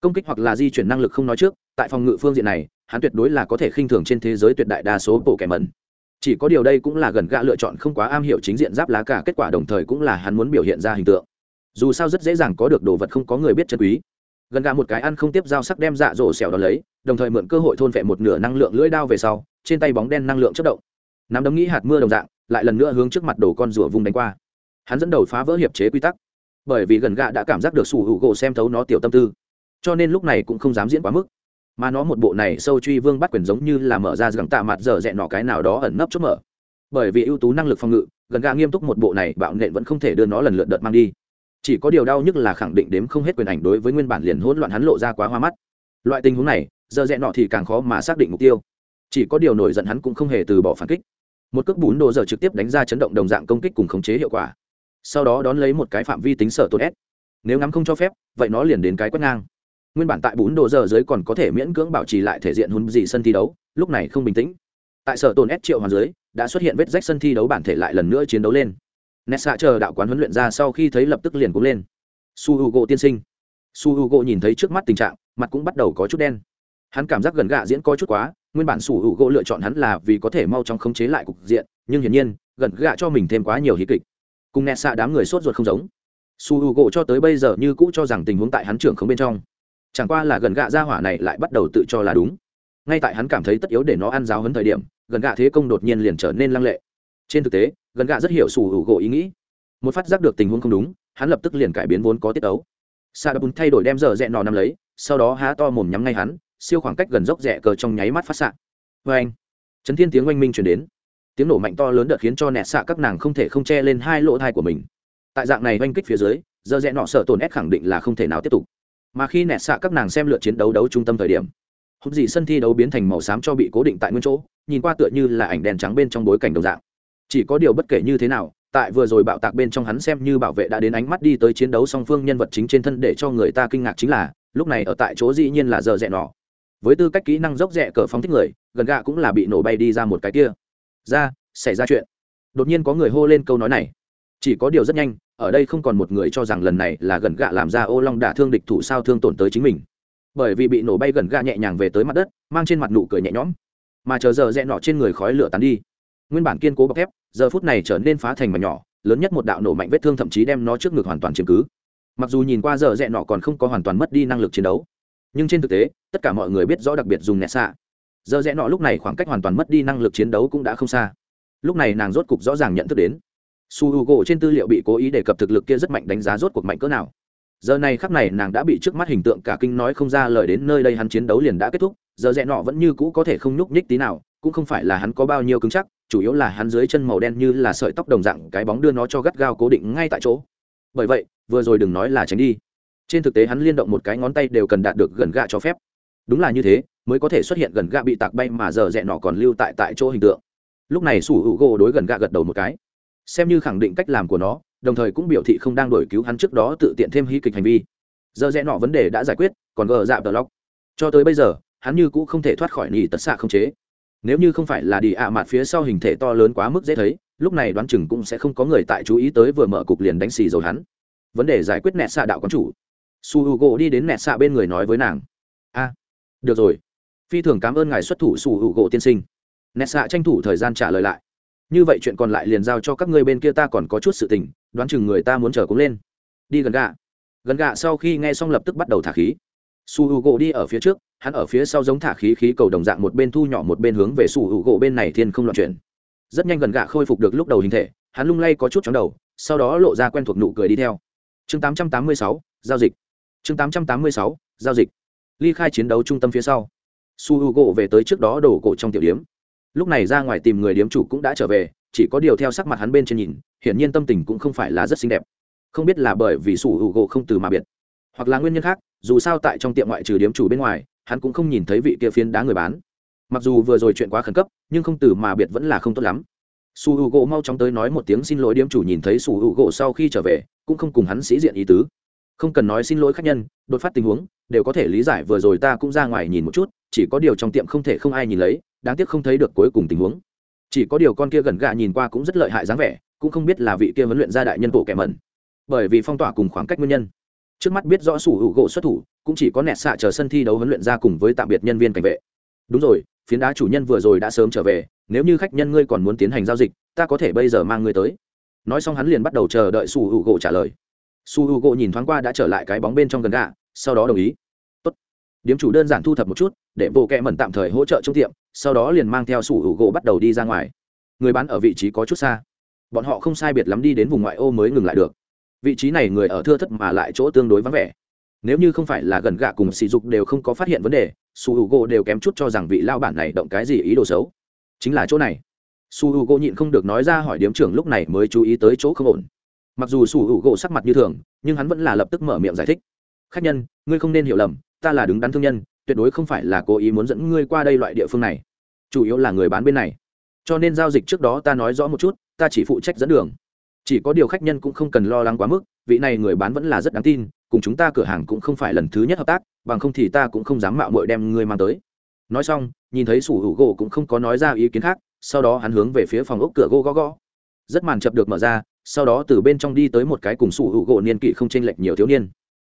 Công kích hoặc là di chuyển năng lực không nói trước, tại phòng ngự phương diện này hắn tuyệt đối là có thể khinh thường trên thế giới tuyệt đại đa số bộ kẻ mẩn. Chỉ có điều đây cũng là gần gạ lựa chọn không quá am hiểu chính diện giáp lá cả kết quả đồng thời cũng là hắn muốn biểu hiện ra hình tượng. Dù sao rất dễ dàng có được đồ vật không có người biết chân quý. Gần gạ một cái ăn không tiếp dao sắc đem dạ dỗ xẻo đó lấy, đồng thời mượn cơ hội thôn vệ một nửa năng lượng lưỡi đao về sau, trên tay bóng đen năng lượng chất động. Nắm đấm nghĩ hạt mưa đồng dạng, lại lần nữa hướng trước mặt đồ con rùa vung đánh qua. Hắn dẫn đầu phá vỡ hiệp chế quy tắc. Bởi vì gần gạ đã cảm giác được sủ hữu gỗ xem thấu nó tiểu tâm tư, cho nên lúc này cũng không dám diễn quá mức mà nó một bộ này sâu truy vương bắt quyền giống như là mở ra gẳng tạ mặt dở dẹ nọ cái nào đó ẩn nấp chốt mở. Bởi vì ưu tú năng lực phòng ngự, gần gà nghiêm túc một bộ này bạo nện vẫn không thể đưa nó lần lượt đợt mang đi. Chỉ có điều đau nhất là khẳng định đếm không hết quyền ảnh đối với nguyên bản liền hỗn loạn hắn lộ ra quá hoa mắt. Loại tình huống này giờ dẹ nọ thì càng khó mà xác định mục tiêu. Chỉ có điều nổi giận hắn cũng không hề từ bỏ phản kích. Một cước bún đồ giờ trực tiếp đánh ra chấn động đồng dạng công kích cùng khống chế hiệu quả. Sau đó đón lấy một cái phạm vi tính sở tốt s. Nếu ngắm không cho phép, vậy nó liền đến cái quét ngang nguyên bản tại bún đồ giờ dưới còn có thể miễn cưỡng bảo trì lại thể diện hùn dị sân thi đấu, lúc này không bình tĩnh. Tại sở tồn s triệu hoàng dưới, đã xuất hiện vết rách sân thi đấu bản thể lại lần nữa chiến đấu lên. Nessa chờ đạo quán huấn luyện ra sau khi thấy lập tức liền cũng lên. Su h u gỗ tiên sinh. Su h u gỗ nhìn thấy trước mắt tình trạng, mặt cũng bắt đầu có chút đen. Hắn cảm giác gần gạ diễn có chút quá, nguyên bản su h u gỗ lựa chọn hắn là vì có thể mau chóng khống chế lại cục diện, nhưng hiển nhiên, gần gạ cho mình thêm quá nhiều hí kịch. Cùng nessa đám người sốt ruột không giống. Su h u gỗ cho tới bây giờ như cũ cho rằng tình huống tại hắn trưởng không bên trong chẳng qua là gần gạ gia hỏa này lại bắt đầu tự cho là đúng. Ngay tại hắn cảm thấy tất yếu để nó ăn giáo hấn thời điểm, gần gạ thế công đột nhiên liền trở nên lăng lệ. Trên thực tế, gần gạ rất hiểu sủ hữu gỗ ý nghĩ. Một phát giác được tình huống không đúng, hắn lập tức liền cải biến vốn có tiết ấu. Sa đập thay đổi đem giờ rẽ nọ nằm lấy, sau đó há to mồm nhắm ngay hắn, siêu khoảng cách gần dốc rẽ cờ trong nháy mắt phát xạ. Vê anh chấn thiên tiếng oanh minh chuyển đến. Tiếng nổ mạnh to lớn đợt khiến cho nẹt xạ các nàng không thể không che lên hai lỗ thai của mình. Tại dạng này oanh kích phía dưới, giờ rẽ nọ sợ tổn ép khẳng định là không thể nào tiếp tục mà khi nẹt xạ các nàng xem lượt chiến đấu đấu trung tâm thời điểm, hút gì sân thi đấu biến thành màu xám cho bị cố định tại nguyên chỗ, nhìn qua tựa như là ảnh đèn trắng bên trong bối cảnh đồng dạng. Chỉ có điều bất kể như thế nào, tại vừa rồi bạo tạc bên trong hắn xem như bảo vệ đã đến ánh mắt đi tới chiến đấu song phương nhân vật chính trên thân để cho người ta kinh ngạc chính là, lúc này ở tại chỗ dĩ nhiên là giờ rẽ nọ. Với tư cách kỹ năng dốc rẽ cờ phóng thích người, gần gạ cũng là bị nổ bay đi ra một cái kia. Ra, xảy ra chuyện. Đột nhiên có người hô lên câu nói này. Chỉ có điều rất nhanh ở đây không còn một người cho rằng lần này là gần gạ làm ra ô long đả thương địch thủ sao thương tổn tới chính mình. Bởi vì bị nổ bay gần gạ nhẹ nhàng về tới mặt đất, mang trên mặt nụ cười nhẹ nhõm. Mà chờ giờ rẽ nọ trên người khói lửa tán đi. Nguyên bản kiên cố bọc thép, giờ phút này trở nên phá thành mà nhỏ, lớn nhất một đạo nổ mạnh vết thương thậm chí đem nó trước ngực hoàn toàn chiếm cứ. Mặc dù nhìn qua giờ rẽ nọ còn không có hoàn toàn mất đi năng lực chiến đấu, nhưng trên thực tế, tất cả mọi người biết rõ đặc biệt dùng nẹ xạ. Giờ rẽ nọ lúc này khoảng cách hoàn toàn mất đi năng lực chiến đấu cũng đã không xa. Lúc này nàng rốt cục rõ ràng nhận thức đến su h u gỗ trên tư liệu bị cố ý đề cập thực lực kia rất mạnh đánh giá rốt cuộc mạnh cỡ nào. Giờ này khắc này nàng đã bị trước mắt hình tượng cả kinh nói không ra lời đến nơi đây hắn chiến đấu liền đã kết thúc, giờ rẽ nọ vẫn như cũ có thể không nhúc nhích tí nào, cũng không phải là hắn có bao nhiêu cứng chắc, chủ yếu là hắn dưới chân màu đen như là sợi tóc đồng dạng, cái bóng đưa nó cho gắt gao cố định ngay tại chỗ. Bởi vậy, vừa rồi đừng nói là tránh đi. Trên thực tế hắn liên động một cái ngón tay đều cần đạt được gần gạ cho phép. Đúng là như thế, mới có thể xuất hiện gần gạ bị tạc bay mà giờ rẽ nọ còn lưu tại tại chỗ hình tượng. Lúc này sủ hữu gỗ đối gần gạ gật đầu một cái xem như khẳng định cách làm của nó, đồng thời cũng biểu thị không đang đổi cứu hắn trước đó tự tiện thêm hí kịch hành vi. Giờ rẽ nọ vấn đề đã giải quyết, còn gờ dạ tờ lóc. Cho tới bây giờ, hắn như cũng không thể thoát khỏi nỉ tật xạ không chế. Nếu như không phải là đi ạ mặt phía sau hình thể to lớn quá mức dễ thấy, lúc này đoán chừng cũng sẽ không có người tại chú ý tới vừa mở cục liền đánh xì rồi hắn. Vấn đề giải quyết nẹt xạ đạo quán chủ. Su h u gỗ đi đến nẹt xạ bên người nói với nàng. A, được rồi. Phi thường cảm ơn ngài xuất thủ su h u gỗ tiên sinh. Nẹt xạ tranh thủ thời gian trả lời lại như vậy chuyện còn lại liền giao cho các ngươi bên kia ta còn có chút sự tình đoán chừng người ta muốn chờ cũng lên. Đi gần gạ gần gạ sau khi nghe xong lập tức bắt đầu thả khí. Su h u gỗ đi ở phía trước hắn ở phía sau giống thả khí khí cầu đồng dạng một bên thu nhỏ một bên hướng về su h u gỗ bên này thiên không loạn chuyển. Rất nhanh gần gạ khôi phục được lúc đầu hình thể hắn lung lay có chút chóng đầu sau đó lộ ra quen thuộc nụ cười đi theo. Chương 886, giao dịch. Chương 886, giao dịch. Ly khai chiến đấu trung tâm phía sau. Su h u gỗ về tới trước đó đổ cổ trong tiểu điếm lúc này ra ngoài tìm người điếm chủ cũng đã trở về, chỉ có điều theo sắc mặt hắn bên trên nhìn, hiển nhiên tâm tình cũng không phải là rất xinh đẹp. Không biết là bởi vì sủ hữu gỗ không từ mà biệt, hoặc là nguyên nhân khác, dù sao tại trong tiệm ngoại trừ điếm chủ bên ngoài, hắn cũng không nhìn thấy vị kia phiến đá người bán. Mặc dù vừa rồi chuyện quá khẩn cấp, nhưng không từ mà biệt vẫn là không tốt lắm. Su h u gỗ mau chóng tới nói một tiếng xin lỗi điếm chủ nhìn thấy su h u gỗ sau khi trở về, cũng không cùng hắn sĩ diện ý tứ. Không cần nói xin lỗi khách nhân, đột phát tình huống, đều có thể lý giải, vừa rồi ta cũng ra ngoài nhìn một chút chỉ có điều trong tiệm không thể không ai nhìn lấy, đáng tiếc không thấy được cuối cùng tình huống. Chỉ có điều con kia gần gà nhìn qua cũng rất lợi hại dáng vẻ, cũng không biết là vị kia huấn luyện gia đại nhân bộ kẻ mẩn. Bởi vì phong tỏa cùng khoảng cách nguyên nhân. Trước mắt biết rõ sủ hữu gỗ xuất thủ, cũng chỉ có nẹt xạ chờ sân thi đấu huấn luyện ra cùng với tạm biệt nhân viên cảnh vệ. Đúng rồi, phiến đá chủ nhân vừa rồi đã sớm trở về, nếu như khách nhân ngươi còn muốn tiến hành giao dịch, ta có thể bây giờ mang ngươi tới. Nói xong hắn liền bắt đầu chờ đợi sủ hữu gỗ trả lời. Su h u gỗ nhìn thoáng qua đã trở lại cái bóng bên trong gần gà, sau đó đồng ý điếm chủ đơn giản thu thập một chút, để bộ kẹ mẩn tạm thời hỗ trợ trong tiệm, sau đó liền mang theo sủ hữu u gỗ bắt đầu đi ra ngoài. Người bán ở vị trí có chút xa. Bọn họ không sai biệt lắm đi đến vùng ngoại ô mới ngừng lại được. Vị trí này người ở thưa thất mà lại chỗ tương đối vắng vẻ. Nếu như không phải là gần gạ cùng sỉ dục đều không có phát hiện vấn đề su h u gỗ đều kém chút cho rằng vị lao bản này động cái gì ý đồ xấu. Chính là chỗ này. Su h u gỗ nhịn không được nói ra hỏi điếm trưởng lúc này mới chú ý tới chỗ không ổn. Mặc dù su h u g o sắc mặt như thường, nhưng hắn vẫn là lập tức mở miệng giải thích. Khách nhân, ngươi không nên hiểu lầm ta là đứng đắn thương nhân, tuyệt đối không phải là cố ý muốn dẫn ngươi qua đây loại địa phương này. Chủ yếu là người bán bên này. Cho nên giao dịch trước đó ta nói rõ một chút, ta chỉ phụ trách dẫn đường. Chỉ có điều khách nhân cũng không cần lo lắng quá mức, vị này người bán vẫn là rất đáng tin, cùng chúng ta cửa hàng cũng không phải lần thứ nhất hợp tác, bằng không thì ta cũng không dám mạo mội đem ngươi mang tới. Nói xong, nhìn thấy sủ hữu gỗ cũng không có nói ra ý kiến khác, sau đó hắn hướng về phía phòng ốc cửa gỗ gõ gõ. Rất màn chập được mở ra, sau đó từ bên trong đi tới một cái cùng sủ hữu gỗ niên kỷ không chênh lệch nhiều thiếu niên.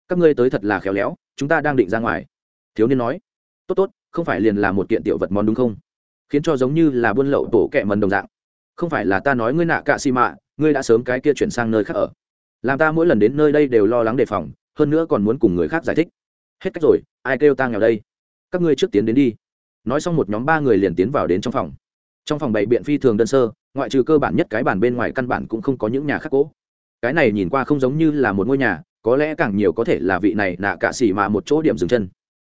Các ngươi tới thật là khéo léo chúng ta đang định ra ngoài. Thiếu niên nói, tốt tốt, không phải liền là một kiện tiểu vật món đúng không? Khiến cho giống như là buôn lậu tổ kẹ mần đồng dạng. Không phải là ta nói ngươi nạ cạ xi mạ, ngươi đã sớm cái kia chuyển sang nơi khác ở. Làm ta mỗi lần đến nơi đây đều lo lắng đề phòng, hơn nữa còn muốn cùng người khác giải thích. Hết cách rồi, ai kêu ta nghèo đây? Các ngươi trước tiến đến đi. Nói xong một nhóm ba người liền tiến vào đến trong phòng. Trong phòng bày biện phi thường đơn sơ, ngoại trừ cơ bản nhất cái bản bên ngoài căn bản cũng không có những nhà khắc cỗ cái này nhìn qua không giống như là một ngôi nhà có lẽ càng nhiều có thể là vị này nạ cạ xì mạ một chỗ điểm dừng chân.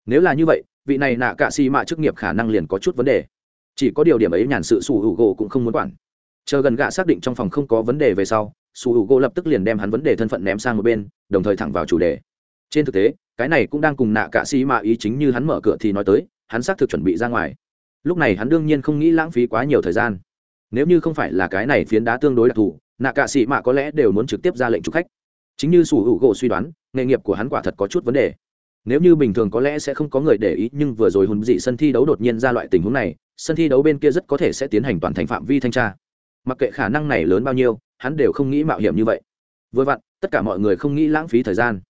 Nếu là như vậy, vị này nạ cạ xì mạ chức nghiệp khả năng liền có chút vấn đề. Chỉ có điều điểm ấy nhàn sự sủ hữu gỗ cũng không muốn quản. Chờ gần gạ xác định trong phòng không có vấn đề về sau sủ hữu gỗ lập tức liền đem hắn vấn đề thân phận ném sang một bên, đồng thời thẳng vào chủ đề. Trên thực tế, cái này cũng đang cùng nạ cạ xì mạ ý chính như hắn mở cửa thì nói tới, hắn xác thực chuẩn bị ra ngoài. Lúc này hắn đương nhiên không nghĩ lãng phí quá nhiều thời gian. Nếu như không phải là cái này phiến đá tương đối đặc thù, nạ cạ xì mạ có lẽ đều muốn trực tiếp ra lệnh chụp khách chính như sủ hữu gỗ suy đoán, nghề nghiệp của hắn quả thật có chút vấn đề. Nếu như bình thường có lẽ sẽ không có người để ý, nhưng vừa rồi hùn dị sân thi đấu đột nhiên ra loại tình huống này, sân thi đấu bên kia rất có thể sẽ tiến hành toàn thành phạm vi thanh tra. Mặc kệ khả năng này lớn bao nhiêu, hắn đều không nghĩ mạo hiểm như vậy. Vừa vặn, tất cả mọi người không nghĩ lãng phí thời gian.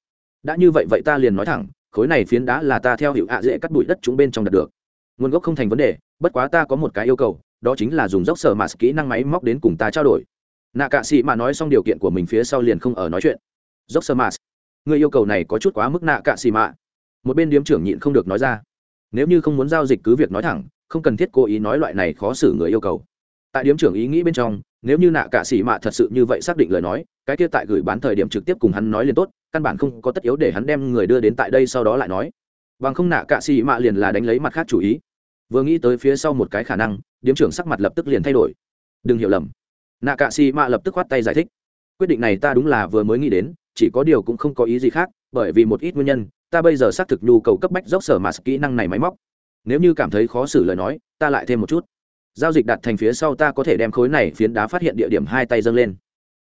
Đã như vậy vậy ta liền nói thẳng, khối này phiến đá là ta theo hiệu ạ dễ cắt bụi đất chúng bên trong đặt được. Nguồn gốc không thành vấn đề, bất quá ta có một cái yêu cầu, đó chính là dùng dốc sở mà kỹ năng máy móc đến cùng ta trao đổi. Nạ cạ sĩ mà nói xong điều kiện của mình phía sau liền không ở nói chuyện dốc sơ mạt người yêu cầu này có chút quá mức nạ cạ xì mạ. Một bên điếm trưởng nhịn không được nói ra. Nếu như không muốn giao dịch cứ việc nói thẳng, không cần thiết cố ý nói loại này khó xử người yêu cầu. Tại điếm trưởng ý nghĩ bên trong, nếu như nạ cạ xì mạ thật sự như vậy xác định lời nói, cái kia tại gửi bán thời điểm trực tiếp cùng hắn nói liền tốt, căn bản không có tất yếu để hắn đem người đưa đến tại đây sau đó lại nói. Bằng không nạ cạ xì mạ liền là đánh lấy mặt khác chủ ý. Vừa nghĩ tới phía sau một cái khả năng, điếm trưởng sắc mặt lập tức liền thay đổi. Đừng hiểu lầm. Nạ cạ xì mạ lập tức khoát tay giải thích. Quyết định này ta đúng là vừa mới nghĩ đến chỉ có điều cũng không có ý gì khác, bởi vì một ít nguyên nhân, ta bây giờ xác thực nhu cầu cấp bách dốc sở mà kỹ năng này máy móc. Nếu như cảm thấy khó xử lời nói, ta lại thêm một chút. Giao dịch đặt thành phía sau ta có thể đem khối này phiến đá phát hiện địa điểm hai tay dâng lên.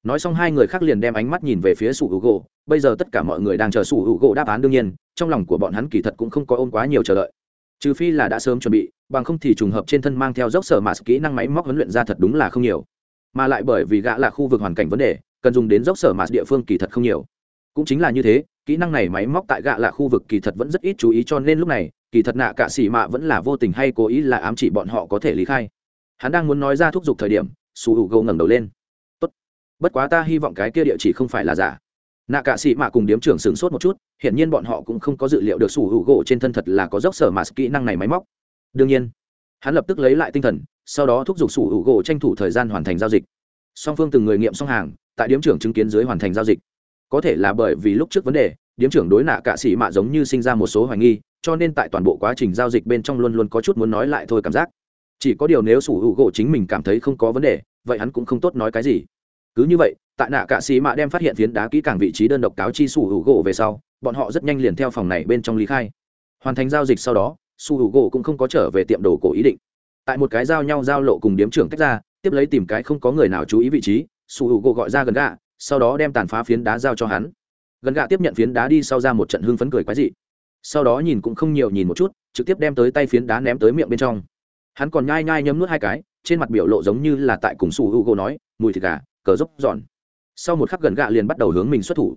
Nói xong hai người khác liền đem ánh mắt nhìn về phía sủ hữu gỗ. Bây giờ tất cả mọi người đang chờ sủ hữu gỗ đáp án đương nhiên, trong lòng của bọn hắn kỳ thật cũng không có ôm quá nhiều chờ đợi. Trừ phi là đã sớm chuẩn bị, bằng không thì trùng hợp trên thân mang theo dốc sở mà kỹ năng máy móc huấn luyện ra thật đúng là không nhiều. Mà lại bởi vì gã là khu vực hoàn cảnh vấn đề cần dùng đến dốc sở mà địa phương kỳ thật không nhiều. Cũng chính là như thế, kỹ năng này máy móc tại gạ là khu vực kỳ thật vẫn rất ít chú ý cho nên lúc này, kỳ thật nạ cả xỉ mạ vẫn là vô tình hay cố ý là ám chỉ bọn họ có thể lý khai. Hắn đang muốn nói ra thúc giục thời điểm, su hữu gâu ngẩng đầu lên. Tốt. bất quá ta hy vọng cái kia địa chỉ không phải là giả. Nạ cả xỉ mạ cùng điếm trưởng sửng sốt một chút, hiển nhiên bọn họ cũng không có dự liệu được su hữu gỗ trên thân thật là có dốc sở mà kỹ năng này máy móc. Đương nhiên, hắn lập tức lấy lại tinh thần, sau đó thúc giục su hữu gỗ tranh thủ thời gian hoàn thành giao dịch. Song phương từng người nghiệm xong hàng tại điếm trưởng chứng kiến dưới hoàn thành giao dịch. Có thể là bởi vì lúc trước vấn đề, điếm trưởng đối nạ cạ sĩ mạ giống như sinh ra một số hoài nghi, cho nên tại toàn bộ quá trình giao dịch bên trong luôn luôn có chút muốn nói lại thôi cảm giác. Chỉ có điều nếu sủ hữu gỗ chính mình cảm thấy không có vấn đề, vậy hắn cũng không tốt nói cái gì. Cứ như vậy, tại nạ cạ sĩ mạ đem phát hiện phiến đá kỹ càng vị trí đơn độc cáo chi sủ hữu gỗ về sau, bọn họ rất nhanh liền theo phòng này bên trong lý khai. Hoàn thành giao dịch sau đó, sủ hữu gỗ cũng không có trở về tiệm đồ cổ ý định. Tại một cái giao nhau giao lộ cùng điếm trưởng tách ra, tiếp lấy tìm cái không có người nào chú ý vị trí sủ hữu gỗ gọi ra gần gạ, sau đó đem tàn phá phiến đá giao cho hắn. Gần gạ tiếp nhận phiến đá đi sau ra một trận hưng phấn cười quái dị. Sau đó nhìn cũng không nhiều nhìn một chút, trực tiếp đem tới tay phiến đá ném tới miệng bên trong. Hắn còn nhai nhai nhấm nuốt hai cái, trên mặt biểu lộ giống như là tại cùng sủ hữu gỗ nói, mùi thịt gà, cờ dốc giòn. Sau một khắc gần gạ liền bắt đầu hướng mình xuất thủ.